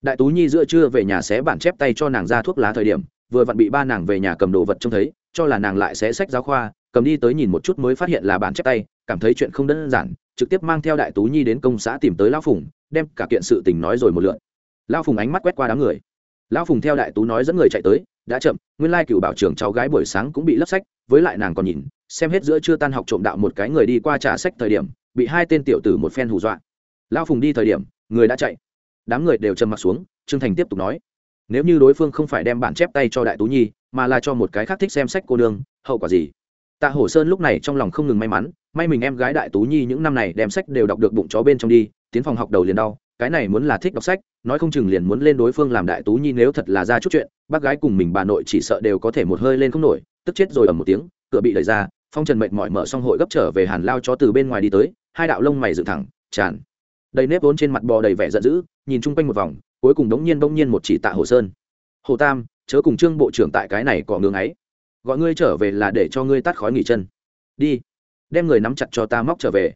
Đại tú nhi giữa trưa về nhà sẽ bản chép tay cho nàng ra thuốc lá thời điểm, vừa vặn bị ba nàng về nhà cầm đồ vật trông thấy, cho là nàng lại sẽ sách giáo khoa, cầm đi tới nhìn một chút mới phát hiện là bản chép tay, cảm thấy chuyện không đơn giản, trực tiếp mang theo đại tú nhi đến công xã tìm tới lão phùng, đem cả kiện sự tình nói rồi một lượn lão phùng ánh mắt quét qua đám người. Lão phùng theo đại tú nói dẫn người chạy tới đã chậm, nguyên lai cựu bảo trưởng cháu gái buổi sáng cũng bị lấp sách, với lại nàng còn nhìn, xem hết giữa chưa tan học trộm đạo một cái người đi qua trả sách thời điểm, bị hai tên tiểu tử một phen hù dọa. Lão phùng đi thời điểm, người đã chạy. Đám người đều trầm mặt xuống, trương thành tiếp tục nói, nếu như đối phương không phải đem bản chép tay cho đại tú nhi, mà là cho một cái khác thích xem sách cô nương, hậu quả gì? Tạ hổ sơn lúc này trong lòng không ngừng may mắn, may mình em gái đại tú nhi những năm này đem sách đều đọc được bụng chó bên trong đi, tiến phòng học đầu liền đau cái này muốn là thích đọc sách, nói không chừng liền muốn lên đối phương làm đại tú nhi nếu thật là ra chút chuyện, bác gái cùng mình bà nội chỉ sợ đều có thể một hơi lên không nổi, tức chết rồi ở một tiếng, cửa bị đẩy ra, phong trần mệt mỏi mở xong hội gấp trở về hàn lao cho từ bên ngoài đi tới, hai đạo lông mày dựng thẳng, tràn. Đầy nếp vốn trên mặt bò đầy vẻ giận dữ, nhìn chung quanh một vòng, cuối cùng đống nhiên đống nhiên một chỉ tạ hồ sơn. Hồ tam, chớ cùng trương bộ trưởng tại cái này cọ ngưỡng ấy. Gọi ngươi trở về là để cho ngươi tắt khói nghỉ chân. Đi, đem người nắm chặt cho ta móc trở về.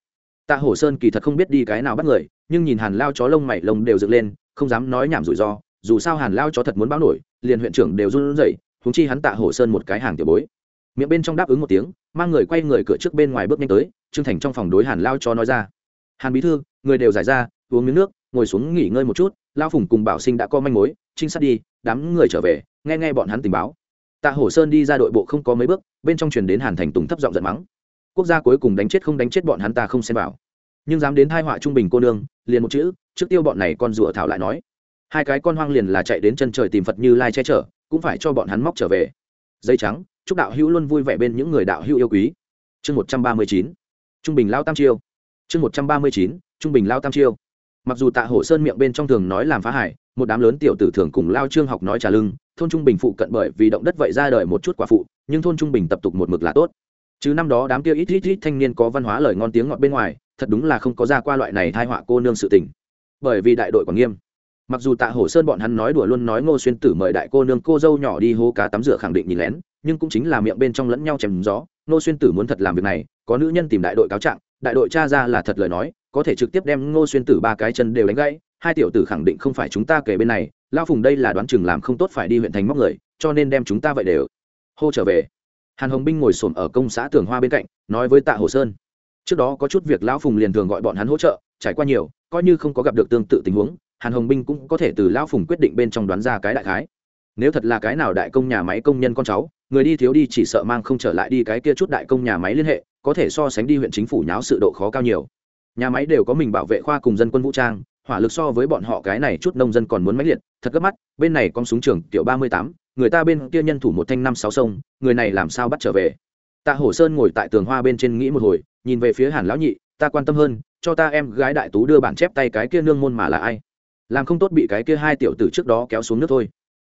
Tạ hổ sơn kỳ thật không biết đi cái nào bắt người nhưng nhìn hàn lao chó lông mày lông đều dựng lên, không dám nói nhảm rủi ro, dù sao hàn lao chó thật muốn báo nổi, liền huyện trưởng đều run rẩy húng chi hắn tạ hổ sơn một cái hàng tiểu bối. Miệng bên trong đáp ứng một tiếng, mang người quay người cửa trước bên ngoài bước nhanh tới, trương thành trong phòng đối hàn lao chó nói ra. Hàn bí thư, người đều giải ra, uống miếng nước, ngồi xuống nghỉ ngơi một chút, lao phùng cùng bảo sinh đã có manh mối, trinh sát đi, đám người trở về, nghe nghe bọn hắn tình báo. Tạ hổ sơn đi ra đội bộ không có mấy bước, bên trong truyền đến hàn thành tùng thấp giọng giận mắng. Quốc gia cuối cùng đánh chết không đánh chết bọn hắn ta không xem vào nhưng dám đến thai họa trung bình cô nương, liền một chữ, trước tiêu bọn này con rùa thảo lại nói. Hai cái con hoang liền là chạy đến chân trời tìm phật như lai che chở, cũng phải cho bọn hắn móc trở về. Dây trắng, chúc đạo hữu luôn vui vẻ bên những người đạo hữu yêu quý. Chương một trăm ba mươi chín, trung bình lao tam chiêu. Chương một trăm ba mươi chín, trung bình lao tam chiêu. Mặc dù tạ hổ sơn miệng bên trong thường nói làm phá hải, một đám lớn tiểu tử thường cùng lao trương học nói trả lưng, thôn trung bình phụ cận bởi vì động đất vậy ra đời một chút quả phụ, nhưng thôn trung bình tập tục một mực là tốt chứ năm đó đám kia ít ít ít thanh niên có văn hóa lời ngon tiếng ngọt bên ngoài, thật đúng là không có ra qua loại này thai họa cô nương sự tình. Bởi vì đại đội còn nghiêm. Mặc dù tạ hổ sơn bọn hắn nói đùa luôn nói ngô xuyên tử mời đại cô nương cô dâu nhỏ đi hô cá tắm rửa khẳng định nhìn lén, nhưng cũng chính là miệng bên trong lẫn nhau chèm gió, ngô xuyên tử muốn thật làm việc này, có nữ nhân tìm đại đội cáo trạng, đại đội cha ra là thật lời nói, có thể trực tiếp đem ngô xuyên tử ba cái chân đều đánh gãy, hai tiểu tử khẳng định không phải chúng ta kể bên này lao phùng đây là đoán chừng làm không tốt phải đi huyện thành móc người, cho nên đem chúng ta vậy đều hô trở về hàn hồng binh ngồi s ổ m ở công xã tường hoa bên cạnh, nói với tạ hồ sơn. Trước đó có chút việc lão phùng liền thường gọi bọn hắn hỗ trợ, trải qua nhiều, coi như không có gặp được tương tự tình huống, hàn hồng binh cũng có thể từ lão phùng quyết định bên trong đoán ra cái đại khái. Nếu thật là cái nào đại công nhà máy công nhân con cháu, người đi thiếu đi chỉ sợ mang không trở lại đi cái kia chút đại công nhà máy liên hệ, có thể so sánh đi huyện chính phủ nháo sự độ khó cao nhiều. Nhà máy đều có mình bảo vệ khoa cùng dân quân vũ trang hỏa lực so với bọn họ cái này chút nông dân còn muốn mãnh liệt, thật gấp mắt, bên này con súng trường tiểu ba mươi tám, người ta bên kia nhân thủ một thanh năm sáu sông, người này làm sao bắt trở về? Tạ hổ sơn ngồi tại tường hoa bên trên nghĩ một hồi, nhìn về phía hàn lão nhị, ta quan tâm hơn, cho ta em gái đại tú đưa bản chép tay cái kia nương môn mà là ai? Làm không tốt bị cái kia hai tiểu tử trước đó kéo xuống nước thôi.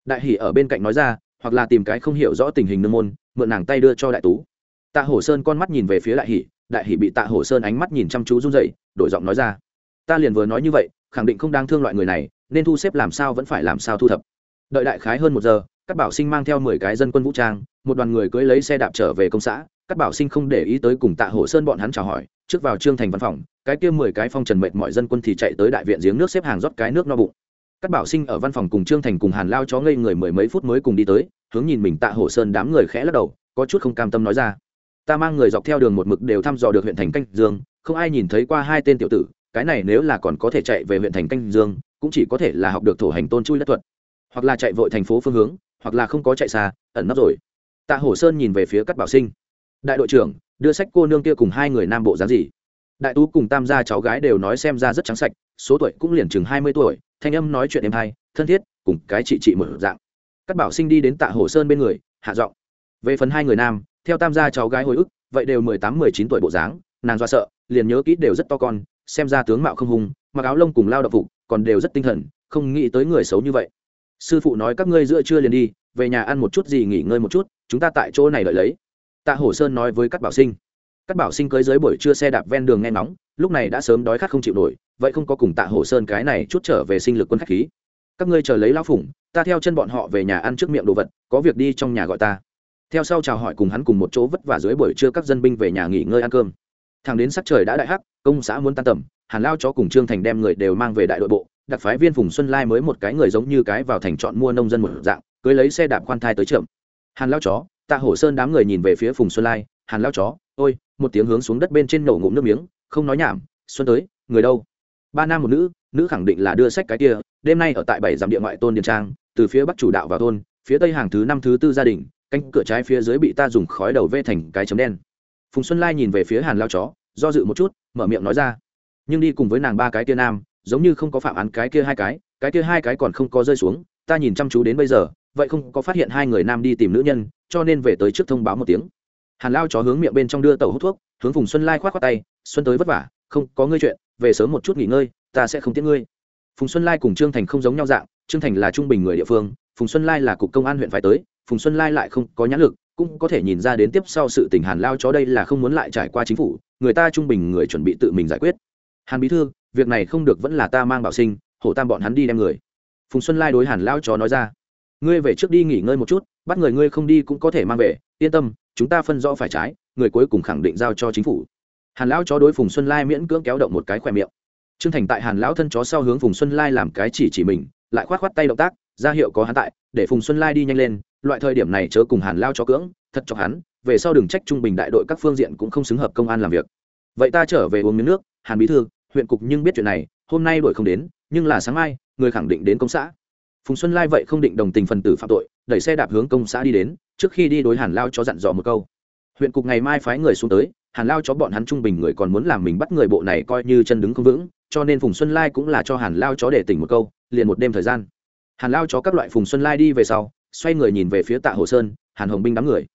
Đại hỷ ở bên cạnh nói ra, hoặc là tìm cái không hiểu rõ tình hình nương môn, mượn nàng tay đưa cho đại tú. Tạ hổ sơn con mắt nhìn về phía đại hỷ đại hỷ bị tạ hổ sơn ánh mắt nhìn chăm chú run dậy đổi giọng nói ra, ta liền vừa nói như vậy khẳng định không đang thương loại người này, nên thu xếp làm sao vẫn phải làm sao thu thập. Đợi đại khái hơn một giờ các bảo sinh mang theo mười cái dân quân vũ trang, một đoàn người cưới lấy xe đạp trở về công xã. Các bảo sinh không để ý tới cùng tạ hổ sơn bọn hắn chào hỏi, trước vào trương thành văn phòng, cái kia mười cái phong trần mệt mọi dân quân thì chạy tới đại viện giếng nước xếp hàng rót cái nước no bụng. Các bảo sinh ở văn phòng cùng trương thành cùng hàn lao chó ngây người mười mấy phút mới cùng đi tới, hướng nhìn mình tạ hổ sơn đám người khẽ lắc đầu, có chút không cam tâm nói ra. Ta mang người dọc theo đường một mực đều thăm dò được huyện thành canh dương, không ai nhìn thấy qua hai tên tiểu tử cái này nếu là còn có thể chạy về huyện thành canh dương, cũng chỉ có thể là học được thổ hành tôn chui đất thuật. Hoặc là chạy vội thành phố phương hướng, hoặc là không có chạy xa, ẩn nấp rồi. Tạ hổ sơn nhìn về phía cắt bảo sinh. Đại đội trưởng, đưa sách cô nương kia cùng hai người nam bộ dáng gì? Đại tú cùng tam gia cháu gái đều nói xem ra rất trắng sạch, số tuổi cũng liền chừng hai mươi tuổi, thanh âm nói chuyện em hay, thân thiết, cùng cái chị chị mở dạng. Các bảo sinh đi đến tạ hồ sơn bên người, hạ giọng. Về phần hai người nam, theo tam gia cháu gái hồi ức, vậy đều mười tám, mười chín tuổi bộ dáng, nàng do sợ, liền nhớ kỹ đều rất to con xem ra tướng mạo không hùng mặc áo lông cùng lao động phục, còn đều rất tinh thần, không nghĩ tới người xấu như vậy. Sư phụ nói các ngươi giữa trưa liền đi, về nhà ăn một chút gì nghỉ ngơi một chút, chúng ta tại chỗ này đợi lấy. Tạ hổ sơn nói với các bảo sinh. Các bảo sinh cưới dưới buổi trưa xe đạp ven đường nghe nóng lúc này đã sớm đói khát không chịu nổi, vậy không có cùng tạ hổ sơn cái này chút trở về sinh lực quân khách khí. Các ngươi chờ lấy lao phủng ta theo chân bọn họ về nhà ăn trước miệng đồ vật, có việc đi trong nhà gọi ta. Theo sau chào hỏi cùng hắn cùng một chỗ vất vả dưới buổi trưa các dân binh về nhà nghỉ ngơi ăn cơm thằng đến sắc trời đã đại hắc, công xã muốn tan tầm, hàn lao chó cùng trương thành đem người đều mang về đại đội bộ, đặc phái viên phùng xuân lai mới một cái người giống như cái vào thành chọn mua nông dân một dạng, cưới lấy xe đạp khoan thai tới trượm hàn lao chó, tạ hổ sơn đám người nhìn về phía phùng xuân lai, hàn lao chó, ôi, một tiếng hướng xuống đất bên trên nổ ngụm nước miếng, không nói nhảm, xuân tới, người đâu? Ba nam một nữ nữ khẳng định là đưa sách cái kia, đêm nay ở tại bảy dặm địa ngoại tôn điền trang, từ phía bắc chủ đạo vào thôn, phía tây hàng thứ năm thứ tư gia đình, cánh cửa trái phía dưới bị ta dùng khói đầu vê thành cái chấm đen phùng xuân lai nhìn về phía hàn lao chó, do dự một chút, mở miệng nói ra. Nhưng đi cùng với nàng ba cái kia nam, giống như không có phạm án cái kia hai cái cái kia hai cái còn không có rơi xuống, ta nhìn chăm chú đến bây giờ, vậy không có phát hiện hai người nam đi tìm nữ nhân, cho nên về tới trước thông báo một tiếng. Hàn lao chó hướng miệng bên trong đưa tàu hút thuốc, hướng phùng xuân lai k h o á t khoác tay, xuân tới vất vả, không, có ngươi chuyện, về sớm một chút nghỉ ngơi, ta sẽ không tiễn ngươi. Phùng xuân lai cùng trương thành không giống nhau dạng, trương thành là trung bình người địa phương, phùng xuân lai là cục công an huyện phải tới, phùng xuân lai lại không có nhãn lực cũng có thể nhìn ra đến tiếp sau sự tình hàn lao chó đây là không muốn lại trải qua chính phủ, người ta trung bình người chuẩn bị tự mình giải quyết. Hàn bí thư, việc này không được vẫn là ta mang bảo sinh, hổ tam bọn hắn đi đem người. Phùng xuân lai đối hàn lao chó nói ra. Ngươi về trước đi nghỉ ngơi một chút, bắt người ngươi không đi cũng có thể mang về, yên tâm, chúng ta phân rõ phải trái, người cuối cùng khẳng định giao cho chính phủ. Hàn lão chó đối phùng xuân lai miễn cưỡng kéo động một cái khoe miệng. Trương thành tại hàn lão thân chó sau hướng phùng xuân lai làm cái chỉ chỉ mình, lại khoát khoát tay động tác, ra hiệu có hắn tại, để phùng xuân lai đi nhanh lên loại thời điểm này chớ cùng hàn lao chó cưỡng, thật cho hắn, về sau đừng trách trung bình đại đội các phương diện cũng không xứng hợp công an làm việc. Vậy ta trở về uống miếng nước, hàn bí thư, huyện cục nhưng biết chuyện này, hôm nay đuổi không đến, nhưng là sáng mai, người khẳng định đến công xã. Phùng xuân lai vậy không định đồng tình phần tử phạm tội, đẩy xe đạp hướng công xã đi đến, trước khi đi đối hàn lao cho dặn dò một câu. Huyện cục ngày mai phái người xuống tới, hàn lao cho bọn hắn trung bình người còn muốn làm mình bắt người bộ này coi như chân đứng không vững, cho nên phùng xuân lai cũng là cho hàn lao chó để tỉnh một câu, liền một đêm thời gian. Hàn lao chó các loại phùng xuân lai đi về sau xoay người nhìn về phía tạ hồ sơn, hàn hồng binh đám người.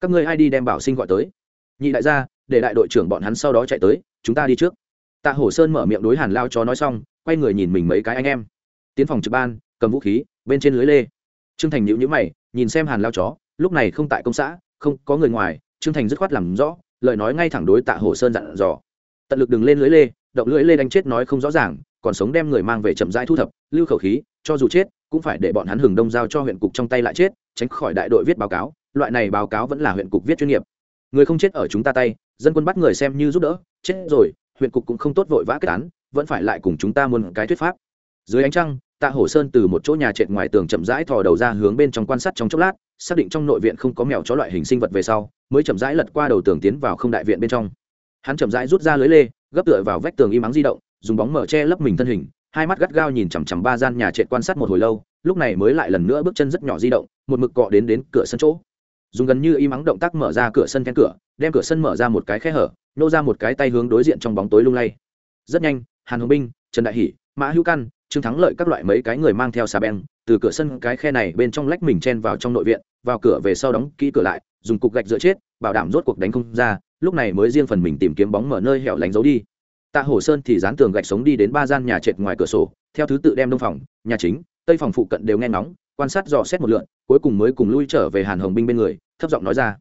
Các ngươi ai đi đem bảo sinh gọi tới? Nhị đại gia, để đại đội trưởng bọn hắn sau đó chạy tới, chúng ta đi trước. Tạ hồ sơn mở miệng đối hàn lao chó nói xong, quay người nhìn mình mấy cái anh em. Tiến phòng trực ban, cầm vũ khí, bên trên lưới lê. Trương thành nhữ nhữ mày, nhìn xem hàn lao chó, lúc này không tại công xã, không có người ngoài, trương thành dứt khoát làm rõ, lời nói ngay thẳng đối tạ hồ sơn dặn dò. Tận lực đừng lên lưới lê, động lưới lê đánh chết nói không rõ ràng, còn sống đem người mang về chậm rãi thu thập, lưu khẩu khí, cho dù chết cũng phải để bọn hắn hừng đông giao cho huyện cục trong tay lại chết, tránh khỏi đại đội viết báo cáo, loại này báo cáo vẫn là huyện cục viết chuyên nghiệp. Người không chết ở chúng ta tay, dân quân bắt người xem như giúp đỡ, chết rồi, huyện cục cũng không tốt vội vã kết án, vẫn phải lại cùng chúng ta muốn cái thuyết pháp. Dưới ánh trăng, tạ hổ sơn từ một chỗ nhà trệt ngoài tường chậm rãi thò đầu ra hướng bên trong quan sát trong chốc lát, xác định trong nội viện không có mèo chó loại hình sinh vật về sau, mới chậm rãi lật qua đầu tường tiến vào không đại viện bên trong. Hắn chậm rãi rút ra lưới lê, gấp tựa vào vách tường im ắng di động, dùng bóng mở che lấp mình thân hình hai mắt gắt gao nhìn chằm chằm ba gian nhà trệt quan sát một hồi lâu, lúc này mới lại lần nữa bước chân rất nhỏ di động, một mực cọ đến đến cửa sân chỗ. Dùng gần như im ắng động tác mở ra cửa sân then cửa, đem cửa sân mở ra một cái khe hở, nô ra một cái tay hướng đối diện trong bóng tối lung lay. Rất nhanh, hàn hồng binh, trần đại hỷ, mã hữu căn, trương thắng lợi các loại mấy cái người mang theo xà beng, từ cửa sân cái khe này bên trong lách mình chen vào trong nội viện, vào cửa về sau đóng kỹ cửa lại, dùng cục gạch dựa chết, bảo đảm rốt cuộc đánh không ra, lúc này mới riêng phần mình tìm kiếm bóng mở nơi hẻo lánh giấu đi tạ hổ sơn thì dán tường gạch sống đi đến ba gian nhà trệt ngoài cửa sổ, theo thứ tự đem đông phòng, nhà chính, tây phòng phụ cận đều nghe ngóng, quan sát dò xét một lượn, cuối cùng mới cùng lui trở về hàn hồng binh bên người, thấp giọng nói ra.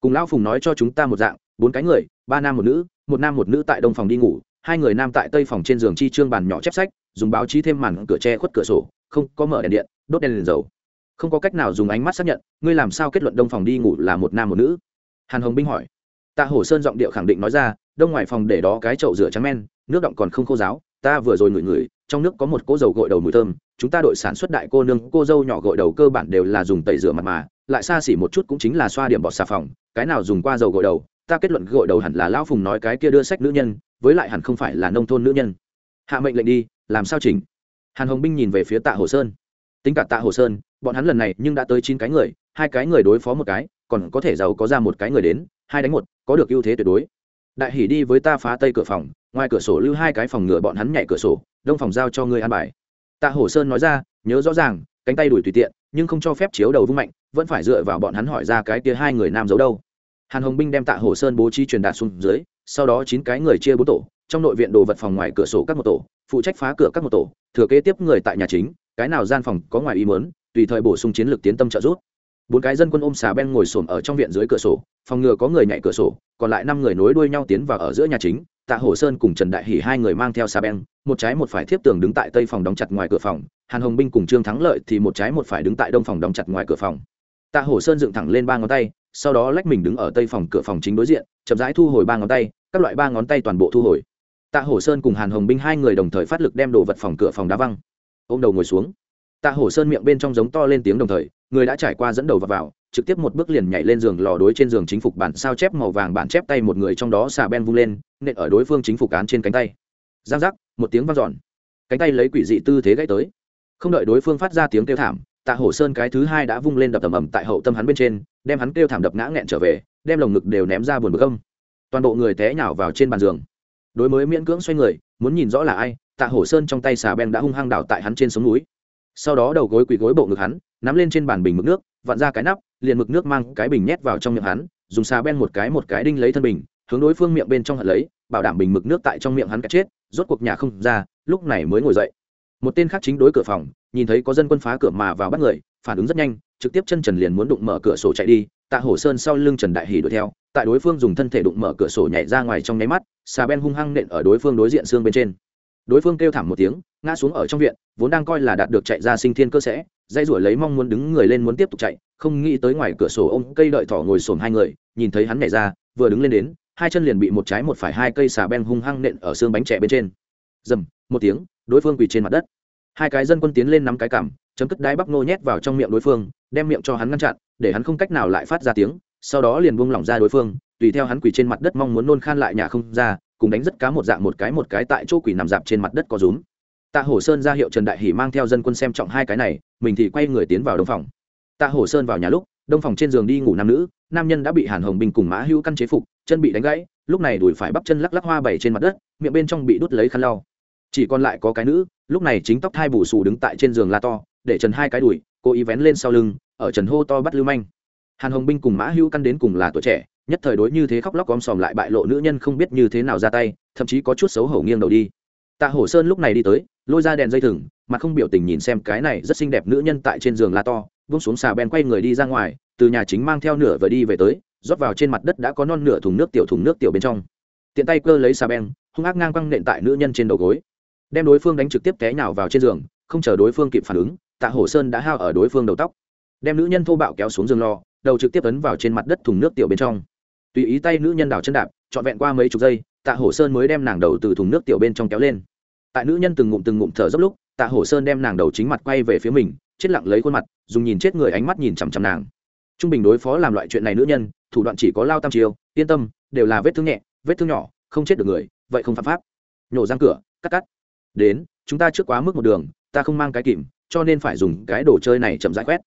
Cùng lão phùng nói cho chúng ta một dạng, bốn cái người, ba nam một nữ, một nam một nữ tại đông phòng đi ngủ, hai người nam tại tây phòng trên giường chi trương bàn nhỏ chép sách, dùng báo chí thêm màn cửa tre khuất cửa sổ, không có mở đèn điện, đốt đèn đèn dầu. Không có cách nào dùng ánh mắt xác nhận, ngươi làm sao kết luận đông phòng đi ngủ là một nam một nữ? Hàn hồng binh hỏi. Tạ hổ sơn giọng điệu khẳng định nói ra đông ngoài phòng để đó cái chậu rửa trắng men, nước động còn không khô giáo ta vừa rồi ngửi ngửi, trong nước có một cỗ dầu gội đầu mùi thơm, chúng ta đội sản xuất đại cô nương, cô dâu nhỏ gội đầu cơ bản đều là dùng tẩy rửa mặt mà, lại xa xỉ một chút cũng chính là xoa điểm bọt xà phòng, cái nào dùng qua dầu gội đầu, ta kết luận gội đầu hẳn là lão phùng nói cái kia đưa sách nữ nhân, với lại hẳn không phải là nông thôn nữ nhân. Hạ mệnh lệnh đi, làm sao chỉnh? Hàn hồng binh nhìn về phía tạ hồ sơn. Tính cả tạ hồ sơn, bọn hắn lần này nhưng đã tới chín cái người, hai cái người đối phó một cái, còn có thể giàu có ra một cái người đến, hai đánh một, có được ưu thế tuyệt đối đại hỉ đi với ta phá tây cửa phòng ngoài cửa sổ lưu hai cái phòng ngựa bọn hắn nhảy cửa sổ đông phòng giao cho ngươi an bài. Tạ hổ sơn nói ra nhớ rõ ràng cánh tay đuổi tùy tiện nhưng không cho phép chiếu đầu vung mạnh vẫn phải dựa vào bọn hắn hỏi ra cái kia hai người nam giấu đâu. Hàn hồng binh đem tạ hổ sơn bố trí truyền đạt xuống dưới sau đó chín cái người chia bốn tổ trong nội viện đồ vật phòng ngoài cửa sổ các một tổ phụ trách phá cửa các một tổ thừa kế tiếp người tại nhà chính cái nào gian phòng có ngoài ý muốn, tùy thời bổ sung chiến lược tiến tâm trợ giúp bốn cái dân quân ôm xà ben ngồi xổm ở trong viện dưới cửa sổ, phòng ngừa có người nhảy cửa sổ, còn lại năm người nối đuôi nhau tiến vào ở giữa nhà chính, tạ hổ sơn cùng trần đại hỷ hai người mang theo xà ben một trái một phải thiếp tường đứng tại tây phòng đóng chặt ngoài cửa phòng, hàn hồng binh cùng trương thắng lợi thì một trái một phải đứng tại đông phòng đóng chặt ngoài cửa phòng. Tạ hổ sơn dựng thẳng lên ba ngón tay, sau đó lách mình đứng ở tây phòng cửa phòng chính đối diện, chậm rãi thu hồi ba ngón tay, các loại ba ngón tay toàn bộ thu hồi. Tạ hổ sơn cùng hàn hồng binh hai người đồng thời phát lực đem đồ vật phòng cửa phòng đá văng. Ô m đầu ngồi xuống. Tạ hổ sơn miệng bên trong giống to lên tiếng đồng thời người đã trải qua dẫn đầu và vào, trực tiếp một bước liền nhảy lên giường lò đối trên giường chính phục bản sao chép màu vàng bản chép tay một người trong đó xà ben vung lên, nện ở đối phương chính phục cán trên cánh tay. Giang giác, một tiếng vang dọn. Cánh tay lấy quỷ dị tư thế gãy tới. Không đợi đối phương phát ra tiếng kêu thảm, tạ hổ sơn cái thứ hai đã vung lên đập tầm ầm tại hậu tâm hắn bên trên, đem hắn kêu thảm đập ngã nghẹn trở về, đem lồng ngực đều ném ra buồn bực âm. Toàn bộ người té nhào vào trên bàn giường. Đối mới miễn cưỡng xoay người, muốn nhìn rõ là ai, tạ hổ sơn trong tay xà ben đã hung hăng đảo tại hắn trên sống núi sau đó đầu gối quỳ gối bộ ngực hắn, nắm lên trên bàn bình mực nước, vặn ra cái nắp, liền mực nước mang cái bình nhét vào trong miệng hắn, dùng xà ben một cái một cái đinh lấy thân bình, hướng đối phương miệng bên trong hận lấy, bảo đảm bình mực nước tại trong miệng hắn cắt chết, rốt cuộc nhà không ra, lúc này mới ngồi dậy. Một tên khác chính đối cửa phòng, nhìn thấy có dân quân phá cửa mà vào bắt người, phản ứng rất nhanh, trực tiếp chân trần liền muốn đụng mở cửa sổ chạy đi, tạ hổ sơn sau lưng trần đại hỉ đuổi theo, tại đối phương dùng thân thể đụng mở cửa sổ nhảy ra ngoài trong nháy mắt, xà ben hung hăng nện ở đối phương đối diện xương bên trên. Đối phương kêu thảm một tiếng ngã xuống ở trong viện, vốn đang coi là đạt được chạy ra sinh thiên cơ sẽ dây rủi lấy mong muốn đứng người lên muốn tiếp tục chạy, không nghĩ tới ngoài cửa sổ ông cây đợi thỏ ngồi xổm hai người, nhìn thấy hắn nhảy ra, vừa đứng lên đến, hai chân liền bị một trái một phải hai cây xà beng hung hăng nện ở xương bánh trẻ bên trên. Dầm một tiếng, đối phương quỳ trên mặt đất. Hai cái dân quân tiến lên nắm cái cảm chấm cất đái bắp nô nhét vào trong miệng đối phương, đem miệng cho hắn ngăn chặn, để hắn không cách nào lại phát ra tiếng, sau đó liền buông lỏng ra đối phương, tùy theo hắn quỳ trên mặt đất mong muốn nôn khan lại nhà không ra, cùng đánh rất cá một dạng một cái một cái tại chỗ quỷ nằm dạp trên mặt đất có rúm tạ hổ sơn ra hiệu trần đại hỷ mang theo dân quân xem trọng hai cái này, mình thì quay người tiến vào đông phòng. Tạ hổ sơn vào nhà lúc, đông phòng trên giường đi ngủ nam nữ, nam nhân đã bị hàn hồng bình cùng mã hữu căn chế phục, chân bị đánh gãy, lúc này đùi phải bắp chân lắc lắc hoa bảy trên mặt đất, miệng bên trong bị đút lấy khăn lau. Chỉ còn lại có cái nữ, lúc này chính tóc thai bù xù đứng tại trên giường la to, để trần hai cái đùi cô ý vén lên sau lưng, ở trần hô to bắt lưu manh. Hàn hồng binh cùng mã hữu căn đến cùng là tuổi trẻ, nhất thời đối như thế khóc lóc om sòm lại bại lộ nữ nhân không biết như thế nào ra tay, thậm chí có chút xấu hổ nghiêng đầu đi. Tạ hổ sơn lúc này đi tới lôi ra đèn dây thừng mà không biểu tình nhìn xem cái này rất xinh đẹp nữ nhân tại trên giường la to vung xuống xà bèn quay người đi ra ngoài từ nhà chính mang theo nửa vừa đi về tới rót vào trên mặt đất đã có non nửa thùng nước tiểu thùng nước tiểu bên trong. Tiện tay cơ lấy xà bèn hung ác ngang quăng nện tại nữ nhân trên đầu gối. Đem đối phương đánh trực tiếp té nhào vào trên giường không chờ đối phương kịp phản ứng tạ hổ sơn đã hao ở đối phương đầu tóc. Đem nữ nhân thô bạo kéo xuống giường lò, đầu trực tiếp ấn vào trên mặt đất thùng nước tiểu bên trong. Tùy ý tay nữ nhân đào chân đạp trọn vẹn qua mấy chục giây tạ hổ sơn mới đem nàng đầu từ thùng nước tiểu bên trong kéo lên tại nữ nhân từng ngụm từng ngụm thở dốc lúc, tạ hổ sơn đem nàng đầu chính mặt quay về phía mình, chết lặng lấy khuôn mặt, dùng nhìn chết người ánh mắt nhìn chằm chằm nàng. Trung bình đối phó làm loại chuyện này nữ nhân, thủ đoạn chỉ có lao tam chiêu, yên tâm, đều là vết thương nhẹ, vết thương nhỏ, không chết được người, vậy không phạm pháp. Nhổ răng cửa, cắt cắt. Đến, chúng ta trước quá mức một đường, ta không mang cái kìm, cho nên phải dùng cái đồ chơi này chậm rãi quét.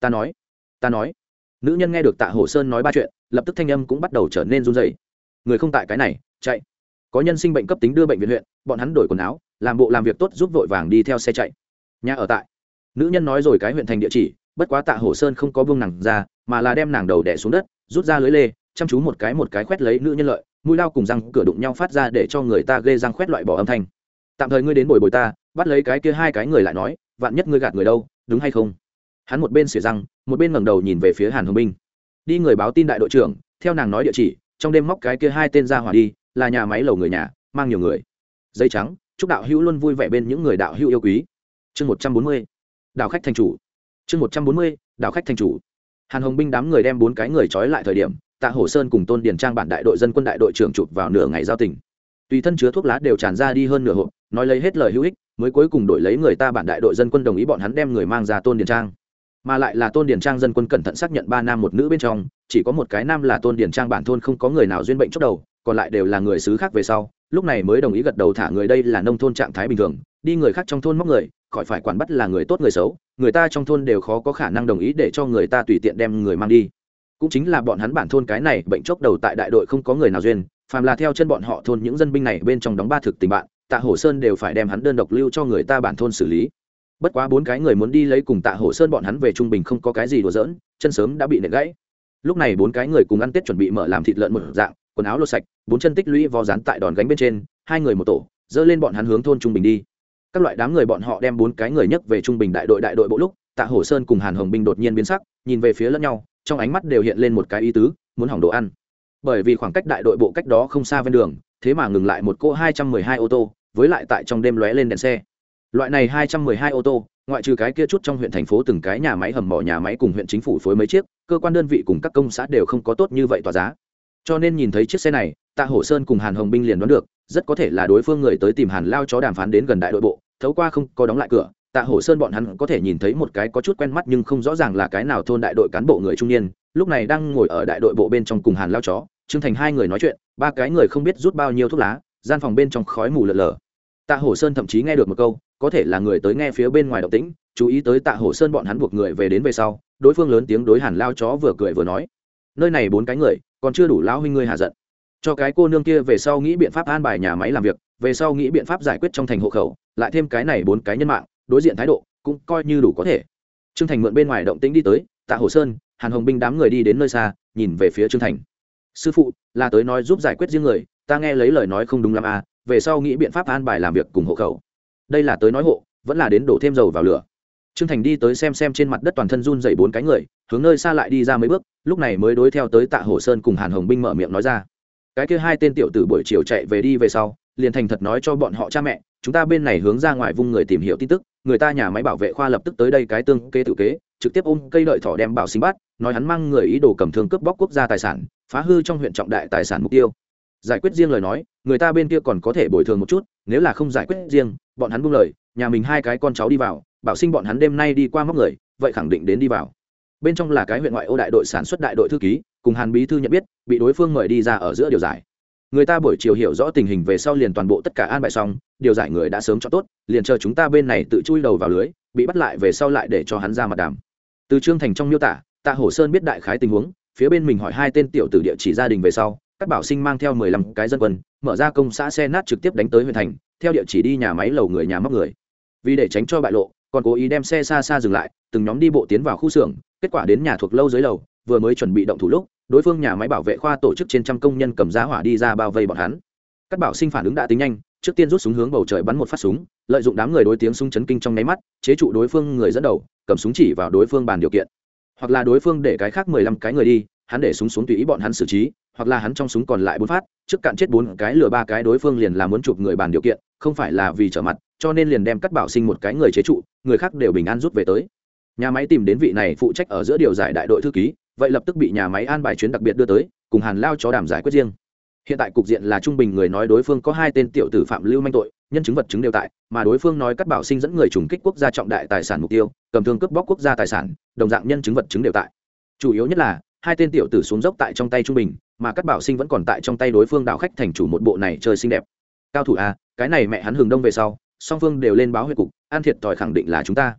Ta nói ta nói. Nữ nhân nghe được tạ hổ sơn nói ba chuyện, lập tức thanh âm cũng bắt đầu trở nên run dày người không tại cái này, chạy. Có nhân sinh bệnh cấp tính đưa bệnh viện huyện, bọn hắn đổi quần áo làm bộ làm việc tốt giúp vội vàng đi theo xe chạy. Nhà ở tại. Nữ nhân nói rồi cái huyện thành địa chỉ, bất quá tạ hổ sơn không có buông nàng ra, mà là đem nàng đầu đẻ xuống đất, rút ra lưới lê, chăm chú một cái một cái khoét lấy nữ nhân lợi, mũi lao cùng răng cửa đụng nhau phát ra để cho người ta ghê răng khoét loại bỏ âm thanh. Tạm thời ngươi đến bồi bồi ta, bắt lấy cái kia hai cái người lại nói, vạn nhất ngươi gạt người đâu, đúng hay không? Hắn một bên xỉa răng, một bên ngẩng đầu nhìn về phía hàn hồng Minh. Đi người báo tin đại đội trưởng, theo nàng nói địa chỉ, trong đêm móc cái kia hai tên ra hỏa đi, là nhà máy lầu người nhà, mang nhiều người. Dây trắng chúc đạo hữu luôn vui vẻ bên những người đạo hữu yêu quý. Chương một trăm bốn mươi đạo khách thành chủ. Chương một trăm bốn mươi đạo khách thành chủ. Hàn hồng binh đám người đem bốn cái người trói lại thời điểm, tạ hổ sơn cùng tôn điền trang bản đại đội dân quân đại đội trưởng chụp vào nửa ngày giao tình. Tùy thân chứa thuốc lá đều tràn ra đi hơn nửa hộp, nói lấy hết lời hữu ích, mới cuối cùng đổi lấy người ta bản đại đội dân quân đồng ý bọn hắn đem người mang ra tôn điền trang. Mà lại là tôn điền trang dân quân cẩn thận xác nhận ba nam một nữ bên trong, chỉ có một cái nam là tôn điền trang bản thôn không có người nào duyên bệnh chốc đầu, còn lại đều là người xứ khác về sau lúc này mới đồng ý gật đầu thả người đây là nông thôn trạng thái bình thường, đi người khác trong thôn móc người, khỏi phải quản bắt là người tốt người xấu, người ta trong thôn đều khó có khả năng đồng ý để cho người ta tùy tiện đem người mang đi. Cũng chính là bọn hắn bản thôn cái này bệnh chốc đầu tại đại đội không có người nào duyên, phàm là theo chân bọn họ thôn những dân binh này bên trong đóng ba thực tình bạn, tạ hổ sơn đều phải đem hắn đơn độc lưu cho người ta bản thôn xử lý. Bất quá bốn cái người muốn đi lấy cùng tạ hổ sơn bọn hắn về trung bình không có cái gì đùa giỡn, chân sớm đã bị nệ gãy. Lúc này bốn cái người cùng ăn tết chuẩn bị mở làm thịt lợn một dạng quần áo lột sạch, bốn chân tích lũy vò rán tại đòn gánh bên trên, hai người một tổ, dơ lên bọn hắn hướng thôn trung bình đi. Các loại đám người bọn họ đem bốn cái người nhấc về trung bình đại đội đại đội bộ lúc, tạ hổ sơn cùng hàn hồng binh đột nhiên biến sắc, nhìn về phía lẫn nhau, trong ánh mắt đều hiện lên một cái ý tứ, muốn hỏng đồ ăn. Bởi vì khoảng cách đại đội bộ cách đó không xa ven đường, thế mà ngừng lại một cô hai trăm mười hai ô tô, với lại tại trong đêm lóe lên đèn xe. Loại này hai trăm mười hai ô tô, ngoại trừ cái kia chút trong huyện thành phố từng cái nhà máy hầm mỏ, nhà máy cùng huyện chính phủ phối mấy chiếc, cơ quan đơn vị cùng các công xã đều không có tốt như vậy tỏa giá cho nên nhìn thấy chiếc xe này, tạ hổ sơn cùng hàn hồng binh liền đoán được, rất có thể là đối phương người tới tìm hàn lao chó đàm phán đến gần đại đội bộ, thấu qua không có đóng lại cửa, tạ hổ sơn bọn hắn có thể nhìn thấy một cái có chút quen mắt nhưng không rõ ràng là cái nào thôn đại đội cán bộ người trung niên, lúc này đang ngồi ở đại đội bộ bên trong cùng hàn lao chó, trương thành hai người nói chuyện, ba cái người không biết rút bao nhiêu thuốc lá, gian phòng bên trong khói mù lợn lờ tạ hổ sơn thậm chí nghe được một câu, có thể là người tới nghe phía bên ngoài động tĩnh, chú ý tới tạ hổ sơn bọn hắn buộc người về đến về sau, đối phương lớn tiếng đối hàn lao chó vừa cười vừa nói, nơi này bốn cái người còn chưa đủ lão huynh ngươi hạ giận. Cho cái cô nương kia về sau nghĩ biện pháp an bài nhà máy làm việc, về sau nghĩ biện pháp giải quyết trong thành hộ khẩu, lại thêm cái này bốn cái nhân mạng, đối diện thái độ cũng coi như đủ có thể. Trương thành mượn bên ngoài động tĩnh đi tới, tạ hồ sơn, hàn hồng binh đám người đi đến nơi xa, nhìn về phía trương thành. Sư phụ, là tới nói giúp giải quyết riêng người, ta nghe lấy lời nói không đúng lắm à về sau nghĩ biện pháp an bài làm việc cùng hộ khẩu. Đây là tới nói hộ, vẫn là đến đổ thêm dầu vào lửa trương thành đi tới xem xem trên mặt đất toàn thân run rẩy bốn cái người, hướng nơi xa lại đi ra mấy bước, lúc này mới đối theo tới tạ hồ sơn cùng hàn hồng binh mở miệng nói ra. Cái kia hai tên tiểu tử buổi chiều chạy về đi về sau, liền thành thật nói cho bọn họ cha mẹ, chúng ta bên này hướng ra ngoài vung người tìm hiểu tin tức, người ta nhà máy bảo vệ khoa lập tức tới đây cái tương kế tự kế, trực tiếp ôm cây lợi thỏ đem bảo sinh bắt, nói hắn mang người ý đồ cầm thương cướp bóc quốc gia tài sản, phá hư trong huyện trọng đại tài sản mục tiêu. Giải quyết riêng lời nói, người ta bên kia còn có thể bồi thường một chút, nếu là không giải quyết riêng, bọn hắn buông lời, nhà mình hai cái con cháu đi vào bảo sinh bọn hắn đêm nay đi qua móc người, vậy khẳng định đến đi vào. Bên trong là cái huyện ngoại ô đại đội sản xuất đại đội thư ký, cùng hàn bí thư nhận biết, bị đối phương mời đi ra ở giữa điều giải. Người ta buổi chiều hiểu rõ tình hình về sau liền toàn bộ tất cả an bài xong, điều giải người đã sớm cho tốt, liền chờ chúng ta bên này tự chui đầu vào lưới, bị bắt lại về sau lại để cho hắn ra mặt đàm. Từ trương thành trong miêu tả, tạ hổ sơn biết đại khái tình huống, phía bên mình hỏi hai tên tiểu tử địa chỉ gia đình về sau, các bảo sinh mang theo mười lăm cái dân quân, mở ra công xã xe nát trực tiếp đánh tới huyện thành, theo địa chỉ đi nhà máy lầu người nhà móc người. Vì để tránh cho bại lộ còn cố ý đem xe xa xa dừng lại, từng nhóm đi bộ tiến vào khu xưởng, kết quả đến nhà thuộc lâu dưới lầu, vừa mới chuẩn bị động thủ lúc, đối phương nhà máy bảo vệ khoa tổ chức trên trăm công nhân cầm giá hỏa đi ra bao vây bọn hắn. Các bảo sinh phản ứng đã tính nhanh, trước tiên rút súng hướng bầu trời bắn một phát súng, lợi dụng đám người đối tiếng súng chấn kinh trong nháy mắt, chế trụ đối phương người dẫn đầu, cầm súng chỉ vào đối phương bàn điều kiện. Hoặc là đối phương để cái khác mười lăm cái người đi, hắn để súng xuống tùy ý bọn hắn xử trí, hoặc là hắn trong súng còn lại bốn phát, trước cạn chết bốn cái lừa ba cái đối phương liền là muốn chụp người bàn điều kiện không phải là vì trở mặt, cho nên liền đem cắt bảo sinh một cái người chế trụ, người khác đều bình an rút về tới. Nhà máy tìm đến vị này phụ trách ở giữa điều giải đại đội thư ký, vậy lập tức bị nhà máy an bài chuyến đặc biệt đưa tới, cùng hàn lao cho đàm giải quyết riêng. Hiện tại cục diện là trung bình người nói đối phương có hai tên tiểu tử phạm lưu manh tội, nhân chứng vật chứng đều tại, mà đối phương nói cắt bảo sinh dẫn người trùng kích quốc gia trọng đại tài sản mục tiêu, cầm thương cướp bóc quốc gia tài sản, đồng dạng nhân chứng vật chứng đều tại. Chủ yếu nhất là, hai tên tiểu tử xuống dốc tại trong tay trung bình, mà cắt bảo sinh vẫn còn tại trong tay đối phương đạo khách thành chủ một bộ này chơi xinh đẹp. Cao thủ a cái này mẹ hắn hừng đông về sau, song phương đều lên báo huyện cục, an thiệt tỏi khẳng định là chúng ta.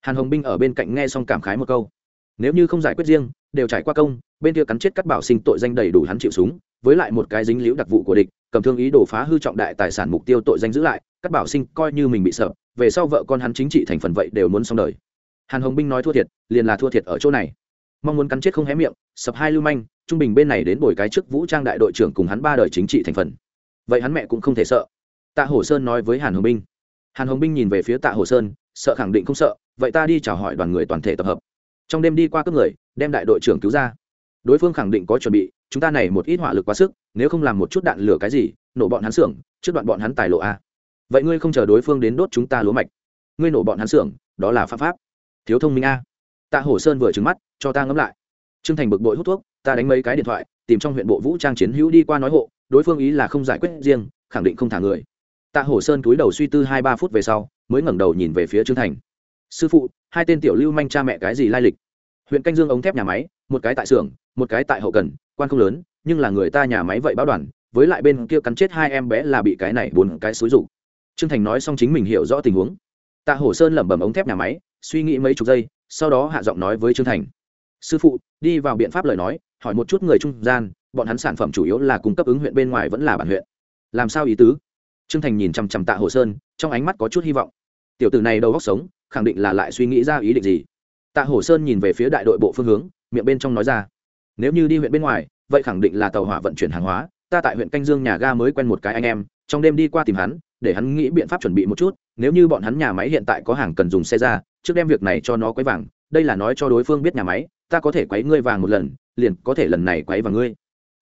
Hàn hồng binh ở bên cạnh nghe xong cảm khái một câu. Nếu như không giải quyết riêng, đều trải qua công, bên kia cắn chết cắt bảo sinh tội danh đầy đủ hắn chịu súng, với lại một cái dính liễu đặc vụ của địch, cầm thương ý đồ phá hư trọng đại tài sản mục tiêu tội danh giữ lại cắt bảo sinh coi như mình bị sợ, về sau vợ con hắn chính trị thành phần vậy đều muốn xong đời. Hàn hồng binh nói thua thiệt, liền là thua thiệt ở chỗ này. Mong muốn cắn chết không hé miệng, sập hai lưu manh, trung bình bên này đến bồi cái trước vũ trang đại đội trưởng cùng hắn ba đời chính trị thành phần. Vậy hắn mẹ cũng không thể sợ tạ hổ sơn nói với hàn hồng binh. Hàn hồng binh nhìn về phía tạ hổ sơn, sợ khẳng định không sợ, vậy ta đi chào hỏi đoàn người toàn thể tập hợp. Trong đêm đi qua cướp người, đem đại đội trưởng cứu ra. Đối phương khẳng định có chuẩn bị, chúng ta này một ít hỏa lực quá sức, nếu không làm một chút đạn lửa cái gì, nổ bọn hắn xưởng, trước đoạn bọn hắn tài lộ a. Vậy ngươi không chờ đối phương đến đốt chúng ta lúa mạch. Ngươi nổ bọn hắn xưởng, đó là pháp pháp. Thiếu thông minh a. Tạ hổ sơn vừa trứng mắt, cho ta ngẫm lại. Trương thành bực bội hút thuốc, ta đánh mấy cái điện thoại, tìm trong huyện bộ vũ trang chiến hữu đi qua nói hộ, đối phương ý là không giải quyết riêng, khẳng định không thả người tạ hổ sơn túi đầu suy tư hai ba phút về sau, mới ngẩng đầu nhìn về phía trương thành. Sư phụ, hai tên tiểu lưu manh cha mẹ cái gì lai lịch? Huyện canh dương ống thép nhà máy, một cái tại xưởng, một cái tại hậu cần, quan không lớn, nhưng là người ta nhà máy vậy báo đoàn, với lại bên kia cắn chết hai em bé là bị cái này bốn cái xúi rụng trương thành nói xong chính mình hiểu rõ tình huống. Tạ hổ sơn lẩm bẩm ống thép nhà máy, suy nghĩ mấy chục giây, sau đó hạ giọng nói với trương thành. Sư phụ, đi vào biện pháp lời nói, hỏi một chút người trung gian, bọn hắn sản phẩm chủ yếu là cung cấp ứng huyện bên ngoài vẫn là bản huyện. Làm sao ý tứ? Trương thành nhìn chằm chằm tạ hồ sơn, trong ánh mắt có chút hy vọng. Tiểu tử này đầu góc sống, khẳng định là lại suy nghĩ ra ý định gì. Tạ hồ sơn nhìn về phía đại đội bộ phương hướng, miệng bên trong nói ra, nếu như đi huyện bên ngoài, vậy khẳng định là tàu hỏa vận chuyển hàng hóa, ta tại huyện canh dương nhà ga mới quen một cái anh em, trong đêm đi qua tìm hắn, để hắn nghĩ biện pháp chuẩn bị một chút, nếu như bọn hắn nhà máy hiện tại có hàng cần dùng xe ra, trước đem việc này cho nó quấy vàng, đây là nói cho đối phương biết nhà máy, ta có thể quấy ngươi vàng một lần, liền có thể lần này quấy vào ngươi.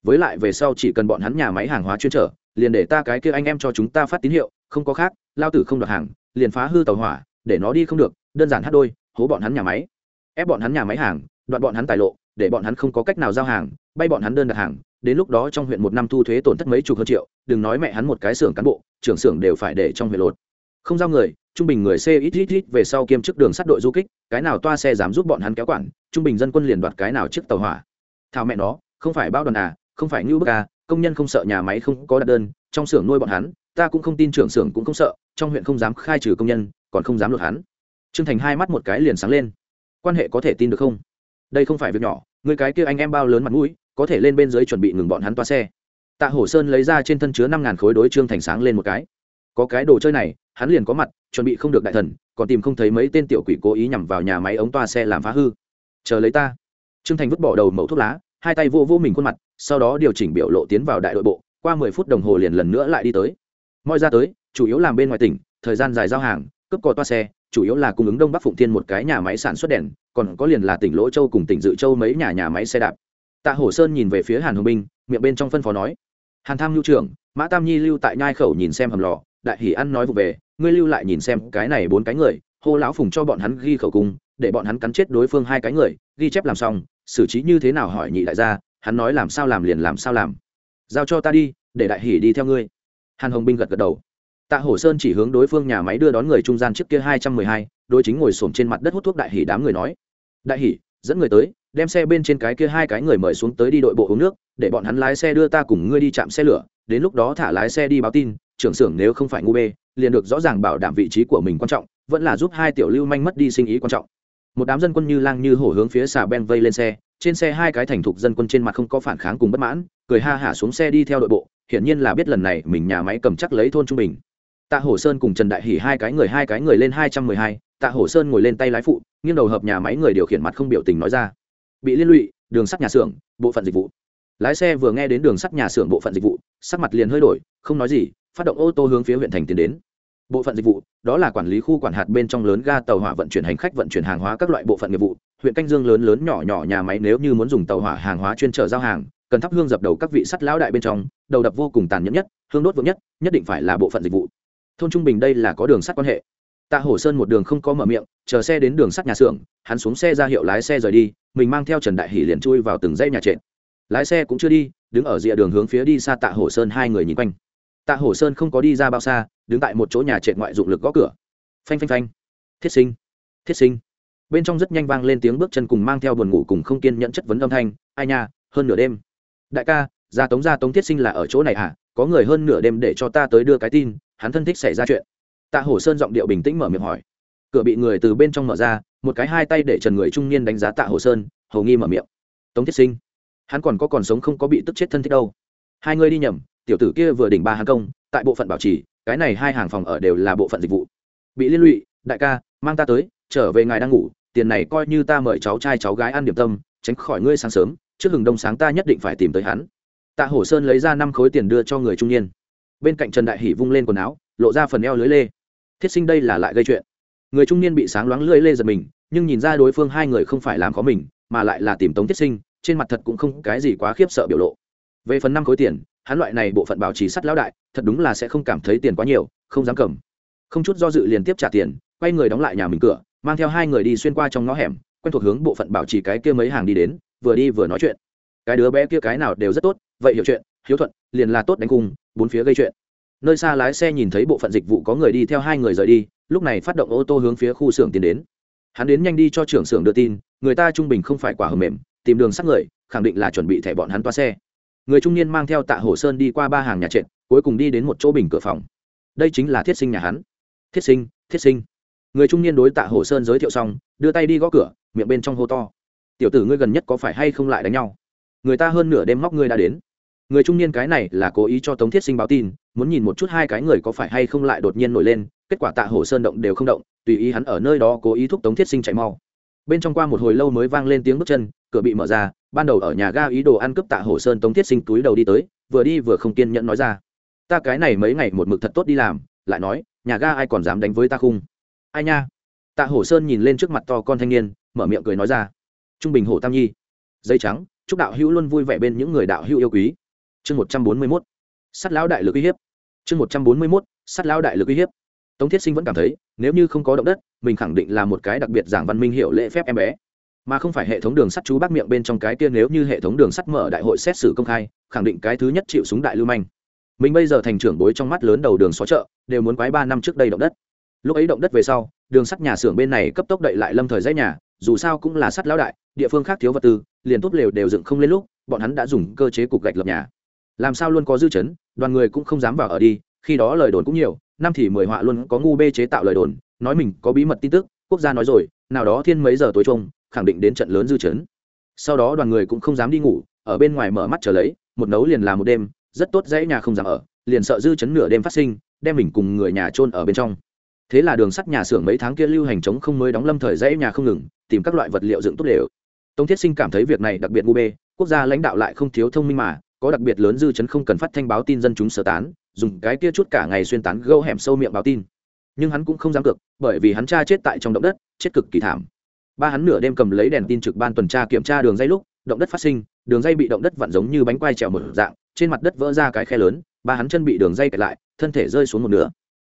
Với lại về sau chỉ cần bọn hắn nhà máy hàng hóa chuyên trở liền để ta cái kia anh em cho chúng ta phát tín hiệu, không có khác, lao tử không đoạt hàng, liền phá hư tàu hỏa, để nó đi không được, đơn giản hát đôi, hố bọn hắn nhà máy. Ép bọn hắn nhà máy hàng, đoạn bọn hắn tài lộ, để bọn hắn không có cách nào giao hàng, bay bọn hắn đơn đặt hàng, đến lúc đó trong huyện một năm thu thuế tổn thất mấy chục hơn triệu, đừng nói mẹ hắn một cái xưởng cán bộ, trưởng xưởng đều phải để trong huyện lột. Không giao người, trung bình người xe ít ít ít về sau kiêm chức đường sắt đội du kích, cái nào toa xe dám giúp bọn hắn kéo quản, trung bình dân quân liền đoạt cái nào chiếc tàu hỏa. Thảo mẹ nó, không phải bao đoàn à không phải như bức à công nhân không sợ nhà máy không có đặt đơn, trong xưởng nuôi bọn hắn, ta cũng không tin trưởng xưởng cũng không sợ, trong huyện không dám khai trừ công nhân, còn không dám lột hắn. Trương thành hai mắt một cái liền sáng lên. Quan hệ có thể tin được không? Đây không phải việc nhỏ, người cái kia anh em bao lớn mặt mũi, có thể lên bên dưới chuẩn bị ngừng bọn hắn toa xe. Tạ hổ sơn lấy ra trên thân chứa năm ngàn khối đối trương thành sáng lên một cái. Có cái đồ chơi này, hắn liền có mặt, chuẩn bị không được đại thần, còn tìm không thấy mấy tên tiểu quỷ cố ý nhằm vào nhà máy ống toa xe làm phá hư. Chờ lấy ta. Trương thành vứt bỏ đầu mẩu thuốc lá hai tay vô vô mình khuôn mặt, sau đó điều chỉnh biểu lộ tiến vào đại đội bộ, qua mười phút đồng hồ liền lần nữa lại đi tới. Mọi ra tới, chủ yếu làm bên ngoài tỉnh, thời gian dài giao hàng cấp cò toa xe, chủ yếu là cung ứng đông bắc phụng thiên một cái nhà máy sản xuất đèn, còn có liền là tỉnh lỗ châu cùng tỉnh dự châu mấy nhà nhà máy xe đạp. Tạ hổ sơn nhìn về phía hàn hồng binh miệng bên trong phân phó nói, hàn tham lưu trưởng, mã tam nhi lưu tại nhai khẩu nhìn xem hầm lò, đại hỷ ăn nói vụ về, ngươi lưu lại nhìn xem cái này bốn cái người, hô lão phùng cho bọn hắn ghi khẩu cung, để bọn hắn cắn chết đối phương hai cái người, ghi chép làm xong xử trí như thế nào hỏi nhị đại gia hắn nói làm sao làm liền làm sao làm. Giao cho ta đi để đại hỉ đi theo ngươi. Hàn hồng binh gật gật đầu. Tạ hổ sơn chỉ hướng đối phương nhà máy đưa đón người trung gian trước kia hai trăm mười hai đôi chính ngồi xổm trên mặt đất hút thuốc đại hỉ đám người nói. Đại hỉ, dẫn người tới đem xe bên trên cái kia hai cái người mời xuống tới đi đội bộ uống nước để bọn hắn lái xe đưa ta cùng ngươi đi chạm xe lửa đến lúc đó thả lái xe đi báo tin trưởng xưởng nếu không phải ngu bê liền được rõ ràng bảo đảm vị trí của mình quan trọng vẫn là giúp hai tiểu lưu manh mất đi sinh ý quan trọng một đám dân quân như lang như hổ hướng phía xà ben vây lên xe, trên xe hai cái thành thục dân quân trên mặt không có phản kháng cùng bất mãn, cười ha hả xuống xe đi theo đội bộ, hiển nhiên là biết lần này mình nhà máy cầm chắc lấy thôn trung bình. Tạ hổ sơn cùng trần đại hỉ hai cái người, hai cái người lên hai trăm mười hai, tạ hổ sơn ngồi lên tay lái phụ, nghiêng đầu hợp nhà máy người điều khiển mặt không biểu tình nói ra. Bị liên lụy, đường sắt nhà xưởng, bộ phận dịch vụ. Lái xe vừa nghe đến đường sắt nhà xưởng, bộ phận dịch vụ, sắc mặt liền hơi đổi, không nói gì, phát động ô tô hướng phía huyện thành tiến đến bộ phận dịch vụ, đó là quản lý khu quản hạt bên trong lớn ga tàu hỏa vận chuyển hành khách vận chuyển hàng hóa các loại bộ phận nghiệp vụ. Huyện canh dương lớn lớn nhỏ nhỏ nhà máy nếu như muốn dùng tàu hỏa hàng hóa chuyên trở giao hàng, cần thắp hương dập đầu các vị sắt lão đại bên trong, đầu đập vô cùng tàn nhẫn nhất, hương đốt vững nhất nhất định phải là bộ phận dịch vụ. Thôn trung bình đây là có đường sắt quan hệ. Tạ hổ sơn một đường không có mở miệng, chờ xe đến đường sắt nhà xưởng, hắn xuống xe ra hiệu lái xe rời đi, mình mang theo trần đại hỷ liền chui vào từng dãy nhà trệt. Lái xe cũng chưa đi, đứng ở rìa đường hướng phía đi xa tạ hổ sơn hai người nhìn quanh tạ hổ sơn không có đi ra bao xa, đứng tại một chỗ nhà trệt ngoại dụng lực gõ cửa. Phanh phanh phanh. Thiết sinh. Thiết sinh. Bên trong rất nhanh vang lên tiếng bước chân cùng mang theo buồn ngủ cùng không kiên nhẫn chất vấn âm thanh. Ai nha, hơn nửa đêm. Đại ca, gia tống gia tống thiết sinh là ở chỗ này à có người hơn nửa đêm để cho ta tới đưa cái tin, hắn thân thích xảy ra chuyện. Tạ hổ sơn giọng điệu bình tĩnh mở miệng hỏi. Cửa bị người từ bên trong mở ra, một cái hai tay để trần người trung niên đánh giá tạ hổ sơn, hầu nghi mở miệng. Tống thiết sinh. Hắn còn có còn sống không có bị tức chết thân thích đâu. Hai người đi nhầm tiểu tử kia vừa đỉnh ba hàng công, tại bộ phận bảo trì, cái này hai hàng phòng ở đều là bộ phận dịch vụ. Bị liên lụy, đại ca, mang ta tới, trở về ngài đang ngủ, tiền này coi như ta mời cháu trai cháu gái ăn điểm tâm, tránh khỏi ngươi sáng sớm, trước hừng đông sáng ta nhất định phải tìm tới hắn. Tạ hổ sơn lấy ra năm khối tiền đưa cho người trung niên. Bên cạnh trần đại hỷ vung lên quần áo, lộ ra phần eo lưới lê. Thiết sinh đây là lại gây chuyện. Người trung niên bị sáng loáng lưới lê giật mình, nhưng nhìn ra đối phương hai người không phải làm khó mình, mà lại là tìm tống thiết sinh, trên mặt thật cũng không cái gì quá khiếp sợ biểu lộ về phần năm khối tiền, hắn loại này bộ phận bảo trì sắt lão đại, thật đúng là sẽ không cảm thấy tiền quá nhiều, không dám cầm. Không chút do dự liền tiếp trả tiền, quay người đóng lại nhà mình cửa, mang theo hai người đi xuyên qua trong ngõ hẻm, quen thuộc hướng bộ phận bảo trì cái kia mấy hàng đi đến, vừa đi vừa nói chuyện. Cái đứa bé kia cái nào đều rất tốt, vậy hiểu chuyện, hiếu thuận, liền là tốt đánh cung bốn phía gây chuyện. Nơi xa lái xe nhìn thấy bộ phận dịch vụ có người đi theo hai người rời đi, lúc này phát động ô tô hướng phía khu xưởng tiến đến. Hắn đến nhanh đi cho trưởng xưởng đưa tin, người ta trung bình không phải quả hầm mềm, tìm đường sát người, khẳng định là chuẩn bị thẻ bọn hắn toa xe người trung niên mang theo tạ hồ sơn đi qua ba hàng nhà trệt, cuối cùng đi đến một chỗ bình cửa phòng. Đây chính là thiết sinh nhà hắn. Thiết sinh thiết sinh. Người trung niên đối tạ hồ sơn giới thiệu xong, đưa tay đi gõ cửa, miệng bên trong hô to. Tiểu tử ngươi gần nhất có phải hay không lại đánh nhau? Người ta hơn nửa đêm móc ngươi đã đến. Người trung niên cái này là cố ý cho tống thiết sinh báo tin, muốn nhìn một chút hai cái người có phải hay không lại đột nhiên nổi lên, kết quả tạ hồ sơn động đều không động, tùy ý hắn ở nơi đó cố ý thúc tống thiết sinh chạy mau. Bên trong qua một hồi lâu mới vang lên tiếng bước chân, cửa bị mở ra ban đầu ở nhà ga ý đồ ăn cướp tạ hổ sơn tống thiết sinh túi đầu đi tới, vừa đi vừa không kiên nhẫn nói ra, ta cái này mấy ngày một mực thật tốt đi làm, lại nói, nhà ga ai còn dám đánh với ta khung? Ai nha? Tạ hổ sơn nhìn lên trước mặt to con thanh niên, mở miệng cười nói ra, trung bình hổ tam nhi, dây trắng, chúc đạo hữu luôn vui vẻ bên những người đạo hữu yêu quý. Chương một trăm bốn mươi mốt, sắt lão đại lực uy hiếp. Chương một trăm bốn mươi mốt, sắt lão đại lực uy hiếp. Tống thiết sinh vẫn cảm thấy, nếu như không có động đất, mình khẳng định là một cái đặc biệt giảng văn minh hiệu lễ phép em bé mà không phải hệ thống đường sắt chú bác miệng bên trong cái kia nếu như hệ thống đường sắt mở đại hội xét xử công khai, khẳng định cái thứ nhất chịu súng đại lưu manh. Mình bây giờ thành trưởng bối trong mắt lớn đầu đường xó chợ, đều muốn quái ba năm trước đây động đất. Lúc ấy động đất về sau, đường sắt nhà xưởng bên này cấp tốc đậy lại lâm thời dãy nhà, dù sao cũng là sắt lão đại, địa phương khác thiếu vật tư, liền tốt lều đều dựng không lên lúc, bọn hắn đã dùng cơ chế cục gạch lập nhà. Làm sao luôn có dư chấn, đoàn người cũng không dám vào ở đi, khi đó lời đồn cũng nhiều, năm thì mười họa luôn có ngu bê chế tạo lời đồn, nói mình có bí mật tin tức, quốc gia nói rồi, nào đó thiên mấy giờ tối trông khẳng định đến trận lớn dư chấn. Sau đó đoàn người cũng không dám đi ngủ, ở bên ngoài mở mắt chờ lấy, một nấu liền là một đêm, rất tốt dãy nhà không dám ở, liền sợ dư chấn nửa đêm phát sinh, đem mình cùng người nhà chôn ở bên trong. Thế là đường sắt nhà xưởng mấy tháng kia lưu hành chống không mới đóng lâm thời dãy nhà không ngừng, tìm các loại vật liệu dựng tốt đều. Tống thiết sinh cảm thấy việc này đặc biệt ngu bê, quốc gia lãnh đạo lại không thiếu thông minh mà, có đặc biệt lớn dư chấn không cần phát thanh báo tin dân chúng sơ tán, dùng cái kia chút cả ngày xuyên tán gâu hẻm sâu miệng báo tin. Nhưng hắn cũng không dám cược, bởi vì hắn cha chết tại trong động đất, chết cực kỳ thảm ba hắn nửa đêm cầm lấy đèn tin trực ban tuần tra kiểm tra đường dây lúc, động đất phát sinh, đường dây bị động đất vặn giống như bánh quai trèo một dạng, trên mặt đất vỡ ra cái khe lớn, ba hắn chân bị đường dây kẹt lại, thân thể rơi xuống một nửa.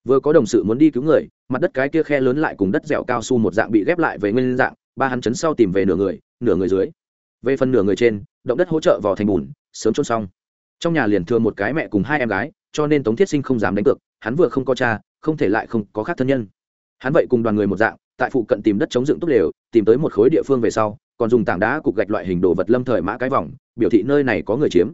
Vừa có đồng sự muốn đi cứu người, mặt đất cái kia khe lớn lại cùng đất dẻo cao su một dạng bị ghép lại về nguyên dạng, ba hắn chấn sau tìm về nửa người nửa người dưới. Về phần nửa người trên, động đất hỗ trợ vào thành bùn, sớm trôn xong. Trong nhà liền thừa một cái mẹ cùng hai em gái, cho nên tống thiết sinh không dám đánh cược, hắn vừa không có cha, không thể lại không có khác thân nhân. Hắn vậy cùng đoàn người một dạng tại phụ cận tìm đất chống dựng túc lều, tìm tới một khối địa phương về sau, còn dùng tảng đá cục gạch loại hình đồ vật lâm thời mã cái vòng, biểu thị nơi này có người chiếm.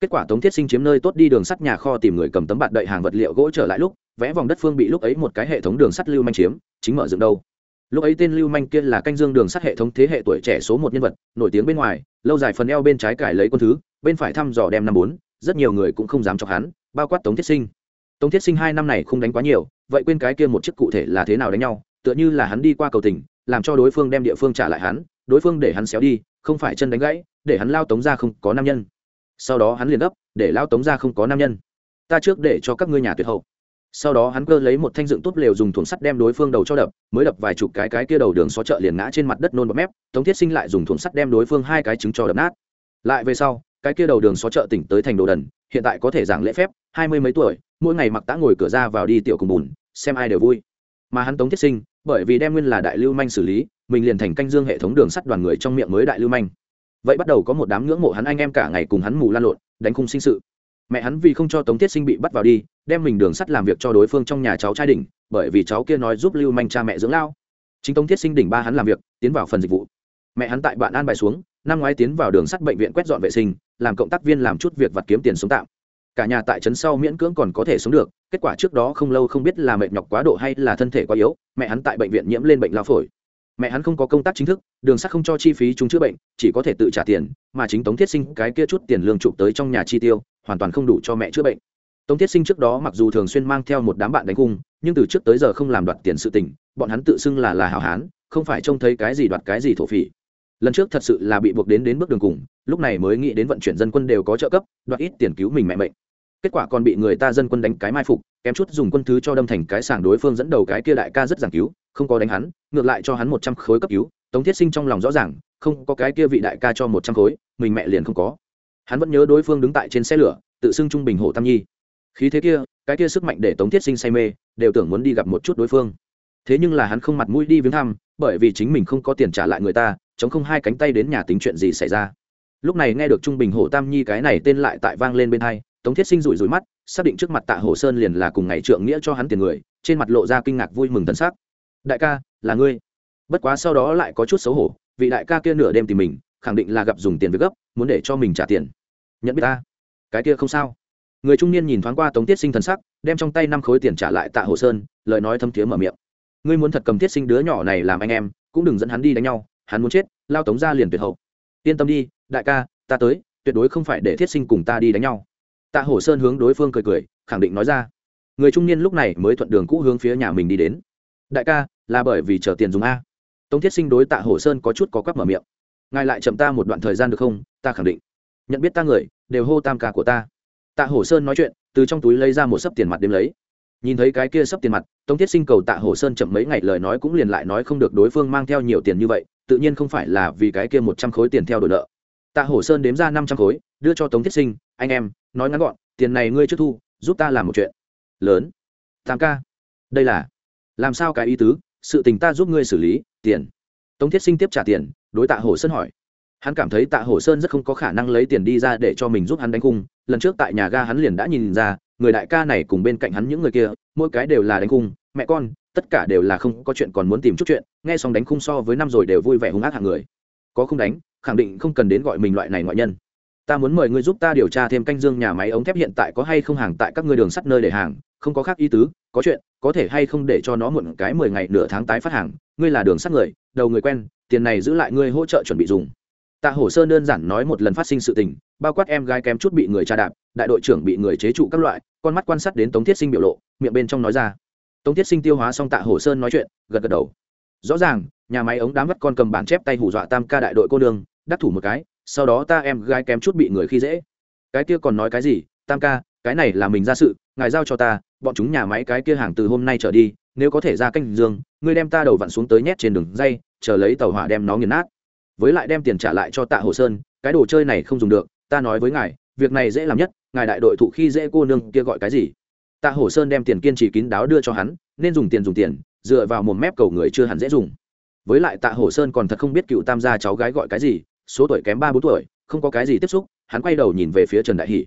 Kết quả tống thiết sinh chiếm nơi tốt đi đường sắt nhà kho tìm người cầm tấm bạt đậy hàng vật liệu gỗ trở lại lúc, vẽ vòng đất phương bị lúc ấy một cái hệ thống đường sắt lưu manh chiếm, chính mở dựng đâu. Lúc ấy tên lưu manh kia là canh dương đường sắt hệ thống thế hệ tuổi trẻ số một nhân vật, nổi tiếng bên ngoài, lâu dài phần eo bên trái cải lấy quân thứ, bên phải thăm dò đem năm bốn, rất nhiều người cũng không dám chọc hắn, bao quát tống thiết sinh. Tống thiết sinh hai năm này không đánh quá nhiều, vậy quên cái kia một chiếc cụ thể là thế nào đánh nhau tựa như là hắn đi qua cầu tỉnh làm cho đối phương đem địa phương trả lại hắn, đối phương để hắn xéo đi, không phải chân đánh gãy, để hắn lao tống ra không có nam nhân. Sau đó hắn liền gấp, để lao tống ra không có nam nhân. Ta trước để cho các ngươi nhà tuyệt hậu. Sau đó hắn cơ lấy một thanh dựng tốt lều dùng thuồng sắt đem đối phương đầu cho đập, mới đập vài chục cái cái kia đầu đường xó chợ liền ngã trên mặt đất nôn bọt mép, tống thiết sinh lại dùng thuồng sắt đem đối phương hai cái trứng cho đập nát. Lại về sau, cái kia đầu đường xó chợ tỉnh tới thành đồ đần, hiện tại có thể giảng lễ phép, hai mươi mấy tuổi, mỗi ngày mặc tã ngồi cửa ra vào đi tiểu cùng bùn, xem ai đều vui mà hắn tống thiết sinh, bởi vì đem nguyên là đại lưu manh xử lý, mình liền thành canh dương hệ thống đường sắt đoàn người trong miệng mới đại lưu manh. Vậy bắt đầu có một đám ngưỡng mộ hắn anh em cả ngày cùng hắn mù lan lộn, đánh khung sinh sự. Mẹ hắn vì không cho tống thiết sinh bị bắt vào đi, đem mình đường sắt làm việc cho đối phương trong nhà cháu trai đỉnh, bởi vì cháu kia nói giúp lưu manh cha mẹ dưỡng lao. Chính tống thiết sinh đỉnh ba hắn làm việc, tiến vào phần dịch vụ. Mẹ hắn tại bạn an bài xuống, năm ngoái tiến vào đường sắt bệnh viện quét dọn vệ sinh, làm cộng tác viên làm chút việc vặt kiếm tiền sống tạm cả nhà tại trấn sau miễn cưỡng còn có thể sống được, kết quả trước đó không lâu không biết là mệt nhọc quá độ hay là thân thể quá yếu, mẹ hắn tại bệnh viện nhiễm lên bệnh lao phổi. Mẹ hắn không có công tác chính thức, đường sắt không cho chi phí chúng chữa bệnh, chỉ có thể tự trả tiền, mà chính tống thiết sinh cái kia chút tiền lương chụp tới trong nhà chi tiêu, hoàn toàn không đủ cho mẹ chữa bệnh. Tống thiết sinh trước đó mặc dù thường xuyên mang theo một đám bạn đánh cung, nhưng từ trước tới giờ không làm đoạt tiền sự tình, bọn hắn tự xưng là là hào hán, không phải trông thấy cái gì đoạt cái gì thổ phỉ lần trước thật sự là bị buộc đến đến bước đường cùng, lúc này mới nghĩ đến vận chuyển dân quân đều có trợ cấp, đoạt ít tiền cứu mình mẹ mệnh. Kết quả còn bị người ta dân quân đánh cái mai phục, kém chút dùng quân thứ cho đâm thành cái sàng đối phương dẫn đầu cái kia đại ca rất giảng cứu, không có đánh hắn, ngược lại cho hắn một trăm khối cấp cứu. Tống thiết sinh trong lòng rõ ràng, không có cái kia vị đại ca cho một trăm khối, mình mẹ liền không có. Hắn vẫn nhớ đối phương đứng tại trên xe lửa, tự xưng trung bình hộ tam nhi. Khí thế kia, cái kia sức mạnh để tống thiết sinh say mê, đều tưởng muốn đi gặp một chút đối phương. Thế nhưng là hắn không mặt mũi đi viếng thăm, bởi vì chính mình không có tiền trả lại người ta chống không hai cánh tay đến nhà tính chuyện gì xảy ra. Lúc này nghe được trung bình hổ tam nhi cái này tên lại tại vang lên bên hai, tống thiết sinh rủi rủi mắt, xác định trước mặt tạ hồ sơn liền là cùng ngày trượng nghĩa cho hắn tiền người, trên mặt lộ ra kinh ngạc vui mừng thân xác đại ca, là ngươi. Bất quá sau đó lại có chút xấu hổ, vị đại ca kia nửa đêm tìm mình, khẳng định là gặp dùng tiền việc gấp, muốn để cho mình trả tiền. Nhận biết ta? Cái kia không sao. Người trung niên nhìn thoáng qua tống tiết sinh thần sắc, đem trong tay năm khối tiền trả lại tạ hồ sơn, lời nói thâm thiế mở miệng. Ngươi muốn thật cầm tiết sinh đứa nhỏ này làm anh em, cũng đừng dẫn hắn đi đánh nhau hắn muốn chết, lao tống ra liền tuyệt hậu. Yên tâm đi, đại ca, ta tới, tuyệt đối không phải để thiết sinh cùng ta đi đánh nhau. Tạ hổ sơn hướng đối phương cười cười, khẳng định nói ra. Người trung niên lúc này mới thuận đường cũ hướng phía nhà mình đi đến. Đại ca, là bởi vì chờ tiền dùng a. Tống thiết sinh đối tạ hổ sơn có chút có quắp mở miệng. Ngài lại chậm ta một đoạn thời gian được không? Ta khẳng định. Nhận biết ta người, đều hô tam ca của ta. Tạ hổ sơn nói chuyện, từ trong túi lấy ra một sấp tiền mặt đếm lấy. Nhìn thấy cái kia sấp tiền mặt, tống thiết sinh cầu tạ hổ sơn chậm mấy ngày, lời nói cũng liền lại nói không được đối phương mang theo nhiều tiền như vậy tự nhiên không phải là vì cái kia một trăm khối tiền theo đổi nợ. Tạ hổ sơn đếm ra năm trăm khối, đưa cho tống thiết sinh, anh em, nói ngắn gọn, tiền này ngươi trước thu, giúp ta làm một chuyện. Lớn. Tám ca. Đây là, làm sao cái ý tứ, sự tình ta giúp ngươi xử lý, tiền. Tống thiết sinh tiếp trả tiền, đối tạ hổ sơn hỏi. Hắn cảm thấy tạ hổ sơn rất không có khả năng lấy tiền đi ra để cho mình giúp hắn đánh cung lần trước tại nhà ga hắn liền đã nhìn ra, người đại ca này cùng bên cạnh hắn những người kia, mỗi cái đều là đánh cung mẹ con tất cả đều là không có chuyện còn muốn tìm chút chuyện, nghe xong đánh khung so với năm rồi đều vui vẻ hung ác hạng người. Có không đánh, khẳng định không cần đến gọi mình loại này ngoại nhân. Ta muốn mời ngươi giúp ta điều tra thêm canh dương nhà máy ống thép hiện tại có hay không hàng tại các ngươi đường sắt nơi để hàng, không có khác ý tứ, có chuyện, có thể hay không để cho nó muộn cái mười ngày nửa tháng tái phát hàng, ngươi là đường sắt người, đầu người quen, tiền này giữ lại ngươi hỗ trợ chuẩn bị dùng. Tạ hổ sơn đơn giản nói một lần phát sinh sự tình, bao quát em gái kém chút bị người tra đạp, đại đội trưởng bị người chế trụ các loại, con mắt quan sát đến tống thiết sinh biểu lộ, miệng bên trong nói ra tống thiết sinh tiêu hóa xong tạ hổ sơn nói chuyện, gật gật đầu. Rõ ràng, nhà máy ống đám vắt con cầm bản chép tay hù dọa tam ca đại đội cô đường đắc thủ một cái, sau đó ta em gái kém chút bị người khi dễ. Cái kia còn nói cái gì? Tam ca, cái này là mình ra sự, ngài giao cho ta, bọn chúng nhà máy cái kia hàng từ hôm nay trở đi, nếu có thể ra canh dương, ngươi đem ta đầu vặn xuống tới nhét trên đường dây, chờ lấy tàu hỏa đem nó nghiền nát. Với lại đem tiền trả lại cho tạ hồ sơn, cái đồ chơi này không dùng được, ta nói với ngài, việc này dễ làm nhất, ngài đại đội thụ khi dễ cô nương kia gọi cái gì? Tạ Hổ sơn đem tiền kiên trì kín đáo đưa cho hắn, nên dùng tiền dùng tiền, dựa vào một mép cầu người chưa hẳn dễ dùng. Với lại tạ Hổ sơn còn thật không biết cựu tam gia cháu gái gọi cái gì, số tuổi kém ba bốn tuổi, không có cái gì tiếp xúc, hắn quay đầu nhìn về phía trần đại hỷ.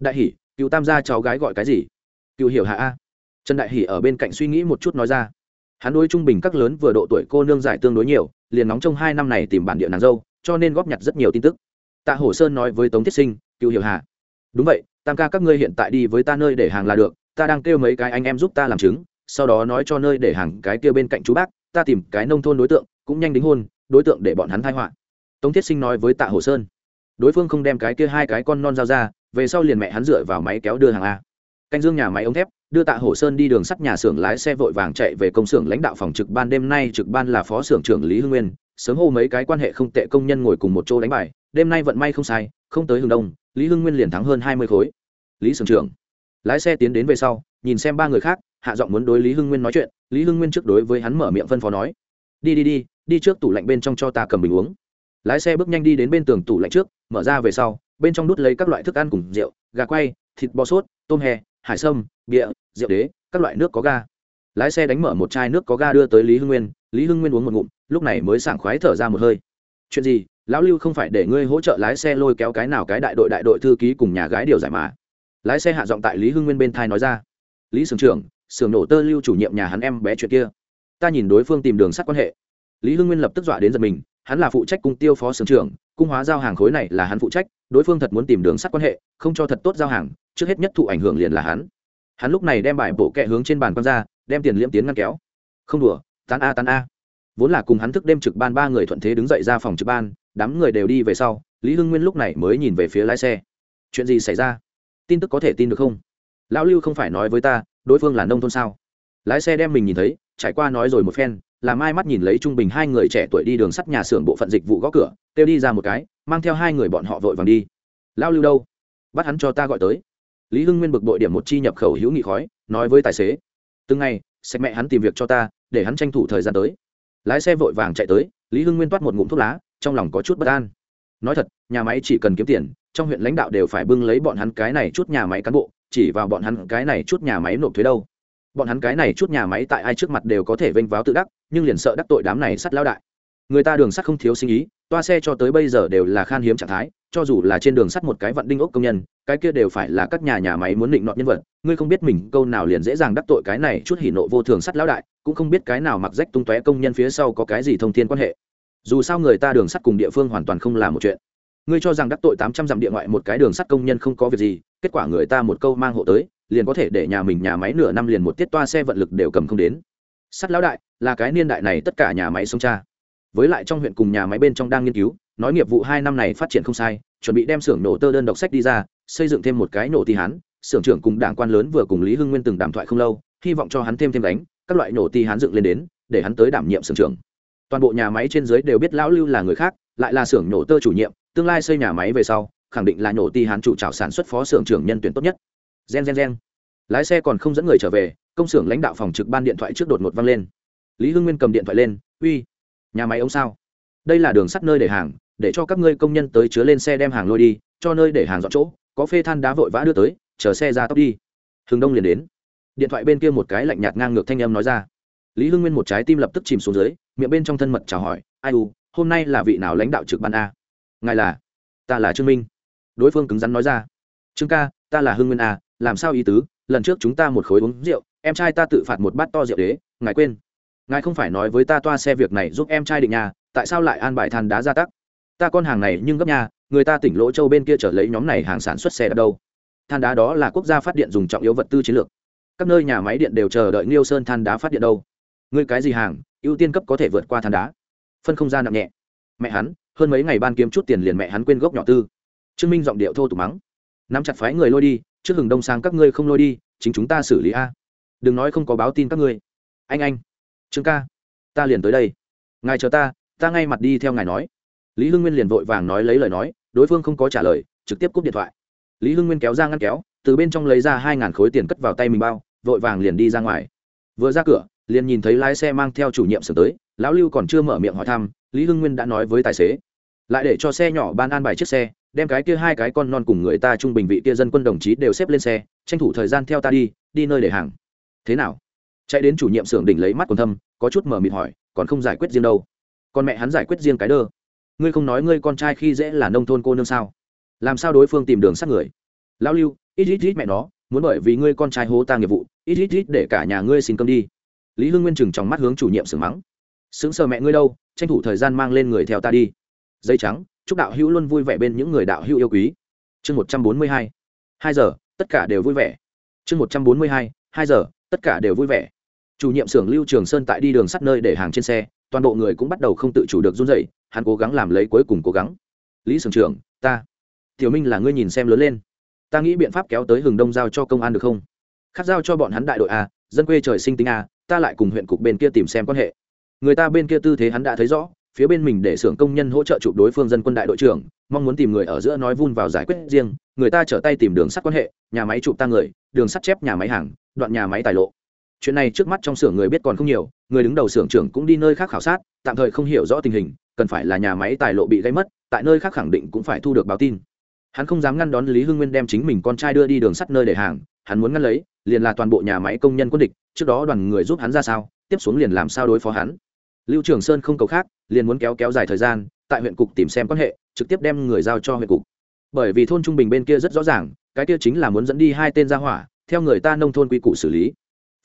Đại hỷ, cựu tam gia cháu gái gọi cái gì? Cựu hiểu hạ a. Trần đại hỷ ở bên cạnh suy nghĩ một chút nói ra. Hắn đối trung bình các lớn vừa độ tuổi cô nương giải tương đối nhiều, liền nóng trong hai năm này tìm bản địa nàng dâu, cho nên góp nhặt rất nhiều tin tức. Tạ hổ sơn nói với tống thiết sinh, cựu hiểu hạ. Đúng vậy, tam ca các ngươi hiện tại đi với ta nơi để hàng là được ta đang kêu mấy cái anh em giúp ta làm chứng, sau đó nói cho nơi để hàng cái kia bên cạnh chú bác, ta tìm cái nông thôn đối tượng, cũng nhanh đính hôn, đối tượng để bọn hắn thai họa. Tống thiết sinh nói với tạ hồ sơn. Đối phương không đem cái kia hai cái con non giao ra, về sau liền mẹ hắn dựa vào máy kéo đưa hàng a. Canh dương nhà máy ống thép, đưa tạ hồ sơn đi đường sắt nhà xưởng lái xe vội vàng chạy về công xưởng lãnh đạo phòng trực ban. Đêm nay trực ban là phó xưởng trưởng lý hưng nguyên, sớm hô mấy cái quan hệ không tệ công nhân ngồi cùng một chỗ đánh bài. Đêm nay vận may không sai, không tới hướng đông, lý hưng nguyên liền thắng hơn hai mươi khối. Lý xưởng trưởng lái xe tiến đến về sau, nhìn xem ba người khác, hạ giọng muốn đối lý hưng nguyên nói chuyện, lý hưng nguyên trước đối với hắn mở miệng phân phó nói, đi đi đi đi trước tủ lạnh bên trong cho ta cầm bình uống. Lái xe bước nhanh đi đến bên tường tủ lạnh trước, mở ra về sau, bên trong đút lấy các loại thức ăn cùng rượu, gà quay, thịt bò sốt, tôm hè, hải sâm bịa rượu đế, các loại nước có ga. Lái xe đánh mở một chai nước có ga đưa tới lý hưng nguyên, lý hưng nguyên uống một ngụm, lúc này mới sảng khoái thở ra một hơi. Chuyện gì? Lão lưu không phải để ngươi hỗ trợ lái xe lôi kéo cái nào cái đại đội đại đội thư ký cùng nhà gái điều giải mà? Lái xe hạ giọng tại lý hưng nguyên bên thai nói ra lý sưởng trưởng, sưởng nổ tơ lưu chủ nhiệm nhà hắn em bé chuyện kia. ta nhìn đối phương tìm đường sắt quan hệ. lý hưng nguyên lập tức dọa đến giật mình, hắn là phụ trách cung tiêu phó sưởng trưởng, cung hóa giao hàng khối này là hắn phụ trách, đối phương thật muốn tìm đường sắt quan hệ, không cho thật tốt giao hàng, trước hết nhất thụ ảnh hưởng liền là hắn. hắn lúc này đem bài bộ kẹ hướng trên bàn quăng ra, đem tiền liễm tiến ngăn kéo. không đùa, tán a tán a. vốn là cùng hắn thức đêm trực ban ba người thuận thế đứng dậy ra phòng trực ban, đám người đều đi về sau, lý hưng nguyên lúc này mới nhìn về phía lái xe. chuyện gì xảy ra? Tin tức có thể tin được không? Lão lưu không phải nói với ta, đối phương là nông thôn sao? Lái xe đem mình nhìn thấy, trải qua nói rồi một phen, làm ai mắt nhìn lấy trung bình hai người trẻ tuổi đi đường sắt nhà xưởng bộ phận dịch vụ gõ cửa, kêu đi ra một cái, mang theo hai người bọn họ vội vàng đi. Lão lưu đâu? Bắt hắn cho ta gọi tới. Lý hưng nguyên bực bội điểm một chi nhập khẩu hữu nghị khói, nói với tài xế. Từng ngày, sạch mẹ hắn tìm việc cho ta, để hắn tranh thủ thời gian tới. Lái xe vội vàng chạy tới, lý hưng nguyên toát một ngụm thuốc lá, trong lòng có chút bất an nói thật, nhà máy chỉ cần kiếm tiền, trong huyện lãnh đạo đều phải bưng lấy bọn hắn cái này chút nhà máy cán bộ, chỉ vào bọn hắn cái này chút nhà máy nộp thuế đâu. Bọn hắn cái này chút nhà máy tại ai trước mặt đều có thể vênh váo tự đắc, nhưng liền sợ đắc tội đám này sắt lao đại. Người ta đường sắt không thiếu sinh ý, toa xe cho tới bây giờ đều là khan hiếm trạng thái, cho dù là trên đường sắt một cái vận đinh ốc công nhân, cái kia đều phải là các nhà nhà máy muốn định nọ nhân vật, ngươi không biết mình câu nào liền dễ dàng đắc tội cái này chút hỉ nộ vô thường sắt lão đại, cũng không biết cái nào mặc rách tung tóe công nhân phía sau có cái gì thông thiên quan hệ dù sao người ta đường sắt cùng địa phương hoàn toàn không là một chuyện. Ngươi cho rằng đắc tội tám trăm dặm địa ngoại một cái đường sắt công nhân không có việc gì, kết quả người ta một câu mang hộ tới, liền có thể để nhà mình nhà máy nửa năm liền một tiết toa xe vận lực đều cầm không đến. Sắt lão đại, là cái niên đại này tất cả nhà máy sông cha. Với lại trong huyện cùng nhà máy bên trong đang nghiên cứu, nói nghiệp vụ hai năm này phát triển không sai, chuẩn bị đem xưởng nổ tơ đơn độc sách đi ra, xây dựng thêm một cái nổ ti hán. Xưởng trưởng cùng đảng quan lớn vừa cùng lý hưng nguyên từng đàm thoại không lâu, hy vọng cho hắn thêm thêm đánh các loại nổ ti hán dựng lên đến, để hắn tới đảm nhiệm xưởng trưởng toàn bộ nhà máy trên dưới đều biết lão lưu là người khác, lại là xưởng nổ tơ chủ nhiệm, tương lai xây nhà máy về sau, khẳng định là nổ ti hán chủ trào sản xuất phó xưởng trưởng nhân tuyển tốt nhất. Gen gen gen. Lái xe còn không dẫn người trở về, công xưởng lãnh đạo phòng trực ban điện thoại trước đột ngột văng lên. Lý hưng nguyên cầm điện thoại lên, uy, nhà máy ông sao? Đây là đường sắt nơi để hàng, để cho các ngươi công nhân tới chứa lên xe đem hàng lôi đi, cho nơi để hàng dọn chỗ, có phê than đá vội vã đưa tới, chờ xe ra tốc đi. Hừng đông liền đến. Điện thoại bên kia một cái lạnh nhạt ngang ngược thanh âm nói ra lý hưng nguyên một trái tim lập tức chìm xuống dưới, miệng bên trong thân mật chào hỏi, ai u, hôm nay là vị nào lãnh đạo trực ban a? Ngài là? Ta là trương minh. Đối phương cứng rắn nói ra, trương ca, ta là hưng nguyên a, làm sao ý tứ? Lần trước chúng ta một khối uống rượu, em trai ta tự phạt một bát to rượu đế, ngài quên. Ngài không phải nói với ta toa xe việc này giúp em trai định nhà tại sao lại an bài than đá ra tắc? Ta con hàng này nhưng gấp nhà người ta tỉnh lỗ châu bên kia trở lấy nhóm này hàng sản xuất xe đạp đâu. Than đá đó là quốc gia phát điện dùng trọng yếu vật tư chiến lược. Các nơi nhà máy điện đều chờ đợi Niêu Sơn than đá phát điện đâu. Ngươi cái gì hàng, ưu tiên cấp có thể vượt qua than đá. Phân không ra nặng nhẹ. Mẹ hắn, hơn mấy ngày ban kiếm chút tiền liền mẹ hắn quên gốc nhỏ tư. Trương Minh giọng điệu thô tục mắng. Nắm chặt phái người lôi đi, trước hừng đông sang các ngươi không lôi đi, chính chúng ta xử lý a. Đừng nói không có báo tin các ngươi. Anh anh, Trương ca, ta liền tới đây. Ngài chờ ta, ta ngay mặt đi theo ngài nói. Lý Hưng Nguyên liền vội vàng nói lấy lời nói, đối phương không có trả lời, trực tiếp cúp điện thoại. Lý Hưng Nguyên kéo ra ngăn kéo, từ bên trong lấy ra hai ngàn khối tiền cất vào tay mình bao vội vàng liền đi ra ngoài vừa ra cửa liền nhìn thấy lái xe mang theo chủ nhiệm sửa tới, lão lưu còn chưa mở miệng hỏi thăm, lý hưng nguyên đã nói với tài xế. Lại để cho xe nhỏ ban an bài chiếc xe, đem cái kia hai cái con non cùng người ta trung bình vị kia dân quân đồng chí đều xếp lên xe, tranh thủ thời gian theo ta đi đi nơi để hàng. Thế nào? Chạy đến chủ nhiệm xưởng đỉnh lấy mắt còn thâm, có chút mở mịt hỏi, còn không giải quyết riêng đâu. Còn mẹ hắn giải quyết riêng cái đơ. Ngươi không nói ngươi con trai khi dễ là nông thôn cô nương sao? Làm sao đối phương tìm đường sát người? Lão lưu, ít ít ít mẹ nó, muốn bởi vì ngươi con trai hố ta nghiệp vụ, ít ít ít để cả nhà ngươi xin cơm đi lý hưng nguyên chừng trong mắt hướng chủ nhiệm sừng mắng. Sững sờ mẹ ngươi đâu, tranh thủ thời gian mang lên người theo ta đi. Dây trắng, chúc đạo hữu luôn vui vẻ bên những người đạo hữu yêu quý. Chương một trăm bốn mươi hai hai giờ, tất cả đều vui vẻ. Chương một trăm bốn mươi hai hai giờ, tất cả đều vui vẻ. Chủ nhiệm xưởng lưu trường sơn tại đi đường sắt nơi để hàng trên xe, toàn bộ người cũng bắt đầu không tự chủ được run dậy hắn cố gắng làm lấy cuối cùng cố gắng. Lý sưởng trưởng, ta, tiểu minh là ngươi nhìn xem lớn lên. Ta nghĩ biện pháp kéo tới hừng đông giao cho công an được không? Khác giao cho bọn hắn đại đội a dân quê trời sinh tính a, ta lại cùng huyện cục bên kia tìm xem quan hệ. Người ta bên kia tư thế hắn đã thấy rõ, phía bên mình để xưởng công nhân hỗ trợ chụp đối phương dân quân đại đội trưởng, mong muốn tìm người ở giữa nói vun vào giải quyết riêng, người ta trở tay tìm đường sắt quan hệ, nhà máy chụp ta người, đường sắt chép nhà máy hàng, đoạn nhà máy tài lộ. Chuyện này trước mắt trong xưởng người biết còn không nhiều, người đứng đầu xưởng trưởng cũng đi nơi khác khảo sát, tạm thời không hiểu rõ tình hình, cần phải là nhà máy tài lộ bị gây mất, tại nơi khác khẳng định cũng phải thu được báo tin. Hắn không dám ngăn đón lý hưng nguyên đem chính mình con trai đưa đi đường sắt nơi để hàng, hắn muốn ngăn lấy liền là toàn bộ nhà máy công nhân quân địch, trước đó đoàn người giúp hắn ra sao, tiếp xuống liền làm sao đối phó hắn. Lưu trường sơn không cầu khác, liền muốn kéo kéo dài thời gian, tại huyện cục tìm xem quan hệ, trực tiếp đem người giao cho huyện cục. Bởi vì thôn trung bình bên kia rất rõ ràng, cái kia chính là muốn dẫn đi hai tên ra hỏa, theo người ta nông thôn quy củ xử lý.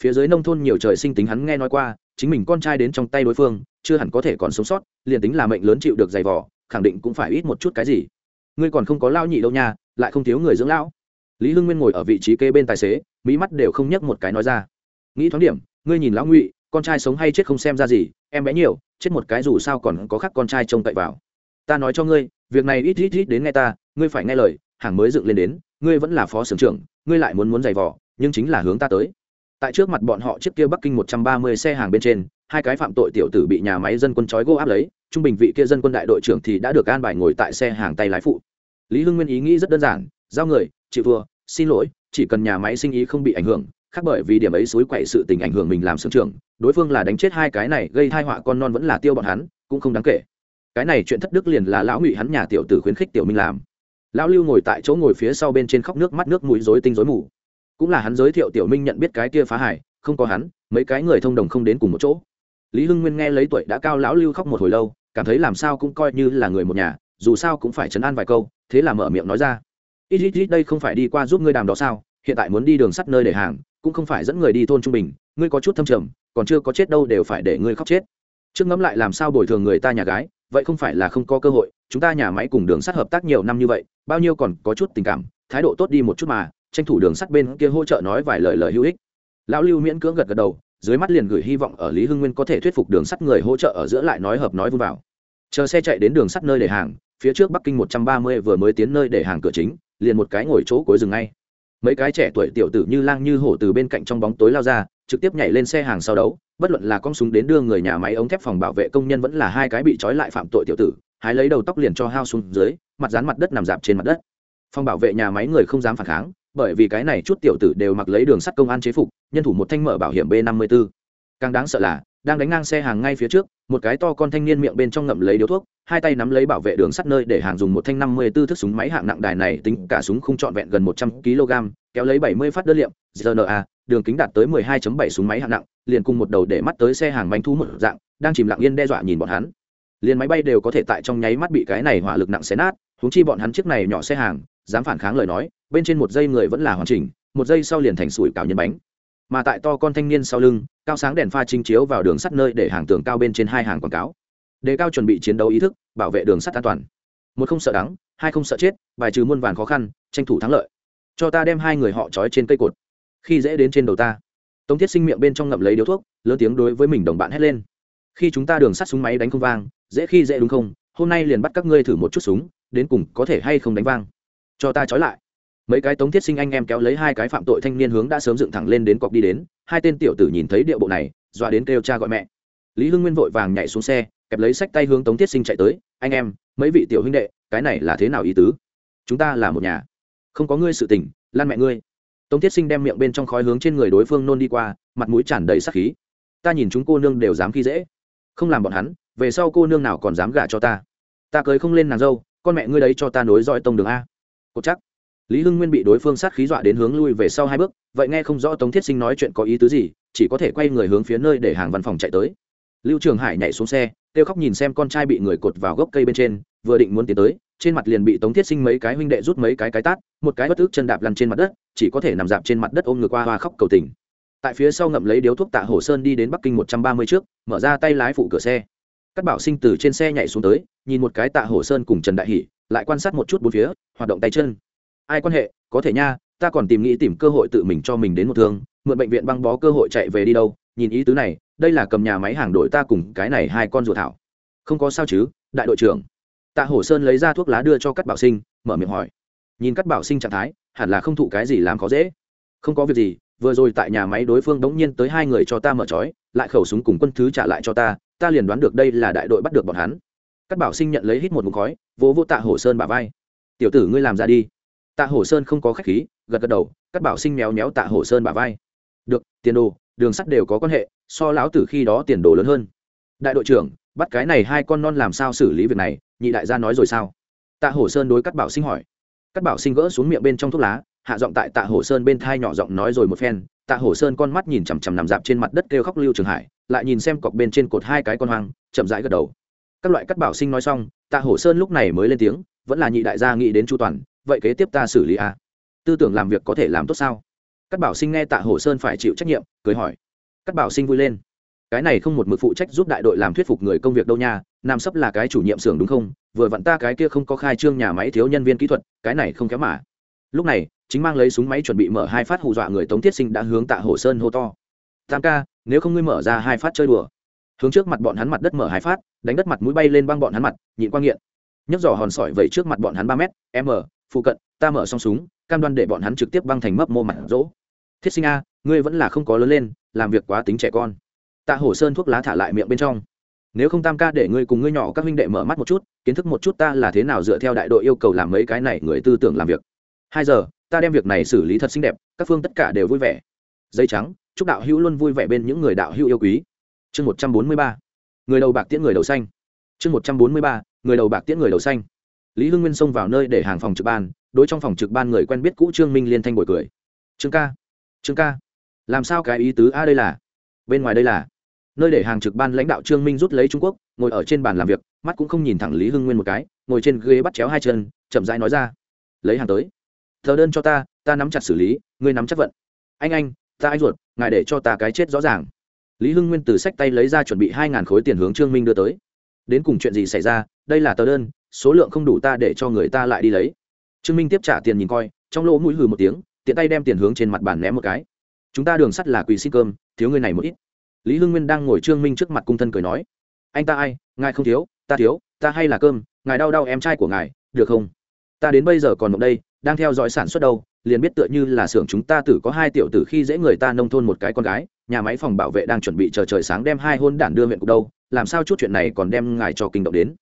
Phía dưới nông thôn nhiều trời sinh tính hắn nghe nói qua, chính mình con trai đến trong tay đối phương, chưa hẳn có thể còn sống sót, liền tính là mệnh lớn chịu được giày vò, khẳng định cũng phải ít một chút cái gì. Ngươi còn không có lao nhị đâu nha, lại không thiếu người dưỡng lão lý hưng nguyên ngồi ở vị trí kê bên tài xế mỹ mắt đều không nhấc một cái nói ra. Nghĩ thoáng điểm, ngươi nhìn lão ngụy, con trai sống hay chết không xem ra gì, em bé nhiều, chết một cái dù sao còn có khắc con trai trông cậy vào. Ta nói cho ngươi, việc này ít ít ít đến nghe ta, ngươi phải nghe lời, hàng mới dựng lên đến, ngươi vẫn là phó xưởng trưởng, ngươi lại muốn muốn giày vò, nhưng chính là hướng ta tới. Tại trước mặt bọn họ chiếc kia bắc kinh một trăm ba mươi xe hàng bên trên, hai cái phạm tội tiểu tử bị nhà máy dân quân trói gô áp lấy, trung bình vị kia dân quân đại đội trưởng thì đã được an bài ngồi tại xe hàng tay lái phụ. Lý hưng nguyên ý nghĩ rất đơn giản, giao người chịu thua, xin lỗi, chỉ cần nhà máy sinh ý không bị ảnh hưởng, khác bởi vì điểm ấy suối quậy sự tình ảnh hưởng mình làm sưởng trưởng, đối phương là đánh chết hai cái này gây thai họa con non vẫn là tiêu bọn hắn, cũng không đáng kể. Cái này chuyện thất đức liền là lão ngụy hắn nhà tiểu tử khuyến khích tiểu minh làm. Lão lưu ngồi tại chỗ ngồi phía sau bên trên khóc nước mắt nước mũi rối tinh rối mù. Cũng là hắn giới thiệu tiểu minh nhận biết cái kia phá hải không có hắn, mấy cái người thông đồng không đến cùng một chỗ. Lý hưng nguyên nghe lấy tuổi đã cao lão lưu khóc một hồi lâu, cảm thấy làm sao cũng coi như là người một nhà, dù sao cũng phải chấn an vài câu, thế là mở miệng nói ra ít ít ít, đây không phải đi qua giúp ngươi đàm đó sao? Hiện tại muốn đi đường sắt nơi để hàng, cũng không phải dẫn người đi thôn trung bình. Ngươi có chút thâm trầm, còn chưa có chết đâu đều phải để ngươi khóc chết. Trước ngẫm lại làm sao bồi thường người ta nhà gái, vậy không phải là không có cơ hội. Chúng ta nhà máy cùng đường sắt hợp tác nhiều năm như vậy, bao nhiêu còn có chút tình cảm, thái độ tốt đi một chút mà, tranh thủ đường sắt bên kia hỗ trợ nói vài lời lời hữu ích. Lão lưu miễn cưỡng gật gật đầu, dưới mắt liền gửi hy vọng ở lý hưng nguyên có thể thuyết phục đường sắt người hỗ trợ ở giữa lại nói hợp nói vun vào. Chờ xe chạy đến đường sắt nơi để hàng, phía trước bắc kinh một trăm ba mươi vừa mới tiến nơi để hàng cửa chính liền một cái ngồi chỗ cuối rừng ngay. Mấy cái trẻ tuổi tiểu tử như lang như hổ từ bên cạnh trong bóng tối lao ra, trực tiếp nhảy lên xe hàng sau đấu, bất luận là con súng đến đưa người nhà máy ống thép phòng bảo vệ công nhân vẫn là hai cái bị trói lại phạm tội tiểu tử, hái lấy đầu tóc liền cho hao xuống dưới, mặt dán mặt đất nằm dạp trên mặt đất. Phòng bảo vệ nhà máy người không dám phản kháng, bởi vì cái này chút tiểu tử đều mặc lấy đường sắt công an chế phục, nhân thủ một thanh mở bảo hiểm b năm mươi b ố càng đáng sợ là đang đánh ngang xe hàng ngay phía trước một cái to con thanh niên miệng bên trong ngậm lấy điếu thuốc hai tay nắm lấy bảo vệ đường sắt nơi để hàng dùng một thanh năm mươi b ố thước súng máy hạng nặng đài này tính cả súng không trọn vẹn gần một trăm kg kéo lấy bảy mươi phát đơn liệm GNA, đường kính đạt tới mười hai bảy súng máy hạng nặng liền cùng một đầu để mắt tới xe hàng bánh thu một dạng đang chìm lặng yên đe dọa nhìn bọn hắn. Liền máy bay đều có thể tại trong nháy mắt bị cái này hỏa lực nặng xé nát huống chi bọn hắn chiếc này nhỏ xe hàng dám phản kháng lời nói bên trên một dây người vẫn là hoàn chỉnh một giây sau liền thành sủi cảo nhân bánh mà tại to con thanh niên sau lưng, cao sáng đèn pha trinh chiếu vào đường sắt nơi để hàng tường cao bên trên hai hàng quảng cáo. Đề cao chuẩn bị chiến đấu ý thức, bảo vệ đường sắt an toàn. Một không sợ đắng, hai không sợ chết, bài trừ muôn vàn khó khăn, tranh thủ thắng lợi. Cho ta đem hai người họ trói trên cây cột. Khi dễ đến trên đầu ta, tống thiết sinh miệng bên trong ngậm lấy điếu thuốc, lớn tiếng đối với mình đồng bạn hét lên. Khi chúng ta đường sắt súng máy đánh không vang, dễ khi dễ đúng không? Hôm nay liền bắt các ngươi thử một chút súng, đến cùng có thể hay không đánh vang. Cho ta trói lại mấy cái tống thiết sinh anh em kéo lấy hai cái phạm tội thanh niên hướng đã sớm dựng thẳng lên đến cọc đi đến, hai tên tiểu tử nhìn thấy điệu bộ này, dọa đến kêu cha gọi mẹ. Lý hưng nguyên vội vàng nhảy xuống xe, kẹp lấy sách tay hướng tống thiết sinh chạy tới, anh em, mấy vị tiểu huynh đệ, cái này là thế nào ý tứ? Chúng ta là một nhà. Không có ngươi sự tình, lan mẹ ngươi. Tống thiết sinh đem miệng bên trong khói hướng trên người đối phương nôn đi qua, mặt mũi tràn đầy sắc khí. Ta nhìn chúng cô nương đều dám khi dễ. Không làm bọn hắn, về sau cô nương nào còn dám gả cho ta? Ta cưới không lên nàng dâu, con mẹ ngươi đấy cho ta nối dõi tông đường a. Cột chắc lý hưng nguyên bị đối phương sát khí dọa đến hướng lui về sau hai bước, vậy nghe không rõ tống thiết sinh nói chuyện có ý tứ gì, chỉ có thể quay người hướng phía nơi để hàng văn phòng chạy tới. Lưu trường hải nhảy xuống xe, kêu khóc nhìn xem con trai bị người cột vào gốc cây bên trên, vừa định muốn tiến tới, trên mặt liền bị tống thiết sinh mấy cái huynh đệ rút mấy cái cái tát, một cái bất ức chân đạp lăn trên mặt đất, chỉ có thể nằm dạp trên mặt đất ôm ngược qua hoa khóc cầu tình. Tại phía sau ngậm lấy điếu thuốc tạ hồ sơn đi đến bắc kinh một trăm ba mươi trước, mở ra tay lái phụ cửa xe. Các bảo sinh từ trên xe nhảy xuống tới, nhìn một cái tạ hồ sơn cùng trần đại hỷ, lại quan sát một chút bốn phía, hoạt động tay chân ai quan hệ, có thể nha, ta còn tìm nghĩ tìm cơ hội tự mình cho mình đến một thương, mượn bệnh viện băng bó cơ hội chạy về đi đâu, nhìn ý tứ này, đây là cầm nhà máy hàng đội ta cùng cái này hai con ruột thảo. Không có sao chứ, đại đội trưởng. Tạ hổ sơn lấy ra thuốc lá đưa cho các bảo sinh, mở miệng hỏi. Nhìn các bảo sinh trạng thái, hẳn là không thụ cái gì làm khó dễ. Không có việc gì, vừa rồi tại nhà máy đối phương đống nhiên tới hai người cho ta mở trói, lại khẩu súng cùng quân thứ trả lại cho ta ta liền đoán được đây là đại đội bắt được bọn hắn. Các bảo sinh nhận lấy hít một mục khói, vỗ vỗ tạ hổ sơn bà vai. Tiểu tử ngươi làm ra đi tạ hổ sơn không có khách khí, gật gật đầu các bảo sinh méo méo tạ hổ sơn bà vai. Được, tiền đồ, đường sắt đều có quan hệ, so lão tử khi đó tiền đồ lớn hơn. Đại đội trưởng, bắt cái này hai con non làm sao xử lý việc này, nhị đại gia nói rồi sao? Tạ hổ sơn đối cắt bảo sinh hỏi. Cắt bảo sinh gỡ xuống miệng bên trong thuốc lá, hạ giọng tại tạ hổ sơn bên thai nhỏ giọng nói rồi một phen. Tạ hổ sơn con mắt nhìn chằm chằm nằm dạp trên mặt đất kêu khóc lưu trường hải, lại nhìn xem cọc bên trên cột hai cái con hoang, chậm rãi gật đầu. Các loại cắt bảo sinh nói xong, tạ hổ sơn lúc này mới lên tiếng, vẫn là nhị đại gia nghĩ đến chu toàn vậy kế tiếp ta xử lý à? tư tưởng làm việc có thể làm tốt sao? Cắt bảo sinh nghe tạ hổ sơn phải chịu trách nhiệm, cười hỏi. Cắt bảo sinh vui lên. Cái này không một mực phụ trách giúp đại đội làm thuyết phục người công việc đâu nha, nam sấp là cái chủ nhiệm xưởng đúng không? Vừa vặn ta cái kia không có khai trương nhà máy thiếu nhân viên kỹ thuật, cái này không kéo mà. Lúc này, chính mang lấy súng máy chuẩn bị mở hai phát hù dọa người tống thiết sinh đã hướng tạ hồ sơn hô to. Tam ca, nếu không ngươi mở ra hai phát chơi đùa. Hướng trước mặt bọn hắn mặt đất mở hai phát, đánh đất mặt mũi bay lên băng bọn hắn mặt, nhịn quang nghiện. Nhấc giỏ hòn sỏi vẩy trước mặt bọn hắn ba m m phụ cận, ta mở xong súng, cam đoan để bọn hắn trực tiếp băng thành mấp mô mặt rỗ. Thiết sinh a, ngươi vẫn là không có lớn lên, làm việc quá tính trẻ con. Tạ hổ sơn thuốc lá thả lại miệng bên trong. Nếu không tam ca để ngươi cùng ngươi nhỏ các huynh đệ mở mắt một chút, kiến thức một chút ta là thế nào dựa theo đại đội yêu cầu làm mấy cái này người tư tưởng làm việc. Hai giờ, ta đem việc này xử lý thật xinh đẹp, các phương tất cả đều vui vẻ. Dây trắng, chúc đạo hữu luôn vui vẻ bên những người đạo hữu yêu quý. Chương một trăm bốn mươi ba, người đầu bạc tiễn người đầu xanh. Chương một trăm bốn mươi ba, người đầu bạc tiễn người đầu xanh lý hưng nguyên xông vào nơi để hàng phòng trực ban, đối trong phòng trực ban người quen biết cũ trương minh liên thanh bồi cười. Trương ca trương ca, làm sao cái ý tứ a đây là? Bên ngoài đây là? Nơi để hàng trực ban lãnh đạo trương minh rút lấy trung quốc, ngồi ở trên bàn làm việc, mắt cũng không nhìn thẳng lý hưng nguyên một cái, ngồi trên ghế bắt chéo hai chân, chậm rãi nói ra. Lấy hàng tới. Thờ đơn cho ta ta nắm chặt xử lý, ngươi nắm chắc vận. Anh anh, ta anh ruột, ngài để cho ta cái chết rõ ràng. Lý hưng nguyên từ sách tay lấy ra chuẩn bị hai ngàn khối tiền hướng trương minh đưa tới. Đến cùng chuyện gì xảy ra? Đây là tờ đơn số lượng không đủ ta để cho người ta lại đi lấy. Trương minh tiếp trả tiền nhìn coi, trong lỗ mũi hừ một tiếng, tiện tay đem tiền hướng trên mặt bàn ném một cái. Chúng ta đường sắt là quỳ xin cơm, thiếu người này một ít. Lý hưng nguyên đang ngồi trương minh trước mặt cung thân cười nói, anh ta ai? Ngài không thiếu, ta thiếu, ta hay là cơm, ngài đau đau em trai của ngài, được không? Ta đến bây giờ còn mộng đây, đang theo dõi sản xuất đâu, liền biết tựa như là xưởng chúng ta tử có hai tiểu tử khi dễ người ta nông thôn một cái con gái, nhà máy phòng bảo vệ đang chuẩn bị chờ trời sáng đem hai hôn đản đưa huyện cục đâu, làm sao chút chuyện này còn đem ngài cho kinh động đến?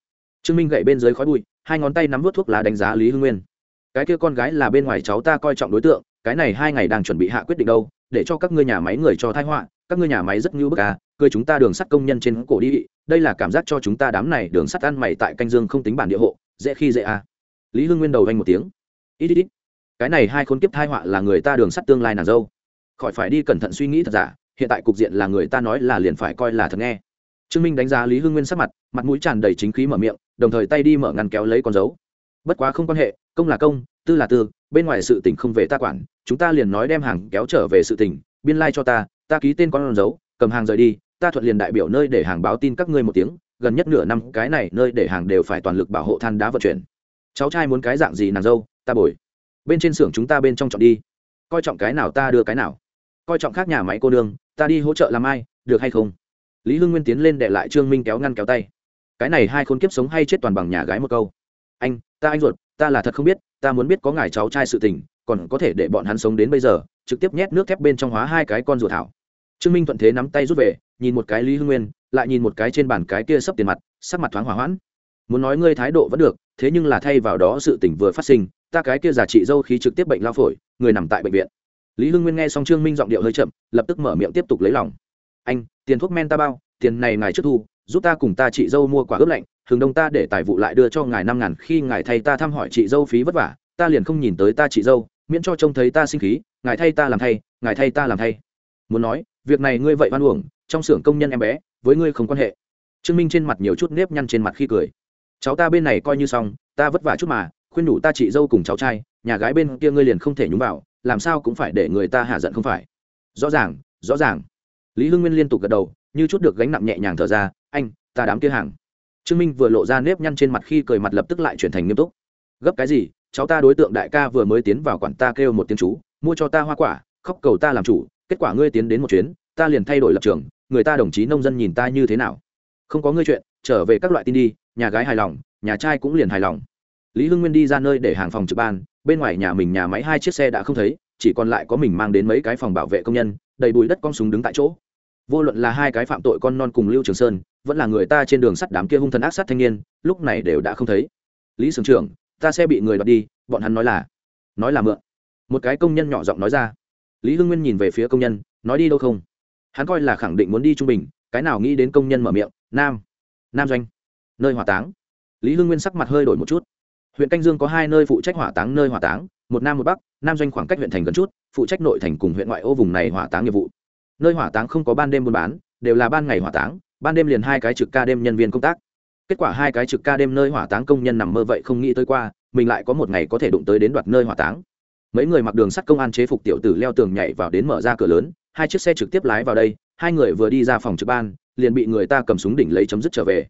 Trương minh gậy bên dưới khói bụi, hai ngón tay nắm vút thuốc lá đánh giá lý hưng nguyên. Cái kia con gái là bên ngoài cháu ta coi trọng đối tượng, cái này hai ngày đang chuẩn bị hạ quyết định đâu, để cho các ngươi nhà máy người cho thai họa, các ngươi nhà máy rất ngưu bức à cười chúng ta đường sắt công nhân trên cổ đi, đây là cảm giác cho chúng ta đám này đường sắt ăn mày tại canh dương không tính bản địa hộ, dễ khi dễ à. Lý hưng nguyên đầu anh một tiếng. Ít ít ít. Cái này hai khốn kiếp thai họa là người ta đường sắt tương lai nàng dâu. Khỏi phải đi cẩn thận suy nghĩ thật giả, hiện tại cục diện là người ta nói là liền phải coi là thật nghe. Trương minh đánh giá lý hưng nguyên sắc mặt mặt mũi tràn đầy chính khí mở miệng đồng thời tay đi mở ngăn kéo lấy con dấu. Bất quá không quan hệ, công là công, tư là tư, bên ngoài sự tình không về ta quản, chúng ta liền nói đem hàng kéo trở về sự tình, biên lai、like、cho ta ta ký tên con dấu, cầm hàng rời đi, ta thuận liền đại biểu nơi để hàng báo tin các ngươi một tiếng, gần nhất nửa năm cái này nơi để hàng đều phải toàn lực bảo hộ than đá vận chuyển. Cháu trai muốn cái dạng gì nàng dâu, ta bồi. Bên trên xưởng chúng ta bên trong chọn đi. Coi trọng cái nào ta đưa cái nào. Coi trọng khác nhà máy cô đương ta đi hỗ trợ làm ai, được hay không? Lý hưng nguyên tiến lên để lại trương minh kéo ngăn kéo tay cái này hai khốn kiếp sống hay chết toàn bằng nhà gái một câu. Anh, ta anh ruột, ta là thật không biết, ta muốn biết có ngài cháu trai sự tình, còn có thể để bọn hắn sống đến bây giờ, trực tiếp nhét nước thép bên trong hóa hai cái con ruột thảo. Trương minh thuận thế nắm tay rút về, nhìn một cái lý hưng nguyên, lại nhìn một cái trên bàn cái kia sấp tiền mặt, sắc mặt thoáng hỏa hoãn. Muốn nói ngươi thái độ vẫn được, thế nhưng là thay vào đó sự tỉnh vừa phát sinh, ta cái kia giả trị dâu khí trực tiếp bệnh lao phổi, người nằm tại bệnh viện. Lý hưng nguyên nghe xong trương minh giọng điệu hơi chậm, lập tức mở miệng tiếp tục lấy lòng. Anh, tiền thuốc men ta bao, tiền này ngài trước thu giúp ta cùng ta chị dâu mua quả ướp lạnh, thường đông ta để tài vụ lại đưa cho ngài năm ngàn, khi ngài thay ta thăm hỏi chị dâu phí vất vả, ta liền không nhìn tới ta chị dâu, miễn cho trông thấy ta sinh khí, ngài thay ta làm thay, ngài thay ta làm thay. Muốn nói, việc này ngươi vậy oan uổng, trong xưởng công nhân em bé, với ngươi không quan hệ. Trương minh trên mặt nhiều chút nếp nhăn trên mặt khi cười. Cháu ta bên này coi như xong, ta vất vả chút mà, khuyên nhủ ta chị dâu cùng cháu trai, nhà gái bên kia ngươi liền không thể nhúng vào, làm sao cũng phải để người ta hạ giận không phải. Rõ ràng rõ ràng. Lý hưng nguyên liên tục gật đầu, như chút được gánh nặng nhẹ nhàng thở ra anh, ta đám kia hàng. Trương minh vừa lộ ra nếp nhăn trên mặt khi cười mặt lập tức lại chuyển thành nghiêm túc. Gấp cái gì, cháu ta đối tượng đại ca vừa mới tiến vào quản ta kêu một tiếng chú, mua cho ta hoa quả, khóc cầu ta làm chủ, kết quả ngươi tiến đến một chuyến, ta liền thay đổi lập trường, người ta đồng chí nông dân nhìn ta như thế nào. Không có ngươi chuyện, trở về các loại tin đi, nhà gái hài lòng, nhà trai cũng liền hài lòng. Lý hưng nguyên đi ra nơi để hàng phòng trực ban, bên ngoài nhà mình nhà máy hai chiếc xe đã không thấy, chỉ còn lại có mình mang đến mấy cái phòng bảo vệ công nhân, đầy bụi đất con súng đứng tại chỗ. Vô luận là hai cái phạm tội con non cùng lưu trường sơn vẫn là người ta trên đường sắt đám kia hung thần ác sát thanh niên, lúc này đều đã không thấy. Lý sưởng trưởng, ta xe bị người đoạt đi, bọn hắn nói là nói là mượn. Một cái công nhân nhỏ giọng nói ra. Lý hưng nguyên nhìn về phía công nhân, nói đi đâu không? Hắn coi là khẳng định muốn đi trung bình, cái nào nghĩ đến công nhân mở miệng, nam nam doanh, nơi hỏa táng. Lý hưng nguyên sắc mặt hơi đổi một chút. Huyện canh dương có hai nơi phụ trách hỏa táng nơi hỏa táng, một nam một bắc, nam doanh khoảng cách huyện thành gần chút, phụ trách nội thành cùng huyện ngoại ô vùng này hỏa táng nghiệp vụ. Nơi hỏa táng không có ban đêm buôn bán, đều là ban ngày hỏa táng ban đêm liền hai cái trực ca đêm nhân viên công tác. Kết quả hai cái trực ca đêm nơi hỏa táng công nhân nằm mơ vậy không nghĩ tới qua, mình lại có một ngày có thể đụng tới đến đoạt nơi hỏa táng. Mấy người mặc đường sắt công an chế phục tiểu tử leo tường nhảy vào đến mở ra cửa lớn, hai chiếc xe trực tiếp lái vào đây, hai người vừa đi ra phòng trực ban, liền bị người ta cầm súng đỉnh lấy chấm dứt trở về.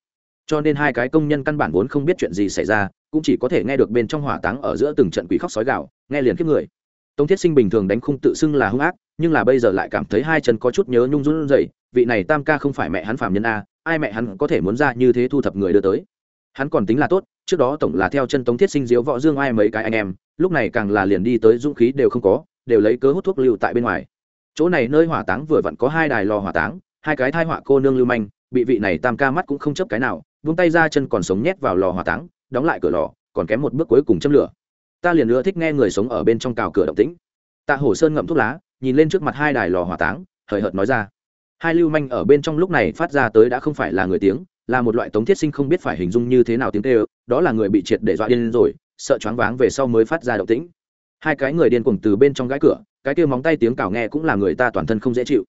Cho nên hai cái công nhân căn bản vốn không biết chuyện gì xảy ra, cũng chỉ có thể nghe được bên trong hỏa táng ở giữa từng trận quỷ khóc sói gạo nghe liền kiếp người tống thiết sinh bình thường đánh khung tự xưng là hung ác, nhưng là bây giờ lại cảm thấy hai chân có chút nhớ nhung run rẩy, vị này tam ca không phải mẹ hắn phạm nhân a, ai mẹ hắn có thể muốn ra như thế thu thập người đưa tới. Hắn còn tính là tốt, trước đó tổng là theo chân tống thiết sinh diếu võ dương ai mấy cái anh em, lúc này càng là liền đi tới dũng khí đều không có, đều lấy cớ hút thuốc lưu tại bên ngoài. Chỗ này nơi hỏa táng vừa vặn có hai đài lò hỏa táng, hai cái thai họa cô nương lưu manh, bị vị này tam ca mắt cũng không chấp cái nào, vung tay ra chân còn sống nhét vào lò hỏa táng, đóng lại cửa lò, còn kém một bước cuối cùng châm lửa ta liền nữa thích nghe người sống ở bên trong cào cửa động tĩnh. Tạ hổ sơn ngậm thuốc lá, nhìn lên trước mặt hai đài lò hỏa táng, hời hợt nói ra. Hai lưu manh ở bên trong lúc này phát ra tới đã không phải là người tiếng, là một loại tống thiết sinh không biết phải hình dung như thế nào tiếng tê đó là người bị triệt để dọa điên rồi, sợ choáng váng về sau mới phát ra động tĩnh. Hai cái người điên cuồng từ bên trong gãi cửa, cái kia móng tay tiếng cào nghe cũng là người ta toàn thân không dễ chịu.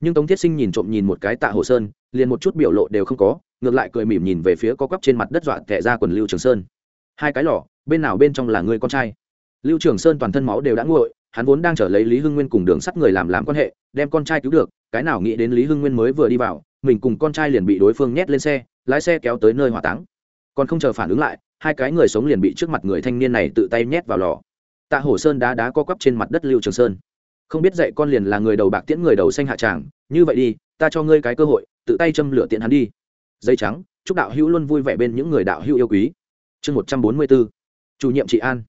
Nhưng tống thiết sinh nhìn trộm nhìn một cái tạ hồ sơn, liền một chút biểu lộ đều không có, ngược lại cười mỉm nhìn về phía có cắp trên mặt đất dọa kẻ ra quần lưu trường sơn. Hai cái lò bên nào bên trong là người con trai. Lưu trường sơn toàn thân máu đều đã nguội, hắn vốn đang trở lấy lý hưng nguyên cùng đường sắt người làm làm quan hệ, đem con trai cứu được, cái nào nghĩ đến lý hưng nguyên mới vừa đi vào, mình cùng con trai liền bị đối phương nhét lên xe, lái xe kéo tới nơi hỏa táng. Còn không chờ phản ứng lại, hai cái người sống liền bị trước mặt người thanh niên này tự tay nhét vào lò. Tạ hổ sơn đá đá co quắp trên mặt đất lưu trường sơn. Không biết dạy con liền là người đầu bạc tiễn người đầu xanh hạ tràng, như vậy đi, ta cho ngươi cái cơ hội, tự tay châm lửa tiện hắn đi. Dây trắng, chúc đạo hữu luôn vui vẻ bên những người đạo hữu yêu quý. Chương một trăm bốn mươi bốn chủ nhiệm trị an.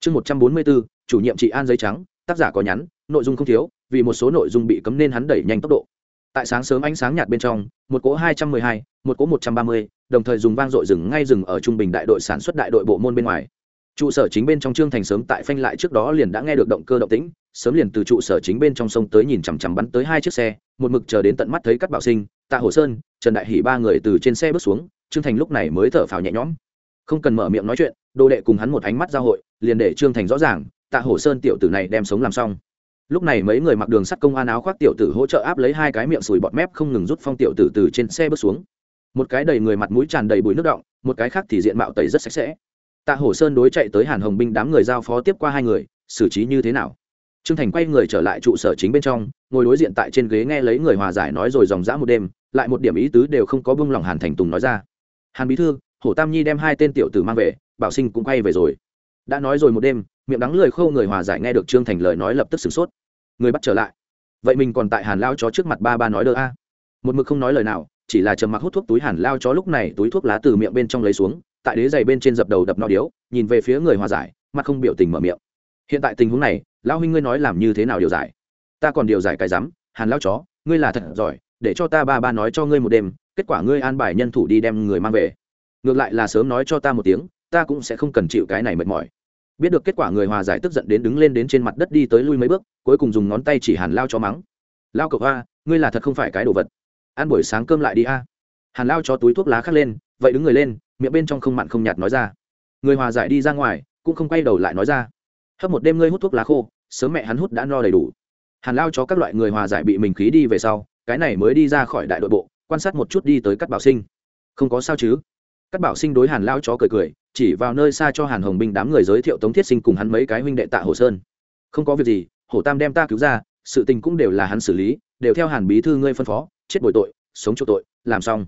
Chương một trăm bốn mươi bốn, chủ nhiệm trị an giấy trắng tác giả có nhắn nội dung không thiếu vì một số nội dung bị cấm nên hắn đẩy nhanh tốc độ. Tại sáng sớm ánh sáng nhạt bên trong một cỗ hai trăm mười hai một cỗ một trăm ba mươi đồng thời dùng vang dội rừng ngay rừng ở trung bình đại đội sản xuất đại đội bộ môn bên ngoài. Trụ sở chính bên trong trương thành sớm tại phanh lại trước đó liền đã nghe được động cơ động tĩnh sớm liền từ trụ sở chính bên trong sông tới nhìn chằm chằm bắn tới hai chiếc xe một mực chờ đến tận mắt thấy cắt bảo sinh tạ hồ sơn trần đại hỷ ba người từ trên xe bước xuống trương thành lúc này mới thở phào nhẹ nhõm. Không cần mở miệng nói chuyện đồ đệ cùng hắn một ánh mắt giao hội, liền để trương thành rõ ràng, tạ Hổ sơn tiểu tử này đem sống làm xong. Lúc này mấy người mặc đường sắt công an áo khoác tiểu tử hỗ trợ áp lấy hai cái miệng sùi bọt mép không ngừng rút phong tiểu tử từ trên xe bước xuống. Một cái đầy người mặt mũi tràn đầy bụi nước động một cái khác thì diện mạo tẩy rất sạch sẽ. Tạ hổ sơn đối chạy tới hàn hồng binh đám người giao phó tiếp qua hai người, xử trí như thế nào? Trương thành quay người trở lại trụ sở chính bên trong, ngồi đối diện tại trên ghế nghe lấy người hòa giải nói rồi dòng dã một đêm, lại một điểm ý tứ đều không có bưng lòng hàn thành tùng nói ra. Hàn bí thư hổ tam nhi đem hai tên tiểu tử mang về, bảo sinh cũng quay về rồi. Đã nói rồi một đêm, miệng đắng lười khâu người hòa giải nghe được trương thành lời nói lập tức sửng sốt. Người bắt trở lại. Vậy mình còn tại hàn lao chó trước mặt ba ba nói đỡ a. Một mực không nói lời nào, chỉ là trầm mặc hút thuốc túi hàn lao chó lúc này túi thuốc lá từ miệng bên trong lấy xuống, tại đế giày bên trên dập đầu đập no điếu, nhìn về phía người hòa giải, mặt không biểu tình mở miệng. Hiện tại tình huống này lao huynh ngươi nói làm như thế nào điều giải? Ta còn điều giải cái rắm, hàn lao chó, ngươi là thật giỏi, để cho ta ba ba nói cho ngươi một đêm, kết quả ngươi an bài nhân thủ đi đem người mang về ngược lại là sớm nói cho ta một tiếng, ta cũng sẽ không cần chịu cái này mệt mỏi. Biết được kết quả người hòa giải tức giận đến đứng lên đến trên mặt đất đi tới lui mấy bước, cuối cùng dùng ngón tay chỉ hàn lao cho mắng. Lao cậu hoa, ngươi là thật không phải cái đồ vật. Ăn buổi sáng cơm lại đi a. Hàn lao cho túi thuốc lá khắc lên, vậy đứng người lên, miệng bên trong không mặn không nhạt nói ra. Người hòa giải đi ra ngoài, cũng không quay đầu lại nói ra. Hấp một đêm ngươi hút thuốc lá khô, sớm mẹ hắn hút đã no đầy đủ. Hàn lao cho các loại người hòa giải bị mình khí đi về sau, cái này mới đi ra khỏi đại đội bộ, quan sát một chút đi tới cắt bảo sinh. Không có sao chứ? Cắt bảo sinh đối hàn lao chó cười cười, chỉ vào nơi xa cho hàn hồng binh đám người giới thiệu tống thiết sinh cùng hắn mấy cái huynh đệ tạ hồ sơn. Không có việc gì hổ tam đem ta cứu ra, sự tình cũng đều là hắn xử lý, đều theo hàn bí thư ngươi phân phó, chết bồi tội, sống chỗ tội, làm xong.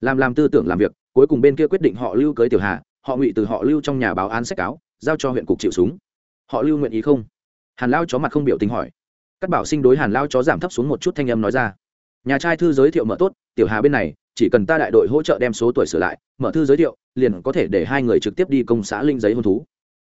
Làm làm tư tưởng làm việc, cuối cùng bên kia quyết định họ lưu cưới tiểu hà, họ ngụy từ họ lưu trong nhà báo án sách cáo, giao cho huyện cục chịu súng. Họ lưu nguyện ý không? Hàn lao chó mặt không biểu tình hỏi. Cát bảo sinh đối hàn lao chó giảm thấp xuống một chút thanh âm nói ra. Nhà trai thư giới thiệu mở tốt, tiểu hà bên này chỉ cần ta đại đội hỗ trợ đem số tuổi sửa lại, mở thư giới thiệu, liền có thể để hai người trực tiếp đi công xã linh giấy hôn thú.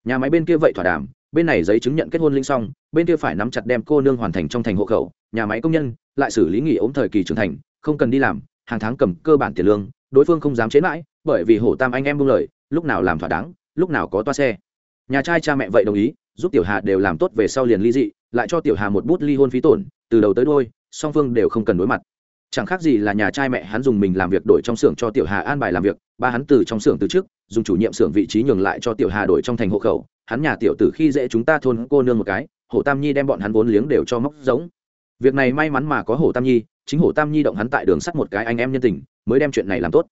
Nhà máy bên kia vậy thỏa đàm, bên này giấy chứng nhận kết hôn linh xong, bên kia phải nắm chặt đem cô nương hoàn thành trong thành hộ khẩu, nhà máy công nhân lại xử lý nghỉ ốm thời kỳ trưởng thành, không cần đi làm, hàng tháng cầm cơ bản tiền lương, đối phương không dám chế mãi, bởi vì hổ tam anh em buông lời, lúc nào làm thỏa đáng, lúc nào có toa xe. Nhà trai cha mẹ vậy đồng ý, giúp tiểu hà đều làm tốt về sau liền ly dị, lại cho tiểu hà một bút ly hôn phí tổn, từ đầu tới đôi song phương đều không cần đối mặt chẳng khác gì là nhà trai mẹ hắn dùng mình làm việc đổi trong xưởng cho tiểu hà an bài làm việc, ba hắn từ trong xưởng từ trước, dùng chủ nhiệm xưởng vị trí nhường lại cho tiểu hà đổi trong thành hộ khẩu, hắn nhà tiểu tử khi dễ chúng ta thôn cô nương một cái hổ tam nhi đem bọn hắn vốn liếng đều cho móc giống. Việc này may mắn mà có hổ tam nhi, chính hổ tam nhi động hắn tại đường sắt một cái anh em nhân tình, mới đem chuyện này làm tốt.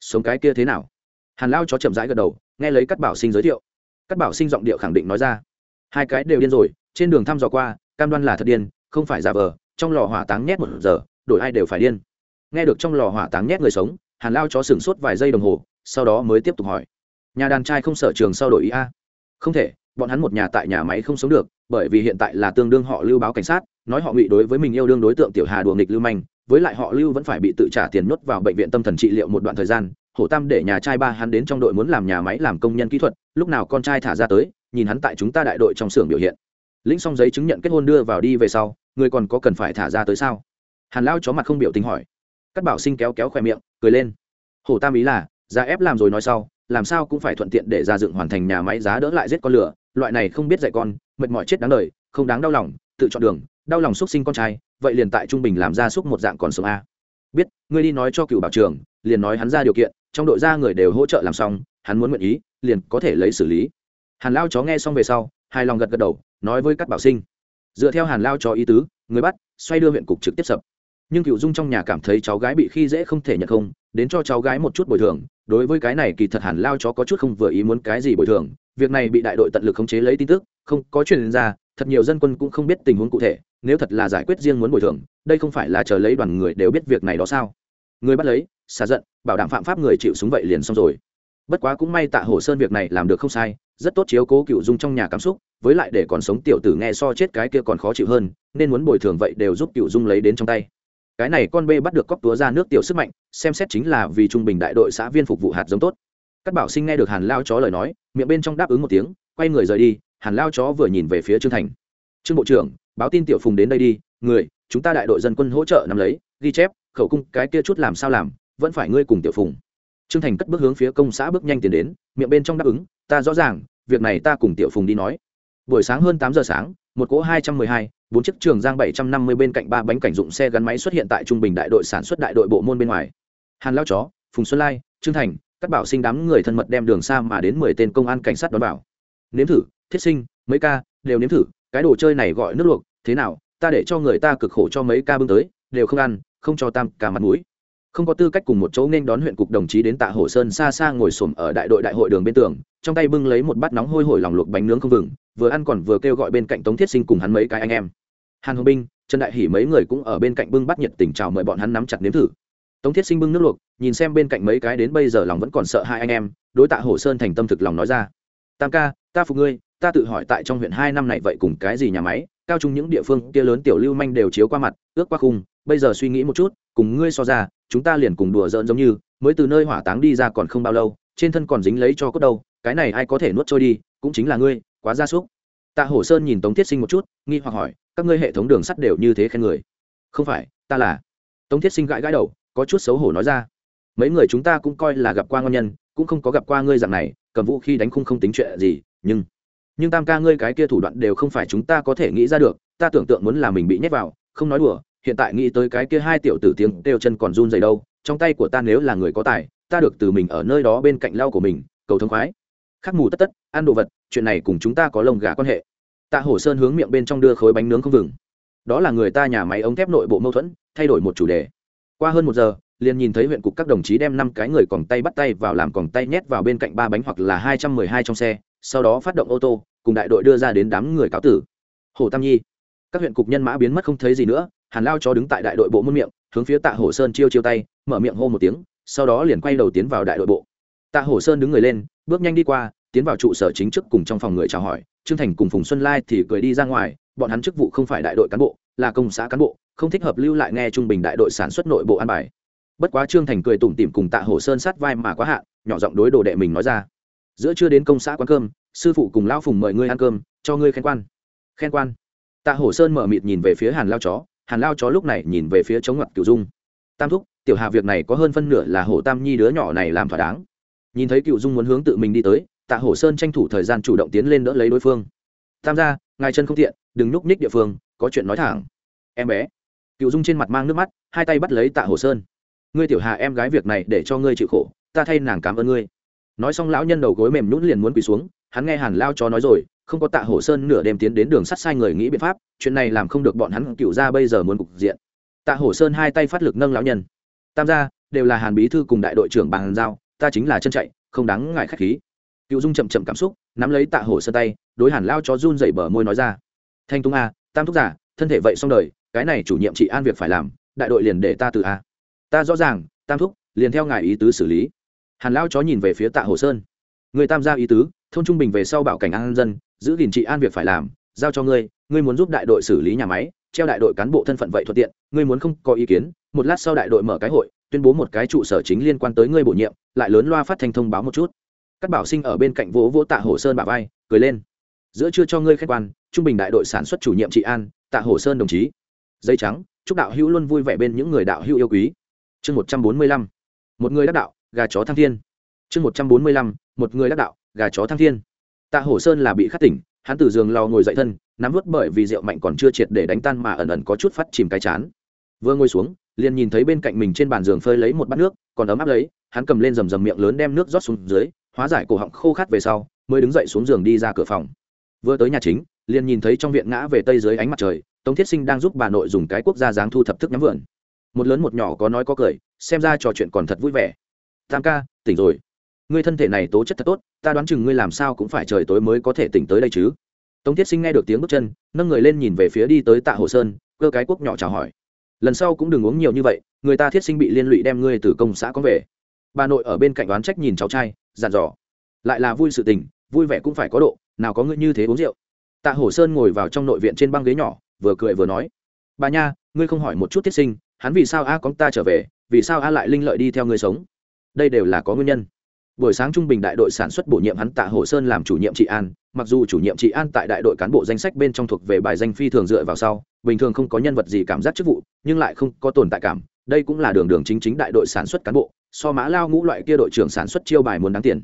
Sống cái kia thế nào? Hàn lao chó chậm rãi gật đầu, nghe lấy cắt bảo sinh giới thiệu. Cắt bảo sinh giọng điệu khẳng định nói ra. Hai cái đều điên rồi, trên đường thăm dò qua, cam đoan là thật điên, không phải giả vờ, trong lò hỏa táng nhét một giờ đổi ai đều phải điên. Nghe được trong lò hỏa táng nhét người sống, hàn lao chó sửng sốt vài giây đồng hồ, sau đó mới tiếp tục hỏi. Nhà đàn trai không sở trường sau đổi ý a? Không thể, bọn hắn một nhà tại nhà máy không sống được, bởi vì hiện tại là tương đương họ lưu báo cảnh sát, nói họ ngụy đối với mình yêu đương đối tượng tiểu hà đùa nghịch lưu manh, với lại họ lưu vẫn phải bị tự trả tiền nhốt vào bệnh viện tâm thần trị liệu một đoạn thời gian, hổ tam để nhà trai ba hắn đến trong đội muốn làm nhà máy làm công nhân kỹ thuật, lúc nào con trai thả ra tới, nhìn hắn tại chúng ta đại đội trong xưởng biểu hiện. Lĩnh xong giấy chứng nhận kết hôn đưa vào đi về sau, người còn có cần phải thả ra tới sao? Hàn lao chó mặt không biểu tình hỏi. Cắt bảo sinh kéo kéo khoe miệng, cười lên. Hổ tam ý là, ra ép làm rồi nói sau, làm sao cũng phải thuận tiện để ra dựng hoàn thành nhà máy giá đỡ lại giết con lửa. Loại này không biết dạy con, mệt mỏi chết đáng đời, không đáng đau lòng, tự chọn đường, đau lòng xúc sinh con trai, vậy liền tại trung bình làm ra xúc một dạng còn sống a. Biết, ngươi đi nói cho cựu bảo trường liền nói hắn ra điều kiện, trong đội ra người đều hỗ trợ làm xong, hắn muốn nguyện ý, liền có thể lấy xử lý. Hàn lao chó nghe xong về sau, hài lòng gật gật đầu, nói với các bảo sinh. Dựa theo hàn lao chó ý tứ, người bắt, xoay đưa huyện cục trực tiếp sập nhưng cựu dung trong nhà cảm thấy cháu gái bị khi dễ không thể nhận không, đến cho cháu gái một chút bồi thường, đối với cái này kỳ thật hẳn lao chó có chút không vừa ý muốn cái gì bồi thường, việc này bị đại đội tận lực khống chế lấy tin tức, không, có chuyện ra, thật nhiều dân quân cũng không biết tình huống cụ thể, nếu thật là giải quyết riêng muốn bồi thường, đây không phải là chờ lấy đoàn người đều biết việc này đó sao? Người bắt lấy, xả giận, bảo đảm phạm pháp người chịu súng vậy liền xong rồi. Bất quá cũng may tạ hồ sơn việc này làm được không sai, rất tốt chiếu cố cựu dung trong nhà cảm xúc, với lại để còn sống tiểu tử nghe so chết cái kia còn khó chịu hơn, nên muốn bồi thường vậy đều giúp cựu dung lấy đến trong tay cái này con bê bắt được cóc túa ra nước tiểu sức mạnh, xem xét chính là vì trung bình đại đội xã viên phục vụ hạt giống tốt. Các bảo sinh nghe được hàn lao chó lời nói, miệng bên trong đáp ứng một tiếng, quay người rời đi, hàn lao chó vừa nhìn về phía trương thành. Trương bộ trưởng, báo tin tiểu phùng đến đây đi, người, chúng ta đại đội dân quân hỗ trợ nắm lấy, ghi chép, khẩu cung, cái kia chút làm sao làm, vẫn phải ngươi cùng tiểu phùng. Trương thành cất bước hướng phía công xã bước nhanh tiến đến, miệng bên trong đáp ứng, ta rõ ràng, việc này ta cùng tiểu phùng đi nói. Buổi sáng hơn tám giờ sáng, một cỗ hai trăm mười hai bốn chiếc trường giang bảy trăm năm mươi bên cạnh ba bánh cảnh dụng xe gắn máy xuất hiện tại trung bình đại đội sản xuất đại đội bộ môn bên ngoài. Hàn lão chó, phùng xuân lai, trương thành, các bảo sinh đám người thân mật đem đường xa mà đến mười tên công an cảnh sát đón bảo nếm thử, thiết sinh, mấy ca, đều nếm thử, cái đồ chơi này gọi nước luộc, thế nào, ta để cho người ta cực khổ cho mấy ca bưng tới, đều không ăn, không cho tam cả mặt mũi. Không có tư cách cùng một chỗ nên đón huyện cục đồng chí đến tạ hồ sơn xa xa ngồi xổm ở đại đội đại hội đường bên tường, trong tay bưng lấy một bát nóng hôi hổi lòng luộc bánh nướng không vừng vừa ăn còn vừa kêu gọi bên cạnh tống thiết sinh cùng hắn mấy cái anh em. Hàn hồng binh, trần đại hỉ mấy người cũng ở bên cạnh bưng bắt nhiệt tình chào mời bọn hắn nắm chặt nếm thử. Tống thiết sinh bưng nước luộc, nhìn xem bên cạnh mấy cái đến bây giờ lòng vẫn còn sợ hai anh em, đối tạ hồ sơn thành tâm thực lòng nói ra. Tam ca, ta phục ngươi, ta tự hỏi tại trong huyện hai năm này vậy cùng cái gì nhà máy, cao chung những địa phương kia lớn tiểu lưu manh đều chiếu qua mặt, ước qua khung, bây giờ suy nghĩ một chút, cùng ngươi so ra, chúng ta liền cùng đùa giỡn giống như, mới từ nơi hỏa táng đi ra còn không bao lâu, trên thân còn dính lấy cho cốt đâu, cái này ai có thể nuốt trôi đi, cũng chính là ngươi quá gia súc. Tạ hổ sơn nhìn tống thiết sinh một chút, nghi hoặc hỏi, các ngươi hệ thống đường sắt đều như thế khen người? Không phải, ta là. Tống thiết sinh gãi gãi đầu, có chút xấu hổ nói ra, mấy người chúng ta cũng coi là gặp qua ngon nhân, cũng không có gặp qua ngươi dạng này, cầm vũ khi đánh khung không tính chuyện gì, nhưng nhưng tam ca ngươi cái kia thủ đoạn đều không phải chúng ta có thể nghĩ ra được, ta tưởng tượng muốn là mình bị nhét vào, không nói đùa, hiện tại nghĩ tới cái kia hai tiểu tử tiếng đều chân còn run dày đâu, trong tay của ta nếu là người có tài, ta được từ mình ở nơi đó bên cạnh lau của mình, cầu thông khoái. Khắc mù tất tất, ăn đồ vật chuyện này cùng chúng ta có lông gà quan hệ. Tạ hổ sơn hướng miệng bên trong đưa khối bánh nướng không vừng. Đó là người ta nhà máy ống thép nội bộ mâu thuẫn, thay đổi một chủ đề. Qua hơn một giờ, liền nhìn thấy huyện cục các đồng chí đem năm cái người còng tay bắt tay vào làm còng tay nhét vào bên cạnh ba bánh hoặc là hai trăm mười hai trong xe, sau đó phát động ô tô, cùng đại đội đưa ra đến đám người cáo tử. Hồ tam nhi, các huyện cục nhân mã biến mất không thấy gì nữa, hàn lao cho đứng tại đại đội bộ muôn miệng, hướng phía tạ Hổ sơn chiêu chiêu tay, mở miệng hô một tiếng, sau đó liền quay đầu tiến vào đại đội bộ. Tạ Hổ sơn đứng người lên, bước nhanh đi qua tiến vào trụ sở chính trước cùng trong phòng người chào hỏi, trương thành cùng phùng xuân lai thì cười đi ra ngoài, bọn hắn chức vụ không phải đại đội cán bộ, là công xã cán bộ, không thích hợp lưu lại nghe trung bình đại đội sản xuất nội bộ an bài. Bất quá trương thành cười tủm tỉm cùng tạ hồ sơn sát vai mà quá hạn nhỏ giọng đối đồ đệ mình nói ra. Giữa chưa đến công xã quán cơm, sư phụ cùng lão phùng mời ngươi ăn cơm, cho ngươi khen quan. Khen quan. Tạ hồ sơn mở mịt nhìn về phía hàn lao chó, hàn lao chó lúc này nhìn về phía chống ngặt cựu dung. Tam thúc, tiểu hà việc này có hơn phân nửa là hồ tam nhi đứa nhỏ này làm thỏa đáng. Nhìn thấy cựu dung muốn hướng tự mình đi tới tạ hổ sơn tranh thủ thời gian chủ động tiến lên đỡ lấy đối phương. Tam gia, ngài chân không thiện đừng núp nhích địa phương, có chuyện nói thẳng. Em bé. Cựu dung trên mặt mang nước mắt, hai tay bắt lấy tạ hổ sơn. Ngươi tiểu hà em gái việc này để cho ngươi chịu khổ, ta thay nàng cảm ơn ngươi. Nói xong lão nhân đầu gối mềm nhún liền muốn quỳ xuống, hắn nghe hàn lao cho nói rồi, không có tạ hổ sơn nửa đêm tiến đến đường sắt sai người nghĩ biện pháp, chuyện này làm không được bọn hắn cựu ra bây giờ muốn cục diện. Tạ hổ sơn hai tay phát lực nâng lão nhân. Tam gia, đều là hàn bí thư cùng đại đội trưởng bàn giao, ta chính là chân chạy, không đáng ngại khách khí cựu dung chậm chậm cảm xúc, nắm lấy tạ hổ sơn tay, đối hàn lao cho run dậy bờ môi nói ra. Thanh tung a, tam thúc giả, thân thể vậy xong đời, cái này chủ nhiệm chị an việc phải làm, đại đội liền để ta từ a. Ta rõ ràng, tam thúc, liền theo ngài ý tứ xử lý. Hàn lao chó nhìn về phía tạ hồ sơn. Người tam gia ý tứ, thôn trung bình về sau bảo cảnh an dân, giữ gìn trị an việc phải làm, giao cho ngươi ngươi muốn giúp đại đội xử lý nhà máy, treo đại đội cán bộ thân phận vậy thuận tiện, ngươi muốn không có ý kiến, một lát sau đại đội mở cái hội, tuyên bố một cái trụ sở chính liên quan tới ngươi bổ nhiệm, lại lớn loa phát thanh thông báo một chút các bảo sinh ở bên cạnh vỗ vỗ tạ hồ sơn bà vai, cười lên. Giữa chưa cho ngươi khách quan, trung bình đại đội sản xuất chủ nhiệm trị an, tạ hồ sơn đồng chí. Dây trắng, chúc đạo hữu luôn vui vẻ bên những người đạo hữu yêu quý. Chương một trăm bốn mươi lăm, một người đắc đạo, gà chó thăng thiên. Chương một trăm bốn mươi lăm, một người đắc đạo, gà chó thăng thiên. Tạ hổ sơn là bị khát tỉnh, hắn từ giường lò ngồi dậy thân, nắm vớt bởi vì rượu mạnh còn chưa triệt để đánh tan mà ẩn ẩn có chút phát chìm cái chán. Vừa ngồi xuống, liền nhìn thấy bên cạnh mình trên bàn giường phơi lấy một bát nước, còn ấm áp lấy, hắn cầm lên rầm rầm miệng lớn đem nước rót xuống dưới hóa giải cổ họng khô khát về sau, mới đứng dậy xuống giường đi ra cửa phòng. Vừa tới nhà chính, liền nhìn thấy trong viện ngã về tây dưới ánh mặt trời, tống thiết sinh đang giúp bà nội dùng cái quốc gia dáng thu thập thức nhắm vườn. Một lớn một nhỏ có nói có cười, xem ra trò chuyện còn thật vui vẻ. Tam ca, tỉnh rồi. Ngươi thân thể này tố chất thật tốt, ta đoán chừng ngươi làm sao cũng phải trời tối mới có thể tỉnh tới đây chứ. Tống thiết sinh nghe được tiếng bước chân, nâng người lên nhìn về phía đi tới tạ hồ sơn, cơ cái quốc nhỏ chào hỏi. Lần sau cũng đừng uống nhiều như vậy, người ta thiết sinh bị liên lụy đem ngươi từ công xã có về bà nội ở bên cạnh đoán trách nhìn cháu trai, dặn dò. Lại là vui sự tình, vui vẻ cũng phải có độ, nào có ngươi như thế uống rượu. Tạ hồ sơn ngồi vào trong nội viện trên băng ghế nhỏ, vừa cười vừa nói. Bà nha, ngươi không hỏi một chút tiết sinh, hắn vì sao a cóng có ta trở về, vì sao a lại linh lợi đi theo ngươi sống? Đây đều là có nguyên nhân. Buổi sáng trung bình đại đội sản xuất bổ nhiệm hắn tạ hồ sơn làm chủ nhiệm trị an, mặc dù chủ nhiệm trị an tại đại đội cán bộ danh sách bên trong thuộc về bài danh phi thường dựa vào sau, bình thường không có nhân vật gì cảm giác chức vụ, nhưng lại không có tồn tại cảm, đây cũng là đường đường chính chính đại đội sản xuất cán bộ so mã lao ngũ loại kia đội trưởng sản xuất chiêu bài muốn đáng tiền.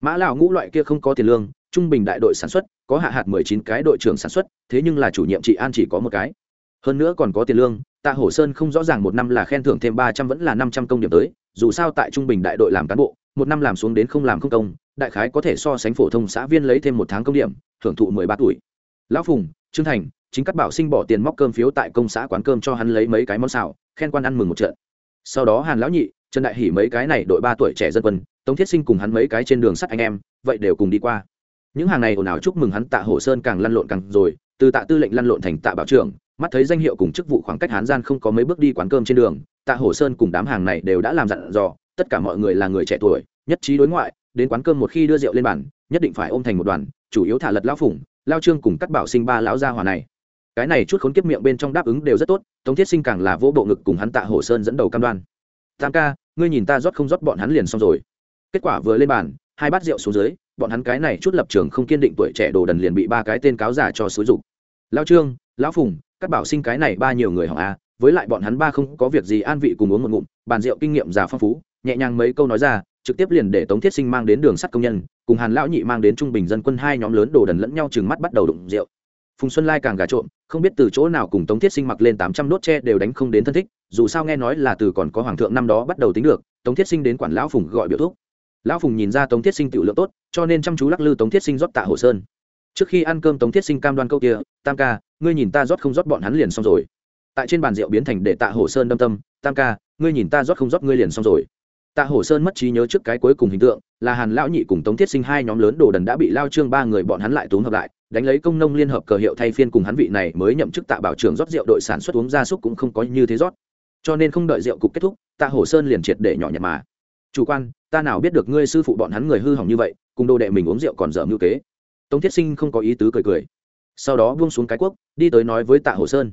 Mã lao ngũ loại kia không có tiền lương, trung bình đại đội sản xuất có hạ hạt mười chín cái đội trưởng sản xuất, thế nhưng là chủ nhiệm chị an chỉ có một cái. Hơn nữa còn có tiền lương, tạ hổ sơn không rõ ràng một năm là khen thưởng thêm ba trăm vẫn là năm trăm công điểm tới, dù sao tại trung bình đại đội làm cán bộ, một năm làm xuống đến không làm không công, đại khái có thể so sánh phổ thông xã viên lấy thêm một tháng công điểm hưởng thụ mười ba tuổi. Lão phùng, trương thành, chính các bảo sinh bỏ tiền móc cơm phiếu tại công xã quán cơm cho hắn lấy mấy cái món xào, khen quan ăn mừng một trận. Sau đó hàn lão nhị trần đại hỉ mấy cái này đội ba tuổi trẻ dân quân, tống thiết sinh cùng hắn mấy cái trên đường sắt anh em, vậy đều cùng đi qua. Những hàng này ồn ào chúc mừng hắn tạ hổ sơn càng lăn lộn càng rồi, từ tạ tư lệnh lăn lộn thành tạ bảo trưởng, mắt thấy danh hiệu cùng chức vụ khoảng cách hán gian không có mấy bước đi quán cơm trên đường, tạ hổ sơn cùng đám hàng này đều đã làm dặn dò, tất cả mọi người là người trẻ tuổi, nhất trí đối ngoại, đến quán cơm một khi đưa rượu lên bàn, nhất định phải ôm thành một đoàn, chủ yếu thả lật lão phủng, lao trương cùng cắt bảo sinh ba lão gia hòa này. Cái này chút khốn kiếp miệng bên trong đáp ứng đều rất tốt, tống thiết sinh càng là vỗ bộ ngực cùng hắn tạ hổ sơn dẫn đầu cam đoan tam ca, ngươi nhìn ta rót không rót, bọn hắn liền xong rồi. Kết quả vừa lên bàn, hai bát rượu xuống dưới, bọn hắn cái này chút lập trường không kiên định tuổi trẻ đồ đần liền bị ba cái tên cáo giả cho xúi dục. Lao trương, lão phùng các bảo sinh cái này ba nhiều người họ a à, với lại bọn hắn ba không có việc gì an vị cùng uống một ngụm, bàn rượu kinh nghiệm già phong phú, nhẹ nhàng mấy câu nói ra, trực tiếp liền để tống thiết sinh mang đến đường sắt công nhân, cùng hàn lão nhị mang đến trung bình dân quân hai nhóm lớn đồ đần lẫn nhau chừng mắt bắt đầu đụng rượu. Phùng xuân lai càng gà trộm không biết từ chỗ nào cùng tống thiết sinh mặc lên tám trăm nốt tre đều đánh không đến thân thích, dù sao nghe nói là từ còn có hoàng thượng năm đó bắt đầu tính được, tống thiết sinh đến quản lão phùng gọi biểu thuốc lão phùng nhìn ra tống thiết sinh tự lượng tốt, cho nên chăm chú lắc lư tống thiết sinh rót tạ hồ sơn. Trước khi ăn cơm tống thiết sinh cam đoan câu kia, tam ca, ngươi nhìn ta rót không rót bọn hắn liền xong rồi. Tại trên bàn rượu biến thành để tạ hồ sơn đâm tâm, tam ca, ngươi nhìn ta rót không rót ngươi liền xong rồi. Tạ hồ sơn mất trí nhớ trước cái cuối cùng hình tượng, là hàn lão nhị cùng tống thiết sinh hai nhóm lớn đồ đần đã bị lao trương ba người bọn hắn lại tốn hợp lại đánh lấy công nông liên hợp cờ hiệu thay phiên cùng hắn vị này mới nhậm chức tạ bảo trưởng rót rượu đội sản xuất uống gia súc cũng không có như thế rót. Cho nên không đợi rượu cục kết thúc, tạ hồ sơn liền triệt để nhỏ nhặt mà. Chủ quan, ta nào biết được ngươi sư phụ bọn hắn người hư hỏng như vậy, cùng đồ đệ mình uống rượu còn dở mưu kế. Tống thiết sinh không có ý tứ cười cười. Sau đó buông xuống cái quốc đi tới nói với tạ hồ sơn.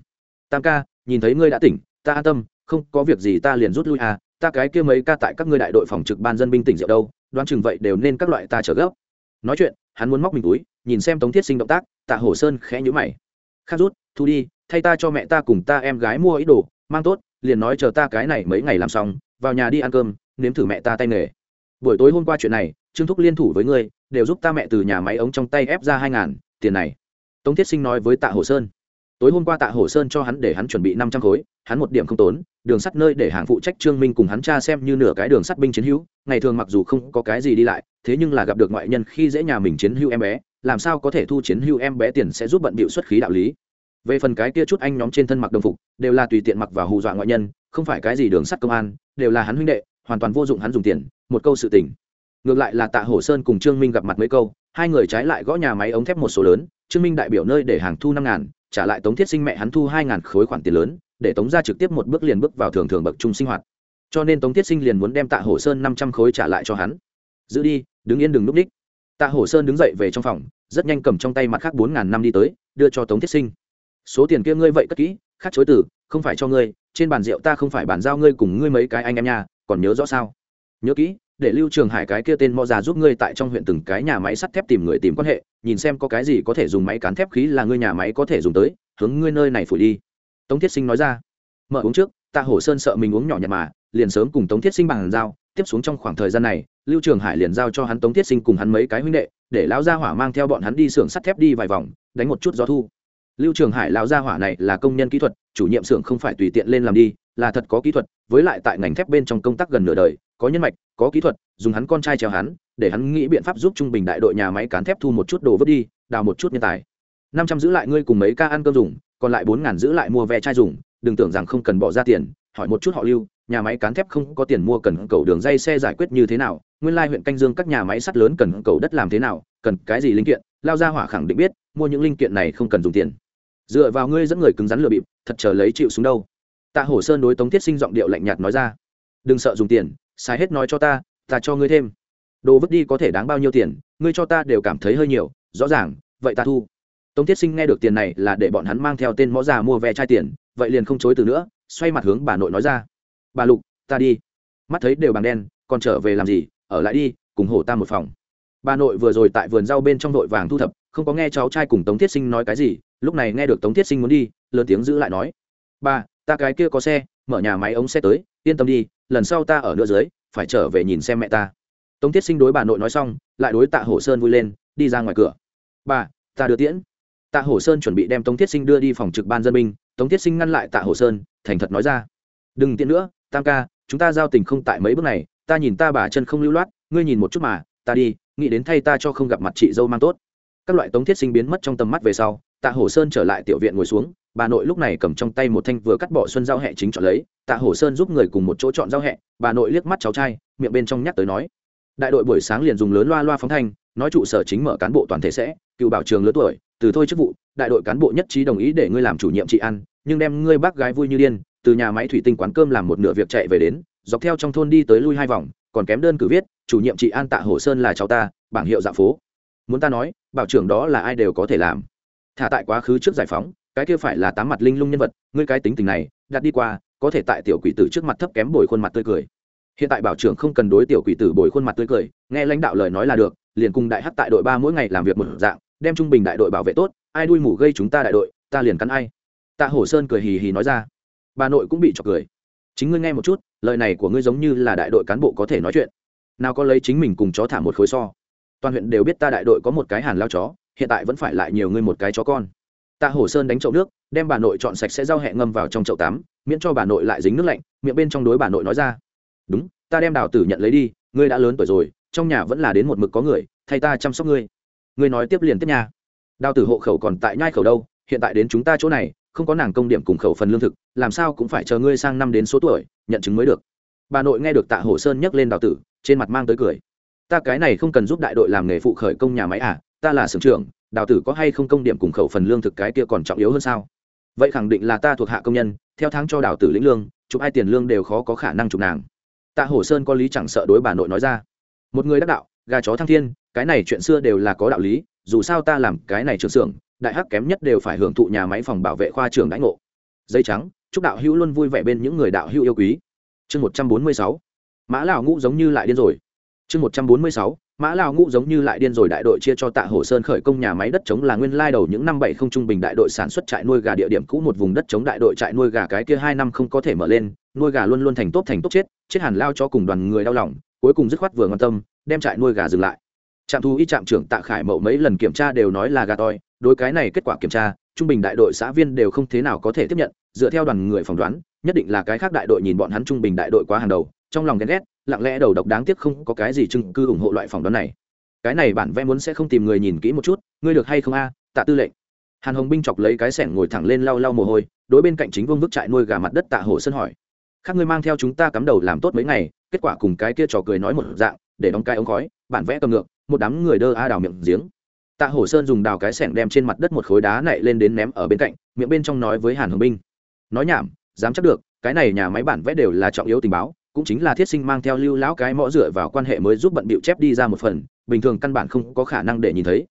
Tam ca, nhìn thấy ngươi đã tỉnh, ta an tâm, không có việc gì ta liền rút lui à ta cái kia mấy ca tại các ngươi đại đội phòng trực ban dân binh tỉnh rượu đâu, đoán chừng vậy đều nên các loại ta trở gấp nói chuyện, hắn muốn móc mình túi, nhìn xem tống thiết sinh động tác, tạ hổ sơn khẽ nhữ mày. Khát rút, thu đi, thay ta cho mẹ ta cùng ta em gái mua ý đồ, mang tốt, liền nói chờ ta cái này mấy ngày làm xong, vào nhà đi ăn cơm, nếm thử mẹ ta tay nghề. Buổi tối hôm qua chuyện này, trương thúc liên thủ với ngươi, đều giúp ta mẹ từ nhà máy ống trong tay ép ra hai ngàn, tiền này. Tống thiết sinh nói với tạ hồ sơn tối hôm qua tạ Hổ sơn cho hắn để hắn chuẩn bị năm trăm khối, hắn một điểm không tốn, đường sắt nơi để hàng phụ trách trương minh cùng hắn cha xem như nửa cái đường sắt binh chiến hữu, ngày thường mặc dù không có cái gì đi lại, thế nhưng là gặp được ngoại nhân khi dễ nhà mình chiến hữu em bé, làm sao có thể thu chiến hữu em bé tiền sẽ giúp bận bịu xuất khí đạo lý. Về phần cái kia chút anh nhóm trên thân mặc đồng phục, đều là tùy tiện mặc và hù dọa ngoại nhân, không phải cái gì đường sắt công an, đều là hắn huynh đệ, hoàn toàn vô dụng hắn dùng tiền, một câu sự tình. Ngược lại là tạ hổ sơn cùng trương minh gặp mặt mấy câu, hai người trái lại gõ nhà máy ống thép một số lớn, trương minh đại biểu nơi để hàng thu năm ngàn trả lại tống thiết sinh mẹ hắn thu hai ngàn khối khoản tiền lớn, để tống ra trực tiếp một bước liền bước vào thường thường bậc trung sinh hoạt. Cho nên tống thiết sinh liền muốn đem tạ hổ sơn năm trăm khối trả lại cho hắn. Giữ đi, đứng yên đừng núp ních tạ hổ sơn đứng dậy về trong phòng, rất nhanh cầm trong tay mặt khác bốn ngàn năm đi tới, đưa cho tống thiết sinh. Số tiền kia ngươi vậy cất kỹ, khác chối từ, không phải cho ngươi, trên bàn rượu ta không phải bàn giao ngươi cùng ngươi mấy cái anh em nhà còn nhớ rõ sao? Nhớ kỹ để lưu trường hải cái kia tên mò già giúp ngươi tại trong huyện từng cái nhà máy sắt thép tìm người tìm quan hệ, nhìn xem có cái gì có thể dùng máy cán thép khí là ngươi nhà máy có thể dùng tới, hướng ngươi nơi này phủi đi. Tống thiết sinh nói ra. Mở uống trước tạ hổ sơn sợ mình uống nhỏ nhặt mà, liền sớm cùng tống thiết sinh bằng giao, tiếp xuống trong khoảng thời gian này, lưu trường hải liền giao cho hắn tống thiết sinh cùng hắn mấy cái huynh đệ, để lão gia hỏa mang theo bọn hắn đi xưởng sắt thép đi vài vòng, đánh một chút gió thu. Lưu trường hải lão gia hỏa này là công nhân kỹ thuật, chủ nhiệm xưởng không phải tùy tiện lên làm đi, là thật có kỹ thuật, với lại tại ngành thép bên trong công tác gần nửa đời, có nhân mạch có kỹ thuật, dùng hắn con trai treo hắn, để hắn nghĩ biện pháp giúp trung bình đại đội nhà máy cán thép thu một chút đồ vứt đi, đào một chút nhân tài. Năm trăm giữ lại ngươi cùng mấy ca ăn cơm dùng, còn lại bốn ngàn giữ lại mua ve chai dùng, đừng tưởng rằng không cần bỏ ra tiền, hỏi một chút họ lưu, nhà máy cán thép không có tiền mua cần cầu đường dây xe giải quyết như thế nào, nguyên lai huyện canh dương các nhà máy sắt lớn cần cầu đất làm thế nào, cần cái gì linh kiện, lao ra hỏa khẳng định biết, mua những linh kiện này không cần dùng tiền. Dựa vào ngươi dẫn người cứng rắn lừa bịp, thật chờ lấy chịu xuống đâu. Tạ hổ sơn đối tống thiết sinh giọng điệu lạnh nhạt nói ra. Đừng sợ dùng tiền xài hết nói cho ta ta cho ngươi thêm. Đồ vứt đi có thể đáng bao nhiêu tiền ngươi cho ta đều cảm thấy hơi nhiều rõ ràng vậy ta thu. Tống thiết sinh nghe được tiền này là để bọn hắn mang theo tên mõ già mua vé chai tiền vậy liền không chối từ nữa xoay mặt hướng bà nội nói ra. Bà lục ta đi. Mắt thấy đều bằng đen còn trở về làm gì ở lại đi cùng hổ ta một phòng. Bà nội vừa rồi tại vườn rau bên trong đội vàng thu thập không có nghe cháu trai cùng tống thiết sinh nói cái gì lúc này nghe được tống thiết sinh muốn đi lớn tiếng giữ lại nói. Bà, ta cái kia có xe mở nhà máy ống xe tới yên tâm đi lần sau ta ở nữa dưới, phải trở về nhìn xem mẹ ta. Tống thiết sinh đối bà nội nói xong, lại đối tạ hổ sơn vui lên, đi ra ngoài cửa. Bà, ta đưa tiễn. Tạ hổ sơn chuẩn bị đem tống thiết sinh đưa đi phòng trực ban dân binh. Tống thiết sinh ngăn lại tạ hổ sơn, thành thật nói ra, đừng tiễn nữa, tam ca, chúng ta giao tình không tại mấy bước này, ta nhìn ta bà chân không lưu loát, ngươi nhìn một chút mà, ta đi, nghĩ đến thay ta cho không gặp mặt chị dâu mang tốt. Các loại tống thiết sinh biến mất trong tầm mắt về sau, tạ hổ sơn trở lại tiểu viện ngồi xuống bà nội lúc này cầm trong tay một thanh vừa cắt bỏ xuân giao hẹ chính chọn lấy, tạ hổ sơn giúp người cùng một chỗ chọn giao hẹ, bà nội liếc mắt cháu trai, miệng bên trong nhắc tới nói, đại đội buổi sáng liền dùng lớn loa loa phóng thanh, nói trụ sở chính mở cán bộ toàn thể sẽ, cựu bảo trường lớn tuổi, từ thôi chức vụ, đại đội cán bộ nhất trí đồng ý để ngươi làm chủ nhiệm chị ăn nhưng đem ngươi bác gái vui như điên, từ nhà máy thủy tinh quán cơm làm một nửa việc chạy về đến, dọc theo trong thôn đi tới lui hai vòng, còn kém đơn cử viết, chủ nhiệm chị an tạ hồ sơn là cháu ta, bảng hiệu dạ phố. Muốn ta nói, bảo trưởng đó là ai đều có thể làm. Thả tại quá khứ trước giải phóng cái kia phải là tám mặt linh lung nhân vật, ngươi cái tính tình này, đặt đi qua, có thể tại tiểu quỷ tử trước mặt thấp kém bồi khuôn mặt tươi cười. Hiện tại bảo trưởng không cần đối tiểu quỷ tử bồi khuôn mặt tươi cười, nghe lãnh đạo lời nói là được, liền cùng đại hắc tại đội ba mỗi ngày làm việc một dạng, đem trung bình đại đội bảo vệ tốt, ai đuôi mủ gây chúng ta đại đội, ta liền cắn ai. Tạ hổ sơn cười hì hì nói ra. Bà nội cũng bị trọc cười. Chính ngươi nghe một chút, lời này của ngươi giống như là đại đội cán bộ có thể nói chuyện. Nào có lấy chính mình cùng chó thả một khối so. Toàn huyện đều biết ta đại đội có một cái hàn lao chó, hiện tại vẫn phải lại nhiều ngươi một cái chó con tạ hổ sơn đánh chậu nước, đem bà nội chọn sạch sẽ rau hẹ ngâm vào trong chậu tắm, miễn cho bà nội lại dính nước lạnh, miệng bên trong đối bà nội nói ra. Đúng, ta đem đào tử nhận lấy đi, ngươi đã lớn tuổi rồi, trong nhà vẫn là đến một mực có người, thay ta chăm sóc ngươi. Ngươi nói tiếp liền tiếp nhà đào tử hộ khẩu còn tại nhai khẩu đâu, hiện tại đến chúng ta chỗ này, không có nàng công điểm cùng khẩu phần lương thực, làm sao cũng phải chờ ngươi sang năm đến số tuổi, nhận chứng mới được. Bà nội nghe được tạ hổ sơn nhắc lên đào tử, trên mặt mang tới cười. Ta cái này không cần giúp đại đội làm nghề phụ khởi công nhà máy à ta là xưởng trưởng đào tử có hay không công điểm cùng khẩu phần lương thực cái kia còn trọng yếu hơn sao? Vậy khẳng định là ta thuộc hạ công nhân, theo tháng cho đào tử lĩnh lương, chụp ai tiền lương đều khó có khả năng chụp nàng. Tạ hổ sơn có lý chẳng sợ đối bà nội nói ra. Một người đắc đạo, gà chó thăng thiên, cái này chuyện xưa đều là có đạo lý, dù sao ta làm cái này trường xưởng, đại hắc kém nhất đều phải hưởng thụ nhà máy phòng bảo vệ khoa trường đãi ngộ. Dây trắng, chúc đạo hữu luôn vui vẻ bên những người đạo hữu yêu quý. Chương một trăm bốn mươi sáu, mã lão ngũ giống như lại điên rồi. Chương một trăm bốn mươi sáu mã lao ngũ giống như lại điên rồi đại đội chia cho tạ hồ sơn khởi công nhà máy đất chống là nguyên lai đầu những năm bảy không trung bình đại đội sản xuất trại nuôi gà địa điểm cũ một vùng đất chống đại đội trại nuôi gà cái kia hai năm không có thể mở lên, nuôi gà luôn luôn thành tốt thành tốt chết chết hẳn lao cho cùng đoàn người đau lòng, cuối cùng dứt khoát vừa ngon tâm, đem trại nuôi gà dừng lại. Trạm thu y trạm trưởng tạ khải mậu mấy lần kiểm tra đều nói là gà toi, đối cái này kết quả kiểm tra, trung bình đại đội xã viên đều không thế nào có thể tiếp nhận, dựa theo đoàn người phỏng đoán, nhất định là cái khác đại đội nhìn bọn hắn trung bình đại đội quá hàng đầu, trong lòng ghen ghét lặng lẽ đầu độc đáng tiếc không có cái gì chứng cứ ủng hộ loại phỏng đoán này. Cái này bản vẽ muốn sẽ không tìm người nhìn kỹ một chút, ngươi được hay không a? Tạ tư lệnh. Hàn hồng binh chọc lấy cái sẻng ngồi thẳng lên lau lau mồ hôi, đối bên cạnh chính vương vức trại nuôi gà mặt đất tạ hồ sân hỏi. Khác ngươi mang theo chúng ta cắm đầu làm tốt mấy ngày, kết quả cùng cái kia trò cười nói một dạng, để đóng cái ống khói, bản vẽ cầm ngược, một đám người đơ a đào miệng giếng. Tạ hồ sơn dùng đào cái sẻng đem trên mặt đất một khối đá nạy lên đến ném ở bên cạnh, miệng bên trong nói với hàn hồng binh. Nói nhảm, dám chắc được, cái này nhà máy bản vẽ đều là trọng yếu tình báo cũng chính là thiết sinh mang theo lưu lão cái mõ dựa vào quan hệ mới giúp bận bịu chép đi ra một phần, bình thường căn bản không có khả năng để nhìn thấy.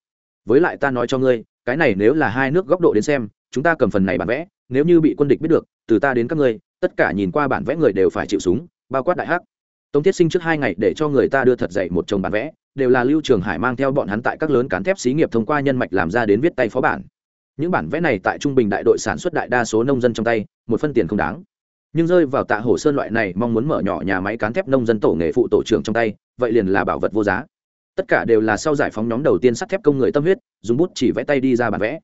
Với lại ta nói cho ngươi, cái này nếu là hai nước góc độ đến xem, chúng ta cầm phần này bản vẽ, nếu như bị quân địch biết được, từ ta đến các ngươi, tất cả nhìn qua bản vẽ người đều phải chịu súng, bao quát đại hắc. Tống thiết sinh trước hai ngày để cho người ta đưa thật dậy một chồng bản vẽ, đều là lưu trường hải mang theo bọn hắn tại các lớn cán thép xí nghiệp thông qua nhân mạch làm ra đến viết tay phó bản. Những bản vẽ này tại trung bình đại đội sản xuất đại đa số nông dân trong tay, một phân tiền không đáng nhưng rơi vào tạ hồ sơn loại này mong muốn mở nhỏ nhà máy cán thép nông dân tổ nghề phụ tổ trưởng trong tay, vậy liền là bảo vật vô giá. Tất cả đều là sau giải phóng nhóm đầu tiên sắt thép công người tâm huyết, dùng bút chỉ vẽ tay đi ra bản vẽ.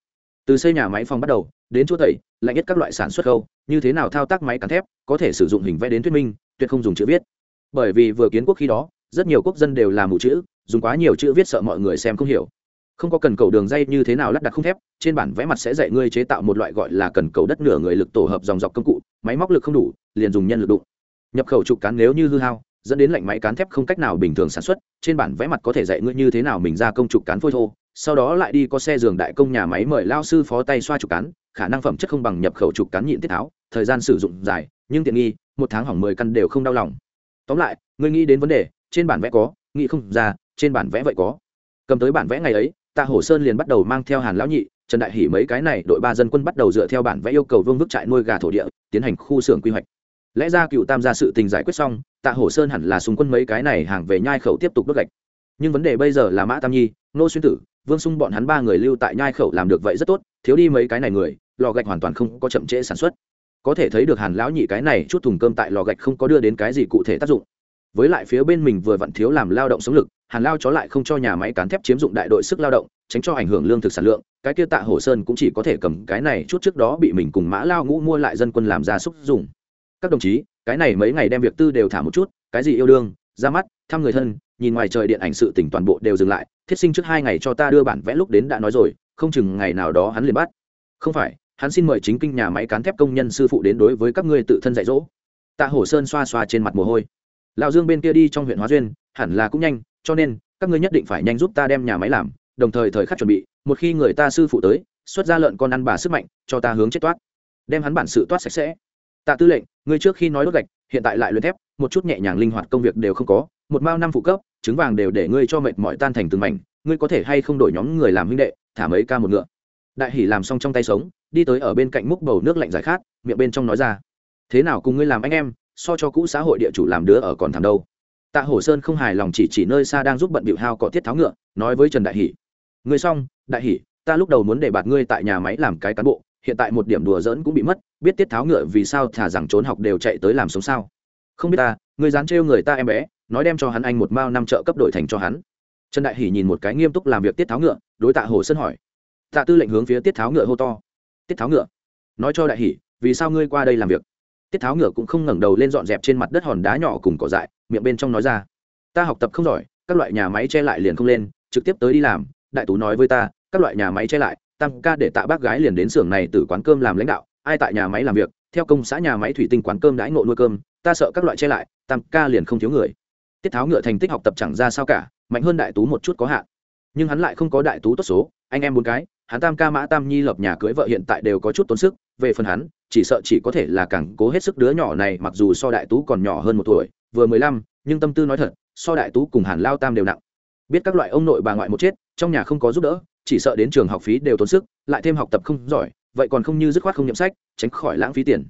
Từ xây nhà máy phòng bắt đầu, đến chỗ tẩy lại nhất các loại sản xuất khâu, như thế nào thao tác máy cán thép, có thể sử dụng hình vẽ đến thuyết minh, tuyệt không dùng chữ viết. Bởi vì vừa kiến quốc khi đó, rất nhiều quốc dân đều làm mù chữ, dùng quá nhiều chữ viết sợ mọi người xem không hiểu không có cần cầu đường dây như thế nào lắp đặt không thép, trên bản vẽ mặt sẽ dạy ngươi chế tạo một loại gọi là cần cầu đất nửa người lực tổ hợp dòng dọc công cụ, máy móc lực không đủ, liền dùng nhân lực đụng. Nhập khẩu trục cán nếu như hư hao, dẫn đến lạnh máy cán thép không cách nào bình thường sản xuất, trên bản vẽ mặt có thể dạy ngươi như thế nào mình ra công trục cán phôi thô, sau đó lại đi có xe giường đại công nhà máy mời lao sư phó tay xoa trục cán, khả năng phẩm chất không bằng nhập khẩu trục cán nhịn tiết tháo, thời gian sử dụng dài, nhưng tiện nghi, một tháng hỏng mười căn đều không đau lòng. Tóm lại, ngươi nghĩ đến vấn đề, trên bản vẽ có, nghĩ không ra, trên bản vẽ vậy có. Cầm tới bản vẽ ngày ấy tạ hổ sơn liền bắt đầu mang theo hàn lão nhị, trần đại hỉ mấy cái này đội ba dân quân bắt đầu dựa theo bản vẽ yêu cầu vương vức trại nuôi gà thổ địa, tiến hành khu xưởng quy hoạch. Lẽ ra cựu tam gia sự tình giải quyết xong, tạ hổ sơn hẳn là xung quân mấy cái này hàng về nhai khẩu tiếp tục đốt gạch. Nhưng vấn đề bây giờ là mã tam nhi, nô xuyên tử, vương sung bọn hắn ba người lưu tại nhai khẩu làm được vậy rất tốt, thiếu đi mấy cái này người, lò gạch hoàn toàn không có chậm trễ sản xuất. Có thể thấy được hàn lão nhị cái này chút thùng cơm tại lò gạch không có đưa đến cái gì cụ thể tác dụng. Với lại phía bên mình vừa vặn thiếu làm lao động sống lực hàn lao chó lại không cho nhà máy cán thép chiếm dụng đại đội sức lao động, tránh cho ảnh hưởng lương thực sản lượng, cái kia tạ hồ sơn cũng chỉ có thể cầm cái này chút trước đó bị mình cùng mã lao ngũ mua lại dân quân làm gia súc dùng. Các đồng chí, cái này mấy ngày đem việc tư đều thả một chút, cái gì yêu đương, ra mắt, thăm người thân, nhìn ngoài trời điện ảnh sự tỉnh toàn bộ đều dừng lại, thiết sinh trước hai ngày cho ta đưa bản vẽ lúc đến đã nói rồi, không chừng ngày nào đó hắn liền bắt. Không phải, hắn xin mời chính kinh nhà máy cán thép công nhân sư phụ đến đối với các ngươi tự thân dạy dỗ. Tạ hổ sơn xoa xoa trên mặt mồ hôi. Lão dương bên kia đi trong huyện hóa duyên, hẳn là cũng nhanh cho nên, các ngươi nhất định phải nhanh giúp ta đem nhà máy làm, đồng thời thời khắc chuẩn bị, một khi người ta sư phụ tới, xuất ra lợn con ăn bà sức mạnh, cho ta hướng chết toát. Đem hắn bản sự toát sạch sẽ. Tạ tư lệnh, ngươi trước khi nói đốt gạch, hiện tại lại luyện thép, một chút nhẹ nhàng linh hoạt công việc đều không có, một mao năm phụ cấp, trứng vàng đều để ngươi cho mệt mỏi tan thành từng mảnh, ngươi có thể hay không đổi nhóm người làm huynh đệ, thả mấy ca một ngựa. Đại hỉ làm xong trong tay sống, đi tới ở bên cạnh múc bầu nước lạnh giải khát, miệng bên trong nói ra, thế nào cùng ngươi làm anh em, so cho cũ xã hội địa chủ làm đứa ở còn thảm đâu tạ hổ sơn không hài lòng chỉ chỉ nơi xa đang giúp bận bịu hao cọ tiết tháo ngựa, nói với trần đại hỷ, ngươi xong, đại hỷ, ta lúc đầu muốn để bạt ngươi tại nhà máy làm cái cán bộ, hiện tại một điểm đùa dỡn cũng bị mất, biết tiết tháo ngựa vì sao thả rằng trốn học đều chạy tới làm sống sao? Không biết ta, ngươi dán trêu người ta em bé, nói đem cho hắn anh một mao năm trợ cấp đổi thành cho hắn. Trần đại hỷ nhìn một cái nghiêm túc làm việc tiết tháo ngựa, đối tạ hồ sơn hỏi, tạ tư lệnh hướng phía tiết tháo ngựa hô to. Tiết tháo ngựa? Nói cho đại hỷ, vì sao ngươi qua đây làm việc? Tiết tháo ngựa cũng không ngẩng đầu lên dọn dẹp trên mặt đất hòn đá nhỏ cùng cỏ dại, miệng bên trong nói ra, ta học tập không giỏi, các loại nhà máy che lại liền không lên, trực tiếp tới đi làm, đại tú nói với ta, các loại nhà máy che lại, tam ca để tạ bác gái liền đến xưởng này từ quán cơm làm lãnh đạo, ai tại nhà máy làm việc, theo công xã nhà máy thủy tinh quán cơm đãi ngộ nuôi cơm, ta sợ các loại che lại, tam ca liền không thiếu người. Tiết tháo ngựa thành tích học tập chẳng ra sao cả, mạnh hơn đại tú một chút có hạn. Nhưng hắn lại không có đại tú tốt số, anh em bốn cái, hắn tam ca mã tam nhi lập nhà cưới vợ hiện tại đều có chút tốn sức, về phần hắn chỉ sợ chỉ có thể là càng cố hết sức đứa nhỏ này, mặc dù so đại tú còn nhỏ hơn một tuổi, vừa mười lăm, nhưng tâm tư nói thật, so đại tú cùng hàn lao tam đều nặng. Biết các loại ông nội bà ngoại một chết, trong nhà không có giúp đỡ, chỉ sợ đến trường học phí đều tốn sức, lại thêm học tập không giỏi, vậy còn không như dứt khoát không nhậm sách, tránh khỏi lãng phí tiền.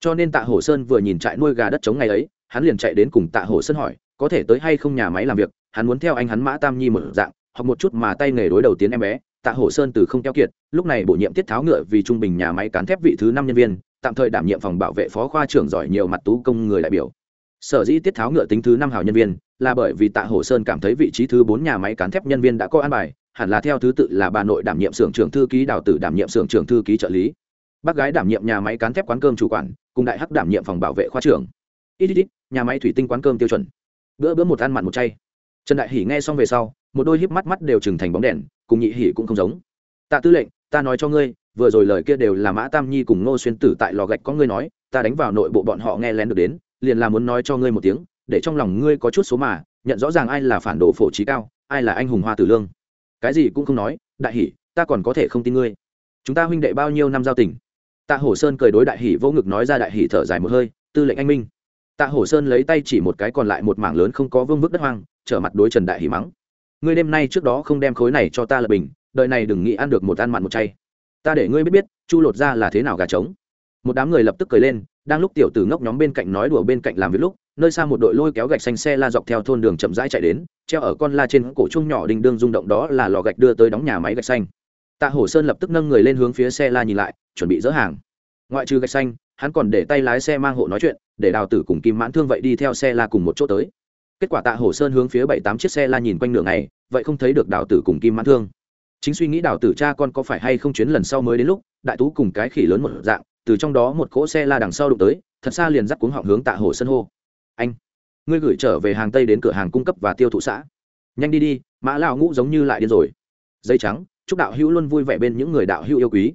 Cho nên tạ hổ sơn vừa nhìn trại nuôi gà đất chống ngày ấy, hắn liền chạy đến cùng tạ hổ sơn hỏi, có thể tới hay không nhà máy làm việc? Hắn muốn theo anh hắn mã tam nhi một dạng, học một chút mà tay nghề đối đầu tiến em bé tạ hổ sơn từ không keo kiệt, lúc này bổ nhiệm tiết tháo ngựa vì trung bình nhà máy cán thép vị thứ năm nhân viên, tạm thời đảm nhiệm phòng bảo vệ phó khoa trưởng giỏi nhiều mặt tú công người đại biểu. Sở dĩ tiết tháo ngựa tính thứ năm hào nhân viên, là bởi vì tạ hổ sơn cảm thấy vị trí thứ bốn nhà máy cán thép nhân viên đã có an bài, hẳn là theo thứ tự là bà nội đảm nhiệm xưởng trưởng thư ký, đào tử đảm nhiệm xưởng trưởng thư ký trợ lý. Bác gái đảm nhiệm nhà máy cán thép quán cơm chủ quản, cùng đại hắc đảm nhiệm phòng bảo vệ khoa trưởng. Ít ít ít, nhà máy thủy tinh quán cơm tiêu chuẩn. Bữa bữa một ăn mặn một chay. Trần đại hỉ nghe xong về sau, một đôi híp mắt mắt đều trừng thành bóng đèn cùng nhị hỉ cũng không giống. Tạ tư lệnh, ta nói cho ngươi, vừa rồi lời kia đều là mã tam nhi cùng ngô xuyên tử tại lò gạch có ngươi nói, ta đánh vào nội bộ bọn họ nghe lén được đến, liền là muốn nói cho ngươi một tiếng, để trong lòng ngươi có chút số mà, nhận rõ ràng ai là phản đồ phổ trí cao, ai là anh hùng hoa tử lương. Cái gì cũng không nói, đại hỷ ta còn có thể không tin ngươi. Chúng ta huynh đệ bao nhiêu năm giao tình? Tạ hổ sơn cười đối đại hỷ vô ngực nói ra đại hỷ thở dài một hơi, tư lệnh anh minh. Tạ hổ sơn lấy tay chỉ một cái còn lại một mảng lớn không có vương vức đất hoang, trở mặt đối trần đại hỷ mắng ngươi đêm nay trước đó không đem khối này cho ta là bình đợi này đừng nghĩ ăn được một ăn mặn một chay. Ta để ngươi biết biết, chu lột ra là thế nào gà trống. Một đám người lập tức cười lên, đang lúc tiểu tử ngốc nhóm bên cạnh nói đùa bên cạnh làm việc lúc, nơi xa một đội lôi kéo gạch xanh xe la dọc theo thôn đường chậm rãi chạy đến, treo ở con la trên cổ chung nhỏ đình đương rung động đó là lò gạch đưa tới đóng nhà máy gạch xanh. Tạ hổ sơn lập tức nâng người lên hướng phía xe la nhìn lại, chuẩn bị dỡ hàng. Ngoại trừ gạch xanh, hắn còn để tay lái xe mang hộ nói chuyện, để đào tử cùng kim mãn thương vậy đi theo xe la cùng một chỗ tới kết quả tạ hổ sơn hướng phía bảy tám chiếc xe la nhìn quanh nửa ngày, vậy không thấy được đào tử cùng kim mãn thương. Chính suy nghĩ đào tử cha con có phải hay không chuyến lần sau mới đến lúc, đại tú cùng cái khỉ lớn một dạng, từ trong đó một cỗ xe la đằng sau đụng tới, thật xa liền dắt cuống họng hướng tạ hồ Sơn hô. Anh, ngươi gửi trở về hàng tây đến cửa hàng cung cấp và tiêu thụ xã. Nhanh đi đi, mã Lão ngũ giống như lại điên rồi. Dây trắng, chúc đạo hữu luôn vui vẻ bên những người đạo hữu yêu quý.